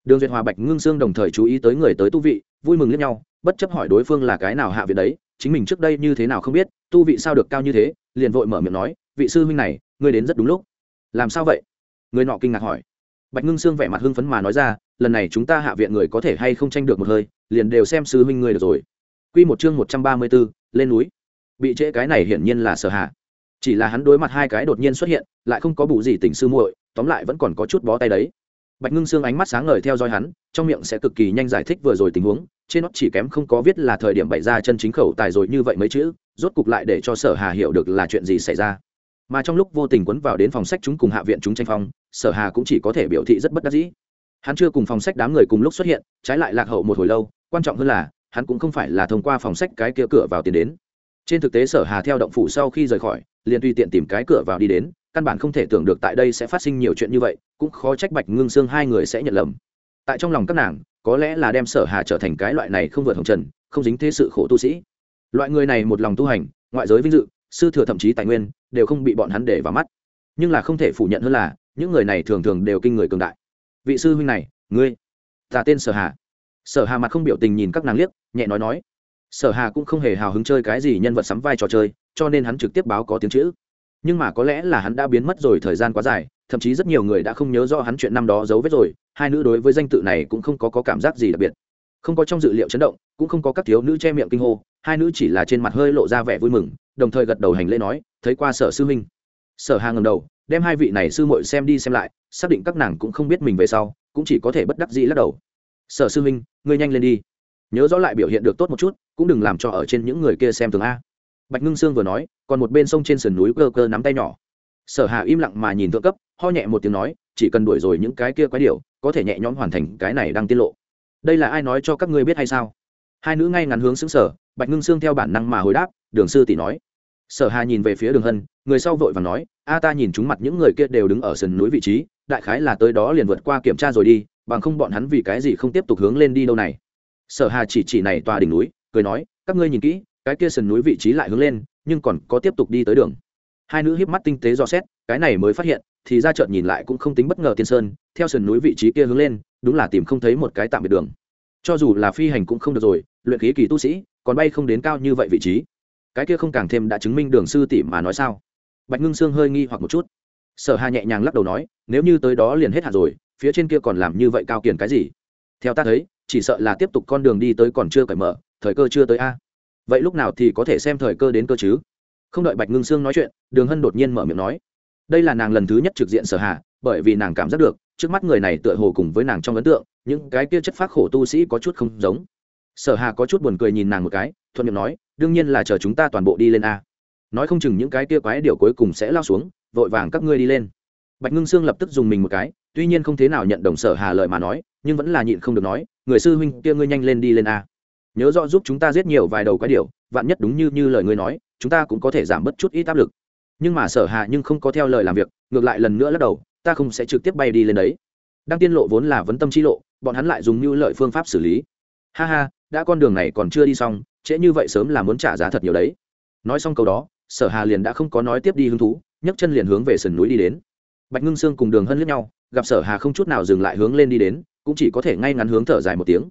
đường duyệt hòa bạch ngưng sương đồng thời chú ý tới người tới tu vị vui mừng lẫn nhau bất chấp hỏi đối phương là cái nào hạ viện đấy chính mình trước đây như thế nào không biết tu vị sao được cao như thế liền vội mở miệng nói vị sư huynh này ngươi đến rất đúng lúc làm sao vậy người nọ kinh ngạc hỏi bạch ngưng sương vẻ mặt hưng phấn mà nói ra lần này chúng ta hạ viện người có thể hay không tranh được một hơi liền đều xem sư huynh ngươi được rồi Quy một chương một trăm ba mươi 134, lên núi. Bị trễ cái này hiển nhiên là sở hạ. Chỉ là hắn đối mặt hai cái đột nhiên xuất hiện, lại không có bù gì tình sư muội, tóm lại vẫn còn có chút bó tay đấy. Bạch Ngưng Sương ánh mắt sáng ngời theo dõi hắn, trong miệng sẽ cực kỳ nhanh giải thích vừa rồi tình huống, trên nó chỉ kém không có viết là thời điểm bày ra chân chính khẩu tài rồi như vậy mấy chữ, rốt cục lại để cho Sở Hà hiểu được là chuyện gì xảy ra. Mà trong lúc vô tình quấn vào đến phòng sách chúng cùng hạ viện chúng tranh phong, Sở Hà cũng chỉ có thể biểu thị rất bất đắc dĩ. Hắn chưa cùng phòng sách đám người cùng lúc xuất hiện, trái lại lạc hậu một hồi lâu, quan trọng hơn là hắn cũng không phải là thông qua phòng sách cái kia cửa vào tiền đến trên thực tế sở hà theo động phủ sau khi rời khỏi liền tùy tiện tìm cái cửa vào đi đến căn bản không thể tưởng được tại đây sẽ phát sinh nhiều chuyện như vậy, cũng khó trách bạch ngưng xương hai người sẽ nhận lầm. Tại trong lòng các nàng, có lẽ là đem sở hà trở thành cái loại này không vượt hồng trần, không dính thế sự khổ tu sĩ. Loại người này một lòng tu hành, ngoại giới vinh dự, sư thừa thậm chí tài nguyên, đều không bị bọn hắn để vào mắt. Nhưng là không thể phủ nhận hơn là, những người này thường thường đều kinh người cường đại. Vị sư huynh này, ngươi, ta tên sở hà. Sở hà mặt không biểu tình nhìn các nàng liếc, nhẹ nói nói. Sở hà cũng không hề hào hứng chơi cái gì nhân vật sắm vai trò chơi, cho nên hắn trực tiếp báo có tiếng chữ nhưng mà có lẽ là hắn đã biến mất rồi thời gian quá dài thậm chí rất nhiều người đã không nhớ rõ hắn chuyện năm đó giấu vết rồi hai nữ đối với danh tự này cũng không có, có cảm giác gì đặc biệt. Không có trong dự liệu chấn động cũng không có các thiếu nữ che miệng kinh hô hai nữ chỉ là trên mặt hơi lộ ra vẻ vui mừng đồng thời gật đầu hành lễ nói thấy qua sở sư huynh. Sở hà ngầm đầu đem hai vị này sư muội xem đi xem lại xác định các nàng cũng không biết mình về sau cũng chỉ có thể bất đắc dĩ lắc đầu. Sở sư huynh ngươi nhanh lên đi. Nhớ rõ lại biểu hiện được tốt một chút cũng đừng làm cho ở trên những người kia xem thường a bạch ngưng sương vừa nói, còn một bên sông trên sườn núi cơ cơ nắm tay nhỏ. Sở hà im lặng mà nhìn thượng cấp, ho nhẹ một tiếng nói, chỉ cần đuổi rồi những cái kia quái điều có thể nhẹ nhõm hoàn thành cái này đang tiết lộ. Đây là ai nói cho các ngươi biết hay sao? Hai nữ ngay ngắn hướng xứng sở bạch ngưng sương theo bản năng mà hồi đáp, đường sư tỷ nói. Sở hà nhìn về phía đường hân, người sau vội và nói, a ta nhìn chúng mặt những người kia đều đứng ở sườn núi vị trí, đại khái là tới đó liền vượt qua kiểm tra rồi đi, bằng không bọn hắn vì cái gì không tiếp tục hướng lên đi đâu này? Sở hà chỉ chỉ này tòa đỉnh núi, cười nói, các ngươi nhìn kỹ cái kia sườn núi vị trí lại hướng lên, nhưng còn có tiếp tục đi tới đường. Hai nữ híp mắt tinh tế do xét, cái này mới phát hiện, thì ra chợt nhìn lại cũng không tính bất ngờ tiên sơn, theo sườn núi vị trí kia hướng lên, đúng là tìm không thấy một cái tạm biệt đường. Cho dù là phi hành cũng không được rồi, luyện khí kỳ tu sĩ, còn bay không đến cao như vậy vị trí. Cái kia không càng thêm đã chứng minh đường sư tỷ mà nói sao? Bạch ngưng sương hơi nghi hoặc một chút. Sở hà nhẹ nhàng lắc đầu nói, nếu như tới đó liền hết hạt rồi, phía trên kia còn làm như vậy cao kiền cái gì? Theo ta thấy, chỉ sợ là tiếp tục con đường đi tới còn chưa cởi mở, thời cơ chưa tới a vậy lúc nào thì có thể xem thời cơ đến cơ chứ? Không đợi bạch ngưng sương nói chuyện, đường hân đột nhiên mở miệng nói. Đây là nàng lần thứ nhất trực diện sở hà, bởi vì nàng cảm giác được, trước mắt người này tựa hồ cùng với nàng trong ấn tượng, những cái kia chất phác khổ tu sĩ có chút không giống. Sở hà có chút buồn cười nhìn nàng một cái, thuận miệng nói, đương nhiên là chờ chúng ta toàn bộ đi lên a. Nói không chừng những cái kia quái điều cuối cùng sẽ lao xuống, vội vàng các ngươi đi lên. Bạch ngưng sương lập tức dùng mình một cái, tuy nhiên không thế nào nhận đồng sở hà lời mà nói, nhưng vẫn là nhịn không được nói, người sư huynh kia ngươi nhanh lên đi lên a nhớ rõ giúp chúng ta giết nhiều vài đầu quái điều vạn nhất đúng như như lời ngươi nói, chúng ta cũng có thể giảm bớt chút ít áp lực. Nhưng mà sở hà nhưng không có theo lời làm việc, ngược lại lần nữa lắc đầu, ta không sẽ trực tiếp bay đi lên đấy. Đăng tiên lộ vốn là vấn tâm chi lộ, bọn hắn lại dùng như lợi phương pháp xử lý. Ha ha, đã con đường này còn chưa đi xong, trễ như vậy sớm là muốn trả giá thật nhiều đấy. Nói xong câu đó, sở hà liền đã không có nói tiếp đi hứng thú, nhấc chân liền hướng về sườn núi đi đến. Bạch ngưng sương cùng đường hân lướt nhau, gặp sở hà không chút nào dừng lại hướng lên đi đến, cũng chỉ có thể ngay ngắn hướng thở dài một tiếng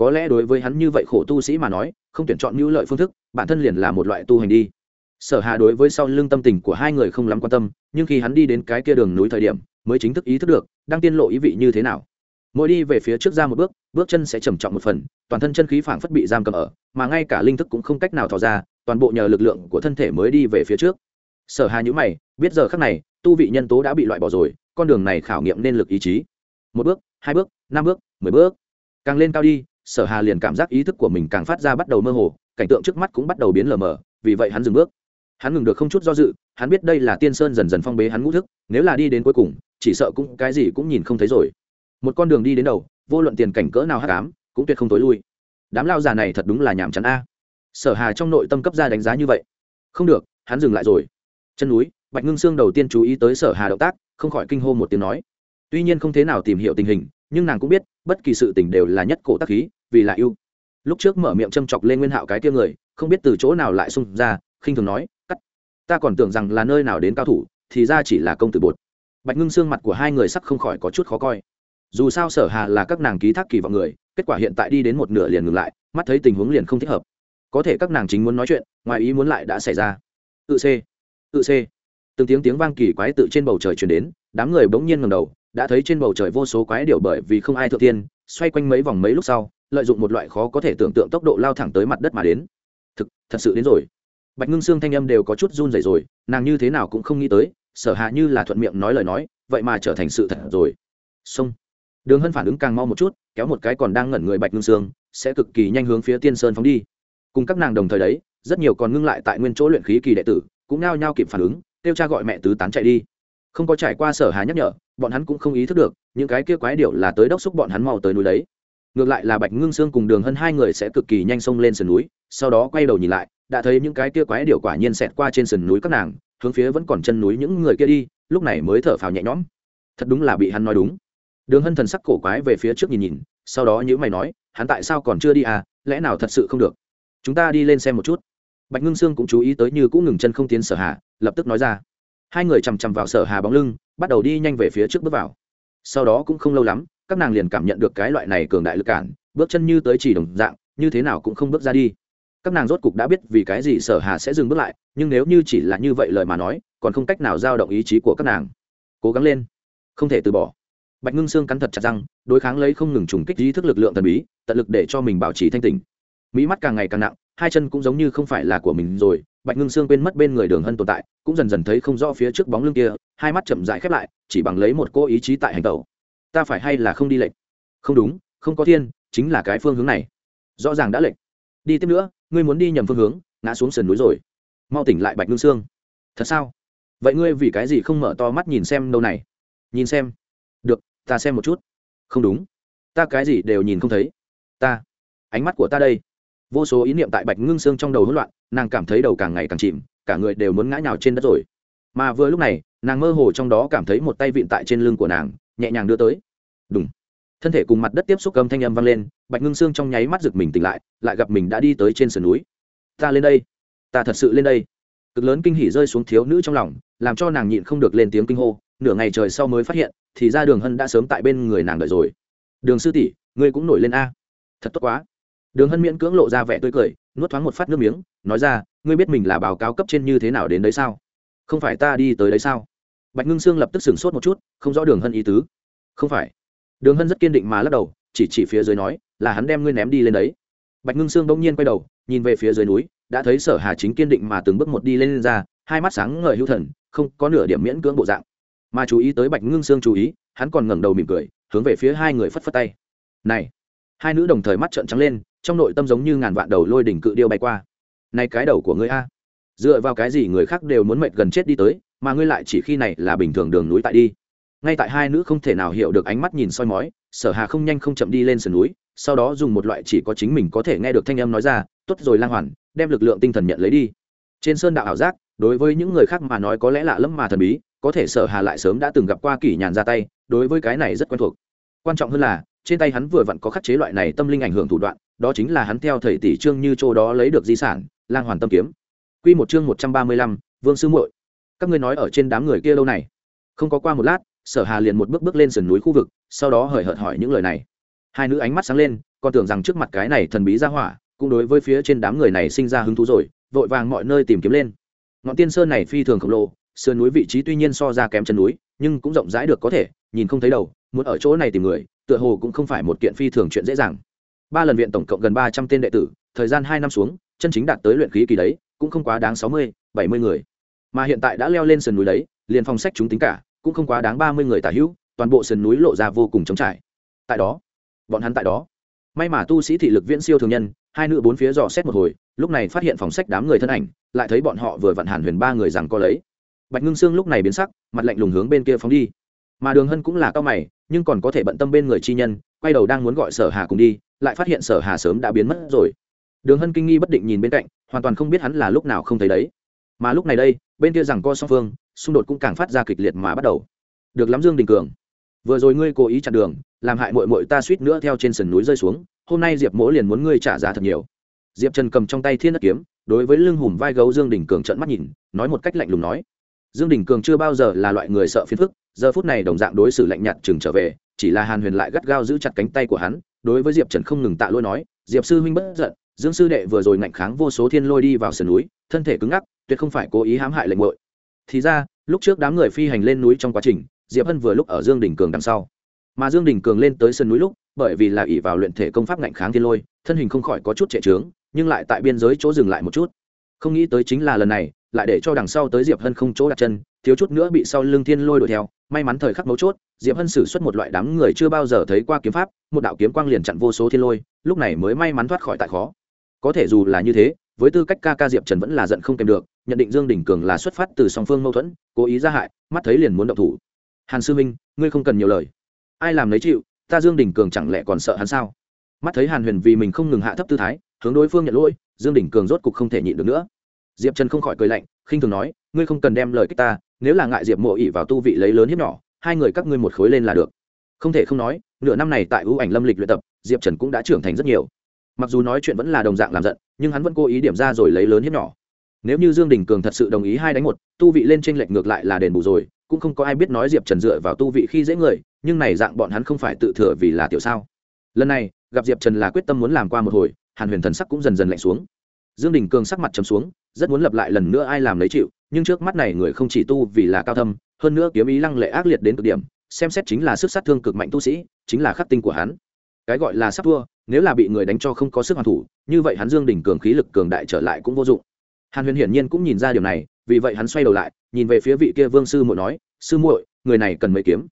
có lẽ đối với hắn như vậy khổ tu sĩ mà nói, không tuyển chọn mưu lợi phương thức, bản thân liền là một loại tu hành đi. Sở hà đối với sau lưng tâm tình của hai người không lắm quan tâm, nhưng khi hắn đi đến cái kia đường núi thời điểm, mới chính thức ý thức được, đang tiên lộ ý vị như thế nào. Mỗi đi về phía trước ra một bước bước chân sẽ trầm trọng một phần, toàn thân chân khí phảng phất bị giam cầm ở, mà ngay cả linh thức cũng không cách nào thò ra, toàn bộ nhờ lực lượng của thân thể mới đi về phía trước. Sở hà nhữ mày, biết giờ khắc này, tu vị nhân tố đã bị loại bỏ rồi, con đường này khảo nghiệm nên lực ý chí. Một bước, hai bước, năm bước, mười bước. Càng lên cao đi sở hà liền cảm giác ý thức của mình càng phát ra bắt đầu mơ hồ, cảnh tượng trước mắt cũng bắt đầu biến lờ mờ, vì vậy hắn dừng bước. Hắn ngừng được không chút do dự, hắn biết đây là tiên sơn dần dần phong bế hắn ngũ thức, nếu là đi đến cuối cùng, chỉ sợ cũng cái gì cũng nhìn không thấy rồi. Một con đường đi đến đầu, vô luận tiền cảnh cỡ nào hát cám cũng tuyệt không tối lui. Đám lao già này thật đúng là nhàm chán a. Sở hà trong nội tâm cấp ra đánh giá như vậy. Không được, hắn dừng lại rồi. Chân núi, bạch ngưng xương đầu tiên chú ý tới sở hà động tác, không khỏi kinh hô một tiếng nói. Tuy nhiên không thế nào tìm hiểu tình hình, nhưng nàng cũng biết bất kỳ sự tình đều là nhất cổ tác khí, vì là yêu. Lúc trước mở miệng châm chọc lên nguyên hạo cái kia người, không biết từ chỗ nào lại xung ra, khinh thường nói, cắt, ta còn tưởng rằng là nơi nào đến cao thủ, thì ra chỉ là công tử bột. Bạch ngưng xương mặt của hai người sắc không khỏi có chút khó coi. Dù sao sở hà là các nàng ký thác kỳ vọng người, kết quả hiện tại đi đến một nửa liền ngừng lại, mắt thấy tình huống liền không thích hợp. Có thể các nàng chính muốn nói chuyện, ngoài ý muốn lại đã xảy ra. Tự c tự c. Từng tiếng tiếng vang kỳ quái tự trên bầu trời chuyển đến, đám người bỗng nhiên ngầm đầu đã thấy trên bầu trời vô số quái điệu bởi vì không ai thượng tiên, xoay quanh mấy vòng mấy lúc sau, lợi dụng một loại khó có thể tưởng tượng tốc độ lao thẳng tới mặt đất mà đến. Thực, thật sự đến rồi. Bạch ngưng xương thanh âm đều có chút run rẩy rồi, nàng như thế nào cũng không nghĩ tới, sở hạ như là thuận miệng nói lời nói, vậy mà trở thành sự thật rồi. Xong đường hân phản ứng càng mau một chút, kéo một cái còn đang ngẩn người bạch ngưng xương sẽ cực kỳ nhanh hướng phía tiên sơn phóng đi. Cùng các nàng đồng thời đấy, rất nhiều còn ngưng lại tại nguyên chỗ luyện khí kỳ đệ tử, cũng nao nhao kịp phản ứng, kêu cha gọi mẹ tứ tán chạy đi. Không có trải qua sở hà nhắc nhở bọn hắn cũng không ý thức được, những cái kia quái điệu là tới đốc xúc bọn hắn mau tới núi đấy. Ngược lại là bạch ngưng sương cùng đường hơn hai người sẽ cực kỳ nhanh xông lên sườn núi, sau đó quay đầu nhìn lại, đã thấy những cái kia quái điệu quả nhiên xẹt qua trên sườn núi các nàng, hướng phía vẫn còn chân núi những người kia đi, lúc này mới thở phào nhẹ nhõm. Thật đúng là bị hắn nói đúng. Đường hân thần sắc cổ quái về phía trước nhìn nhìn, sau đó nhữ mày nói, hắn tại sao còn chưa đi à lẽ nào thật sự không được? Chúng ta đi lên xem một chút. Bạch ngưng sương cũng chú ý tới như cũng ngừng chân không tiến sở hạ, lập tức nói ra hai người chằm chằm vào sở hà bóng lưng, bắt đầu đi nhanh về phía trước bước vào. Sau đó cũng không lâu lắm, các nàng liền cảm nhận được cái loại này cường đại lực cản, bước chân như tới chỉ đồng dạng, như thế nào cũng không bước ra đi. Các nàng rốt cục đã biết vì cái gì sở hà sẽ dừng bước lại, nhưng nếu như chỉ là như vậy lời mà nói, còn không cách nào giao động ý chí của các nàng. Cố gắng lên. Không thể từ bỏ. Bạch ngưng xương cắn thật chặt răng, đối kháng lấy không ngừng trùng kích ý thức lực lượng thần bí, tận lực để cho mình bảo trì thanh tỉnh. Mỹ mắt càng ngày càng nặng, hai chân cũng giống như không phải là của mình rồi bạch ngưng Sương quên mất bên người đường hân tồn tại, cũng dần dần thấy không rõ phía trước bóng lưng kia, hai mắt chậm rãi khép lại, chỉ bằng lấy một cô ý chí tại hành tẩu. Ta phải hay là không đi lệnh? Không đúng, không có thiên, chính là cái phương hướng này. Rõ ràng đã lệnh. Đi tiếp nữa, ngươi muốn đi nhầm phương hướng, ngã xuống sườn núi rồi. Mau tỉnh lại bạch ngưng Sương. thật sao? Vậy ngươi vì cái gì không mở to mắt nhìn xem đâu này? Nhìn xem. Được, ta xem một chút. Không đúng. Ta cái gì đều nhìn không thấy. Ta. Ánh mắt của ta đây vô số ý niệm tại bạch ngưng xương trong đầu hỗn loạn, nàng cảm thấy đầu càng ngày càng chìm, cả người đều muốn ngã nhào trên đất rồi. Mà vừa lúc này, nàng mơ hồ trong đó cảm thấy một tay vịn tại trên lưng của nàng, nhẹ nhàng đưa tới. Đúng thân thể cùng mặt đất tiếp xúc cầm thanh âm vang lên, bạch ngưng xương trong nháy mắt giựt mình tỉnh lại lại gặp mình đã đi tới trên sườn núi. Ta lên đây. Ta thật sự lên đây. Cực lớn kinh hỉ rơi xuống thiếu nữ trong lòng, làm cho nàng nhịn không được lên tiếng kinh hô, nửa ngày trời sau mới phát hiện, thì ra đường hân đã sớm tại bên người nàng đợi rồi. Đường sư tỷ, ngươi cũng nổi lên a. Thật tốt quá đường hân miễn cưỡng lộ ra vẻ tươi cười nuốt thoáng một phát nước miếng nói ra ngươi biết mình là báo cáo cấp trên như thế nào đến đấy sao? Không phải ta đi tới đấy sao? Bạch ngưng sương lập tức sửng sốt một chút không rõ đường hân ý tứ. Không phải. Đường hân rất kiên định mà lắc đầu chỉ chỉ phía dưới nói là hắn đem ngươi ném đi lên đấy. Bạch ngưng sương bỗng nhiên quay đầu nhìn về phía dưới núi đã thấy sở hà chính kiên định mà từng bước một đi lên, lên ra hai mắt sáng ngời hữu thần không có nửa điểm miễn cưỡng bộ dạng. Mà chú ý tới bạch ngưng sương chú ý hắn còn ngẩng đầu mỉm cười hướng về phía hai người phất phất tay. Này! Hai nữ đồng thời mắt trợn trắng lên trong nội tâm giống như ngàn vạn đầu lôi đỉnh cự điêu bay qua. Này cái đầu của ngươi a. Dựa vào cái gì người khác đều muốn mệt gần chết đi tới, mà ngươi lại chỉ khi này là bình thường đường núi tại đi. Ngay tại hai nữ không thể nào hiểu được ánh mắt nhìn soi mói, sở hà không nhanh không chậm đi lên sườn núi, sau đó dùng một loại chỉ có chính mình có thể nghe được thanh âm nói ra, tốt rồi lang hoàn, đem lực lượng tinh thần nhận lấy đi. Trên sơn đạo ảo giác, đối với những người khác mà nói có lẽ lạ lẫm mà thần bí, có thể sở hà lại sớm đã từng gặp qua kỷ nhàn ra tay, đối với cái này rất quen thuộc. Quan trọng hơn là, trên tay hắn vừa vặn có khắc chế loại này tâm linh ảnh hưởng thủ đoạn đó chính là hắn theo thầy tỷ trương như chỗ đó lấy được di sản lang hoàn tâm kiếm. Quy một chương một trăm ba mươi lăm, vương sư muội. Các ngươi nói ở trên đám người kia lâu này. Không có qua một lát sở hà liền một bước bước lên sườn núi khu vực sau đó hời hợt hỏi những lời này. Hai nữ ánh mắt sáng lên còn tưởng rằng trước mặt cái này thần bí ra hỏa cũng đối với phía trên đám người này sinh ra hứng thú rồi vội vàng mọi nơi tìm kiếm lên. Ngọn tiên sơn này phi thường khổng lồ sườn núi vị trí tuy nhiên so ra kém chân núi nhưng cũng rộng rãi được có thể nhìn không thấy đầu muốn ở chỗ này tìm người tựa hồ cũng không phải một kiện phi thường chuyện dễ dàng ba lần viện tổng cộng gần ba trăm tên đệ tử, thời gian hai năm xuống, chân chính đạt tới luyện khí kỳ đấy, cũng không quá đáng sáu mươi, bảy mươi người. Mà hiện tại đã leo lên sườn núi đấy, liền phòng sách chúng tính cả, cũng không quá đáng ba mươi người tả hữu, toàn bộ sườn núi lộ ra vô cùng trống trải. Tại đó, bọn hắn tại đó. May mà tu sĩ thị lực viễn siêu thường nhân, hai nữ bốn phía dò xét một hồi, lúc này phát hiện phòng sách đám người thân ảnh, lại thấy bọn họ vừa vặn hàn huyền ba người rằng co lấy. Bạch ngưng sương lúc này biến sắc, mặt lạnh lùng hướng bên kia phóng đi. Mà đường hân cũng là cao mày, nhưng còn có thể bận tâm bên người chi nhân, quay đầu đang muốn gọi sở hà cùng đi lại phát hiện sở hà sớm đã biến mất rồi. Đường hân kinh nghi bất định nhìn bên cạnh, hoàn toàn không biết hắn là lúc nào không thấy đấy. Mà lúc này đây, bên kia rằng co song phương, xung đột cũng càng phát ra kịch liệt mà bắt đầu. Được lắm dương đình cường. Vừa rồi ngươi cố ý chặn đường, làm hại mội mội ta suýt nữa theo trên sườn núi rơi xuống, hôm nay diệp mỗ liền muốn ngươi trả giá thật nhiều. Diệp trần cầm trong tay thiên đất kiếm, đối với lưng hùm vai gấu dương đình cường trợn mắt nhìn, nói một cách lạnh lùng nói. Dương đình cường chưa bao giờ là loại người sợ phiền phức, giờ phút này đồng dạng đối xử lạnh nhạt chừng trở về chỉ là hàn huyền lại gắt gao giữ chặt cánh tay của hắn, đối với diệp trần không ngừng tạ lôi nói, diệp sư huynh bất giận, dương sư đệ vừa rồi ngạnh kháng vô số thiên lôi đi vào sườn núi, thân thể cứng ngắc, tuyệt không phải cố ý hãm hại lệnh bội thì ra, lúc trước đám người phi hành lên núi trong quá trình, diệp hân vừa lúc ở dương đình cường đằng sau. Mà dương đình cường lên tới sân núi lúc, bởi vì là ỷ vào luyện thể công pháp ngạnh kháng thiên lôi, thân hình không khỏi có chút trệ trướng, nhưng lại tại biên giới chỗ dừng lại một chút. Không nghĩ tới chính là lần này lại để cho đằng sau tới diệp hân không chỗ đặt chân, thiếu chút nữa bị sau lưng thiên lôi đuổi theo. May mắn thời khắc mấu chốt, diệp hân xử suất một loại đám người chưa bao giờ thấy qua kiếm pháp, một đạo kiếm quang liền chặn vô số thiên lôi, lúc này mới may mắn thoát khỏi tại khó. Có thể dù là như thế, với tư cách ca ca diệp trần vẫn là giận không kèm được, nhận định dương đình cường là xuất phát từ song phương mâu thuẫn, cố ý ra hại, mắt thấy liền muốn động thủ. Hàn sư minh, ngươi không cần nhiều lời. Ai làm lấy chịu, ta dương đình cường chẳng lẽ còn sợ hắn sao? Mắt thấy hàn huyền vì mình không ngừng hạ thấp tư thái, hướng đối phương nhận lỗi, dương đình cường rốt cục không thể nhịn được nữa diệp trần không khỏi cười lạnh, khinh thường nói, ngươi không cần đem lời cách ta, nếu là ngại diệp mộ ỉ vào tu vị lấy lớn hiếp nhỏ, hai người các ngươi một khối lên là được. Không thể không nói, nửa năm này tại ưu ảnh lâm lịch luyện tập, diệp trần cũng đã trưởng thành rất nhiều. Mặc dù nói chuyện vẫn là đồng dạng làm giận, nhưng hắn vẫn cố ý điểm ra rồi lấy lớn hiếp nhỏ. Nếu như dương đình cường thật sự đồng ý hai đánh một, tu vị lên tranh lệch ngược lại là đền bù rồi, cũng không có ai biết nói diệp trần dựa vào tu vị khi dễ người, nhưng này dạng bọn hắn không phải tự thừa vì là tiểu sao. Lần này, gặp diệp trần là quyết tâm muốn làm qua một hồi, hàn huyền thần sắc cũng dần dần lạnh xuống. Dương đình cường sắc mặt trầm xuống rất muốn lập lại lần nữa ai làm lấy chịu, nhưng trước mắt này người không chỉ tu vì là cao thâm, hơn nữa kiếm ý lăng lệ ác liệt đến cực điểm, xem xét chính là sức sát thương cực mạnh tu sĩ, chính là khắc tinh của hắn. Cái gọi là sắp thua, nếu là bị người đánh cho không có sức hoàn thủ, như vậy hắn dương đỉnh cường khí lực cường đại trở lại cũng vô dụng. Hàn huyền hiển nhiên cũng nhìn ra điều này, vì vậy hắn xoay đầu lại, nhìn về phía vị kia vương sư muội nói, sư muội, người này cần mấy kiếm?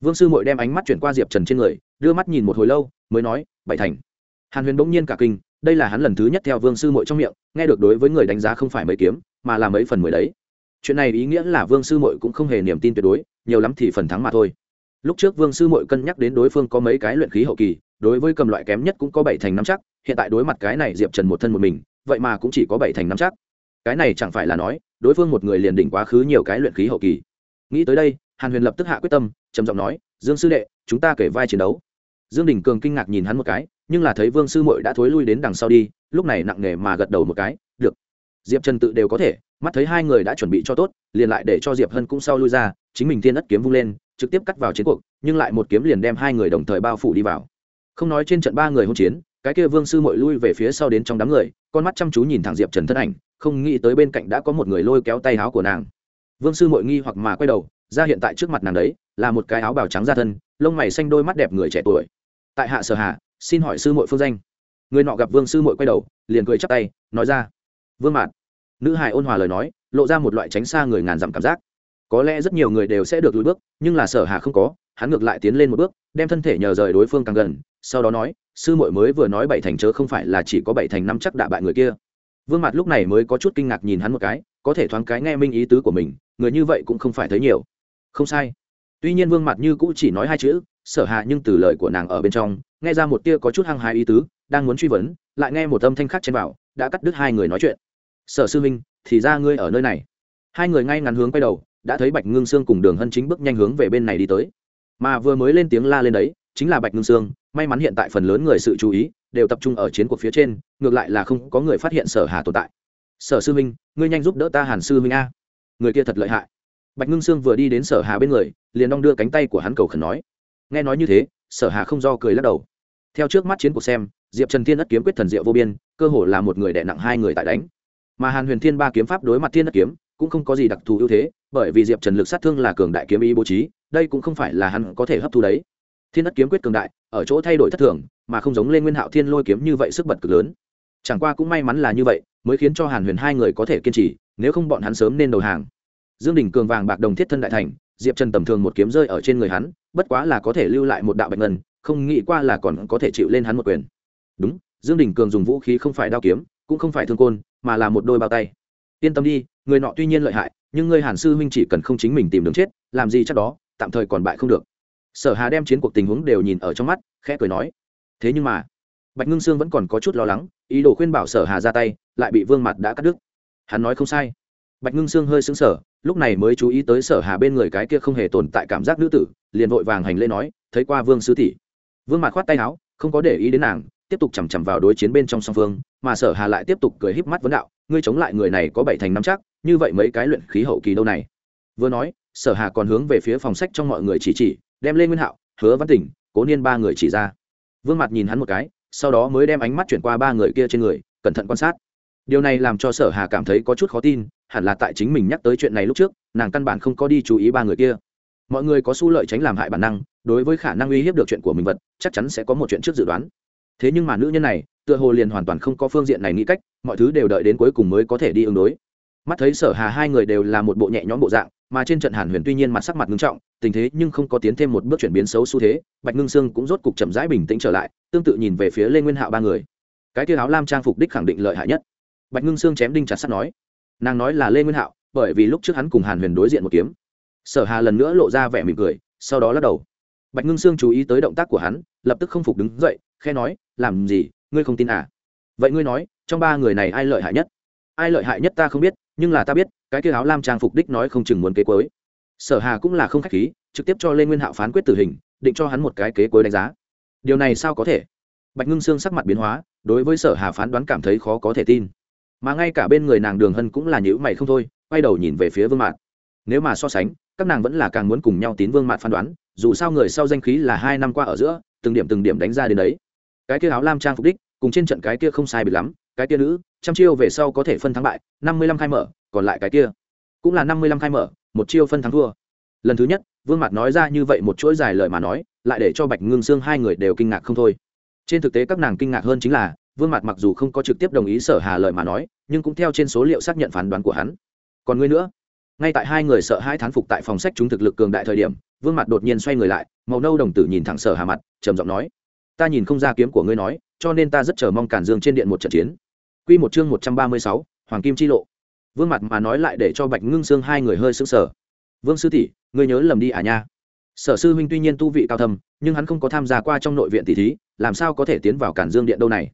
Vương sư muội đem ánh mắt chuyển qua diệp trần trên người, đưa mắt nhìn một hồi lâu, mới nói, bảy thành. Hàn huyền bỗng nhiên cả kinh đây là hắn lần thứ nhất theo vương sư mội trong miệng, nghe được đối với người đánh giá không phải mấy kiếm, mà là mấy phần mười đấy. Chuyện này ý nghĩa là vương sư mội cũng không hề niềm tin tuyệt đối, nhiều lắm thì phần thắng mà thôi. Lúc trước vương sư mội cân nhắc đến đối phương có mấy cái luyện khí hậu kỳ, đối với cầm loại kém nhất cũng có bảy thành năm chắc, hiện tại đối mặt cái này diệp trần một thân một mình, vậy mà cũng chỉ có bảy thành năm chắc. Cái này chẳng phải là nói, đối phương một người liền đỉnh quá khứ nhiều cái luyện khí hậu kỳ. Nghĩ tới đây, hàn huyền lập tức hạ quyết tâm, trầm giọng nói, dương sư đệ, chúng ta kể vai chiến đấu. Dương đình cường kinh ngạc nhìn hắn một cái nhưng là thấy vương sư mội đã thối lui đến đằng sau đi, lúc này nặng nề mà gật đầu một cái, được, diệp trần tự đều có thể, mắt thấy hai người đã chuẩn bị cho tốt, liền lại để cho diệp hân cũng sau lui ra, chính mình thiên ất kiếm vung lên, trực tiếp cắt vào chiến cuộc, nhưng lại một kiếm liền đem hai người đồng thời bao phủ đi vào. Không nói trên trận ba người hỗn chiến, cái kia vương sư mội lui về phía sau đến trong đám người, con mắt chăm chú nhìn thẳng diệp trần thân ảnh, không nghĩ tới bên cạnh đã có một người lôi kéo tay áo của nàng. Vương sư mội nghi hoặc mà quay đầu, ra hiện tại trước mặt nàng đấy, là một cái áo bào trắng da thân, lông mày xanh đôi mắt đẹp người trẻ tuổi. Tại hạ sở hạ xin hỏi sư mội phương danh. Người nọ gặp vương sư mội quay đầu, liền cười chắp tay, nói ra, vương mạn nữ hải ôn hòa lời nói, lộ ra một loại tránh xa người ngàn dặm cảm giác. Có lẽ rất nhiều người đều sẽ được lùi bước, nhưng là sở hạ không có, hắn ngược lại tiến lên một bước, đem thân thể nhờ rời đối phương càng gần, sau đó nói, sư mội mới vừa nói bảy thành chớ không phải là chỉ có bảy thành năm chắc đạ bại người kia. Vương mặt lúc này mới có chút kinh ngạc nhìn hắn một cái, có thể thoáng cái nghe minh ý tứ của mình, người như vậy cũng không phải thấy nhiều. Không sai. Tuy nhiên vương mặt như cũ chỉ nói hai chữ sở hạ nhưng từ lời của nàng ở bên trong, nghe ra một tia có chút hăng hái ý tứ, đang muốn truy vấn, lại nghe một âm thanh khác trên bảo, đã cắt đứt hai người nói chuyện. Sở sư minh thì ra ngươi ở nơi này. Hai người ngay ngắn hướng quay đầu, đã thấy bạch ngưng sương cùng đường hân chính bước nhanh hướng về bên này đi tới. Mà vừa mới lên tiếng la lên đấy, chính là bạch ngưng sương, may mắn hiện tại phần lớn người sự chú ý, đều tập trung ở chiến cuộc phía trên, ngược lại là không có người phát hiện sở hà tồn tại. Sở sư minh ngươi nhanh giúp đỡ ta hàn sư minh a. Người kia thật lợi hại. Bạch ngưng sương vừa đi đến sở hà bên người, liền đong đưa cánh tay của hắn cầu khẩn nói nghe nói như thế, sở hà không do cười lắc đầu. Theo trước mắt chiến cuộc xem, diệp trần thiên ất kiếm quyết thần diệu vô biên, cơ hồ là một người đè nặng hai người tại đánh. Mà hàn huyền thiên ba kiếm pháp đối mặt thiên ất kiếm, cũng không có gì đặc thù ưu thế, bởi vì diệp trần lực sát thương là cường đại kiếm ý bố trí, đây cũng không phải là hắn có thể hấp thu đấy. Thiên ất kiếm quyết cường đại, ở chỗ thay đổi thất thường, mà không giống lên nguyên hạo thiên lôi kiếm như vậy sức bật cực lớn. Chẳng qua cũng may mắn là như vậy, mới khiến cho hàn huyền hai người có thể kiên trì, nếu không bọn hắn sớm nên đầu hàng. Dương đình cường vàng bạc đồng thiết thân đại thành diệp trần tầm thường một kiếm rơi ở trên người hắn, bất quá là có thể lưu lại một đạo bạch ngân, không nghĩ qua là còn có thể chịu lên hắn một quyền. Đúng, dương đình cường dùng vũ khí không phải đao kiếm, cũng không phải thương côn, mà là một đôi bao tay. Yên tâm đi, người nọ tuy nhiên lợi hại, nhưng ngươi hàn sư huynh chỉ cần không chính mình tìm đường chết, làm gì chắc đó, tạm thời còn bại không được. Sở hà đem chiến cuộc tình huống đều nhìn ở trong mắt, khẽ cười nói, thế nhưng mà, bạch ngưng sương vẫn còn có chút lo lắng, ý đồ khuyên bảo sở hà ra tay, lại bị vương mặt đã cắt đứt. Hắn nói không sai. Bạch ngưng sương hơi sững sờ lúc này mới chú ý tới sở hà bên người cái kia không hề tồn tại cảm giác nữ tử, liền vội vàng hành lễ nói, thấy qua vương sứ tỷ. Vương mặt khoát tay áo, không có để ý đến nàng, tiếp tục chằm chằm vào đối chiến bên trong song phương, mà sở hà lại tiếp tục cười híp mắt vấn đạo, ngươi chống lại người này có bảy thành năm chắc, như vậy mấy cái luyện khí hậu kỳ đâu này? Vừa nói, sở hà còn hướng về phía phòng sách trong mọi người chỉ chỉ, đem lên nguyên hạo, hứa văn tỉnh, cố niên ba người chỉ ra. Vương mặt nhìn hắn một cái, sau đó mới đem ánh mắt chuyển qua ba người kia trên người, cẩn thận quan sát điều này làm cho sở hà cảm thấy có chút khó tin, hẳn là tại chính mình nhắc tới chuyện này lúc trước, nàng căn bản không có đi chú ý ba người kia. Mọi người có xu lợi tránh làm hại bản năng, đối với khả năng uy hiếp được chuyện của mình vật, chắc chắn sẽ có một chuyện trước dự đoán. Thế nhưng mà nữ nhân này, tựa hồ liền hoàn toàn không có phương diện này nghĩ cách, mọi thứ đều đợi đến cuối cùng mới có thể đi ứng đối. Mắt thấy sở hà hai người đều là một bộ nhẹ nhõm bộ dạng, mà trên trận hàn huyền tuy nhiên mặt sắc mặt ngưng trọng, tình thế nhưng không có tiến thêm một bước chuyển biến xấu xu thế, bạch ngưng sương cũng rốt cục chậm rãi bình tĩnh trở lại, tương tự nhìn về phía lê nguyên hạo ba người. Cái kia áo lam trang phục đích khẳng định lợi hại nhất bạch ngưng sương chém đinh chặt sắt nói, nàng nói là lê nguyên hạo, bởi vì lúc trước hắn cùng hàn huyền đối diện một kiếm. Sở hà lần nữa lộ ra vẻ mỉm cười, sau đó lắc đầu. Bạch ngưng sương chú ý tới động tác của hắn, lập tức không phục đứng dậy khe nói, làm gì? Ngươi không tin à? Vậy ngươi nói, trong ba người này ai lợi hại nhất? Ai lợi hại nhất ta không biết, nhưng là ta biết, cái kia áo lam trang phục đích nói không chừng muốn kế cuối. Sở hà cũng là không khách khí, trực tiếp cho Lê nguyên hạo phán quyết tử hình, định cho hắn một cái kế cuối đánh giá. Điều này sao có thể? Bạch ngưng sương sắc mặt biến hóa, đối với sở hà phán đoán cảm thấy khó có thể tin mà ngay cả bên người nàng đường hân cũng là nhữ mày không thôi, quay đầu nhìn về phía vương mạt. nếu mà so sánh, các nàng vẫn là càng muốn cùng nhau tín vương mạt phán đoán, dù sao người sau danh khí là hai năm qua ở giữa, từng điểm từng điểm đánh ra đến đấy. Cái kia áo lam trang phục đích, cùng trên trận cái kia không sai bị lắm, cái kia nữ, trăm chiêu về sau có thể phân thắng bại, năm mươi lăm khai mở, còn lại cái kia cũng là năm mươi lăm khai mở, một chiêu phân thắng thua. Lần thứ nhất, vương mặt nói ra như vậy một chuỗi dài lời mà nói, lại để cho bạch ngưng sương hai người đều kinh ngạc không thôi. Trên thực tế các nàng kinh ngạc hơn chính là, vương mặt mặc dù không có trực tiếp đồng ý sở hà lời mà nói nhưng cũng theo trên số liệu xác nhận phán đoán của hắn. Còn ngươi nữa? Ngay tại hai người sợ hai thán phục tại phòng sách chúng thực lực cường đại thời điểm vương mặt đột nhiên xoay người lại màu nâu đồng tử nhìn thẳng sở hà mặt trầm giọng nói ta nhìn không ra kiếm của ngươi nói cho nên ta rất chờ mong cản dương trên điện một trận chiến. Quy một chương một trăm ba mươi sáu, hoàng kim chi lộ. Vương mặt mà nói lại để cho bạch ngưng xương hai người hơi sững sờ. Vương sư tỷ ngươi nhớ lầm đi à nha? Sở sư huynh tuy nhiên tu vị cao thầm nhưng hắn không có tham gia qua trong nội viện tỷ thí làm sao có thể tiến vào cản dương điện đâu này?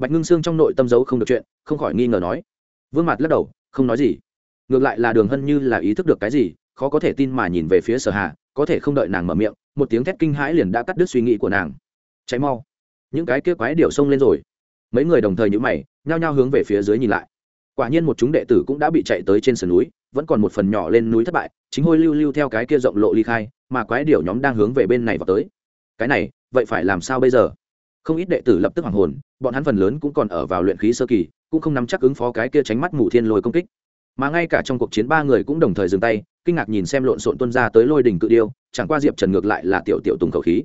Bạch ngưng xương trong nội tâm giấu không được chuyện, không khỏi nghi ngờ nói. Vương mặt lắc đầu, không nói gì. Ngược lại là đường hân như là ý thức được cái gì, khó có thể tin mà nhìn về phía sở hà, có thể không đợi nàng mở miệng, một tiếng thét kinh hãi liền đã cắt đứt suy nghĩ của nàng. Cháy mau. Những cái kia quái điểu xông lên rồi. Mấy người đồng thời nhữ mày, nhao nhao hướng về phía dưới nhìn lại. Quả nhiên một chúng đệ tử cũng đã bị chạy tới trên sườn núi, vẫn còn một phần nhỏ lên núi thất bại, chính hôi lưu lưu theo cái kia rộng lộ ly khai, mà quái điểu nhóm đang hướng về bên này vào tới. Cái này, vậy phải làm sao bây giờ? Không ít đệ tử lập tức hoàng hồn, bọn hắn phần lớn cũng còn ở vào luyện khí sơ kỳ, cũng không nắm chắc ứng phó cái kia tránh mắt mù thiên lôi công kích. Mà ngay cả trong cuộc chiến ba người cũng đồng thời dừng tay, kinh ngạc nhìn xem lộn xộn tuân ra tới lôi đỉnh cự điêu, chẳng qua diệp trần ngược lại là tiểu tiểu tùng khẩu khí.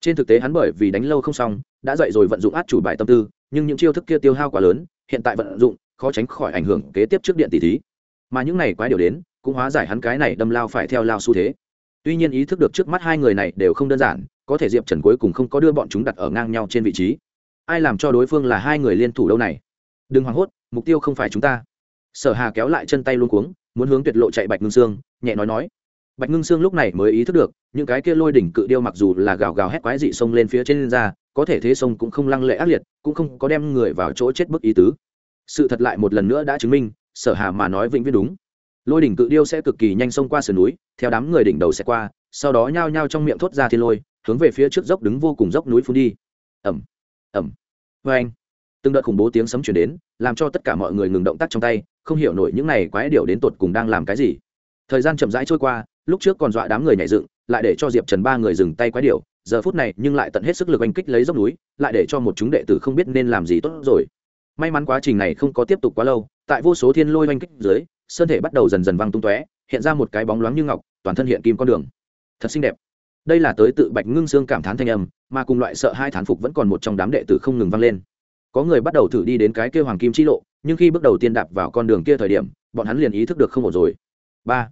Trên thực tế hắn bởi vì đánh lâu không xong, đã dậy rồi vận dụng át chủ bài tâm tư, nhưng những chiêu thức kia tiêu hao quá lớn, hiện tại vận dụng, khó tránh khỏi ảnh hưởng kế tiếp trước điện tỷ thí. Mà những này quái điều đến, cũng hóa giải hắn cái này đâm lao phải theo lao xu thế tuy nhiên ý thức được trước mắt hai người này đều không đơn giản, có thể diệp trần cuối cùng không có đưa bọn chúng đặt ở ngang nhau trên vị trí. Ai làm cho đối phương là hai người liên thủ đâu này? Đừng hoảng hốt, mục tiêu không phải chúng ta. Sở hà kéo lại chân tay luôn cuống, muốn hướng tuyệt lộ chạy bạch ngưng sương, nhẹ nói nói. Bạch ngưng sương lúc này mới ý thức được, những cái kia lôi đỉnh cự điêu mặc dù là gào gào hét quái dị sông lên phía trên ra, có thể thế sông cũng không lăng lệ ác liệt, cũng không có đem người vào chỗ chết bức ý tứ. Sự thật lại một lần nữa đã chứng minh, sở hà mà nói vĩnh viễn đúng lôi đỉnh cự điêu sẽ cực kỳ nhanh xông qua sườn núi, theo đám người đỉnh đầu sẽ qua, sau đó nhao nhao trong miệng thốt ra thiên lôi, hướng về phía trước dốc đứng vô cùng dốc núi phun đi. Ẩm ẩm vê anh, từng đợt khủng bố tiếng sấm chuyển đến, làm cho tất cả mọi người ngừng động tác trong tay, không hiểu nổi những này quái điều đến tột cùng đang làm cái gì. Thời gian chậm rãi trôi qua, lúc trước còn dọa đám người nhảy dựng, lại để cho diệp trần ba người dừng tay quái điều giờ phút này nhưng lại tận hết sức lực oanh kích lấy dốc núi, lại để cho một chúng đệ tử không biết nên làm gì tốt rồi. May mắn quá trình này không có tiếp tục quá lâu, tại vô số thiên lôi oanh kích dưới sơn thể bắt đầu dần dần văng tung tóe, hiện ra một cái bóng loáng như ngọc, toàn thân hiện kim con đường. Thật xinh đẹp. Đây là tới tự bạch ngưng xương cảm thán thanh âm, mà cùng loại sợ hai thán phục vẫn còn một trong đám đệ tử không ngừng vang lên. Có người bắt đầu thử đi đến cái kia hoàng kim chi lộ, nhưng khi bước đầu tiên đạp vào con đường kia thời điểm, bọn hắn liền ý thức được không ổn rồi. Ba.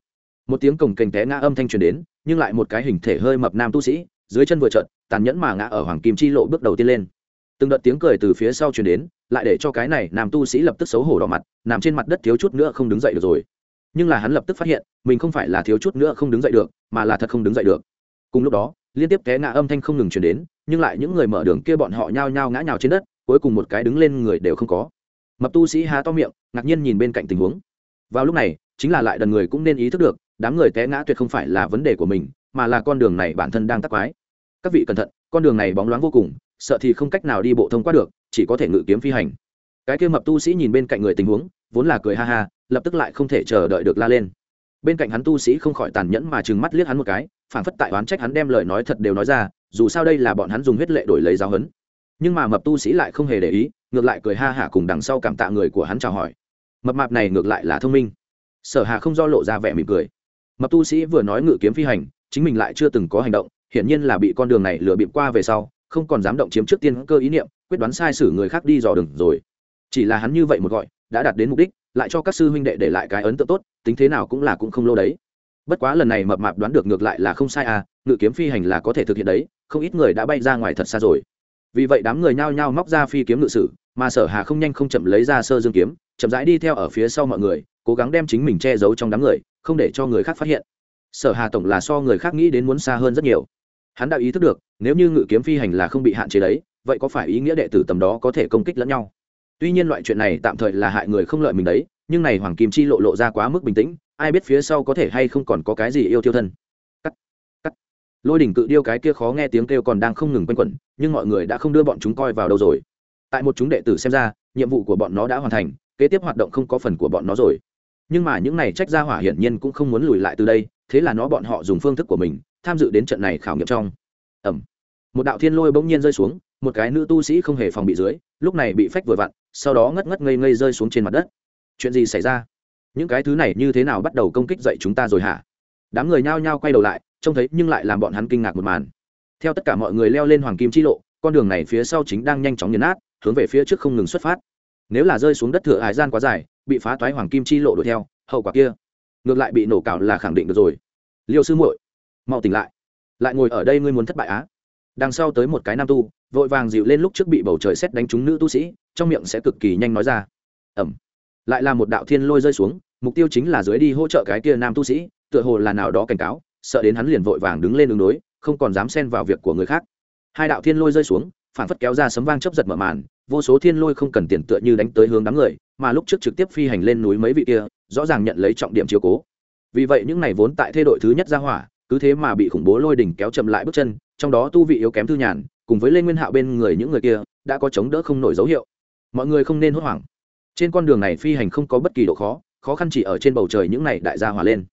Một tiếng cổng kềnh té ngã âm thanh truyền đến, nhưng lại một cái hình thể hơi mập nam tu sĩ, dưới chân vừa trận tàn nhẫn mà ngã ở hoàng kim chi lộ bước đầu tiên lên từng đợt tiếng cười từ phía sau truyền đến, lại để cho cái này nam tu sĩ lập tức xấu hổ đỏ mặt, nằm trên mặt đất thiếu chút nữa không đứng dậy được rồi. Nhưng là hắn lập tức phát hiện, mình không phải là thiếu chút nữa không đứng dậy được, mà là thật không đứng dậy được. Cùng lúc đó, liên tiếp té ngã âm thanh không ngừng truyền đến, nhưng lại những người mở đường kia bọn họ nhao nhao ngã nhào trên đất, cuối cùng một cái đứng lên người đều không có. Mập tu sĩ há to miệng, ngạc nhiên nhìn bên cạnh tình huống. Vào lúc này, chính là lại đần người cũng nên ý thức được, đám người té ngã tuyệt không phải là vấn đề của mình, mà là con đường này bản thân đang tắc quái. Các vị cẩn thận, con đường này bóng loáng vô cùng sợ thì không cách nào đi bộ thông qua được, chỉ có thể ngự kiếm phi hành. Cái kia mập tu sĩ nhìn bên cạnh người tình huống, vốn là cười ha ha, lập tức lại không thể chờ đợi được la lên. Bên cạnh hắn tu sĩ không khỏi tàn nhẫn mà trừng mắt liếc hắn một cái phản phất tại oán trách hắn đem lời nói thật đều nói ra, dù sao đây là bọn hắn dùng huyết lệ đổi lấy giáo hấn nhưng mà mập tu sĩ lại không hề để ý, ngược lại cười ha hả cùng đằng sau cảm tạ người của hắn chào hỏi. Mập mạp này ngược lại là thông minh. Sở hà không do lộ ra vẻ mỉm cười. Mập tu sĩ vừa nói ngự kiếm phi hành, chính mình lại chưa từng có hành động, hiển nhiên là bị con đường này lừa bịp qua về sau không còn dám động chiếm trước tiên cơ ý niệm, quyết đoán sai sử người khác đi dò đường rồi. Chỉ là hắn như vậy một gọi, đã đạt đến mục đích, lại cho các sư huynh đệ để lại cái ấn tượng tốt, tính thế nào cũng là cũng không lâu đấy. Bất quá lần này mập mạp đoán được ngược lại là không sai à ngự kiếm phi hành là có thể thực hiện đấy, không ít người đã bay ra ngoài thật xa rồi. Vì vậy đám người nhao nhao móc ra phi kiếm ngự sử, mà sở hà không nhanh không chậm lấy ra sơ dương kiếm, chậm rãi đi theo ở phía sau mọi người, cố gắng đem chính mình che giấu trong đám người, không để cho người khác phát hiện. Sở hà tổng là so người khác nghĩ đến muốn xa hơn rất nhiều. Hắn đã ý thức được nếu như ngự kiếm phi hành là không bị hạn chế đấy, vậy có phải ý nghĩa đệ tử tầm đó có thể công kích lẫn nhau? Tuy nhiên loại chuyện này tạm thời là hại người không lợi mình đấy, nhưng này hoàng kim chi lộ lộ ra quá mức bình tĩnh, ai biết phía sau có thể hay không còn có cái gì yêu tiêu thân. Cắt cắt. Lôi đỉnh cự điêu cái kia khó nghe tiếng kêu còn đang không ngừng quanh quẩn, nhưng mọi người đã không đưa bọn chúng coi vào đâu rồi. Tại một chúng đệ tử xem ra, nhiệm vụ của bọn nó đã hoàn thành, kế tiếp hoạt động không có phần của bọn nó rồi. Nhưng mà những này trách ra hỏa hiển nhiên cũng không muốn lùi lại từ đây, thế là nó bọn họ dùng phương thức của mình, tham dự đến trận này khảo nghiệm trong ẩm. Một đạo thiên lôi bỗng nhiên rơi xuống, một cái nữ tu sĩ không hề phòng bị dưới, lúc này bị phách vừa vặn, sau đó ngất ngất ngây ngây rơi xuống trên mặt đất. Chuyện gì xảy ra? Những cái thứ này như thế nào bắt đầu công kích dậy chúng ta rồi hả? Đám người nhao nhao quay đầu lại, trông thấy nhưng lại làm bọn hắn kinh ngạc một màn. Theo tất cả mọi người leo lên hoàng kim chi lộ, con đường này phía sau chính đang nhanh chóng nhấn át hướng về phía trước không ngừng xuất phát. Nếu là rơi xuống đất thừa hải gian quá dài, bị phá toái hoàng kim chi lộ đuổi theo, hậu quả kia, ngược lại bị nổ cào là khẳng định được rồi. Liêu sư muội, mau tỉnh lại lại ngồi ở đây ngươi muốn thất bại á? Đằng sau tới một cái nam tu, vội vàng dịu lên lúc trước bị bầu trời xét đánh trúng nữ tu sĩ, trong miệng sẽ cực kỳ nhanh nói ra. Ẩm. Lại là một đạo thiên lôi rơi xuống, mục tiêu chính là dưới đi hỗ trợ cái kia nam tu sĩ, tựa hồ là nào đó cảnh cáo, sợ đến hắn liền vội vàng đứng lên đường đối, không còn dám xen vào việc của người khác. Hai đạo thiên lôi rơi xuống, phản phất kéo ra sấm vang chấp giật mở màn, vô số thiên lôi không cần tiền tựa như đánh tới hướng đám người, mà lúc trước trực tiếp phi hành lên núi mấy vị kia, rõ ràng nhận lấy trọng điểm chiếu cố. Vì vậy những này vốn tại thê đội thứ nhất ra hỏa cứ thế mà bị khủng bố lôi đỉnh kéo chậm lại bước chân, trong đó tu vị yếu kém thư nhàn, cùng với lê nguyên hạo bên người những người kia, đã có chống đỡ không nổi dấu hiệu. Mọi người không nên hốt hoảng. Trên con đường này phi hành không có bất kỳ độ khó khó khăn chỉ ở trên bầu trời những này đại gia hòa lên.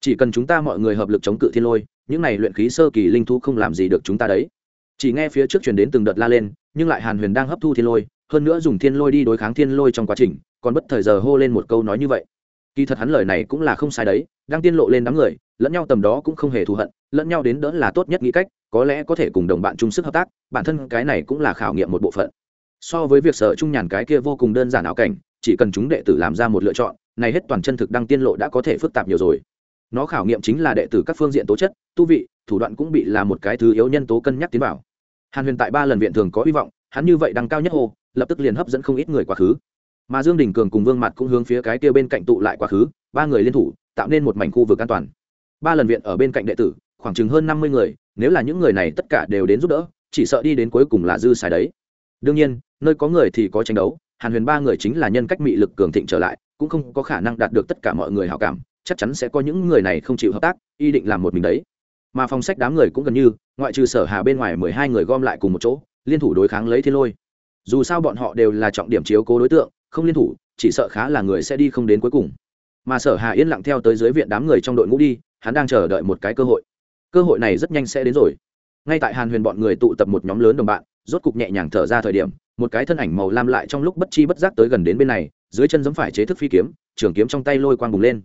Chỉ cần chúng ta mọi người hợp lực chống cự thiên lôi, những này luyện khí sơ kỳ linh thu không làm gì được chúng ta đấy. Chỉ nghe phía trước truyền đến từng đợt la lên, nhưng lại hàn huyền đang hấp thu thiên lôi, hơn nữa dùng thiên lôi đi đối kháng thiên lôi trong quá trình, còn bất thời giờ hô lên một câu nói như vậy kỳ thật hắn lời này cũng là không sai đấy đang tiên lộ lên đám người, lẫn nhau tầm đó cũng không hề thù hận, lẫn nhau đến đỡ là tốt nhất nghĩ cách, có lẽ có thể cùng đồng bạn chung sức hợp tác, bản thân cái này cũng là khảo nghiệm một bộ phận. So với việc sợ trung nhàn cái kia vô cùng đơn giản ảo cảnh, chỉ cần chúng đệ tử làm ra một lựa chọn, này hết toàn chân thực đăng tiên lộ đã có thể phức tạp nhiều rồi. Nó khảo nghiệm chính là đệ tử các phương diện tố chất, tu vị, thủ đoạn cũng bị là một cái thứ yếu nhân tố cân nhắc tiến vào. Hàn huyền tại ba lần viện thường có hy vọng, hắn như vậy đăng cao nhất hồ, lập tức liền hấp dẫn không ít người quá khứ mà dương đình cường cùng vương mặt cũng hướng phía cái kia bên cạnh tụ lại quá khứ, ba người liên thủ, tạo nên một mảnh khu vực an toàn. Ba lần viện ở bên cạnh đệ tử, khoảng chừng hơn năm mươi người, nếu là những người này tất cả đều đến giúp đỡ, chỉ sợ đi đến cuối cùng là dư xài đấy. Đương nhiên, nơi có người thì có tranh đấu, hàn huyền ba người chính là nhân cách mị lực cường thịnh trở lại, cũng không có khả năng đạt được tất cả mọi người hảo cảm, chắc chắn sẽ có những người này không chịu hợp tác y định làm một mình đấy. Mà phòng sách đám người cũng gần như, ngoại trừ sở hà bên ngoài mười hai người gom lại cùng một chỗ, liên thủ đối kháng lấy thiên lôi. Dù sao bọn họ đều là trọng điểm chiếu cố đối tượng không liên thủ, chỉ sợ khá là người sẽ đi không đến cuối cùng. Mà sở hà yên lặng theo tới dưới viện đám người trong đội ngũ đi, hắn đang chờ đợi một cái cơ hội. Cơ hội này rất nhanh sẽ đến rồi. Ngay tại hàn huyền bọn người tụ tập một nhóm lớn đồng bạn, rốt cục nhẹ nhàng thở ra thời điểm, một cái thân ảnh màu lam lại trong lúc bất chi bất giác tới gần đến bên này, dưới chân giấm phải chế thức phi kiếm, trường kiếm trong tay lôi quang bùng lên.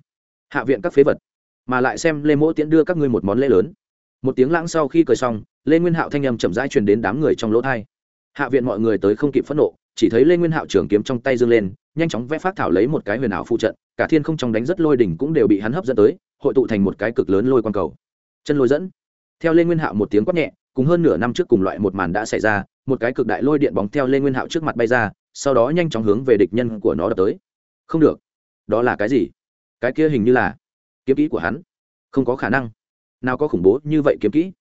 Hạ viện các phế vật, mà lại xem lê mỗ tiễn đưa các ngươi một món lễ lớn. Một tiếng lãng sau khi cười xong, lê nguyên hạo thanh âm chậm rãi truyền đến đám người trong lỗ thai hạ viện mọi người tới không kịp phẫn nộ chỉ thấy lê nguyên hạo trường kiếm trong tay dương lên, nhanh chóng vẽ phát thảo lấy một cái huyền ảo phụ trận, cả thiên không trong đánh rất lôi đỉnh cũng đều bị hắn hấp dẫn tới, hội tụ thành một cái cực lớn lôi quang cầu. Chân lôi dẫn. Theo lê nguyên hạo một tiếng quát nhẹ, cùng hơn nửa năm trước cùng loại một màn đã xảy ra, một cái cực đại lôi điện bóng theo lê nguyên hạo trước mặt bay ra, sau đó nhanh chóng hướng về địch nhân của nó đập tới. Không được. Đó là cái gì? Cái kia hình như là kiếm kỹ của hắn. Không có khả năng. Nào có khủng bố như vậy kiếm kỹ.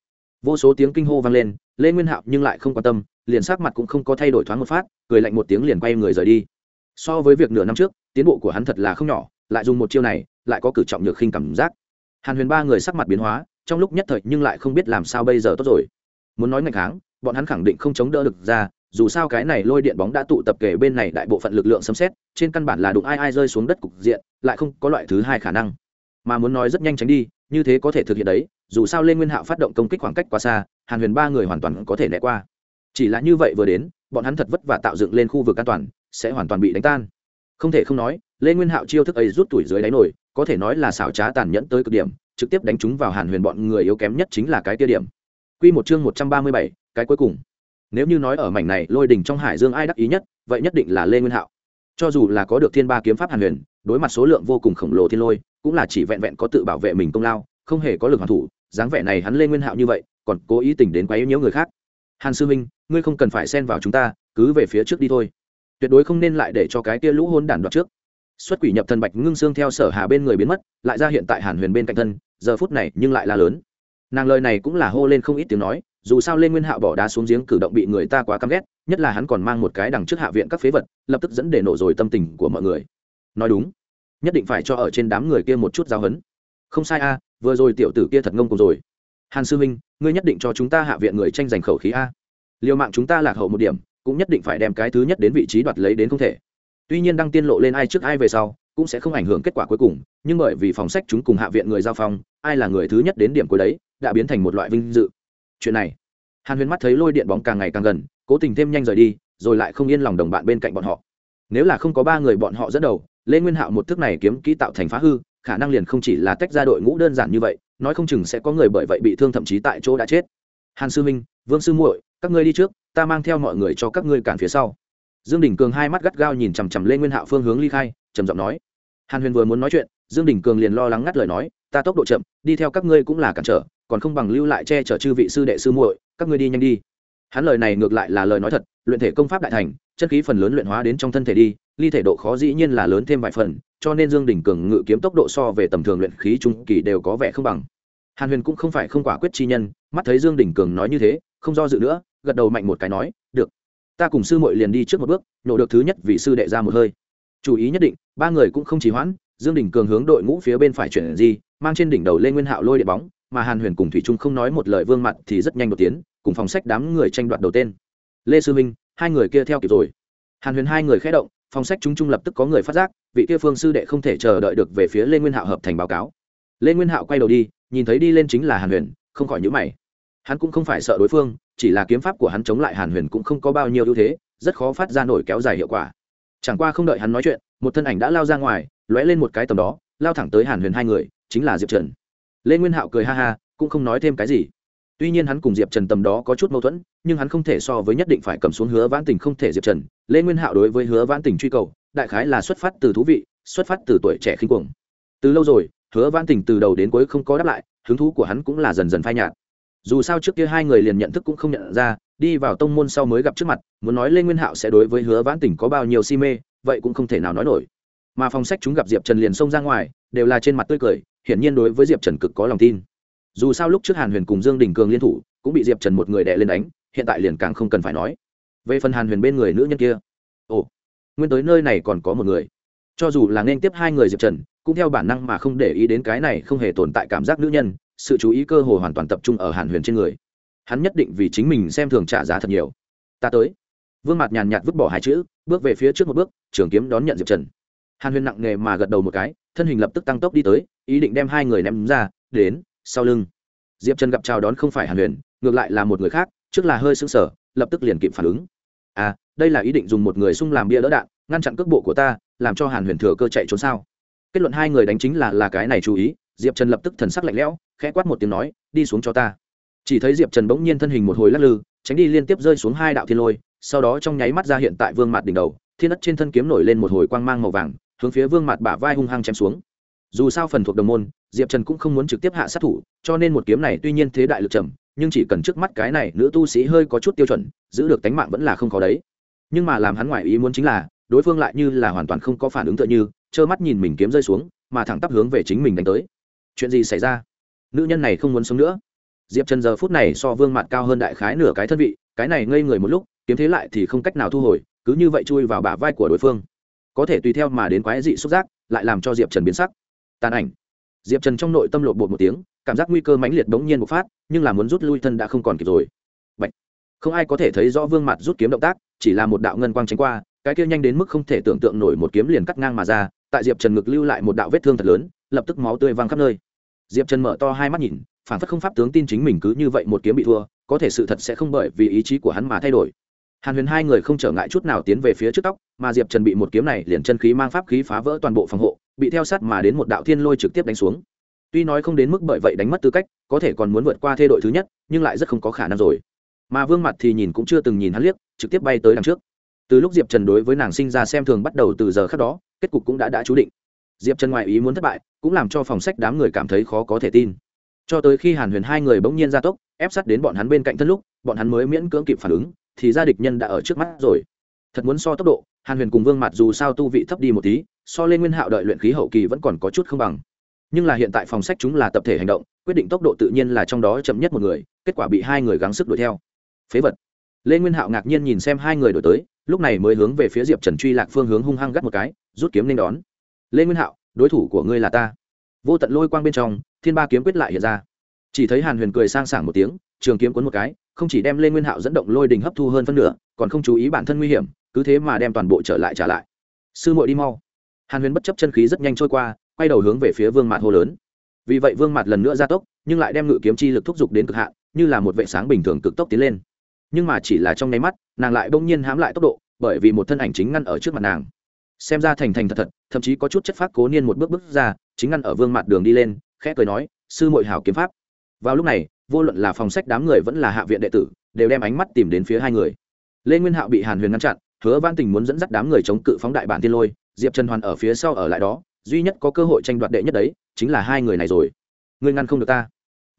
Vô số tiếng kinh hô vang lên, lê nguyên hạo nhưng lại không quan tâm liền sắc mặt cũng không có thay đổi thoáng một phát, cười lạnh một tiếng liền quay người rời đi. So với việc nửa năm trước, tiến bộ của hắn thật là không nhỏ, lại dùng một chiêu này, lại có cử trọng nhược khinh cảm giác. Hàn huyền ba người sắc mặt biến hóa, trong lúc nhất thời nhưng lại không biết làm sao bây giờ tốt rồi. Muốn nói ngày kháng, bọn hắn khẳng định không chống đỡ được ra, dù sao cái này lôi điện bóng đã tụ tập kể bên này đại bộ phận lực lượng xâm xét trên căn bản là đụng ai ai rơi xuống đất cục diện, lại không có loại thứ hai khả năng. Mà muốn nói rất nhanh tránh đi, như thế có thể thực hiện đấy, dù sao lên nguyên hạo phát động công kích khoảng cách quá xa, hàn huyền ba người hoàn toàn có thể né qua chỉ là như vậy vừa đến, bọn hắn thật vất vả tạo dựng lên khu vực an toàn, sẽ hoàn toàn bị đánh tan. Không thể không nói, lê nguyên hạo chiêu thức ấy rút tuổi dưới đáy nổi, có thể nói là xảo trá tàn nhẫn tới cực điểm, trực tiếp đánh chúng vào hàn huyền bọn người yếu kém nhất chính là cái tiêu điểm. Q một chương một trăm ba mươi bảy, cái cuối cùng. Nếu như nói ở mảnh này, lôi đình trong hải dương ai đắc ý nhất, vậy nhất định là lê nguyên hạo. Cho dù là có được thiên ba kiếm pháp hàn huyền, đối mặt số lượng vô cùng khổng lồ thiên lôi, cũng là chỉ vẹn vẹn có tự bảo vệ mình công lao, không hề có lực hoàn thủ, dáng vẻ này hắn lê nguyên hạo như vậy, còn cố ý tình đến quá yếu nhiễu người khác. Hàn sư minh ngươi không cần phải xen vào chúng ta, cứ về phía trước đi thôi. Tuyệt đối không nên lại để cho cái kia lũ hôn đản đoạt trước. Xuất quỷ nhập thần bạch ngưng xương theo sở hà bên người biến mất, lại ra hiện tại hàn huyền bên cạnh thân, giờ phút này nhưng lại là lớn. Nàng lời này cũng là hô lên không ít tiếng nói, dù sao lên nguyên hạo bỏ đá xuống giếng cử động bị người ta quá căm ghét, nhất là hắn còn mang một cái đằng trước hạ viện các phế vật, lập tức dẫn để nổ rồi tâm tình của mọi người. Nói đúng, nhất định phải cho ở trên đám người kia một chút giáo hấn không sai a, vừa rồi tiểu tử kia thật ngông cùng rồi. Hàn sư minh, ngươi nhất định cho chúng ta hạ viện người tranh giành khẩu khí a liều mạng chúng ta lạc hậu một điểm, cũng nhất định phải đem cái thứ nhất đến vị trí đoạt lấy đến không thể. Tuy nhiên đăng tiên lộ lên ai trước ai về sau, cũng sẽ không ảnh hưởng kết quả cuối cùng, nhưng bởi vì phòng sách chúng cùng hạ viện người giao phong, ai là người thứ nhất đến điểm cuối đấy, đã biến thành một loại vinh dự. Chuyện này, hàn huyền mắt thấy lôi điện bóng càng ngày càng gần, cố tình thêm nhanh rời đi, rồi lại không yên lòng đồng bạn bên cạnh bọn họ. Nếu là không có ba người bọn họ dẫn đầu, lê nguyên hạo một thức này kiếm kỹ tạo thành phá hư, khả năng liền không chỉ là tách ra đội ngũ đơn giản như vậy, nói không chừng sẽ có người bởi vậy bị thương thậm chí tại chỗ đã chết. Hàn sư minh, vương sư muội các ngươi đi trước, ta mang theo mọi người cho các ngươi cản phía sau. Dương đình cường hai mắt gắt gao nhìn chằm chằm lên nguyên hạo phương hướng ly khai, trầm giọng nói. Hàn huyền vừa muốn nói chuyện, dương đình cường liền lo lắng ngắt lời nói, ta tốc độ chậm, đi theo các ngươi cũng là cản trở, còn không bằng lưu lại che chở chư vị sư đệ sư muội, các ngươi đi nhanh đi. Hắn lời này ngược lại là lời nói thật, luyện thể công pháp đại thành, chân khí phần lớn luyện hóa đến trong thân thể đi, ly thể độ khó dĩ nhiên là lớn thêm vài phần, cho nên dương đình cường ngự kiếm tốc độ so về tầm thường luyện khí trung kỳ đều có vẻ không bằng. Hàn huyền cũng không phải không quả quyết chi nhân, mắt thấy dương đình cường nói như thế, không do dự nữa gật đầu mạnh một cái nói, được, ta cùng sư muội liền đi trước một bước nổ được thứ nhất vì sư đệ ra một hơi. Chủ ý nhất định, ba người cũng không trì hoãn, dương đình cường hướng đội ngũ phía bên phải chuyển di, mang trên đỉnh đầu lê nguyên hạo lôi điện bóng, mà hàn huyền cùng thủy trung không nói một lời vương mặt thì rất nhanh đột tiến, cùng phòng sách đám người tranh đoạt đầu tên. Lê sư minh hai người kia theo kịp rồi. Hàn huyền hai người khẽ động, phòng sách chúng trung lập tức có người phát giác, vị kia phương sư đệ không thể chờ đợi được về phía lê nguyên hạo hợp thành báo cáo. Lê nguyên hạo quay đầu đi, nhìn thấy đi lên chính là hàn huyền, không khỏi nhữ mày hắn cũng không phải sợ đối phương, chỉ là kiếm pháp của hắn chống lại hàn huyền cũng không có bao nhiêu ưu thế, rất khó phát ra nổi kéo dài hiệu quả. Chẳng qua không đợi hắn nói chuyện, một thân ảnh đã lao ra ngoài, lóe lên một cái tầm đó, lao thẳng tới hàn huyền hai người, chính là diệp trần. Lê nguyên hạo cười ha ha, cũng không nói thêm cái gì. Tuy nhiên hắn cùng diệp trần tầm đó có chút mâu thuẫn, nhưng hắn không thể so với nhất định phải cầm xuống hứa vãn tình không thể diệp trần. Lê nguyên hạo đối với hứa vãn tình truy cầu, đại khái là xuất phát từ thú vị, xuất phát từ tuổi trẻ khinh cuồng. Từ lâu rồi, hứa vãn tình từ đầu đến cuối không có đáp lại, hứng thú của hắn cũng là dần dần phai nhạt dù sao trước kia hai người liền nhận thức cũng không nhận ra, đi vào tông môn sau mới gặp trước mặt, muốn nói lê nguyên hạo sẽ đối với hứa vãn Tỉnh có bao nhiêu si mê, vậy cũng không thể nào nói nổi. Mà phòng sách chúng gặp diệp trần liền xông ra ngoài, đều là trên mặt tươi cười, hiển nhiên đối với diệp trần cực có lòng tin. Dù sao lúc trước hàn huyền cùng dương đình cường liên thủ, cũng bị diệp trần một người đè lên đánh, hiện tại liền càng không cần phải nói. Về phần hàn huyền bên người nữ nhân kia, ồ, nguyên tới nơi này còn có một người. Cho dù là nên tiếp hai người diệp trần, cũng theo bản năng mà không để ý đến cái này không hề tồn tại cảm giác nữ nhân sự chú ý cơ hồ hoàn toàn tập trung ở hàn huyền trên người. Hắn nhất định vì chính mình xem thường trả giá thật nhiều. Ta tới. Vương mặt nhàn nhạt vứt bỏ hai chữ, bước về phía trước một bước, trường kiếm đón nhận diệp trần. Hàn huyền nặng nề mà gật đầu một cái, thân hình lập tức tăng tốc đi tới, ý định đem hai người ném ra, đến, sau lưng. Diệp trần gặp chào đón không phải hàn huyền, ngược lại là một người khác, trước là hơi sững sờ, lập tức liền kịp phản ứng. À đây là ý định dùng một người xung làm bia đỡ đạn, ngăn chặn cước bộ của ta, làm cho hàn huyền thừa cơ chạy trốn sao? Kết luận hai người đánh chính là là cái này chú ý diệp trần lập tức thần sắc lạnh lẽo, khẽ quát một tiếng nói, đi xuống cho ta. Chỉ thấy diệp trần bỗng nhiên thân hình một hồi lắc lư, tránh đi liên tiếp rơi xuống hai đạo thiên lôi, sau đó trong nháy mắt ra hiện tại vương mặt đỉnh đầu, thiên đất trên thân kiếm nổi lên một hồi quang mang màu vàng, hướng phía vương mặt bả vai hung hăng chém xuống. Dù sao phần thuộc đồng môn, diệp trần cũng không muốn trực tiếp hạ sát thủ, cho nên một kiếm này tuy nhiên thế đại lực trầm, nhưng chỉ cần trước mắt cái này nữ tu sĩ hơi có chút tiêu chuẩn, giữ được tánh mạng vẫn là không khó đấy. Nhưng mà làm hắn ngoại ý muốn chính là, đối phương lại như là hoàn toàn không có phản ứng tựa như, trơ mắt nhìn mình kiếm rơi xuống, mà thẳng tắp hướng về chính mình đánh tới chuyện gì xảy ra? Nữ nhân này không muốn sống nữa. Diệp trần giờ phút này so vương mặt cao hơn đại khái nửa cái thân vị, cái này ngây người một lúc, kiếm thế lại thì không cách nào thu hồi, cứ như vậy chui vào bả vai của đối phương. Có thể tùy theo mà đến quái dị xúc giác, lại làm cho diệp trần biến sắc. Tàn ảnh. Diệp trần trong nội tâm lộn bột một tiếng, cảm giác nguy cơ mãnh liệt bỗng nhiên bộc phát, nhưng là muốn rút lui thân đã không còn kịp rồi. Bạch. không ai có thể thấy rõ vương mặt rút kiếm động tác, chỉ là một đạo ngân quang tránh qua, cái kia nhanh đến mức không thể tưởng tượng nổi một kiếm liền cắt ngang mà ra, tại diệp trần ngực lưu lại một đạo vết thương thật lớn lập tức máu tươi văng khắp nơi. Diệp trần mở to hai mắt nhìn, phản phất không pháp tướng tin chính mình cứ như vậy một kiếm bị thua, có thể sự thật sẽ không bởi vì ý chí của hắn mà thay đổi. Hàn huyền hai người không trở ngại chút nào tiến về phía trước tóc, mà diệp trần bị một kiếm này liền chân khí mang pháp khí phá vỡ toàn bộ phòng hộ, bị theo sát mà đến một đạo thiên lôi trực tiếp đánh xuống. Tuy nói không đến mức bởi vậy đánh mất tư cách, có thể còn muốn vượt qua thê đội thứ nhất, nhưng lại rất không có khả năng rồi. Mà vương mặt thì nhìn cũng chưa từng nhìn hắn liếc, trực tiếp bay tới đằng trước. Từ lúc diệp trần đối với nàng sinh ra xem thường bắt đầu từ giờ khác đó, kết cục cũng đã đã chú định diệp trần ngoại ý muốn thất bại, cũng làm cho phòng sách đám người cảm thấy khó có thể tin. Cho tới khi hàn huyền hai người bỗng nhiên ra tốc, ép sát đến bọn hắn bên cạnh thân lúc, bọn hắn mới miễn cưỡng kịp phản ứng, thì ra địch nhân đã ở trước mắt rồi. Thật muốn so tốc độ, hàn huyền cùng vương mặt dù sao tu vị thấp đi một tí, so lên nguyên hạo đợi luyện khí hậu kỳ vẫn còn có chút không bằng. Nhưng là hiện tại phòng sách chúng là tập thể hành động, quyết định tốc độ tự nhiên là trong đó chậm nhất một người, kết quả bị hai người gắng sức đuổi theo. Phế vật. Lê nguyên hạo ngạc nhiên nhìn xem hai người đổi tới, lúc này mới hướng về phía diệp trần truy lạc phương hướng hung hăng gắt một cái, rút kiếm nên đón lê nguyên hạo đối thủ của ngươi là ta vô tận lôi quang bên trong thiên ba kiếm quyết lại hiện ra chỉ thấy hàn huyền cười sang sảng một tiếng trường kiếm cuốn một cái không chỉ đem lê nguyên hạo dẫn động lôi đình hấp thu hơn phân nửa còn không chú ý bản thân nguy hiểm cứ thế mà đem toàn bộ trở lại trả lại sư muội đi mau hàn huyền bất chấp chân khí rất nhanh trôi qua quay đầu hướng về phía vương mạt hô lớn vì vậy vương mạt lần nữa ra tốc nhưng lại đem ngự kiếm chi lực thúc giục đến cực hạn như là một vệ sáng bình thường cực tốc tiến lên nhưng mà chỉ là trong nháy mắt nàng lại bỗng nhiên hám lại tốc độ bởi vì một thân ảnh chính ngăn ở trước mặt nàng xem ra thành thành thật thật, thậm chí có chút chất phác cố niên một bước bước ra, chính ngăn ở vương mặt đường đi lên, khẽ cười nói, sư mội hảo kiếm pháp. Vào lúc này, vô luận là phòng sách đám người vẫn là hạ viện đệ tử, đều đem ánh mắt tìm đến phía hai người. Lê nguyên hạo bị hàn huyền ngăn chặn, hứa văn tình muốn dẫn dắt đám người chống cự phóng đại bản tiên lôi, diệp trần hoàn ở phía sau ở lại đó, duy nhất có cơ hội tranh đoạt đệ nhất đấy, chính là hai người này rồi. Ngươi ngăn không được ta.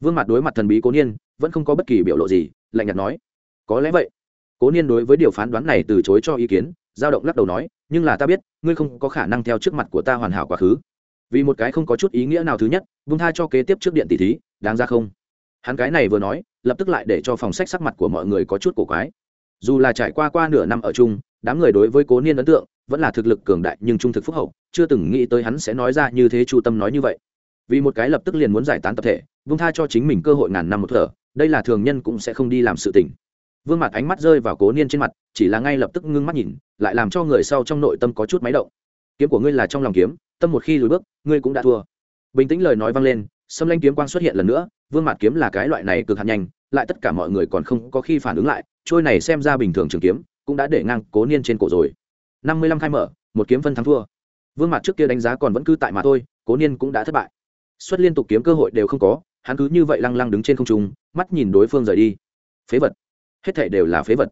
Vương mặt đối mặt thần bí cố niên, vẫn không có bất kỳ biểu lộ gì, lạnh nhạt nói, có lẽ vậy. Cố niên đối với điều phán đoán này từ chối cho ý kiến giao động lắc đầu nói, nhưng là ta biết, ngươi không có khả năng theo trước mặt của ta hoàn hảo quá khứ. Vì một cái không có chút ý nghĩa nào thứ nhất vung tha cho kế tiếp trước điện tỷ thí, đáng ra không? Hắn cái này vừa nói, lập tức lại để cho phòng sách sắc mặt của mọi người có chút cổ quái. Dù là trải qua qua nửa năm ở chung, đám người đối với cố niên ấn tượng vẫn là thực lực cường đại nhưng trung thực phúc hậu, chưa từng nghĩ tới hắn sẽ nói ra như thế chu tâm nói như vậy. Vì một cái lập tức liền muốn giải tán tập thể vung tha cho chính mình cơ hội ngàn năm một thở, đây là thường nhân cũng sẽ không đi làm sự tình vương mặt ánh mắt rơi vào cố niên trên mặt, chỉ là ngay lập tức ngưng mắt nhìn, lại làm cho người sau trong nội tâm có chút máy động. Kiếm của ngươi là trong lòng kiếm, tâm một khi lùi bước, ngươi cũng đã thua. Bình tĩnh lời nói vang lên xâm lanh kiếm quang xuất hiện lần nữa, vương mặt kiếm là cái loại này cực hạt nhanh, lại tất cả mọi người còn không có khi phản ứng lại, trôi này xem ra bình thường trường kiếm, cũng đã để ngang cố niên trên cổ rồi. Năm mươi lăm khai mở, một kiếm phân thắng thua. Vương mặt trước kia đánh giá còn vẫn cứ tại mà thôi, cố niên cũng đã thất bại. Xuất liên tục kiếm cơ hội đều không có, hắn cứ như vậy lăng lăng đứng trên không trung, mắt nhìn đối phương rời đi. Phế vật hết thể đều là phế vật.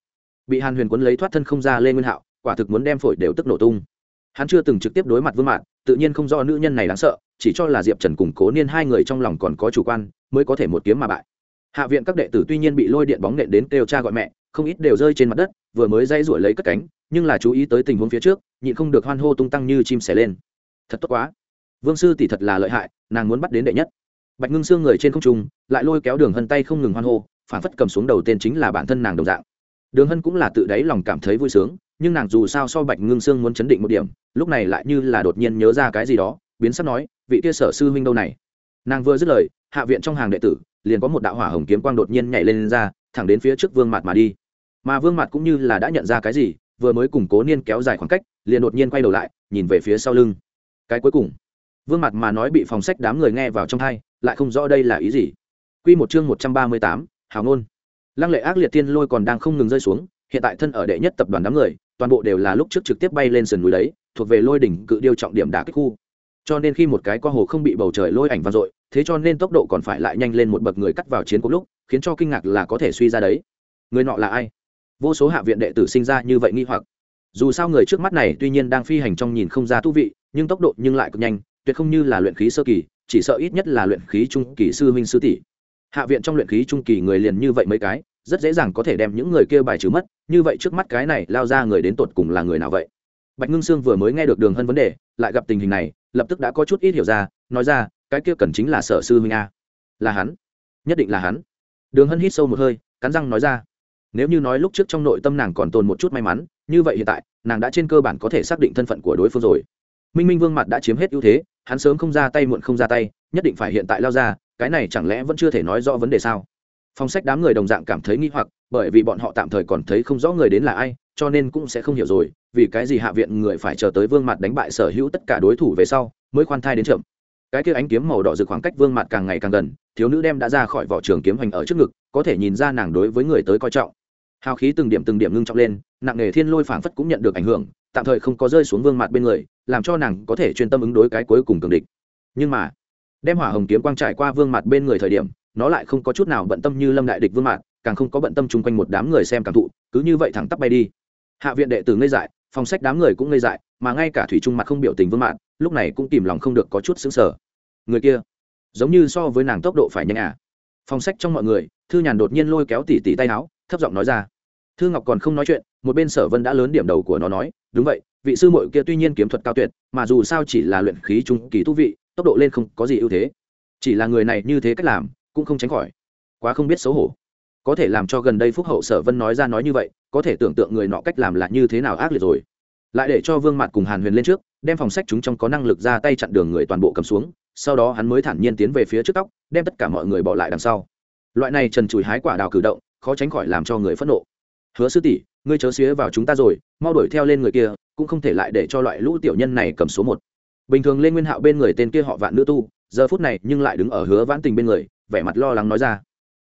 Bị hàn huyền quấn lấy thoát thân không ra lê nguyên hạo, quả thực muốn đem phổi đều tức nổ tung. Hắn chưa từng trực tiếp đối mặt vương mạn tự nhiên không do nữ nhân này đáng sợ, chỉ cho là diệp trần củng cố niên hai người trong lòng còn có chủ quan, mới có thể một kiếm mà bại. Hạ viện các đệ tử tuy nhiên bị lôi điện bóng nện đến kêu cha gọi mẹ, không ít đều rơi trên mặt đất, vừa mới dây rủi lấy cất cánh, nhưng là chú ý tới tình huống phía trước, nhịn không được hoan hô tung tăng như chim sẻ lên. Thật tốt quá. Vương sư tỷ thật là lợi hại, nàng muốn bắt đến đệ nhất. Bạch ngưng xương người trên không trung, lại lôi kéo đường hân tay không ngừng hoan hô phản phất cầm xuống đầu tên chính là bản thân nàng đồng dạng. Đường hân cũng là tự đáy lòng cảm thấy vui sướng nhưng nàng dù sao so bạch ngưng xương muốn chấn định một điểm lúc này lại như là đột nhiên nhớ ra cái gì đó biến sắp nói vị kia sở sư huynh đâu này? Nàng vừa dứt lời hạ viện trong hàng đệ tử liền có một đạo hỏa hồng kiếm quang đột nhiên nhảy lên, lên ra thẳng đến phía trước vương mặt mà đi. Mà vương mặt cũng như là đã nhận ra cái gì vừa mới củng cố niên kéo dài khoảng cách liền đột nhiên quay đầu lại nhìn về phía sau lưng. Cái cuối cùng vương mặt mà nói bị phòng sách đám người nghe vào trong thai lại không rõ đây là ý gì. Q một chương một trăm ba mươi tám hào ngôn. Lăng lệ ác liệt tiên lôi còn đang không ngừng rơi xuống, hiện tại thân ở đệ nhất tập đoàn đám người, toàn bộ đều là lúc trước trực tiếp bay lên sườn núi đấy, thuộc về lôi đỉnh cự điêu trọng điểm đá kích khu. Cho nên khi một cái qua hồ không bị bầu trời lôi ảnh vang dội, thế cho nên tốc độ còn phải lại nhanh lên một bậc người cắt vào chiến cuộc lúc, khiến cho kinh ngạc là có thể suy ra đấy. Người nọ là ai? Vô số hạ viện đệ tử sinh ra như vậy nghi hoặc. Dù sao người trước mắt này tuy nhiên đang phi hành trong nhìn không ra thú vị, nhưng tốc độ nhưng lại cực nhanh, tuyệt không như là luyện khí sơ kỳ, chỉ sợ ít nhất là luyện khí trung kỳ sư huynh sư tỷ hạ viện trong luyện khí trung kỳ người liền như vậy mấy cái, rất dễ dàng có thể đem những người kia bài trừ mất, như vậy trước mắt cái này lao ra người đến tột cùng là người nào vậy? Bạch ngưng sương vừa mới nghe được đường hân vấn đề, lại gặp tình hình này, lập tức đã có chút ít hiểu ra, nói ra, cái kia cần chính là sở sư huynh a. Là hắn. Nhất định là hắn. Đường hân hít sâu một hơi, cắn răng nói ra, nếu như nói lúc trước trong nội tâm nàng còn tồn một chút may mắn, như vậy hiện tại, nàng đã trên cơ bản có thể xác định thân phận của đối phương rồi. Minh minh vương mặt đã chiếm hết ưu thế, hắn sớm không ra tay muộn không ra tay, nhất định phải hiện tại lao ra cái này chẳng lẽ vẫn chưa thể nói rõ vấn đề sao? Phong sách đám người đồng dạng cảm thấy nghi hoặc, bởi vì bọn họ tạm thời còn thấy không rõ người đến là ai, cho nên cũng sẽ không hiểu rồi, vì cái gì hạ viện người phải chờ tới vương mặt đánh bại sở hữu tất cả đối thủ về sau, mới khoan thai đến chậm. Cái kia ánh kiếm màu đỏ rực khoảng cách vương mặt càng ngày càng gần, thiếu nữ đem đã ra khỏi vỏ trường kiếm hành ở trước ngực, có thể nhìn ra nàng đối với người tới coi trọng. Hào khí từng điểm từng điểm ngưng trọng lên, nặng nghề thiên lôi phảng phất cũng nhận được ảnh hưởng, tạm thời không có rơi xuống vương mặt bên người, làm cho nàng có thể chuyên tâm ứng đối cái cuối cùng cường địch. Nhưng mà đem hỏa hồng kiếm quang trải qua vương mặt bên người thời điểm, nó lại không có chút nào bận tâm như lâm đại địch vương mặt, càng không có bận tâm chung quanh một đám người xem cảm thụ, cứ như vậy thẳng tắp bay đi. Hạ viện đệ tử ngây dại, phòng sách đám người cũng ngây dại, mà ngay cả thủy trung mặt không biểu tình vương mặt, lúc này cũng kìm lòng không được có chút xứng sở người kia, giống như so với nàng tốc độ phải nhanh à. Phòng sách trong mọi người, thư nhàn đột nhiên lôi kéo tỉ tỉ tay áo, thấp giọng nói ra. Thư ngọc còn không nói chuyện, một bên sở vân đã lớn điểm đầu của nó nói, đúng vậy, vị sư muội kia tuy nhiên kiếm thuật cao tuyệt, mà dù sao chỉ là luyện khí trung kỳ tu vị tốc độ lên không có gì ưu thế. Chỉ là người này như thế cách làm, cũng không tránh khỏi. Quá không biết xấu hổ. Có thể làm cho gần đây phúc hậu sở vân nói ra nói như vậy, có thể tưởng tượng người nọ cách làm là như thế nào ác liệt rồi. Lại để cho vương mặt cùng hàn huyền lên trước, đem phòng sách chúng trong có năng lực ra tay chặn đường người toàn bộ cầm xuống, sau đó hắn mới thản nhiên tiến về phía trước tóc, đem tất cả mọi người bỏ lại đằng sau. Loại này trần chùi hái quả đào cử động, khó tránh khỏi làm cho người phẫn nộ. Hứa sư tỷ, ngươi chớ xía vào chúng ta rồi, mau đuổi theo lên người kia, cũng không thể lại để cho loại lũ tiểu nhân này cầm số một bình thường lên nguyên hạo bên người tên kia họ vạn nữ tu, giờ phút này nhưng lại đứng ở hứa vãn tình bên người, vẻ mặt lo lắng nói ra.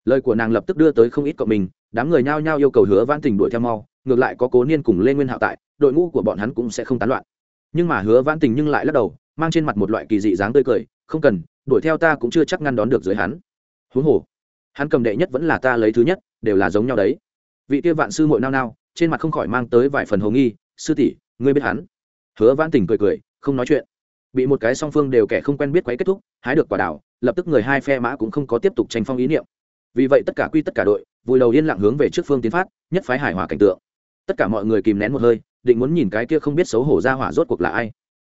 Lời của nàng lập tức đưa tới không ít cộng mình, đám người nhao nhao yêu cầu hứa vãn tình đuổi theo mau, ngược lại có cố niên cùng lê nguyên hạo tại, đội ngũ của bọn hắn cũng sẽ không tán loạn. Nhưng mà hứa vãn tình nhưng lại lắc đầu, mang trên mặt một loại kỳ dị dáng tươi cười, không cần, đuổi theo ta cũng chưa chắc ngăn đón được dưới hắn. Huống hồ, hắn cầm đệ nhất vẫn là ta lấy thứ nhất, đều là giống nhau đấy. Vị kia vạn sư mội nao nao, trên mặt không khỏi mang tới vài phần hồ nghi, sư tỷ, ngươi biết hắn? Hứa vãn tình cười cười, không nói chuyện bị một cái song phương đều kẻ không quen biết quấy kết thúc, hái được quả đảo lập tức người hai phe mã cũng không có tiếp tục tranh phong ý niệm. Vì vậy tất cả quy tất cả đội vùi đầu yên lặng hướng về trước phương tiến phát, nhất phái hải hòa cảnh tượng. Tất cả mọi người kìm nén một hơi, định muốn nhìn cái kia không biết xấu hổ ra hỏa rốt cuộc là ai.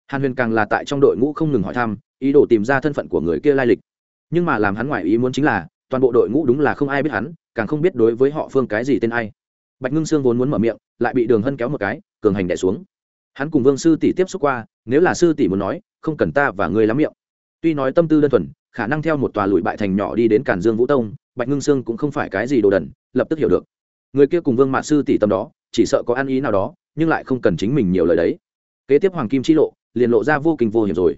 Hàn huyền càng là tại trong đội ngũ không ngừng hỏi thăm, ý đồ tìm ra thân phận của người kia lai lịch. Nhưng mà làm hắn ngoài ý muốn chính là, toàn bộ đội ngũ đúng là không ai biết hắn, càng không biết đối với họ phương cái gì tên ai. Bạch ngưng sương vốn muốn mở miệng, lại bị đường hân kéo một cái, cường hành đẻ xuống hắn cùng vương sư tỷ tiếp xúc qua, nếu là sư tỷ muốn nói, không cần ta và ngươi lắm miệng. Tuy nói tâm tư đơn thuần, khả năng theo một tòa lụi bại thành nhỏ đi đến cản dương vũ tông, bạch ngưng sương cũng không phải cái gì đồ đần, lập tức hiểu được. Người kia cùng vương mạ sư tỷ tâm đó, chỉ sợ có ăn ý nào đó, nhưng lại không cần chính mình nhiều lời đấy. Kế tiếp hoàng kim chi lộ, liền lộ ra vô kinh vô hiểm rồi.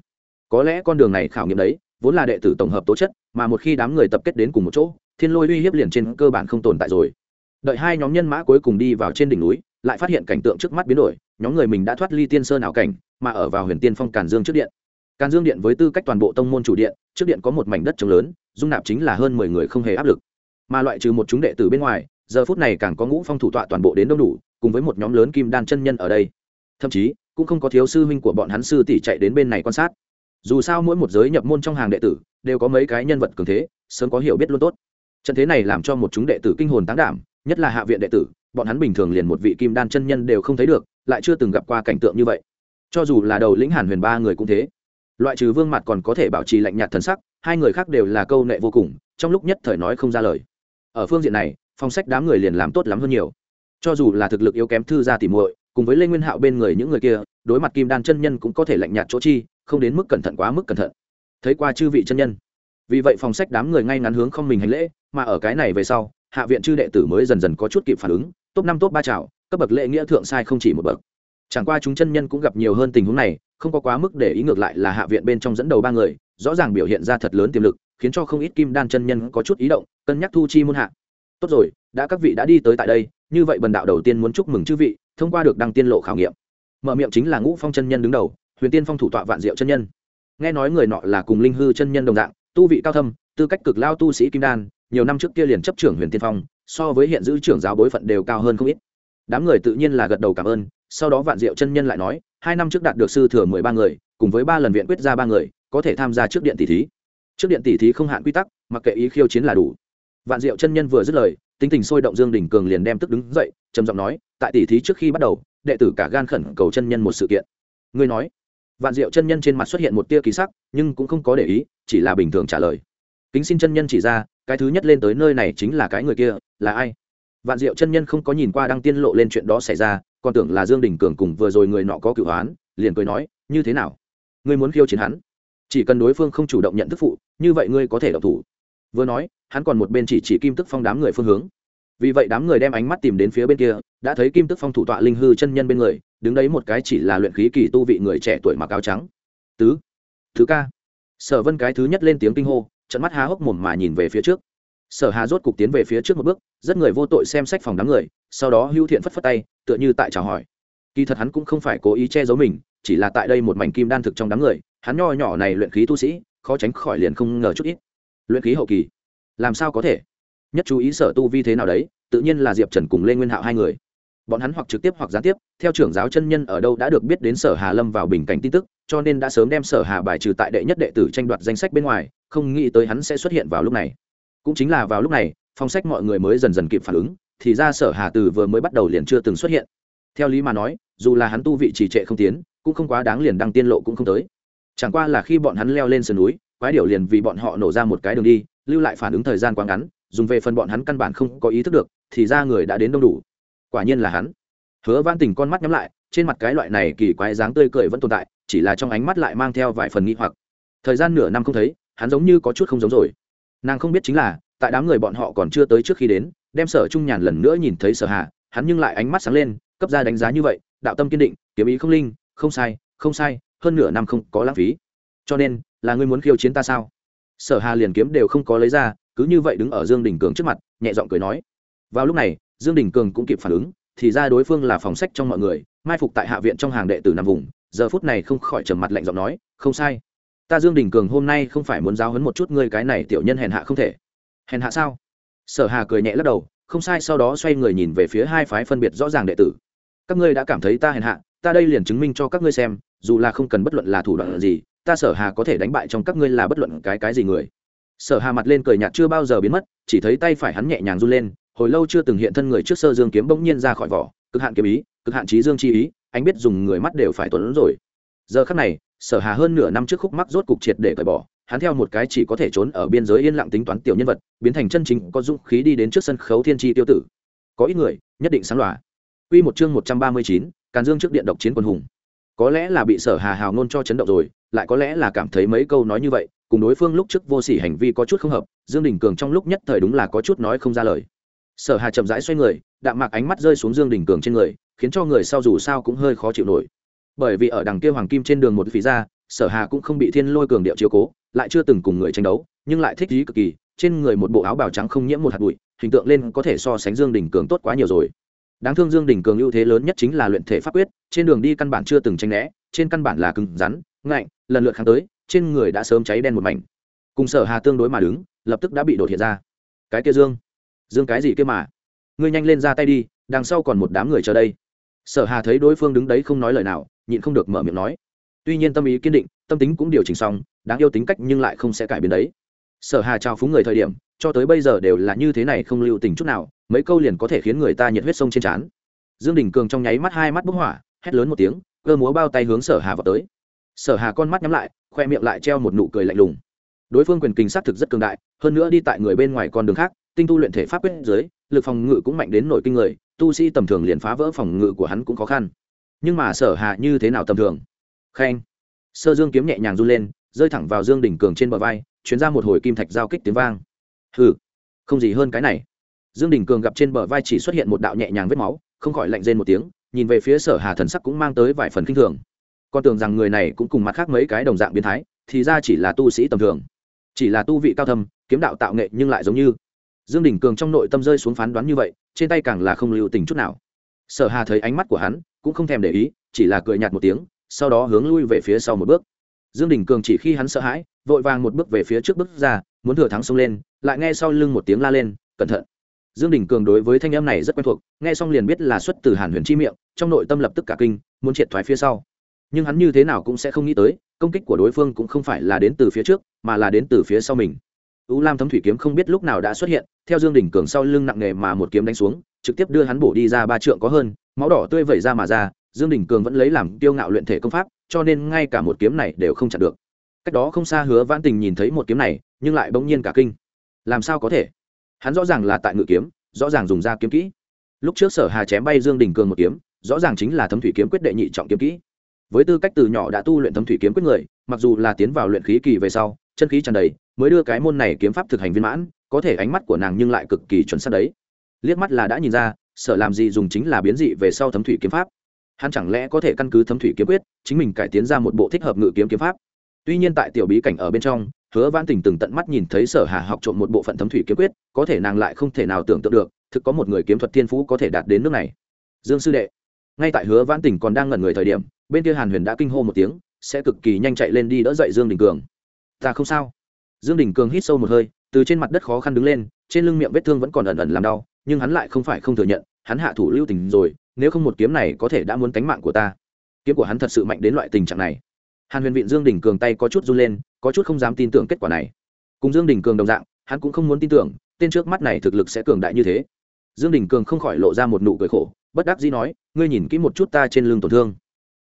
Có lẽ con đường này khảo nghiệm đấy, vốn là đệ tử tổng hợp tố chất, mà một khi đám người tập kết đến cùng một chỗ, thiên lôi uy hiếp liền trên cơ bản không tồn tại rồi. Đợi hai nhóm nhân mã cuối cùng đi vào trên đỉnh núi lại phát hiện cảnh tượng trước mắt biến đổi, nhóm người mình đã thoát ly tiên sơn ảo cảnh, mà ở vào huyền tiên phong càn dương trước điện. Càn dương điện với tư cách toàn bộ tông môn chủ điện, trước điện có một mảnh đất trống lớn, dung nạp chính là hơn mười người không hề áp lực. Mà loại trừ một chúng đệ tử bên ngoài, giờ phút này càng có ngũ phong thủ tọa toàn bộ đến đông đủ, cùng với một nhóm lớn kim đan chân nhân ở đây. Thậm chí, cũng không có thiếu sư huynh của bọn hắn sư tỷ chạy đến bên này quan sát. Dù sao mỗi một giới nhập môn trong hàng đệ tử, đều có mấy cái nhân vật cường thế, sớm có hiểu biết luôn tốt. Trận thế này làm cho một chúng đệ tử kinh hồn tán đảm, nhất là hạ viện đệ tử bọn hắn bình thường liền một vị kim đan chân nhân đều không thấy được, lại chưa từng gặp qua cảnh tượng như vậy. Cho dù là đầu lĩnh hàn huyền ba người cũng thế. Loại trừ vương mặt còn có thể bảo trì lạnh nhạt thần sắc, hai người khác đều là câu nệ vô cùng, trong lúc nhất thời nói không ra lời. Ở phương diện này, phong sách đám người liền làm tốt lắm hơn nhiều. Cho dù là thực lực yếu kém thư gia tỉ muội, cùng với lê nguyên hạo bên người những người kia, đối mặt kim đan chân nhân cũng có thể lạnh nhạt chỗ chi, không đến mức cẩn thận quá mức cẩn thận. Thấy qua chư vị chân nhân. Vì vậy phòng sách đám người ngay ngắn hướng không mình hành lễ, mà ở cái này về sau, hạ viện chư đệ tử mới dần dần có chút kịp phản ứng top năm top ba chào cấp bậc lễ nghĩa thượng sai không chỉ một bậc. Chẳng qua chúng chân nhân cũng gặp nhiều hơn tình huống này, không có quá mức để ý ngược lại là hạ viện bên trong dẫn đầu ba người, rõ ràng biểu hiện ra thật lớn tiềm lực, khiến cho không ít kim đan chân nhân có chút ý động, cân nhắc thu chi môn hạ. Tốt rồi, đã các vị đã đi tới tại đây, như vậy bần đạo đầu tiên muốn chúc mừng chư vị, thông qua được đăng tiên lộ khảo nghiệm. Mở miệng chính là ngũ phong chân nhân đứng đầu, huyền tiên phong thủ tọa vạn diệu chân nhân. Nghe nói người nọ là cùng linh hư chân nhân đồng dạng, tu vị cao thâm, tư cách cực lao tu sĩ kim đan, nhiều năm trước kia liền chấp trưởng huyền tiên phong so với hiện giữ trưởng giáo bối phận đều cao hơn không ít. Đám người tự nhiên là gật đầu cảm ơn, sau đó vạn diệu chân nhân lại nói, hai năm trước đạt được sư thừa mười ba người, cùng với ba lần viện quyết ra ba người, có thể tham gia trước điện tỷ thí. Trước điện tỷ thí không hạn quy tắc, mặc kệ ý khiêu chiến là đủ. Vạn diệu chân nhân vừa dứt lời, tính tình sôi động dương đỉnh cường liền đem tức đứng dậy, trầm giọng nói, tại tỷ thí trước khi bắt đầu, đệ tử cả gan khẩn cầu chân nhân một sự kiện. Ngươi nói. Vạn diệu chân nhân trên mặt xuất hiện một tia kỳ sắc, nhưng cũng không có để ý, chỉ là bình thường trả lời. Kính xin chân nhân chỉ ra cái thứ nhất lên tới nơi này chính là cái người kia, là ai? Vạn diệu chân nhân không có nhìn qua đăng tiên lộ lên chuyện đó xảy ra, còn tưởng là dương đình cường cùng vừa rồi người nọ có cựu hoán liền cười nói, như thế nào? Ngươi muốn khiêu chiến hắn? Chỉ cần đối phương không chủ động nhận thức phụ, như vậy ngươi có thể độc thủ. Vừa nói, hắn còn một bên chỉ chỉ kim tức phong đám người phương hướng. Vì vậy đám người đem ánh mắt tìm đến phía bên kia, đã thấy kim tức phong thủ tọa linh hư chân nhân bên người, đứng đấy một cái chỉ là luyện khí kỳ tu vị người trẻ tuổi mặc áo trắng. Tứ thứ ca. Sở vân cái thứ nhất lên tiếng kinh hô trận mắt há hốc mồm mà nhìn về phía trước. Sở hà rốt cục tiến về phía trước một bước, rất người vô tội xem sách phòng đám người, sau đó hưu thiện phất phất tay, tựa như tại chào hỏi. Kỳ thật hắn cũng không phải cố ý che giấu mình, chỉ là tại đây một mảnh kim đan thực trong đám người, hắn nho nhỏ này luyện khí tu sĩ, khó tránh khỏi liền không ngờ chút ít. Luyện khí hậu kỳ, làm sao có thể? Nhất chú ý sở tu vi thế nào đấy, tự nhiên là diệp trần cùng lê nguyên hạo hai người. Bọn hắn hoặc trực tiếp hoặc gián tiếp, theo trưởng giáo chân nhân ở đâu đã được biết đến sở hà lâm vào bình cảnh tin tức cho nên đã sớm đem sở hà bài trừ tại đệ nhất đệ tử tranh đoạt danh sách bên ngoài, không nghĩ tới hắn sẽ xuất hiện vào lúc này. Cũng chính là vào lúc này, phong sách mọi người mới dần dần kịp phản ứng, thì ra sở hà từ vừa mới bắt đầu liền chưa từng xuất hiện. Theo lý mà nói, dù là hắn tu vị trì trệ không tiến, cũng không quá đáng liền đăng tiên lộ cũng không tới. Chẳng qua là khi bọn hắn leo lên sườn núi, quái điểu liền vì bọn họ nổ ra một cái đường đi, lưu lại phản ứng thời gian quá ngắn, dùng về phần bọn hắn căn bản không có ý thức được, thì ra người đã đến đông đủ. Quả nhiên là hắn. Hứa van tình con mắt nhắm lại, trên mặt cái loại này kỳ quái dáng tươi cười vẫn tồn tại chỉ là trong ánh mắt lại mang theo vài phần nghi hoặc. Thời gian nửa năm không thấy hắn giống như có chút không giống rồi. Nàng không biết chính là tại đám người bọn họ còn chưa tới trước khi đến đem sở trung nhàn lần nữa nhìn thấy sở hà, hắn nhưng lại ánh mắt sáng lên cấp ra đánh giá như vậy đạo tâm kiên định kiếm ý không linh không sai không sai hơn nửa năm không có lãng phí. Cho nên là ngươi muốn khiêu chiến ta sao? Sở hà liền kiếm đều không có lấy ra cứ như vậy đứng ở dương đình cường trước mặt nhẹ giọng cười nói. Vào lúc này dương đình cường cũng kịp phản ứng thì ra đối phương là phòng sách trong mọi người mai phục tại hạ viện trong hàng đệ tử nằm vùng giờ phút này không khỏi trầm mặt lạnh giọng nói, không sai. Ta dương đình cường hôm nay không phải muốn giáo hấn một chút ngươi cái này tiểu nhân hèn hạ không thể. Hèn hạ sao? Sở hà cười nhẹ lắc đầu, không sai. Sau đó xoay người nhìn về phía hai phái phân biệt rõ ràng đệ tử. Các ngươi đã cảm thấy ta hèn hạ, ta đây liền chứng minh cho các ngươi xem, dù là không cần bất luận là thủ đoạn gì, ta sở hà có thể đánh bại trong các ngươi là bất luận cái cái gì người. Sở hà mặt lên cười nhạt chưa bao giờ biến mất, chỉ thấy tay phải hắn nhẹ nhàng run lên, hồi lâu chưa từng hiện thân người trước sơ dương kiếm bỗng nhiên ra khỏi vỏ, cực hạn kiếm ý, cực hạn trí dương chi ý anh biết dùng người mắt đều phải tuấn rồi giờ khắc này sở hà hơn nửa năm trước khúc mắc rốt cục triệt để cởi bỏ hắn theo một cái chỉ có thể trốn ở biên giới yên lặng tính toán tiểu nhân vật biến thành chân chính có dũng khí đi đến trước sân khấu thiên tri tiêu tử có ít người nhất định sáng lòa Quy một chương 139, Càn Dương trước điện độc chiến quân hùng. Có lẽ là bị Sở Hà hào ngôn cho chấn động rồi, lại có lẽ là cảm thấy mấy câu nói như vậy, cùng đối phương lúc trước vô sỉ hành vi có chút không hợp, Dương Đình Cường trong lúc nhất thời đúng là có chút nói không ra lời. Sở Hà chậm rãi xoay người, đạm mạc ánh mắt rơi xuống Dương Đình Cường trên người, khiến cho người sau dù sao cũng hơi khó chịu nổi. Bởi vì ở đằng kia hoàng kim trên đường một phí ra, Sở Hà cũng không bị Thiên Lôi cường điệu chiếu cố, lại chưa từng cùng người tranh đấu, nhưng lại thích ý cực kỳ, trên người một bộ áo bào trắng không nhiễm một hạt bụi, hình tượng lên có thể so sánh Dương Đình Cường tốt quá nhiều rồi. Đáng thương dương đình cường ưu thế lớn nhất chính là luyện thể pháp quyết trên đường đi căn bản chưa từng tranh né trên căn bản là cứng rắn ngạnh lần lượt kháng tới trên người đã sớm cháy đen một mảnh. Cùng sở hà tương đối mà đứng lập tức đã bị đột hiện ra. Cái kia dương dương cái gì kia mà? Ngươi nhanh lên ra tay đi, đằng sau còn một đám người chờ đây. Sở hà thấy đối phương đứng đấy không nói lời nào, nhịn không được mở miệng nói. Tuy nhiên tâm ý kiên định, tâm tính cũng điều chỉnh xong, đáng yêu tính cách nhưng lại không sẽ cải biến đấy. Sở hà trao phúng người thời điểm, cho tới bây giờ đều là như thế này không lưu tình chút nào, mấy câu liền có thể khiến người ta nhiệt huyết sông trên trán. Dương đình cường trong nháy mắt hai mắt bốc hỏa, hét lớn một tiếng, cơ múa bao tay hướng sở hà vào tới. Sở hà con mắt nhắm lại, khoe miệng lại treo một nụ cười lạnh lùng. Đối phương quyền kinh sát thực rất cường đại, hơn nữa đi tại người bên ngoài con đường khác, tinh tu luyện thể pháp quyết dưới lực phòng ngự cũng mạnh đến nội kinh người, tu sĩ tầm thường liền phá vỡ phòng ngự của hắn cũng khó khăn. Nhưng mà sở hạ như thế nào tầm thường? Khen. Sơ dương kiếm nhẹ nhàng run lên, rơi thẳng vào dương đỉnh cường trên bờ vai chuyến ra một hồi kim thạch giao kích tiếng vang. Hừ, không gì hơn cái này. Dương đình cường gặp trên bờ vai chỉ xuất hiện một đạo nhẹ nhàng vết máu, không khỏi lạnh rên một tiếng, nhìn về phía sở hà thần sắc cũng mang tới vài phần kinh thường. Con tưởng rằng người này cũng cùng mặt khác mấy cái đồng dạng biến thái, thì ra chỉ là tu sĩ tầm thường. Chỉ là tu vị cao thâm, kiếm đạo tạo nghệ nhưng lại giống như dương đình cường trong nội tâm rơi xuống phán đoán như vậy, trên tay càng là không lưu tình chút nào. Sở hà thấy ánh mắt của hắn, cũng không thèm để ý, chỉ là cười nhạt một tiếng, sau đó hướng lui về phía sau một bước. Dương đình cường chỉ khi hắn sợ hãi, vội vàng một bước về phía trước bước ra, muốn thừa thắng xông lên, lại nghe sau lưng một tiếng la lên, cẩn thận. Dương đình cường đối với thanh âm này rất quen thuộc, nghe xong liền biết là xuất từ hàn huyền chi miệng, trong nội tâm lập tức cả kinh, muốn triệt thoái phía sau. Nhưng hắn như thế nào cũng sẽ không nghĩ tới, công kích của đối phương cũng không phải là đến từ phía trước, mà là đến từ phía sau mình u lam thấm thủy kiếm không biết lúc nào đã xuất hiện, theo dương đình cường sau lưng nặng nề mà một kiếm đánh xuống, trực tiếp đưa hắn bổ đi ra ba trượng có hơn, máu đỏ tươi vẩy ra mà ra, dương đình cường vẫn lấy làm tiêu ngạo luyện thể công pháp, cho nên ngay cả một kiếm này đều không chặn được. Cách đó không xa hứa vãn tình nhìn thấy một kiếm này, nhưng lại bỗng nhiên cả kinh. Làm sao có thể? Hắn rõ ràng là tại ngự kiếm, rõ ràng dùng ra kiếm kỹ. Lúc trước sở hà chém bay dương đình cường một kiếm, rõ ràng chính là thấm thủy kiếm quyết đệ nhị trọng kiếm kỹ. Với tư cách từ nhỏ đã tu luyện thấm thủy kiếm quyết người, mặc dù là tiến vào luyện khí kỳ về sau chân khí tràn đầy, mới đưa cái môn này kiếm pháp thực hành viên mãn, có thể ánh mắt của nàng nhưng lại cực kỳ chuẩn xác đấy. Liếc mắt là đã nhìn ra sở làm gì dùng chính là biến dị về sau thấm thủy kiếm pháp. Hắn chẳng lẽ có thể căn cứ thấm thủy kiếm quyết, chính mình cải tiến ra một bộ thích hợp ngự kiếm kiếm pháp? Tuy nhiên tại tiểu bí cảnh ở bên trong, hứa Vãn tình từng tận mắt nhìn thấy sở hà học trộm một bộ phận thấm thủy kiếm quyết, có thể nàng lại không thể nào tưởng tượng được, thực có một người kiếm thuật thiên phú có thể đạt đến nước này. Dương sư đệ, ngay tại hứa Vãn tình còn đang ngẩn người thời điểm, bên kia hàn huyền đã kinh hô một tiếng, sẽ cực kỳ nhanh chạy lên đi đỡ dậy dương đình cường ta không sao. Dương đình cường hít sâu một hơi, từ trên mặt đất khó khăn đứng lên, trên lưng miệng vết thương vẫn còn ẩn ẩn làm đau, nhưng hắn lại không phải không thừa nhận, hắn hạ thủ lưu tình rồi, nếu không một kiếm này có thể đã muốn tánh mạng của ta. Kiếm của hắn thật sự mạnh đến loại tình trạng này. Hàn huyền viện dương đình cường tay có chút run lên, có chút không dám tin tưởng kết quả này. Cùng dương đình cường đồng dạng, hắn cũng không muốn tin tưởng, tên trước mắt này thực lực sẽ cường đại như thế. Dương đình cường không khỏi lộ ra một nụ cười khổ, bất đắc dĩ nói, ngươi nhìn kỹ một chút ta trên lưng tổn thương.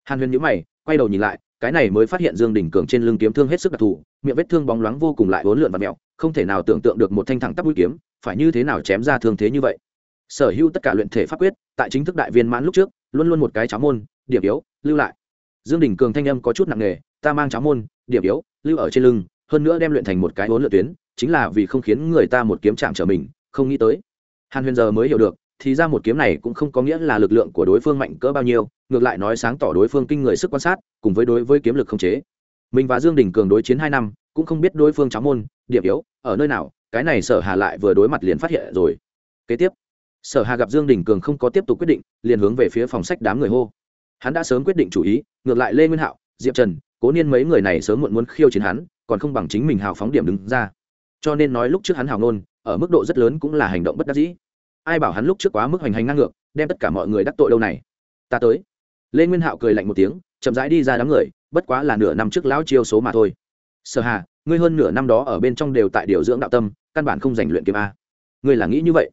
Hàn huyền nhíu mày, quay đầu nhìn lại cái này mới phát hiện dương đình cường trên lưng kiếm thương hết sức đặc thù, miệng vết thương bóng loáng vô cùng lại uốn lượn và mẹo, không thể nào tưởng tượng được một thanh thẳng tắp mũi kiếm, phải như thế nào chém ra thương thế như vậy. Sở hữu tất cả luyện thể pháp quyết, tại chính thức đại viên mãn lúc trước, luôn luôn một cái cháo môn, điểm yếu, lưu lại. Dương đình cường thanh âm có chút nặng nề, ta mang cháo môn, điểm yếu, lưu ở trên lưng, hơn nữa đem luyện thành một cái uốn lượn tuyến, chính là vì không khiến người ta một kiếm chạm trở mình, không nghĩ tới. Hàn huyền giờ mới hiểu được thì ra một kiếm này cũng không có nghĩa là lực lượng của đối phương mạnh cỡ bao nhiêu, ngược lại nói sáng tỏ đối phương kinh người sức quan sát, cùng với đối với kiếm lực không chế. Mình và dương đình cường đối chiến hai năm, cũng không biết đối phương cháo môn, điểm yếu, ở nơi nào, cái này sở hà lại vừa đối mặt liền phát hiện rồi. Kế tiếp, sở hà gặp dương đình cường không có tiếp tục quyết định, liền hướng về phía phòng sách đám người hô. Hắn đã sớm quyết định chủ ý, ngược lại lê nguyên hạo, diệp trần, cố niên mấy người này sớm muộn muốn khiêu chiến hắn, còn không bằng chính mình hào phóng điểm đứng ra. Cho nên nói lúc trước hắn hào nôn ở mức độ rất lớn cũng là hành động bất đắc dĩ ai bảo hắn lúc trước quá mức hoành hành ngang ngược, đem tất cả mọi người đắc tội đâu này. Ta tới. Lê nguyên hạo cười lạnh một tiếng, chậm rãi đi ra đám người, bất quá là nửa năm trước lão chiêu số mà thôi. Sở hà, ngươi hơn nửa năm đó ở bên trong đều tại điều dưỡng đạo tâm, căn bản không giành luyện kiếm a. Ngươi là nghĩ như vậy?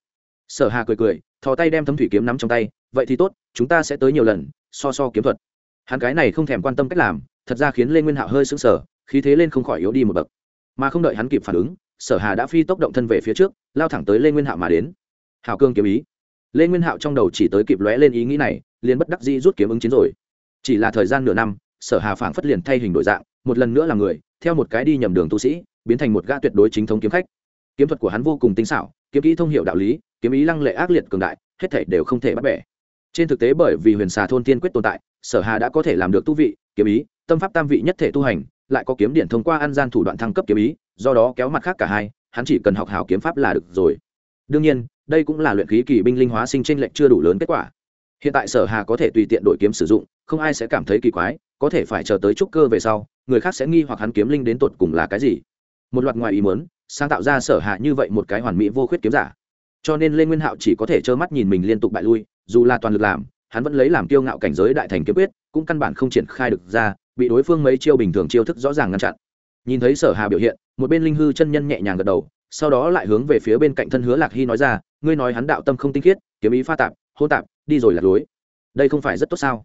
Sở hà cười cười, thò tay đem thấm thủy kiếm nắm trong tay, vậy thì tốt, chúng ta sẽ tới nhiều lần, so so kiếm thuật. Hắn cái này không thèm quan tâm cách làm, thật ra khiến lê nguyên hạo hơi sững sờ, khí thế lên không khỏi yếu đi một bậc. Mà không đợi hắn kịp phản ứng, sở hà đã phi tốc động thân về phía trước, lao thẳng tới lê nguyên hạo mà đến hào cương kiếm ý. Lê nguyên hạo trong đầu chỉ tới kịp lóe lên ý nghĩ này, liền bất đắc dĩ rút kiếm ứng chiến rồi. Chỉ là thời gian nửa năm, sở hà phảng phất liền thay hình đổi dạng, một lần nữa là người, theo một cái đi nhầm đường tu sĩ, biến thành một gã tuyệt đối chính thống kiếm khách. Kiếm thuật của hắn vô cùng tinh xảo, kiếm kỹ thông hiệu đạo lý, kiếm ý lăng lệ ác liệt cường đại, hết thảy đều không thể bắt bẻ. Trên thực tế bởi vì huyền xà thôn tiên quyết tồn tại, sở hà đã có thể làm được tu vị, kiếm ý, tâm pháp tam vị nhất thể tu hành, lại có kiếm điện thông qua ăn gian thủ đoạn thăng cấp kiếm ý, do đó kéo mặt khác cả hai, hắn chỉ cần học hảo kiếm pháp là được rồi. Đương nhiên đây cũng là luyện khí kỳ binh linh hóa sinh tranh lệch chưa đủ lớn kết quả. Hiện tại sở hà có thể tùy tiện đổi kiếm sử dụng, không ai sẽ cảm thấy kỳ quái, có thể phải chờ tới trúc cơ về sau, người khác sẽ nghi hoặc hắn kiếm linh đến tột cùng là cái gì. Một loạt ngoài ý muốn, sáng tạo ra sở hạ như vậy một cái hoàn mỹ vô khuyết kiếm giả. Cho nên lê nguyên hạo chỉ có thể trơ mắt nhìn mình liên tục bại lui, dù là toàn lực làm, hắn vẫn lấy làm kiêu ngạo cảnh giới đại thành kiếm quyết, cũng căn bản không triển khai được ra, bị đối phương mấy chiêu bình thường chiêu thức rõ ràng ngăn chặn. Nhìn thấy sở hà biểu hiện, một bên linh hư chân nhân nhẹ nhàng gật đầu sau đó lại hướng về phía bên cạnh thân hứa lạc hy nói ra, ngươi nói hắn đạo tâm không tinh khiết, kiếm ý pha tạp hô tạp, đi rồi lạc lối. Đây không phải rất tốt sao?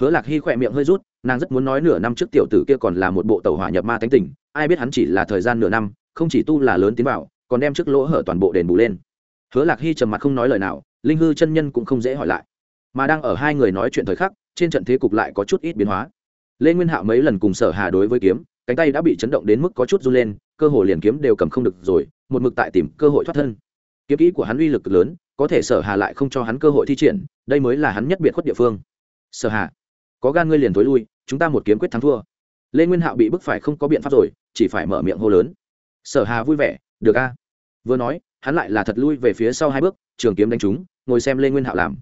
Hứa lạc hy khỏe miệng hơi rút, nàng rất muốn nói nửa năm trước tiểu tử kia còn là một bộ tàu hỏa nhập ma tánh tỉnh ai biết hắn chỉ là thời gian nửa năm, không chỉ tu là lớn tiến vào, còn đem trước lỗ hở toàn bộ đền bù lên. Hứa lạc hy trầm mặt không nói lời nào, linh hư chân nhân cũng không dễ hỏi lại. Mà đang ở hai người nói chuyện thời khắc, trên trận thế cục lại có chút ít biến hóa. Lê nguyên hạo mấy lần cùng sở hà đối với kiếm, cánh tay đã bị chấn động đến mức có chút run lên, cơ hồ liền kiếm đều cầm không được rồi một mực tại tìm cơ hội thoát thân. Kiếm kỹ của hắn uy lực lớn, có thể sở hà lại không cho hắn cơ hội thi triển, đây mới là hắn nhất biệt khuất địa phương. Sở hà, có gan ngươi liền tối lui, chúng ta một kiếm quyết thắng thua. Lê nguyên hạo bị bức phải không có biện pháp rồi, chỉ phải mở miệng hô lớn. Sở hà vui vẻ, được a. Vừa nói, hắn lại là thật lui về phía sau hai bước, trường kiếm đánh trúng, ngồi xem lê nguyên hạo làm.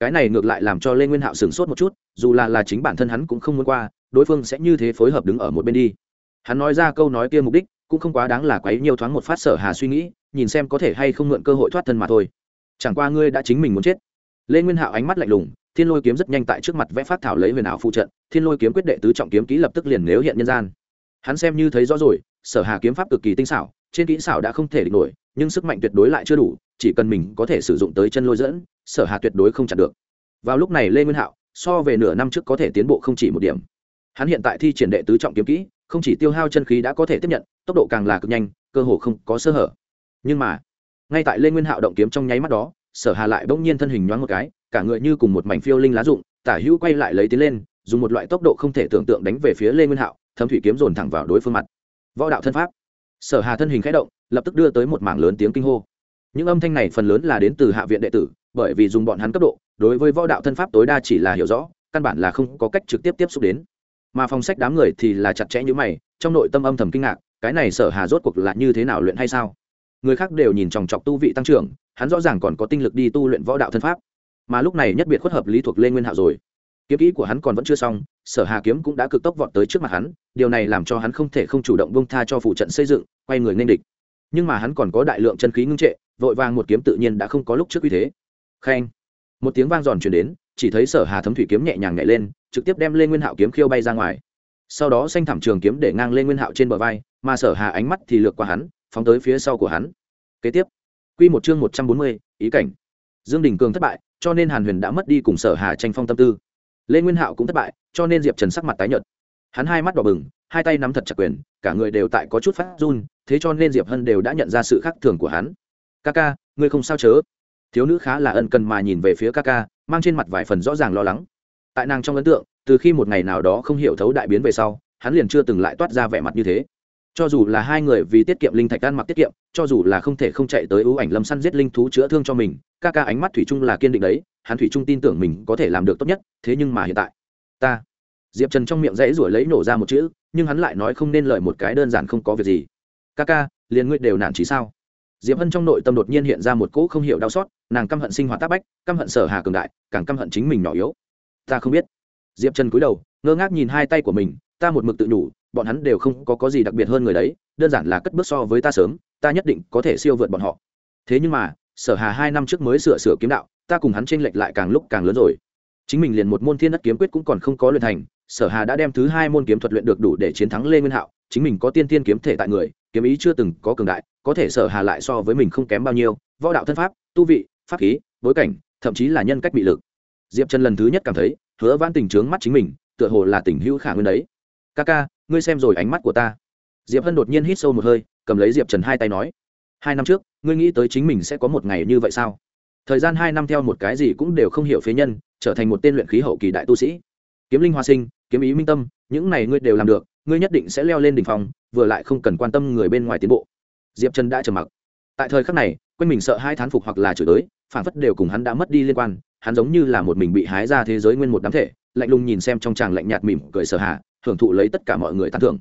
Cái này ngược lại làm cho lê nguyên hạo sửng sốt một chút, dù là là chính bản thân hắn cũng không muốn qua, đối phương sẽ như thế phối hợp đứng ở một bên đi. Hắn nói ra câu nói kia mục đích cũng không quá đáng là quấy nhiều thoáng một phát sở hà suy nghĩ, nhìn xem có thể hay không mượn cơ hội thoát thân mà thôi. Chẳng qua ngươi đã chính mình muốn chết. Lê nguyên hạo ánh mắt lạnh lùng, thiên lôi kiếm rất nhanh tại trước mặt vẽ phát thảo lấy huyền ảo phụ trận, thiên lôi kiếm quyết đệ tứ trọng kiếm kỹ lập tức liền nếu hiện nhân gian. Hắn xem như thấy rõ rồi, sở hà kiếm pháp cực kỳ tinh xảo, trên kỹ xảo đã không thể địch nổi, nhưng sức mạnh tuyệt đối lại chưa đủ, chỉ cần mình có thể sử dụng tới chân lôi dẫn, sở hà tuyệt đối không chặn được. Vào lúc này lê nguyên hạo, so về nửa năm trước có thể tiến bộ không chỉ một điểm. Hắn hiện tại thi triển đệ tứ trọng kiếm kỹ không chỉ tiêu hao chân khí đã có thể tiếp nhận, tốc độ càng là cực nhanh, cơ hồ không có sơ hở. Nhưng mà, ngay tại lê nguyên hạo động kiếm trong nháy mắt đó, sở hà lại bỗng nhiên thân hình nhoáng một cái, cả người như cùng một mảnh phiêu linh lá rụng, tả hữu quay lại lấy tiến lên, dùng một loại tốc độ không thể tưởng tượng đánh về phía lê nguyên hạo, thấm thủy kiếm dồn thẳng vào đối phương mặt. Võ đạo thân pháp. Sở hà thân hình khẽ động, lập tức đưa tới một mảng lớn tiếng kinh hô. Những âm thanh này phần lớn là đến từ hạ viện đệ tử, bởi vì dùng bọn hắn cấp độ, đối với võ đạo thân pháp tối đa chỉ là hiểu rõ, căn bản là không có cách trực tiếp tiếp xúc đến mà phòng sách đám người thì là chặt chẽ như mày, trong nội tâm âm thầm kinh ngạc, cái này sở hà rốt cuộc là như thế nào luyện hay sao? Người khác đều nhìn chòng chọc tu vị tăng trưởng, hắn rõ ràng còn có tinh lực đi tu luyện võ đạo thân pháp. Mà lúc này nhất biệt khuất hợp lý thuộc lê nguyên hạo rồi. Kiếm kỹ của hắn còn vẫn chưa xong, sở hà kiếm cũng đã cực tốc vọt tới trước mặt hắn, điều này làm cho hắn không thể không chủ động bông tha cho phụ trận xây dựng, quay người nên địch. Nhưng mà hắn còn có đại lượng chân khí ngưng trệ, vội vàng một kiếm tự nhiên đã không có lúc trước uy thế. Khen một tiếng vang giòn chuyển đến, chỉ thấy sở hà thấm thủy kiếm nhẹ nhàng nhảy lên, trực tiếp đem lên nguyên hạo kiếm khiêu bay ra ngoài. Sau đó xanh thảm trường kiếm để ngang lên nguyên hạo trên bờ vai, mà sở hà ánh mắt thì lược qua hắn, phóng tới phía sau của hắn. Kế tiếp, quy một chương một trăm bốn mươi, ý cảnh. Dương đình cường thất bại, cho nên hàn huyền đã mất đi cùng sở hà tranh phong tâm tư. Lê nguyên hạo cũng thất bại, cho nên diệp trần sắc mặt tái nhợt. Hắn hai mắt đỏ bừng, hai tay nắm thật chặt quyền, cả người đều tại có chút phát run, thế cho nên diệp hân đều đã nhận ra sự khác thường của hắn. Ca ca, ngươi không sao chớ thiếu nữ khá là ân cần mà nhìn về phía ca ca, mang trên mặt vài phần rõ ràng lo lắng. Tại nàng trong ấn tượng, từ khi một ngày nào đó không hiểu thấu đại biến về sau, hắn liền chưa từng lại toát ra vẻ mặt như thế. Cho dù là hai người vì tiết kiệm linh thạch ăn mặc tiết kiệm, cho dù là không thể không chạy tới ưu ảnh lâm săn giết linh thú chữa thương cho mình, ca ca ánh mắt thủy chung là kiên định đấy, hắn thủy chung tin tưởng mình có thể làm được tốt nhất, thế nhưng mà hiện tại, ta, diệp trần trong miệng rẫy ruổi lấy nổ ra một chữ, nhưng hắn lại nói không nên lời một cái đơn giản không có việc gì. Ca ca, liền ngươi đều nản trí sao? Diệp hân trong nội tâm đột nhiên hiện ra một cỗ không hiểu đau xót nàng căm hận sinh hoạt tác bách căm hận sở hà cường đại càng căm hận chính mình nhỏ yếu. Ta không biết. Diệp trần cúi đầu ngơ ngác nhìn hai tay của mình ta một mực tự nhủ bọn hắn đều không có, có gì đặc biệt hơn người đấy đơn giản là cất bước so với ta sớm ta nhất định có thể siêu vượt bọn họ. Thế nhưng mà sở hà hai năm trước mới sửa sửa kiếm đạo ta cùng hắn chênh lệch lại càng lúc càng lớn rồi. Chính mình liền một môn thiên đất kiếm quyết cũng còn không có luyện thành sở hà đã đem thứ hai môn kiếm thuật luyện được đủ để chiến thắng lê nguyên hạo, chính mình có tiên tiên kiếm thể tại người, kiếm ý chưa từng có cường đại, có thể sở hà lại so với mình không kém bao nhiêu, võ đạo thân pháp, tu vị, pháp khí, bối cảnh, thậm chí là nhân cách bị lực. Diệp trần lần thứ nhất cảm thấy, hứa van tình trướng mắt chính mình, tựa hồ là tình hữu khả nguyên đấy. Ca ca, ngươi xem rồi ánh mắt của ta. Diệp hân đột nhiên hít sâu một hơi, cầm lấy diệp trần hai tay nói, hai năm trước, ngươi nghĩ tới chính mình sẽ có một ngày như vậy sao? Thời gian hai năm theo một cái gì cũng đều không hiểu phế nhân, trở thành một tên luyện khí hậu kỳ đại tu sĩ. Kiếm linh hoa sinh kiếm ý minh tâm, những này ngươi đều làm được, ngươi nhất định sẽ leo lên đỉnh phòng vừa lại không cần quan tâm người bên ngoài tiến bộ. Diệp trần đã trầm mặc. Tại thời khắc này, quanh mình sợ hai thán phục hoặc là chửi tới phản phất đều cùng hắn đã mất đi liên quan, hắn giống như là một mình bị hái ra thế giới nguyên một đám thể, lạnh lùng nhìn xem trong tràng lạnh nhạt mỉm cười sợ hạ, hưởng thụ lấy tất cả mọi người tán thưởng.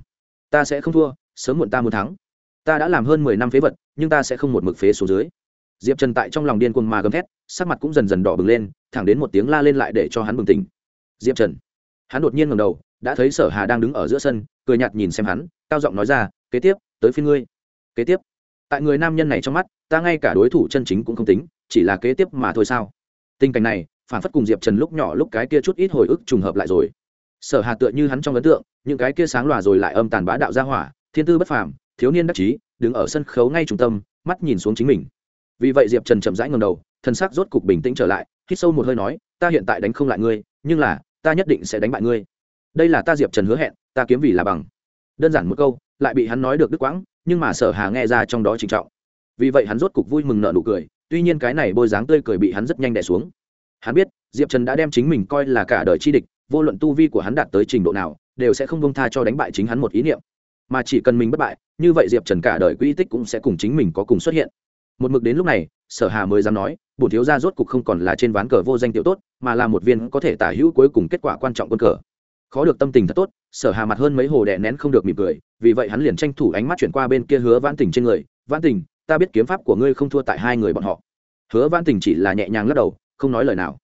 Ta sẽ không thua, sớm muộn ta muốn thắng. Ta đã làm hơn mười năm phế vật, nhưng ta sẽ không một mực phế số dưới. Diệp trần tại trong lòng điên cuồng mà gầm thét, sắc mặt cũng dần dần đỏ bừng lên, thẳng đến một tiếng la lên lại để cho hắn bừng tỉnh. Diệp trần hắn đột nhiên ngầm đầu, đã thấy sở hà đang đứng ở giữa sân, cười nhạt nhìn xem hắn, cao giọng nói ra, kế tiếp, tới phiên ngươi. Kế tiếp? Tại người nam nhân này trong mắt, ta ngay cả đối thủ chân chính cũng không tính, chỉ là kế tiếp mà thôi sao? Tình cảnh này, phản phất cùng diệp trần lúc nhỏ lúc cái kia chút ít hồi ức trùng hợp lại rồi. Sở hà tựa như hắn trong ấn tượng, những cái kia sáng lòa rồi lại âm tàn bá đạo ra hỏa, thiên tư bất phàm, thiếu niên đắc chí, đứng ở sân khấu ngay trung tâm, mắt nhìn xuống chính mình. Vì vậy diệp trần chậm rãi ngầm đầu, thân xác rốt cục bình tĩnh trở lại, hít sâu một hơi nói, ta hiện tại đánh không lại ngươi, nhưng là ta nhất định sẽ đánh bại ngươi. Đây là ta diệp trần hứa hẹn, ta kiếm vì là bằng. Đơn giản một câu, lại bị hắn nói được đứt quãng, nhưng mà sở hà nghe ra trong đó trịnh trọng. Vì vậy hắn rốt cục vui mừng nợ nụ cười, tuy nhiên cái này bôi dáng tươi cười bị hắn rất nhanh đẻ xuống. Hắn biết, diệp trần đã đem chính mình coi là cả đời chi địch, vô luận tu vi của hắn đạt tới trình độ nào, đều sẽ không bông tha cho đánh bại chính hắn một ý niệm. Mà chỉ cần mình bất bại, như vậy diệp trần cả đời quỹ tích cũng sẽ cùng chính mình có cùng xuất hiện một mực đến lúc này, sở hà mới dám nói, bổn thiếu gia rốt cục không còn là trên ván cờ vô danh tiểu tốt, mà là một viên có thể tả hữu cuối cùng kết quả quan trọng quân cờ. Khó được tâm tình thật tốt, sở hà mặt hơn mấy hồ đè nén không được mỉm cười, vì vậy hắn liền tranh thủ ánh mắt chuyển qua bên kia hứa vãn tình trên người, vãn tình, ta biết kiếm pháp của ngươi không thua tại hai người bọn họ. Hứa vãn tình chỉ là nhẹ nhàng lắc đầu, không nói lời nào.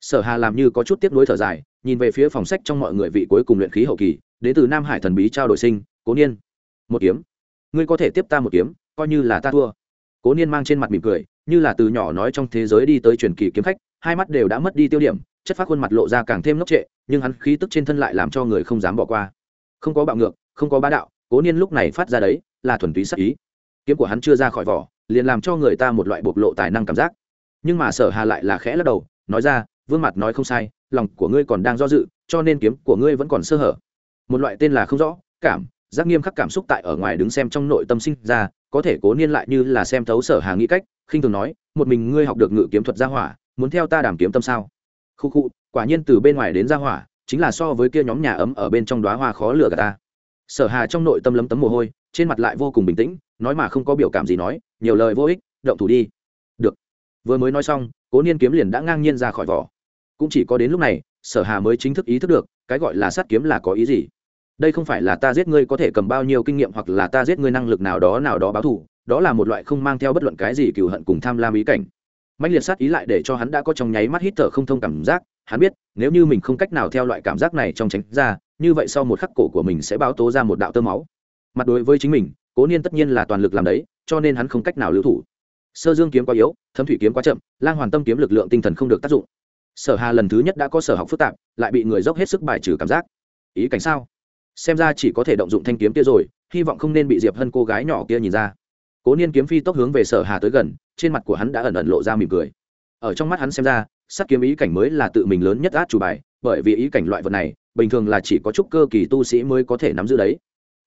Sở hà làm như có chút tiếp nối thở dài, nhìn về phía phòng sách trong mọi người vị cuối cùng luyện khí hậu kỳ, đến từ nam hải thần bí trao đổi sinh, cố niên, một kiếm. Ngươi có thể tiếp ta một kiếm, coi như là ta thua cố niên mang trên mặt mỉm cười, như là từ nhỏ nói trong thế giới đi tới truyền kỳ kiếm khách, hai mắt đều đã mất đi tiêu điểm, chất phát khuôn mặt lộ ra càng thêm ngốc trệ, nhưng hắn khí tức trên thân lại làm cho người không dám bỏ qua. Không có bạo ngược, không có bá đạo, cố niên lúc này phát ra đấy, là thuần túy sắc ý. Kiếm của hắn chưa ra khỏi vỏ, liền làm cho người ta một loại bộc lộ tài năng cảm giác. Nhưng mà sở hà lại là khẽ lắc đầu, nói ra, vương mặt nói không sai, lòng của ngươi còn đang do dự, cho nên kiếm của ngươi vẫn còn sơ hở. Một loại tên là không rõ, cảm giác nghiêm khắc cảm xúc tại ở ngoài đứng xem trong nội tâm sinh ra, có thể cố niên lại như là xem thấu sở hà nghĩ cách, khinh thường nói, một mình ngươi học được ngự kiếm thuật gia hỏa, muốn theo ta đàm kiếm tâm sao? Khu khu, quả nhiên từ bên ngoài đến gia hỏa, chính là so với kia nhóm nhà ấm ở bên trong đóa hoa khó lừa cả ta. Sở hà trong nội tâm lấm tấm mồ hôi, trên mặt lại vô cùng bình tĩnh, nói mà không có biểu cảm gì nói, nhiều lời vô ích, động thủ đi. Được. Vừa mới nói xong, cố niên kiếm liền đã ngang nhiên ra khỏi vỏ. Cũng chỉ có đến lúc này, sở hà mới chính thức ý thức được, cái gọi là sát kiếm là có ý gì đây không phải là ta giết ngươi có thể cầm bao nhiêu kinh nghiệm hoặc là ta giết ngươi năng lực nào đó nào đó báo thù, đó là một loại không mang theo bất luận cái gì cừu hận cùng tham lam ý cảnh. Mạnh liệt sát ý lại để cho hắn đã có trong nháy mắt hít thở không thông cảm giác, hắn biết, nếu như mình không cách nào theo loại cảm giác này trong tránh ra, như vậy sau một khắc cổ của mình sẽ báo tố ra một đạo tơ máu. Mặt đối với chính mình, cố niên tất nhiên là toàn lực làm đấy, cho nên hắn không cách nào lưu thủ. Sơ dương kiếm quá yếu, thấm thủy kiếm quá chậm, lang hoàn tâm kiếm lực lượng tinh thần không được tác dụng. Sở hà lần thứ nhất đã có sở học phức tạp, lại bị người dốc hết sức bài trừ cảm giác. Ý cảnh sao? Xem ra chỉ có thể động dụng thanh kiếm kia rồi, hy vọng không nên bị diệp hân cô gái nhỏ kia nhìn ra. Cố niên kiếm phi tốc hướng về sở hà tới gần, trên mặt của hắn đã ẩn ẩn lộ ra mỉm cười. Ở trong mắt hắn xem ra sắc kiếm ý cảnh mới là tự mình lớn nhất át chủ bài, bởi vì ý cảnh loại vật này, bình thường là chỉ có chút cơ kỳ tu sĩ mới có thể nắm giữ đấy.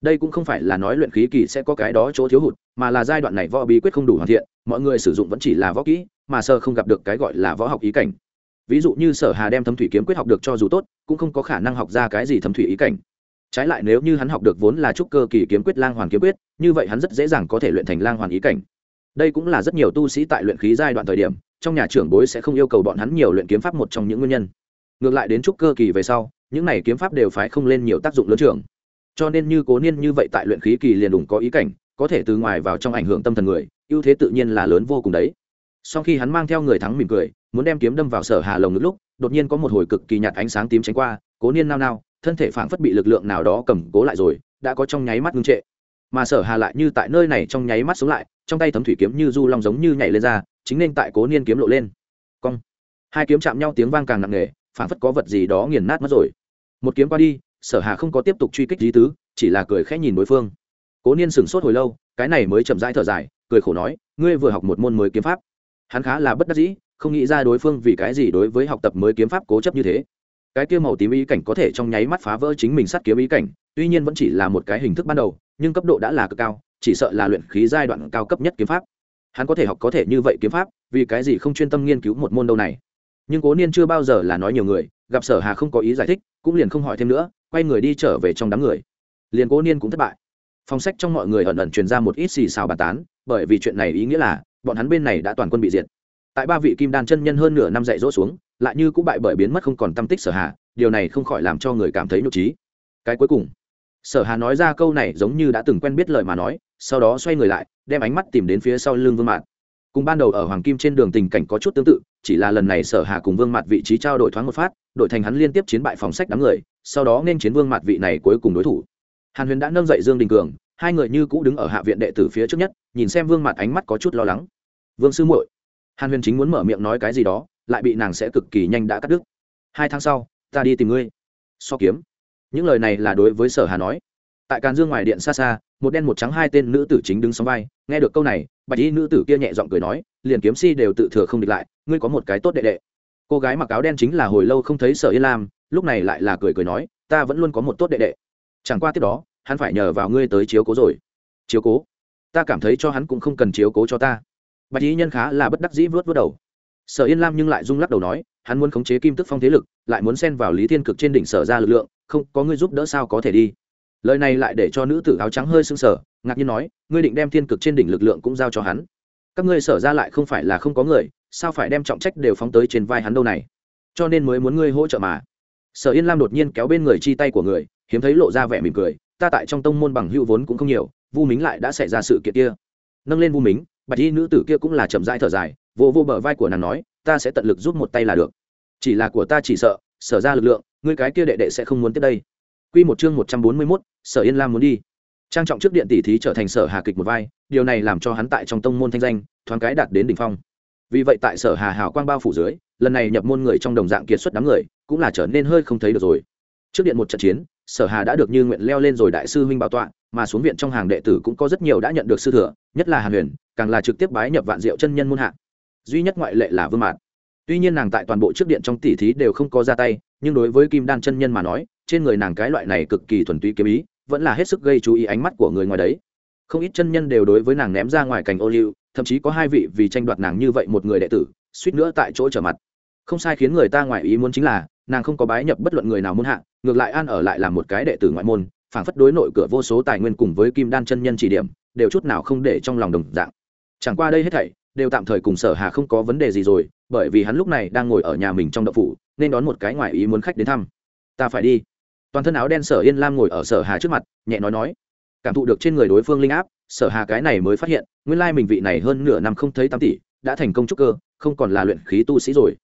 Đây cũng không phải là nói luyện khí kỳ sẽ có cái đó chỗ thiếu hụt, mà là giai đoạn này võ bí quyết không đủ hoàn thiện, mọi người sử dụng vẫn chỉ là võ kỹ, mà sơ không gặp được cái gọi là võ học ý cảnh. Ví dụ như sở hà đem thấm thủy kiếm quyết học được cho dù tốt, cũng không có khả năng học ra cái gì thấm thủy ý cảnh trái lại nếu như hắn học được vốn là trúc cơ kỳ kiếm quyết lang hoàn kiếm quyết, như vậy hắn rất dễ dàng có thể luyện thành lang hoàn ý cảnh. Đây cũng là rất nhiều tu sĩ tại luyện khí giai đoạn thời điểm, trong nhà trưởng bối sẽ không yêu cầu bọn hắn nhiều luyện kiếm pháp một trong những nguyên nhân. Ngược lại đến trúc cơ kỳ về sau, những này kiếm pháp đều phải không lên nhiều tác dụng lớn trưởng. Cho nên như cố niên như vậy tại luyện khí kỳ liền đủng có ý cảnh, có thể từ ngoài vào trong ảnh hưởng tâm thần người, ưu thế tự nhiên là lớn vô cùng đấy. Sau khi hắn mang theo người thắng mỉm cười, muốn đem kiếm đâm vào sở hà lồng ngực lúc, đột nhiên có một hồi cực kỳ nhạt ánh sáng tím tránh qua, cố niên nao nao thân thể phảng phất bị lực lượng nào đó cầm cố lại rồi, đã có trong nháy mắt ngưng trệ. Mà sở hà lại như tại nơi này trong nháy mắt sống lại, trong tay thấm thủy kiếm như du long giống như nhảy lên ra, chính nên tại cố niên kiếm lộ lên. Cong. Hai kiếm chạm nhau tiếng vang càng nặng nề, phảng phất có vật gì đó nghiền nát mất rồi. Một kiếm qua đi, sở hà không có tiếp tục truy kích lý tứ, chỉ là cười khẽ nhìn đối phương. Cố niên sửng sốt hồi lâu, cái này mới chậm rãi thở dài, cười khổ nói, ngươi vừa học một môn mới kiếm pháp. Hắn khá là bất đắc dĩ, không nghĩ ra đối phương vì cái gì đối với học tập mới kiếm pháp cố chấp như thế cái kia màu tím ý cảnh có thể trong nháy mắt phá vỡ chính mình sát kiếm ý cảnh, tuy nhiên vẫn chỉ là một cái hình thức ban đầu, nhưng cấp độ đã là cực cao, chỉ sợ là luyện khí giai đoạn cao cấp nhất kiếm pháp. Hắn có thể học có thể như vậy kiếm pháp, vì cái gì không chuyên tâm nghiên cứu một môn đâu này? Nhưng cố niên chưa bao giờ là nói nhiều người, gặp sở hà không có ý giải thích, cũng liền không hỏi thêm nữa, quay người đi trở về trong đám người. Liền cố niên cũng thất bại. Phong sách trong mọi người ẩn ẩn truyền ra một ít xì xào bàn tán, bởi vì chuyện này ý nghĩa là, bọn hắn bên này đã toàn quân bị diệt. Tại ba vị kim đan chân nhân hơn nửa năm dạy dỗ xuống lại như cũng bại bởi biến mất không còn tâm tích sở hà, điều này không khỏi làm cho người cảm thấy nhục trí. Cái cuối cùng, sở hà nói ra câu này giống như đã từng quen biết lời mà nói, sau đó xoay người lại, đem ánh mắt tìm đến phía sau lưng vương mạn cùng ban đầu ở hoàng kim trên đường tình cảnh có chút tương tự, chỉ là lần này sở hà cùng vương mạt vị trí trao đổi thoáng một phát, đội thành hắn liên tiếp chiến bại phòng sách đám người, sau đó nên chiến vương mạt vị này cuối cùng đối thủ. Hàn huyền đã nâng dậy dương đình cường, hai người như cũ đứng ở hạ viện đệ tử phía trước nhất, nhìn xem vương mạt ánh mắt có chút lo lắng. Vương sư muội. Hàn huyền chính muốn mở miệng nói cái gì đó lại bị nàng sẽ cực kỳ nhanh đã cắt đứt. Hai tháng sau, ta đi tìm ngươi. So kiếm. Những lời này là đối với sở hà nói. Tại càn dương ngoài điện xa xa, một đen một trắng hai tên nữ tử chính đứng sóng vai. Nghe được câu này, bạch y nữ tử kia nhẹ giọng cười nói, liền kiếm si đều tự thừa không địch lại, ngươi có một cái tốt đệ đệ. Cô gái mặc áo đen chính là hồi lâu không thấy sở yên lam, lúc này lại là cười cười nói, ta vẫn luôn có một tốt đệ đệ. Chẳng qua tiếp đó, hắn phải nhờ vào ngươi tới chiếu cố rồi. Chiếu cố? Ta cảm thấy cho hắn cũng không cần chiếu cố cho ta. Bạch y nhân khá là bất đắc dĩ vớt vớt đầu sở yên lam nhưng lại rung lắc đầu nói, hắn muốn khống chế kim tức phong thế lực, lại muốn xen vào lý thiên cực trên đỉnh sở ra lực lượng, không, có ngươi giúp đỡ sao có thể đi. Lời này lại để cho nữ tử áo trắng hơi sưng sở ngạc nhiên nói, ngươi định đem thiên cực trên đỉnh lực lượng cũng giao cho hắn. Các ngươi sở ra lại không phải là không có người, sao phải đem trọng trách đều phóng tới trên vai hắn đâu này? Cho nên mới muốn ngươi hỗ trợ mà. Sở yên lam đột nhiên kéo bên người chi tay của người, hiếm thấy lộ ra vẻ mỉm cười, ta tại trong tông môn bằng hữu vốn cũng không nhiều, vu mính lại đã xảy ra sự kiện kia. Nâng lên vu mính, bạch y nữ tử kia cũng là chậm rãi thở dài vô vô bờ vai của nàng nói ta sẽ tận lực giúp một tay là được chỉ là của ta chỉ sợ sở ra lực lượng ngươi cái kia đệ đệ sẽ không muốn tiếp đây Quy một chương một trăm bốn mươi 141, Sở Yên Lam muốn đi. Trang trọng trước điện tỷ thí trở thành Sở Hà kịch một vai, điều này làm cho hắn tại trong tông môn thanh danh, thoáng cái đạt đến đỉnh phong. Vì vậy tại Sở Hà hào quang bao phủ dưới, lần này nhập môn người trong đồng dạng kiệt xuất đám người, cũng là trở nên hơi không thấy được rồi. Trước điện một trận chiến, Sở Hà đã được như nguyện leo lên rồi đại sư huynh bảo tọa, mà xuống viện trong hàng đệ tử cũng có rất nhiều đã nhận được sư thừa, nhất là Hàn Huyền, càng là trực tiếp bái nhập vạn diệu chân nhân môn hạ. Duy nhất ngoại lệ là Vương Mạn. Tuy nhiên nàng tại toàn bộ trước điện trong tỷ thí đều không có ra tay, nhưng đối với Kim Đan chân nhân mà nói, trên người nàng cái loại này cực kỳ thuần túy kiếm ý vẫn là hết sức gây chú ý ánh mắt của người ngoài đấy. Không ít chân nhân đều đối với nàng ném ra ngoài cành ô liu thậm chí có hai vị vì tranh đoạt nàng như vậy một người đệ tử suýt nữa tại chỗ trở mặt. Không sai khiến người ta ngoài ý muốn chính là nàng không có bái nhập bất luận người nào muốn hạ ngược lại an ở lại là một cái đệ tử ngoại môn phảng phất đối nội cửa vô số tài nguyên cùng với kim đan chân nhân chỉ điểm đều chút nào không để trong lòng đồng dạng. Chẳng qua đây hết thảy đều tạm thời cùng sở hà không có vấn đề gì rồi, bởi vì hắn lúc này đang ngồi ở nhà mình trong đậu phủ, nên đón một cái ngoại ý muốn khách đến thăm. Ta phải đi. Toàn thân áo đen sở yên lam ngồi ở sở hà trước mặt, nhẹ nói nói. Cảm thụ được trên người đối phương linh áp, sở hà cái này mới phát hiện, nguyên lai mình vị này hơn nửa năm không thấy tám tỷ, đã thành công trúc cơ, không còn là luyện khí tu sĩ rồi.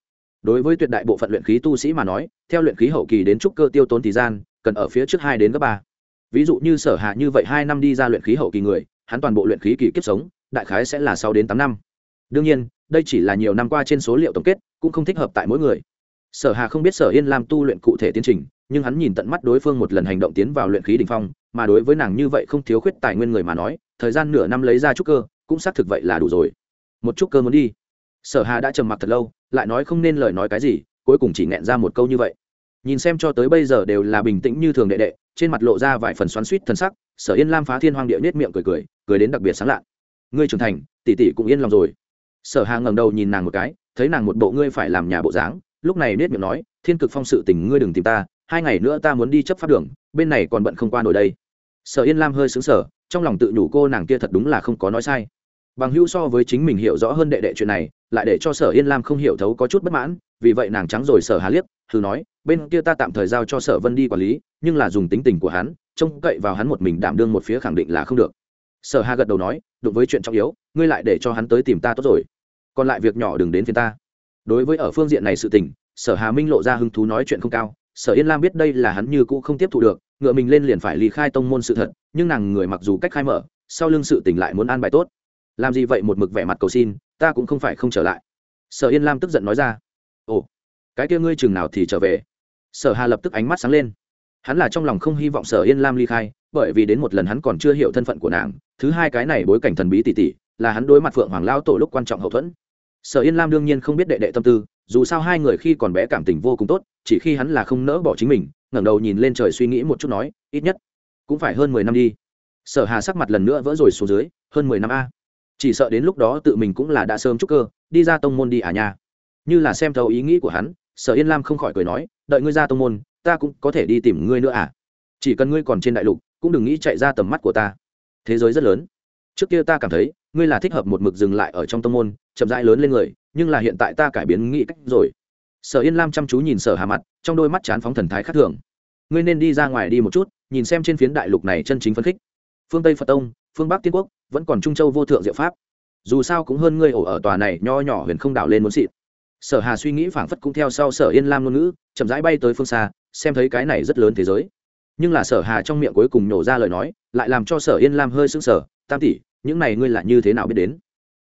Đối với tuyệt đại bộ phận luyện khí tu sĩ mà nói, theo luyện khí hậu kỳ đến trúc cơ tiêu tốn thời gian, cần ở phía trước hai đến gấp ba. Ví dụ như sở hà như vậy hai năm đi ra luyện khí hậu kỳ người, hắn toàn bộ luyện khí kỳ kiếp sống, đại khái sẽ là sáu đến tám năm đương nhiên đây chỉ là nhiều năm qua trên số liệu tổng kết cũng không thích hợp tại mỗi người sở hà không biết sở yên lam tu luyện cụ thể tiến trình nhưng hắn nhìn tận mắt đối phương một lần hành động tiến vào luyện khí đỉnh phong, mà đối với nàng như vậy không thiếu khuyết tài nguyên người mà nói, thời gian nửa năm lấy ra chút cơ, cũng xác thực vậy là đủ rồi. Một chút cơ muốn đi. Sở Hà đã trầm mặc thật lâu, lại nói không nên lời nói cái gì, cuối cùng chỉ nghẹn ra một câu như vậy. Nhìn xem cho tới bây giờ đều là bình tĩnh như thường đệ đệ, trên mặt lộ ra vài phần xoắn xuýt thần sắc, Sở Yên Lam phá thiên hoang địa nết miệng cười cười, cười đến đặc biệt sáng lạ. Ngươi trưởng thành, tỷ tỷ cũng yên lòng rồi. Sở Hà ngẩng đầu nhìn nàng một cái, thấy nàng một bộ ngươi phải làm nhà bộ dáng, lúc này nết miệng nói, Thiên Cực Phong sự tình ngươi đừng tìm ta, hai ngày nữa ta muốn đi chấp pháp đường bên này còn bận không qua nổi đây. Sở yên lam hơi xứng sở trong lòng tự nhủ cô nàng kia thật đúng là không có nói sai. Bằng hữu so với chính mình hiểu rõ hơn đệ đệ chuyện này lại để cho sở yên lam không hiểu thấu có chút bất mãn vì vậy nàng trắng rồi sở hà liếc thử nói bên kia ta tạm thời giao cho sở vân đi quản lý nhưng là dùng tính tình của hắn trông cậy vào hắn một mình đảm đương một phía khẳng định là không được. Sở hà gật đầu nói đụng với chuyện trọng yếu ngươi lại để cho hắn tới tìm ta tốt rồi còn lại việc nhỏ đừng đến phiền ta. Đối với ở phương diện này sự tình, sở hà minh lộ ra hứng thú nói chuyện không cao. Sở yên lam biết đây là hắn như cũ không tiếp thu được, ngựa mình lên liền phải ly khai tông môn sự thật, nhưng nàng người mặc dù cách khai mở, sau lưng sự tỉnh lại muốn an bài tốt. Làm gì vậy một mực vẻ mặt cầu xin, ta cũng không phải không trở lại. Sở yên lam tức giận nói ra. Ồ, cái kia ngươi chừng nào thì trở về? Sở hà lập tức ánh mắt sáng lên. Hắn là trong lòng không hy vọng sở yên lam ly khai, bởi vì đến một lần hắn còn chưa hiểu thân phận của nàng, thứ hai cái này bối cảnh thần bí tỉ tỉ, là hắn đối mặt phượng hoàng lao tổ lúc quan trọng hậu thuẫn sở yên lam đương nhiên không biết đệ đệ tâm tư, dù sao hai người khi còn bé cảm tình vô cùng tốt, chỉ khi hắn là không nỡ bỏ chính mình, ngẩng đầu nhìn lên trời suy nghĩ một chút nói, ít nhất cũng phải hơn mười năm đi. Sở hà sắc mặt lần nữa vỡ rồi xuống dưới, hơn mười năm a. Chỉ sợ đến lúc đó tự mình cũng là đã sớm chúc cơ, đi ra tông môn đi à nha. Như là xem thấu ý nghĩ của hắn, sở yên lam không khỏi cười nói, đợi ngươi ra tông môn, ta cũng có thể đi tìm ngươi nữa à. Chỉ cần ngươi còn trên đại lục, cũng đừng nghĩ chạy ra tầm mắt của ta. Thế giới rất lớn. Trước kia ta cảm thấy, ngươi là thích hợp một mực dừng lại ở trong tông môn chậm rãi lớn lên người, nhưng là hiện tại ta cải biến nghĩ cách rồi. Sở yên lam chăm chú nhìn sở hà mặt, trong đôi mắt chán phóng thần thái khác thường. Ngươi nên đi ra ngoài đi một chút, nhìn xem trên phiến đại lục này chân chính phấn khích. Phương tây phật tông, phương bắc tiên quốc, vẫn còn trung châu vô thượng diệu pháp. Dù sao cũng hơn ngươi ổ ở tòa này nho nhỏ huyền không đảo lên muốn xịt sở hà suy nghĩ phảng phất cũng theo sau sở yên lam ngôn ngữ, chậm rãi bay tới phương xa, xem thấy cái này rất lớn thế giới. Nhưng là sở hà trong miệng cuối cùng nhổ ra lời nói, lại làm cho sở yên lam hơi sững sờ, tam tỷ, những này ngươi là như thế nào biết đến?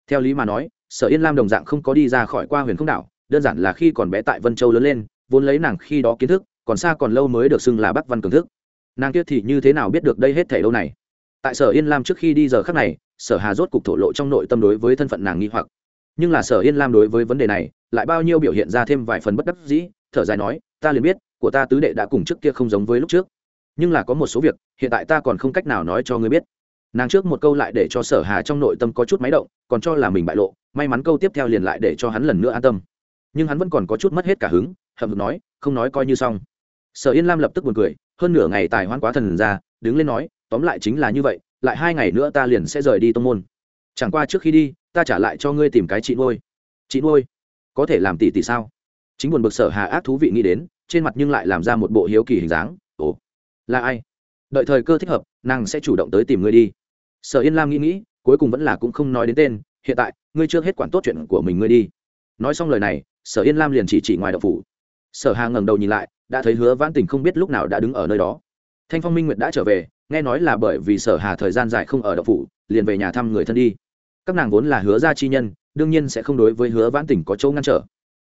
Theo lý mà nói sở yên lam đồng dạng không có đi ra khỏi qua huyền không đảo, đơn giản là khi còn bé tại vân châu lớn lên, vốn lấy nàng khi đó kiến thức, còn xa còn lâu mới được xưng là bắc văn cường thức. Nàng kia thì như thế nào biết được đây hết thể đâu này? Tại sở yên lam trước khi đi giờ khác này, sở hà rốt cục thổ lộ trong nội tâm đối với thân phận nàng nghi hoặc. Nhưng là sở yên lam đối với vấn đề này, lại bao nhiêu biểu hiện ra thêm vài phần bất đắc dĩ, thở dài nói, ta liền biết, của ta tứ đệ đã cùng trước kia không giống với lúc trước. Nhưng là có một số việc, hiện tại ta còn không cách nào nói cho ngươi biết nàng trước một câu lại để cho sở hà trong nội tâm có chút máy động, còn cho là mình bại lộ, may mắn câu tiếp theo liền lại để cho hắn lần nữa an tâm. Nhưng hắn vẫn còn có chút mất hết cả hứng, hậm hực nói, không nói coi như xong. Sở yên lam lập tức buồn cười, hơn nửa ngày tài hoan quá thần ra, đứng lên nói, tóm lại chính là như vậy, lại hai ngày nữa ta liền sẽ rời đi tông môn. Chẳng qua trước khi đi, ta trả lại cho ngươi tìm cái chị nuôi. Chị nuôi? Có thể làm tỷ tỷ sao? Chính buồn bực sở hà ác thú vị nghĩ đến, trên mặt nhưng lại làm ra một bộ hiếu kỳ hình dáng, ồ, là ai? Đợi thời cơ thích hợp, nàng sẽ chủ động tới tìm ngươi đi sở yên lam nghĩ nghĩ, cuối cùng vẫn là cũng không nói đến tên, hiện tại, ngươi chưa hết quản tốt chuyện của mình ngươi đi. Nói xong lời này, sở yên lam liền chỉ chỉ ngoài đậu phủ. Sở hà ngẩng đầu nhìn lại, đã thấy hứa vãn tình không biết lúc nào đã đứng ở nơi đó. Thanh phong minh nguyệt đã trở về, nghe nói là bởi vì sở hà thời gian dài không ở đậu phủ, liền về nhà thăm người thân đi. Các nàng vốn là hứa gia chi nhân, đương nhiên sẽ không đối với hứa vãn tình có chỗ ngăn trở.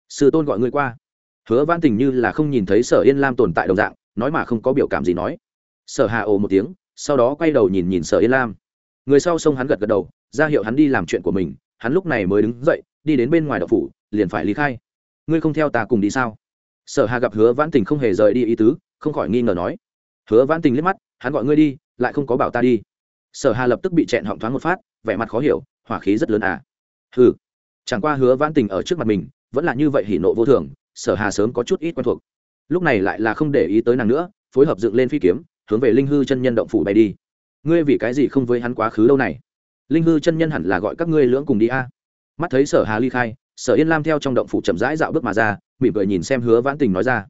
Sư tôn gọi ngươi qua. Hứa vãn tình như là không nhìn thấy sở yên lam tồn tại đồng dạng, nói mà không có biểu cảm gì nói. Sở hà ồ một tiếng, sau đó quay đầu nhìn nhìn sở yên lam người sau xông hắn gật gật đầu, ra hiệu hắn đi làm chuyện của mình, hắn lúc này mới đứng dậy, đi đến bên ngoài đậu phủ, liền phải lý khai. Ngươi không theo ta cùng đi sao? Sở hà gặp hứa vãn tình không hề rời đi ý tứ, không khỏi nghi ngờ nói. Hứa vãn tình liếc mắt, hắn gọi ngươi đi, lại không có bảo ta đi. Sở hà lập tức bị chẹn họng thoáng một phát, vẻ mặt khó hiểu, hỏa khí rất lớn à? Ừ chẳng qua hứa vãn tình ở trước mặt mình, vẫn là như vậy hỉ nộ vô thường, sở hà sớm có chút ít quen thuộc. Lúc này lại là không để ý tới nàng nữa, phối hợp dựng lên phi kiếm, hướng về linh hư chân nhân động phủ bay đi ngươi vì cái gì không với hắn quá khứ lâu này? Linh hư chân nhân hẳn là gọi các ngươi lưỡng cùng đi a. Mắt thấy sở hà ly khai, sở yên lam theo trong động phủ chậm rãi dạo bước mà ra, mỉm cười nhìn xem hứa vãn tình nói ra.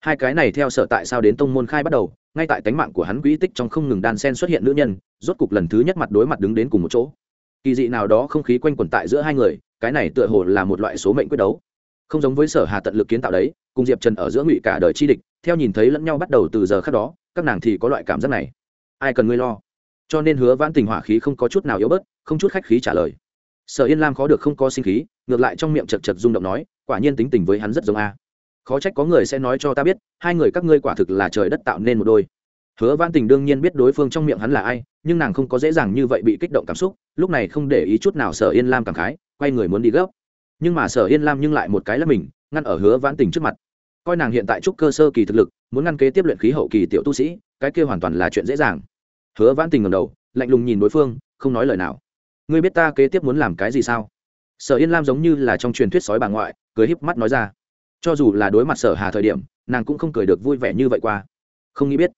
Hai cái này theo sở tại sao đến tông môn khai bắt đầu, ngay tại tánh mạng của hắn quỹ tích trong không ngừng đan sen xuất hiện nữ nhân, rốt cục lần thứ nhất mặt đối mặt đứng đến cùng một chỗ. Kỳ dị nào đó không khí quanh quẩn tại giữa hai người, cái này tựa hồ là một loại số mệnh quyết đấu. Không giống với sở hà tận lực kiến tạo đấy, cùng diệp trần ở giữa ngụy cả đời chi địch, theo nhìn thấy lẫn nhau bắt đầu từ giờ khác đó, các nàng thì có loại cảm giác này. Ai cần ngươi lo? Cho nên hứa vãn tình hỏa khí không có chút nào yếu bớt, không chút khách khí trả lời. Sở yên lam khó được không có sinh khí, ngược lại trong miệng chật chật rung động nói, quả nhiên tính tình với hắn rất giống a. Khó trách có người sẽ nói cho ta biết, hai người các ngươi quả thực là trời đất tạo nên một đôi. Hứa vãn tình đương nhiên biết đối phương trong miệng hắn là ai, nhưng nàng không có dễ dàng như vậy bị kích động cảm xúc, lúc này không để ý chút nào sở yên lam cảm khái, quay người muốn đi gấp. Nhưng mà sở yên lam nhưng lại một cái là mình, ngăn ở hứa vãn tình trước mặt. Coi nàng hiện tại trúc cơ sơ kỳ thực lực, muốn ngăn kế tiếp luyện khí hậu kỳ tiểu tu sĩ, cái kia hoàn toàn là chuyện dễ dàng hứa vãn tình ngầm đầu, lạnh lùng nhìn đối phương, không nói lời nào. Ngươi biết ta kế tiếp muốn làm cái gì sao? Sở yên lam giống như là trong truyền thuyết sói bà ngoại, cười híp mắt nói ra. Cho dù là đối mặt sở hà thời điểm, nàng cũng không cười được vui vẻ như vậy qua. Không nghĩ biết.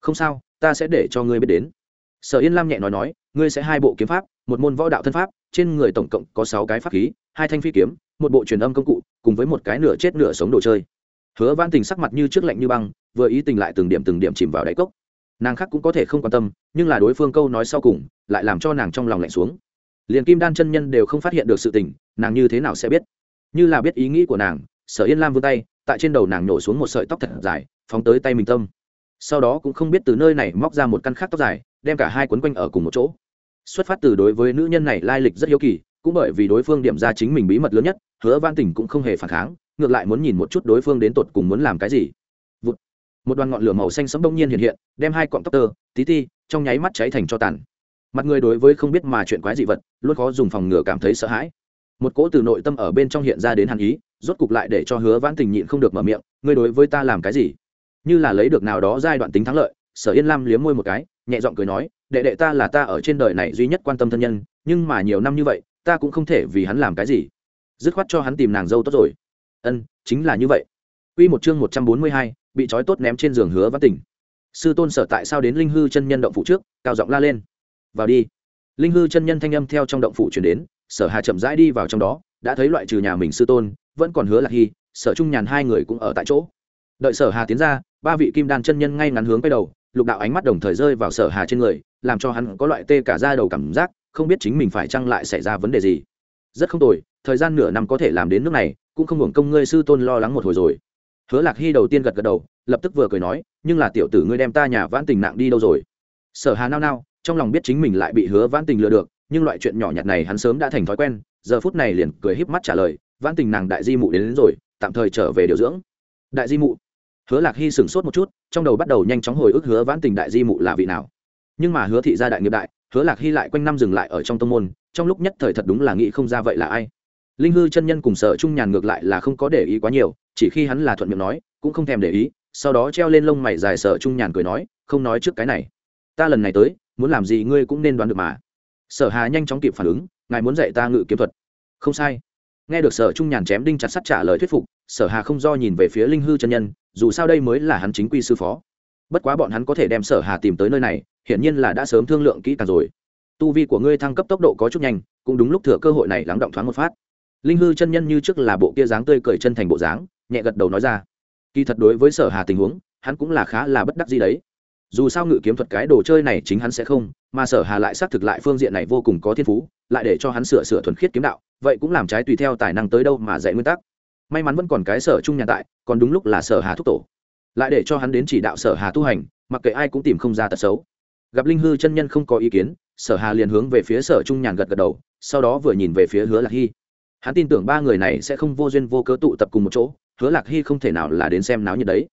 Không sao, ta sẽ để cho ngươi biết đến. Sở yên lam nhẹ nói nói, ngươi sẽ hai bộ kiếm pháp, một môn võ đạo thân pháp, trên người tổng cộng có sáu cái pháp khí, hai thanh phi kiếm, một bộ truyền âm công cụ, cùng với một cái nửa chết nửa sống đồ chơi. Hứa vãn tình sắc mặt như trước lạnh như băng, vừa ý tình lại từng điểm từng điểm chìm vào đáy cốc nàng khác cũng có thể không quan tâm, nhưng là đối phương câu nói sau cùng lại làm cho nàng trong lòng lạnh xuống. Liền kim đan chân nhân đều không phát hiện được sự tình, nàng như thế nào sẽ biết? Như là biết ý nghĩ của nàng, sở yên lam vươn tay, tại trên đầu nàng nổ xuống một sợi tóc thật dài, phóng tới tay mình tâm. Sau đó cũng không biết từ nơi này móc ra một căn khác tóc dài, đem cả hai quấn quanh ở cùng một chỗ. Xuất phát từ đối với nữ nhân này lai lịch rất hiếu kỳ, cũng bởi vì đối phương điểm ra chính mình bí mật lớn nhất, hứa văn tình cũng không hề phản kháng, ngược lại muốn nhìn một chút đối phương đến tột cùng muốn làm cái gì một đoàn ngọn lửa màu xanh sẫm đông nhiên hiện hiện đem hai cọng tóc tơ tí ti trong nháy mắt cháy thành cho tàn. Mặt người đối với không biết mà chuyện quái dị vật luôn khó dùng phòng ngừa cảm thấy sợ hãi. Một cỗ từ nội tâm ở bên trong hiện ra đến hàn ý rốt cục lại để cho hứa vãn tình nhịn không được mở miệng ngươi đối với ta làm cái gì? Như là lấy được nào đó giai đoạn tính thắng lợi sở yên lam liếm môi một cái nhẹ giọng cười nói đệ đệ ta là ta ở trên đời này duy nhất quan tâm thân nhân nhưng mà nhiều năm như vậy ta cũng không thể vì hắn làm cái gì. Dứt khoát cho hắn tìm nàng dâu tốt rồi. Ân chính là như vậy. Quy một chương 142, bị trói tốt ném trên giường hứa văn tỉnh sư tôn sở tại sao đến linh hư chân nhân động phủ trước, cao giọng la lên. Vào đi. Linh hư chân nhân thanh âm theo trong động phủ chuyển đến, sở hà chậm rãi đi vào trong đó, đã thấy loại trừ nhà mình sư tôn, vẫn còn hứa lạc hy sở trung nhàn hai người cũng ở tại chỗ. Đợi sở hà tiến ra, ba vị kim đan chân nhân ngay ngắn hướng quay đầu, lục đạo ánh mắt đồng thời rơi vào sở hà trên người, làm cho hắn có loại tê cả ra đầu cảm giác, không biết chính mình phải chăng lại xảy ra vấn đề gì. Rất không tồi, thời gian nửa năm có thể làm đến nước này, cũng không hưởng công ngươi sư tôn lo lắng một hồi rồi hứa lạc hy đầu tiên gật gật đầu lập tức vừa cười nói nhưng là tiểu tử ngươi đem ta nhà vãn tình nặng đi đâu rồi? Sở hà nao nao trong lòng biết chính mình lại bị hứa vãn tình lừa được nhưng loại chuyện nhỏ nhặt này hắn sớm đã thành thói quen giờ phút này liền cười híp mắt trả lời vãn tình nàng đại di mụ đến, đến rồi tạm thời trở về điều dưỡng. Đại di mụ? Hứa lạc hy sửng sốt một chút trong đầu bắt đầu nhanh chóng hồi ức hứa vãn tình đại di mụ là vị nào. Nhưng mà hứa thị gia đại nghiệp đại hứa lạc hy lại quanh năm dừng lại ở trong tông môn trong lúc nhất thời thật đúng là nghĩ không ra vậy là ai. Linh hư chân nhân cùng sở trung nhàn ngược lại là không có để ý quá nhiều chỉ khi hắn là thuận miệng nói, cũng không thèm để ý, sau đó treo lên lông mày dài sợ trung nhàn cười nói, không nói trước cái này. Ta lần này tới, muốn làm gì ngươi cũng nên đoán được mà. Sở hà nhanh chóng kịp phản ứng, ngài muốn dạy ta ngự kiếm thuật. Không sai. Nghe được sở trung nhàn chém đinh chặt sắt trả lời thuyết phục, sở hà không do nhìn về phía linh hư chân nhân, dù sao đây mới là hắn chính quy sư phó. Bất quá bọn hắn có thể đem sở hà tìm tới nơi này, hiển nhiên là đã sớm thương lượng kỹ càng rồi. Tu vi của ngươi thăng cấp tốc độ có chút nhanh, cũng đúng lúc thừa cơ hội này lắng động thoáng một phát. Linh hư chân nhân như trước là bộ kia dáng tươi cười chân thành bộ dáng nhẹ gật đầu nói ra. Kỳ thật đối với sở hà tình huống, hắn cũng là khá là bất đắc gì đấy. Dù sao ngự kiếm thuật cái đồ chơi này chính hắn sẽ không, mà sở hà lại xác thực lại phương diện này vô cùng có thiên phú, lại để cho hắn sửa sửa thuần khiết kiếm đạo, vậy cũng làm trái tùy theo tài năng tới đâu mà dạy nguyên tắc. May mắn vẫn còn cái sở Chung nhà tại, còn đúng lúc là sở hà thúc tổ. Lại để cho hắn đến chỉ đạo sở hà tu hành, mặc kệ ai cũng tìm không ra tật xấu. Gặp linh hư chân nhân không có ý kiến, sở hà liền hướng về phía sở trung nhàn gật gật đầu, sau đó vừa nhìn về phía hứa lạc hy. Hắn tin tưởng ba người này sẽ không vô duyên vô cớ tụ tập cùng một chỗ hứa lạc hy không thể nào là đến xem náo nhiệt đấy.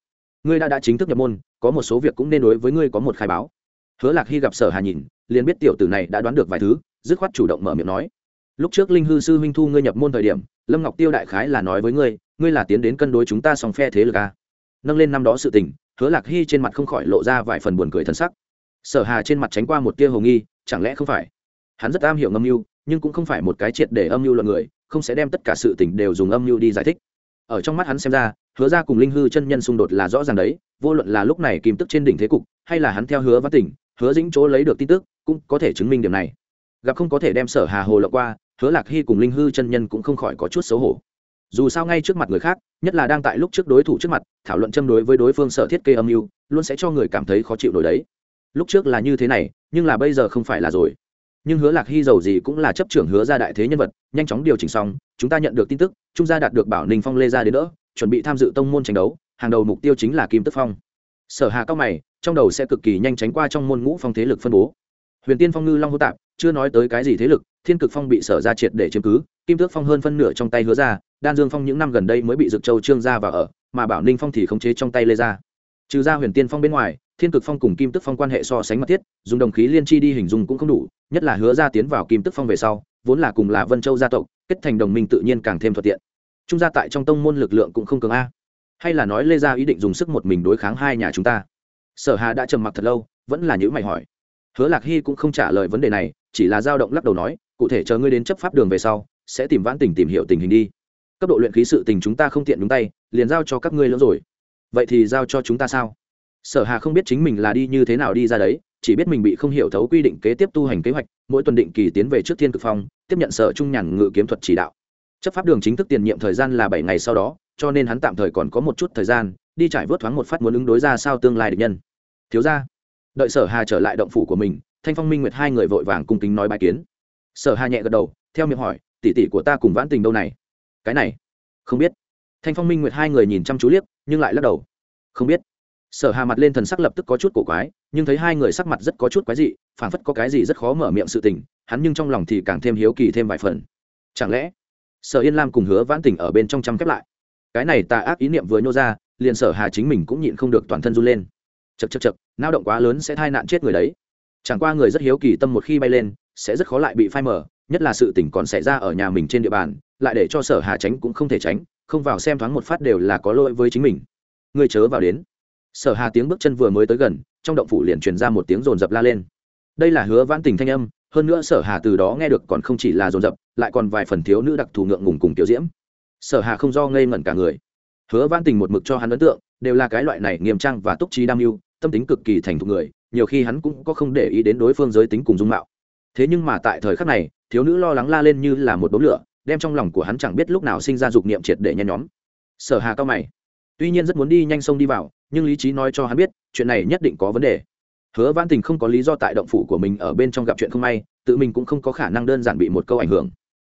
Ngươi đã đã chính thức nhập môn, có một số việc cũng nên đối với ngươi có một khai báo. Hứa lạc hy gặp sở hà nhìn, liền biết tiểu tử này đã đoán được vài thứ, dứt khoát chủ động mở miệng nói. Lúc trước linh hư sư huynh thu ngươi nhập môn thời điểm, lâm ngọc tiêu đại khái là nói với ngươi ngươi là tiến đến cân đối chúng ta song phe thế lực a nâng lên năm đó sự tình, hứa lạc hy trên mặt không khỏi lộ ra vài phần buồn cười thân sắc. Sở hà trên mặt tránh qua một tia hồ nghi, chẳng lẽ không phải? Hắn rất am hiểu âm mưu, nhưng cũng không phải một cái triệt để âm mưu luận người, không sẽ đem tất cả sự tình đều dùng âm mưu đi giải thích ở trong mắt hắn xem ra, hứa ra cùng linh hư chân nhân xung đột là rõ ràng đấy, vô luận là lúc này kìm tức trên đỉnh thế cục, hay là hắn theo hứa văn tỉnh, hứa dĩnh chỗ lấy được tin tức, cũng có thể chứng minh điểm này. Gặp không có thể đem sở hà hồ lộng qua, hứa lạc hy cùng linh hư chân nhân cũng không khỏi có chút xấu hổ. Dù sao ngay trước mặt người khác, nhất là đang tại lúc trước đối thủ trước mặt, thảo luận châm đối với đối phương sở thiết kế âm mưu, luôn sẽ cho người cảm thấy khó chịu đổi đấy. Lúc trước là như thế này, nhưng là bây giờ không phải là rồi nhưng hứa lạc hy giàu gì cũng là chấp trưởng hứa ra đại thế nhân vật, nhanh chóng điều chỉnh xong, chúng ta nhận được tin tức, trung gia đạt được bảo ninh phong lê ra đến nữa chuẩn bị tham dự tông môn tranh đấu, hàng đầu mục tiêu chính là kim tức phong. Sở hà cao mày, trong đầu sẽ cực kỳ nhanh tránh qua trong môn ngũ phong thế lực phân bố. Huyền tiên phong ngư long hô tạp, chưa nói tới cái gì thế lực, thiên cực phong bị sở ra triệt để chiếm cứ, kim tước phong hơn phân nửa trong tay hứa ra đan dương phong những năm gần đây mới bị dực châu trương ra và ở, mà bảo ninh phong thì khống chế trong tay lê ra trừ ra huyền tiên phong bên ngoài thiên cực phong cùng kim tức phong quan hệ so sánh mật thiết, dùng đồng khí liên chi đi hình dung cũng không đủ, nhất là hứa ra tiến vào kim tức phong về sau, vốn là cùng là vân châu gia tộc, kết thành đồng minh tự nhiên càng thêm thuận tiện. Trung gia tại trong tông môn lực lượng cũng không cường a. Hay là nói lê gia ý định dùng sức một mình đối kháng hai nhà chúng ta? Sở hà đã trầm mặc thật lâu, vẫn là những mày hỏi. Hứa lạc hy cũng không trả lời vấn đề này, chỉ là dao động lắc đầu nói, cụ thể chờ ngươi đến chấp pháp đường về sau, sẽ tìm vãn tình tìm hiểu tình hình đi. Cấp độ luyện khí sự tình chúng ta không tiện đúng tay, liền giao cho các ngươi lỡ rồi. Vậy thì giao cho chúng ta sao? Sở hà không biết chính mình là đi như thế nào đi ra đấy, chỉ biết mình bị không hiểu thấu quy định kế tiếp tu hành kế hoạch, mỗi tuần định kỳ tiến về trước thiên cực phong, tiếp nhận sở trung nhàn ngự kiếm thuật chỉ đạo. Chấp pháp đường chính thức tiền nhiệm thời gian là bảy ngày sau đó, cho nên hắn tạm thời còn có một chút thời gian, đi trải vớt thoáng một phát muốn ứng đối ra sao tương lai địch nhân. Thiếu ra đợi sở hà trở lại động phủ của mình, thanh phong, minh nguyệt hai người vội vàng cung kính nói bài kiến. Sở hà nhẹ gật đầu, theo miệng hỏi, tỷ tỷ của ta cùng vãn tình đâu này? Cái này, không biết. Thanh phong, minh nguyệt hai người nhìn chăm chú liếc, nhưng lại lắc đầu. Không biết sở hà mặt lên thần sắc lập tức có chút cổ quái, nhưng thấy hai người sắc mặt rất có chút quái dị, phảng phất có cái gì rất khó mở miệng sự tình, hắn nhưng trong lòng thì càng thêm hiếu kỳ thêm vài phần. Chẳng lẽ, sở yên lam cùng hứa vãn tình ở bên trong chăm khép lại? Cái này tà ác ý niệm vừa nhô ra, liền sở hà chính mình cũng nhịn không được toàn thân run lên. Chật chật chật nao động quá lớn sẽ thai nạn chết người đấy. Chẳng qua người rất hiếu kỳ tâm một khi bay lên, sẽ rất khó lại bị phai mở nhất là sự tỉnh còn xảy ra ở nhà mình trên địa bàn, lại để cho sở hà tránh cũng không thể tránh, không vào xem thoáng một phát đều là có lỗi với chính mình. Người chớ vào đến sở hà tiếng bước chân vừa mới tới gần, trong động phủ liền truyền ra một tiếng rồn rập la lên. Đây là hứa vãn tình thanh âm, hơn nữa sở hà từ đó nghe được còn không chỉ là rồn rập, lại còn vài phần thiếu nữ đặc thù ngượng ngùng cùng tiểu diễm. Sở hà không do ngây ngẩn cả người. Hứa vãn tình một mực cho hắn ấn tượng, đều là cái loại này nghiêm trang và túc trí đam mưu, tâm tính cực kỳ thành thục người, nhiều khi hắn cũng có không để ý đến đối phương giới tính cùng dung mạo. Thế nhưng mà tại thời khắc này, thiếu nữ lo lắng la lên như là một đống lửa, đem trong lòng của hắn chẳng biết lúc nào sinh ra dục niệm triệt để nhen nhóm. Sở hà cao mày. Tuy nhiên rất muốn đi nhanh sông đi vào nhưng lý trí nói cho hắn biết, chuyện này nhất định có vấn đề. Hứa văn tình không có lý do tại động phủ của mình ở bên trong gặp chuyện không may, tự mình cũng không có khả năng đơn giản bị một câu ảnh hưởng.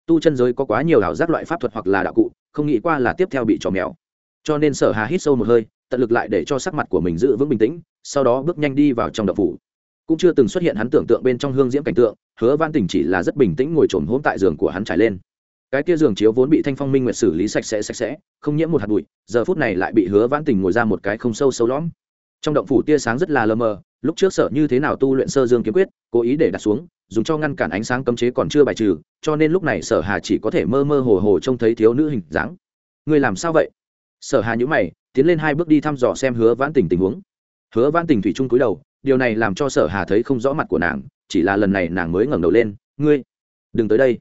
Tu chân giới có quá nhiều ảo giác loại pháp thuật hoặc là đạo cụ, không nghĩ qua là tiếp theo bị trò mèo. Cho nên sở hà hít sâu một hơi, tận lực lại để cho sắc mặt của mình giữ vững bình tĩnh, sau đó bước nhanh đi vào trong động phủ. Cũng chưa từng xuất hiện hắn tưởng tượng bên trong hương diễm cảnh tượng, hứa văn tình chỉ là rất bình tĩnh ngồi trồn hôm tại giường của hắn trải lên cái kia giường chiếu vốn bị thanh phong minh nguyệt xử lý sạch sẽ sạch sẽ, không nhiễm một hạt bụi, giờ phút này lại bị hứa vãn tình ngồi ra một cái không sâu sâu lõm. Trong động phủ tia sáng rất là lờ mờ, lúc trước sợ như thế nào tu luyện sơ dương kiếm quyết, cố ý để đặt xuống, dùng cho ngăn cản ánh sáng cấm chế còn chưa bài trừ, cho nên lúc này sở hà chỉ có thể mơ mơ hồ hồ trông thấy thiếu nữ hình dáng. Người làm sao vậy? Sở hà nhữ mày, tiến lên hai bước đi thăm dò xem hứa vãn tình tình huống. Hứa vãn tình thủy chung cúi đầu, điều này làm cho sở hà thấy không rõ mặt của nàng, chỉ là lần này nàng mới ngẩng đầu lên, ngươi, đừng tới đây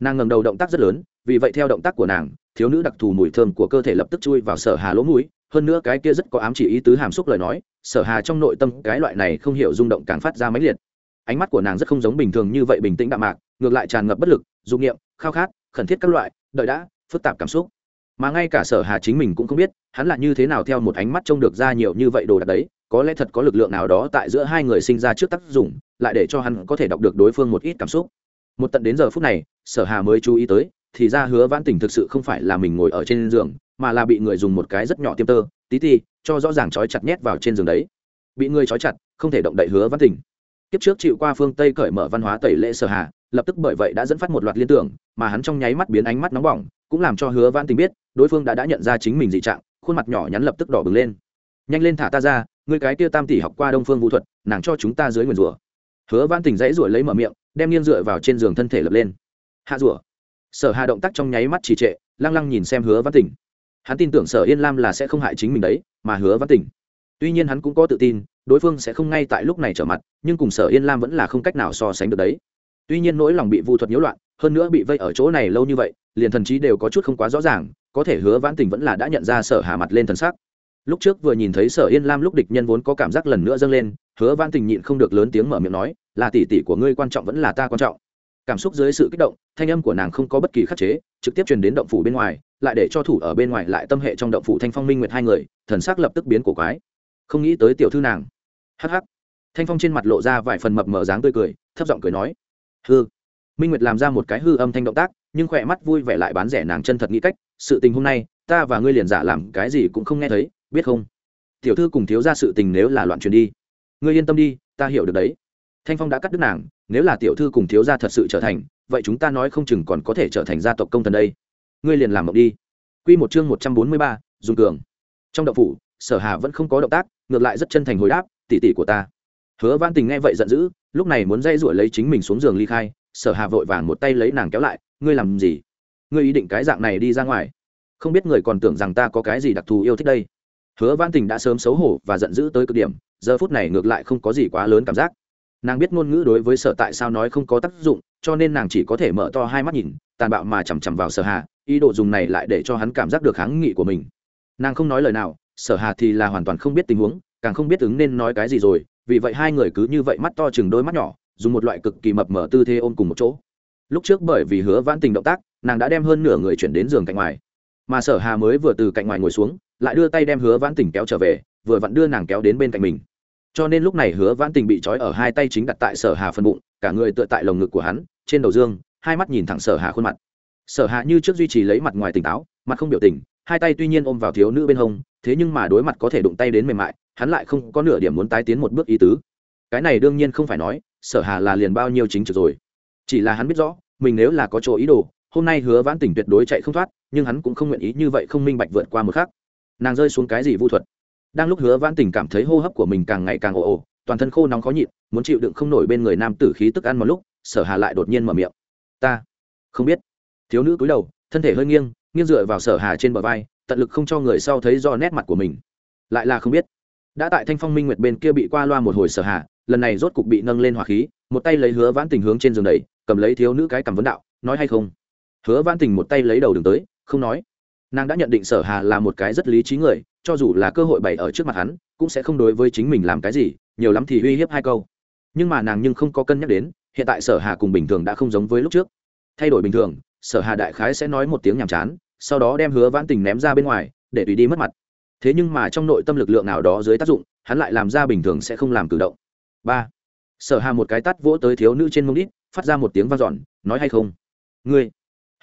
nàng ngầm đầu động tác rất lớn, vì vậy theo động tác của nàng, thiếu nữ đặc thù mùi thơm của cơ thể lập tức chui vào sở hà lỗ mũi. Hơn nữa cái kia rất có ám chỉ ý tứ hàm xúc lời nói, sở hà trong nội tâm cái loại này không hiểu rung động càng phát ra máy liệt. Ánh mắt của nàng rất không giống bình thường như vậy bình tĩnh đạm mạc, ngược lại tràn ngập bất lực dụng nghiệm khao khát, khẩn thiết các loại, đợi đã, phức tạp cảm xúc. Mà ngay cả sở hà chính mình cũng không biết, hắn là như thế nào theo một ánh mắt trông được ra nhiều như vậy đồ đạc đấy, có lẽ thật có lực lượng nào đó tại giữa hai người sinh ra trước tác dụng, lại để cho hắn có thể đọc được đối phương một ít cảm xúc một tận đến giờ phút này, sở hà mới chú ý tới, thì ra hứa vãn tình thực sự không phải là mình ngồi ở trên giường, mà là bị người dùng một cái rất nhỏ tiêm tơ, tí ti, cho rõ ràng trói chặt nhét vào trên giường đấy. Bị người trói chặt, không thể động đậy hứa vãn tình. Kiếp trước chịu qua phương tây cởi mở văn hóa tẩy lễ sở hà, lập tức bởi vậy đã dẫn phát một loạt liên tưởng, mà hắn trong nháy mắt biến ánh mắt nóng bỏng, cũng làm cho hứa vãn tình biết, đối phương đã đã nhận ra chính mình dị trạng, khuôn mặt nhỏ nhắn lập tức đỏ bừng lên. Nhanh lên thả ta ra người cái kia tam tỷ học qua đông phương vũ thuật, nàng cho chúng ta dưới nguyền rủa. Hứa vãn tình dãy rủa lấy mở miệng đem nghiêng dựa vào trên giường thân thể lập lên. Hạ rủa. Sở hà động tác trong nháy mắt trì trệ, lăng lăng nhìn xem hứa văn tỉnh. Hắn tin tưởng sở yên lam là sẽ không hại chính mình đấy, mà hứa văn tỉnh. Tuy nhiên hắn cũng có tự tin, đối phương sẽ không ngay tại lúc này trở mặt, nhưng cùng sở yên lam vẫn là không cách nào so sánh được đấy. Tuy nhiên nỗi lòng bị vu thuật nhiễu loạn, hơn nữa bị vây ở chỗ này lâu như vậy, liền thần trí đều có chút không quá rõ ràng, có thể hứa vãn tình vẫn là đã nhận ra sở hà mặt lên thần sắc lúc trước vừa nhìn thấy sở yên lam lúc địch nhân vốn có cảm giác lần nữa dâng lên, hứa văn tình nhịn không được lớn tiếng mở miệng nói, là tỷ tỷ của ngươi quan trọng vẫn là ta quan trọng. Cảm xúc dưới sự kích động, thanh âm của nàng không có bất kỳ khắc chế, trực tiếp truyền đến động phủ bên ngoài, lại để cho thủ ở bên ngoài lại tâm hệ trong động phủ thanh phong minh nguyệt hai người, thần sắc lập tức biến cổ quái. Không nghĩ tới tiểu thư nàng. Hắc hắc. Thanh phong trên mặt lộ ra vài phần mập mờ dáng tươi cười, thấp giọng cười nói hư minh nguyệt làm ra một cái hư âm thanh động tác, nhưng khỏe mắt vui vẻ lại bán rẻ nàng chân thật nghĩ cách, sự tình hôm nay, ta và ngươi liền giả làm cái gì cũng không nghe thấy biết không? Tiểu thư cùng thiếu ra sự tình nếu là loạn truyền đi, ngươi yên tâm đi, ta hiểu được đấy. Thanh phong đã cắt đứt nàng, nếu là tiểu thư cùng thiếu gia thật sự trở thành, vậy chúng ta nói không chừng còn có thể trở thành gia tộc công thần đây. Ngươi liền làm mộng đi. Q một chương một trăm bốn mươi ba, dùng cường. Trong đậu phủ, sở hà vẫn không có động tác, ngược lại rất chân thành hồi đáp tỉ tỉ của ta. Hứa văn tình nghe vậy giận dữ, lúc này muốn dây ruổi lấy chính mình xuống giường ly khai, sở hà vội vàng một tay lấy nàng kéo lại, ngươi làm gì? Ngươi ý định cái dạng này đi ra ngoài. Không biết người còn tưởng rằng ta có cái gì đặc thù yêu thích đây hứa văn tình đã sớm xấu hổ và giận dữ tới cực điểm, giờ phút này ngược lại không có gì quá lớn cảm giác. Nàng biết ngôn ngữ đối với sở tại sao nói không có tác dụng, cho nên nàng chỉ có thể mở to hai mắt nhìn, tàn bạo mà chằm chằm vào sở hà, ý đồ dùng này lại để cho hắn cảm giác được kháng nghị của mình. Nàng không nói lời nào, sở hà thì là hoàn toàn không biết tình huống, càng không biết ứng nên nói cái gì rồi, vì vậy hai người cứ như vậy mắt to chừng đôi mắt nhỏ, dùng một loại cực kỳ mập mở tư thế ôm cùng một chỗ. Lúc trước bởi vì hứa vãn tình động tác, nàng đã đem hơn nửa người chuyển đến giường cạnh ngoài. Mà sở hà mới vừa từ cạnh ngoài ngồi xuống lại đưa tay đem hứa vãn tình kéo trở về, vừa vặn đưa nàng kéo đến bên cạnh mình. Cho nên lúc này hứa vãn tình bị trói ở hai tay chính đặt tại sở hà phần bụng, cả người tựa tại lồng ngực của hắn, trên đầu dương, hai mắt nhìn thẳng sở hà khuôn mặt. Sở hà như trước duy trì lấy mặt ngoài tỉnh táo, mặt không biểu tình, hai tay tuy nhiên ôm vào thiếu nữ bên hông, thế nhưng mà đối mặt có thể đụng tay đến mềm mại, hắn lại không có nửa điểm muốn tái tiến một bước ý tứ. Cái này đương nhiên không phải nói, sở hà là liền bao nhiêu chính trực rồi. Chỉ là hắn biết rõ, mình nếu là có chỗ ý đồ, hôm nay hứa vãn tỉnh tuyệt đối chạy không thoát, nhưng hắn cũng không nguyện ý như vậy không minh bạch vượt qua một khắc nàng rơi xuống cái gì vu thuật. Đang lúc hứa vãn Tình cảm thấy hô hấp của mình càng ngày càng ồ ồ, toàn thân khô nóng khó nhịn, muốn chịu đựng không nổi bên người nam tử khí tức ăn một lúc, sở hà lại đột nhiên mở miệng. Ta không biết. Thiếu nữ cúi đầu, thân thể hơi nghiêng nghiêng dựa vào sở hà trên bờ vai, tận lực không cho người sau thấy do nét mặt của mình. Lại là không biết. Đã tại thanh phong minh nguyệt bên kia bị qua loa một hồi sở hà, lần này rốt cục bị nâng lên hỏa khí, một tay lấy hứa vãn tình hướng trên giường đầy cầm lấy thiếu nữ cái cầm vấn đạo, nói hay không? Hứa vãn tình một tay lấy đầu đường tới, không nói nàng đã nhận định sở hà là một cái rất lý trí người, cho dù là cơ hội bày ở trước mặt hắn, cũng sẽ không đối với chính mình làm cái gì, nhiều lắm thì uy hiếp hai câu. Nhưng mà nàng nhưng không có cân nhắc đến, hiện tại sở hà cùng bình thường đã không giống với lúc trước. Thay đổi bình thường, sở hà đại khái sẽ nói một tiếng nhàm chán, sau đó đem hứa vãn tình ném ra bên ngoài, để tùy đi mất mặt. Thế nhưng mà trong nội tâm lực lượng nào đó dưới tác dụng, hắn lại làm ra bình thường sẽ không làm cử động. Ba. Sở hà một cái tắt vỗ tới thiếu nữ trên mông đít, phát ra một tiếng vang dọn, nói hay không? Ngươi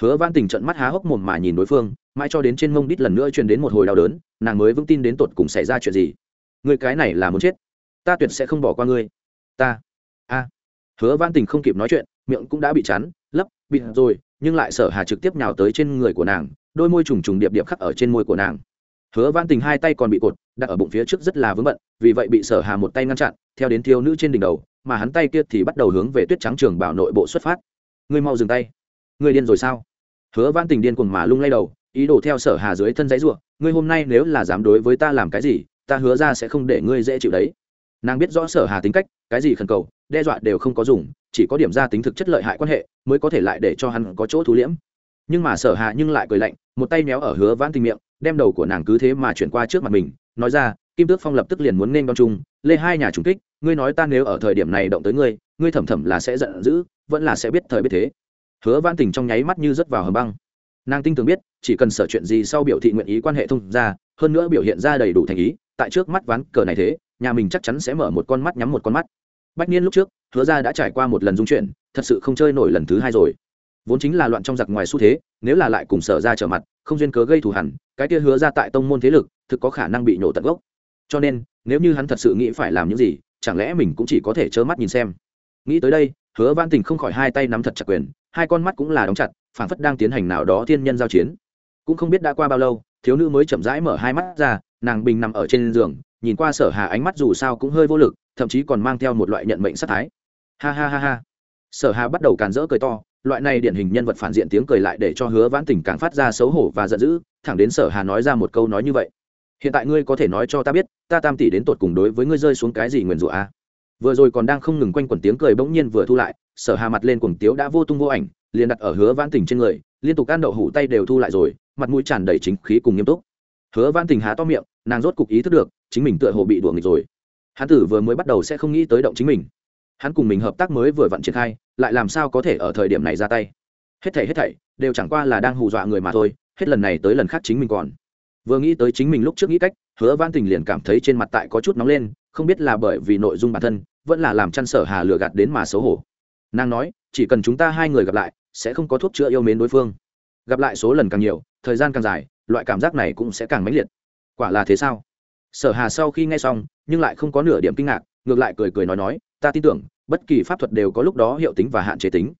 hứa vãn tình trận mắt há hốc mồm mà nhìn đối phương, mãi cho đến trên mông đít lần nữa truyền đến một hồi đau đớn, nàng mới vững tin đến tột cùng xảy ra chuyện gì. Ngươi cái này là muốn chết. Ta tuyệt sẽ không bỏ qua ngươi. Ta. A. Hứa vãn tình không kịp nói chuyện, miệng cũng đã bị chắn, lấp bịt rồi, nhưng lại sở hà trực tiếp nhào tới trên người của nàng, đôi môi trùng trùng điệp điệp khắc ở trên môi của nàng. Hứa vãn tình hai tay còn bị cột, đặt ở bụng phía trước rất là vướng bận, vì vậy bị sở hà một tay ngăn chặn, theo đến thiếu nữ trên đỉnh đầu, mà hắn tay kia thì bắt đầu hướng về tuyết trắng trường bảo nội bộ xuất phát. Ngươi mau dừng tay. Ngươi điên rồi sao? Hứa vãn tình điên cuồng mà lung lay đầu, ý đồ theo sở hà dưới thân giấy ruộng ngươi hôm nay nếu là dám đối với ta làm cái gì, ta hứa ra sẽ không để ngươi dễ chịu đấy. Nàng biết rõ sở hà tính cách, cái gì khẩn cầu, đe dọa đều không có dùng, chỉ có điểm ra tính thực chất lợi hại quan hệ, mới có thể lại để cho hắn có chỗ thú liễm. Nhưng mà sở hà nhưng lại cười lạnh, một tay méo ở hứa vãn tình miệng, đem đầu của nàng cứ thế mà chuyển qua trước mặt mình, nói ra, kim tước phong lập tức liền muốn nên đón chung, lê hai nhà trùng kích, ngươi nói ta nếu ở thời điểm này động tới ngươi ngươi thầm thầm là sẽ giận dữ, vẫn là sẽ biết thời biết thế hứa vãn tình trong nháy mắt như rớt vào hầm băng. Nàng tinh tường biết, chỉ cần sở chuyện gì sau biểu thị nguyện ý quan hệ thông ra hơn nữa biểu hiện ra đầy đủ thành ý, tại trước mắt ván cờ này thế, nhà mình chắc chắn sẽ mở một con mắt nhắm một con mắt. Bách niên lúc trước, hứa ra đã trải qua một lần dung chuyển, thật sự không chơi nổi lần thứ hai rồi. Vốn chính là loạn trong giặc ngoài xu thế, nếu là lại cùng sở ra trở mặt, không duyên cớ gây thù hẳn, cái kia hứa ra tại tông môn thế lực, thực có khả năng bị nổ tận gốc. Cho nên, nếu như hắn thật sự nghĩ phải làm những gì, chẳng lẽ mình cũng chỉ có thể trơ mắt nhìn xem. Nghĩ tới đây, hứa văn tình không khỏi hai tay nắm thật chặt quyền hai con mắt cũng là đóng chặt, phảng phất đang tiến hành nào đó thiên nhân giao chiến. Cũng không biết đã qua bao lâu, thiếu nữ mới chậm rãi mở hai mắt ra, nàng bình nằm ở trên giường, nhìn qua sở hà ánh mắt dù sao cũng hơi vô lực, thậm chí còn mang theo một loại nhận mệnh sát thái. Ha ha ha ha. Sở hà bắt đầu càn rỡ cười to, loại này điển hình nhân vật phản diện tiếng cười lại để cho hứa vãn tình càng phát ra xấu hổ và giận dữ, thẳng đến sở hà nói ra một câu nói như vậy. Hiện tại ngươi có thể nói cho ta biết, ta tam tỷ đến tột cùng đối với ngươi rơi xuống cái gì nguyền rủa a? À? vừa rồi còn đang không ngừng quanh quẩn tiếng cười bỗng nhiên vừa thu lại sở hà mặt lên cuồng tiếu đã vô tung vô ảnh, liền đặt ở hứa vãn tình trên người, liên tục ăn đậu hủ tay đều thu lại rồi, mặt mũi tràn đầy chính khí cùng nghiêm túc. Hứa vãn tình há to miệng, nàng rốt cục ý thức được, chính mình tựa hồ bị đùa nghịch rồi. Hắn tử vừa mới bắt đầu sẽ không nghĩ tới động chính mình. Hắn cùng mình hợp tác mới vừa vặn triển khai, lại làm sao có thể ở thời điểm này ra tay? Hết thảy hết thảy, đều chẳng qua là đang hù dọa người mà thôi, hết lần này tới lần khác chính mình còn. Vừa nghĩ tới chính mình lúc trước nghĩ cách, hứa văn tình liền cảm thấy trên mặt tại có chút nóng lên, không biết là bởi vì nội dung bản thân, vẫn là làm chăn sở hà lừa gạt đến mà xấu hổ nàng nói, chỉ cần chúng ta hai người gặp lại, sẽ không có thuốc chữa yêu mến đối phương. Gặp lại số lần càng nhiều, thời gian càng dài, loại cảm giác này cũng sẽ càng mãnh liệt. Quả là thế sao? Sở hà sau khi nghe xong, nhưng lại không có nửa điểm kinh ngạc, ngược lại cười cười nói nói, ta tin tưởng, bất kỳ pháp thuật đều có lúc đó hiệu tính và hạn chế tính.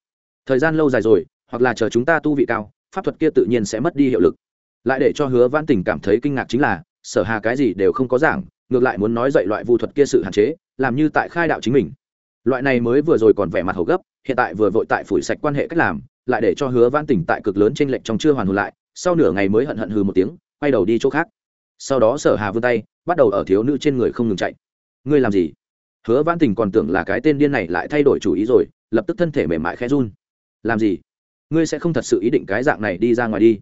Thời gian lâu dài rồi, hoặc là chờ chúng ta tu vị cao, pháp thuật kia tự nhiên sẽ mất đi hiệu lực. Lại để cho hứa văn tình cảm thấy kinh ngạc chính là, sở hà cái gì đều không có giảng, ngược lại muốn nói dậy loại vu thuật kia sự hạn chế, làm như tại khai đạo chính mình loại này mới vừa rồi còn vẻ mặt hầu gấp, hiện tại vừa vội tại phủi sạch quan hệ cách làm, lại để cho hứa van tỉnh tại cực lớn trên lệnh trong chưa hoàn hồn lại, sau nửa ngày mới hận hận hừ một tiếng, quay đầu đi chỗ khác. Sau đó sở hà vươn tay, bắt đầu ở thiếu nữ trên người không ngừng chạy. Ngươi làm gì? Hứa van tỉnh còn tưởng là cái tên điên này lại thay đổi chủ ý rồi, lập tức thân thể mềm mại khẽ run. Làm gì? Ngươi sẽ không thật sự ý định cái dạng này đi ra ngoài đi.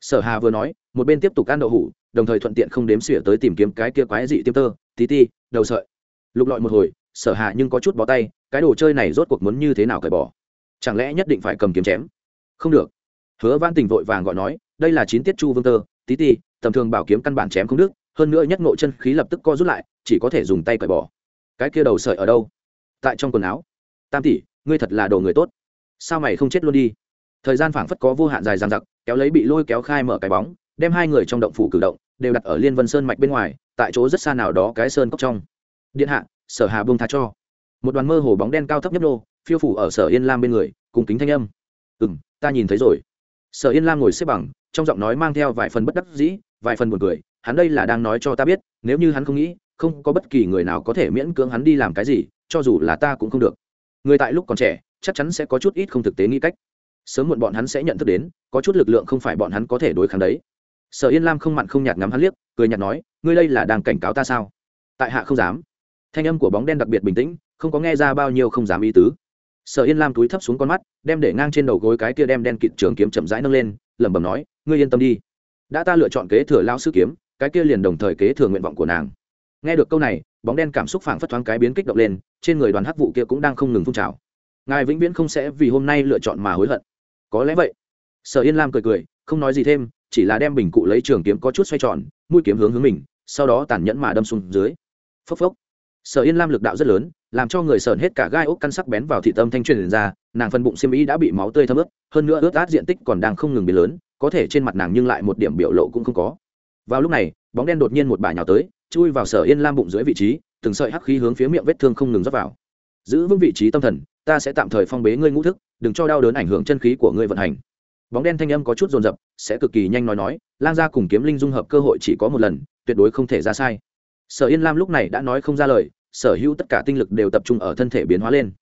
Sở hà vừa nói, một bên tiếp tục ăn đậu hủ, đồng thời thuận tiện không đếm xỉa tới tìm kiếm cái kia quái dị tiêm tơ. Tí ti, đầu sợi. Lục lọi một hồi sở hạ nhưng có chút bó tay, cái đồ chơi này rốt cuộc muốn như thế nào cởi bỏ? Chẳng lẽ nhất định phải cầm kiếm chém? Không được. Hứa văn tình vội vàng gọi nói, đây là chín tiết chu vương tơ, tí ti, tầm thường bảo kiếm căn bản chém không được hơn nữa nhất ngộ chân khí lập tức co rút lại, chỉ có thể dùng tay cởi bỏ. Cái kia đầu sợi ở đâu? Tại trong quần áo. Tam tỷ, ngươi thật là đồ người tốt. Sao mày không chết luôn đi? Thời gian phảng phất có vô hạn dài dằng dặc, kéo lấy bị lôi kéo khai mở cái bóng, đem hai người trong động phủ cử động, đều đặt ở liên vân sơn mạch bên ngoài, tại chỗ rất xa nào đó cái sơn cốc trong. Điện hạ sở hà bông tha cho. Một đoàn mơ hồ bóng đen cao thấp nhấp nô, phiêu phủ ở sở yên lam bên người, cùng kính thanh âm. Ừ m ta nhìn thấy rồi. Sở yên lam ngồi xếp bằng, trong giọng nói mang theo vài phần bất đắc dĩ, vài phần buồn cười, hắn đây là đang nói cho ta biết, nếu như hắn không nghĩ, không có bất kỳ người nào có thể miễn cưỡng hắn đi làm cái gì, cho dù là ta cũng không được. Người tại lúc còn trẻ, chắc chắn sẽ có chút ít không thực tế nghĩ cách. Sớm muộn bọn hắn sẽ nhận thức đến, có chút lực lượng không phải bọn hắn có thể đối kháng đấy. Sở yên lam không mặn không nhạt ngắm hắn liếc, cười nhạt nói, ngươi đây là đang cảnh cáo ta sao? Tại hạ không dám thanh âm của bóng đen đặc biệt bình tĩnh, không có nghe ra bao nhiêu không dám ý tứ. Sở yên lam túi thấp xuống con mắt, đem để ngang trên đầu gối cái kia đem đen kịt trường kiếm chậm rãi nâng lên, lẩm bẩm nói, ngươi yên tâm đi. Đã ta lựa chọn kế thừa lao sư kiếm, cái kia liền đồng thời kế thừa nguyện vọng của nàng. Nghe được câu này, bóng đen cảm xúc phảng phất thoáng cái biến kích động lên, trên người đoàn hắc vụ kia cũng đang không ngừng phun trào. Ngài vĩnh viễn không sẽ vì hôm nay lựa chọn mà hối hận. Có lẽ vậy. Sở yên lam cười cười, không nói gì thêm, chỉ là đem bình cụ lấy trường kiếm có chút xoay tròn, mũi kiếm hướng hướng mình, sau đó tàn nhẫn mà đâm xuống dưới. Phốc phốc sở yên lam lực đạo rất lớn, làm cho người sờn hết cả gai ốc căn sắc bén vào thị tâm thanh truyền ra, nàng phân bụng xiêm ý đã bị máu tươi thấm ướt, hơn nữa ướt át diện tích còn đang không ngừng biến lớn, có thể trên mặt nàng nhưng lại một điểm biểu lộ cũng không có. Vào lúc này, bóng đen đột nhiên một bà nhào tới, chui vào sở yên lam bụng dưới vị trí, từng sợi hắc khí hướng phía miệng vết thương không ngừng rót vào. Giữ vững vị trí tâm thần, ta sẽ tạm thời phong bế ngươi ngũ thức, đừng cho đau đớn ảnh hưởng chân khí của ngươi vận hành. Bóng đen thanh âm có chút dồn dập, sẽ cực kỳ nhanh nói nói, lang gia cùng kiếm linh dung hợp cơ hội chỉ có một lần, tuyệt đối không thể ra sai sở yên lam lúc này đã nói không ra lời, sở hữu tất cả tinh lực đều tập trung ở thân thể biến hóa lên.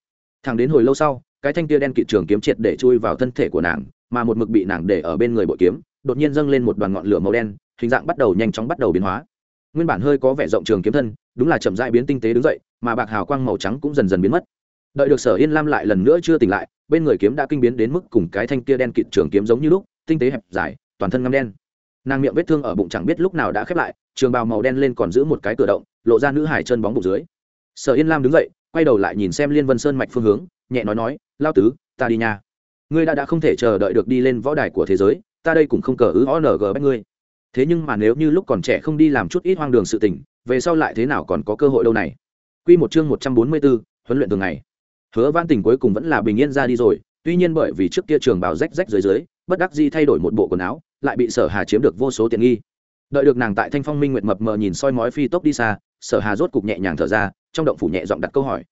Thẳng đến hồi lâu sau, cái thanh tia đen kịt trường kiếm triệt để chui vào thân thể của nàng, mà một mực bị nàng để ở bên người bội kiếm, đột nhiên dâng lên một đoàn ngọn lửa màu đen, hình dạng bắt đầu nhanh chóng bắt đầu biến hóa. Nguyên bản hơi có vẻ rộng trường kiếm thân, đúng là chậm dại biến tinh tế đứng dậy, mà bạc hào quang màu trắng cũng dần dần biến mất. Đợi được sở yên lam lại lần nữa chưa tỉnh lại, bên người kiếm đã kinh biến đến mức cùng cái thanh kia đen kịt trường kiếm giống như lúc, tinh tế hẹp dài, toàn thân ngâm đen. Nàng miệng vết thương ở bụng chẳng biết lúc nào đã khép lại trường bào màu đen lên còn giữ một cái cửa động lộ ra nữ hải chân bóng bụng dưới sở yên lam đứng dậy quay đầu lại nhìn xem liên vân sơn mạch phương hướng nhẹ nói nói lao tứ ta đi nha ngươi đã đã không thể chờ đợi được đi lên võ đài của thế giới ta đây cũng không cờ ứ ong bách ngươi thế nhưng mà nếu như lúc còn trẻ không đi làm chút ít hoang đường sự tình về sau lại thế nào còn có cơ hội đâu này Quy một chương một trăm bốn mươi 144, huấn luyện thường ngày. Hứa Vãn Tình cuối cùng vẫn là bình yên ra đi rồi, tuy nhiên bởi vì trước kia trường bào rách rách dưới dưới, bất đắc dĩ thay đổi một bộ quần áo, lại bị Sở Hà chiếm được vô số tiện nghi. Đợi được nàng tại Thanh Phong Minh Nguyệt mập mờ nhìn soi mói phi tốc đi xa, Sở Hà rốt cục nhẹ nhàng thở ra, trong động phủ nhẹ giọng đặt câu hỏi.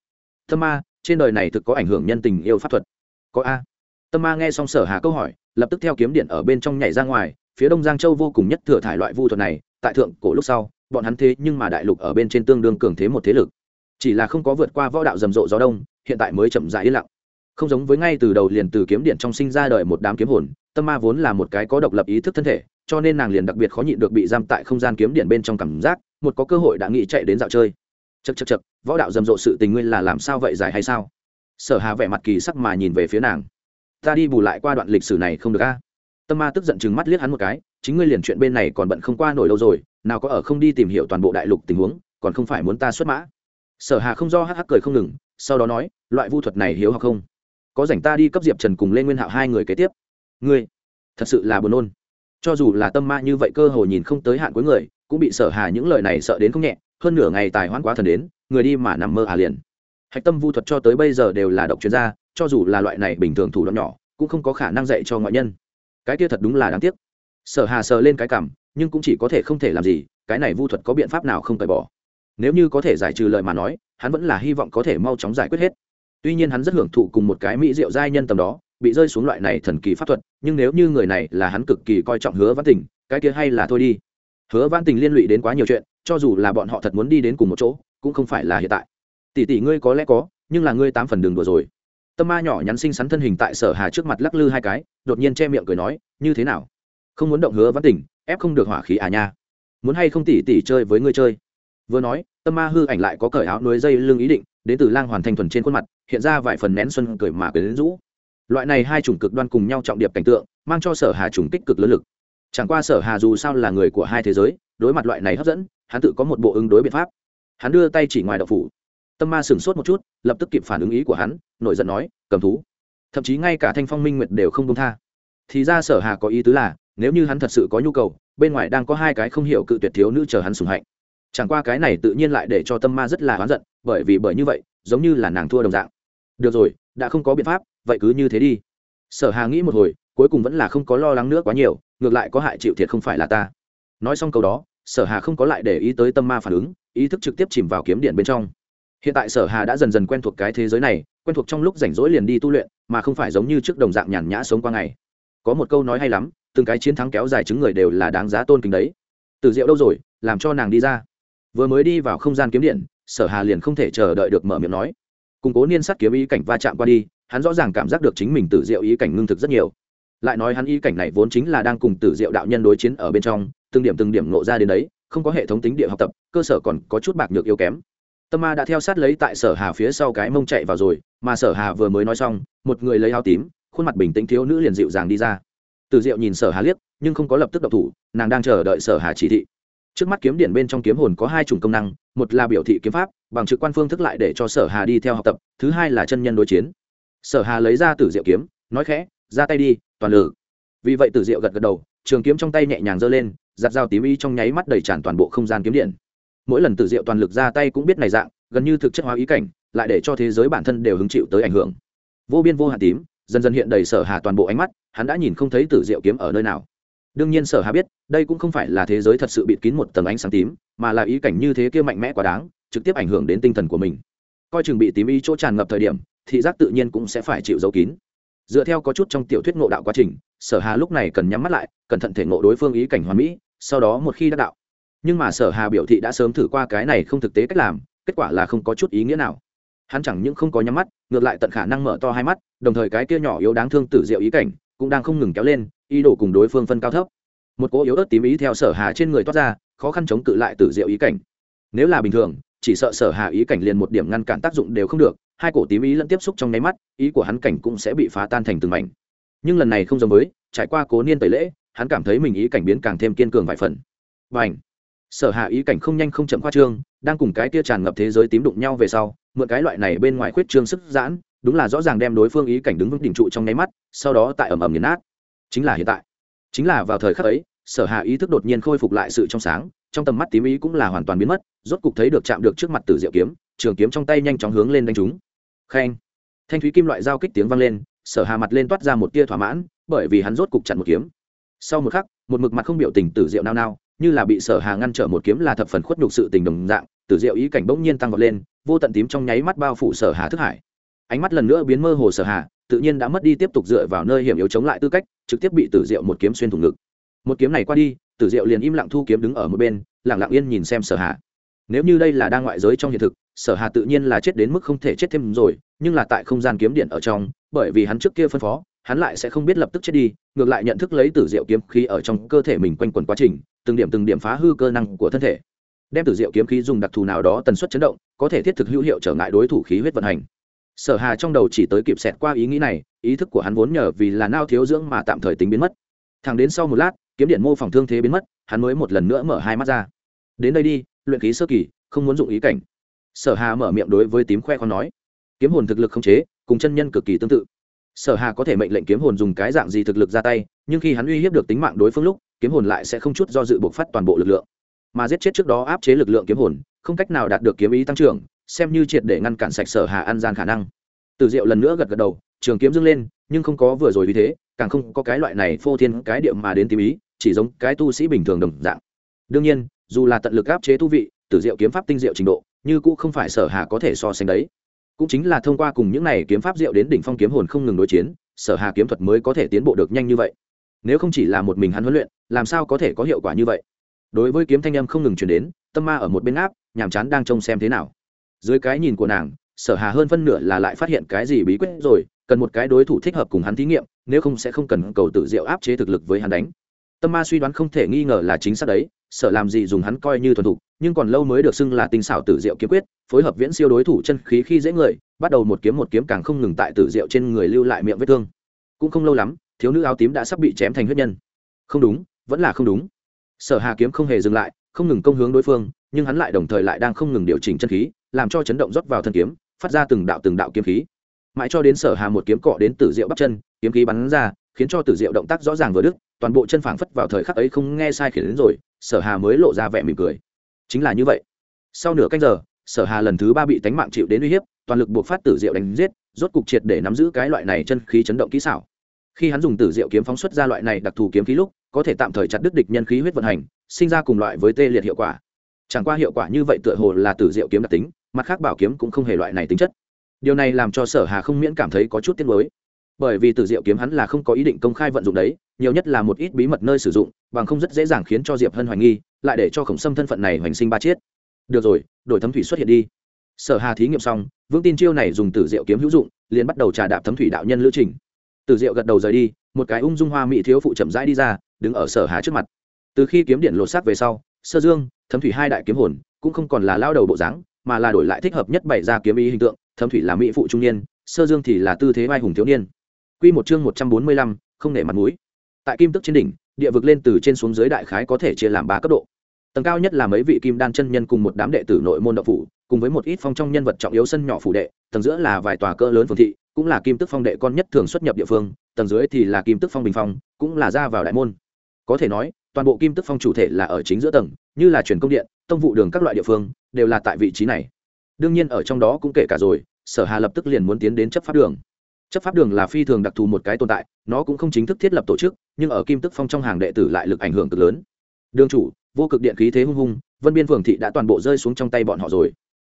Tâm Ma, trên đời này thực có ảnh hưởng nhân tình yêu pháp thuật? Có a. Tâm Ma nghe xong Sở Hà câu hỏi, lập tức theo kiếm điện ở bên trong nhảy ra ngoài, phía Đông Giang Châu vô cùng nhất thừa thải loại vu thuật này, tại thượng cổ lúc sau, bọn hắn thế nhưng mà đại lục ở bên trên tương đương cường thế một thế lực chỉ là không có vượt qua võ đạo rầm rộ gió đông hiện tại mới chậm rãi yên lặng không giống với ngay từ đầu liền từ kiếm điện trong sinh ra đời một đám kiếm hồn tâm ma vốn là một cái có độc lập ý thức thân thể cho nên nàng liền đặc biệt khó nhịn được bị giam tại không gian kiếm điện bên trong cảm giác, một có cơ hội đã nghĩ chạy đến dạo chơi. Chật chật chật võ đạo rầm rộ sự tình nguyên là làm sao vậy dài hay sao? Sở hà vẻ mặt kỳ sắc mà nhìn về phía nàng. Ta đi bù lại qua đoạn lịch sử này không được a. Tâm ma tức giận chừng mắt liếc hắn một cái, chính ngươi liền chuyện bên này còn bận không qua nổi lâu rồi, nào có ở không đi tìm hiểu toàn bộ đại lục tình huống, còn không phải muốn ta xuất mã? Sở hà không do hắc hắc cười không ngừng, sau đó nói, loại vu thuật này hiếu học không? Có rảnh ta đi cấp diệp trần cùng lên nguyên hạo hai người kế tiếp. Ngươi, thật sự là buồn nôn cho dù là tâm ma như vậy cơ hồ nhìn không tới hạn cuối người, cũng bị sở hà những lời này sợ đến không nhẹ, hơn nửa ngày tài hoãn quá thần đến, người đi mà nằm mơ à liền. Hạch tâm vu thuật cho tới bây giờ đều là độc chuyên gia, cho dù là loại này bình thường thủ đoạn nhỏ, cũng không có khả năng dạy cho ngoại nhân. Cái kia thật đúng là đáng tiếc. Sở hà sờ lên cái cảm, nhưng cũng chỉ có thể không thể làm gì, cái này vu thuật có biện pháp nào không phải bỏ. Nếu như có thể giải trừ lời mà nói, hắn vẫn là hy vọng có thể mau chóng giải quyết hết. Tuy nhiên hắn rất hưởng thụ cùng một cái mỹ rượu giai nhân tầm đó bị rơi xuống loại này thần kỳ pháp thuật, nhưng nếu như người này là hắn cực kỳ coi trọng hứa văn tình, cái kia hay là thôi đi. Hứa văn tình liên lụy đến quá nhiều chuyện, cho dù là bọn họ thật muốn đi đến cùng một chỗ, cũng không phải là hiện tại. Tỷ tỷ ngươi có lẽ có, nhưng là ngươi tám phần đường đùa rồi. Tâm ma nhỏ nhắn xinh xắn thân hình tại sở hà trước mặt lắc lư hai cái, đột nhiên che miệng cười nói, như thế nào? Không muốn động hứa văn tình, ép không được hỏa khí à nha? Muốn hay không tỷ tỷ chơi với ngươi chơi? Vừa nói, tâm ma hư ảnh lại có cởi áo núi dây lưng ý định, đến từ lang hoàn thành thuần trên khuôn mặt, hiện ra vài phần nén xuân cười mà cười đến rũ loại này hai chủng cực đoan cùng nhau trọng điệp cảnh tượng, mang cho sở hà chủng tích cực lớn lực. Chẳng qua sở hà dù sao là người của hai thế giới, đối mặt loại này hấp dẫn, hắn tự có một bộ ứng đối biện pháp. Hắn đưa tay chỉ ngoài đậu phủ. Tâm ma sửng sốt một chút, lập tức kịp phản ứng ý của hắn, nổi giận nói, cầm thú. Thậm chí ngay cả thanh phong minh nguyệt đều không công tha. Thì ra sở hà có ý tứ là, nếu như hắn thật sự có nhu cầu, bên ngoài đang có hai cái không hiểu cự tuyệt thiếu nữ chờ hắn sùng hạnh. Chẳng qua cái này tự nhiên lại để cho tâm ma rất là oán giận, bởi vì bởi như vậy, giống như là nàng thua đồng dạng được rồi, đã không có biện pháp, vậy cứ như thế đi. Sở hà nghĩ một hồi, cuối cùng vẫn là không có lo lắng nữa quá nhiều, ngược lại có hại chịu thiệt không phải là ta. Nói xong câu đó, sở hà không có lại để ý tới tâm ma phản ứng, ý thức trực tiếp chìm vào kiếm điện bên trong. Hiện tại sở hà đã dần dần quen thuộc cái thế giới này, quen thuộc trong lúc rảnh rỗi liền đi tu luyện, mà không phải giống như trước đồng dạng nhàn nhã sống qua ngày. Có một câu nói hay lắm, từng cái chiến thắng kéo dài chứng người đều là đáng giá tôn kính đấy. Từ rượu đâu rồi, làm cho nàng đi ra. Vừa mới đi vào không gian kiếm điện, sở hà liền không thể chờ đợi được mở miệng nói củng cố niên sát kiếm ý cảnh va chạm qua đi, hắn rõ ràng cảm giác được chính mình tử diệu ý cảnh ngưng thực rất nhiều. Lại nói hắn ý cảnh này vốn chính là đang cùng tử diệu đạo nhân đối chiến ở bên trong, từng điểm từng điểm ngộ ra đến đấy, không có hệ thống tính địa học tập, cơ sở còn có chút bạc nhược yếu kém. Tâm ma đã theo sát lấy tại sở hà phía sau cái mông chạy vào rồi, mà sở hà vừa mới nói xong, một người lấy áo tím, khuôn mặt bình tĩnh thiếu nữ liền dịu dàng đi ra. Từ diệu nhìn sở hà liếc, nhưng không có lập tức độc thủ, nàng đang chờ đợi sở hà chỉ thị trước mắt kiếm điện bên trong kiếm hồn có hai chủng công năng, một là biểu thị kiếm pháp, bằng trực quan phương thức lại để cho sở hà đi theo học tập, thứ hai là chân nhân đối chiến. Sở hà lấy ra tử diệu kiếm, nói khẽ, ra tay đi, toàn lử vì vậy tử diệu gật gật đầu, trường kiếm trong tay nhẹ nhàng giơ lên, giặt dao tím y trong nháy mắt đầy tràn toàn bộ không gian kiếm điện. Mỗi lần tử diệu toàn lực ra tay cũng biết này dạng, gần như thực chất hóa ý cảnh, lại để cho thế giới bản thân đều hứng chịu tới ảnh hưởng. Vô biên vô hạn tím, dần dần hiện đầy sở hà toàn bộ ánh mắt, hắn đã nhìn không thấy tử diệu kiếm ở nơi nào đương nhiên sở hà biết, đây cũng không phải là thế giới thật sự bịt kín một tầng ánh sáng tím, mà là ý cảnh như thế kia mạnh mẽ quá đáng, trực tiếp ảnh hưởng đến tinh thần của mình. Coi chừng bị tím ý chỗ tràn ngập thời điểm, thị giác tự nhiên cũng sẽ phải chịu dấu kín. Dựa theo có chút trong tiểu thuyết ngộ đạo quá trình, sở hà lúc này cần nhắm mắt lại, cẩn thận thể ngộ đối phương ý cảnh hoàn mỹ, sau đó một khi đã đạo. Nhưng mà sở hà biểu thị đã sớm thử qua cái này không thực tế cách làm, kết quả là không có chút ý nghĩa nào. Hắn chẳng những không có nhắm mắt, ngược lại tận khả năng mở to hai mắt, đồng thời cái kia nhỏ yếu đáng thương tử diệu ý cảnh cũng đang không ngừng kéo lên ý đồ cùng đối phương phân cao thấp. Một cỗ yếu ớt tím ý theo sở hà trên người toát ra, khó khăn chống cự lại tử diệu ý cảnh. Nếu là bình thường, chỉ sợ sở hà ý cảnh liền một điểm ngăn cản tác dụng đều không được, hai cổ tím ý lẫn tiếp xúc trong nháy mắt, ý của hắn cảnh cũng sẽ bị phá tan thành từng mảnh. Nhưng lần này không giống với, trải qua cố niên tẩy lễ, hắn cảm thấy mình ý cảnh biến càng thêm kiên cường vài phần. Và ảnh sở hạ ý cảnh không nhanh không chậm khoa trương, đang cùng cái kia tràn ngập thế giới tím đụng nhau về sau, mượn cái loại này bên ngoài khuyết trương sức giãn, đúng là rõ ràng đem đối phương ý cảnh đứng vững đỉnh trụ trong nháy mắt, sau đó tại ẩm ẩm nghiền nát chính là hiện tại. Chính là vào thời khắc ấy, sở hạ ý thức đột nhiên khôi phục lại sự trong sáng, trong tầm mắt tím ý cũng là hoàn toàn biến mất, rốt cục thấy được chạm được trước mặt tử diệu kiếm, trường kiếm trong tay nhanh chóng hướng lên đánh chúng khen. Thanh thúy kim loại giao kích tiếng vang lên, sở hà mặt lên toát ra một tia thỏa mãn, bởi vì hắn rốt cục chặn một kiếm. Sau một khắc, một mực mặt không biểu tình tử diệu nao nao, như là bị sở hà ngăn trở một kiếm là thập phần khuất nhục sự tình đồng dạng, tử diệu ý cảnh bỗng nhiên tăng vọt lên, vô tận tím trong nháy mắt bao phủ sở hà thức hải ánh mắt lần nữa biến mơ hồ sở hà tự nhiên đã mất đi tiếp tục dựa vào nơi hiểm yếu chống lại tư cách, trực tiếp bị tử diệu một kiếm xuyên thủng ngực. Một kiếm này qua đi, tử diệu liền im lặng thu kiếm đứng ở một bên, lặng lặng yên nhìn xem sở hà nếu như đây là đang ngoại giới trong hiện thực, sở hà tự nhiên là chết đến mức không thể chết thêm rồi, nhưng là tại không gian kiếm điện ở trong, bởi vì hắn trước kia phân phó, hắn lại sẽ không biết lập tức chết đi, ngược lại nhận thức lấy tử diệu kiếm khí ở trong cơ thể mình quanh quẩn quá trình, từng điểm từng điểm phá hư cơ năng của thân thể. Đem tử diệu kiếm khí dùng đặc thù nào đó tần suất chấn động, có thể thiết thực hữu hiệu trở ngại đối thủ khí huyết vận hành sở hà trong đầu chỉ tới kịp xẹt qua ý nghĩ này, ý thức của hắn vốn nhờ vì là nao thiếu dưỡng mà tạm thời tính biến mất. Thẳng đến sau một lát, kiếm điện mô phỏng thương thế biến mất, hắn mới một lần nữa mở hai mắt ra. Đến đây đi, luyện khí sơ kỳ, không muốn dụng ý cảnh. Sở hà mở miệng đối với tím khoe con nói. Kiếm hồn thực lực không chế, cùng chân nhân cực kỳ tương tự. Sở hà có thể mệnh lệnh kiếm hồn dùng cái dạng gì thực lực ra tay, nhưng khi hắn uy hiếp được tính mạng đối phương lúc, kiếm hồn lại sẽ không chút do dự buộc phát toàn bộ lực lượng. Mà giết chết trước đó áp chế lực lượng kiếm hồn, không cách nào đạt được kiếm ý tăng trưởng xem như triệt để ngăn cản sạch sở hà ăn gian khả năng. Từ diệu lần nữa gật gật đầu, trường kiếm dâng lên, nhưng không có vừa rồi vì thế, càng không có cái loại này phô thiên cái điệm mà đến tìm ý, chỉ giống cái tu sĩ bình thường đồng dạng. Đương nhiên, dù là tận lực áp chế tu vị tử diệu kiếm pháp tinh diệu trình độ, như cũng không phải sở hà có thể so sánh đấy. Cũng chính là thông qua cùng những này kiếm pháp diệu đến đỉnh phong kiếm hồn không ngừng đối chiến, sở hà kiếm thuật mới có thể tiến bộ được nhanh như vậy. Nếu không chỉ là một mình hắn huấn luyện, làm sao có thể có hiệu quả như vậy? Đối với kiếm thanh âm không ngừng chuyển đến, tâm ma ở một bên áp, nhàm chán đang trông xem thế nào dưới cái nhìn của nàng, sở hà hơn phân nửa là lại phát hiện cái gì bí quyết rồi, cần một cái đối thủ thích hợp cùng hắn thí nghiệm, nếu không sẽ không cần cầu tự diệu áp chế thực lực với hắn đánh. Tâm ma suy đoán không thể nghi ngờ là chính xác đấy, sở làm gì dùng hắn coi như thuần thục, nhưng còn lâu mới được xưng là tinh xảo tử diệu kiếm quyết, phối hợp viễn siêu đối thủ chân khí khi dễ người, bắt đầu một kiếm một kiếm càng không ngừng tại tử diệu trên người lưu lại miệng vết thương. Cũng không lâu lắm, thiếu nữ áo tím đã sắp bị chém thành huyết nhân. Không đúng, vẫn là không đúng. Sở hà kiếm không hề dừng lại, không ngừng công hướng đối phương, nhưng hắn lại đồng thời lại đang không ngừng điều chỉnh chân khí làm cho chấn động rót vào thân kiếm, phát ra từng đạo từng đạo kiếm khí. Mãi cho đến sở hà một kiếm cọ đến tử diệu bắp chân, kiếm khí bắn ra, khiến cho tử diệu động tác rõ ràng vừa đứt, toàn bộ chân phảng phất vào thời khắc ấy không nghe sai khiển đến rồi, sở hà mới lộ ra vẻ mỉm cười. Chính là như vậy. Sau nửa canh giờ, sở hà lần thứ ba bị tánh mạng chịu đến uy hiếp, toàn lực buộc phát tử diệu đánh giết, rốt cục triệt để nắm giữ cái loại này chân khí chấn động kỹ xảo. Khi hắn dùng tử diệu kiếm phóng xuất ra loại này đặc thù kiếm khí lúc, có thể tạm thời chặt đứt địch nhân khí huyết vận hành, sinh ra cùng loại với tê liệt hiệu quả. Chẳng qua hiệu quả như vậy tựa hồ là tử diệu kiếm đặc tính mặt khác bảo kiếm cũng không hề loại này tính chất. Điều này làm cho sở hà không miễn cảm thấy có chút tiếc nuối. Bởi vì từ diệu kiếm hắn là không có ý định công khai vận dụng đấy, nhiều nhất là một ít bí mật nơi sử dụng, bằng không rất dễ dàng khiến cho diệp hân hoài nghi, lại để cho khổng sâm thân phận này hoành sinh ba chiết. Được rồi, đổi thấm thủy xuất hiện đi. Sở hà thí nghiệm xong, vững tin chiêu này dùng từ diệu kiếm hữu dụng, liền bắt đầu trà đạp thấm thủy đạo nhân lữ trình. Từ diệu gật đầu rời đi, một cái ung dung hoa mỹ thiếu phụ chậm rãi đi ra, đứng ở sở hà trước mặt. Từ khi kiếm điện lột xác về sau, sơ dương, thấm thủy hai đại kiếm hồn, cũng không còn là lao đầu bộ dáng mà là đổi lại thích hợp nhất bày ra kiếm ý hình tượng thấm thủy là mỹ phụ trung niên sơ dương thì là tư thế vai hùng thiếu niên Quy một chương một trăm bốn mươi lăm, không nể mặt mũi. Tại kim tức trên đỉnh, địa vực lên từ trên xuống dưới đại khái có thể chia làm ba cấp độ. Tầng cao nhất là mấy vị kim đan chân nhân cùng một đám đệ tử nội môn đạo phủ, cùng với một ít phong trong nhân vật trọng yếu sân nhỏ phủ đệ, tầng giữa là vài tòa cỡ lớn phường thị, cũng là kim tức phong đệ con nhất thường xuất nhập địa phương, tầng dưới thì là kim tức phong bình phong, cũng là ra vào đại môn. Có thể nói, toàn bộ kim tức phong chủ thể là ở chính giữa tầng, như là truyền công điện, tông vụ đường các loại địa phương, đều là tại vị trí này. Đương nhiên ở trong đó cũng kể cả rồi, Sở Hà lập tức liền muốn tiến đến chấp pháp đường. Chấp pháp đường là phi thường đặc thù một cái tồn tại nó cũng không chính thức thiết lập tổ chức nhưng ở kim tức phong trong hàng đệ tử lại lực ảnh hưởng cực lớn. Đường chủ vô cực điện khí thế hung hung vân biên phường thị đã toàn bộ rơi xuống trong tay bọn họ rồi.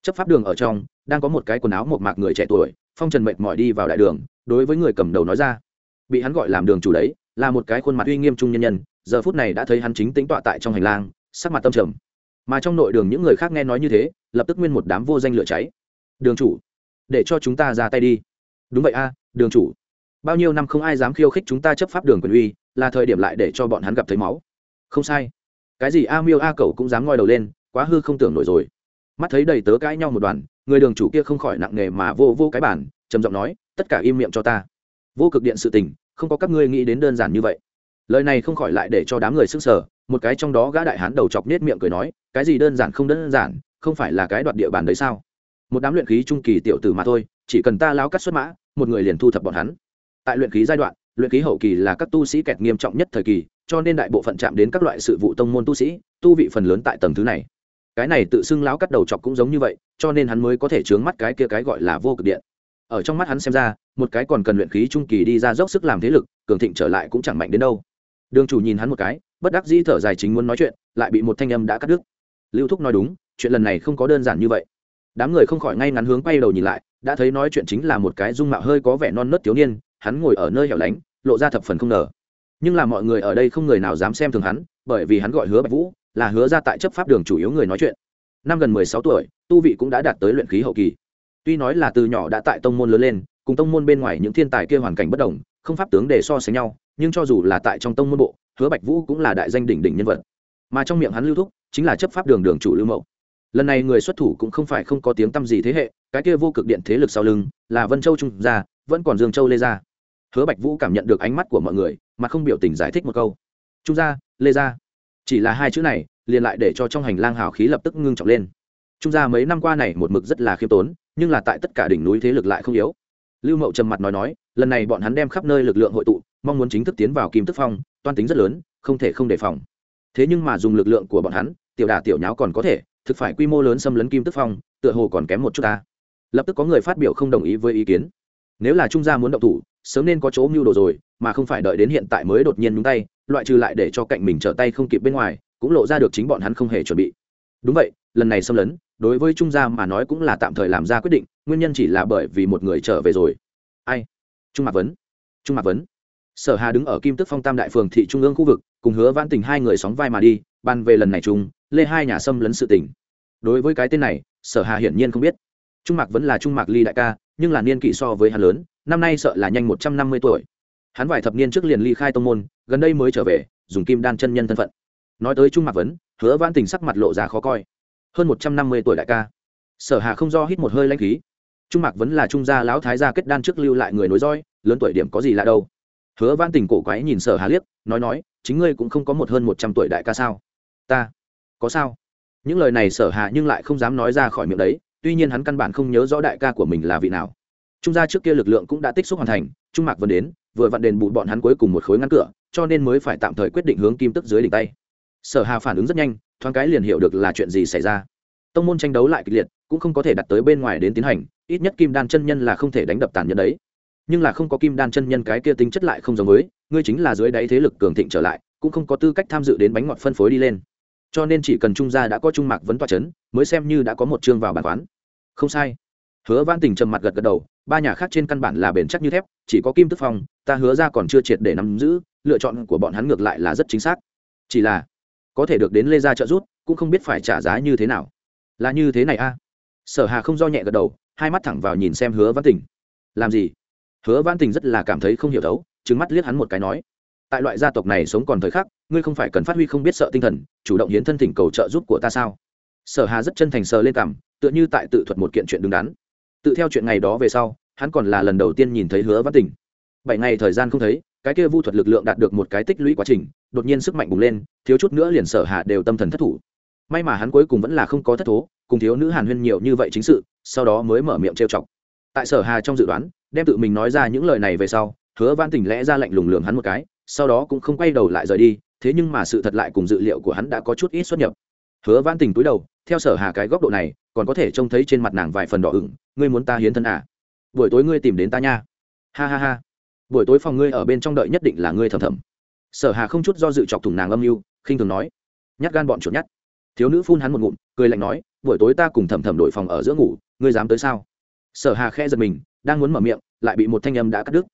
Chấp pháp đường ở trong đang có một cái quần áo một mạc người trẻ tuổi phong trần mệt mỏi đi vào đại đường đối với người cầm đầu nói ra. Bị hắn gọi làm đường chủ đấy là một cái khuôn mặt uy nghiêm trung nhân nhân giờ phút này đã thấy hắn chính tính tọa tại trong hành lang sắc mặt tâm trầm mà trong nội đường những người khác nghe nói như thế, lập tức nguyên một đám vô danh lửa cháy. Đường chủ, để cho chúng ta ra tay đi. Đúng vậy a, đường chủ. Bao nhiêu năm không ai dám khiêu khích chúng ta chấp pháp đường quyền uy, là thời điểm lại để cho bọn hắn gặp thấy máu. Không sai. Cái gì a miêu a cẩu cũng dám ngoi đầu lên, quá hư không tưởng nổi rồi. Mắt thấy đầy tớ cãi nhau một đoàn, người đường chủ kia không khỏi nặng nề mà vô vô cái bản trầm giọng nói, tất cả im miệng cho ta. Vô cực điện sự tình, không có các ngươi nghĩ đến đơn giản như vậy lời này không khỏi lại để cho đám người sức sở một cái trong đó gã đại hán đầu chọc nết miệng cười nói, cái gì đơn giản không đơn giản, không phải là cái đoạt địa bàn đấy sao? Một đám luyện khí trung kỳ tiểu tử mà thôi, chỉ cần ta lao cắt xuất mã, một người liền thu thập bọn hắn. Tại luyện khí giai đoạn, luyện khí hậu kỳ là các tu sĩ kẹt nghiêm trọng nhất thời kỳ, cho nên đại bộ phận chạm đến các loại sự vụ tông môn tu sĩ, tu vị phần lớn tại tầng thứ này. Cái này tự xưng lão cắt đầu chọc cũng giống như vậy, cho nên hắn mới có thể chướng mắt cái kia cái gọi là vô cực điện. Ở trong mắt hắn xem ra, một cái còn cần luyện khí trung kỳ đi ra dốc sức làm thế lực, cường thịnh trở lại cũng chẳng mạnh đến đâu đường chủ nhìn hắn một cái, bất đắc dĩ thở dài chính muốn nói chuyện, lại bị một thanh âm đã cắt đứt. Lưu thúc nói đúng, chuyện lần này không có đơn giản như vậy. Đám người không khỏi ngay ngắn hướng quay đầu nhìn lại, đã thấy nói chuyện chính là một cái dung mạo hơi có vẻ non nớt thiếu niên, hắn ngồi ở nơi hẻo lánh, lộ ra thập phần không ngờ. Nhưng là mọi người ở đây không người nào dám xem thường hắn, bởi vì hắn gọi hứa bạch vũ, là hứa ra tại chấp pháp đường chủ yếu người nói chuyện. Năm gần mười sáu tuổi, tu vị cũng đã đạt tới luyện khí hậu kỳ. Tuy nói là từ nhỏ đã tại tông môn lớn lên, cùng tông môn bên ngoài những thiên tài kia hoàn cảnh bất đồng không pháp tướng để so sánh nhau, nhưng cho dù là tại trong tông môn bộ, hứa bạch vũ cũng là đại danh đỉnh đỉnh nhân vật. Mà trong miệng hắn lưu thúc chính là chấp pháp đường đường chủ lưu mậu. Lần này người xuất thủ cũng không phải không có tiếng t â m gì thế hệ, cái kia vô cực điện thế lực sau lưng, là vân châu trung gia, vẫn còn dương châu lê gia. Hứa bạch vũ cảm nhận được ánh mắt của mọi người, mà không biểu tình giải thích một câu. Trung gia, lê gia. Chỉ là hai chữ này, liền lại để cho trong hành lang hào khí lập tức ngưng trọng lên. Trung gia mấy năm qua này một mực rất là khiêm tốn, nhưng là tại tất cả đỉnh núi thế lực lại không yếu lưu mậu trầm mặt nói nói, lần này bọn hắn đem khắp nơi lực lượng hội tụ, mong muốn chính thức tiến vào kim tức phong, toan tính rất lớn, không thể không đề phòng. Thế nhưng mà dùng lực lượng của bọn hắn, tiểu đà tiểu nháo còn có thể, thực phải quy mô lớn xâm lấn kim tức phong, tựa hồ còn kém một chút ta. Lập tức có người phát biểu không đồng ý với ý kiến. Nếu là trung gia muốn động thủ, sớm nên có chỗ mưu đồ rồi, mà không phải đợi đến hiện tại mới đột nhiên nhúng tay, loại trừ lại để cho cạnh mình trở tay không kịp bên ngoài, cũng lộ ra được chính bọn hắn không hề chuẩn bị. Đúng vậy, lần này xâm lấn đối với trung gia mà nói cũng là tạm thời làm ra quyết định, nguyên nhân chỉ là bởi vì một người trở về rồi. Ai? Trung mạc vấn. Trung mạc vấn. Sở hà đứng ở kim tức phong tam đại phường thị trung ương khu vực, cùng hứa văn tình hai người sóng vai mà đi ban về lần này Trung lê hai nhà xâm lấn sự tình. Đối với cái tên này, sở hà hiển nhiên không biết. Trung mạc vẫn là trung mạc ly đại ca, nhưng là niên kỷ so với hắn lớn, năm nay sợ là nhanh một trăm năm mươi tuổi. Hắn vài thập niên trước liền ly khai tông môn, gần đây mới trở về, dùng kim đan chân nhân thân phận. Nói tới trung mạc vấn, hứa văn tình sắc mặt lộ ra khó coi hơn một trăm năm mươi tuổi đại ca. Sở hà không do hít một hơi lãnh khí. Trung mạc vẫn là trung gia lão thái gia kết đan trước lưu lại người nối roi lớn tuổi điểm có gì lạ đâu. Hứa văn tình cổ quái nhìn sở hà liếc, nói nói, chính ngươi cũng không có một hơn một trăm tuổi đại ca sao? Ta, có sao? Những lời này sở hà nhưng lại không dám nói ra khỏi miệng đấy, tuy nhiên hắn căn bản không nhớ rõ đại ca của mình là vị nào. Trung gia trước kia lực lượng cũng đã tích xúc hoàn thành, trung mạc vẫn đến, vừa vặn đền bù bọn hắn cuối cùng một khối ngăn cửa, cho nên mới phải tạm thời quyết định hướng kim tức dưới đỉnh tay. Sở hà phản ứng rất nhanh thoáng cái liền hiểu được là chuyện gì xảy ra. Tông môn tranh đấu lại kịch liệt, cũng không có thể đặt tới bên ngoài đến tiến hành, ít nhất kim đan chân nhân là không thể đánh đập tàn nhẫn đấy. Nhưng là không có kim đan chân nhân cái kia tính chất lại không giống với, ngươi chính là dưới đáy thế lực cường thịnh trở lại, cũng không có tư cách tham dự đến bánh ngọt phân phối đi lên. Cho nên chỉ cần trung gia đã có trung mạc vấn toa c h ấ n mới xem như đã có một chương vào bản quán. Không sai. Hứa văn tình trầm mặt gật gật đầu, ba nhà khác trên căn bản là bền chắc như thép, chỉ có kim tức phong, ta hứa ra còn chưa triệt để nắm giữ, lựa chọn của bọn hắn ngược lại là rất chính xác. Chỉ là có thể được đến lê gia trợ giúp, cũng không biết phải trả giá như thế nào. Là như thế này a. Sở hà không do nhẹ gật đầu, hai mắt thẳng vào nhìn xem hứa văn tình. Làm gì? Hứa văn tình rất là cảm thấy không hiểu thấu trứng mắt liếc hắn một cái nói. Tại loại gia tộc này sống còn thời khắc, ngươi không phải cần phát huy không biết sợ tinh thần, chủ động hiến thân thỉnh cầu trợ giúp của ta sao? Sở hà rất chân thành sờ lên cảm tựa như tại tự thuật một kiện chuyện đứng đắn. Tự theo chuyện ngày đó về sau, hắn còn là lần đầu tiên nhìn thấy hứa văn tình. Bảy ngày thời gian không thấy, cái kia vu thuật lực lượng đạt được một cái tích lũy quá trình đột nhiên sức mạnh bùng lên, thiếu chút nữa liền sở hạ đều tâm thần thất thủ. May mà hắn cuối cùng vẫn là không có thất thố, cùng thiếu nữ hàn huyên nhiều như vậy chính sự, sau đó mới mở miệng trêu chọc. Tại sở hà trong dự đoán, đem tự mình nói ra những lời này về sau, hứa văn tình lẽ ra lạnh lùng lường hắn một cái, sau đó cũng không quay đầu lại rời đi, thế nhưng mà sự thật lại cùng dự liệu của hắn đã có chút ít xuất nhập. Hứa văn tình cúi đầu, theo sở hà cái góc độ này, còn có thể trông thấy trên mặt nàng vài phần đỏ ửng, ngươi muốn ta hiến thân à? Buổi tối ngươi tìm đến ta nha. Ha ha ha. Buổi tối phòng ngươi ở bên trong đợi nhất định là ngươi thầm thầm sở hà không chút do dự chọc thủng nàng âm mưu, khinh thường nói, nhát gan bọn chuột nhát. Thiếu nữ phun hắn một ngụm, cười lạnh nói, buổi tối ta cùng thầm thầm đổi phòng ở giữa ngủ, ngươi dám tới sao? Sở hà khe giật mình, đang muốn mở miệng, lại bị một thanh âm đã cắt đứt.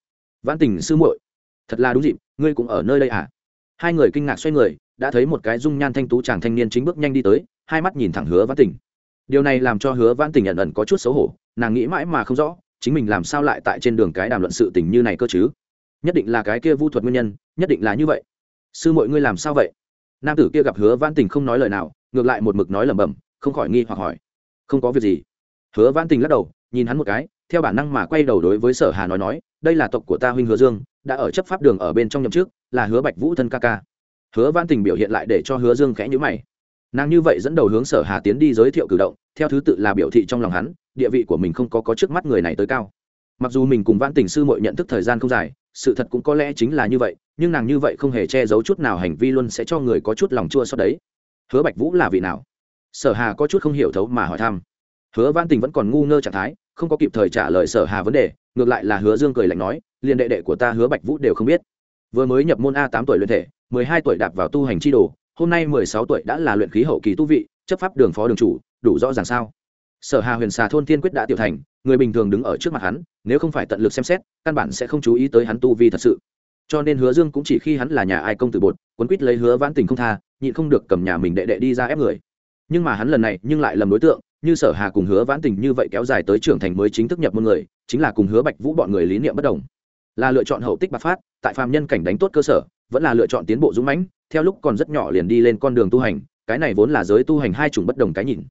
Vãn tình sư muội, thật là đúng dịp, ngươi cũng ở nơi đây à? Hai người kinh ngạc xoay người, đã thấy một cái dung nhan thanh tú chàng thanh niên chính bước nhanh đi tới, hai mắt nhìn thẳng hứa vãn tình. Điều này làm cho hứa vãn tình ẩn ẩn có chút xấu hổ, nàng nghĩ mãi mà không rõ, chính mình làm sao lại tại trên đường cái đàm luận sự tình như này cơ chứ? Nhất định là cái kia vu thuật nguyên nhân, nhất định là như vậy. Sư mọi ngươi làm sao vậy? Nam tử kia gặp hứa văn tình không nói lời nào, ngược lại một mực nói lẩm bẩm, không khỏi nghi hoặc hỏi. Không có việc gì. Hứa văn tình lắc đầu, nhìn hắn một cái, theo bản năng mà quay đầu đối với sở hà nói nói, đây là tộc của ta huynh hứa dương, đã ở chấp pháp đường ở bên trong nhậm trước là hứa bạch vũ thân ca ca. Hứa văn tình biểu hiện lại để cho hứa dương khẽ nhữ mày. Nàng như vậy dẫn đầu hướng sở hà tiến đi giới thiệu cử động, theo thứ tự là biểu thị trong lòng hắn, địa vị của mình không có có trước mắt người này tới cao mặc dù mình cùng vãn tình sư mội nhận thức thời gian không dài, sự thật cũng có lẽ chính là như vậy, nhưng nàng như vậy không hề che giấu chút nào hành vi luôn sẽ cho người có chút lòng chua xót đấy. Hứa bạch vũ là vị nào? Sở hà có chút không hiểu thấu mà hỏi thăm. Hứa Vãn tình vẫn còn ngu ngơ trạng thái, không có kịp thời trả lời sở hà vấn đề, ngược lại là hứa dương cười lạnh nói liền đệ đệ của ta hứa bạch vũ đều không biết. Vừa mới nhập môn a tám tuổi luyện thể, mười hai tuổi đạp vào tu hành chi đồ, hôm nay mười sáu tuổi đã là luyện khí hậu kỳ tu vị, chấp pháp đường phó đường chủ, đủ rõ ràng sao? Sở hà huyền xà thôn tiên quyết đã tiểu thành người bình thường đứng ở trước mặt hắn, nếu không phải tận lực xem xét, căn bản sẽ không chú ý tới hắn tu vi thật sự. Cho nên hứa dương cũng chỉ khi hắn là nhà ai công tử bột, quấn quýt lấy hứa vãn tình không tha, nhịn không được cầm nhà mình đệ đệ đi ra ép người. Nhưng mà hắn lần này nhưng lại lầm đối tượng, như sở hà cùng hứa vãn tình như vậy kéo dài tới trưởng thành mới chính thức nhập môn người, chính là cùng hứa bạch vũ bọn người lý niệm bất đồng. Là lựa chọn hậu tích bạc phát, tại phàm nhân cảnh đánh tốt cơ sở, vẫn là lựa chọn tiến bộ dũng mãnh, theo lúc còn rất nhỏ liền đi lên con đường tu hành, cái này vốn là giới tu hành hai chủng bất đồng cái nhìn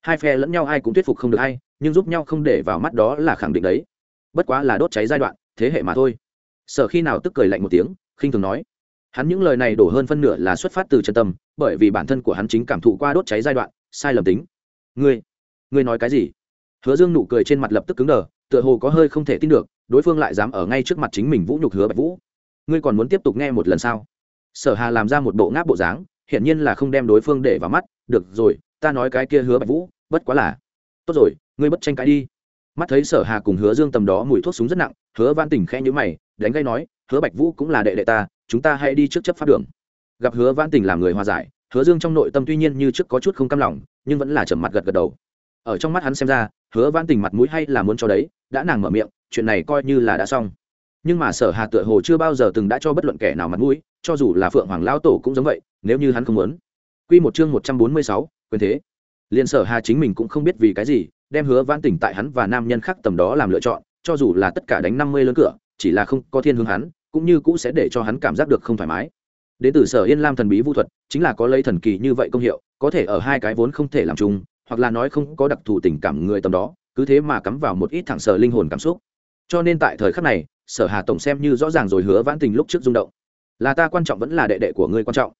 hai phe lẫn nhau ai cũng thuyết phục không được ai, nhưng giúp nhau không để vào mắt đó là khẳng định đấy. Bất quá là đốt cháy giai đoạn, thế hệ mà thôi. Sở khi nào tức cười lạnh một tiếng, khinh thường nói. Hắn những lời này đổ hơn phân nửa là xuất phát từ chân tâm, bởi vì bản thân của hắn chính cảm thụ qua đốt cháy giai đoạn, sai lầm tính. Ngươi ngươi nói cái gì? Hứa dương nụ cười trên mặt lập tức cứng đờ, tựa hồ có hơi không thể tin được, đối phương lại dám ở ngay trước mặt chính mình vũ nhục hứa bạch vũ. Ngươi còn muốn tiếp tục nghe một lần sao? Sở hà làm ra một bộ ngáp bộ dáng, hiển nhiên là không đem đối phương để vào mắt. Được rồi ta nói cái kia hứa bạch vũ bất quá là. Tốt rồi ngươi bất tranh cãi đi. Mắt thấy sở hà cùng hứa dương tầm đó mùi thuốc súng rất nặng hứa văn tỉnh khe nhữ mày đánh gây nói hứa bạch vũ cũng là đệ đệ ta chúng ta hãy đi trước chấp pháp đường. Gặp hứa văn tỉnh làm người hòa giải hứa dương trong nội tâm tuy nhiên như trước có chút không cam lòng nhưng vẫn là trầm mặt gật gật đầu. Ở trong mắt hắn xem ra hứa văn tỉnh mặt mũi hay là muốn cho đấy đã nàng mở miệng chuyện này coi như là đã xong. Nhưng mà sở hà tựa hồ chưa bao giờ từng đã cho bất luận kẻ nào mặt mũi cho dù là phượng hoàng lao tổ cũng giống vậy nếu như hắn không muốn. Quy một chương 146, quyền thế. Liền sở hà chính mình cũng không biết vì cái gì, đem hứa vãn tỉnh tại hắn và nam nhân khác tầm đó làm lựa chọn, cho dù là tất cả đánh năm mươi lớn cửa, chỉ là không có thiên hướng hắn, cũng như cũ sẽ để cho hắn cảm giác được không thoải mái. Đến từ sở yên lam thần bí vũ thuật, chính là có lấy thần kỳ như vậy công hiệu, có thể ở hai cái vốn không thể làm chung, hoặc là nói không có đặc thù tình cảm người tầm đó, cứ thế mà cắm vào một ít thẳng sở linh hồn cảm xúc. Cho nên tại thời khắc này, sở hà tổng xem như rõ ràng rồi hứa vãn tình lúc trước rung động. Là ta quan trọng vẫn là đệ đệ của ngươi quan trọng.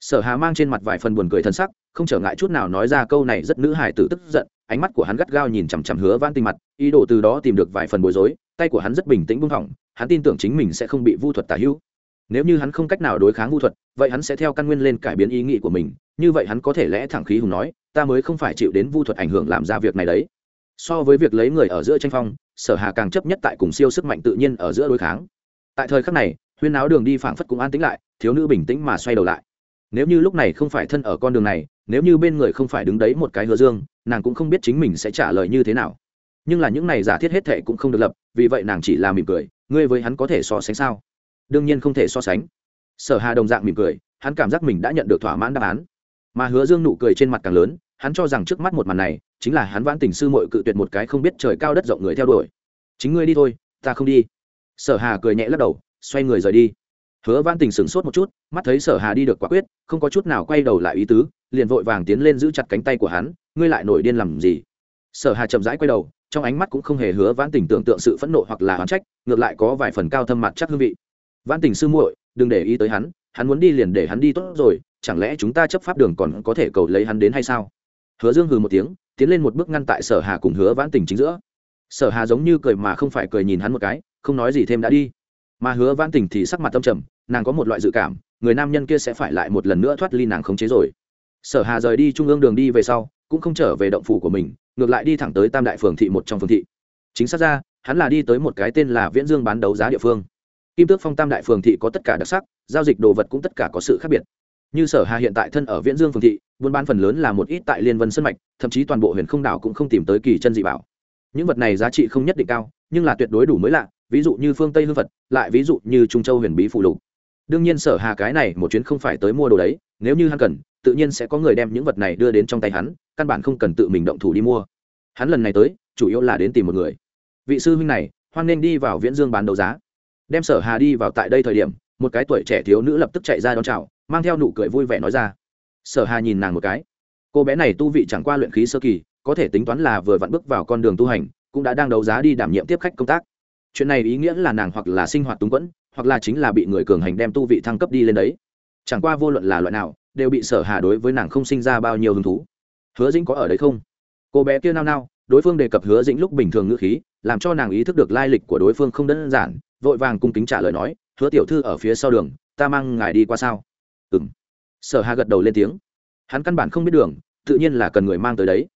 Sở hà mang trên mặt vài phần buồn cười thân sắc không trở ngại chút nào nói ra câu này rất nữ hài tử tức giận, ánh mắt của hắn gắt gao nhìn chằm chằm hứa van tình mặt, ý đồ từ đó tìm được vài phần bối rối, tay của hắn rất bình tĩnh buông thỏng hắn tin tưởng chính mình sẽ không bị vu thuật tả hữu. Nếu như hắn không cách nào đối kháng vu thuật, vậy hắn sẽ theo căn nguyên lên cải biến ý nghĩ của mình, như vậy hắn có thể lẽ thẳng khí hùng nói, ta mới không phải chịu đến vu thuật ảnh hưởng làm ra việc này đấy. So với việc lấy người ở giữa tranh phong, sở hà càng chấp nhất tại cùng siêu sức mạnh tự nhiên ở giữa đối kháng. Tại thời khắc này, huyên áo đường đi phảng phất cũng an tĩnh lại, thiếu nữ bình tĩnh mà xoay đầu lại. Nếu như lúc này không phải thân ở con đường này nếu như bên người không phải đứng đấy một cái hứa dương, nàng cũng không biết chính mình sẽ trả lời như thế nào. Nhưng là những này giả thiết hết thệ cũng không được lập, vì vậy nàng chỉ là mỉm cười, ngươi với hắn có thể so sánh sao? Đương nhiên không thể so sánh. Sở hà đồng dạng mỉm cười, hắn cảm giác mình đã nhận được thỏa mãn đáp án. Mà hứa dương nụ cười trên mặt càng lớn, hắn cho rằng trước mắt một màn này, chính là hắn vãn tình sư mội cự tuyệt một cái không biết trời cao đất rộng người theo đuổi. Chính ngươi đi thôi, ta không đi. Sở hà cười nhẹ lắc đầu, xoay người rời đi hứa vãn tình sửng sốt một chút, mắt thấy sở hà đi được quả quyết, không có chút nào quay đầu lại ý tứ, liền vội vàng tiến lên giữ chặt cánh tay của hắn, ngươi lại nổi điên làm gì? Sở hà chậm rãi quay đầu, trong ánh mắt cũng không hề hứa vãn tình tưởng tượng sự phẫn nộ hoặc là oán trách, ngược lại có vài phần cao thâm mặt chắc hương vị. Vãn tình sư muội, đừng để ý tới hắn hắn muốn đi liền để hắn đi tốt rồi, chẳng lẽ chúng ta chấp pháp đường còn có thể cầu lấy hắn đến hay sao? Hứa dương hừ một tiếng, tiến lên một bước ngăn tại sở hà cùng hứa vãn tình chính giữa. Sở hà giống như cười mà không phải cười nhìn hắn một cái, không nói gì thêm đã đi. Mà hứa vãn tình thì sắc mặt tâm trầm nàng có một loại dự cảm, người nam nhân kia sẽ phải lại một lần nữa thoát ly nàng khống chế rồi. Sở hà rời đi trung ương đường đi về sau, cũng không trở về động phủ của mình, ngược lại đi thẳng tới tam đại phường thị một trong phường thị. Chính xác ra, hắn là đi tới một cái tên là viễn dương bán đấu giá địa phương. Kim tước phong tam đại phường thị có tất cả đặc sắc, giao dịch đồ vật cũng tất cả có sự khác biệt. Như sở hà hiện tại thân ở viễn dương phường thị, buôn bán phần lớn là một ít tại liên vân sân mạch, thậm chí toàn bộ huyện không đảo cũng không tìm tới kỳ chân dị bảo. Những vật này giá trị không nhất định cao, nhưng là tuyệt đối đủ mới lạ, ví dụ như phương tây hương vật lại ví dụ như trung châu huyền bí phụ lục đương nhiên sở hà cái này một chuyến không phải tới mua đồ đấy, nếu như hắn cần, tự nhiên sẽ có người đem những vật này đưa đến trong tay hắn, căn bản không cần tự mình động thủ đi mua. Hắn lần này tới, chủ yếu là đến tìm một người. Vị sư huynh này, hoan nên đi vào viễn dương bán đấu giá. Đem sở hà đi vào tại đây thời điểm, một cái tuổi trẻ thiếu nữ lập tức chạy ra đón chào, mang theo nụ cười vui vẻ nói ra. Sở hà nhìn nàng một cái. Cô bé này tu vị chẳng qua luyện khí sơ kỳ, có thể tính toán là vừa vặn bước vào con đường tu hành, cũng đã đang đấu giá đi đảm nhiệm tiếp khách công tác. Chuyện này ý nghĩa là nàng hoặc là sinh hoạt túng quẫn hoặc là chính là bị người cường hành đem tu vị thăng cấp đi lên đấy. Chẳng qua vô luận là loại nào, đều bị sở hà đối với nàng không sinh ra bao nhiêu hứng thú. Hứa dĩnh có ở đấy không? Cô bé kia nao nao, đối phương đề cập hứa dĩnh lúc bình thường ngữ khí, làm cho nàng ý thức được lai lịch của đối phương không đơn giản, vội vàng cung kính trả lời nói, hứa tiểu thư ở phía sau đường, ta mang ngài đi qua sao? Ừ m sở hà gật đầu lên tiếng. Hắn căn bản không biết đường, tự nhiên là cần người mang tới đấy.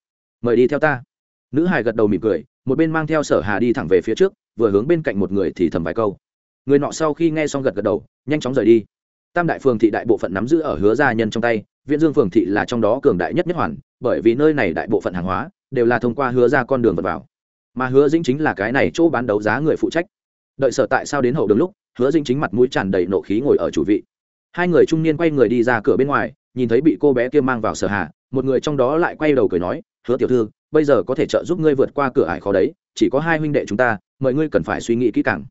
Mời đi theo ta. Nữ hải gật đầu mỉm cười, một bên mang theo sở hà đi thẳng về phía trước, vừa hướng bên cạnh một người thì thầm vài câu người nọ sau khi nghe xong gật gật đầu, nhanh chóng rời đi. Tam đại phường thị đại bộ phận nắm giữ ở hứa gia nhân trong tay, viễn dương phường thị là trong đó cường đại nhất nhất hoàn, bởi vì nơi này đại bộ phận hàng hóa đều là thông qua hứa ra con đường vật vào. Mà hứa dĩnh chính là cái này chỗ bán đấu giá người phụ trách. Đợi sở tại sao đến hậu đường lúc, hứa dĩnh chính mặt mũi tràn đầy nộ khí ngồi ở chủ vị. Hai người trung niên quay người đi ra cửa bên ngoài, nhìn thấy bị cô bé kia mang vào sở hạ, một người trong đó lại quay đầu cười nói, hứa tiểu thư, bây giờ có thể trợ giúp ngươi vượt qua cửa ải khó đấy, chỉ có hai huynh đệ chúng ta, mời ngươi cần phải suy nghĩ kỹ càng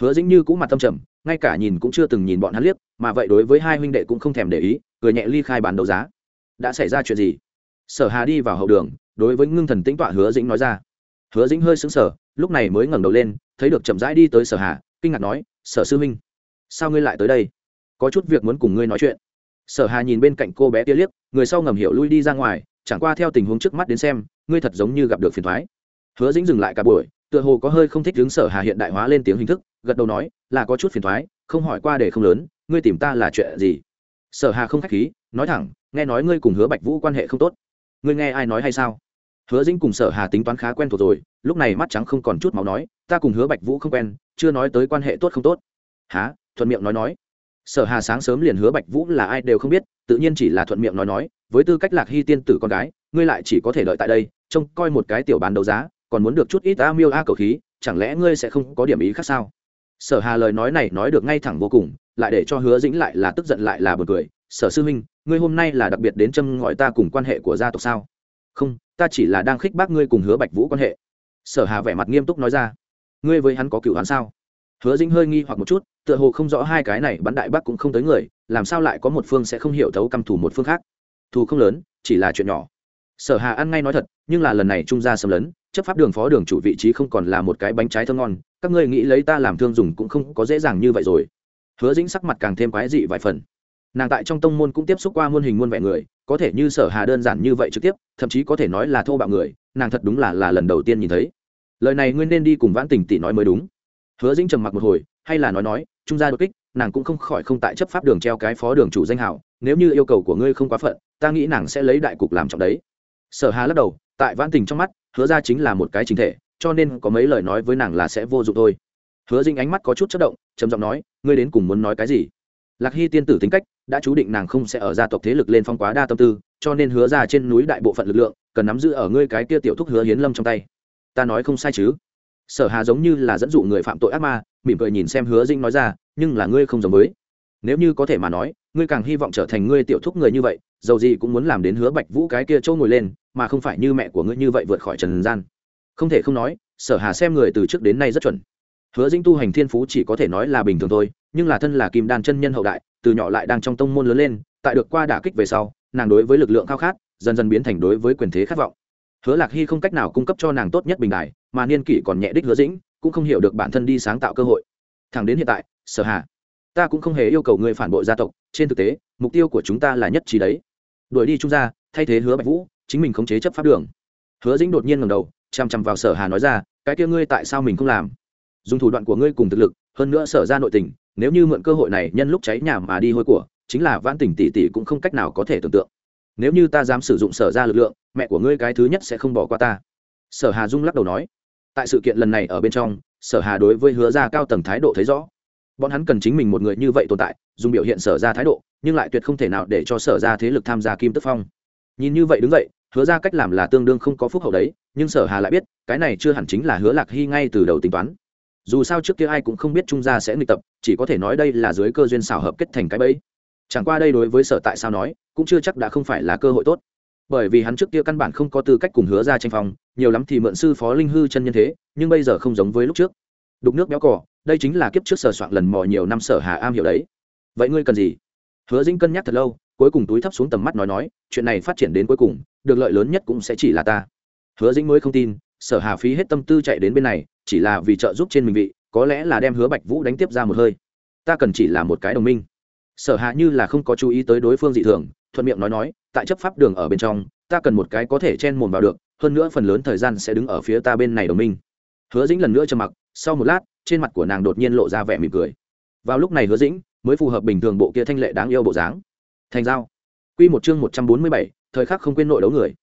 hứa dĩnh như cũng mặt tâm trầm, ngay cả nhìn cũng chưa từng nhìn bọn hắn liếc, mà vậy đối với hai huynh đệ cũng không thèm để ý, cười nhẹ ly khai bán đấu giá. Đã xảy ra chuyện gì? Sở hà đi vào hậu đường, đối với ngưng thần tĩnh tọa hứa dĩnh nói ra. Hứa dĩnh hơi sững sờ, lúc này mới ngẩng đầu lên, thấy được chậm rãi đi tới sở hà, kinh ngạc nói, sở sư huynh, sao ngươi lại tới đây? Có chút việc muốn cùng ngươi nói chuyện. Sở hà nhìn bên cạnh cô bé kia liếc, người sau ngầm hiểu lui đi ra ngoài, chẳng qua theo tình huống trước mắt đến xem, ngươi thật giống như gặp được phiền thoái. Hứa dĩnh dừng lại cả buổi, tựa hồ có hơi không thích hướng sở hà hiện đại hóa lên tiếng hình thức gật đầu nói, là có chút phiền thoái, không hỏi qua để không lớn, ngươi tìm ta là chuyện gì? Sở hà không khách khí, nói thẳng, nghe nói ngươi cùng hứa bạch vũ quan hệ không tốt. Ngươi nghe ai nói hay sao? Hứa dĩnh cùng sở hà tính toán khá quen thuộc rồi, lúc này mắt trắng không còn chút máu nói, ta cùng hứa bạch vũ không quen, chưa nói tới quan hệ tốt không tốt. Há thuận miệng nói nói. Sở hà sáng sớm liền hứa bạch vũ là ai đều không biết, tự nhiên chỉ là thuận miệng nói nói, với tư cách lạc hy tiên tử con gái, ngươi lại chỉ có thể đợi tại đây, trông coi một cái tiểu bán đấu giá, còn muốn được chút ít a miêu a cầu khí, chẳng lẽ ngươi sẽ không có điểm ý khác sao? Sở hà lời nói này nói được ngay thẳng vô cùng lại để cho hứa dĩnh lại là tức giận lại là bật cười. Sở sư minh, ngươi hôm nay là đặc biệt đến châm ngọi ta cùng quan hệ của gia tộc sao? Không ta chỉ là đang khích bác ngươi cùng hứa bạch vũ quan hệ. Sở hà vẻ mặt nghiêm túc nói ra. Ngươi với hắn có cựu hắn sao? Hứa dĩnh hơi nghi hoặc một chút tựa hồ không rõ hai cái này bắn đại bác cũng không tới người làm sao lại có một phương sẽ không hiểu thấu căm thù một phương khác? Thù không lớn chỉ là chuyện nhỏ. Sở hà ăn ngay nói thật nhưng là lần này trung gia xâm lấn chấp pháp đường phó đường chủ vị trí không còn là một cái bánh trái thơm ngon, các ngươi nghĩ lấy ta làm thương dùng cũng không có dễ dàng như vậy rồi. Hứa dĩnh sắc mặt càng thêm quái dị vài phần. Nàng tại trong tông môn cũng tiếp xúc qua muôn hình muôn vẻ người, có thể như sở hà đơn giản như vậy trực tiếp, thậm chí có thể nói là thô bạo người, nàng thật đúng là là lần đầu tiên nhìn thấy. Lời này nguyên nên đi cùng vãn tình tỷ nói mới đúng. Hứa dĩnh trầm mặc một hồi, hay là nói nói, trung gia đột kích, nàng cũng không khỏi không tại chấp pháp đường treo cái phó đường chủ danh hảo nếu như yêu cầu của ngươi không quá phận, ta nghĩ nàng sẽ lấy đại cục làm trọng đấy. Sở hà lắc đầu, tại vãn tình trong mắt hứa ra chính là một cái chính thể, cho nên có mấy lời nói với nàng là sẽ vô dụng thôi. Hứa dĩnh ánh mắt có chút chất động, trầm giọng nói, ngươi đến cùng muốn nói cái gì? Lạc hy tiên tử tính cách, đã chú định nàng không sẽ ở gia tộc thế lực lên phong quá đa tâm tư, cho nên hứa ra trên núi đại bộ phận lực lượng, cần nắm giữ ở ngươi cái kia tiểu thúc hứa hiến lâm trong tay. Ta nói không sai chứ? Sở hà giống như là dẫn dụ người phạm tội ác ma, mỉm cười nhìn xem hứa dĩnh nói ra, nhưng là ngươi không giống với nếu như có thể mà nói, ngươi càng hy vọng trở thành ngươi tiểu thúc người như vậy, dầu gì cũng muốn làm đến hứa bạch vũ cái kia trâu ngồi lên, mà không phải như mẹ của ngươi như vậy vượt khỏi trần gian. Không thể không nói, sở hà xem người từ trước đến nay rất chuẩn. Hứa dĩnh tu hành thiên phú chỉ có thể nói là bình thường thôi, nhưng là thân là kim đan chân nhân hậu đại, từ nhỏ lại đang trong tông môn lớn lên, tại được qua đả kích về sau, nàng đối với lực lượng khao khát, dần dần biến thành đối với quyền thế khát vọng. Hứa lạc hy không cách nào cung cấp cho nàng tốt nhất bình đại mà niên kỷ còn nhẹ đích hứa dĩnh cũng không hiểu được bản thân đi sáng tạo cơ hội. Thẳng đến hiện tại, sở hà ta cũng không hề yêu cầu người phản bội gia tộc, trên thực tế, mục tiêu của chúng ta là nhất trí đấy. Đuổi đi trung gia, thay thế hứa bạch vũ, chính mình khống chế chấp pháp đường. Hứa dĩnh đột nhiên ngầm đầu chằm chằm vào sở hà nói ra, cái kia ngươi tại sao mình không làm? Dùng thủ đoạn của ngươi cùng thực lực, hơn nữa sở ra nội tình, nếu như mượn cơ hội này nhân lúc cháy nhà mà đi hôi của, chính là vãn tỉnh tỷ tỷ cũng không cách nào có thể tưởng tượng. Nếu như ta dám sử dụng sở ra lực lượng, mẹ của ngươi cái thứ nhất sẽ không bỏ qua ta. Sở hà dung lắc đầu nói. Tại sự kiện lần này ở bên trong, sở hà đối với hứa ra cao tầng thái độ thấy rõ bọn hắn cần chính mình một người như vậy tồn tại, dùng biểu hiện sở ra thái độ, nhưng lại tuyệt không thể nào để cho sở ra thế lực tham gia kim tức phong. Nhìn như vậy đứng vậy, hứa ra cách làm là tương đương không có phúc hậu đấy, nhưng sở hà lại biết, cái này chưa hẳn chính là hứa lạc hy ngay từ đầu tính toán. Dù sao trước kia ai cũng không biết trung gia sẽ nghịch tập, chỉ có thể nói đây là dưới cơ duyên xảo hợp kết thành cái bẫy. Chẳng qua đây đối với sở tại sao nói, cũng chưa chắc đã không phải là cơ hội tốt. Bởi vì hắn trước kia căn bản không có tư cách cùng hứa ra tranh phong, nhiều lắm thì mượn sư phó linh hư chân nhân thế, nhưng bây giờ không giống với lúc trước. Đục nước béo cỏ đây chính là kiếp trước sở soạn lần mò nhiều năm sở hà am hiểu đấy. Vậy ngươi cần gì? Hứa dĩnh cân nhắc thật lâu, cuối cùng túi thấp xuống tầm mắt nói nói, chuyện này phát triển đến cuối cùng, được lợi lớn nhất cũng sẽ chỉ là ta. Hứa dĩnh mới không tin, sở hà phí hết tâm tư chạy đến bên này, chỉ là vì trợ giúp trên mình vị, có lẽ là đem hứa bạch vũ đánh tiếp ra một hơi. Ta cần chỉ là một cái đồng minh. Sở hạ như là không có chú ý tới đối phương dị thường, thuận miệng nói nói, tại chấp pháp đường ở bên trong, ta cần một cái có thể chen mồm vào được, hơn nữa phần lớn thời gian sẽ đứng ở phía ta bên này đồng minh. Hứa dĩnh lần nữa trầm mặc, sau một lát trên mặt của nàng đột nhiên lộ ra vẻ mỉm cười. Vào lúc này hứa dĩnh mới phù hợp bình thường bộ kia thanh lệ đáng yêu bộ dáng. Thành giao. Quy một chương một trăm bốn mươi bảy, thời khắc không quên nội đấu người.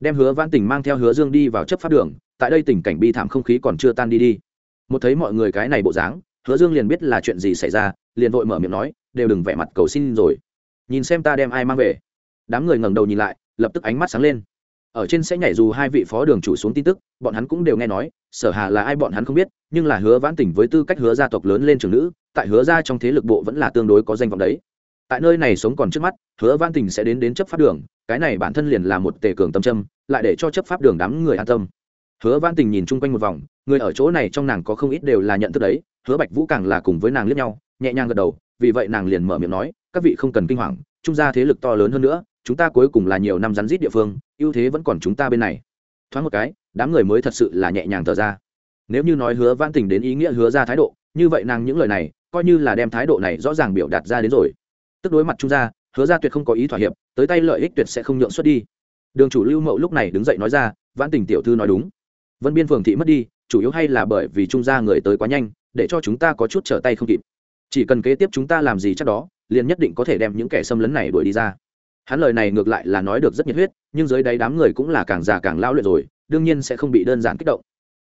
Đem hứa văn tình mang theo hứa dương đi vào chấp pháp đường, tại đây tình cảnh bi thảm không khí còn chưa tan đi đi. Một thấy mọi người cái này bộ dáng, hứa dương liền biết là chuyện gì xảy ra, liền vội mở miệng nói, đều đừng vẻ mặt cầu xin rồi. Nhìn xem ta đem ai mang về. Đám người ngẩng đầu nhìn lại, lập tức ánh mắt sáng lên ở trên sẽ nhảy dù hai vị phó đường chủ xuống tin tức, bọn hắn cũng đều nghe nói, sở hà là ai bọn hắn không biết, nhưng là hứa vãn tỉnh với tư cách hứa gia tộc lớn lên trường nữ, tại hứa gia trong thế lực bộ vẫn là tương đối có danh vọng đấy. Tại nơi này sống còn trước mắt, hứa vãn tỉnh sẽ đến đến chấp pháp đường, cái này bản thân liền là một tề cường tâm trâm lại để cho chấp pháp đường đám người an tâm. Hứa vãn tình nhìn chung quanh một vòng, người ở chỗ này trong nàng có không ít đều là nhận thức đấy, hứa bạch vũ càng là cùng với nàng liếc nhau, nhẹ nhàng gật đầu, vì vậy nàng liền mở miệng nói, các vị không cần kinh hoàng, trung gia thế lực to lớn hơn nữa chúng ta cuối cùng là nhiều năm rắn rít địa phương, ưu thế vẫn còn chúng ta bên này. Thoáng một cái, đám người mới thật sự là nhẹ nhàng thở ra. Nếu như nói hứa vãn tình đến ý nghĩa hứa ra thái độ, như vậy nàng những lời này, coi như là đem thái độ này rõ ràng biểu đạt ra đến rồi. Tức đối mặt trung gia, hứa ra tuyệt không có ý thỏa hiệp, tới tay lợi ích tuyệt sẽ không nhượng xuất đi. Đường chủ lưu mậu lúc này đứng dậy nói ra, vãn tình tiểu thư nói đúng. Vân biên phường thị mất đi, chủ yếu hay là bởi vì trung gia người tới quá nhanh, để cho chúng ta có chút trở tay không kịp. Chỉ cần kế tiếp chúng ta làm gì chắc đó, liền nhất định có thể đem những kẻ xâm lấn này đuổi đi ra hắn lời này ngược lại là nói được rất nhiệt huyết, nhưng dưới đáy đám người cũng là càng già càng lao luyện rồi, đương nhiên sẽ không bị đơn giản kích động.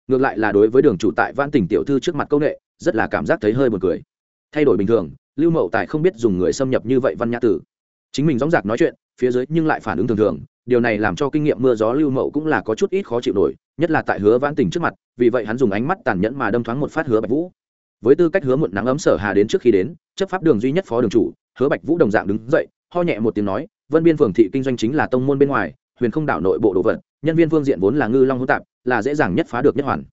Ngược lại là đối với đường chủ tại văn tỉnh tiểu thư trước mặt công nghệ rất là cảm giác thấy hơi buồn cười. Thay đổi bình thường, lưu mậu tài không biết dùng người xâm nhập như vậy văn nhã tử. Chính mình dóng dạc nói chuyện, phía dưới nhưng lại phản ứng thường thường, điều này làm cho kinh nghiệm mưa gió lưu mậu cũng là có chút ít khó chịu nổi, nhất là tại hứa vãn tình trước mặt, vì vậy hắn dùng ánh mắt tàn nhẫn mà đâm thoáng một phát hứa bạch vũ. Với tư cách hứa muộn nắng ấm sở hà đến trước khi đến, chấp pháp đường duy nhất phó đường chủ, hứa bạch vũ đồng dạng đứng dậy, ho nhẹ một tiếng nói vân biên phường thị kinh doanh chính là tông môn bên ngoài, huyền không đảo nội bộ đồ vật, nhân viên phương diện vốn là ngư long hỗn tạp, là dễ dàng nhất phá được nhất hoàn.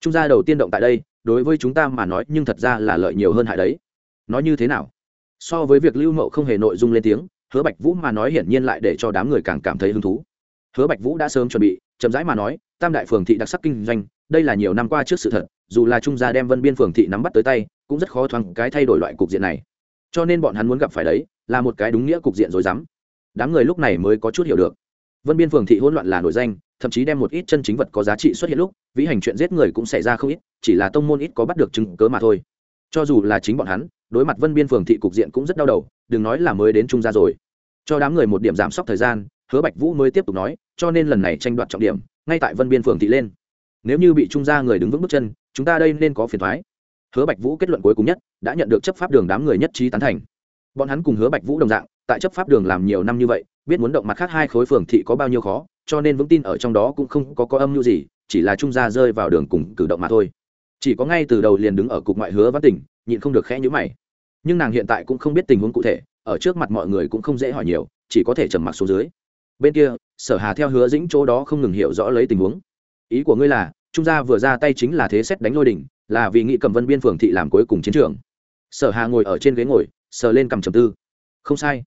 Trung gia đầu tiên động tại đây, đối với chúng ta mà nói, nhưng thật ra là lợi nhiều hơn hại đấy. Nói như thế nào? So với việc lưu mậu không hề nội dung lên tiếng, hứa bạch vũ mà nói hiển nhiên lại để cho đám người càng cảm thấy hứng thú. Hứa bạch vũ đã sớm chuẩn bị, chậm rãi mà nói, tam đại phường thị đặc sắc kinh doanh, đây là nhiều năm qua trước sự thật, dù là trung gia đem vân biên phường thị nắm bắt tới tay, cũng rất khó thoáng cái thay đổi loại cục diện này. Cho nên bọn hắn muốn gặp phải đấy, là một cái đúng nghĩa cục diện rồi dám đám người lúc này mới có chút hiểu được. Vân biên phường thị hỗn loạn là nổi danh, thậm chí đem một ít chân chính vật có giá trị xuất hiện lúc, vĩ hành chuyện giết người cũng xảy ra không ít, chỉ là tông môn ít có bắt được chứng cớ mà thôi. Cho dù là chính bọn hắn, đối mặt vân biên phường thị cục diện cũng rất đau đầu, đừng nói là mới đến trung gia rồi. Cho đám người một điểm giảm sốc thời gian, hứa bạch vũ mới tiếp tục nói, cho nên lần này tranh đoạt trọng điểm, ngay tại vân biên phường thị lên. Nếu như bị trung gia người đứng vững bước chân, chúng ta đây nên có phiền thoái hứa bạch vũ kết luận cuối cùng nhất, đã nhận được chấp pháp đường đám người nhất trí tán thành. Bọn hắn cùng hứa bạch vũ đồng dạng tại chấp pháp đường làm nhiều năm như vậy, biết muốn động mặt khác hai khối phường thị có bao nhiêu khó, cho nên vững tin ở trong đó cũng không có có âm mưu gì, chỉ là trung gia rơi vào đường cùng cử động mà thôi. Chỉ có ngay từ đầu liền đứng ở cục ngoại hứa văn tỉnh, nhịn không được khẽ nhữ mày. Nhưng nàng hiện tại cũng không biết tình huống cụ thể, ở trước mặt mọi người cũng không dễ hỏi nhiều, chỉ có thể trầm mặc xuống dưới. Bên kia, sở hà theo hứa dĩnh chỗ đó không ngừng hiểu rõ lấy tình huống. Ý của ngươi là, trung gia vừa ra tay chính là thế xét đánh lôi đỉnh, là vì nghị cầm vân biên phường thị làm cuối cùng chiến trường. Sở hà ngồi ở trên ghế ngồi, sờ lên cầm trầm tư. Không sai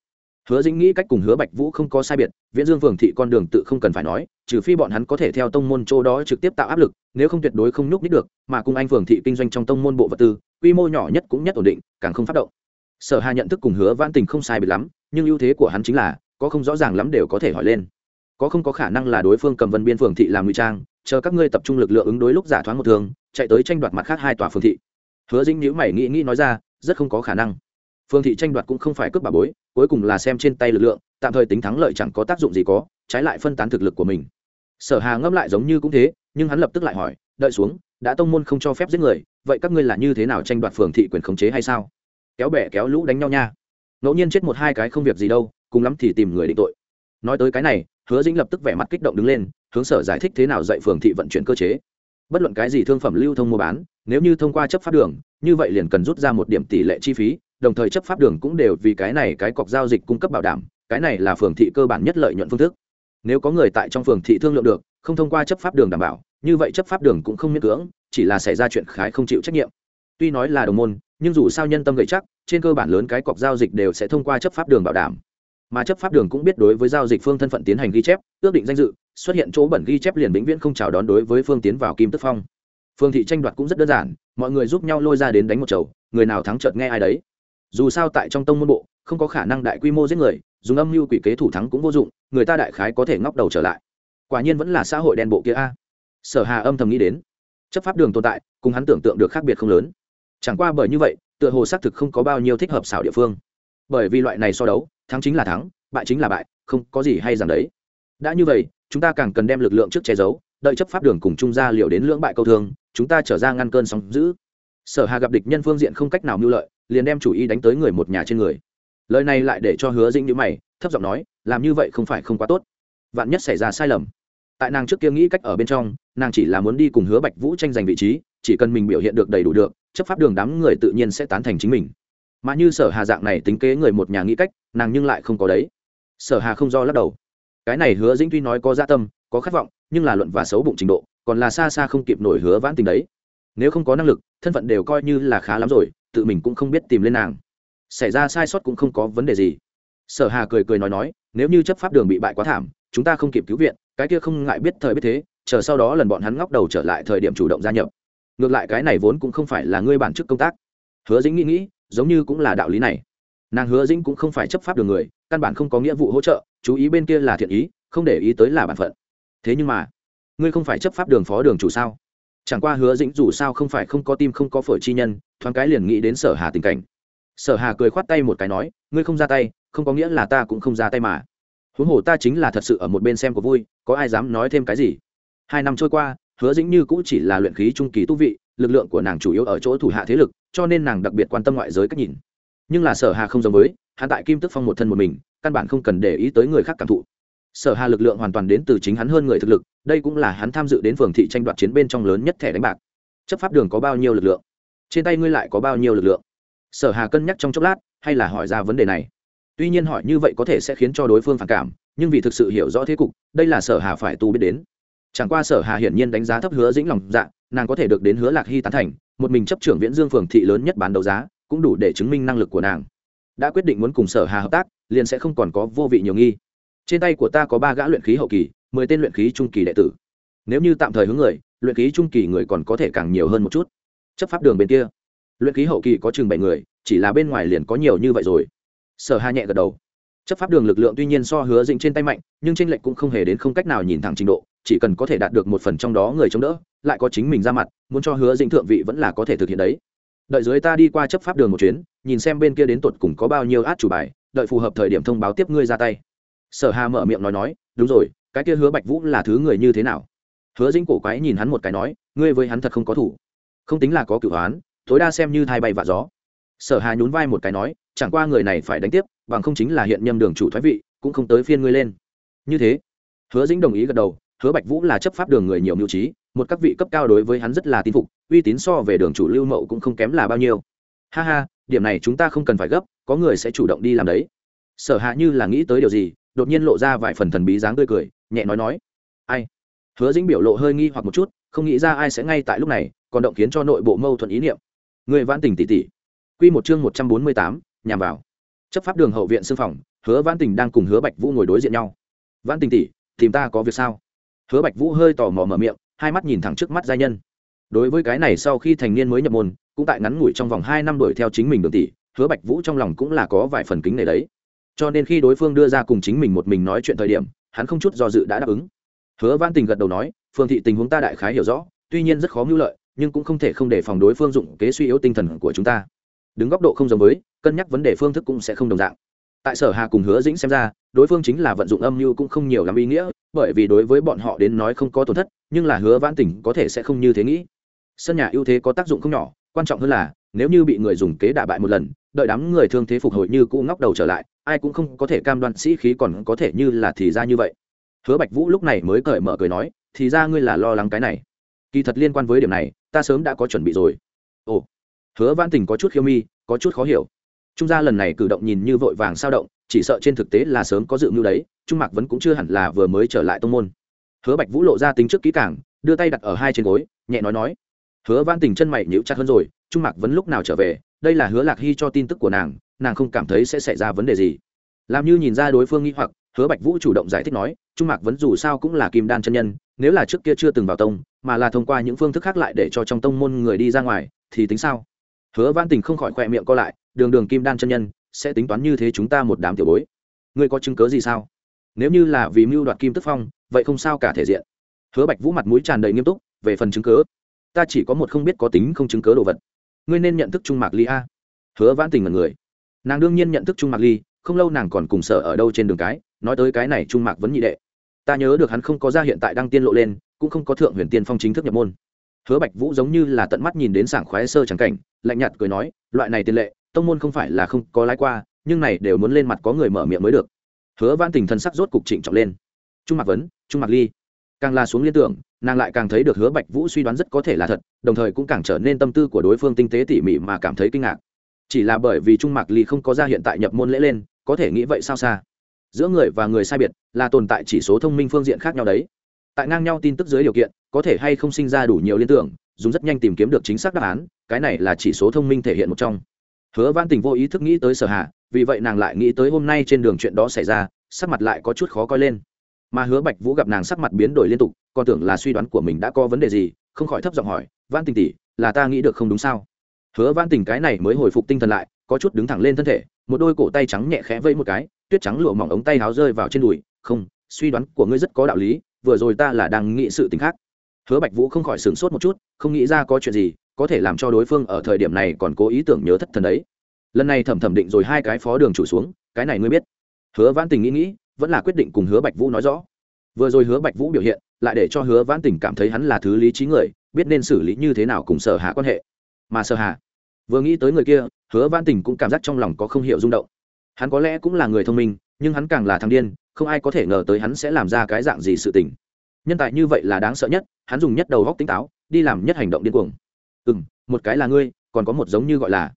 hứa dĩnh nghĩ cách cùng hứa bạch vũ không có sai biệt, viễn dương phường thị con đường tự không cần phải nói, trừ phi bọn hắn có thể theo tông môn chỗ đó trực tiếp tạo áp lực, nếu không tuyệt đối không nhúc nít được, mà cùng anh phường thị kinh doanh trong tông môn bộ vật tư, quy mô nhỏ nhất cũng nhất ổn định, càng không phát động. Sở hà nhận thức cùng hứa vãn tình không sai biệt lắm, nhưng ưu thế của hắn chính là, có không rõ ràng lắm đều có thể hỏi lên. Có không có khả năng là đối phương cầm vân biên phường thị làm ngụy trang, chờ các ngươi tập trung lực lượng ứng đối lúc giả thoáng một thường, chạy tới tranh đoạt mặt khác hai tòa phường thị. Hứa dĩnh nhữ mày nghĩ nghĩ nói ra, rất không có khả năng phương thị tranh đoạt cũng không phải cướp bà bối, cuối cùng là xem trên tay lực lượng, tạm thời tính thắng lợi chẳng có tác dụng gì có, trái lại phân tán thực lực của mình. Sở hà ngâm lại giống như cũng thế, nhưng hắn lập tức lại hỏi, đợi xuống, đã tông môn không cho phép giết người, vậy các ngươi là như thế nào tranh đoạt phường thị quyền khống chế hay sao? Kéo bẻ kéo lũ đánh nhau nha. Ngẫu nhiên chết một hai cái không việc gì đâu, cùng lắm thì tìm người định tội. Nói tới cái này, hứa dĩnh lập tức vẻ mặt kích động đứng lên, hướng sở giải thích thế nào dạy phường thị vận chuyển cơ chế. Bất luận cái gì thương phẩm lưu thông mua bán, nếu như thông qua chấp pháp đường, như vậy liền cần rút ra một điểm tỷ lệ chi phí đồng thời chấp pháp đường cũng đều vì cái này cái cọc giao dịch cung cấp bảo đảm, cái này là phường thị cơ bản nhất lợi nhuận phương thức. Nếu có người tại trong phường thị thương lượng được, không thông qua chấp pháp đường đảm bảo, như vậy chấp pháp đường cũng không miễn cưỡng, chỉ là xảy ra chuyện khái không chịu trách nhiệm. Tuy nói là đồng môn, nhưng dù sao nhân tâm gậy chắc, trên cơ bản lớn cái cọc giao dịch đều sẽ thông qua chấp pháp đường bảo đảm. Mà chấp pháp đường cũng biết đối với giao dịch phương thân phận tiến hành ghi chép, ước định danh dự, xuất hiện chỗ bẩn ghi chép liền vĩnh viễn không chào đón đối với phương tiến vào kim tức phong. Phương thị tranh đoạt cũng rất đơn giản, mọi người giúp nhau lôi ra đến đánh một chầu, người nào thắng chợt nghe ai đấy dù sao tại trong tông môn bộ, không có khả năng đại quy mô giết người, dùng âm mưu quỷ kế thủ thắng cũng vô dụng, người ta đại khái có thể ngóc đầu trở lại. Quả nhiên vẫn là xã hội đen bộ kia a. Sở hà âm thầm nghĩ đến. Chấp pháp đường tồn tại, cùng hắn tưởng tượng được khác biệt không lớn. Chẳng qua bởi như vậy, tựa hồ xác thực không có bao nhiêu thích hợp xảo địa phương. Bởi vì loại này so đấu, thắng chính là thắng, bại chính là bại, không có gì hay rằng đấy. Đã như vậy, chúng ta càng cần đem lực lượng trước che giấu, đợi chấp pháp đường cùng trung gia liệu đến lưỡng bại câu thương, chúng ta trở ra ngăn cơn sóng giữ sở hà gặp địch nhân phương diện không cách nào mưu lợi liền đem chủ ý đánh tới người một nhà trên người. Lời này lại để cho hứa dĩnh nhữ mày, thấp giọng nói, làm như vậy không phải không quá tốt. Vạn nhất xảy ra sai lầm. Tại nàng trước kia nghĩ cách ở bên trong, nàng chỉ là muốn đi cùng hứa bạch vũ tranh giành vị trí, chỉ cần mình biểu hiện được đầy đủ được, chấp pháp đường đám người tự nhiên sẽ tán thành chính mình. Mà như sở hà dạng này tính kế người một nhà nghĩ cách, nàng nhưng lại không có đấy. Sở hà không do lắc đầu. Cái này hứa dĩnh tuy nói có gia dạ tâm, có khát vọng, nhưng là luận và xấu bụng trình độ, còn là xa xa không kịp nổi hứa vãn tình đấy. Nếu không có năng lực, thân phận đều coi như là khá lắm rồi tự mình cũng không biết tìm lên nàng. Xảy ra sai sót cũng không có vấn đề gì. Sở hà cười cười nói nói, nếu như chấp pháp đường bị bại quá thảm, chúng ta không kịp cứu viện, cái kia không ngại biết thời biết thế, chờ sau đó lần bọn hắn ngóc đầu trở lại thời điểm chủ động gia nhập. Ngược lại cái này vốn cũng không phải là ngươi bản chức công tác. Hứa dĩnh nghĩ nghĩ, giống như cũng là đạo lý này. Nàng hứa dĩnh cũng không phải chấp pháp đường người, căn bản không có nghĩa vụ hỗ trợ, chú ý bên kia là thiện ý, không để ý tới là bản phận. Thế nhưng mà, ngươi không phải chấp pháp đường phó đường chủ sao? Chẳng qua hứa dĩnh dù sao không phải không có tim không có phổi chi nhân, thoáng cái liền nghĩ đến sở hà tình cảnh. Sở hà cười khoát tay một cái nói, ngươi không ra tay, không có nghĩa là ta cũng không ra tay mà. Huống hồ ta chính là thật sự ở một bên xem có vui, có ai dám nói thêm cái gì? Hai năm trôi qua, hứa dĩnh như cũng chỉ là luyện khí trung kỳ tu vị, lực lượng của nàng chủ yếu ở chỗ thủ hạ thế lực, cho nên nàng đặc biệt quan tâm ngoại giới cách nhìn. Nhưng là sở hà không giống với hạ tại kim tức phong một thân một mình, căn bản không cần để ý tới người khác cảm thụ sở hà lực lượng hoàn toàn đến từ chính hắn hơn người thực lực, đây cũng là hắn tham dự đến phường thị tranh đoạt chiến bên trong lớn nhất thẻ đánh bạc. Chấp pháp đường có bao nhiêu lực lượng? Trên tay ngươi lại có bao nhiêu lực lượng? Sở hà cân nhắc trong chốc lát, hay là hỏi ra vấn đề này. Tuy nhiên hỏi như vậy có thể sẽ khiến cho đối phương phản cảm, nhưng vì thực sự hiểu rõ thế cục, đây là sở hà phải tu biết đến. Chẳng qua sở hà hiển nhiên đánh giá thấp hứa dĩnh lòng dạ nàng có thể được đến hứa lạc hy tán thành, một mình chấp trưởng viễn dương phường thị lớn nhất bán đấu giá, cũng đủ để chứng minh năng lực của nàng. Đã quyết định muốn cùng sở hà hợp tác, liền sẽ không còn có vô vị nhiều nghi trên tay của ta có ba gã luyện khí hậu kỳ, mười tên luyện khí trung kỳ đệ tử. Nếu như tạm thời hướng người, luyện khí trung kỳ người còn có thể càng nhiều hơn một chút. Chấp pháp đường bên kia. Luyện khí hậu kỳ có chừng bảy người, chỉ là bên ngoài liền có nhiều như vậy rồi. Sở hà nhẹ gật đầu. Chấp pháp đường lực lượng tuy nhiên so hứa dĩnh trên tay mạnh, nhưng tranh lệch cũng không hề đến không cách nào nhìn thẳng trình độ, chỉ cần có thể đạt được một phần trong đó người chống đỡ, lại có chính mình ra mặt, muốn cho hứa dĩnh thượng vị vẫn là có thể thực hiện đấy. Đợi dưới ta đi qua chấp pháp đường một chuyến, nhìn xem bên kia đến tột cùng có bao nhiêu át chủ bài, đợi phù hợp thời điểm thông báo tiếp ngươi ra tay sở hà mở miệng nói nói, đúng rồi, cái kia hứa bạch vũ là thứ người như thế nào? Hứa dĩnh cổ quái nhìn hắn một cái nói, ngươi với hắn thật không có thủ. Không tính là có cửu hoán tối đa xem như thai bay vạ gió. Sở hà nhún vai một cái nói, chẳng qua người này phải đánh tiếp, bằng không chính là hiện nhâm đường chủ thoái vị, cũng không tới phiên ngươi lên. Như thế, hứa dĩnh đồng ý gật đầu, hứa bạch vũ là chấp pháp đường người nhiều mưu trí, một các vị cấp cao đối với hắn rất là tin phục, uy tín so về đường chủ lưu mậu cũng không kém là bao nhiêu. Ha ha, điểm này chúng ta không cần phải gấp, có người sẽ chủ động đi làm đấy. Sở hạ như là nghĩ tới điều gì đột nhiên lộ ra vài phần thần bí dáng tươi cười, nhẹ nói nói, ai? Hứa dĩnh biểu lộ hơi nghi hoặc một chút, không nghĩ ra ai sẽ ngay tại lúc này, còn động khiến cho nội bộ mâu thuẫn ý niệm. Người vãn tình tỷ tỷ. Quy một chương một trăm bốn mươi tám, nhằm vào. Chấp pháp đường hậu viện sư phòng, hứa vãn tình đang cùng hứa bạch vũ ngồi đối diện nhau. Vãn tình tỷ, tìm ta có việc sao? Hứa bạch vũ hơi tò mò mở miệng, hai mắt nhìn thẳng trước mắt giai nhân. Đối với cái này sau khi thành niên mới nhập môn, cũng tại ngắn ngủi trong vòng hai năm đuổi theo chính mình đường tỷ, hứa bạch vũ trong lòng cũng là có vài phần kính này đấy cho nên khi đối phương đưa ra cùng chính mình một mình nói chuyện thời điểm, hắn không chút do dự đã đáp ứng. Hứa văn tình gật đầu nói, phương thị tình huống ta đại khái hiểu rõ, tuy nhiên rất khó mưu lợi, nhưng cũng không thể không để phòng đối phương dụng kế suy yếu tinh thần của chúng ta. Đứng góc độ không giống với, cân nhắc vấn đề phương thức cũng sẽ không đồng dạng. Tại sở hà cùng hứa dĩnh xem ra, đối phương chính là vận dụng âm mưu cũng không nhiều lắm ý nghĩa, bởi vì đối với bọn họ đến nói không có tổn thất, nhưng là hứa vãn tỉnh có thể sẽ không như thế nghĩ. Sân nhà ưu thế có tác dụng không nhỏ, quan trọng hơn là, nếu như bị người dùng kế đả bại một lần đợi đám người thương thế phục hồi như cũ ngóc đầu trở lại, ai cũng không có thể cam đoan sĩ khí còn có thể như là thì ra như vậy. Hứa bạch vũ lúc này mới cởi mở cười nói, thì ra ngươi là lo lắng cái này. Kỳ thật liên quan với điểm này, ta sớm đã có chuẩn bị rồi. Ồ. Hứa văn tình có chút khiêu mi, có chút khó hiểu. Trung gia lần này cử động nhìn như vội vàng sao động, chỉ sợ trên thực tế là sớm có dự mưu đấy, trung mạc vẫn cũng chưa hẳn là vừa mới trở lại tông môn. Hứa bạch vũ lộ ra tính trước kỹ cảng đưa tay đặt ở hai trên gối, nhẹ nói nói hứa Vãn tình chân mày nhíu chặt hơn rồi, trung mạc vẫn lúc nào trở về, đây là hứa lạc hy cho tin tức của nàng nàng không cảm thấy sẽ xảy ra vấn đề gì. Làm như nhìn ra đối phương nghĩ hoặc, hứa bạch vũ chủ động giải thích nói, trung mạc vẫn dù sao cũng là kim đan chân nhân, nếu là trước kia chưa từng vào tông, mà là thông qua những phương thức khác lại để cho trong tông môn người đi ra ngoài, thì tính sao? Hứa Vãn tình không khỏi khỏe miệng co lại, đường đường kim đan chân nhân, sẽ tính toán như thế chúng ta một đám tiểu bối. Ngươi có chứng cớ gì sao? Nếu như là vì mưu đoạt kim tức phong, vậy không sao cả thể diện. Hứa bạch vũ mặt mũi tràn đầy nghiêm túc, về phần chứng cớ ta chỉ có một không biết có tính không chứng cớ đồ vật. Ngươi nên nhận thức trung mạc ly a. Hứa vãn tình mật người. Nàng đương nhiên nhận thức trung mạc ly, không lâu nàng còn cùng sở ở đâu trên đường cái, nói tới cái này trung mạc vẫn nhị đệ. Ta nhớ được hắn không có ra hiện tại đang tiên lộ lên, cũng không có thượng huyền tiên phong chính thức nhập môn. Hứa bạch vũ giống như là tận mắt nhìn đến sảng khoái sơ trắng cảnh, lạnh nhạt cười nói, loại này tiền lệ, tông môn không phải là không có lái qua, nhưng này đều muốn lên mặt có người mở miệng mới được. Hứa Vãn tình thân sắc rốt cục trịnh trọng lên. Trung mạc vấn, trung mạc ly càng là xuống liên tưởng, nàng lại càng thấy được hứa bạch vũ suy đoán rất có thể là thật, đồng thời cũng càng trở nên tâm tư của đối phương tinh tế tỉ mỉ mà cảm thấy kinh ngạc. Chỉ là bởi vì trung mạc ly không có ra hiện tại nhập môn lễ lên, có thể nghĩ vậy sao xa? Giữa người và người sai biệt là tồn tại chỉ số thông minh phương diện khác nhau đấy. Tại ngang nhau tin tức dưới điều kiện, có thể hay không sinh ra đủ nhiều liên tưởng, dùng rất nhanh tìm kiếm được chính xác đáp án, cái này là chỉ số thông minh thể hiện một trong. Hứa văn tình vô ý thức nghĩ tới sở hạ vì vậy nàng lại nghĩ tới hôm nay trên đường chuyện đó xảy ra, sắc mặt lại có chút khó coi lên mà hứa bạch vũ gặp nàng sắc mặt biến đổi liên tục, còn tưởng là suy đoán của mình đã có vấn đề gì, không khỏi thấp giọng hỏi văn tình tỷ, là ta nghĩ được không đúng sao? Hứa văn tình cái này mới hồi phục tinh thần lại, có chút đứng thẳng lên thân thể, một đôi cổ tay trắng nhẹ khẽ vây một cái, tuyết trắng lụa mỏng ống tay áo rơi vào trên đùi, không, suy đoán của ngươi rất có đạo lý, vừa rồi ta là đang nghĩ sự t khác. Hứa bạch vũ không khỏi sửng sốt một chút, không nghĩ ra có chuyện gì, có thể làm cho đối phương ở thời điểm này còn cố ý tưởng nhớ thất thần đấy. Lần này thẩm thẩm định rồi hai cái phó đường chủ xuống, cái này ngươi biết. Hứa văn tình nghĩ nghĩ vẫn là quyết định cùng hứa bạch vũ nói rõ. Vừa rồi hứa bạch vũ biểu hiện, lại để cho hứa văn tình cảm thấy hắn là thứ lý trí người, biết nên xử lý như thế nào cùng sở hạ quan hệ. Mà sở hạ vừa nghĩ tới người kia, hứa văn tình cũng cảm giác trong lòng có không hiểu rung động. Hắn có lẽ cũng là người thông minh, nhưng hắn càng là thằng điên, không ai có thể ngờ tới hắn sẽ làm ra cái dạng gì sự tình. Nhân tài như vậy là đáng sợ nhất, hắn dùng nhất đầu góc tỉnh táo, đi làm nhất hành động điên cuồng. Ừ m một cái là ngươi, còn có một giống như gọi là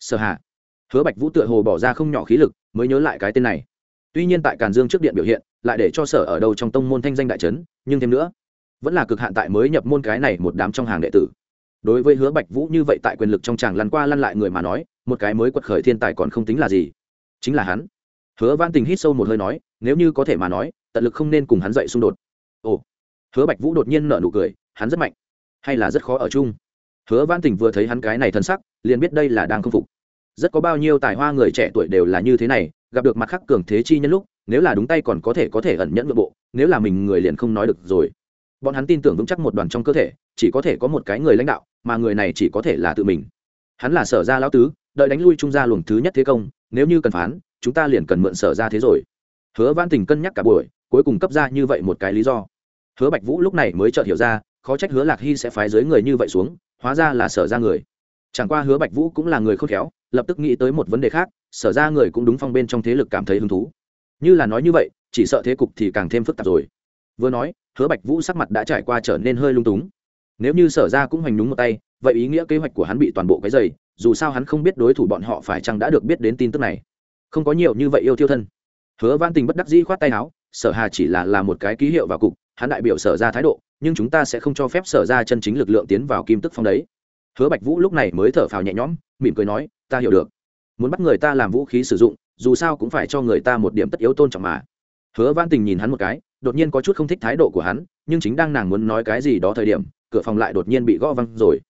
sở hạ hứa bạch vũ tựa hồ bỏ ra không nhỏ khí lực, mới nhớ lại cái tên này tuy nhiên tại càn dương trước điện biểu hiện, lại để cho sở ở đâu trong tông môn thanh danh đại trấn, nhưng thêm nữa, vẫn là cực hạn tại mới nhập môn cái này một đám trong hàng đệ tử. Đối với hứa bạch vũ như vậy tại quyền lực trong tràng lăn qua lăn lại người mà nói, một cái mới quật khởi thiên tài còn không tính là gì. Chính là hắn. Hứa văn tình hít sâu một hơi nói, nếu như có thể mà nói, tận lực không nên cùng hắn dậy xung đột. Ồ. Hứa bạch vũ đột nhiên nở nụ cười, hắn rất mạnh, hay là rất khó ở chung. Hứa văn tình vừa thấy hắn cái này thân sắc, liền biết đây là đang không phục. Rất có bao nhiêu tài hoa người trẻ tuổi đều là như thế này gặp được mặt khắc cường thế chi nhân lúc, nếu là đúng tay còn có thể có thể ẩn nhẫn nội bộ, nếu là mình người liền không nói được rồi. Bọn hắn tin tưởng vững chắc một đoàn trong cơ thể, chỉ có thể có một cái người lãnh đạo, mà người này chỉ có thể là tự mình. Hắn là sở gia lão tứ, đợi đánh lui trung gia luồng thứ nhất thế công, nếu như cần phán, chúng ta liền cần mượn sở ra thế rồi. Hứa văn tình cân nhắc cả buổi, cuối cùng cấp ra như vậy một cái lý do. Hứa bạch vũ lúc này mới chợt hiểu ra, khó trách hứa lạc hy sẽ phái dưới người như vậy xuống, hóa ra là sở ra người chẳng qua hứa bạch vũ cũng là người khôn khéo, lập tức nghĩ tới một vấn đề khác, sở ra người cũng đúng phong bên trong thế lực cảm thấy hứng thú. Như là nói như vậy, chỉ sợ thế cục thì càng thêm phức tạp rồi. Vừa nói, hứa bạch vũ sắc mặt đã trải qua trở nên hơi lung túng. Nếu như sở ra cũng hoành đúng một tay, vậy ý nghĩa kế hoạch của hắn bị toàn bộ cái dày dù sao hắn không biết đối thủ bọn họ phải chăng đã được biết đến tin tức này. Không có nhiều như vậy yêu thiêu thân. Hứa văn tình bất đắc dĩ khoát tay áo, sở hà chỉ là là một cái ký hiệu vào cục, hắn đại biểu sở ra thái độ, nhưng chúng ta sẽ không cho phép sở ra chân chính lực lượng tiến vào kim tức phong đấy hứa bạch vũ lúc này mới thở phào nhẹ nhõm, mỉm cười nói, ta hiểu được. Muốn bắt người ta làm vũ khí sử dụng, dù sao cũng phải cho người ta một điểm tất yếu tôn trọng mà. Hứa văn tình nhìn hắn một cái, đột nhiên có chút không thích thái độ của hắn, nhưng chính đang nàng muốn nói cái gì đó thời điểm, cửa phòng lại đột nhiên bị gõ văng rồi.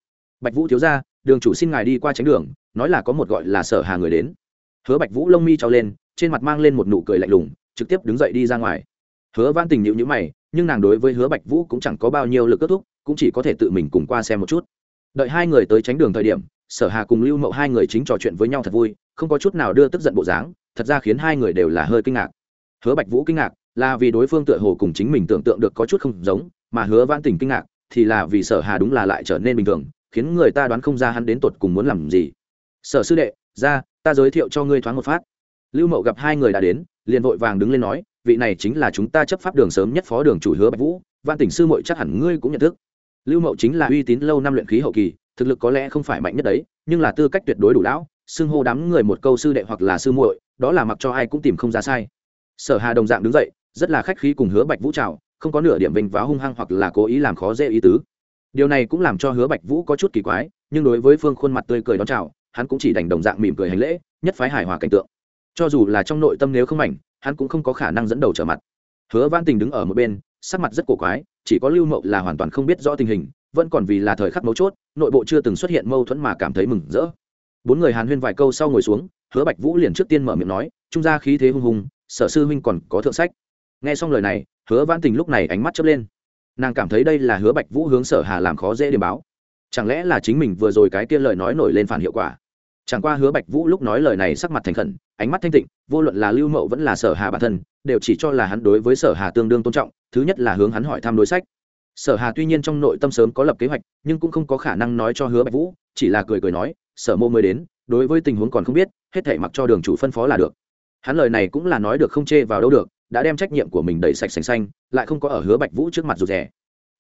Bạch vũ thiếu ra đường chủ xin ngài đi qua tránh đường, nói là có một gọi là sở hà người đến. Hứa bạch vũ lông mi trao lên, trên mặt mang lên một nụ cười lạnh lùng, trực tiếp đứng dậy đi ra ngoài. Hứa văn tình nhịu nhữ mày, nhưng nàng đối với hứa bạch vũ cũng chẳng có bao nhiêu lực kết thúc, cũng chỉ có thể tự mình cùng qua xem một chút đợi hai người tới tránh đường thời điểm, sở hà cùng lưu mậu hai người chính trò chuyện với nhau thật vui, không có chút nào đưa tức giận bộ dáng, thật ra khiến hai người đều là hơi kinh ngạc. Hứa bạch vũ kinh ngạc, là vì đối phương tựa hồ cùng chính mình tưởng tượng được có chút không giống, mà hứa vãn tình kinh ngạc, thì là vì sở hà đúng là lại trở nên bình thường, khiến người ta đoán không ra hắn đến tột cùng muốn làm gì. Sở sư đệ, ra, ta giới thiệu cho ngươi thoáng một phát. Lưu mậu gặp hai người đã đến, liền vội vàng đứng lên nói, vị này chính là chúng ta chấp pháp đường sớm nhất phó đường chủ hứa bạch vũ văn tỉnh sư mội chắc hẳn ngươi cũng nhận thức lưu mậu chính là uy tín lâu năm luyện khí hậu kỳ, thực lực có lẽ không phải mạnh nhất đấy, nhưng là tư cách tuyệt đối đủ lão, xưng hô đám người một câu sư đệ hoặc là sư muội, đó là mặc cho ai cũng tìm không ra sai. Sở hà đồng dạng đứng dậy, rất là khách khí cùng hứa bạch vũ chào, không có nửa điểm vinh vá hung hăng hoặc là cố ý làm khó dễ ý tứ. Điều này cũng làm cho hứa bạch vũ có chút kỳ quái, nhưng đối với phương khuôn mặt tươi cười đón chào, hắn cũng chỉ đành đồng dạng mỉm cười hành lễ, nhất phái hài hòa cảnh tượng. Cho dù là trong nội tâm nếu không mảnh, hắn cũng không có khả năng dẫn đầu trở mặt. Hứa văn tình đứng ở một bên, sắc mặt rất cổ quái chỉ có lưu mậu là hoàn toàn không biết rõ tình hình, vẫn còn vì là thời khắc mấu chốt, nội bộ chưa từng xuất hiện mâu thuẫn mà cảm thấy mừng rỡ. Bốn người hàn huyên vài câu sau ngồi xuống, hứa bạch vũ liền trước tiên mở miệng nói, trung gia khí thế hung hùng, sở sư huynh còn có thượng sách. Nghe xong lời này, hứa Vãn tình lúc này ánh mắt chớp lên. Nàng cảm thấy đây là hứa bạch vũ hướng sở hà làm khó dễ điểm báo. Chẳng lẽ là chính mình vừa rồi cái kia lời nói nổi lên phản hiệu quả? Chẳng qua hứa bạch vũ lúc nói lời này sắc mặt thành khẩn, ánh mắt thanh tịnh, vô luận là lưu mậu vẫn là sở hà bản thân, đều chỉ cho là hắn đối với sở hà tương đương tôn trọng thứ nhất là hướng hắn hỏi thăm đối sách. Sở hà tuy nhiên trong nội tâm sớm có lập kế hoạch, nhưng cũng không có khả năng nói cho hứa bạch vũ, chỉ là cười cười nói, sở mô mới đến, đối với tình huống còn không biết, hết thể mặc cho đường chủ phân phó là được. Hắn lời này cũng là nói được không chê vào đâu được, đã đem trách nhiệm của mình đẩy sạch sành xanh, lại không có ở hứa bạch vũ trước mặt rụt rè.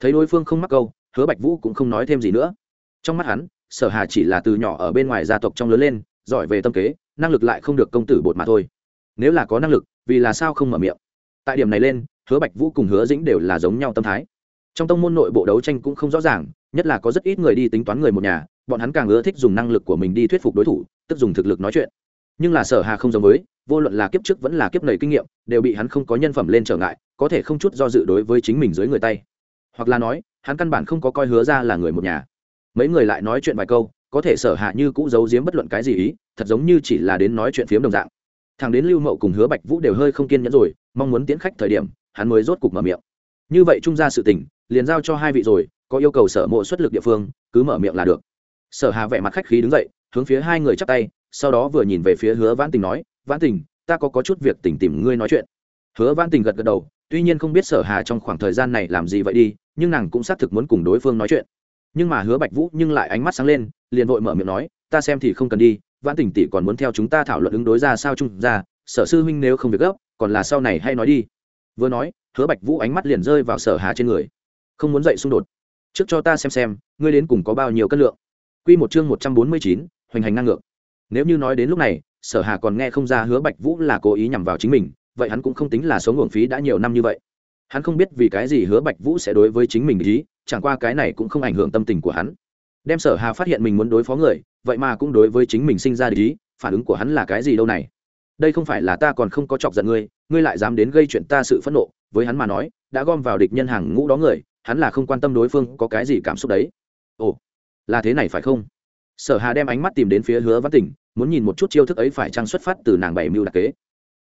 Thấy đối phương không mắc câu, hứa bạch vũ cũng không nói thêm gì nữa. Trong mắt hắn, sở hà chỉ là từ nhỏ ở bên ngoài gia tộc trong lớn lên, giỏi về tâm kế, năng lực lại không được công tử bột mà thôi. Nếu là có năng lực, vì là sao không mở miệng? Tại điểm này lên hứa bạch vũ cùng hứa dĩnh đều là giống nhau tâm thái. Trong tông môn nội bộ đấu tranh cũng không rõ ràng, nhất là có rất ít người đi tính toán người một nhà, bọn hắn càng ưa thích dùng năng lực của mình đi thuyết phục đối thủ, tức dùng thực lực nói chuyện. Nhưng là sở hà không giống với, vô luận là kiếp trước vẫn là kiếp nầy kinh nghiệm, đều bị hắn không có nhân phẩm lên trở ngại, có thể không chút do dự đối với chính mình dưới người tay. Hoặc là nói, hắn căn bản không có coi hứa ra là người một nhà. Mấy người lại nói chuyện vài câu, có thể sở hạ như cũ giấu giếm bất luận cái gì ý, thật giống như chỉ là đến nói chuyện phiếm đồng dạng. Thằng đến lưu mậu cùng hứa bạch vũ đều hơi không kiên nhẫn rồi, mong muốn tiến khách thời điểm hắn mới rốt cục mở miệng. Như vậy trung ra sự tình, liền giao cho hai vị rồi, có yêu cầu sở mộ xuất lực địa phương, cứ mở miệng là được. Sở hà vẻ mặt khách khí đứng dậy, hướng phía hai người chắp tay, sau đó vừa nhìn về phía hứa vãn tình nói, vãn tình, ta có có chút việc tỉnh tìm ngươi nói chuyện. Hứa vãn tình gật gật đầu, tuy nhiên không biết sở hà trong khoảng thời gian này làm gì vậy đi, nhưng nàng cũng xác thực muốn cùng đối phương nói chuyện. Nhưng mà hứa bạch vũ nhưng lại ánh mắt sáng lên, liền vội mở miệng nói, ta xem thì không cần đi, vãn tình tỷ còn muốn theo chúng ta thảo luận ứng đối ra sao chung ra sở sư huynh nếu không việc gấp, còn là sau này hay nói đi vừa nói, hứa bạch vũ ánh mắt liền rơi vào sở hà trên người. Không muốn dậy xung đột. Trước cho ta xem xem, ngươi đến cùng có bao nhiêu cân lượng. Quy một chương một trăm bốn mươi chín, hoành hành ngang ngược. Nếu như nói đến lúc này, sở hà còn nghe không ra hứa bạch vũ là cố ý nhằm vào chính mình, vậy hắn cũng không tính là số nguồn phí đã nhiều năm như vậy. Hắn không biết vì cái gì hứa bạch vũ sẽ đối với chính mình ý, chẳng qua cái này cũng không ảnh hưởng tâm tình của hắn. Đem sở hà phát hiện mình muốn đối phó người, vậy mà cũng đối với chính mình sinh ra ý, phản ứng của hắn là cái gì đâu này? Đây không phải là ta còn không có chọc giận ngươi ngươi lại dám đến gây chuyện ta sự phẫn nộ, với hắn mà nói, đã gom vào địch nhân hàng ngũ đó người, hắn là không quan tâm đối phương có cái gì cảm xúc đấy. Ồ, là thế này phải không? Sở hà đem ánh mắt tìm đến phía hứa văn tỉnh muốn nhìn một chút chiêu thức ấy phải trang xuất phát từ nàng bảy mưu đặc kế.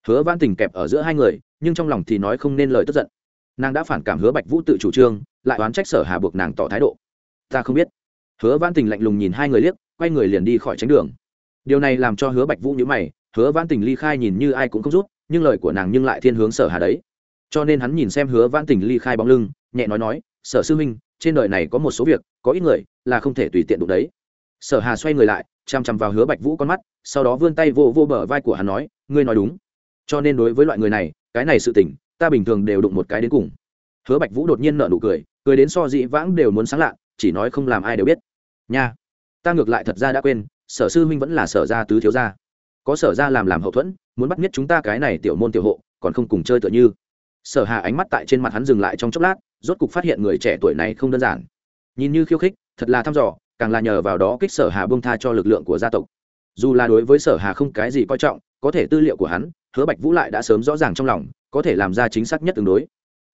Hứa văn tỉnh kẹp ở giữa hai người, nhưng trong lòng thì nói không nên lời tức giận. Nàng đã phản cảm hứa bạch vũ tự chủ trương, lại oán trách sở hà buộc nàng tỏ thái độ. Ta không biết. Hứa văn tình lạnh lùng nhìn hai người liếc, quay người liền đi khỏi tránh đường. Điều này làm cho hứa bạch vũ nhíu mày hứa Vãn tình ly khai nhìn như ai cũng không rút, nhưng lời của nàng nhưng lại thiên hướng sở hà đấy. Cho nên hắn nhìn xem hứa Vãn tình ly khai bóng lưng, nhẹ nói nói, sở sư huynh, trên đời này có một số việc, có ít người là không thể tùy tiện đụng đấy. Sở hà xoay người lại chằm chằm vào hứa bạch vũ con mắt, sau đó vươn tay vô vô bờ vai của hắn nói, ngươi nói đúng. Cho nên đối với loại người này, cái này sự tỉnh ta bình thường đều đụng một cái đến cùng. Hứa bạch vũ đột nhiên nợ nụ cười cười đến so dị vãng đều muốn sáng lạ, chỉ nói không làm ai đều biết. Nha, ta ngược lại thật ra đã quên, sở sư huynh vẫn là sở gia tứ thiếu gia có sở ra làm làm hậu thuẫn, muốn bắt nhất chúng ta cái này tiểu môn tiểu hộ, còn không cùng chơi tựa như. Sở hà ánh mắt tại trên mặt hắn dừng lại trong chốc lát, rốt cục phát hiện người trẻ tuổi này không đơn giản. Nhìn như khiêu khích, thật là thăm dò, càng là nhờ vào đó kích sở hà bông tha cho lực lượng của gia tộc. Dù là đối với sở hà không cái gì coi trọng, có thể tư liệu của hắn, hứa bạch vũ lại đã sớm rõ ràng trong lòng, có thể làm ra chính xác nhất tương đối.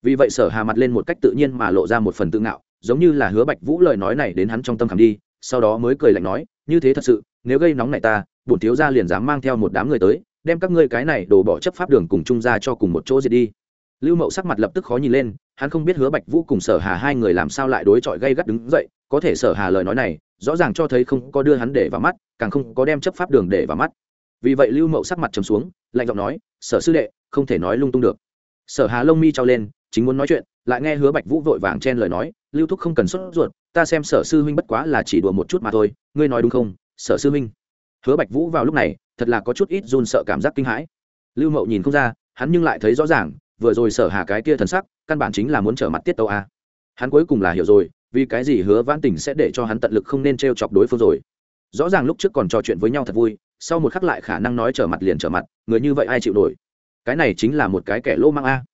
Vì vậy sở hà mặt lên một cách tự nhiên mà lộ ra một phần tự ngạo, giống như là hứa bạch vũ lời nói này đến hắn trong tâm khảm đi, sau đó mới cười lạnh nói, như thế thật sự, nếu gây nóng này ta bổn thiếu gia liền dám mang theo một đám người tới, đem các ngươi cái này đổ bỏ chấp pháp đường cùng trung ra cho cùng một chỗ diệt đi. Lưu mậu sắc mặt lập tức khó nhìn lên, hắn không biết hứa bạch vũ cùng sở hà hai người làm sao lại đối chọi gây gắt đứng dậy, có thể sở hà lời nói này, rõ ràng cho thấy không có đưa hắn để vào mắt, càng không có đem chấp pháp đường để vào mắt. Vì vậy lưu mậu sắc mặt trầm xuống, lạnh giọng nói, sở sư đệ, không thể nói lung tung được. Sở hà lông mi trao lên, chính muốn nói chuyện, lại nghe hứa bạch vũ vội vàng chen lời nói, lưu thúc không cần sốt ruột, ta xem sở sư huynh bất quá là chỉ đùa một chút mà thôi, ngươi nói đúng không, sở sư huynh? Hứa bạch vũ vào lúc này, thật là có chút ít run sợ cảm giác kinh hãi. Lưu mậu nhìn không ra, hắn nhưng lại thấy rõ ràng, vừa rồi sở hà cái kia thần sắc, căn bản chính là muốn trở mặt tiết tâu a. Hắn cuối cùng là hiểu rồi, vì cái gì hứa vãn tình sẽ để cho hắn tận lực không nên t chọc đối phương rồi. Rõ ràng lúc trước còn trò chuyện với nhau thật vui, sau một khắc lại khả năng nói trở mặt liền trở mặt, người như vậy ai chịu nổi? Cái này chính là một cái kẻ lô mang a.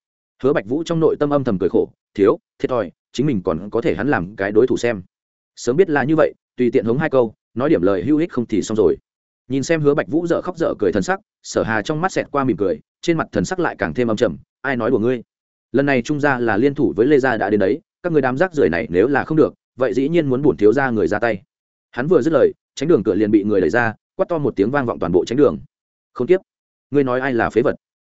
Hứa bạch vũ trong nội tâm âm thầm cười khổ, thiếu, thiệt thòi, chính mình còn có thể hắn làm cái đối thủ xem. Sớm biết là như vậy, tùy tiện hống hai câu, nói điểm lời hữu ích không thì xong rồi nhìn xem hứa bạch vũ dợ khóc dở cười thần sắc, sở hà trong mắt xẹt qua mỉm cười, trên mặt thần sắc lại càng thêm âm trầm, ai nói của ngươi? Lần này trung gia là liên thủ với lê gia đã đến đấy, các người đám rác rưởi này nếu là không được, vậy dĩ nhiên muốn bổn thiếu ra người ra tay. Hắn vừa dứt lời, tránh đường cửa liền bị người đẩy ra, quát to một tiếng vang vọng toàn bộ tránh đường. Không tiếp, ngươi nói ai là phế vật?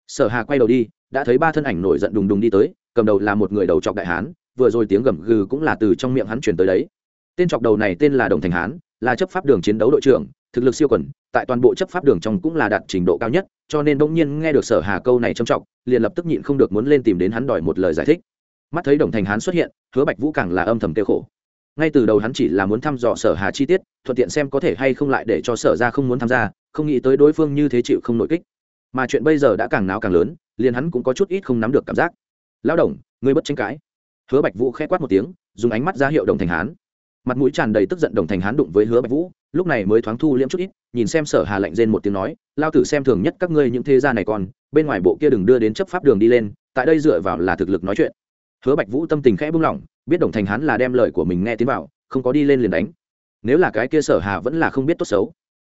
Sở hà quay đầu đi, đã thấy ba thân ảnh nổi giận đùng đùng đi tới, cầm đầu là một người đầu trọc đại hán, vừa rồi tiếng gầm gừ cũng là từ trong miệng hắn chuyển tới đấy. Tên trọc đầu này tên là đồng thành hán, là chấp pháp đường chiến đấu đội trưởng, thực lực siêu quần tại toàn bộ chấp pháp đường trong cũng là đạt trình độ cao nhất, cho nên bỗng nhiên nghe được sở hà câu này trầm trọng, liền lập tức nhịn không được muốn lên tìm đến hắn đòi một lời giải thích. Mắt thấy đồng thành hán xuất hiện, hứa bạch vũ càng là âm thầm kêu khổ. Ngay từ đầu hắn chỉ là muốn thăm dò sở hà chi tiết, thuận tiện xem có thể hay không lại để cho sở ra không muốn tham gia, không nghĩ tới đối phương như thế chịu không nội kích. Mà chuyện bây giờ đã càng náo càng lớn, liền hắn cũng có chút ít không nắm được cảm giác. Lão đồng, ngươi bất tranh cãi. Hứa bạch vũ khẽ quát một tiếng, dùng ánh mắt ra hiệu đồng thành hán. Mặt mũi tràn đầy tức giận đồng thành hán đụng với hứa bạch vũ lúc này mới thoáng thu liễm chút ít, nhìn xem sở hà lạnh rên một tiếng nói, lao tử xem thường nhất các ngươi những thế gia này còn, bên ngoài bộ kia đừng đưa đến chấp pháp đường đi lên, tại đây dựa vào là thực lực nói chuyện. Hứa bạch vũ tâm tình khẽ buông lỏng, biết đồng thành hắn là đem lời của mình nghe tiến vào, không có đi lên liền đánh. Nếu là cái kia sở hà vẫn là không biết tốt xấu,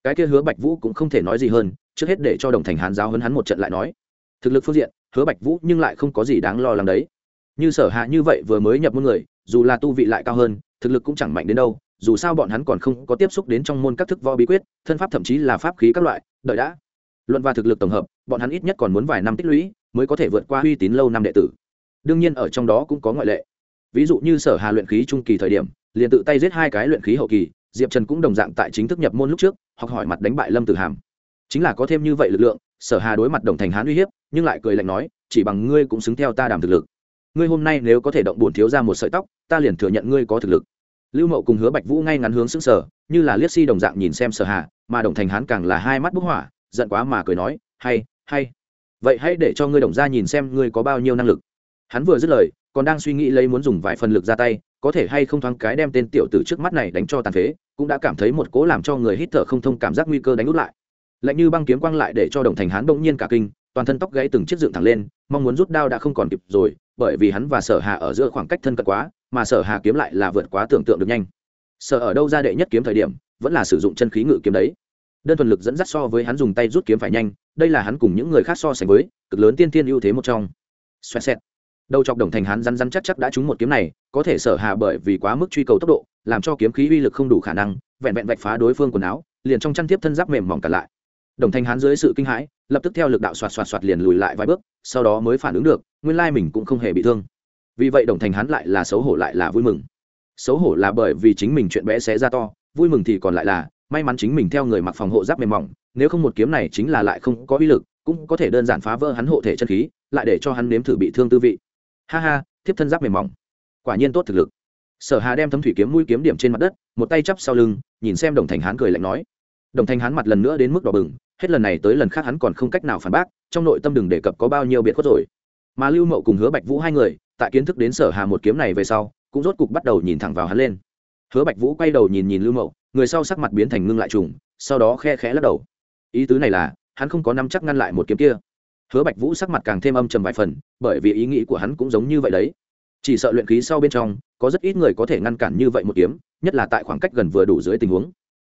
cái kia hứa bạch vũ cũng không thể nói gì hơn, trước hết để cho đồng thành hán giáo hơn hắn một trận lại nói. Thực lực phương diện, hứa bạch vũ nhưng lại không có gì đáng lo lắng đấy. Như sở hạ như vậy vừa mới nhập môn người, dù là tu vị lại cao hơn, thực lực cũng chẳng mạnh đến đâu dù sao bọn hắn còn không có tiếp xúc đến trong môn các thức võ bí quyết, thân pháp thậm chí là pháp khí các loại, đợi đã. Luận và thực lực tổng hợp, bọn hắn ít nhất còn muốn vài năm tích lũy, mới có thể vượt qua uy tín lâu năm đệ tử. Đương nhiên ở trong đó cũng có ngoại lệ. Ví dụ như sở hà luyện khí trung kỳ thời điểm, liền tự tay giết hai cái luyện khí hậu kỳ, diệp trần cũng đồng dạng tại chính thức nhập môn lúc trước, học hỏi mặt đánh bại lâm tử hàm. Chính là có thêm như vậy lực lượng, sở hà đối mặt đồng thành hán uy hiếp, nhưng lại cười lạnh nói, chỉ bằng ngươi cũng xứng theo ta đàm thực lực. Ngươi hôm nay nếu có thể động bổn thiếu ra một sợi tóc, ta liền thừa nhận ngươi có thực lực lưu mậu cùng hứa bạch vũ ngay ngắn hướng xứng sở như là liếc si đồng dạng nhìn xem sở hạ, mà đồng thành hán càng là hai mắt bức hỏa giận quá mà cười nói hay hay. Vậy hãy để cho ngươi đồng ra nhìn xem ngươi có bao nhiêu năng lực. Hắn vừa dứt lời còn đang suy nghĩ lấy muốn dùng vài phần lực ra tay có thể hay không thoáng cái đem tên tiểu tử trước mắt này đánh cho tàn phế cũng đã cảm thấy một cố làm cho người hít thở không thông cảm giác nguy cơ đánh út lại. Lạnh như băng kiếm quang lại để cho đồng thành hán bỗng nhiên cả kinh toàn thân tóc gãy từng chiếc dựng thẳng lên mong muốn rút đao đã không còn kịp rồi bởi vì hắn và sở hạ ở giữa khoảng cách thân cận quá mà sở hà kiếm lại là vượt quá tưởng tượng được nhanh. Sở ở đâu ra đệ nhất kiếm thời điểm, vẫn là sử dụng chân khí ngự kiếm đấy. Đơn thuần lực dẫn dắt so với hắn dùng tay rút kiếm phải nhanh, đây là hắn cùng những người khác so sánh với, cực lớn tiên tiên ưu thế một trong. Xoẹt xẹt. Đầu chọc đồng thành hắn rắn rắn chắc chắc đã trúng một kiếm này, có thể sở hà bởi vì quá mức truy cầu tốc độ, làm cho kiếm khí uy lực không đủ khả năng, vẹn vẹn vạch phá đối phương quần áo, liền trong chăn tiếp thân giáp mềm mỏng cả lại. Đồng thành hắn dưới sự kinh hãi, lập tức theo lực đạo xoạt xoạt xoạt liền lùi lại vài bước, sau đó mới phản ứng được, nguyên lai mình cũng không hề bị thương vì vậy đồng thành hắn lại là xấu hổ lại là vui mừng. Xấu hổ là bởi vì chính mình chuyện bé xé ra to, vui mừng thì còn lại là, may mắn chính mình theo người mặc phòng hộ giáp mềm mỏng, nếu không một kiếm này chính là lại không có uy lực, cũng có thể đơn giản phá vỡ hắn hộ thể chân khí, lại để cho hắn nếm thử bị thương tư vị. Ha ha, thiếp thân giáp mềm mỏng. Quả nhiên tốt thực lực. Sở hà đem thấm thủy kiếm mũi kiếm điểm trên mặt đất, một tay chắp sau lưng, nhìn xem đồng thành hán cười lạnh nói. Đồng thành hán mặt lần nữa đến mức đỏ bừng, hết lần này tới lần khác hắn còn không cách nào phản bác, trong nội tâm đừng đề cập có bao nhiêu biệt khuất rồi. Mà lưu mậu cùng hứa bạch vũ hai người tại kiến thức đến sở hà một kiếm này về sau, cũng rốt cục bắt đầu nhìn thẳng vào hắn lên. Hứa bạch vũ quay đầu nhìn nhìn lưu mậu, người sau sắc mặt biến thành ngưng lại trùng, sau đó khe khẽ lắc đầu. Ý tứ này là, hắn không có nắm chắc ngăn lại một kiếm kia. Hứa bạch vũ sắc mặt càng thêm âm trầm vài phần, bởi vì ý nghĩ của hắn cũng giống như vậy đấy. Chỉ sợ luyện khí sau bên trong, có rất ít người có thể ngăn cản như vậy một kiếm, nhất là tại khoảng cách gần vừa đủ dưới tình huống.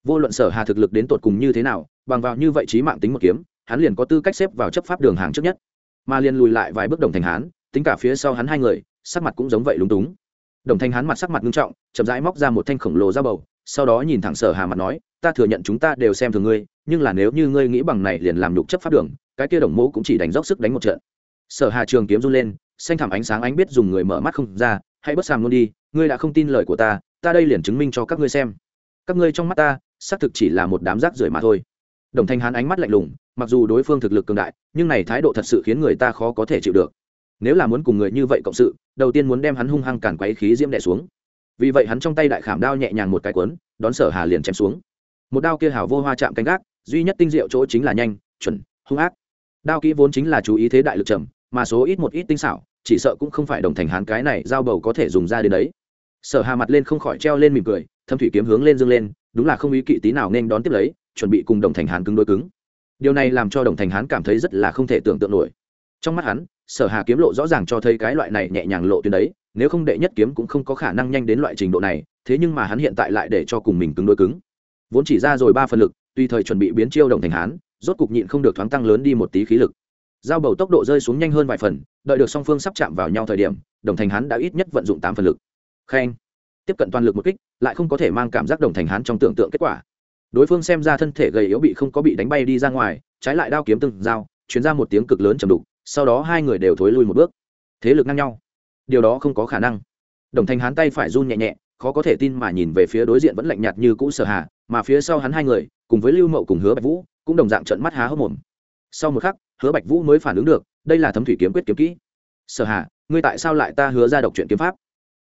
Vô luận sở hà thực lực đến tột cùng như thế nào, bằng vào như vậy trí mạng tính một kiếm, hắn liền có tư cách xếp vào chấp pháp đường hàng trước nhất. Mà liền lùi lại vài bước đồng thành hán tính cả phía sau hắn hai người, sắc mặt cũng giống vậy lúng túng. Đồng thanh hắn mặt sắc mặt nghiêm trọng, chậm rãi móc ra một thanh khổng lồ ra bầu, sau đó nhìn thẳng sở hà mặt nói, ta thừa nhận chúng ta đều xem thường ngươi, nhưng là nếu như ngươi nghĩ bằng này liền làm nhục chấp pháp đường, cái kia đồng mẫu cũng chỉ đánh dốc sức đánh một trận. Sở hà trường kiếm run lên, xanh thảm ánh sáng ánh biết dùng người mở mắt không ra, hãy bất sàm luôn đi, ngươi đã không tin lời của ta ta đây liền chứng minh cho các ngươi xem. Các ngươi trong mắt ta, xác thực chỉ là một đám rác rưởi mà thôi. Đồng thanh hán ánh mắt lạnh lùng, mặc dù đối phương thực lực cường đại, nhưng này thái độ thật sự khiến người ta khó có thể chịu được nếu là muốn cùng người như vậy cộng sự đầu tiên muốn đem hắn hung hăng cản quấy khí diễm đẻ xuống. Vì vậy hắn trong tay đại khảm đao nhẹ nhàng một cái quấn, đón sở hà liền chém xuống. Một đao kia hảo vô hoa chạm canh gác duy nhất tinh diệu chỗ chính là nhanh chuẩn hung ác. Đao kỹ vốn chính là chú ý thế đại lực trầm mà số ít một ít tinh xảo chỉ sợ cũng không phải đồng thành hán cái này giao bầu có thể dùng ra đến đấy. Sở hà mặt lên không khỏi treo lên mỉm cười thâm thủy kiếm hướng lên dương lên đúng là không ý kỵ tí nào nên đón tiếp lấy chuẩn bị cùng đồng thành hán cứng đối cứng. Điều này làm cho đồng thành hán cảm thấy rất là không thể tưởng tượng nổi. Trong mắt hắn sở hà kiếm lộ rõ ràng cho thấy cái loại này nhẹ nhàng lộ tuyến đấy, nếu không đệ nhất kiếm cũng không có khả năng nhanh đến loại trình độ này, thế nhưng mà hắn hiện tại lại để cho cùng mình cứng đôi cứng. Vốn chỉ ra rồi ba phần lực tùy thời chuẩn bị biến chiêu đồng thành hán, rốt cục nhịn không được thoáng tăng lớn đi một tí khí lực. Giao bầu tốc độ rơi xuống nhanh hơn vài phần, đợi được song phương sắp chạm vào nhau thời điểm, đồng thành hán đã ít nhất vận dụng tám phần lực. Khen. Tiếp cận toàn lực một kích, lại không có thể mang cảm giác đồng thành hán trong tưởng tượng kết quả. Đối phương xem ra thân thể gầy yếu bị không có bị đánh bay đi ra ngoài, trái lại đao kiếm từng dao chuyến ra một tiếng cực lớn chầm đục sau đó hai người đều thối lui một bước. Thế lực ngang nhau. Điều đó không có khả năng. Đồng thanh hán tay phải run nhẹ nhẹ, khó có thể tin mà nhìn về phía đối diện vẫn lạnh nhạt như cũ sở hà, mà phía sau hắn hai người, cùng với lưu mậu cùng hứa bạch vũ, cũng đồng dạng trận mắt há hốc mồm. Sau một khắc, hứa bạch vũ mới phản ứng được, đây là thấm thủy kiếm quyết kiếm kỹ. Sở hà, ngươi tại sao lại ta hứa ra độc chuyện kiếm pháp?